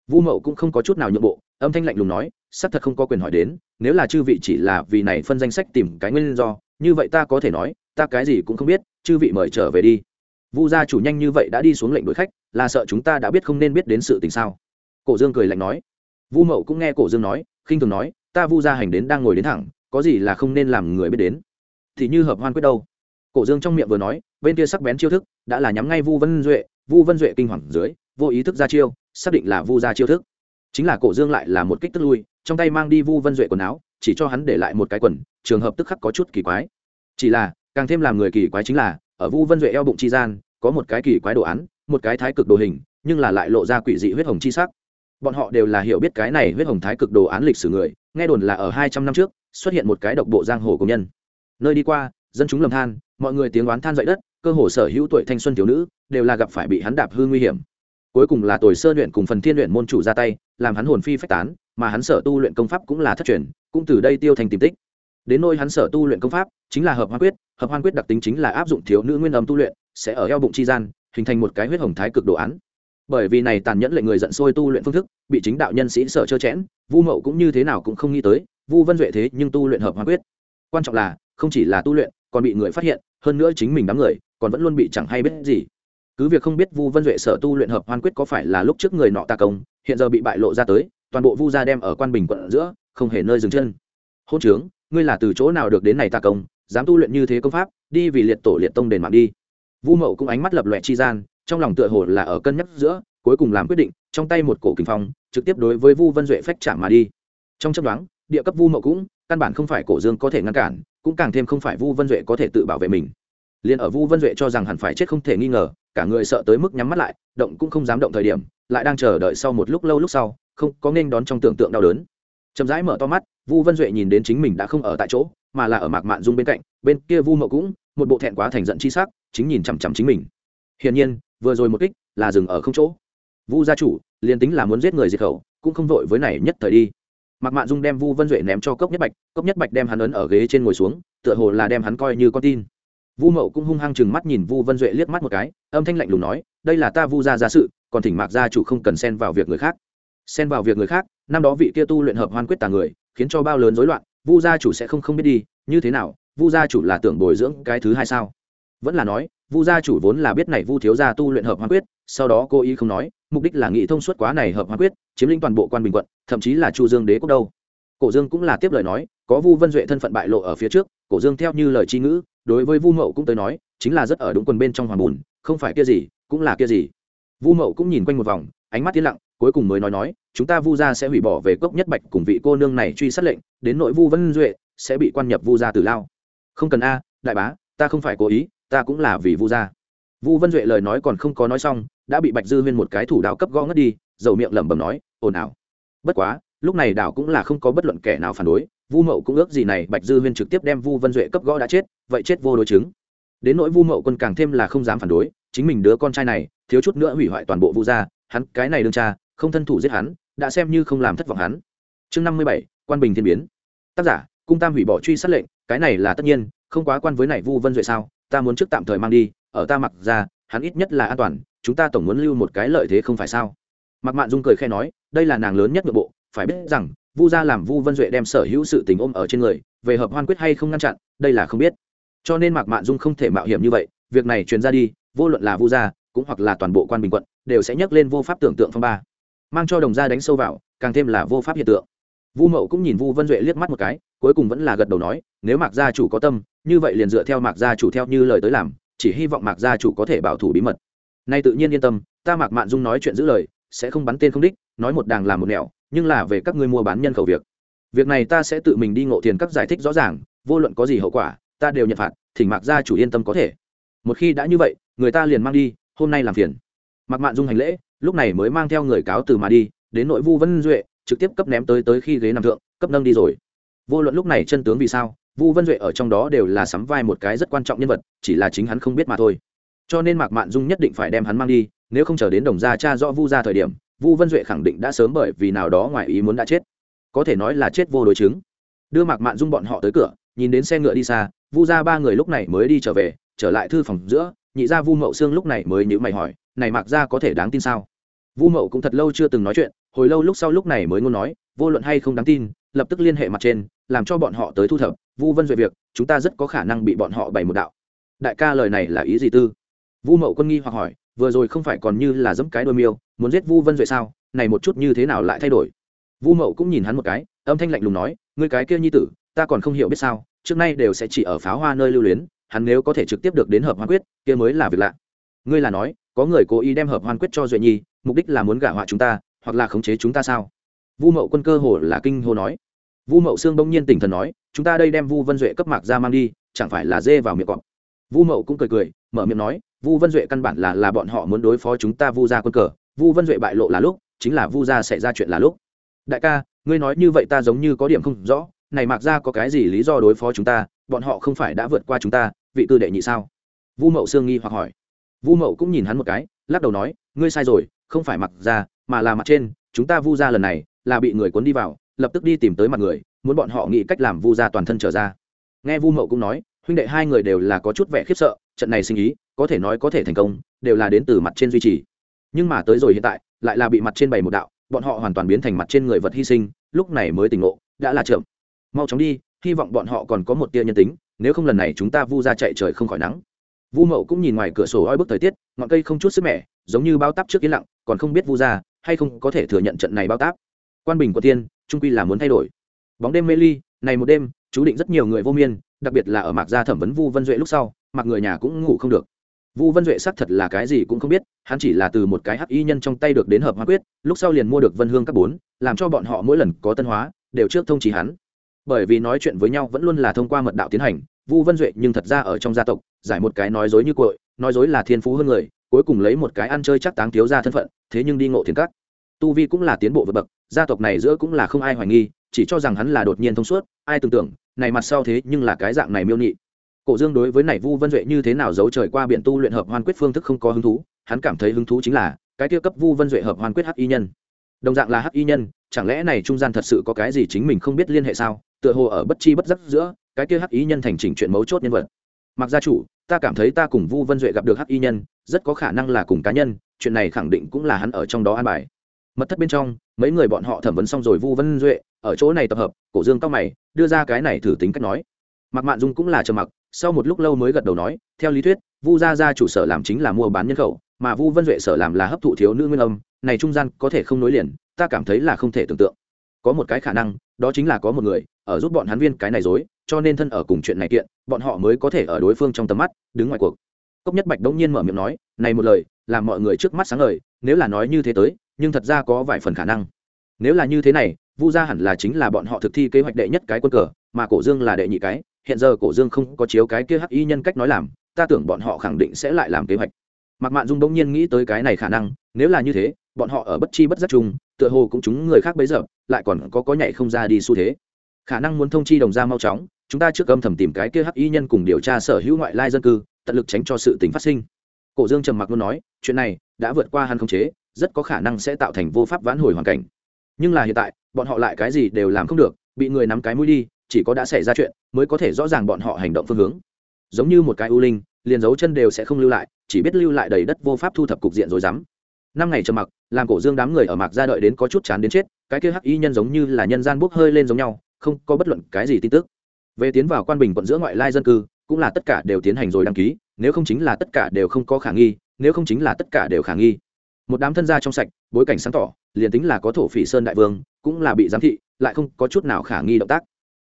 Vu mậu cũng không có chút nào nhượng bộ, âm thanh lạnh lùng nói, xác thật không có quyền hỏi đến, nếu là chư vị chỉ là vì này phân danh sách tìm cái nguyên do, như vậy ta có thể nói, ta cái gì cũng không biết, chư vị mời trở về đi. Vu gia chủ nhanh như vậy đã đi xuống lệnh đuổi khách là sợ chúng ta đã biết không nên biết đến sự tình sao? Cổ dương cười lạnh nói. Vu mậu cũng nghe cổ dương nói, khinh thường nói, ta vu gia hành đến đang ngồi đến thẳng, có gì là không nên làm người biết đến? Thì như hợp hoan quyết đâu? Cổ dương trong miệng vừa nói, bên kia sắc bén chiêu thức, đã là nhắm ngay vu vân duệ, vu vân duệ kinh hoàng dưới, vô ý thức ra chiêu, xác định là vu gia chiêu thức. Chính là cổ dương lại là một kích tức lui, trong tay mang đi vu vân duệ quần áo, chỉ cho hắn để lại một cái quần, trường hợp tức khắc có chút kỳ quái. Chỉ là, càng thêm làm người kỳ quái chính là, ở vu vân duệ eo bụng chi gian, có một cái kỳ quái đồ án một cái thái cực đồ hình, nhưng là lại lộ ra quỷ dị huyết hồng chi sắc. Bọn họ đều là hiểu biết cái này huyết hồng thái cực đồ án lịch sử người, nghe đồn là ở hai trăm năm trước, xuất hiện một cái độc bộ giang hồ công nhân. Nơi đi qua, dân chúng lầm than, mọi người tiếng oán than dậy đất, cơ hồ sở hữu tuổi thanh xuân thiếu nữ đều là gặp phải bị hắn đạp hư nguy hiểm. Cuối cùng là tồi sơ luyện cùng phần thiên luyện môn chủ ra tay, làm hắn hồn phi phách tán, mà hắn sở tu luyện công pháp cũng là thất truyền, cũng từ đây tiêu thành tìm tích. Đến nôi hắn sở tu luyện công pháp chính là hợp hoan quyết, hợp hoan quyết đặc tính chính là áp dụng thiếu nữ nguyên âm tu luyện, sẽ ở eo bụng chi gian hình thành một cái huyết hồng thái cực đồ án. Bởi vì này tàn nhẫn lệnh người giận sôi tu luyện phương thức, bị chính đạo nhân sĩ sợ trơ chẽn, vu mậu cũng như thế nào cũng không nghĩ tới, vu vân duệ thế nhưng tu luyện hợp hoan quyết. Quan trọng là, không chỉ là tu luyện, còn bị người phát hiện, hơn nữa chính mình đám người, còn vẫn luôn bị chẳng hay biết gì. Cứ việc không biết vu vân duệ sở tu luyện hợp hoan quyết có phải là lúc trước người nọ ta công, hiện giờ bị bại lộ ra tới, toàn bộ vu gia đem ở quan bình quận ở giữa, không hề nơi dừng chân. Hôn trướng, ngươi là từ chỗ nào được đến này ta công, dám tu luyện như thế công pháp, đi vì liệt tổ liệt tông đền mạng đi vu mậu cũng ánh mắt lập lòe chi gian, trong lòng tựa hồ là ở cân nhắc giữa, cuối cùng làm quyết định, trong tay một cổ kinh phong, trực tiếp đối với vu vân duệ phách chạm mà đi. Trong chấp đoán địa cấp vu mậu cũng, căn bản không phải cổ dương có thể ngăn cản, cũng càng thêm không phải vu vân duệ có thể tự bảo vệ mình. Liền ở vu vân duệ cho rằng hẳn phải chết không thể nghi ngờ, cả người sợ tới mức nhắm mắt lại, động cũng không dám động thời điểm, lại đang chờ đợi sau một lúc lâu lúc sau, không có nên đón trong tưởng tượng đau đớn. Chậm rãi mở to mắt, vu vân duệ nhìn đến chính mình đã không ở tại chỗ, mà là ở mạc mạn dung bên cạnh, bên kia vu mậu cũng một bộ thẹn quá thành giận chi sắc, chính nhìn chằm chằm chính mình. Hiển nhiên, vừa rồi một kích là dừng ở không chỗ. Vu gia chủ, liền tính là muốn giết người diệt khẩu, cũng không vội với này nhất thời đi. Mạc mạn dung đem vu vân duệ ném cho cốc nhất bạch, cốc nhất bạch đem hắn ấn ở ghế trên ngồi xuống, tựa hồ là đem hắn coi như con tin. Vu mậu cũng hung hăng chừng mắt nhìn vu vân duệ liếc mắt một cái, âm thanh lạnh lùng nói, đây là ta vu gia gia sự, còn thỉnh mạc gia chủ không cần xen vào việc người khác. Xen vào việc người khác, năm đó vị kia tu luyện hợp hoan quyết tà người, khiến cho bao lớn rối loạn, vu gia chủ sẽ không không biết đi như thế nào, vu gia chủ là tưởng bồi dưỡng cái thứ hai sao? Vẫn là nói, vu gia chủ vốn là biết này vu thiếu gia tu luyện hợp hoan quyết, sau đó cô ý không nói, mục đích là nghị thông suốt quá này hợp hoan quyết, chiếm lĩnh toàn bộ quan bình quận, thậm chí là chu dương đế quốc đâu. Cổ dương cũng là tiếp lời nói, có vu vân duệ thân phận bại lộ ở phía trước, cổ dương theo như lời chi ngữ, đối với vu mậu cũng tới nói, chính là rất ở đúng quần bên trong hoàng bùn, không phải kia gì, cũng là kia gì. Vu mậu cũng nhìn quanh một vòng, ánh mắt tiến lặng cuối cùng mới nói nói, chúng ta vu gia sẽ hủy bỏ về cốc nhất bạch cùng vị cô nương này truy sát lệnh, đến nội vu vân duệ sẽ bị quan nhập vu gia tử lao. Không cần a, đại bá, ta không phải cố ý, ta cũng là vì vu gia. Vu vân duệ lời nói còn không có nói xong, đã bị bạch dư huyên một cái thủ đạo cấp gõ ngất đi, dầu miệng lẩm bẩm nói, ồn ào. Bất quá, lúc này đảo cũng là không có bất luận kẻ nào phản đối, vu mậu cũng ước gì này bạch dư huyên trực tiếp đem vu vân duệ cấp gõ đã chết, vậy chết vô đối chứng. Đến nỗi vu mậu quân càng thêm là không dám phản đối, chính mình đứa con trai này, thiếu chút nữa hủy hoại toàn bộ vu gia, hắn cái này đương cha không thân thủ giết hắn, đã xem như không làm thất vọng hắn. Chương năm mươi bảy, quan bình thiên biến. Tác giả, cung tam hủy bỏ truy sát lệnh, cái này là tất nhiên, không quá quan với này vu vân duệ sao? Ta muốn trước tạm thời mang đi, ở ta mặc ra, hắn ít nhất là an toàn, chúng ta tổng muốn lưu một cái lợi thế không phải sao? Mặc mạn dung cười khe nói, đây là nàng lớn nhất nội bộ, phải biết rằng, vu gia làm vu vân duệ đem sở hữu sự tình ôm ở trên người, về hợp hoan quyết hay không ngăn chặn, đây là không biết. Cho nên mạc mạn dung không thể mạo hiểm như vậy, việc này truyền ra đi, vô luận là vu gia, cũng hoặc là toàn bộ quan bình quận, đều sẽ nhắc lên vô pháp tưởng tượng phong ba mang cho đồng gia đánh sâu vào, càng thêm là vô pháp hiện tượng. Vu mậu cũng nhìn vu vân duệ liếc mắt một cái, cuối cùng vẫn là gật đầu nói, nếu mạc gia chủ có tâm, như vậy liền dựa theo mạc gia chủ theo như lời tới làm, chỉ hy vọng mạc gia chủ có thể bảo thủ bí mật. Nay tự nhiên yên tâm, ta mạc mạn dung nói chuyện giữ lời, sẽ không bắn tên không đích, nói một đàng làm một nẻo, nhưng là về các ngươi mua bán nhân khẩu việc. Việc này ta sẽ tự mình đi ngộ tiền các giải thích rõ ràng, vô luận có gì hậu quả, ta đều nhận phạt, thỉnh mạc gia chủ yên tâm có thể. Một khi đã như vậy, người ta liền mang đi, hôm nay làm phiền mạc mạn dung hành lễ, lúc này mới mang theo người cáo từ mà đi, đến nội vu vân duệ, trực tiếp cấp ném tới tới khi ghế nằm thượng, cấp nâng đi rồi. Vô luận lúc này chân tướng vì sao, vu vân duệ ở trong đó đều là sắm vai một cái rất quan trọng nhân vật, chỉ là chính hắn không biết mà thôi. Cho nên mạc mạn dung nhất định phải đem hắn mang đi, nếu không chờ đến đồng gia cha rõ vu ra thời điểm, vu vân duệ khẳng định đã sớm bởi vì nào đó ngoài ý muốn đã chết. Có thể nói là chết vô đối chứng. Đưa mạc mạn dung bọn họ tới cửa, nhìn đến xe ngựa đi xa, vu ra ba người lúc này mới đi trở về, trở lại thư phòng giữa, nhị gia vu mậu xương lúc này mới nhữ mày hỏi này mạc ra có thể đáng tin sao? Vu mậu cũng thật lâu chưa từng nói chuyện, hồi lâu lúc sau lúc này mới ngôn nói, vô luận hay không đáng tin, lập tức liên hệ mặt trên, làm cho bọn họ tới thu thập. Vu vân duệ việc, chúng ta rất có khả năng bị bọn họ bày một đạo. Đại ca lời này là ý gì tư? Vu mậu quân nghi hoặc hỏi, vừa rồi không phải còn như là dẫm cái đôi miêu, muốn giết vu vân duệ sao? Này một chút như thế nào lại thay đổi? Vu mậu cũng nhìn hắn một cái, âm thanh lạnh lùng nói, ngươi cái kia nhi tử, ta còn không hiểu biết sao, trước nay đều sẽ chỉ ở pháo hoa nơi lưu luyến, hắn nếu có thể trực tiếp được đến hợp hoa quyết, kia mới là việc lạ. Ngươi là nói có người cố ý đem hợp hoan quyết cho duệ nhi, mục đích là muốn gả họa chúng ta, hoặc là khống chế chúng ta sao? Vu mậu quân cơ hồ là kinh hô nói. Vu mậu sương bỗng nhiên tỉnh thần nói, chúng ta đây đem vu vân duệ cấp mạc ra mang đi, chẳng phải là dê vào miệng cọp. Vu mậu cũng cười cười, mở miệng nói, vu vân duệ căn bản là là bọn họ muốn đối phó chúng ta vu ra quân cờ, vu vân duệ bại lộ là lúc, chính là vu ra xảy ra chuyện là lúc. Đại ca, ngươi nói như vậy ta giống như có điểm không rõ, này mạc ra có cái gì lý do đối phó chúng ta, bọn họ không phải đã vượt qua chúng ta, vị tư đệ nhị sao? Vu mậu sương nghi hoặc hỏi vu mậu cũng nhìn hắn một cái, lắc đầu nói, ngươi sai rồi, không phải mặc ra, mà là mặt trên, chúng ta vu ra lần này, là bị người cuốn đi vào, lập tức đi tìm tới mặt người, muốn bọn họ nghĩ cách làm vu ra toàn thân trở ra. Nghe vu mậu cũng nói, huynh đệ hai người đều là có chút vẻ khiếp sợ, trận này sinh ý, có thể nói có thể thành công, đều là đến từ mặt trên duy trì. Nhưng mà tới rồi hiện tại, lại là bị mặt trên bày một đạo, bọn họ hoàn toàn biến thành mặt trên người vật hy sinh, lúc này mới tỉnh ngộ, đã là chậm. Mau chóng đi, hy vọng bọn họ còn có một tia nhân tính, nếu không lần này chúng ta vu ra chạy trời không khỏi nắng vu mậu cũng nhìn ngoài cửa sổ oi bức thời tiết, ngọn cây không chút sức mẻ, giống như bao táp trước yên lặng, còn không biết vu ra, hay không có thể thừa nhận trận này bao táp. Quan bình của tiên, trung quy là muốn thay đổi. Bóng đêm mê ly, này một đêm, chú định rất nhiều người vô miên, đặc biệt là ở mạc gia thẩm vấn vu vân duệ lúc sau mặc người nhà cũng ngủ không được. Vu vân duệ xác thật là cái gì cũng không biết, hắn chỉ là từ một cái hắc y nhân trong tay được đến hợp hoa quyết, lúc sau liền mua được vân hương các bốn, làm cho bọn họ mỗi lần có tân hóa, đều trước thông trí hắn. Bởi vì nói chuyện với nhau vẫn luôn là thông qua mật đạo tiến hành vu vân duệ nhưng thật ra ở trong gia tộc, giải một cái nói dối như cội, nói dối là thiên phú hơn người, cuối cùng lấy một cái ăn chơi chắc táng thiếu ra thân phận, thế nhưng đi ngộ thiền cắt tu vi cũng là tiến bộ vượt bậc, gia tộc này giữa cũng là không ai hoài nghi, chỉ cho rằng hắn là đột nhiên thông suốt, ai tưởng tượng, này mặt sau thế nhưng là cái dạng này miêu nhị. Cổ dương đối với này vu vân duệ như thế nào giấu trời qua biển tu luyện hợp hoan quyết phương thức không có hứng thú, hắn cảm thấy hứng thú chính là cái tiêu cấp vu vân duệ hợp hoan quyết hắc y nhân. Đồng dạng là hắc y nhân, chẳng lẽ này trung gian thật sự có cái gì chính mình không biết liên hệ sao? Tựa hồ ở bất chi bất giác giữa cái kia hắc y nhân thành chỉnh chuyện mấu chốt nhân vật. Mặc gia chủ, ta cảm thấy ta cùng vu vân duệ gặp được hắc y nhân, rất có khả năng là cùng cá nhân, chuyện này khẳng định cũng là hắn ở trong đó an bài. Mật thất bên trong, mấy người bọn họ thẩm vấn xong rồi vu vân duệ, ở chỗ này tập hợp, cổ dương cao mày, đưa ra cái này thử tính cách nói. Mặc mạn dung cũng là trầm mặc, sau một lúc lâu mới gật đầu nói, theo lý thuyết, vu gia gia chủ sở làm chính là mua bán nhân khẩu, mà vu vân duệ sở làm là hấp thụ thiếu nữ nguyên âm, này trung gian có thể không nối liền, ta cảm thấy là không thể tưởng tượng. Có một cái khả năng, đó chính là có một người, ở giúp bọn hắn viên cái này dối cho nên thân ở cùng chuyện này kiện, bọn họ mới có thể ở đối phương trong tầm mắt, đứng ngoài cuộc. Cốc nhất bạch đống nhiên mở miệng nói, này một lời, làm mọi người trước mắt sáng lời nếu là nói như thế tới, nhưng thật ra có vài phần khả năng. Nếu là như thế này, vu gia hẳn là chính là bọn họ thực thi kế hoạch đệ nhất cái quân cờ, mà cổ dương là đệ nhị cái, hiện giờ cổ dương không có chiếu cái kia hắc y nhân cách nói làm, ta tưởng bọn họ khẳng định sẽ lại làm kế hoạch. Mạc mạn dung bỗng nhiên nghĩ tới cái này khả năng, nếu là như thế, bọn họ ở bất chi bất giác chung, tựa hồ cũng chúng người khác bấy giờ, lại còn có có nhảy không ra đi xu thế khả năng muốn thông chi đồng ra mau chóng, chúng ta trước âm thầm tìm cái kia hắc y nhân cùng điều tra sở hữu ngoại lai dân cư, tận lực tránh cho sự tình phát sinh. Cổ dương trầm mặc luôn nói, chuyện này đã vượt qua hắn khống chế, rất có khả năng sẽ tạo thành vô pháp vãn hồi hoàn cảnh. Nhưng là hiện tại, bọn họ lại cái gì đều làm không được, bị người nắm cái mũi đi, chỉ có đã xảy ra chuyện mới có thể rõ ràng bọn họ hành động phương hướng. Giống như một cái u linh, liền dấu chân đều sẽ không lưu lại, chỉ biết lưu lại đầy đất vô pháp thu thập cục diện rồi dám năm ngày trầm mặc, làm cổ dương đám người ở mạc ra đợi đến có chút chán đến chết, cái kia hắc y nhân giống như là nhân gian bốc hơi lên giống nhau không có bất luận cái gì tin tức. Về tiến vào quan bình quận giữa ngoại lai dân cư, cũng là tất cả đều tiến hành rồi đăng ký, nếu không chính là tất cả đều không có khả nghi, nếu không chính là tất cả đều khả nghi. Một đám thân gia trong sạch, bối cảnh sáng tỏ, liền tính là có thổ phỉ sơn đại vương, cũng là bị giám thị, lại không có chút nào khả nghi động tác.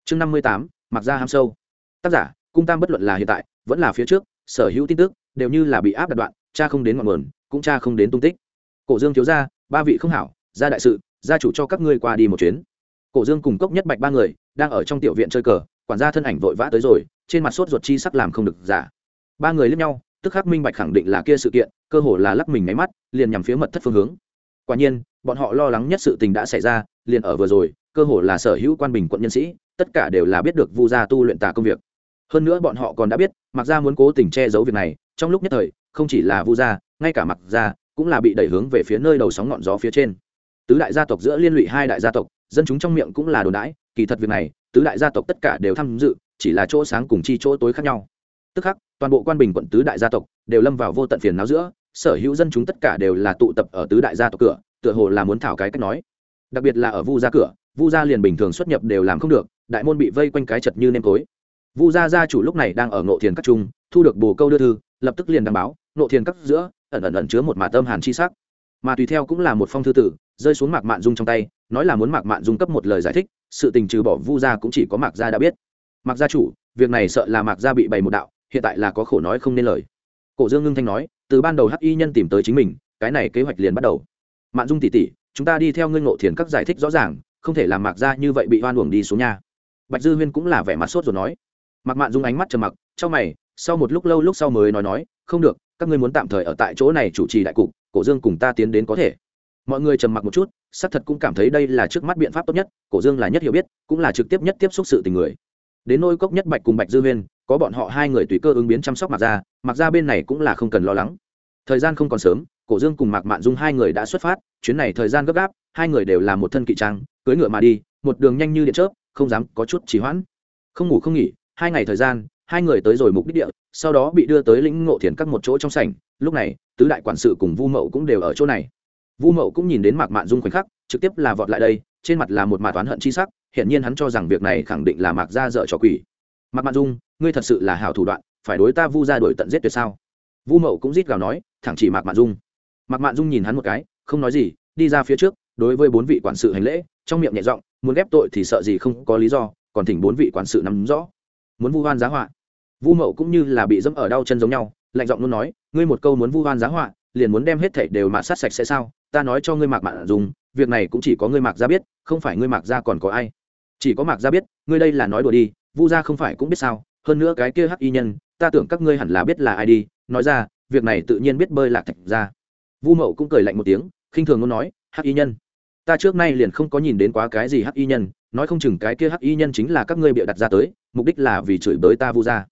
Chương năm mươi tám, mặc ra ham sâu. Tác giả, cung tam bất luận là hiện tại, vẫn là phía trước, sở hữu tin tức, đều như là bị áp đặt đoạn, cha không đến ngọn nguồn, cũng cha không đến tung tích. Cổ dương thiếu gia, ba vị không hảo, gia đại sự, gia chủ cho các ngươi qua đi một chuyến cổ dương cùng cốc nhất bạch ba người đang ở trong tiểu viện chơi cờ, quản gia thân ảnh vội vã tới rồi, trên mặt sốt ruột chi sắc làm không được giả. Ba người lướt nhau, tức khắc minh bạch khẳng định là kia sự kiện, cơ hồ là lắc mình máy mắt, liền nhằm phía mật thất phương hướng. Quả nhiên, bọn họ lo lắng nhất sự tình đã xảy ra, liền ở vừa rồi, cơ hồ là sở hữu quan bình quận nhân sĩ, tất cả đều là biết được vu gia tu luyện tà công việc. Hơn nữa bọn họ còn đã biết mặc gia muốn cố tình che giấu việc này, trong lúc nhất thời, không chỉ là vu gia, ngay cả mặc gia cũng là bị đẩy hướng về phía nơi đầu sóng ngọn gió phía trên tứ đại gia tộc giữa liên lụy hai đại gia tộc, dân chúng trong miệng cũng là đồn đãi, kỳ thật việc này, tứ đại gia tộc tất cả đều tham dự, chỉ là chỗ sáng cùng chi chỗ tối khác nhau. Tức khắc, toàn bộ quan bình quận tứ đại gia tộc đều lâm vào vô tận phiền não giữa, sở hữu dân chúng tất cả đều là tụ tập ở tứ đại gia tộc cửa, tựa hồ là muốn thảo cái cách nói. Đặc biệt là ở vu gia cửa, vu gia liền bình thường xuất nhập đều làm không được, đại môn bị vây quanh cái chật như nêm tối. Vu gia gia chủ lúc này đang ở ngộ thiền các trung, thu được bồ câu đưa thư, lập tức liền đăng báo, ngộ thiền các giữa, ẩn ẩn ẩn chứa một mả tâm hàn chi sắc mà tùy theo cũng là một phong thư tử, rơi xuống mạc mạn dung trong tay, nói là muốn mạc mạn dung cấp một lời giải thích, sự tình trừ bỏ vu gia cũng chỉ có mạc gia đã biết. Mạc gia chủ, việc này sợ là mạc gia bị bày một đạo, hiện tại là có khổ nói không nên lời. Cổ dương ngưng thanh nói, từ ban đầu hắc y nhân tìm tới chính mình, cái này kế hoạch liền bắt đầu. Mạn dung tỉ tỉ chúng ta đi theo ngươi ngộ thiền các giải thích rõ ràng, không thể làm mạc Gia như vậy bị hoan uổng đi xuống nhà. Bạch dư huyên cũng là vẻ mặt sốt rồi nói. Mặc mạn dung ánh mắt trầm mặc trong mày, sau một lúc lâu lúc sau mới nói nói, không được, các ngươi muốn tạm thời ở tại chỗ này chủ trì đại cục cổ dương cùng ta tiến đến có thể. Mọi người trầm mặc một chút, xác thật cũng cảm thấy đây là trước mắt biện pháp tốt nhất, cổ dương là nhất hiểu biết, cũng là trực tiếp nhất tiếp xúc sự tình người. Đến nôi cốc nhất bạch cùng bạch dư huyên, có bọn họ hai người tùy cơ ứng biến chăm sóc mặc ra mặc ra bên này cũng là không cần lo lắng. Thời gian không còn sớm, cổ dương cùng mạc mạn dung hai người đã xuất phát, chuyến này thời gian gấp gáp, hai người đều là một thân kỵ trang, cưỡi ngựa mà đi, một đường nhanh như điện chớp, không dám có chút trì hoãn. Không ngủ không nghỉ, hai ngày thời gian, hai người tới rồi mục đích địa, sau đó bị đưa tới lĩnh ngộ thiền các một chỗ trong sảnh lúc này, tứ đại quản sự cùng vu mậu cũng đều ở chỗ này. Vu mậu cũng nhìn đến mạc mạn dung khoảnh khắc, trực tiếp là vọt lại đây, trên mặt là một mạt toán hận chi sắc hiện nhiên hắn cho rằng việc này khẳng định là mạc gia dợ trò quỷ. Mạc mạn dung, ngươi thật sự là hảo thủ đoạn, phải đối ta vu ra đổi tận giết tuyệt sao? Vu mậu cũng rít gào nói, thẳng chỉ mạc mạn dung. Mạc mạn dung nhìn hắn một cái, không nói gì, đi ra phía trước, đối với bốn vị quản sự hành lễ, trong miệng nhẹ giọng, muốn ghép tội thì sợ gì không có lý do, còn thỉnh bốn vị quản sự nắm rõ. Muốn vu hoan giá họa. Vu mậu cũng như là bị dẫm ở đau chân giống nhau, lạnh giọng luôn nói ngươi một câu muốn vu oan giá họa, liền muốn đem hết thảy đều mạ sát sạch sẽ sao? Ta nói cho ngươi mạc mạn dùng, việc này cũng chỉ có ngươi mạc ra biết, không phải ngươi mạc ra còn có ai. Chỉ có mạc ra biết, ngươi đây là nói đùa đi, vu ra không phải cũng biết sao? Hơn nữa cái kia hắc y nhân, ta tưởng các ngươi hẳn là biết là ai đi. Nói ra, việc này tự nhiên biết bơi lạc thạch ra. Vu mậu cũng cười lạnh một tiếng, khinh thường muốn nói, hắc y nhân, ta trước nay liền không có nhìn đến quá cái gì hắc y nhân, nói không chừng cái kia hắc y nhân chính là các ngươi bịa đặt ra tới, mục đích là vì chửi bới ta vu ra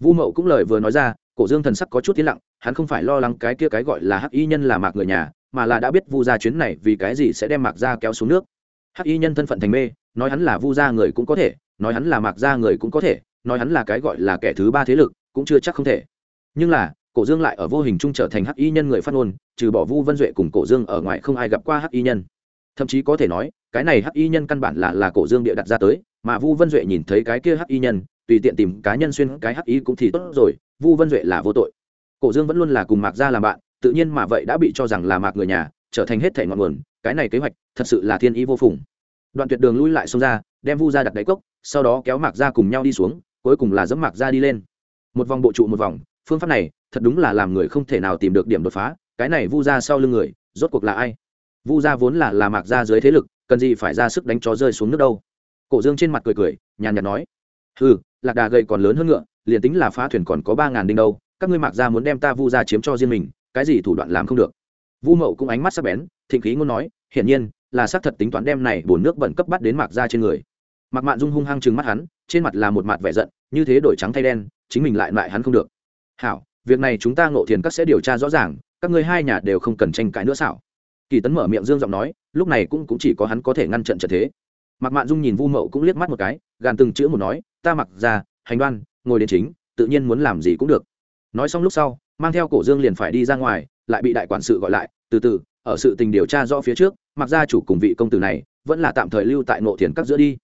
vu mậu cũng lời vừa nói ra, cổ dương thần sắc có chút tiến lặng hắn không phải lo lắng cái kia cái gọi là hắc y nhân là mạc người nhà, mà là đã biết vu gia chuyến này vì cái gì sẽ đem mạc gia kéo xuống nước. Hắc y nhân thân phận thành mê, nói hắn là vu gia người cũng có thể, nói hắn là mạc gia người cũng có thể, nói hắn là cái gọi là kẻ thứ ba thế lực cũng chưa chắc không thể. Nhưng là, cổ dương lại ở vô hình trung trở thành hắc y nhân người phát ngôn, trừ bỏ vu vân duệ cùng cổ dương ở ngoài không ai gặp qua hắc y nhân. Thậm chí có thể nói, cái này hắc y nhân căn bản là là cổ dương địa đặt ra tới, mà vu vân duệ nhìn thấy cái kia hắc y nhân, tùy tiện tìm cá nhân xuyên cái hắc y cũng thì tốt rồi, vu vân duệ là vô tội cổ dương vẫn luôn là cùng mạc gia làm bạn, tự nhiên mà vậy đã bị cho rằng là mạc người nhà, trở thành hết thể ngọn nguồn, cái này kế hoạch thật sự là thiên ý vô phùng. Đoạn tuyệt đường lui lại xông ra, đem vu ra đặt đáy cốc, sau đó kéo mạc ra cùng nhau đi xuống, cuối cùng là dẫm mạc ra đi lên. Một vòng bộ trụ một vòng, phương pháp này thật đúng là làm người không thể nào tìm được điểm đột phá, cái này vu ra sau lưng người, rốt cuộc là ai? Vu ra vốn là là mạc ra dưới thế lực, cần gì phải ra sức đánh chó rơi xuống nước đâu? Cổ dương trên mặt cười cười, nhàn nhạt nói ừ lạc đà gậy còn lớn hơn ngựa, liền tính là phá thuyền còn có ba ngàn đinh đâu các ngươi mạc ra muốn đem ta vu ra chiếm cho riêng mình cái gì thủ đoạn làm không được. Vu mậu cũng ánh mắt sắc bén thịnh khí ngôn nói hiển nhiên là xác thật tính toán đem này bồn nước bẩn cấp bắt đến mạc ra trên người. Mạc mạn dung hung hăng chừng mắt hắn trên mặt là một mặt vẻ giận như thế đổi trắng thay đen chính mình lại lại hắn không được. Hảo việc này chúng ta ngộ thiền các sẽ điều tra rõ ràng các ngươi hai nhà đều không cần tranh cãi nữa xảo kỳ tấn mở miệng dương giọng nói lúc này cũng, cũng chỉ có hắn có thể ngăn trận trận thế. Mạc mạn dung nhìn vu mậu cũng liếc mắt một cái gàn từng chữ một nói ta mặc ra hành đoan ngồi đến chính tự nhiên muốn làm gì cũng được nói xong lúc sau, mang theo cổ dương liền phải đi ra ngoài, lại bị đại quản sự gọi lại, từ từ, ở sự tình điều tra rõ phía trước, mặc gia chủ cùng vị công tử này vẫn là tạm thời lưu tại nộ thiền các giữa đi.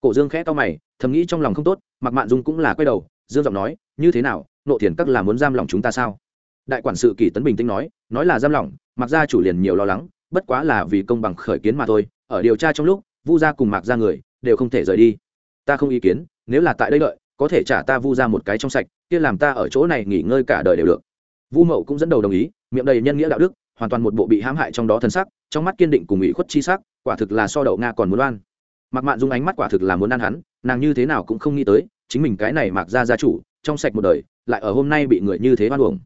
Cổ dương khẽ to mày, thầm nghĩ trong lòng không tốt mặc mạn dung cũng là quay đầu, dương giọng nói, như thế nào nộ thiền các là muốn giam lòng chúng ta sao? Đại quản sự kỳ tấn bình tĩnh nói nói là giam lòng mặc gia chủ liền nhiều lo lắng, bất quá là vì công bằng khởi kiến mà thôi, ở điều tra trong lúc, vu gia cùng mặc gia người đều không thể rời đi. Ta không ý kiến, nếu là tại đây đợi, có thể trả ta vu ra một cái trong sạch kia làm ta ở chỗ này nghỉ ngơi cả đời đều được. Vu mậu cũng dẫn đầu đồng ý, miệng đầy nhân nghĩa đạo đức, hoàn toàn một bộ bị hãm hại trong đó thân sắc, trong mắt kiên định cùng ủy khuất chi sắc, quả thực là so đậu nga còn muốn oan. Mặc mạn dung ánh mắt quả thực là muốn ăn hắn, nàng như thế nào cũng không nghĩ tới, chính mình cái này mặc ra gia chủ, trong sạch một đời, lại ở hôm nay bị người như thế oan uổng.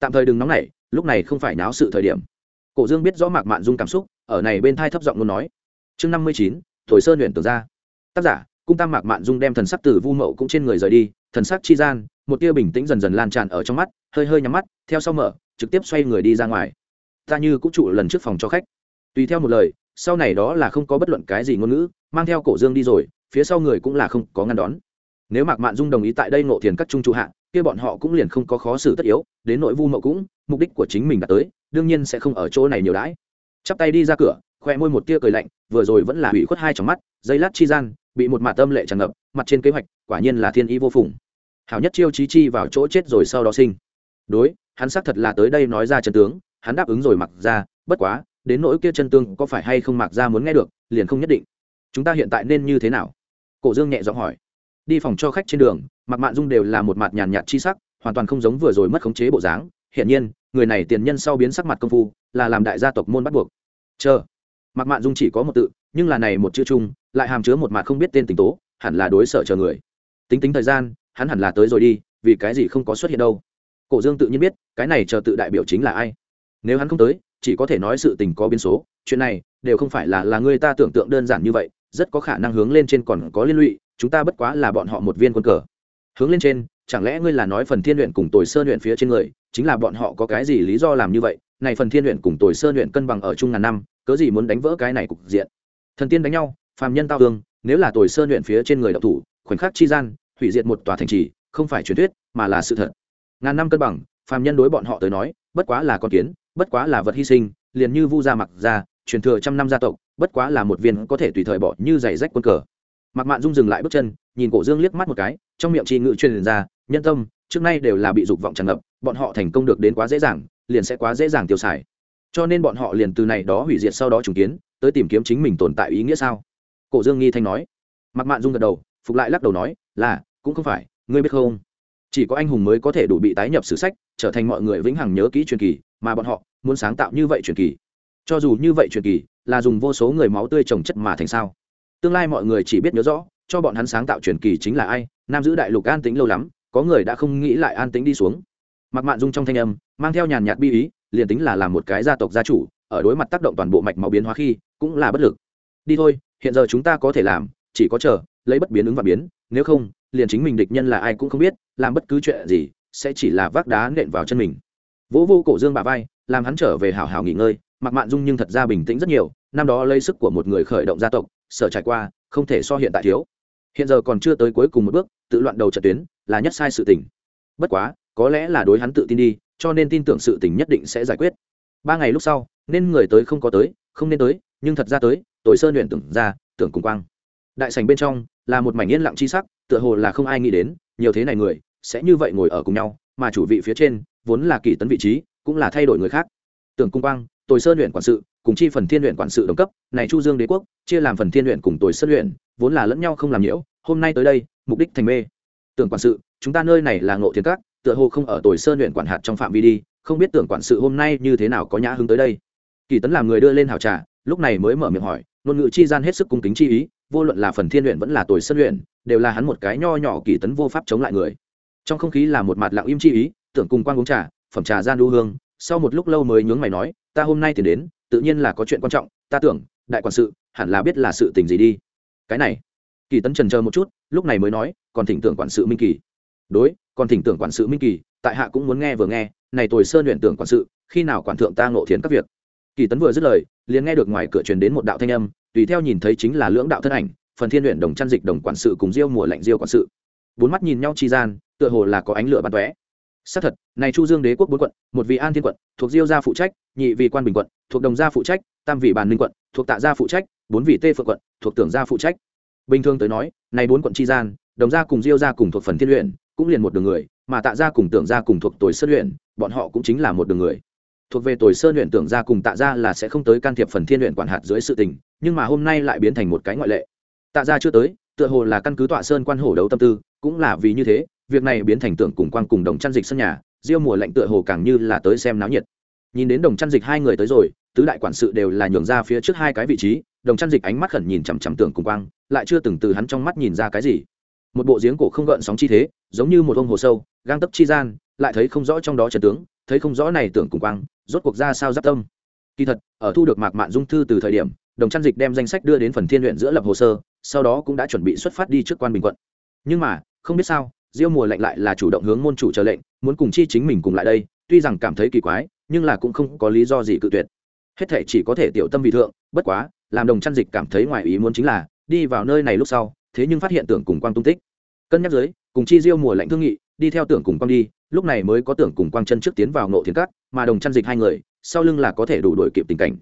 Tạm thời đừng nóng nảy, lúc này không phải náo sự thời điểm. Cổ dương biết rõ mạc mạn dung cảm xúc, ở này bên thai thấp giọng luôn nói. Chương năm mươi chín, thổi sơn luyện tưởng ra tác giả, cung tam mạc mạn dung đem thần sắc từ vu mậu cũng trên người rời đi, thần sắc chi gian một tia bình tĩnh dần dần lan tràn ở trong mắt, hơi hơi nhắm mắt, theo sau mở, trực tiếp xoay người đi ra ngoài. Ta như cũng trụ lần trước phòng cho khách. Tùy theo một lời, sau này đó là không có bất luận cái gì ngôn ngữ, mang theo cổ dương đi rồi, phía sau người cũng là không có ngăn đón. Nếu mạc mạn dung đồng ý tại đây nộ thiền các trung trụ hạ, kia bọn họ cũng liền không có khó xử tất yếu, đến nội vu mậu cũng, mục đích của chính mình đã tới, đương nhiên sẽ không ở chỗ này nhiều đãi. Chắp tay đi ra cửa, khoe môi một tia cười lạnh, vừa rồi vẫn là hủy khuất hai trong mắt, dây lát chi gian, bị một mạt tâm lệ tràn ngập, mặt trên kế hoạch, quả nhiên là thiên ý vô phùng hảo nhất chiêu chí chi vào chỗ chết rồi sau đó sinh. Đối, hắn xác thật là tới đây nói ra chân tướng, hắn đáp ứng rồi mặc ra, bất quá, đến nỗi kia chân tương có phải hay không mặc ra muốn nghe được, liền không nhất định. Chúng ta hiện tại nên như thế nào? Cổ dương nhẹ giọng hỏi. Đi phòng cho khách trên đường mặc mạn dung đều là một mặt nhàn nhạt chi sắc, hoàn toàn không giống vừa rồi mất khống chế bộ dáng. Hiển nhiên, người này tiền nhân sau biến sắc mặt công phu, là làm đại gia tộc môn bắt buộc. Chờ. Mặc mạn dung chỉ có một tự, nhưng là này một chữ chung, lại hàm chứa một mặt không biết tên tình tố, hẳn là đối sợ chờ người. Tính tính thời gian hắn hẳn là tới rồi đi, vì cái gì không có xuất hiện đâu? Cổ dương tự nhiên biết, cái này chờ tự đại biểu chính là ai? Nếu hắn không tới, chỉ có thể nói sự tình có biến số, chuyện này đều không phải là là người ta tưởng tượng đơn giản như vậy, rất có khả năng hướng lên trên còn có liên lụy, chúng ta bất quá là bọn họ một viên quân cờ. Hướng lên trên, chẳng lẽ ngươi là nói phần thiên luyện cùng tồi sơn luyện phía trên người, chính là bọn họ có cái gì lý do làm như vậy? Này phần thiên luyện cùng tồi sơn luyện cân bằng ở chung ngàn năm, cớ gì muốn đánh vỡ cái này cục diện? Thần tiên đánh nhau, phàm nhân tao hương nếu là tồi sơn luyện phía trên người đậu thủ, khoảnh khắc chi gian hủy diệt một tòa thành trì, không phải truyền thuyết, mà là sự thật. Ngàn năm cân bằng, phàm nhân đối bọn họ tới nói, bất quá là con kiến, bất quá là vật hy sinh, liền như vu gia mặc gia, truyền thừa trăm năm gia tộc, bất quá là một viên có thể tùy thời bỏ như giày rách quân cờ. Mặc mạn dung dừng lại bước chân, nhìn cổ dương liếc mắt một cái, trong miệng tri ngự truyền ra, nhân tâm, trước nay đều là bị dục vọng tràn ngập, bọn họ thành công được đến quá dễ dàng, liền sẽ quá dễ dàng tiêu xài. Cho nên bọn họ liền từ này đó hủy diệt sau đó trùng kiến, tới tìm kiếm chính mình tồn tại ý nghĩa sao? Cổ dương nghi thanh nói. Mặc mạn dung gật đầu, phục lại lắc đầu nói, là cũng không phải, ngươi biết không? Chỉ có anh hùng mới có thể đủ bị tái nhập sử sách, trở thành mọi người vĩnh hằng nhớ kỹ truyền kỳ, mà bọn họ muốn sáng tạo như vậy truyền kỳ. Cho dù như vậy truyền kỳ, là dùng vô số người máu tươi trồng chất mà thành sao? Tương lai mọi người chỉ biết nhớ rõ, cho bọn hắn sáng tạo truyền kỳ chính là ai, nam giữ đại lục an tĩnh lâu lắm, có người đã không nghĩ lại an tĩnh đi xuống. Mặc mạn dung trong thanh âm, mang theo nhàn nhạt bi ý, liền tính là làm một cái gia tộc gia chủ, ở đối mặt tác động toàn bộ mạch máu biến hóa khi, cũng là bất lực. Đi thôi, hiện giờ chúng ta có thể làm, chỉ có chờ, lấy bất biến ứng và biến, nếu không liền chính mình địch nhân là ai cũng không biết, làm bất cứ chuyện gì, sẽ chỉ là vác đá nện vào chân mình. Vỗ vô cổ dương bà vai, làm hắn trở về hảo hảo nghỉ ngơi, mặc mạn dung nhưng thật ra bình tĩnh rất nhiều, năm đó lấy sức của một người khởi động gia tộc, sở trải qua, không thể so hiện tại thiếu. Hiện giờ còn chưa tới cuối cùng một bước, tự loạn đầu trận tuyến, là nhất sai sự tình. Bất quá, có lẽ là đối hắn tự tin đi, cho nên tin tưởng sự tình nhất định sẽ giải quyết. Ba ngày lúc sau, nên người tới không có tới, không nên tới, nhưng thật ra tới tội sơn luyện tưởng ra, tưởng cùng quang. Đại sành bên trong, là một mảnh yên lặng chi sắc tựa hồ là không ai nghĩ đến, nhiều thế này người, sẽ như vậy ngồi ở cùng nhau, mà chủ vị phía trên, vốn là kỳ tấn vị trí, cũng là thay đổi người khác. Tưởng cung quang, tồi sơn luyện quản sự, cùng chi phần thiên luyện quản sự đồng cấp, này chu dương đế quốc, chia làm phần thiên luyện cùng tồi sơn luyện, vốn là lẫn nhau không làm nhiễu, hôm nay tới đây, mục đích thành mê. Tưởng quản sự, chúng ta nơi này là ngộ thiên các, tựa hồ không ở tồi sơn luyện quản hạt trong phạm vi đi, không biết tưởng quản sự hôm nay như thế nào có nhã hứng tới đây. Kỳ tấn làm người đưa lên hào trà, lúc này mới mở miệng hỏi ngôn ngữ chi gian hết sức cung kính chi ý, vô luận là phần thiên luyện vẫn là tồi sơn luyện, đều là hắn một cái nho nhỏ kỳ tấn vô pháp chống lại người. Trong không khí là một mặt lặng im chi ý, tưởng cùng quan uống trà, phẩm trà gian đu hương, sau một lúc lâu mới nhướng mày nói, ta hôm nay thì đến, tự nhiên là có chuyện quan trọng, ta tưởng, đại quản sự, hẳn là biết là sự tình gì đi. Cái này, kỳ tấn trần chờ một chút, lúc này mới nói, còn thỉnh tưởng quản sự minh kỳ. Đối, còn thỉnh tưởng quản sự minh kỳ, tại hạ cũng muốn nghe vừa nghe, này tồi sơn luyện tưởng quản sự, khi nào quản thượng ta ngộ thiến các việc? Kỳ tấn vừa dứt lời liền nghe được ngoài cửa truyền đến một đạo thanh âm, tùy theo nhìn thấy chính là lưỡng đạo thân ảnh, phần thiên luyện đồng chăn dịch đồng quản sự cùng diêu mùa lạnh diêu quản sự. Bốn mắt nhìn nhau chi gian, tựa hồ là có ánh lửa bắn tóe. Xác thật, này chu dương đế quốc bốn quận, một vị an thiên quận, thuộc diêu gia phụ trách, nhị vị quan bình quận, thuộc đồng gia phụ trách, tam vị bàn ninh quận, thuộc tạ gia phụ trách, bốn vị tê phượng quận, thuộc tưởng gia phụ trách. Bình thường tới nói, này bốn quận chi gian, đồng gia cùng diêu gia cùng thuộc phần thiên luyện cũng liền một đường người, mà tạ gia cùng tưởng gia cùng thuộc tuổi sơn luyện, bọn họ cũng chính là một đường người thuộc về tuổi sơn luyện tưởng gia cùng tạ gia là sẽ không tới can thiệp phần thiên luyện quản hạt dưới sự tình, nhưng mà hôm nay lại biến thành một cái ngoại lệ. Tạ gia chưa tới, tựa hồ là căn cứ tọa sơn quan hổ đấu tâm tư, cũng là vì như thế, việc này biến thành tưởng cùng quang cùng đồng chăn dịch sân nhà riêng mùa lạnh tựa hồ càng như là tới xem náo nhiệt. Nhìn đến đồng chăn dịch hai người tới rồi, tứ đại quản sự đều là nhường ra phía trước hai cái vị trí, đồng chăn dịch ánh mắt khẩn nhìn chằm chằm tưởng cùng quang, lại chưa từng từ hắn trong mắt nhìn ra cái gì. Một bộ giếng cổ không gợn sóng chi thế, giống như một ông hồ sâu, gang tấp chi gian, lại thấy không rõ trong đó trần tướng, thấy không rõ này tưởng cùng quang rốt cuộc ra sao giáp tâm. Kỳ thật, ở thu được mạc mạn dung thư từ thời điểm, đồng trăn dịch đem danh sách đưa đến phần thiên luyện giữa lập hồ sơ, sau đó cũng đã chuẩn bị xuất phát đi trước quan bình quận. Nhưng mà, không biết sao, diêu mùa lệnh lại là chủ động hướng môn chủ chờ lệnh, muốn cùng chi chính mình cùng lại đây, tuy rằng cảm thấy kỳ quái, nhưng là cũng không có lý do gì cự tuyệt. Hết thể chỉ có thể tiểu tâm vị thượng, bất quá, làm đồng trăn dịch cảm thấy ngoài ý muốn chính là, đi vào nơi này lúc sau, thế nhưng phát hiện tưởng cùng quang tung tích. Cân nhắc dưới, cùng chi diêu mùa lệnh thương nghị, đi theo tưởng cùng quang đi, lúc này mới có tưởng cùng quang chân trước tiến vào nộ thiên cát mà đồng chăn dịch hai người, sau lưng là có thể đủ đổi kịp tình cảnh.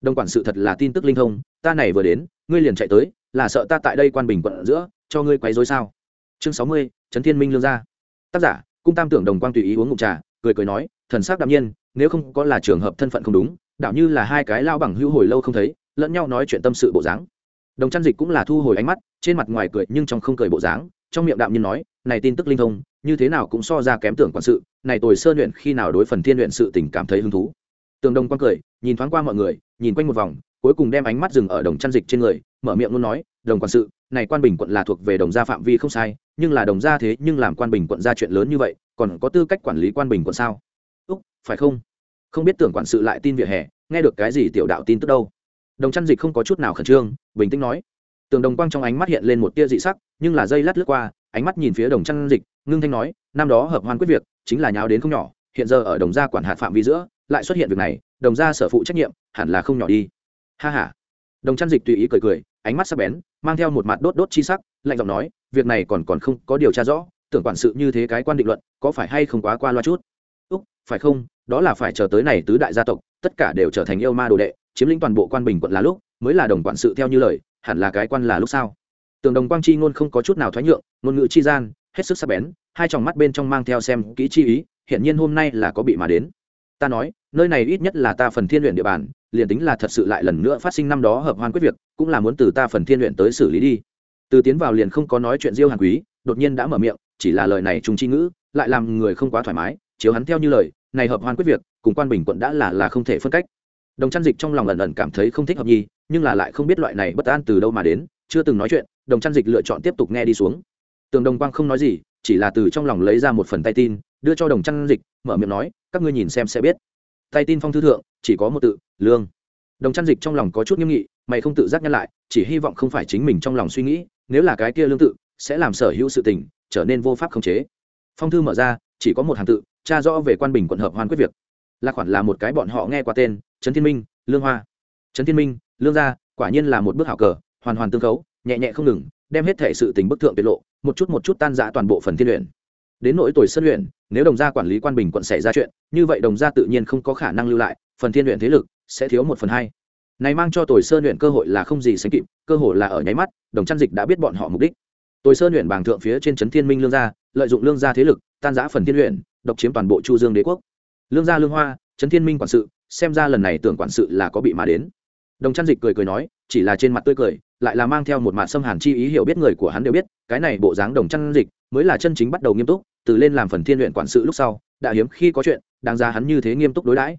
Đồng quản sự thật là tin tức linh thông, ta này vừa đến, ngươi liền chạy tới, là sợ ta tại đây quan bình quận giữa, cho ngươi quấy rối sao? Chương sáu mươi, trấn thiên minh lương gia. Tác giả, cung tam tưởng đồng quang tùy ý uống ngụm trà, cười cười nói, thần sắc đạm nhiên, nếu không có là trường hợp thân phận không đúng đạo như là hai cái lao bằng hữu hồi lâu không thấy, lẫn nhau nói chuyện tâm sự bộ dáng. Đồng chăn dịch cũng là thu hồi ánh mắt, trên mặt ngoài cười nhưng trong không cười bộ dáng, trong miệng đạm nhiên nói, này tin tức linh thông như thế nào cũng so ra kém tưởng quản sự, này tồi sơn luyện khi nào đối phần thiên luyện sự tình cảm thấy hứng thú. Tường Đông quang cười, nhìn thoáng qua mọi người, nhìn quanh một vòng, cuối cùng đem ánh mắt dừng ở đồng chăn dịch trên người, mở miệng luôn nói, đồng quản sự, này quan bình quận là thuộc về đồng gia phạm vi không sai, nhưng là đồng gia thế nhưng làm quan bình quận ra chuyện lớn như vậy, còn có tư cách quản lý quan bình quận sao? Úc, phải không? Không biết tưởng quản sự lại tin vỉa hè, nghe được cái gì tiểu đạo tin tức đâu. Đồng chăn dịch không có chút nào khẩn trương, bình tĩnh nói. Tường đồng quang trong ánh mắt hiện lên một tia dị sắc, nhưng là dây lát lướt qua ánh mắt nhìn phía đồng trăn dịch, ngưng thanh nói, năm đó hợp hoan quyết việc, chính là nháo đến không nhỏ, hiện giờ ở đồng gia quản hạt phạm vi giữa, lại xuất hiện việc này, đồng gia sở phụ trách nhiệm, hẳn là không nhỏ đi. Ha ha. Đồng trăn dịch tùy ý cười cười, ánh mắt sắc bén, mang theo một mặt đốt đốt chi sắc, lạnh giọng nói, việc này còn còn không có điều tra rõ, tưởng quản sự như thế cái quan định luận, có phải hay không quá qua loa chút? Úc, phải không, đó là phải chờ tới này tứ đại gia tộc, tất cả đều trở thành yêu ma đồ đệ, chiếm lĩnh toàn bộ quan bình quận là lúc, mới là đồng quản sự theo như lời, hẳn là cái quan là lúc sao? Tường đồng quang chi ngôn không có chút nào thoái nhượng, ngôn ngữ chi gian, hết sức sắc bén, hai tròng mắt bên trong mang theo xem kỹ chi ý hiện nhiên hôm nay là có bị mà đến. Ta nói, nơi này ít nhất là ta phần thiên luyện địa bàn, liền tính là thật sự lại lần nữa phát sinh năm đó hợp hoan quyết việc, cũng là muốn từ ta phần thiên luyện tới xử lý đi. Từ tiến vào liền không có nói chuyện diêu hàn quý, đột nhiên đã mở miệng, chỉ là lời này trùng chi ngữ, lại làm người không quá thoải mái, chiếu hắn theo như lời, này hợp hoan quyết việc, cùng quan bình quận đã là là không thể phân cách. Đồng chăn dịch trong lòng ẩn ẩn cảm thấy không thích hợp nhi, nhưng là lại không biết loại này bất an từ đâu mà đến chưa từng nói chuyện, đồng chăn dịch lựa chọn tiếp tục nghe đi xuống. Tường đồng quang không nói gì, chỉ là từ trong lòng lấy ra một phần tay tin, đưa cho đồng chăn dịch, mở miệng nói, các ngươi nhìn xem sẽ biết. Tay tin phong thư thượng, chỉ có một tự, lương. Đồng chăn dịch trong lòng có chút nghiêm nghị, mày không tự giác nhắc lại, chỉ hy vọng không phải chính mình trong lòng suy nghĩ, nếu là cái kia lương tự, sẽ làm sở hữu sự tình, trở nên vô pháp khống chế. Phong thư mở ra, chỉ có một hàng tự, tra rõ về quan bình quận hợp hoàn quyết việc. Là khoản là một cái bọn họ nghe qua tên, trấn thiên minh, lương hoa. Trấn thiên minh, lương gia, quả nhiên là một bước hảo cờ hoàn hoàn tương khấu, nhẹ nhẹ không ngừng, đem hết thể sự tình bức thượng tiết lộ, một chút một chút tan rã toàn bộ phần thiên luyện. Đến nỗi tuổi sân luyện, nếu đồng gia quản lý quan bình quận xảy ra chuyện, như vậy đồng gia tự nhiên không có khả năng lưu lại, phần thiên luyện thế lực sẽ thiếu một phần hai. Này mang cho tuổi sơn luyện cơ hội là không gì sánh kịp, cơ hội là ở nháy mắt, đồng chăn dịch đã biết bọn họ mục đích. Tuổi sơn luyện bảng thượng phía trên trấn thiên minh lương gia, lợi dụng lương gia thế lực, tan giã phần thiên luyện, độc chiếm toàn bộ chu dương đế quốc. Lương gia lương hoa trấn thiên minh quản sự, xem ra lần này tưởng quản sự là có bị mà đến. Đồng chăn dịch cười cười nói, chỉ là trên mặt tươi cười lại là mang theo một mạt xâm hàn chi ý hiểu biết người của hắn đều biết, cái này bộ dáng đồng chăn dịch mới là chân chính bắt đầu nghiêm túc, từ lên làm phần thiên luyện quản sự lúc sau, đã hiếm khi có chuyện, đáng ra hắn như thế nghiêm túc đối đãi.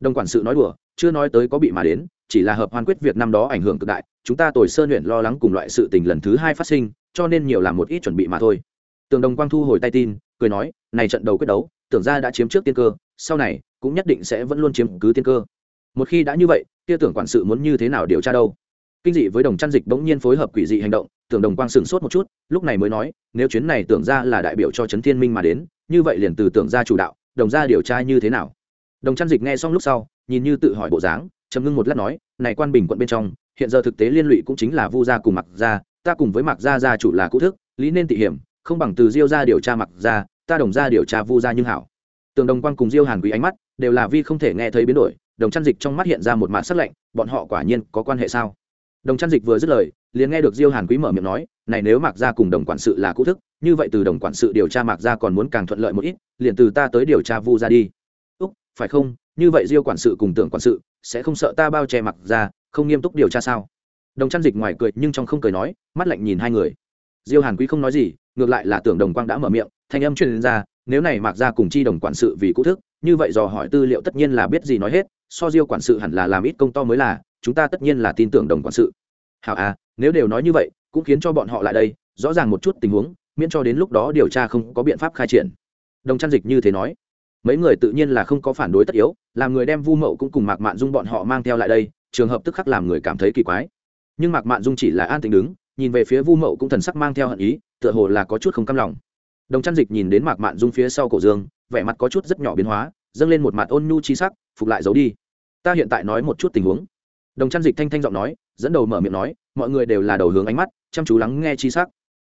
Đồng quản sự nói đùa, chưa nói tới có bị mà đến, chỉ là hợp hoàn quyết việc năm đó ảnh hưởng cực đại, chúng ta tồi sơn luyện lo lắng cùng loại sự tình lần thứ hai phát sinh, cho nên nhiều làm một ít chuẩn bị mà thôi. Tường đồng quang thu hồi tay tin, cười nói, này trận đầu quyết đấu, tưởng ra đã chiếm trước tiên cơ, sau này cũng nhất định sẽ vẫn luôn chiếm cứ tiên cơ. Một khi đã như vậy, kia tưởng quản sự muốn như thế nào điều tra đâu? Kinh dị với đồng chăn dịch bỗng nhiên phối hợp quỷ dị hành động, tưởng đồng quang sửng sốt một chút, lúc này mới nói, nếu chuyến này tưởng ra là đại biểu cho trấn thiên minh mà đến, như vậy liền từ tưởng ra chủ đạo, đồng ra điều tra như thế nào? Đồng chăn dịch nghe xong lúc sau, nhìn như tự hỏi bộ dáng chấm ngưng một lát nói, này quan bình quận bên trong, hiện giờ thực tế liên lụy cũng chính là vu gia cùng mặc gia, ta cùng với mặc gia gia chủ là cũ thức, lý nên tị hiểm, không bằng từ diêu ra điều tra mặc gia, ta đồng ra điều tra vu gia nhưng hảo. Tường đồng quang cùng diêu hàn quý ánh mắt, đều là vi không thể nghe thấy biến đổi, đồng chăn dịch trong mắt hiện ra một màn sắc lạnh, bọn họ quả nhiên có quan hệ sao? Đồng trăn dịch vừa dứt lời, liền nghe được diêu hàn quý mở miệng nói, này nếu mạc gia cùng đồng quản sự là cũ thức, như vậy từ đồng quản sự điều tra mạc gia còn muốn càng thuận lợi một ít, liền từ ta tới điều tra vu ra đi. Úc, phải không? Như vậy diêu quản sự cùng tưởng quản sự sẽ không sợ ta bao che mặc ra không nghiêm túc điều tra sao? Đồng trăn dịch ngoài cười nhưng trong không cười nói, mắt lạnh nhìn hai người. Diêu hàn quý không nói gì, ngược lại là tưởng đồng quang đã mở miệng, thanh âm truyền ra, nếu này mặc ra cùng chi đồng quản sự vì cũ thức như vậy dò hỏi tư liệu tất nhiên là biết gì nói hết, so diêu quản sự hẳn là làm ít công to mới là, chúng ta tất nhiên là tin tưởng đồng quản sự. Hảo à nếu đều nói như vậy, cũng khiến cho bọn họ lại đây, rõ ràng một chút tình huống, miễn cho đến lúc đó điều tra không có biện pháp khai triển. Đồng trăn dịch như thế nói. Mấy người tự nhiên là không có phản đối tất yếu, làm người đem vu mậu cũng cùng mạc mạn dung bọn họ mang theo lại đây, trường hợp tức khắc làm người cảm thấy kỳ quái. Nhưng mạc mạn dung chỉ là an tĩnh đứng, nhìn về phía vu mậu cũng thần sắc mang theo hận ý, tựa hồ là có chút không căm lòng. Đồng trăn dịch nhìn đến mạc mạn dung phía sau cổ dương vẻ mặt có chút rất nhỏ biến hóa, dâng lên một mặt ôn nhu chi sắc, phục lại giấu đi. Ta hiện tại nói một chút tình huống. Đồng trăn dịch thanh thanh giọng nói, dẫn đầu mở miệng nói, mọi người đều là đầu hướng ánh mắt, chăm chú lắng nghe chi sắc.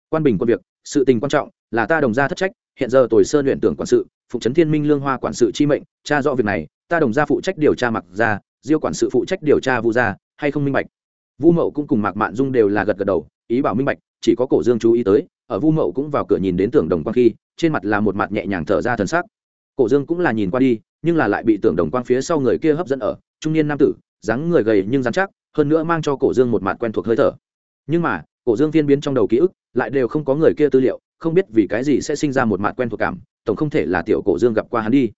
Quan bình quân việc, sự tình quan trọng, là ta đồng gia thất trách, hiện giờ tuổi sơn luyện tưởng quản sự, phụ trấn thiên minh lương hoa quản sự chi mệnh, tra rõ việc này, ta đồng gia phụ trách điều tra mặc gia, diêu quản sự phụ trách điều tra vu gia, hay không minh bạch. Vu mậu cũng cùng mạc mạn dung đều là gật gật đầu, ý bảo minh bạch, chỉ có cổ dương chú ý tới ở vu mậu cũng vào cửa nhìn đến tưởng đồng quang khi, trên mặt là một mặt nhẹ nhàng thở ra thần sắc. Cổ dương cũng là nhìn qua đi, nhưng là lại bị tưởng đồng quang phía sau người kia hấp dẫn ở, trung niên nam tử, dáng người gầy nhưng dán chắc, hơn nữa mang cho cổ dương một mặt quen thuộc hơi thở. Nhưng mà, cổ dương viên biến trong đầu ký ức, lại đều không có người kia tư liệu, không biết vì cái gì sẽ sinh ra một mặt quen thuộc cảm, tổng không thể là tiểu cổ dương gặp qua hắn đi.